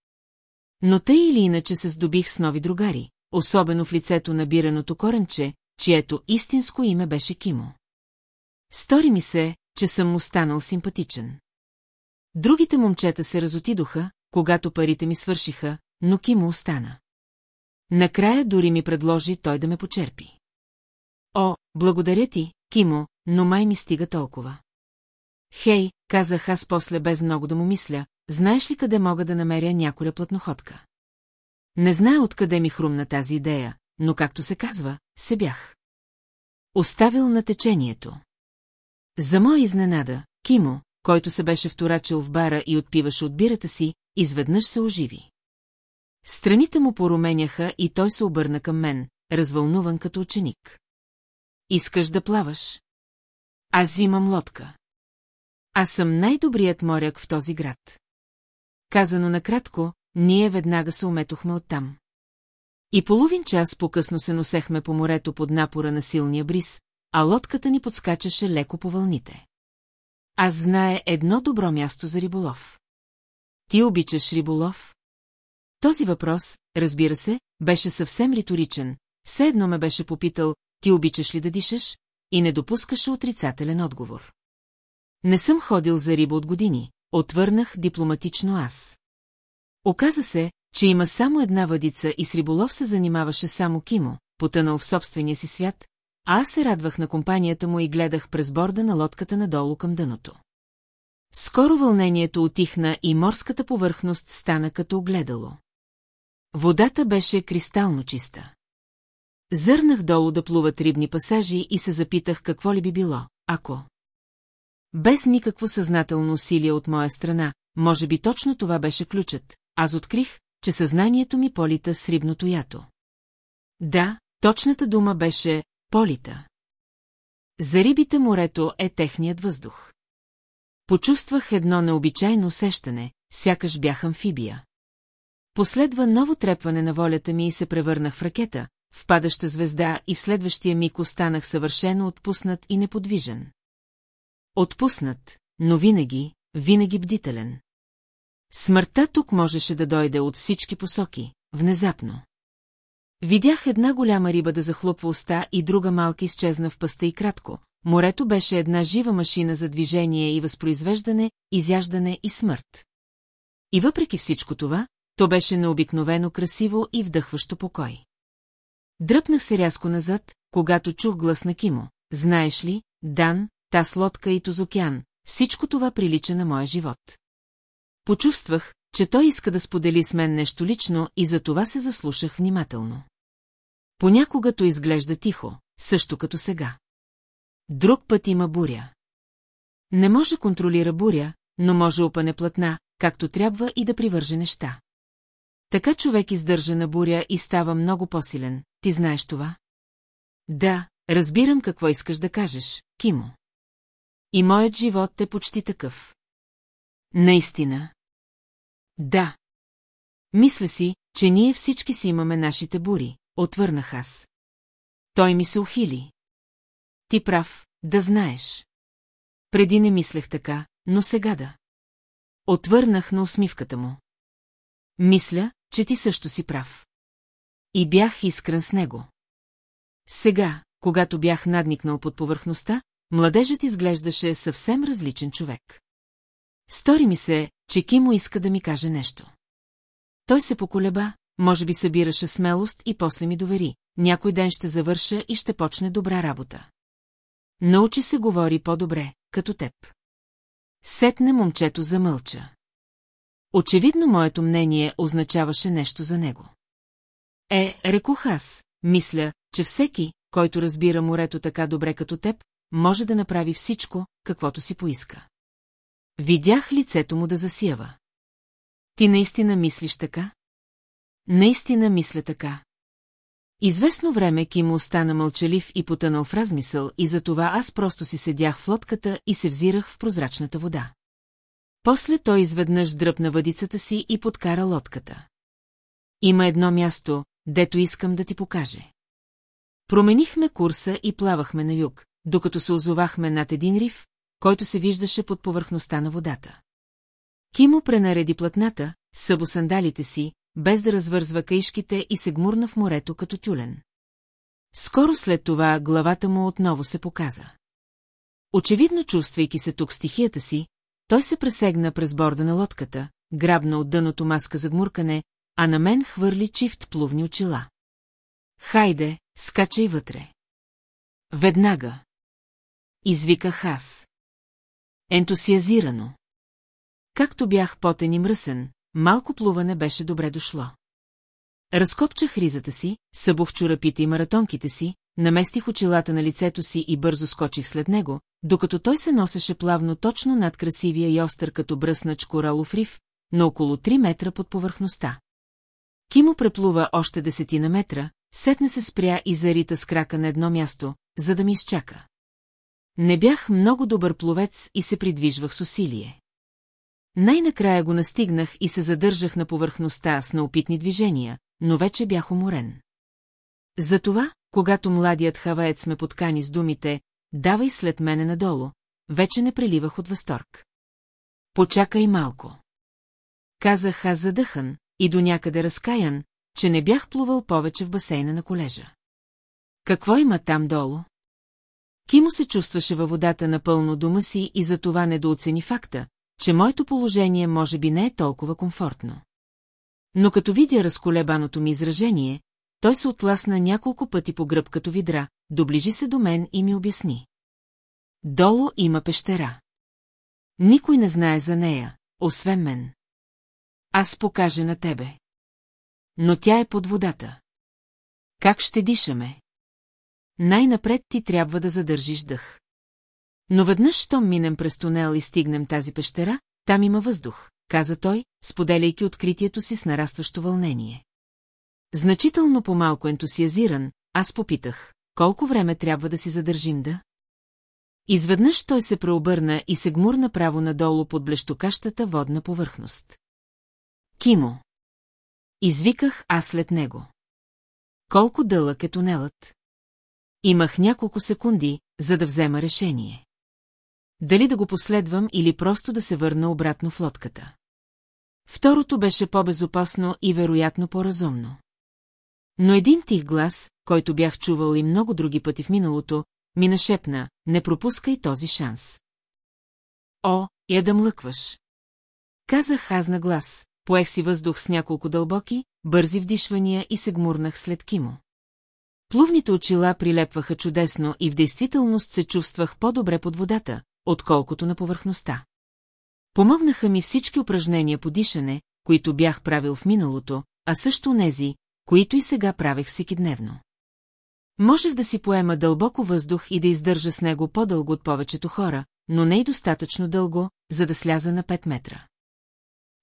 S1: Но тъй или иначе се здобих с нови другари, особено в лицето на бираното коренче, чието истинско име беше Кимо. Стори ми се, че съм му станал симпатичен. Другите момчета се разотидоха, когато парите ми свършиха, но Ки му остана. Накрая дори ми предложи той да ме почерпи. О, благодаря ти, Кимо, но май ми стига толкова. Хей, казах аз после без много да му мисля, знаеш ли къде мога да намеря някоя платноходка? Не знае откъде ми хрумна тази идея, но както се казва, се бях. Оставил на течението. За моя изненада, Кимо, който се беше вторачил в бара и отпиваше от бирата си, изведнъж се оживи. Страните му поруменяха и той се обърна към мен, развълнуван като ученик. Искаш да плаваш? Аз имам лодка. Аз съм най-добрият моряк в този град. Казано накратко, ние веднага се уметохме оттам. И половин час по-късно се носехме по морето под напора на силния бриз, а лодката ни подскачаше леко по вълните. Аз знае едно добро място за риболов. Ти обичаш риболов? Този въпрос, разбира се, беше съвсем риторичен. Все едно ме беше попитал, ти обичаш ли да дишаш? И не допускаше отрицателен отговор. Не съм ходил за риба от години, отвърнах дипломатично аз. Оказа се, че има само една въдица и с риболов се занимаваше само Кимо, потънал в собствения си свят, аз се радвах на компанията му и гледах през борда на лодката надолу към дъното. Скоро вълнението отихна и морската повърхност стана като огледало. Водата беше кристално чиста. Зърнах долу да плуват рибни пасажи и се запитах какво ли би било, ако... Без никакво съзнателно усилие от моя страна, може би точно това беше ключът, аз открих, че съзнанието ми полита с рибното ято. Да, точната дума беше Полита. За рибите морето е техният въздух. Почувствах едно необичайно усещане, сякаш бях амфибия. Последва ново трепване на волята ми и се превърнах в ракета, в падаща звезда и в следващия миг останах съвършено отпуснат и неподвижен. Отпуснат, но винаги, винаги бдителен. Смъртта тук можеше да дойде от всички посоки, внезапно. Видях една голяма риба да захлопва уста и друга малка изчезна в пъста и кратко. Морето беше една жива машина за движение и възпроизвеждане, изяждане и смърт. И въпреки всичко това, то беше необикновено красиво и вдъхващо покой. Дръпнах се рязко назад, когато чух глас на Кимо. Знаеш ли, Дан, таз лодка и Тозокян, всичко това прилича на моя живот. Почувствах, че той иска да сподели с мен нещо лично и за това се заслушах внимателно. Понякога то изглежда тихо, също като сега. Друг път има буря. Не може контролира буря, но може опане платна, както трябва и да привърже неща. Така човек издържа на буря и става много по-силен. Ти знаеш това? Да, разбирам какво искаш да кажеш, Кимо. И моят живот е почти такъв. Наистина. Да. Мисля си, че ние всички си имаме нашите бури, отвърнах аз. Той ми се ухили. Ти прав, да знаеш. Преди не мислех така, но сега да. Отвърнах на усмивката му. Мисля, че ти също си прав. И бях искрен с него. Сега, когато бях надникнал под повърхността, младежът изглеждаше съвсем различен човек. Стори ми се, че Кимо иска да ми каже нещо. Той се поколеба, може би събираше смелост и после ми довери. Някой ден ще завърша и ще почне добра работа. Научи се говори по-добре, като теб. Сетне момчето замълча. Очевидно моето мнение означаваше нещо за него. Е, рекох аз, мисля, че всеки, който разбира морето така добре като теб, може да направи всичко, каквото си поиска. Видях лицето му да засиява. Ти наистина мислиш така? Наистина мисля така. Известно време Ким остана мълчалив и потънал в размисъл и затова аз просто си седях в лодката и се взирах в прозрачната вода. После той изведнъж дръпна въдицата си и подкара лодката. Има едно място, дето искам да ти покаже. Променихме курса и плавахме на юг, докато се озовахме над един риф, който се виждаше под повърхността на водата. Кимо пренареди платната, събосандалите си, без да развързва каишките и се гмурна в морето като тюлен. Скоро след това главата му отново се показа. Очевидно чувствайки се тук стихията си, той се пресегна през борда на лодката, грабна от дъното маска за гмуркане, а на мен хвърли чифт плувни очила. Хайде, скачай вътре. Веднага. Извика Хас. Ентусиазирано. Както бях потен и мръсен, Малко плуване беше добре дошло. Разкопчах ризата си, събух чорапите и маратонките си, наместих очилата на лицето си и бързо скочих след него, докато той се носеше плавно точно над красивия и остър като бръснач коралов риф, на около 3 метра под повърхността. Кимо преплува още десетина метра, сетне се спря и зарита с крака на едно място, за да ми изчака. Не бях много добър пловец и се придвижвах с усилие. Най-накрая го настигнах и се задържах на повърхността с наопитни движения, но вече бях уморен. Затова, когато младият хаваец ме подкани с думите «давай след мене надолу», вече не преливах от възторг. Почакай малко. Казах аз задъхан и до някъде разкаян, че не бях плувал повече в басейна на колежа. Какво има там долу? Кимо се чувстваше във водата напълно дома си и затова недооцени факта, че моето положение може би не е толкова комфортно. Но като видя разколебаното ми изражение, той се отласна няколко пъти по гръб като видра, доближи се до мен и ми обясни. Долу има пещера. Никой не знае за нея, освен мен. Аз покажа на тебе. Но тя е под водата. Как ще дишаме? Най-напред ти трябва да задържиш дъх. Но веднъж, щом минем през тунел и стигнем тази пещера, там има въздух, каза той, споделяйки откритието си с нарастващо вълнение. Значително по-малко ентусиазиран, аз попитах, колко време трябва да си задържим да? Изведнъж той се преобърна и се гмурна право надолу под блещокащата водна повърхност. Кимо. Извиках аз след него. Колко дълъг е тунелът? Имах няколко секунди, за да взема решение дали да го последвам или просто да се върна обратно в лодката. Второто беше по-безопасно и вероятно по-разумно. Но един тих глас, който бях чувал и много други пъти в миналото, ми нашепна, не пропускай този шанс. О, я да млъкваш. Казах аз на глас, поех си въздух с няколко дълбоки, бързи вдишвания и се гмурнах след Кимо. Плувните очила прилепваха чудесно и в действителност се чувствах по-добре под водата, отколкото на повърхността. Помогнаха ми всички упражнения по дишане, които бях правил в миналото, а също нези, които и сега правех всеки дневно. Можех да си поема дълбоко въздух и да издържа с него по-дълго от повечето хора, но не и достатъчно дълго, за да сляза на 5 метра.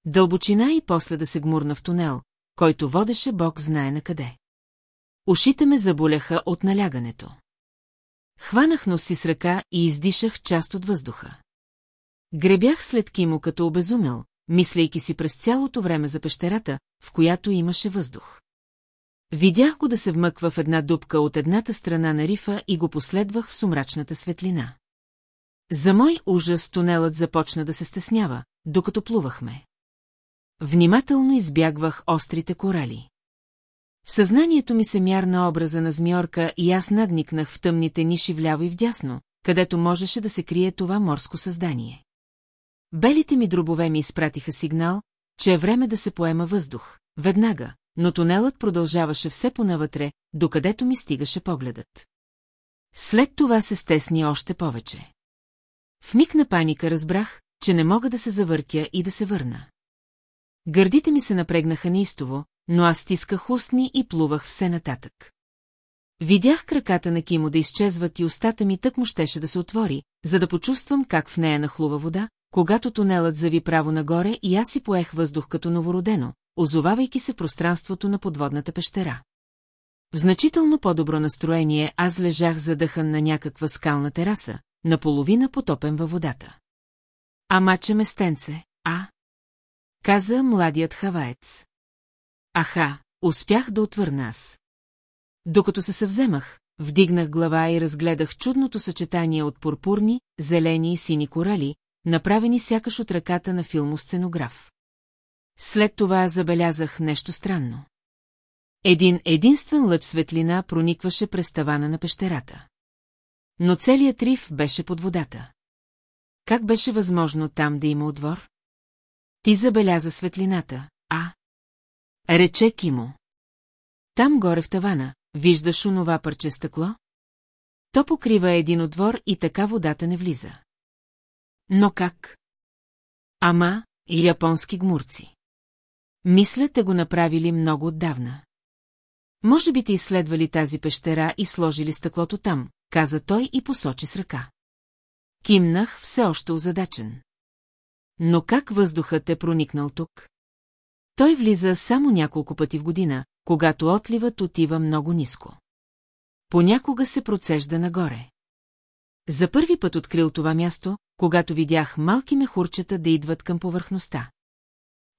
S1: Дълбочина и после да се гмурна в тунел, който водеше бог знае на къде. Ушите ме заболяха от налягането. Хванах нос си с ръка и издишах част от въздуха. Гребях след Кимо като обезумел, мислейки си през цялото време за пещерата, в която имаше въздух. Видях го да се вмъква в една дупка от едната страна на рифа и го последвах в сумрачната светлина. За мой ужас тунелът започна да се стеснява, докато плувахме. Внимателно избягвах острите корали. В съзнанието ми се мярна образа на змиорка и аз надникнах в тъмните ниши вляво и вдясно, където можеше да се крие това морско създание. Белите ми дробове ми изпратиха сигнал, че е време да се поема въздух, веднага, но тунелът продължаваше все понавътре, докъдето ми стигаше погледът. След това се стесни още повече. В миг на паника разбрах, че не мога да се завъртя и да се върна. Гърдите ми се напрегнаха неистово, но аз стисках устни и плувах все нататък. Видях краката на Кимо да изчезват и устата ми тък му щеше да се отвори, за да почувствам как в нея нахлува вода, когато тунелът зави право нагоре и аз си поех въздух като новородено, озовавайки се в пространството на подводната пещера. В значително по-добро настроение аз лежах задъхан на някаква скална тераса, наполовина потопен във водата. Ама че местенце, а? Каза младият хаваец. Аха, успях да отвърна аз. Докато се съвземах, вдигнах глава и разгледах чудното съчетание от пурпурни, зелени и сини корали, направени сякаш от ръката на филмосценограф. След това забелязах нещо странно. Един единствен лъч светлина проникваше през тавана на пещерата. Но целият риф беше под водата. Как беше възможно там да има отвор? Ти забеляза светлината, а? Рече Кимо. Там горе в тавана, виждаш онова парче стъкло? То покрива един отвор и така водата не влиза. Но как? Ама, и японски гмурци. Мисля, те го направили много отдавна. Може би те изследвали тази пещера и сложили стъклото там, каза той и посочи с ръка. Кимнах все още озадачен. Но как въздухът е проникнал тук? Той влиза само няколко пъти в година, когато отливът отива много ниско. Понякога се процежда нагоре. За първи път открил това място, когато видях малки мехурчета да идват към повърхността.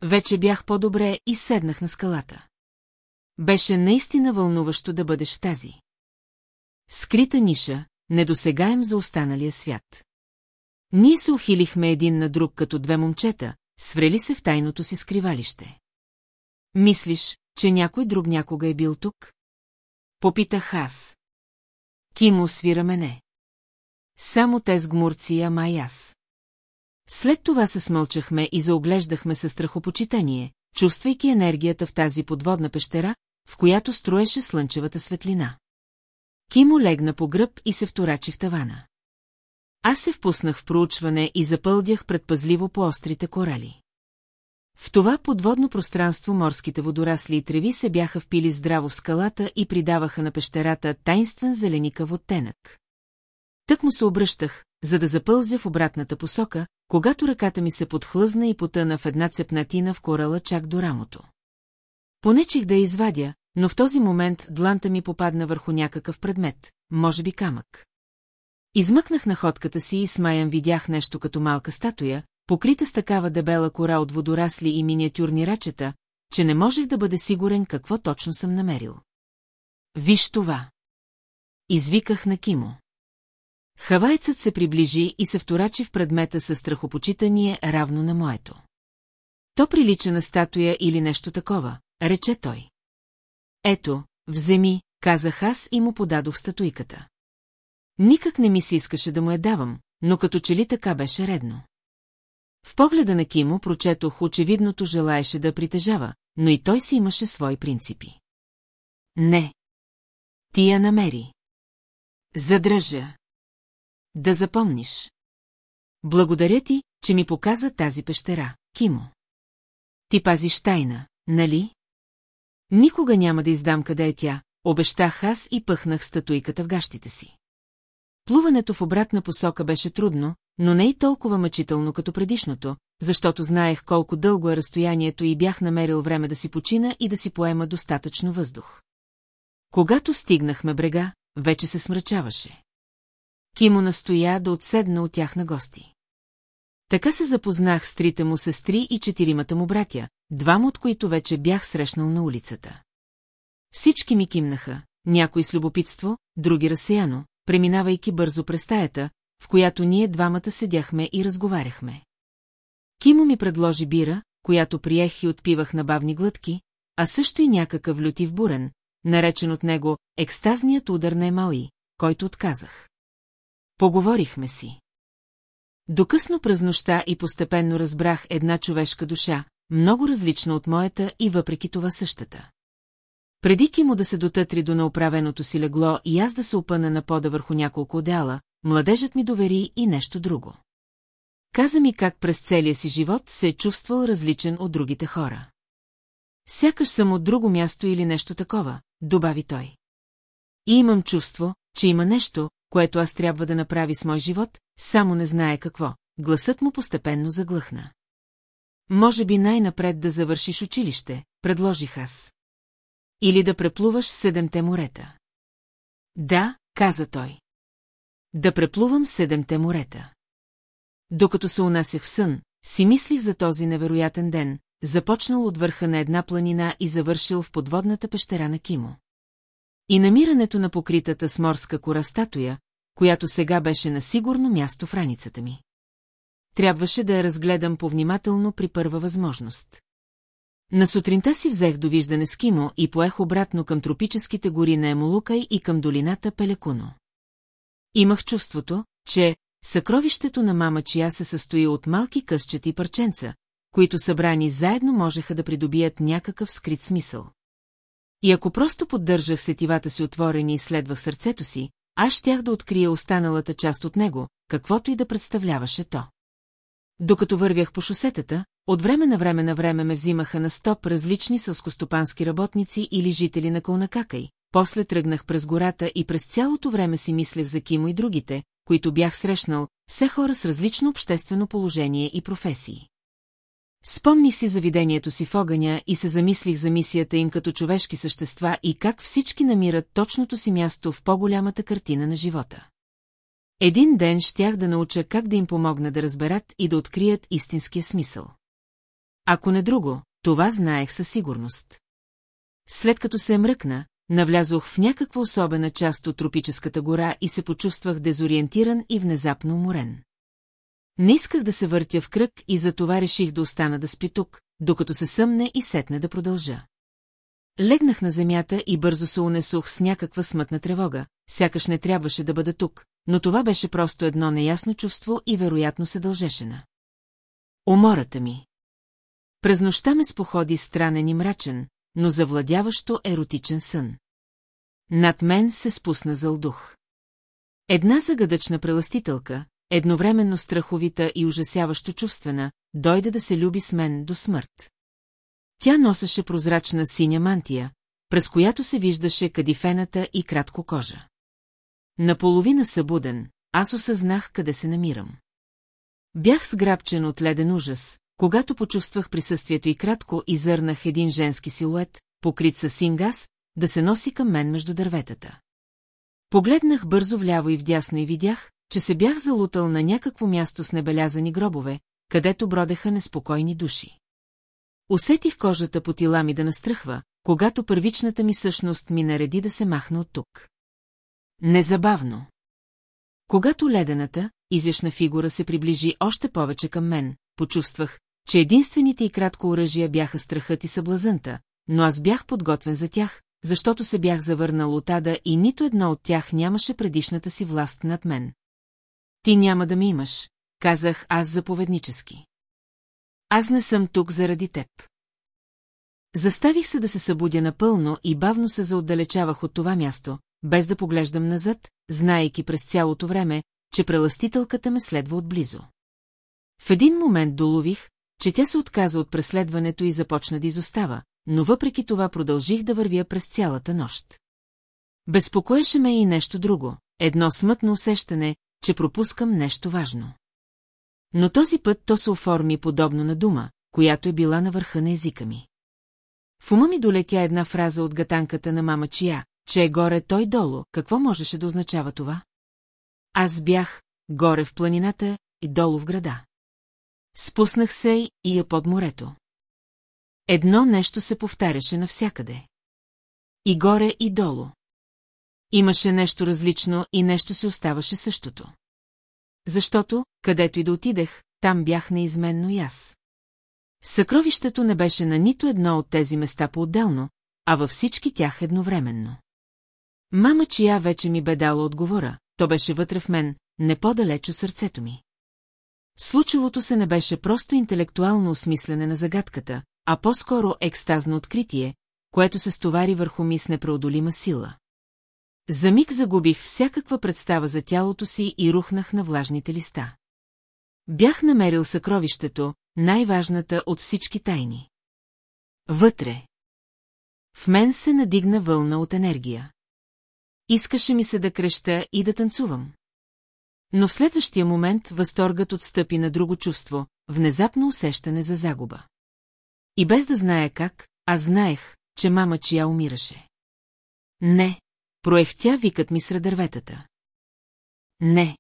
S1: Вече бях по-добре и седнах на скалата. Беше наистина вълнуващо да бъдеш в тази. Скрита ниша, недосегаем за останалия свят. Ние се ухилихме един на друг като две момчета, сврели се в тайното си скривалище. Мислиш, че някой друг някога е бил тук? Попитах аз. Кимо свира мене. Само те с гмурция ама и аз. След това се смълчахме и заоглеждахме със страхопочитание, чувствайки енергията в тази подводна пещера, в която строеше слънчевата светлина. Кимо легна по гръб и се вторачи в тавана. Аз се впуснах в проучване и запълдях предпазливо по острите корали. В това подводно пространство морските водорасли и треви се бяха впили здраво в скалата и придаваха на пещерата тайнствен зеленикав оттенък. Тък му се обръщах, за да запълзя в обратната посока, когато ръката ми се подхлъзна и потъна в една цепнатина в корала чак до рамото. Понечих да я извадя, но в този момент дланта ми попадна върху някакъв предмет, може би камък. Измъкнах находката си и смаян видях нещо като малка статуя, покрита с такава дебела кора от водорасли и миниатюрни рачета, че не можех да бъда сигурен какво точно съм намерил. Виж това! Извиках на Кимо. Хавайцът се приближи и се вторачи в предмета със страхопочитание равно на моето. То прилича на статуя или нещо такова, рече той. Ето, вземи, казах аз и му подадох статуйката. Никак не ми се искаше да му я давам, но като че ли така беше редно. В погледа на Кимо прочетох очевидното желаеше да притежава, но и той си имаше свои принципи. Не. Ти я намери. Задръжа. Да запомниш. Благодаря ти, че ми показа тази пещера, Кимо. Ти пазиш тайна, нали? Никога няма да издам къде е тя, обещах аз и пъхнах статуйката в гащите си. Плуването в обратна посока беше трудно, но не и толкова мъчително като предишното, защото знаех колко дълго е разстоянието и бях намерил време да си почина и да си поема достатъчно въздух. Когато стигнахме брега, вече се смрачаваше. Кимо настоя да отседна от тях на гости. Така се запознах с трите му сестри и четиримата му братя, двама от които вече бях срещнал на улицата. Всички ми кимнаха, някои с любопитство, други разсеяно, преминавайки бързо през стаята, в която ние двамата седяхме и разговаряхме. Кимо ми предложи бира, която приех и отпивах на бавни глътки, а също и някакъв лютив бурен, наречен от него екстазният удар на Емаои, който отказах. Поговорихме си. Докъсно през нощта и постепенно разбрах една човешка душа, много различна от моята и въпреки това същата. Преди Кимо да се дотътри до науправеното си легло и аз да се опъна на пода върху няколко дяла младежът ми довери и нещо друго. Каза ми как през целия си живот се е чувствал различен от другите хора. Сякаш съм от друго място или нещо такова, добави той. И имам чувство, че има нещо, което аз трябва да направи с мой живот, само не знае какво. Гласът му постепенно заглъхна. Може би най-напред да завършиш училище, предложих аз. Или да преплуваш седемте морета. Да, каза той. Да преплувам седемте морета. Докато се унасях в сън, си мислих за този невероятен ден, започнал от върха на една планина и завършил в подводната пещера на Кимо. И намирането на покритата с морска кора статуя, която сега беше на сигурно място в раницата ми. Трябваше да я разгледам повнимателно при първа възможност. На сутринта си взех довиждане с Кимо и поех обратно към тропическите гори на Емолукай и към долината Пелекуно. Имах чувството, че съкровището на мама чия се състои от малки късчета и парченца, които събрани заедно можеха да придобият някакъв скрит смисъл. И ако просто поддържах сетивата си отворени и следвах сърцето си, аз щях да открия останалата част от него, каквото и да представляваше то. Докато вървях по шосетата, от време на време на време ме взимаха на стоп различни сълскостопански работници или жители на Кълнакакай, после тръгнах през гората и през цялото време си мислех за Кимо и другите, които бях срещнал, все хора с различно обществено положение и професии. Спомних си за видението си в огъня и се замислих за мисията им като човешки същества и как всички намират точното си място в по-голямата картина на живота. Един ден щях да науча как да им помогна да разберат и да открият истинския смисъл. Ако не друго, това знаех със сигурност. След като се мръкна, Навлязох в някаква особена част от тропическата гора и се почувствах дезориентиран и внезапно уморен. Не исках да се въртя в кръг и затова реших да остана да спи тук, докато се съмне и сетне да продължа. Легнах на земята и бързо се унесох с някаква смътна тревога, сякаш не трябваше да бъда тук, но това беше просто едно неясно чувство и вероятно се дължеше на. Умората ми. През нощта ме споходи странен и мрачен, но завладяващо еротичен сън. Над мен се спусна дух. Една загадъчна преластителка, едновременно страховита и ужасяващо чувствена, дойде да се люби с мен до смърт. Тя носеше прозрачна синя мантия, през която се виждаше кадифената и кратко кожа. Наполовина събуден, аз осъзнах къде се намирам. Бях сграбчен от леден ужас, когато почувствах присъствието и кратко и зърнах един женски силует, покрит с газ да се носи към мен между дърветата. Погледнах бързо вляво и вдясно и видях, че се бях залутал на някакво място с небелязани гробове, където бродеха неспокойни души. Усетих кожата по тила ми да настръхва, когато първичната ми същност ми нареди да се махна от тук. Незабавно. Когато ледената, изящна фигура се приближи още повече към мен, почувствах, че единствените и кратко оръжия бяха страхът и съблазънта, но аз бях подготвен за тях, защото се бях завърнал от ада и нито едно от тях нямаше предишната си власт над мен. Ти няма да ми имаш, казах аз заповеднически. Аз не съм тук заради теб. Заставих се да се събудя напълно и бавно се заотдалечавах от това място, без да поглеждам назад, знаейки през цялото време, че преластителката ме следва отблизо. В един момент долових, че тя се отказа от преследването и започна да изостава, но въпреки това продължих да вървя през цялата нощ. Безпокоеше ме и нещо друго, едно смътно усещане, че пропускам нещо важно. Но този път то се оформи подобно на дума, която е била на върха на езика ми. В ума ми долетя една фраза от гатанката на мама Чия, че е горе той долу, какво можеше да означава това? Аз бях горе в планината и долу в града. Спуснах се и я под морето. Едно нещо се повтаряше навсякъде. И горе, и долу. Имаше нещо различно и нещо се оставаше същото. Защото, където и да отидех, там бях неизменно и аз. Съкровището не беше на нито едно от тези места по-отделно, а във всички тях едновременно. Мама, чия вече ми бе дала отговора, то беше вътре в мен, не по-далечо сърцето ми. Случилото се не беше просто интелектуално осмислене на загадката, а по-скоро екстазно откритие, което се стовари върху ми с непреодолима сила. За миг загубих всякаква представа за тялото си и рухнах на влажните листа. Бях намерил съкровището, най-важната от всички тайни. Вътре. В мен се надигна вълна от енергия. Искаше ми се да креща и да танцувам. Но в следващия момент възторгът отстъпи на друго чувство, внезапно усещане за загуба. И без да знае как, аз знаех, че мама чия умираше. Не, проехтя викът ми сред дърветата. Не.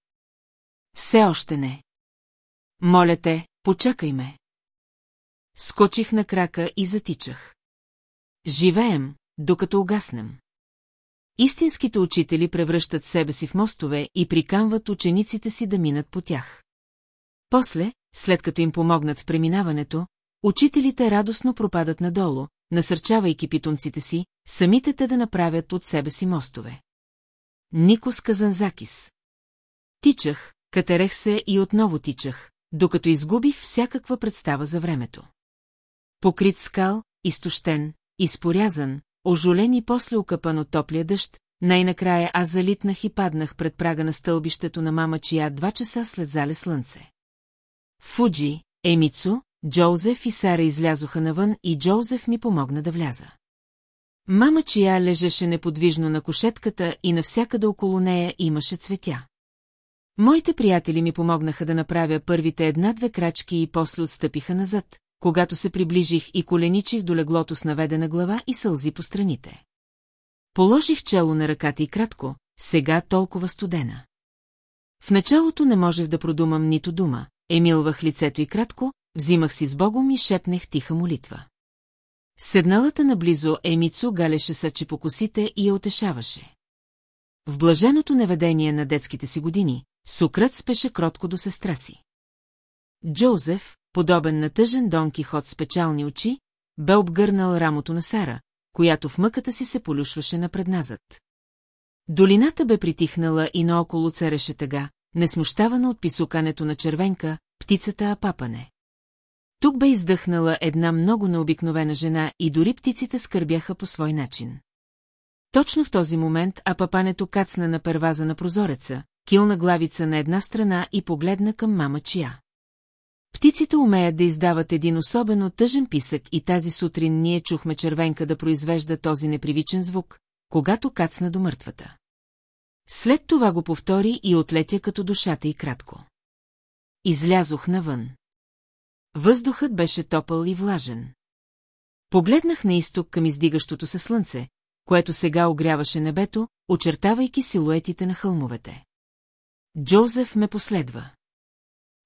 S1: Все още не. Моля те, почакай ме. Скочих на крака и затичах. Живеем, докато угаснем. Истинските учители превръщат себе си в мостове и прикамват учениците си да минат по тях. После, след като им помогнат в преминаването, Учителите радостно пропадат надолу, насърчавайки питомците си, самите те да направят от себе си мостове. Никос Казанзакис Тичах, катерех се и отново тичах, докато изгубих всякаква представа за времето. Покрит скал, изтощен, изпорязан, ожолен и после окъпан от топлия дъжд, най-накрая аз залитнах и паднах пред прага на стълбището на мама, чия два часа след зале слънце. Фуджи, Емицу, Джозеф и Сара излязоха навън и Джозеф ми помогна да вляза. Мама чия лежеше неподвижно на кошетката и навсякъде около нея имаше цветя. Моите приятели ми помогнаха да направя първите една-две крачки и после отстъпиха назад, когато се приближих и коленичих до леглото с наведена глава и сълзи по страните. Положих чело на ръката и кратко, сега толкова студена. В началото не можех да продумам нито дума, емилвах лицето и кратко, взимах си с Богом и шепнех тиха молитва. Седналата наблизо Емицу галеше съчи по косите и я отешаваше. В блаженото неведение на детските си години, сукрът спеше кротко до сестра си. Джозеф, подобен на тъжен Дон Кихот с печални очи, бе обгърнал рамото на Сара, която в мъката си се полюшваше напредназът. Долината бе притихнала и наоколо цареше тъга, несмущавана от писукането на червенка, птицата апапане. Тук бе издъхнала една много необикновена жена и дори птиците скърбяха по свой начин. Точно в този момент апапането кацна на перваза на прозореца, килна главица на една страна и погледна към мама чия. Птиците умеят да издават един особено тъжен писък и тази сутрин ние чухме червенка да произвежда този непривичен звук, когато кацна до мъртвата. След това го повтори и отлетя като душата и кратко. Излязох навън. Въздухът беше топъл и влажен. Погледнах на изток към издигащото се слънце, което сега огряваше небето, очертавайки силуетите на хълмовете. Джозеф ме последва.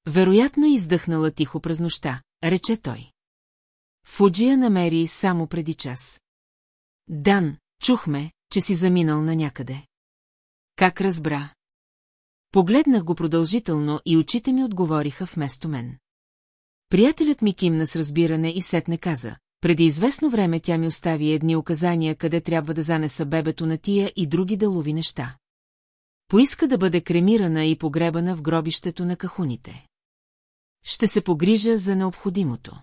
S1: Вероятно е издъхнала тихо през нощта, рече той. Фуджия намери само преди час. Дан, чухме, че си заминал на някъде. Как разбра? Погледнах го продължително и очите ми отговориха вместо мен. Приятелят ми кимна с разбиране и сетне каза, преди известно време тя ми остави едни указания къде трябва да занеса бебето на тия и други делови неща. Поиска да бъде кремирана и погребана в гробището на кахуните. Ще се погрижа за необходимото.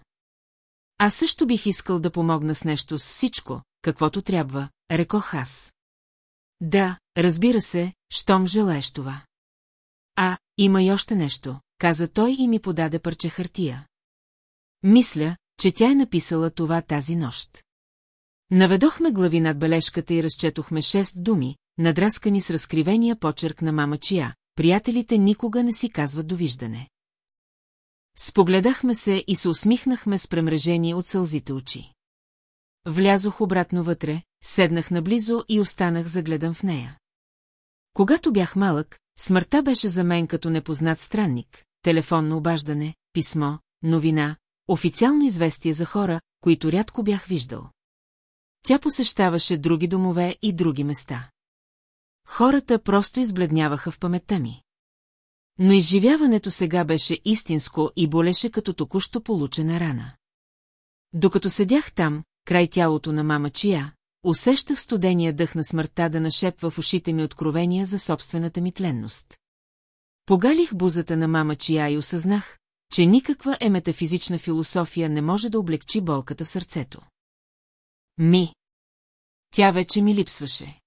S1: А също бих искал да помогна с нещо с всичко, каквото трябва, рекох аз. Да, разбира се, щом желаеш това. А, има и още нещо, каза той и ми подаде парче хартия. Мисля, че тя е написала това тази нощ. Наведохме глави над бележката и разчетохме шест думи, надраскани с разкривения почерк на мама Чия. Приятелите никога не си казват довиждане. Спогледахме се и се усмихнахме с премрежение от сълзите очи. Влязох обратно вътре, седнах наблизо и останах загледан в нея. Когато бях малък, смъртта беше за мен като непознат странник, телефонно обаждане, писмо, новина, Официално известие за хора, които рядко бях виждал. Тя посещаваше други домове и други места. Хората просто избледняваха в паметта ми. Но изживяването сега беше истинско и болеше като току-що получена рана. Докато седях там, край тялото на мама Чия, усещах студения дъх на смъртта да нашепва в ушите ми откровения за собствената ми тленност. Погалих бузата на мама Чия и осъзнах, че никаква е метафизична философия не може да облегчи болката в сърцето. Ми. Тя вече ми липсваше.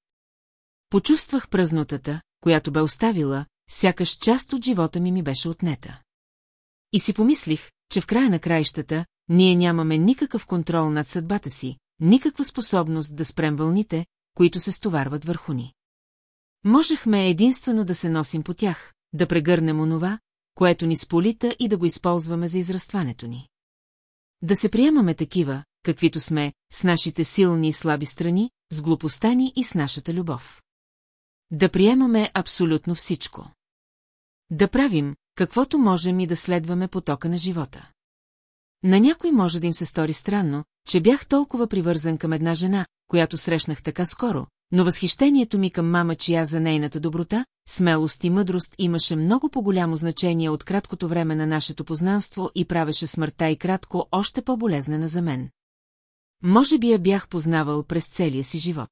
S1: Почувствах празнотата, която бе оставила, сякаш част от живота ми ми беше отнета. И си помислих, че в края на краищата ние нямаме никакъв контрол над съдбата си, никаква способност да спрем вълните, които се стоварват върху ни. Можехме единствено да се носим по тях, да прегърнем онова, което ни сполита и да го използваме за израстването ни. Да се приемаме такива, каквито сме, с нашите силни и слаби страни, с глупостта ни и с нашата любов. Да приемаме абсолютно всичко. Да правим, каквото можем и да следваме потока на живота. На някой може да им се стори странно, че бях толкова привързан към една жена, която срещнах така скоро, но възхищението ми към мама, чия за нейната доброта, смелост и мъдрост имаше много по-голямо значение от краткото време на нашето познанство и правеше смъртта и кратко още по-болезнена за мен. Може би я бях познавал през целия си живот.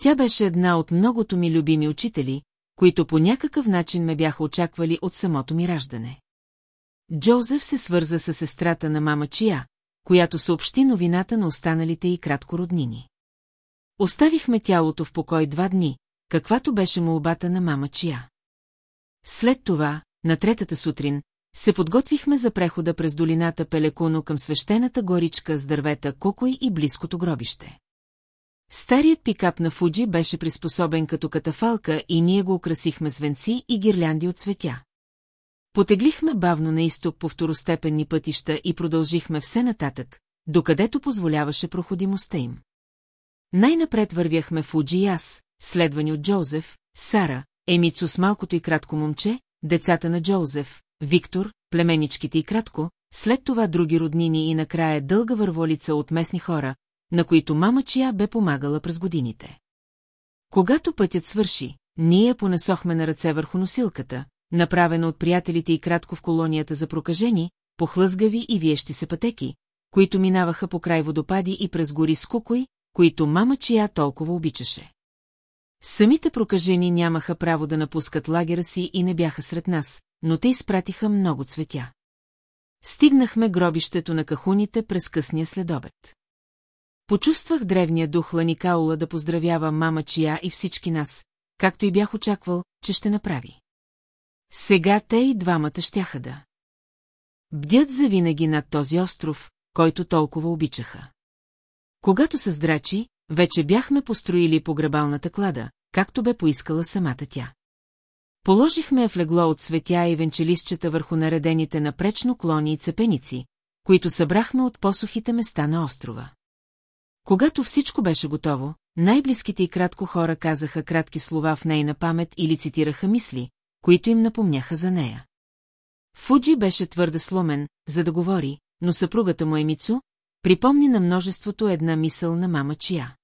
S1: Тя беше една от многото ми любими учители, които по някакъв начин ме бяха очаквали от самото ми раждане. Джозеф се свърза с сестрата на мама Чия, която съобщи новината на останалите и кратко роднини. Оставихме тялото в покой два дни, каквато беше молбата на мама Чия. След това, на третата сутрин, се подготвихме за прехода през долината Пелекуно към свещената горичка с дървета Кокой и близкото гробище. Старият пикап на Фуджи беше приспособен като катафалка и ние го украсихме с венци и гирлянди от цветя. Потеглихме бавно на изток по второстепенни пътища и продължихме все нататък, докъдето позволяваше проходимостта им. Най-напред вървяхме Фуджи и аз, следвани от Джозеф, Сара, Емицо с малкото и кратко момче, децата на Джозеф, Виктор, племеничките и кратко, след това други роднини и накрая дълга върволица от местни хора, на които мама чия бе помагала през годините. Когато пътят свърши, ние понесохме на ръце върху носилката, направена от приятелите и кратко в колонията за прокажени, похлъзгави и виещи се пътеки, които минаваха по край водопади и през гори с кукой, които мама чия толкова обичаше. Самите прокажени нямаха право да напускат лагера си и не бяха сред нас, но те изпратиха много цветя. Стигнахме гробището на кахуните през късния следобед. Почувствах древния дух Ланикаула да поздравява мама Чия и всички нас, както и бях очаквал, че ще направи. Сега те и двамата щяха да. Бдят завинаги над този остров, който толкова обичаха. Когато се здрачи, вече бяхме построили погребалната клада, както бе поискала самата тя. Положихме я в легло от светя и венчелищчета върху наредените напречно клони и цепеници, които събрахме от посохите места на острова. Когато всичко беше готово, най-близките и кратко хора казаха кратки слова в нейна памет или цитираха мисли, които им напомняха за нея. Фуджи беше твърде сломен, за да говори, но съпругата му Емицу, припомни на множеството една мисъл на мама чия.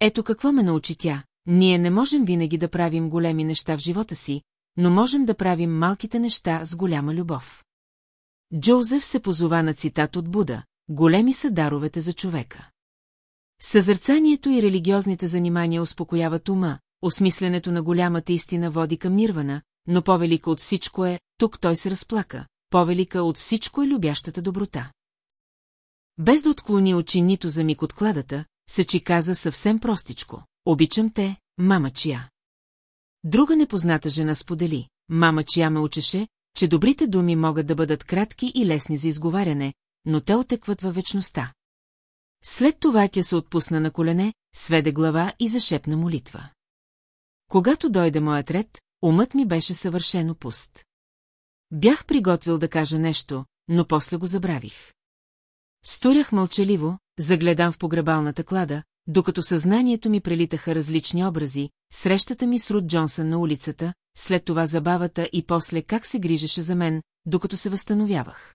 S1: Ето какво ме научи тя. Ние не можем винаги да правим големи неща в живота си, но можем да правим малките неща с голяма любов. Джозеф се позова на цитат от Буда «Големи са даровете за човека». Съзърцанието и религиозните занимания успокояват ума, осмисленето на голямата истина води към нирвана, но повелика от всичко е, тук той се разплака, повелика от всичко е любящата доброта. Без да отклони очи нито за миг от кладата, Сачи каза съвсем простичко. Обичам те, мама чия. Друга непозната жена сподели. Мама чия ме учеше, че добрите думи могат да бъдат кратки и лесни за изговаряне, но те отекват във вечността. След това тя се отпусна на колене, сведе глава и зашепна молитва. Когато дойде моят ред, умът ми беше съвършено пуст. Бях приготвил да кажа нещо, но после го забравих. Сторях мълчаливо, загледам в погребалната клада, докато съзнанието ми прелитаха различни образи, срещата ми с Руд Джонсън на улицата, след това забавата и после как се грижеше за мен, докато се възстановявах.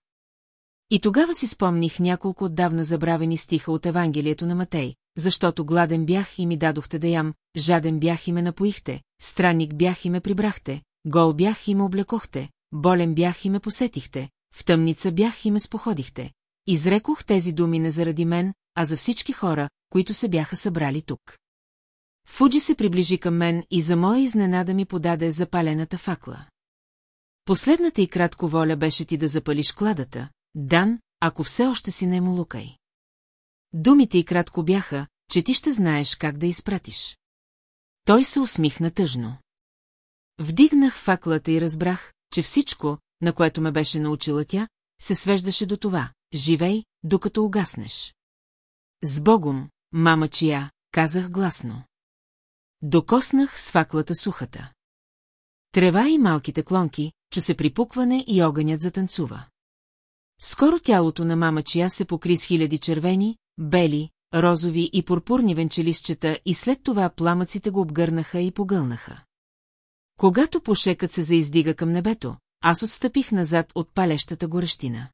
S1: И тогава си спомних няколко отдавна забравени стиха от Евангелието на Матей, защото гладен бях и ми дадохте да ям, жаден бях и ме напоихте, странник бях и ме прибрахте, гол бях и ме облекохте, болен бях и ме посетихте, в тъмница бях и ме споходихте, Изрекох тези думи не заради мен, а за всички хора, които се бяха събрали тук. Фуджи се приближи към мен и за моя изненада ми подаде запалената факла. Последната и кратко воля беше ти да запалиш кладата, Дан, ако все още си не молукай. Думите и кратко бяха, че ти ще знаеш как да изпратиш. Той се усмихна тъжно. Вдигнах факлата и разбрах, че всичко, на което ме беше научила тя, се свеждаше до това живей, докато угаснеш. С Богом, мама чия, казах гласно. Докоснах с факлата сухата. Трева и малките клонки, чу се припукване и огънят затанцува. Скоро тялото на мама чия се покри с хиляди червени, бели, розови и пурпурни венчелищчета и след това пламъците го обгърнаха и погълнаха. Когато пошекът се заиздига към небето, аз отстъпих назад от палещата горещина.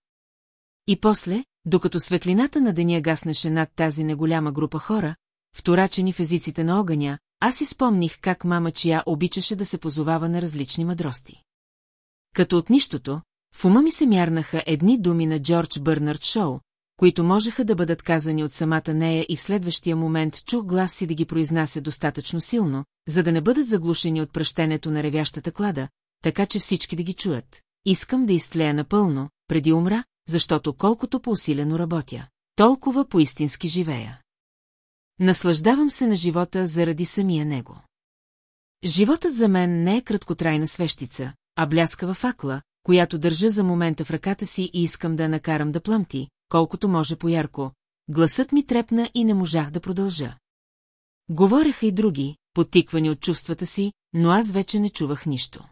S1: И после, докато светлината на деня гаснеше над тази неголяма група хора, вторачени в езиците на огъня, аз си спомних как мама чия обичаше да се позовава на различни мъдрости. Като от нищото, в ума ми се мярнаха едни думи на Джордж Бърнард Шоу, които можеха да бъдат казани от самата нея и в следващия момент чух глас си да ги произнася достатъчно силно, за да не бъдат заглушени от пръщенето на ревящата клада, така че всички да ги чуят. Искам да изтлея напълно, преди умра, защото колкото по-усилено работя, толкова по-истински живея. Наслаждавам се на живота заради самия него. Животът за мен не е краткотрайна свещица, а бляскава факла, която държа за момента в ръката си и искам да накарам да пламти, колкото може поярко. Гласът ми трепна и не можах да продължа. Говореха и други, потиквани от чувствата си, но аз вече не чувах нищо.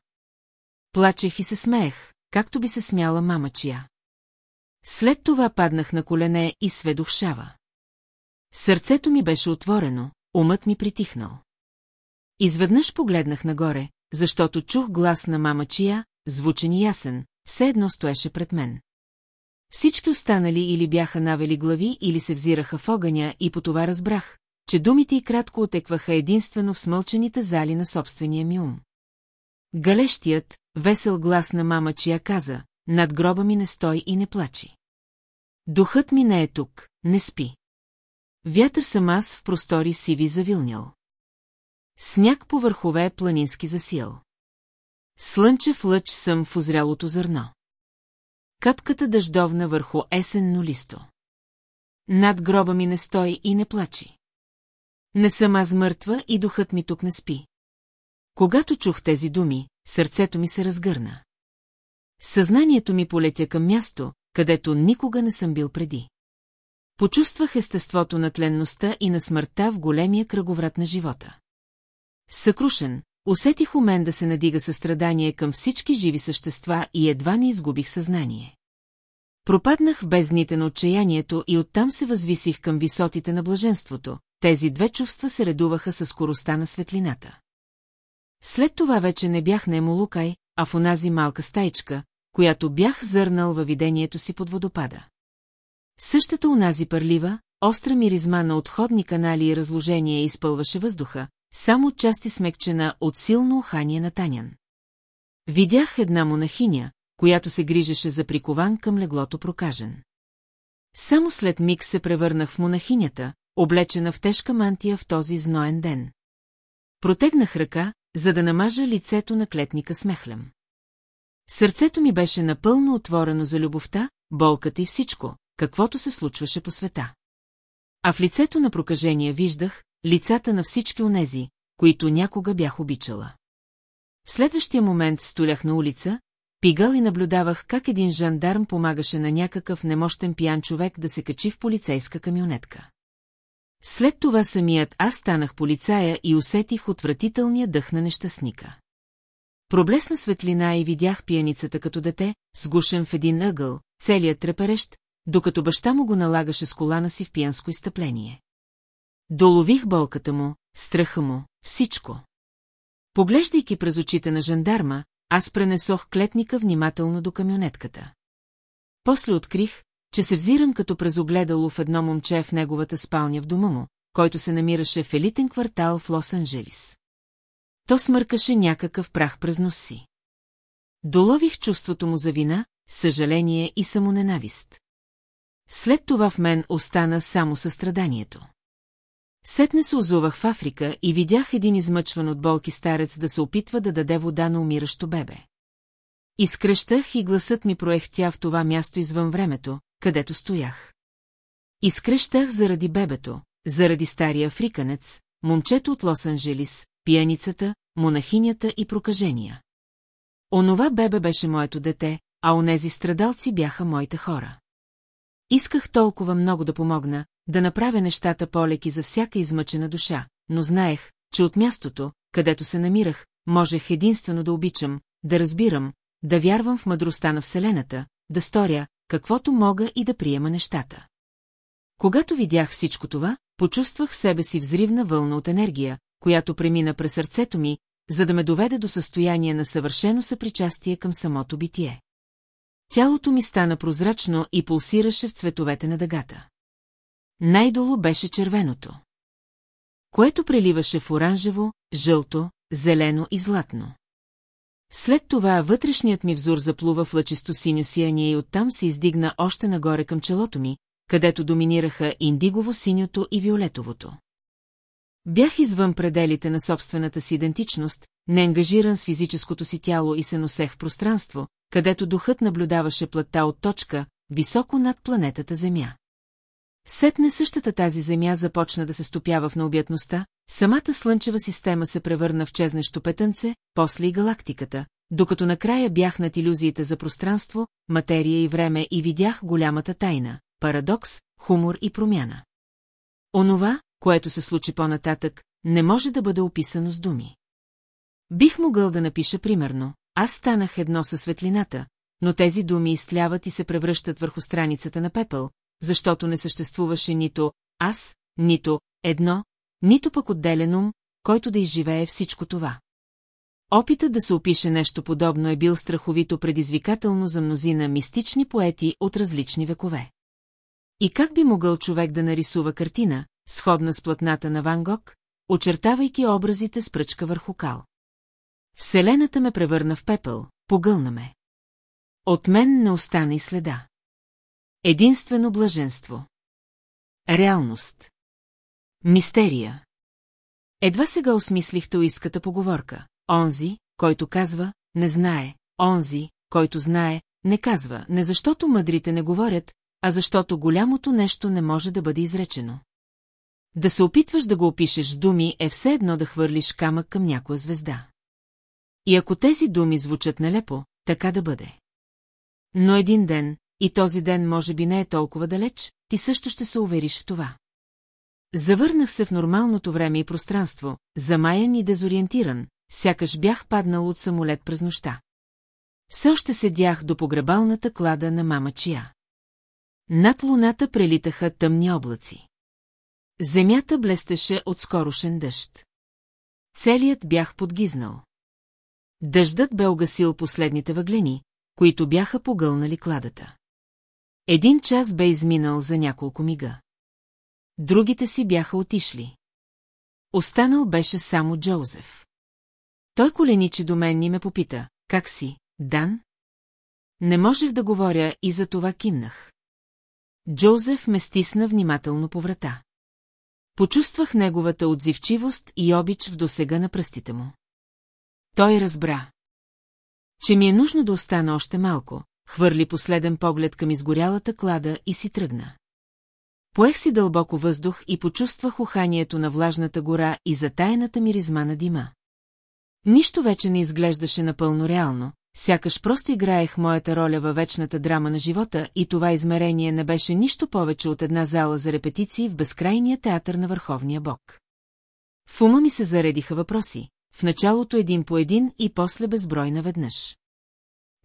S1: Плачех и се смеех, както би се смяла мама чия. След това паднах на колене и сведох шава. Сърцето ми беше отворено, умът ми притихнал. Изведнъж погледнах нагоре, защото чух глас на мама Чия, звучен и ясен, все едно стоеше пред мен. Всички останали или бяха навели глави, или се взираха в огъня и по това разбрах, че думите и кратко отекваха единствено в смълчените зали на собствения ми ум. Галещият, весел глас на мама Чия каза, над гроба ми не стой и не плачи. Духът ми не е тук, не спи. Вятър съм аз в простори сиви завилнял. Сняг по върхове е планински засил. Слънчев лъч съм в озрялото зърно. Капката дъждовна върху есенно листо. Над гроба ми не стои и не плачи. Не съм аз мъртва и духът ми тук не спи. Когато чух тези думи, сърцето ми се разгърна. Съзнанието ми полетя към място, където никога не съм бил преди. Почувствах естеството на тленността и на смъртта в големия кръговрат на живота. Съкрушен, усетих у мен да се надига състрадание към всички живи същества и едва не изгубих съзнание. Пропаднах в бездните на отчаянието и оттам се възвисих към висотите на блаженството, тези две чувства се редуваха със скоростта на светлината. След това вече не бях на Емолукай, а в онази малка стайчка, която бях зърнал във видението си под водопада. Същата унази парлива, остра миризма на отходни канали и разложение изпълваше въздуха, само части смекчена от силно ухание на Танян. Видях една монахиня, която се грижеше за прикован към леглото прокажен. Само след миг се превърнах в монахинята, облечена в тежка мантия в този зноен ден. Протегнах ръка, за да намажа лицето на клетника с мехлем. Сърцето ми беше напълно отворено за любовта, болката и всичко, каквото се случваше по света. А в лицето на прокажения виждах лицата на всички онези, които някога бях обичала. В следващия момент столях на улица, пигал и наблюдавах как един жандарм помагаше на някакъв немощен пиян човек да се качи в полицейска камионетка. След това самият аз станах полицая и усетих отвратителния дъх на нещастника. Проблесна светлина и видях пияницата като дете, сгушен в един ъгъл, целият треперещ, докато баща му го налагаше с колана си в пиянско изтъпление. Долових болката му, страха му, всичко. Поглеждайки през очите на жандарма, аз пренесох клетника внимателно до камионетката. После открих, че се взирам като през огледало в едно момче в неговата спалня в дома му, който се намираше в елитен квартал в Лос-Анджелис то смъркаше някакъв прах през нос си. Долових чувството му за вина, съжаление и самоненавист. След това в мен остана само състраданието. Сетне се озувах в Африка и видях един измъчван от болки старец да се опитва да даде вода на умиращо бебе. Изкръщах и гласът ми проехтя в това място извън времето, където стоях. Изкръщах заради бебето, заради стария африканец, момчето от Лос-Анджелис, пияницата, монахинята и прокажения. Онова бебе беше моето дете, а онези страдалци бяха моите хора. Исках толкова много да помогна, да направя нещата по-леки за всяка измъчена душа, но знаех, че от мястото, където се намирах, можех единствено да обичам, да разбирам, да вярвам в мъдростта на Вселената, да сторя, каквото мога и да приема нещата. Когато видях всичко това, почувствах в себе си взривна вълна от енергия, която премина през сърцето ми, за да ме доведе до състояние на съвършено съпричастие към самото битие. Тялото ми стана прозрачно и пулсираше в цветовете на дъгата. Най-долу беше червеното, което преливаше в оранжево, жълто, зелено и златно. След това вътрешният ми взор заплува в лъчисто синьо сияние и оттам се издигна още нагоре към челото ми, където доминираха индигово синьото и виолетовото. Бях извън пределите на собствената си идентичност, неангажиран с физическото си тяло и се носех в пространство, където духът наблюдаваше плътта от точка, високо над планетата Земя. Сетне същата тази Земя започна да се стопява в необятността, самата Слънчева система се превърна в чезнещо петънце, после и галактиката, докато накрая бях над иллюзиите за пространство, материя и време и видях голямата тайна, парадокс, хумор и промяна. Онова, което се случи по-нататък, не може да бъде описано с думи. Бих могъл да напиша примерно, аз станах едно със светлината, но тези думи изтляват и се превръщат върху страницата на пепел, защото не съществуваше нито аз, нито едно, нито пък отделен ум, който да изживее всичко това. Опитът да се опише нещо подобно е бил страховито предизвикателно за мнозина мистични поети от различни векове. И как би могъл човек да нарисува картина, сходна с платната на Ван Гог, очертавайки образите с пръчка върху кал. Вселената ме превърна в пепел, погълна ме. От мен не остана и следа. Единствено блаженство. Реалност. Мистерия. Едва сега осмислих таоистката поговорка. Онзи, който казва, не знае. Онзи, който знае, не казва. Не защото мъдрите не говорят, а защото голямото нещо не може да бъде изречено. Да се опитваш да го опишеш с думи е все едно да хвърлиш камък към някоя звезда. И ако тези думи звучат нелепо, така да бъде. Но един ден, и този ден може би не е толкова далеч, ти също ще се увериш в това. Завърнах се в нормалното време и пространство, замаян и дезориентиран, сякаш бях паднал от самолет през нощта. Все още седях до погребалната клада на мама Чия. Над луната прелитаха тъмни облаци. Земята блестеше от скорошен дъжд. Целият бях подгизнал. Дъждът бе огасил последните въглени, които бяха погълнали кладата. Един час бе изминал за няколко мига. Другите си бяха отишли. Останал беше само Джозеф. Той коленичи до мен и ме попита, как си, Дан? Не можех да говоря и за това кимнах. Джозеф ме стисна внимателно по врата. Почувствах неговата отзивчивост и обич в досега на пръстите му. Той разбра. Че ми е нужно да остана още малко, хвърли последен поглед към изгорялата клада и си тръгна. Поех си дълбоко въздух и почувствах уханието на влажната гора и затаяната миризма на дима. Нищо вече не изглеждаше напълно реално, сякаш просто играех моята роля във вечната драма на живота и това измерение не беше нищо повече от една зала за репетиции в безкрайния театър на Върховния Бог. В ума ми се заредиха въпроси, в началото един по един и после безброй наведнъж.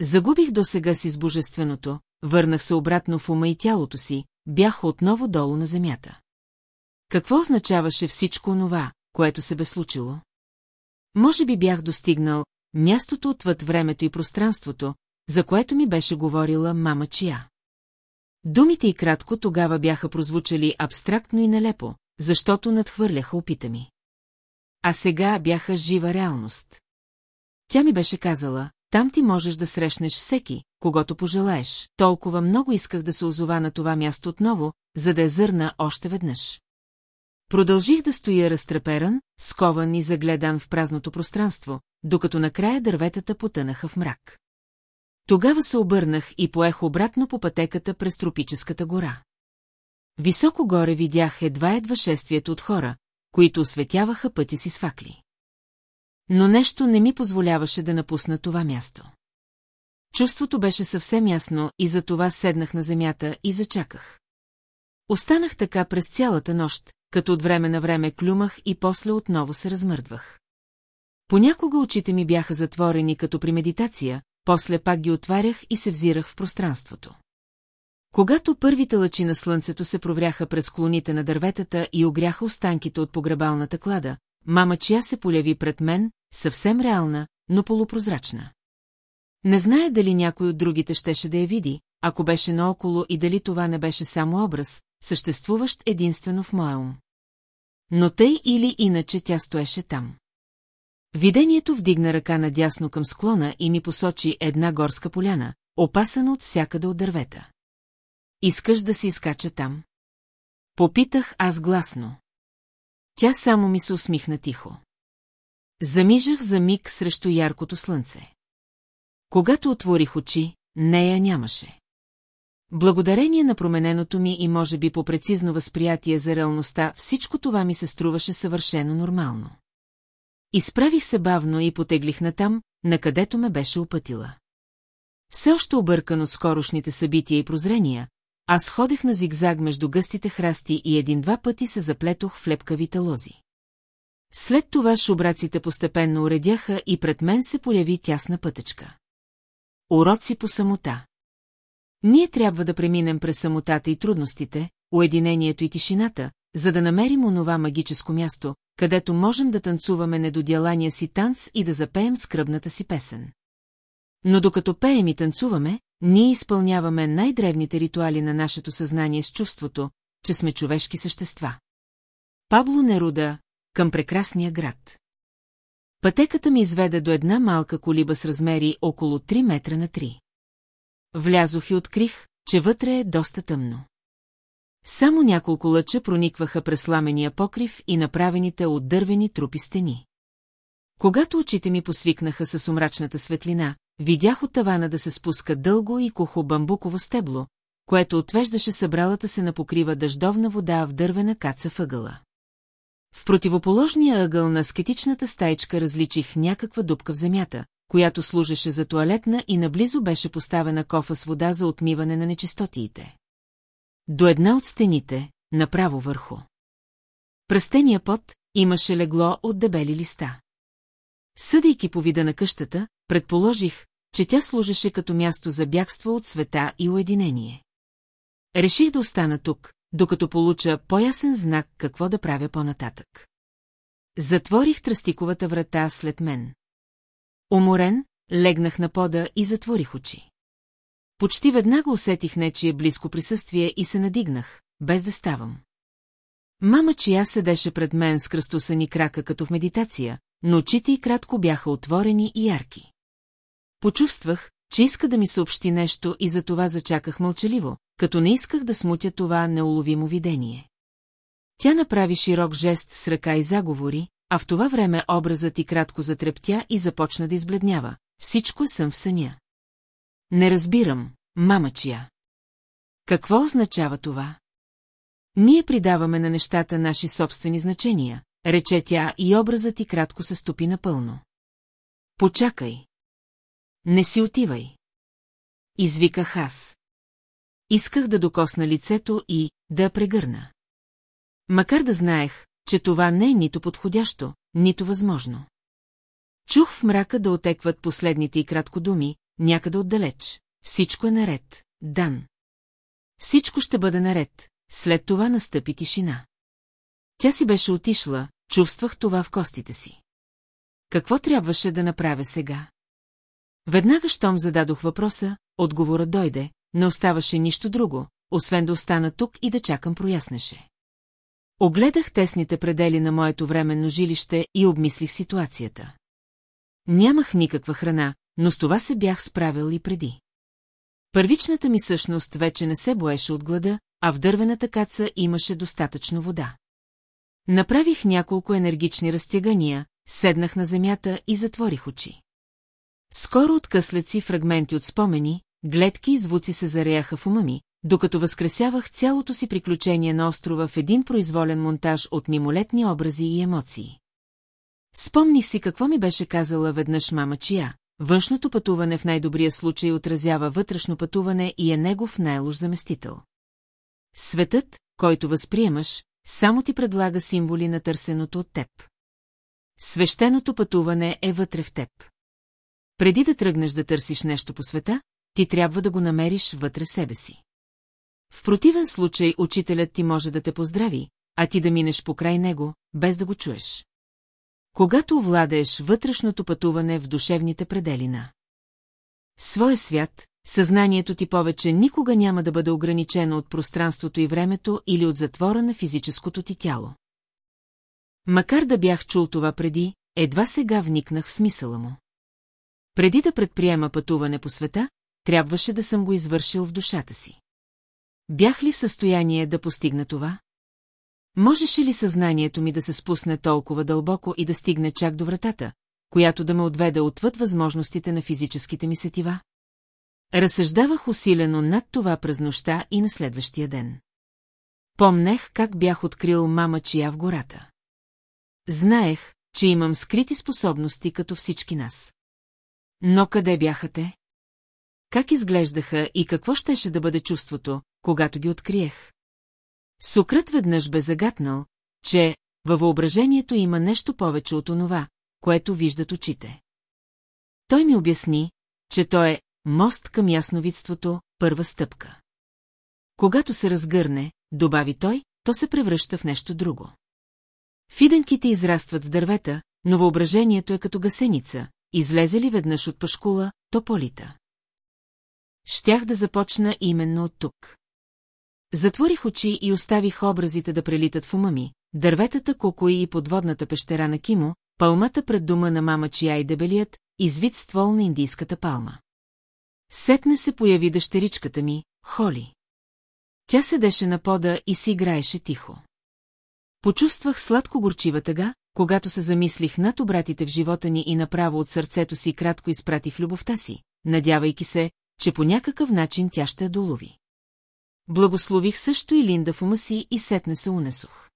S1: Загубих досега си с божественото, върнах се обратно в ума и тялото си, бях отново долу на земята. Какво означаваше всичко онова, което се бе случило? Може би бях достигнал мястото отвъд времето и пространството, за което ми беше говорила мама Чия. Думите и кратко тогава бяха прозвучали абстрактно и нелепо, защото надхвърляха опита ми. А сега бяха жива реалност. Тя ми беше казала, там ти можеш да срещнеш всеки, когато пожелаеш. Толкова много исках да се озова на това място отново, за да я зърна още веднъж. Продължих да стоя разтреперан, скован и загледан в празното пространство, докато накрая дърветата потънаха в мрак. Тогава се обърнах и поех обратно по пътеката през тропическата гора. Високо горе видях едва-едва шествието от хора, които осветяваха пътя си с факли. Но нещо не ми позволяваше да напусна това място. Чувството беше съвсем ясно и затова седнах на земята и зачаках. Останах така през цялата нощ, като от време на време клюмах и после отново се размърдвах. Понякога очите ми бяха затворени като при медитация, после пак ги отварях и се взирах в пространството. Когато първите лъчи на слънцето се провряха през клоните на дърветата и огряха останките от погребалната клада, мама чия се поляви пред мен, съвсем реална, но полупрозрачна. Не зная дали някой от другите щеше да я види, ако беше наоколо и дали това не беше само образ, съществуващ единствено в моя ум. Но тъй или иначе тя стоеше там. Видението вдигна ръка надясно към склона и ми посочи една горска поляна, опасана от всякъде от дървета. Искаш да се изкача там? Попитах аз гласно. Тя само ми се усмихна тихо. Замижах за миг срещу яркото слънце. Когато отворих очи, нея нямаше. Благодарение на промененото ми и може би по-прецизно възприятие за реалността, всичко това ми се струваше съвършено нормално. Изправих се бавно и потеглих натам, на където ме беше опътила. Все още объркан от скорошните събития и прозрения, аз ходех на зигзаг между гъстите храсти и един-два пъти се заплетох в лепкавите лози. След това шубраците постепенно уредяха и пред мен се появи тясна пътечка. Уроци по самота ние трябва да преминем през самотата и трудностите, уединението и тишината, за да намерим онова магическо място, където можем да танцуваме недодялания си танц и да запеем скръбната си песен. Но докато пеем и танцуваме, ние изпълняваме най-древните ритуали на нашето съзнание с чувството, че сме човешки същества. Пабло Неруда към прекрасния град. Пътеката ми изведе до една малка колиба с размери около 3 метра на Влязох и открих, че вътре е доста тъмно. Само няколко лъча проникваха през сламения покрив и направените от дървени трупи стени. Когато очите ми посвикнаха с сумрачната светлина, видях от тавана да се спуска дълго и кухо бамбуково стебло, което отвеждаше събралата се на покрива дъждовна вода в дървена каца въгъла. В противоположния ъгъл на скетичната стайчка различих някаква дупка в земята, която служеше за туалетна и наблизо беше поставена кофа с вода за отмиване на нечистотиите. До една от стените, направо върху. Пръстения пот имаше легло от дебели листа. Съдейки по вида на къщата, предположих, че тя служеше като място за бягство от света и уединение. Реших да остана тук, докато получа по-ясен знак какво да правя по-нататък. Затворих тръстиковата врата след мен. Уморен, легнах на пода и затворих очи. Почти веднага усетих нечие близко присъствие и се надигнах, без да ставам. Мама чия седеше пред мен с кръстосани крака като в медитация, но очите и кратко бяха отворени и ярки. Почувствах, че иска да ми съобщи нещо и затова зачаках мълчаливо, като не исках да смутя това неуловимо видение. Тя направи широк жест с ръка и заговори, а в това време образът и кратко затрептя и започна да избледнява. Всичко съм в съня. Не разбирам, мама чия. Какво означава това? Ние придаваме на нещата наши собствени значения, рече тя и образът и кратко се стопи напълно. Почакай. Не си отивай. Извиках аз. Исках да докосна лицето и да прегърна. Макар да знаех, че това не е нито подходящо, нито възможно. Чух в мрака да отекват последните и кратко думи, някъде отдалеч. Всичко е наред, Дан. Всичко ще бъде наред, след това настъпи тишина. Тя си беше отишла, чувствах това в костите си. Какво трябваше да направя сега? Веднага, щом зададох въпроса, отговора дойде, не оставаше нищо друго, освен да остана тук и да чакам прояснеше. Огледах тесните предели на моето временно жилище и обмислих ситуацията. Нямах никаква храна, но с това се бях справил и преди. Първичната ми същност вече не се боеше от глада, а в дървената каца имаше достатъчно вода. Направих няколко енергични разтягания, седнах на земята и затворих очи. Скоро откъслеци фрагменти от спомени, гледки и звуци се зареяха в ума ми, докато възкресявах цялото си приключение на острова в един произволен монтаж от мимолетни образи и емоции. Спомних си какво ми беше казала веднъж мама Чия. Външното пътуване в най-добрия случай отразява вътрешно пътуване и е негов най-лош заместител. Светът, който възприемаш, само ти предлага символи на търсеното от теб. Свещеното пътуване е вътре в теб. Преди да тръгнеш да търсиш нещо по света, ти трябва да го намериш вътре себе си. В противен случай учителят ти може да те поздрави, а ти да минеш покрай него, без да го чуеш. Когато овладееш вътрешното пътуване в душевните предели на своя свят, съзнанието ти повече никога няма да бъде ограничено от пространството и времето или от затвора на физическото ти тяло. Макар да бях чул това преди, едва сега вникнах в смисъла му. Преди да предприема пътуване по света, трябваше да съм го извършил в душата си. Бях ли в състояние да постигна това? Можеше ли съзнанието ми да се спусне толкова дълбоко и да стигне чак до вратата, която да ме отведе отвъд възможностите на физическите ми сетива? Разсъждавах усилено над това през нощта и на следващия ден. Помнех как бях открил мама чия в гората. Знаех, че имам скрити способности като всички нас. Но къде бяха те? Как изглеждаха и какво щеше да бъде чувството, когато ги откриех. Сократ веднъж бе загатнал, че във въображението има нещо повече от онова, което виждат очите. Той ми обясни, че той е мост към ясновидството, първа стъпка. Когато се разгърне, добави той, то се превръща в нещо друго. Фиденките израстват в дървета, но въображението е като гасеница, излезе ли веднъж от пашкула, то полита. Щях да започна именно от тук. Затворих очи и оставих образите да прелитат в ума ми, дърветата кокои и подводната пещера на Кимо, палмата пред дома на мама Чия и дебелият, извит ствол на индийската палма. Сетне се появи дъщеричката ми, Холи. Тя седеше на пода и си играеше тихо. Почувствах сладко-горчива тъга, когато се замислих над обратите в живота ни и направо от сърцето си кратко изпратих любовта си, надявайки се, че по някакъв начин тя ще я долови. Благослових също и Линда в ума си и сетне се унесох.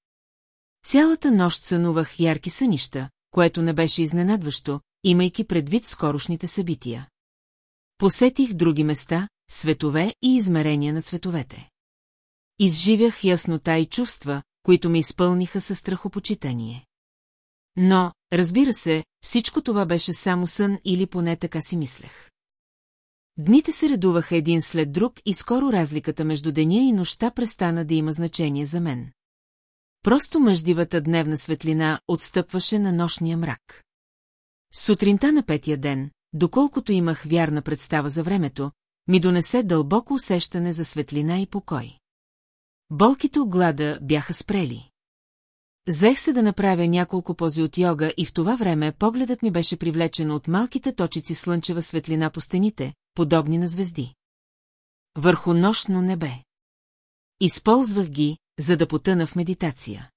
S1: Цялата нощ сънувах ярки сънища, което не беше изненадващо, имайки предвид скорошните събития. Посетих други места, светове и измерения на световете. Изживях яснота и чувства, които ме изпълниха със страхопочитание. Но, разбира се, всичко това беше само сън или поне така си мислех. Дните се редуваха един след друг и скоро разликата между деня и нощта престана да има значение за мен. Просто мъждивата дневна светлина отстъпваше на нощния мрак. Сутринта на петия ден, доколкото имах вярна представа за времето, ми донесе дълбоко усещане за светлина и покой. Болките от глада бяха спрели. Зех се да направя няколко пози от йога и в това време погледът ми беше привлечен от малките точици слънчева светлина по стените, подобни на звезди. Върху нощно небе. Използвах ги, за да потъна в медитация.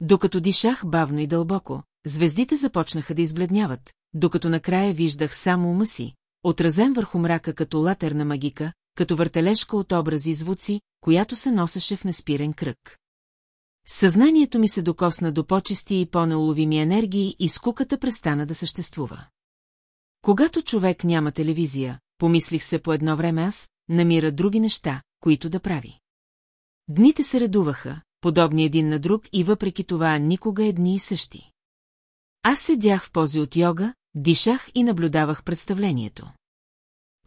S1: Докато дишах бавно и дълбоко, звездите започнаха да избледняват, докато накрая виждах само ума си, отразен върху мрака като латерна магика, като въртележка от образи и звуци, която се носеше в неспирен кръг. Съзнанието ми се докосна до почести и по-неуловими енергии и скуката престана да съществува. Когато човек няма телевизия, помислих се по едно време аз, намира други неща, които да прави. Дните се редуваха, подобни един на друг и въпреки това никога едни и същи. Аз седях в пози от йога, дишах и наблюдавах представлението.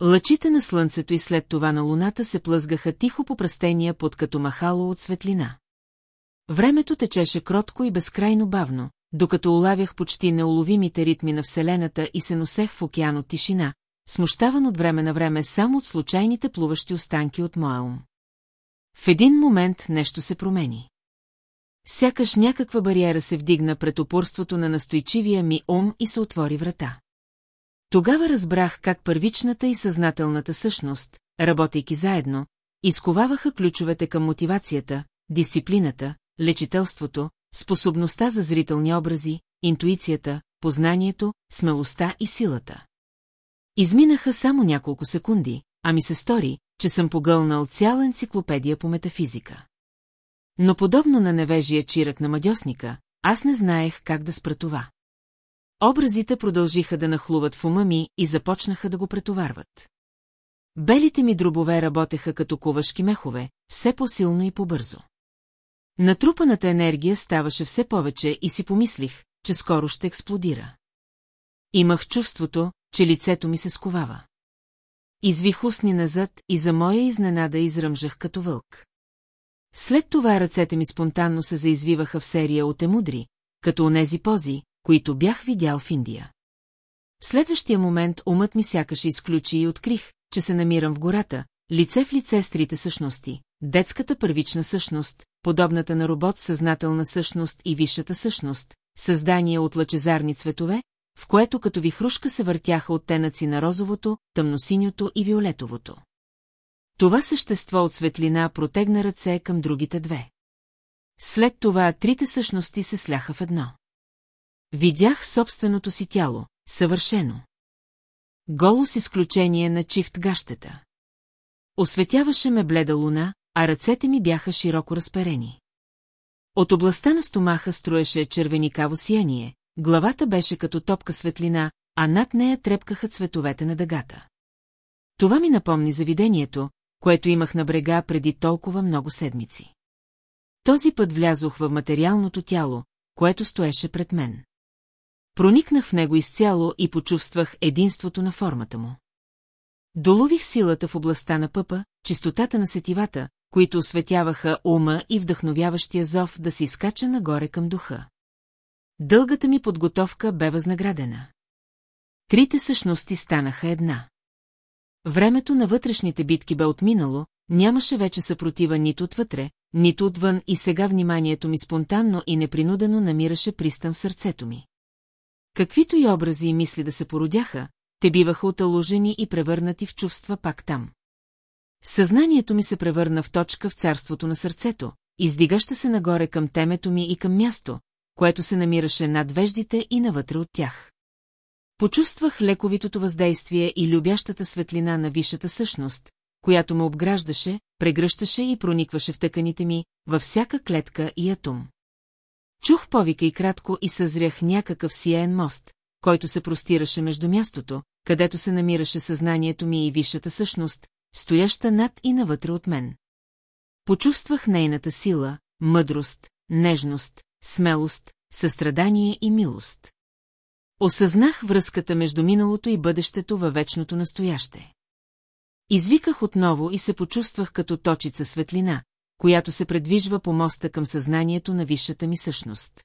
S1: Лъчите на слънцето и след това на луната се плъзгаха тихо по пръстения под като махало от светлина. Времето течеше кротко и безкрайно бавно, докато улавях почти неуловимите ритми на Вселената и се носех в океан от тишина, смущаван от време на време само от случайните плуващи останки от моя ум. В един момент нещо се промени. Сякаш някаква бариера се вдигна пред опорството на настойчивия ми ум и се отвори врата. Тогава разбрах как първичната и съзнателната същност, работейки заедно, изковаваха ключовете към мотивацията, дисциплината, лечителството, способността за зрителни образи, интуицията, познанието, смелостта и силата. Изминаха само няколко секунди, а ми се стори, че съм погълнал цяла енциклопедия по метафизика. Но подобно на невежия чирък на мадьосника, аз не знаех как да спра това. Образите продължиха да нахлуват в ума ми и започнаха да го претоварват. Белите ми дробове работеха като кувашки мехове, все по-силно и по-бързо. Натрупаната енергия ставаше все повече и си помислих, че скоро ще експлодира. Имах чувството, че лицето ми се сковава. Извих устни назад и за моя изненада изръмжах като вълк. След това ръцете ми спонтанно се заизвиваха в серия от емудри, като онези пози, които бях видял в Индия. В следващия момент умът ми сякаш изключи и открих, че се намирам в гората, лице в лице с трите същности – детската първична същност, подобната на робот съзнателна същност и висшата същност, създание от лъчезарни цветове, в което като вихрушка се въртяха оттенъци на розовото, тъмносиньото и виолетовото. Това същество от светлина протегна ръце към другите две. След това трите същности се сляха в едно. Видях собственото си тяло, съвършено. Голо с изключение на чифт гащета. Осветяваше ме бледа луна, а ръцете ми бяха широко разперени. От областта на стомаха строеше червеникаво сияние, Главата беше като топка светлина, а над нея трепкаха цветовете на дъгата. Това ми напомни за видението, което имах на брега преди толкова много седмици. Този път влязох в материалното тяло, което стоеше пред мен. Проникнах в него изцяло и почувствах единството на формата му. Долових силата в областта на пъпа, чистотата на сетивата, които осветяваха ума и вдъхновяващия зов да се изкача нагоре към духа. Дългата ми подготовка бе възнаградена. Трите същности станаха една. Времето на вътрешните битки бе отминало, нямаше вече съпротива нито отвътре, нито отвън и сега вниманието ми спонтанно и непринудено намираше пристан в сърцето ми. Каквито и образи и мисли да се породяха, те биваха оталожени и превърнати в чувства пак там. Съзнанието ми се превърна в точка в царството на сърцето, издигаща се нагоре към темето ми и към място, което се намираше над веждите и навътре от тях. Почувствах лековитото въздействие и любящата светлина на висшата същност, която ме обграждаше, прегръщаше и проникваше в тъканите ми, във всяка клетка и атум. Чух повика и кратко и съзрях някакъв сиен мост, който се простираше между мястото, където се намираше съзнанието ми и висшата същност, стояща над и навътре от мен. Почувствах нейната сила, мъдрост, нежност, смелост, състрадание и милост. Осъзнах връзката между миналото и бъдещето във вечното настояще. Извиках отново и се почувствах като точица светлина, която се предвижва по моста към съзнанието на висшата ми същност.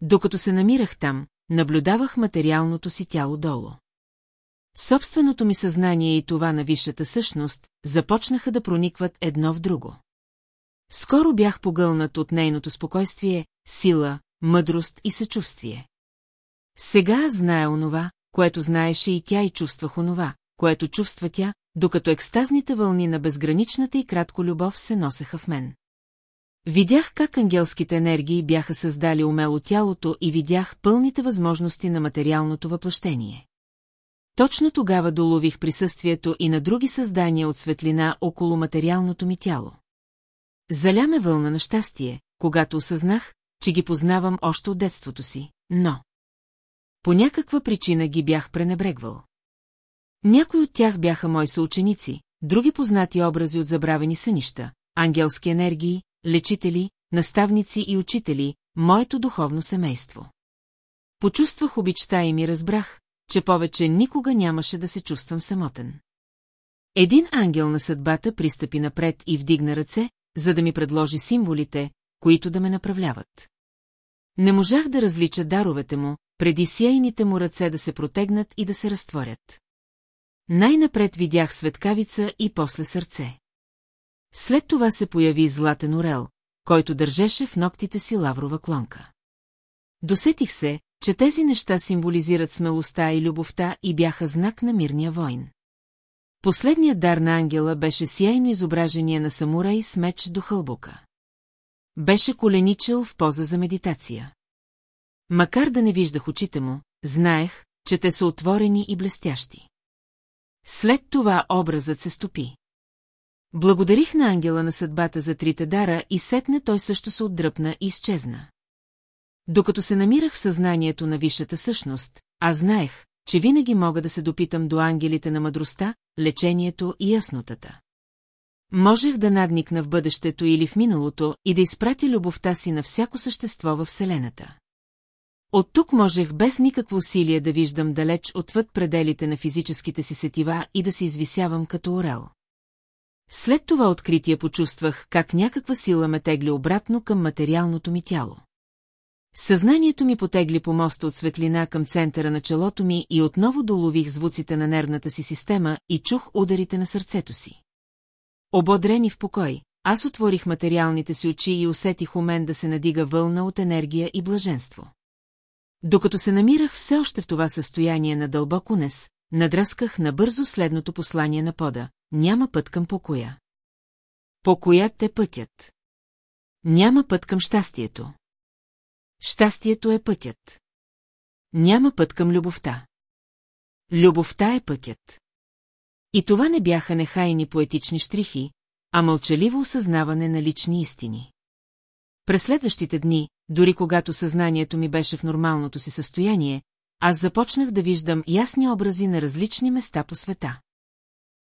S1: Докато се намирах там, наблюдавах материалното си тяло долу. Собственото ми съзнание и това на висшата същност започнаха да проникват едно в друго. Скоро бях погълнат от нейното спокойствие, сила, мъдрост и съчувствие. Сега знае онова, което знаеше и тя и чувствах онова, което чувства тя, докато екстазните вълни на безграничната и кратко любов се носеха в мен. Видях как ангелските енергии бяха създали умело тялото и видях пълните възможности на материалното въплъщение. Точно тогава долових присъствието и на други създания от светлина около материалното ми тяло. Заляме вълна на щастие, когато осъзнах, че ги познавам още от детството си, но... По някаква причина ги бях пренебрегвал. Някои от тях бяха мои съученици, други познати образи от забравени сънища, ангелски енергии, лечители, наставници и учители, моето духовно семейство. Почувствах обичта и ми разбрах, че повече никога нямаше да се чувствам самотен. Един ангел на съдбата пристъпи напред и вдигна ръце, за да ми предложи символите, които да ме направляват. Не можах да различа даровете му, преди сияйните му ръце да се протегнат и да се разтворят. Най-напред видях светкавица и после сърце. След това се появи златен орел, който държеше в ногтите си лаврова клонка. Досетих се, че тези неща символизират смелостта и любовта и бяха знак на мирния войн. Последният дар на ангела беше сияйно изображение на самурай с меч до хълбука. Беше коленичил в поза за медитация. Макар да не виждах очите му, знаех, че те са отворени и блестящи. След това образът се стопи. Благодарих на ангела на съдбата за трите дара и сетне той също се отдръпна и изчезна. Докато се намирах в съзнанието на висшата същност, а знаех, че винаги мога да се допитам до ангелите на мъдростта, лечението и яснотата. Можех да надникна в бъдещето или в миналото и да изпратя любовта си на всяко същество във Вселената. От тук можех без никакво усилие да виждам далеч отвъд пределите на физическите си сетива и да се извисявам като орел. След това откритие почувствах как някаква сила ме тегли обратно към материалното ми тяло. Съзнанието ми потегли по моста от светлина към центъра на челото ми и отново долових звуците на нервната си система и чух ударите на сърцето си. Ободрени в покой, аз отворих материалните си очи и усетих у мен да се надига вълна от енергия и блаженство. Докато се намирах все още в това състояние на дълбок унес, надръсках набързо следното послание на пода – няма път към покоя. Покоят е пътят. Няма път към щастието. Щастието е пътят. Няма път към любовта. Любовта е пътят. И това не бяха нехайни поетични штрихи, а мълчаливо осъзнаване на лични истини. През следващите дни, дори когато съзнанието ми беше в нормалното си състояние, аз започнах да виждам ясни образи на различни места по света.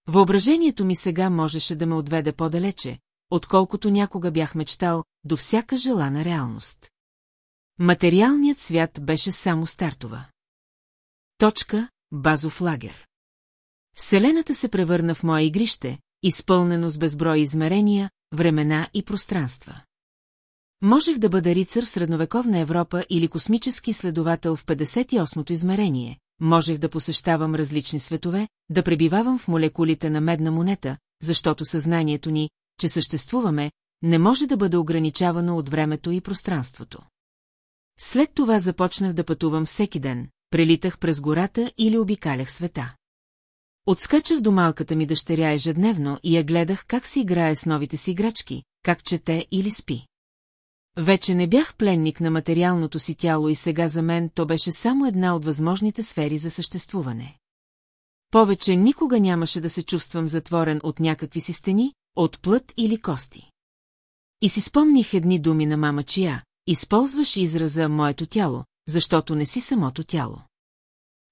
S1: Въображението ми сега можеше да ме отведе по-далече, отколкото някога бях мечтал до всяка желана реалност. Материалният свят беше само стартова. Точка – базов лагер. Вселената се превърна в мое игрище, изпълнено с безброй измерения, времена и пространства. Можех да бъда рицар в средновековна Европа или космически следовател в 58-то измерение, можех да посещавам различни светове, да пребивавам в молекулите на медна монета, защото съзнанието ни, че съществуваме, не може да бъде ограничавано от времето и пространството. След това започнах да пътувам всеки ден, прелитах през гората или обикалях света. Отскачах до малката ми дъщеря ежедневно и я гледах как си играе с новите си играчки, как чете или спи. Вече не бях пленник на материалното си тяло и сега за мен то беше само една от възможните сфери за съществуване. Повече никога нямаше да се чувствам затворен от някакви си стени, от плът или кости. И си спомних едни думи на мама Чия, Използваш израза «моето тяло», защото не си самото тяло.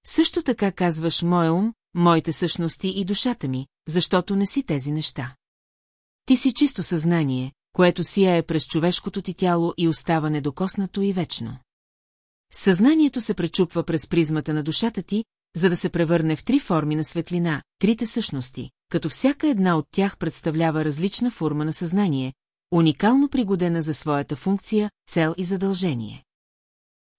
S1: Също така казваш «моя ум», «моите същности» и «душата ми», защото не си тези неща. Ти си чисто съзнание, което сияе през човешкото ти тяло и остава недокоснато и вечно. Съзнанието се пречупва през призмата на душата ти, за да се превърне в три форми на светлина, трите същности, като всяка една от тях представлява различна форма на съзнание, уникално пригодена за своята функция, цел и задължение.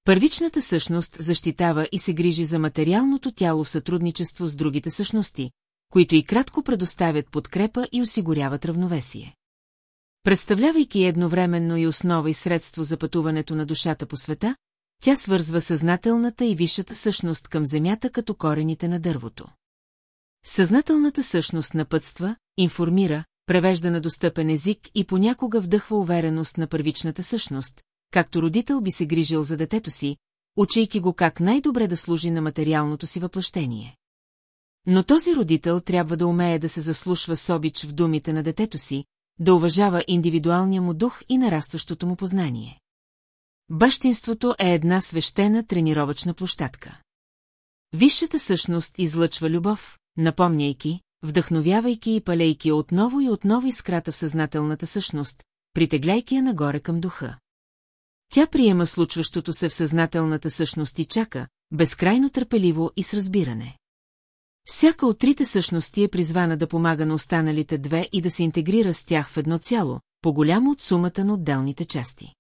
S1: Първичната същност защитава и се грижи за материалното тяло в сътрудничество с другите същности, които и кратко предоставят подкрепа и осигуряват равновесие. Представлявайки едновременно и основа и средство за пътуването на душата по света, тя свързва съзнателната и висшата същност към земята като корените на дървото. Съзнателната същност напътства, информира, превежда на достъпен език и понякога вдъхва увереност на първичната същност, както родител би се грижил за детето си, учейки го как най-добре да служи на материалното си въплъщение. Но този родител трябва да умее да се заслушва с обич в думите на детето си, да уважава индивидуалния му дух и нарастващото му познание. Бащинството е една свещена тренировъчна площадка. Висшата същност излъчва любов, напомняйки, вдъхновявайки и палейки отново и отново изкрата в съзнателната същност, притегляйки я нагоре към духа. Тя приема случващото се в съзнателната същност и чака, безкрайно търпеливо и с разбиране. Всяка от трите същности е призвана да помага на останалите две и да се интегрира с тях в едно цяло, по-голямо от сумата на отделните части.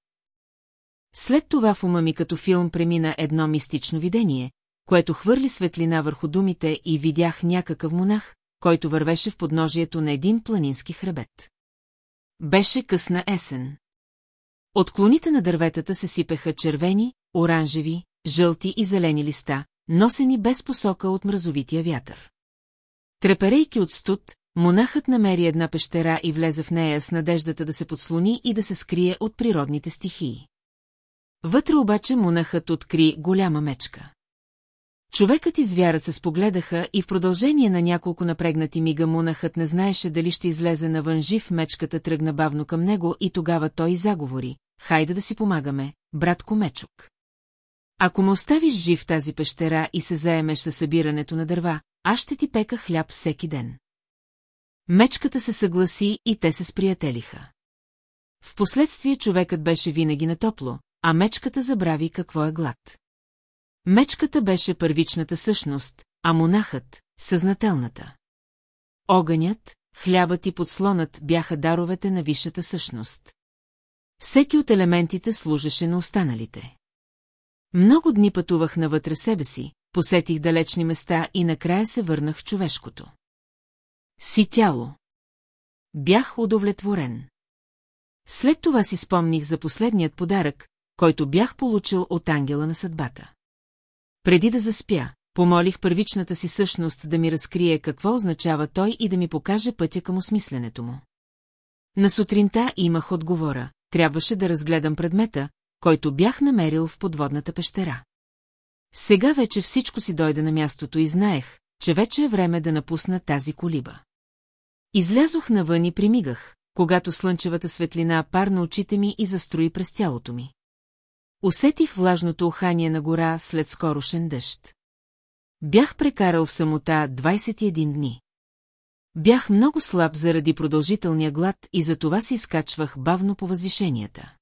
S1: След това в ума ми като филм премина едно мистично видение, което хвърли светлина върху думите и видях някакъв монах, който вървеше в подножието на един планински хребет. Беше късна есен. От клоните на дърветата се сипеха червени, оранжеви, жълти и зелени листа, носени без посока от мразовития вятър. Треперейки от студ, монахът намери една пещера и влезе в нея с надеждата да се подслони и да се скрие от природните стихии. Вътре обаче монахът откри голяма мечка. Човекът и звярат се спогледаха и в продължение на няколко напрегнати мига мунахът не знаеше дали ще излезе навън жив, мечката тръгна бавно към него и тогава той заговори. Хайде да си помагаме, братко Мечок. Ако ме оставиш жив тази пещера и се заемеш със събирането на дърва, аз ще ти пека хляб всеки ден. Мечката се съгласи и те се сприятелиха. Впоследствие човекът беше винаги на топло, а мечката забрави какво е глад. Мечката беше първичната същност, а монахът – съзнателната. Огънят, хлябът и подслонът бяха даровете на висшата същност. Всеки от елементите служеше на останалите. Много дни пътувах навътре себе си, посетих далечни места и накрая се върнах в човешкото. Си тяло. Бях удовлетворен. След това си спомних за последният подарък, който бях получил от ангела на съдбата. Преди да заспя, помолих първичната си същност да ми разкрие какво означава той и да ми покаже пътя към осмисленето му. На сутринта имах отговора, трябваше да разгледам предмета, който бях намерил в подводната пещера. Сега вече всичко си дойде на мястото и знаех, че вече е време да напусна тази колиба. Излязох навън и примигах, когато слънчевата светлина парна очите ми и застрои през тялото ми. Усетих влажното ухание на гора след скорошен дъжд. Бях прекарал в самота 21 дни. Бях много слаб заради продължителния глад и затова си изкачвах бавно по възвишенията.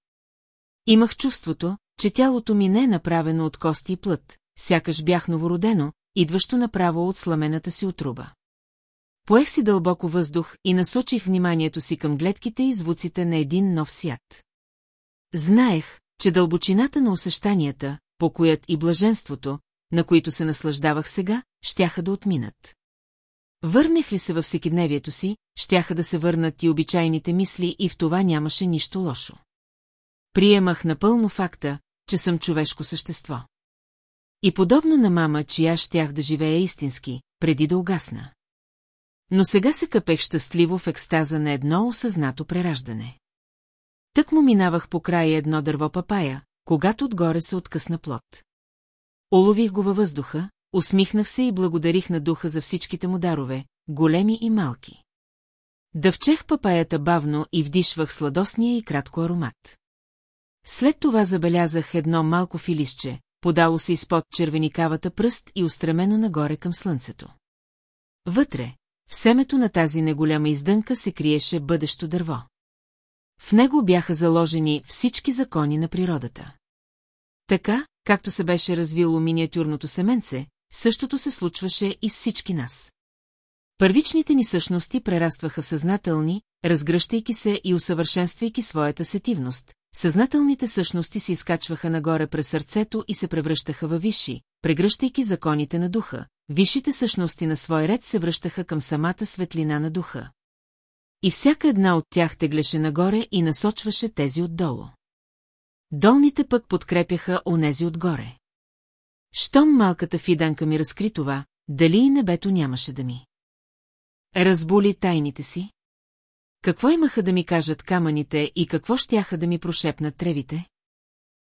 S1: Имах чувството, че тялото ми не е направено от кости и плът, сякаш бях новородено, идващо направо от сламената си отруба. Поех си дълбоко въздух и насочих вниманието си към гледките и звуците на един нов свят. Знаех, че дълбочината на усещанията, покоят и блаженството, на които се наслаждавах сега, щяха да отминат. Върнах ли се във всекидневието си, щяха да се върнат и обичайните мисли и в това нямаше нищо лошо. Приемах напълно факта, че съм човешко същество. И подобно на мама, чия щях да живея истински, преди да угасна. Но сега се къпех щастливо в екстаза на едно осъзнато прераждане. Тък му минавах по края едно дърво папая, когато отгоре се откъсна плод. Олових го във въздуха, усмихнах се и благодарих на духа за всичките му дарове, големи и малки. Дъвчех папаята бавно и вдишвах сладостния и кратко аромат. След това забелязах едно малко филище, подало се изпод червеникавата пръст и устремено нагоре към слънцето. Вътре, в семето на тази неголяма издънка се криеше бъдещо дърво. В него бяха заложени всички закони на природата. Така, както се беше развило миниатюрното семенце, същото се случваше и с всички нас. Първичните ни същности прерастваха в съзнателни, разгръщайки се и усъвършенствайки своята сетивност. Съзнателните същности се изкачваха нагоре през сърцето и се превръщаха във висши, прегръщайки законите на духа. Висшите същности на свой ред се връщаха към самата светлина на духа. И всяка една от тях теглеше нагоре и насочваше тези отдолу. Долните пък подкрепяха онези отгоре. Щом малката фиданка ми разкри това, дали и небето нямаше да ми. Разбули тайните си? Какво имаха да ми кажат камъните и какво щяха да ми прошепнат тревите?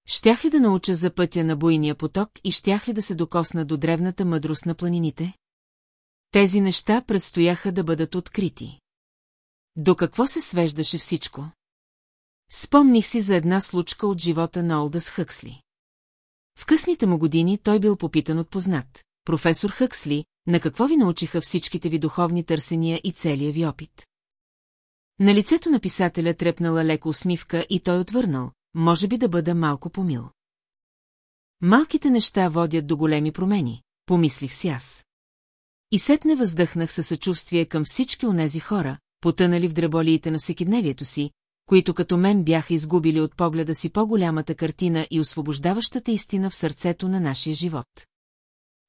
S1: Щях ли да науча за пътя на буйния поток и щях ли да се докосна до древната мъдрост на планините? Тези неща предстояха да бъдат открити. До какво се свеждаше всичко? Спомних си за една случка от живота на Олдъс Хъксли. В късните му години той бил попитан от познат. Професор Хъксли, на какво ви научиха всичките ви духовни търсения и целия ви опит? На лицето на писателя трепнала леко усмивка и той отвърнал, може би да бъда малко помил. Малките неща водят до големи промени, помислих си аз. И сетне въздъхнах със съчувствие към всички онези хора, потънали в дреболиите на всекидневието си, които като мен бяха изгубили от погледа си по-голямата картина и освобождаващата истина в сърцето на нашия живот.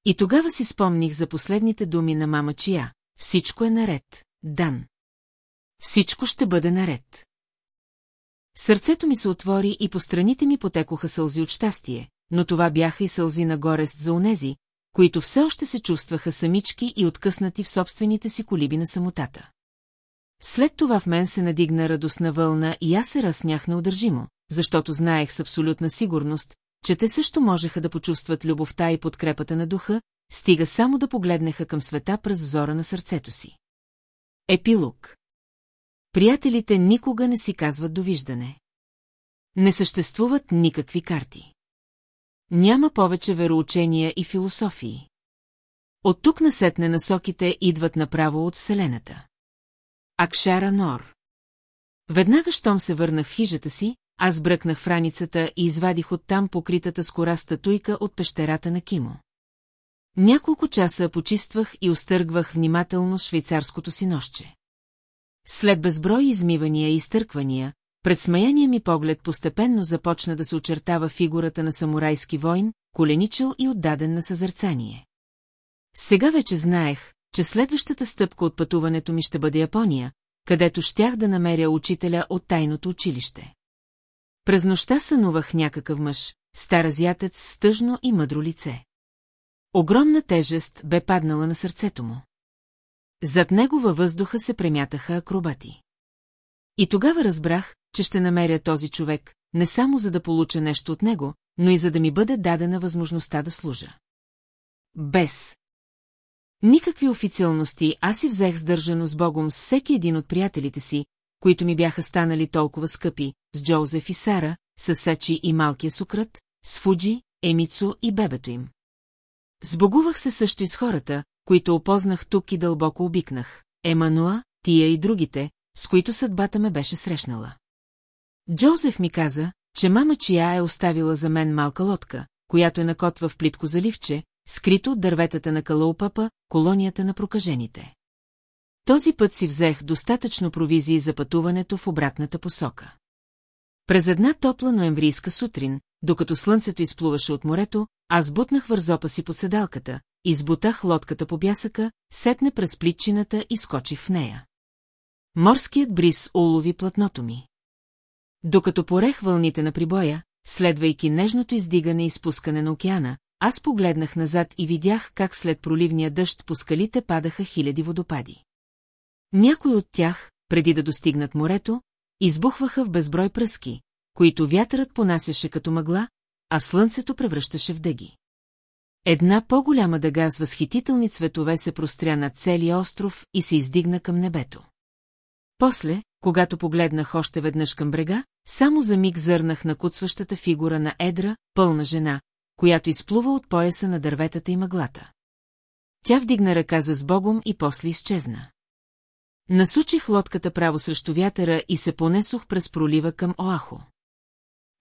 S1: И тогава си спомних за последните думи на мама Чия. Всичко е наред, Дан. Всичко ще бъде наред. Сърцето ми се отвори и по страните ми потекоха сълзи от щастие, но това бяха и сълзи на горест за онези, които все още се чувстваха самички и откъснати в собствените си колиби на самотата. След това в мен се надигна радостна вълна и аз се разсмях неудържимо, защото знаех с абсолютна сигурност, че те също можеха да почувстват любовта и подкрепата на духа, стига само да погледнаха към света през взора на сърцето си. Епилог Приятелите никога не си казват довиждане. Не съществуват никакви карти. Няма повече вероучения и философии. От тук насетне насоките идват направо от Вселената. Акшара Нор. Веднага, щом се върнах в хижата си, аз бръкнах в раницата и извадих оттам покритата с кора статуйка от пещерата на Кимо. Няколко часа почиствах и остъргвах внимателно швейцарското си нощче. След безброй измивания и изтърквания, пред смаяния ми поглед постепенно започна да се очертава фигурата на самурайски войн, коленичил и отдаден на съзърцание. Сега вече знаех, че следващата стъпка от пътуването ми ще бъде Япония, където щях да намеря учителя от тайното училище. През нощта сънувах някакъв мъж, стар азиатец с тъжно и мъдро лице. Огромна тежест бе паднала на сърцето му. Зад него във въздуха се премятаха акробати. И тогава разбрах, че ще намеря този човек, не само за да получа нещо от него, но и за да ми бъде дадена възможността да служа. Без Никакви официалности аз си взех сдържано с Богом с всеки един от приятелите си, които ми бяха станали толкова скъпи, с Джозеф и Сара, с Сачи и малкия сукрат, с Фуджи, Емицо и бебето им. Сбогувах се също и с хората, които опознах тук и дълбоко обикнах, Емануа, Тия и другите, с които съдбата ме беше срещнала. Джозеф ми каза, че мама Чия е оставила за мен малка лодка, която е накотва в плитко заливче, скрито от дърветата на Калаупапа, колонията на прокажените. Този път си взех достатъчно провизии за пътуването в обратната посока. През една топла ноемврийска сутрин, докато слънцето изплуваше от морето, аз бутнах вързопа си по седалката, избутах лодката по бясъка, сетне през плитчината и скочих в нея. Морският бриз улови платното ми. Докато порех вълните на прибоя, следвайки нежното издигане и спускане на океана, аз погледнах назад и видях как след проливния дъжд по скалите падаха хиляди водопади. Някой от тях, преди да достигнат морето, избухваха в безброй пръски, които вятърът понасяше като мъгла, а слънцето превръщаше в дъги. Една по-голяма дъга с възхитителни цветове се простря на целия остров и се издигна към небето. После, когато погледнах още веднъж към брега, само за миг зърнах на куцващата фигура на Едра, пълна жена, която изплува от пояса на дърветата и мъглата. Тя вдигна ръка за сбогом и после изчезна. Насучих лодката право срещу вятъра и се понесох през пролива към Оахо.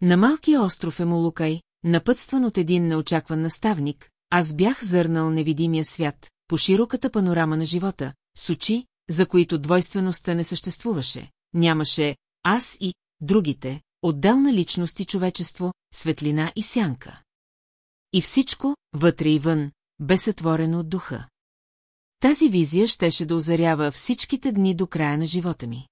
S1: На малкия остров Молукай, напътстван от един неочакван наставник, аз бях зърнал невидимия свят, по широката панорама на живота, с очи, за които двойствеността не съществуваше, нямаше аз и другите, отделна личност и човечество, светлина и сянка. И всичко, вътре и вън, бе сътворено от духа. Тази визия щеше да озарява всичките дни до края на живота ми.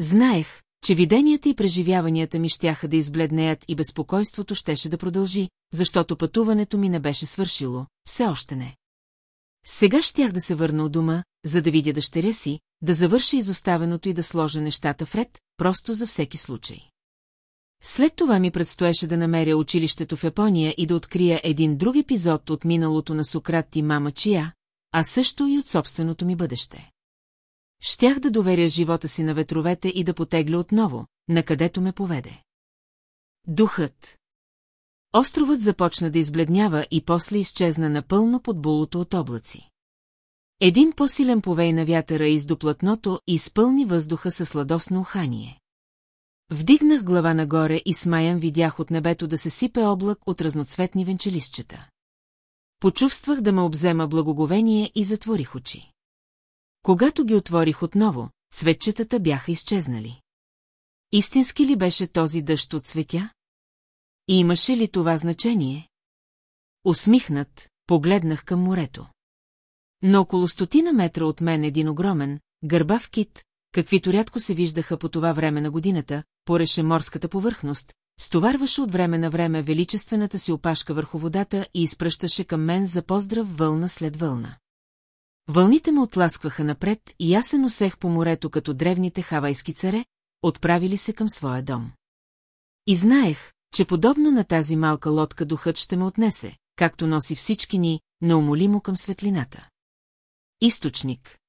S1: Знаех, че виденията и преживяванията ми щяха да избледнеят и безпокойството щеше да продължи, защото пътуването ми не беше свършило, все още не. Сега щях да се върна от дома, за да видя дъщеря си, да завърши изоставеното и да сложа нещата в ред, просто за всеки случай. След това ми предстоеше да намеря училището в Япония и да открия един друг епизод от миналото на Сократ и мама Чия, а също и от собственото ми бъдеще. Щях да доверя живота си на ветровете и да потегля отново, на където ме поведе. Духът Островът започна да избледнява и после изчезна напълно под булото от облаци. Един по-силен повей на вятъра из доплатното изпълни въздуха със сладосно ухание. Вдигнах глава нагоре и смаян видях от небето да се сипе облак от разноцветни венчелищчета. Почувствах да ме обзема благоговение и затворих очи. Когато ги отворих отново, цветчетата бяха изчезнали. Истински ли беше този дъжд от цветя? И имаше ли това значение? Усмихнат, погледнах към морето. На около стотина метра от мен един огромен, гърбав кит, каквито рядко се виждаха по това време на годината, пореше морската повърхност, стоварваше от време на време величествената си опашка върху водата и изпръщаше към мен за поздрав вълна след вълна. Вълните ме отласкваха напред и аз се носех по морето като древните хавайски царе, отправили се към своя дом. И знаех, че подобно на тази малка лодка духът ще ме отнесе, както носи всички ни, неумолимо към светлината. Източник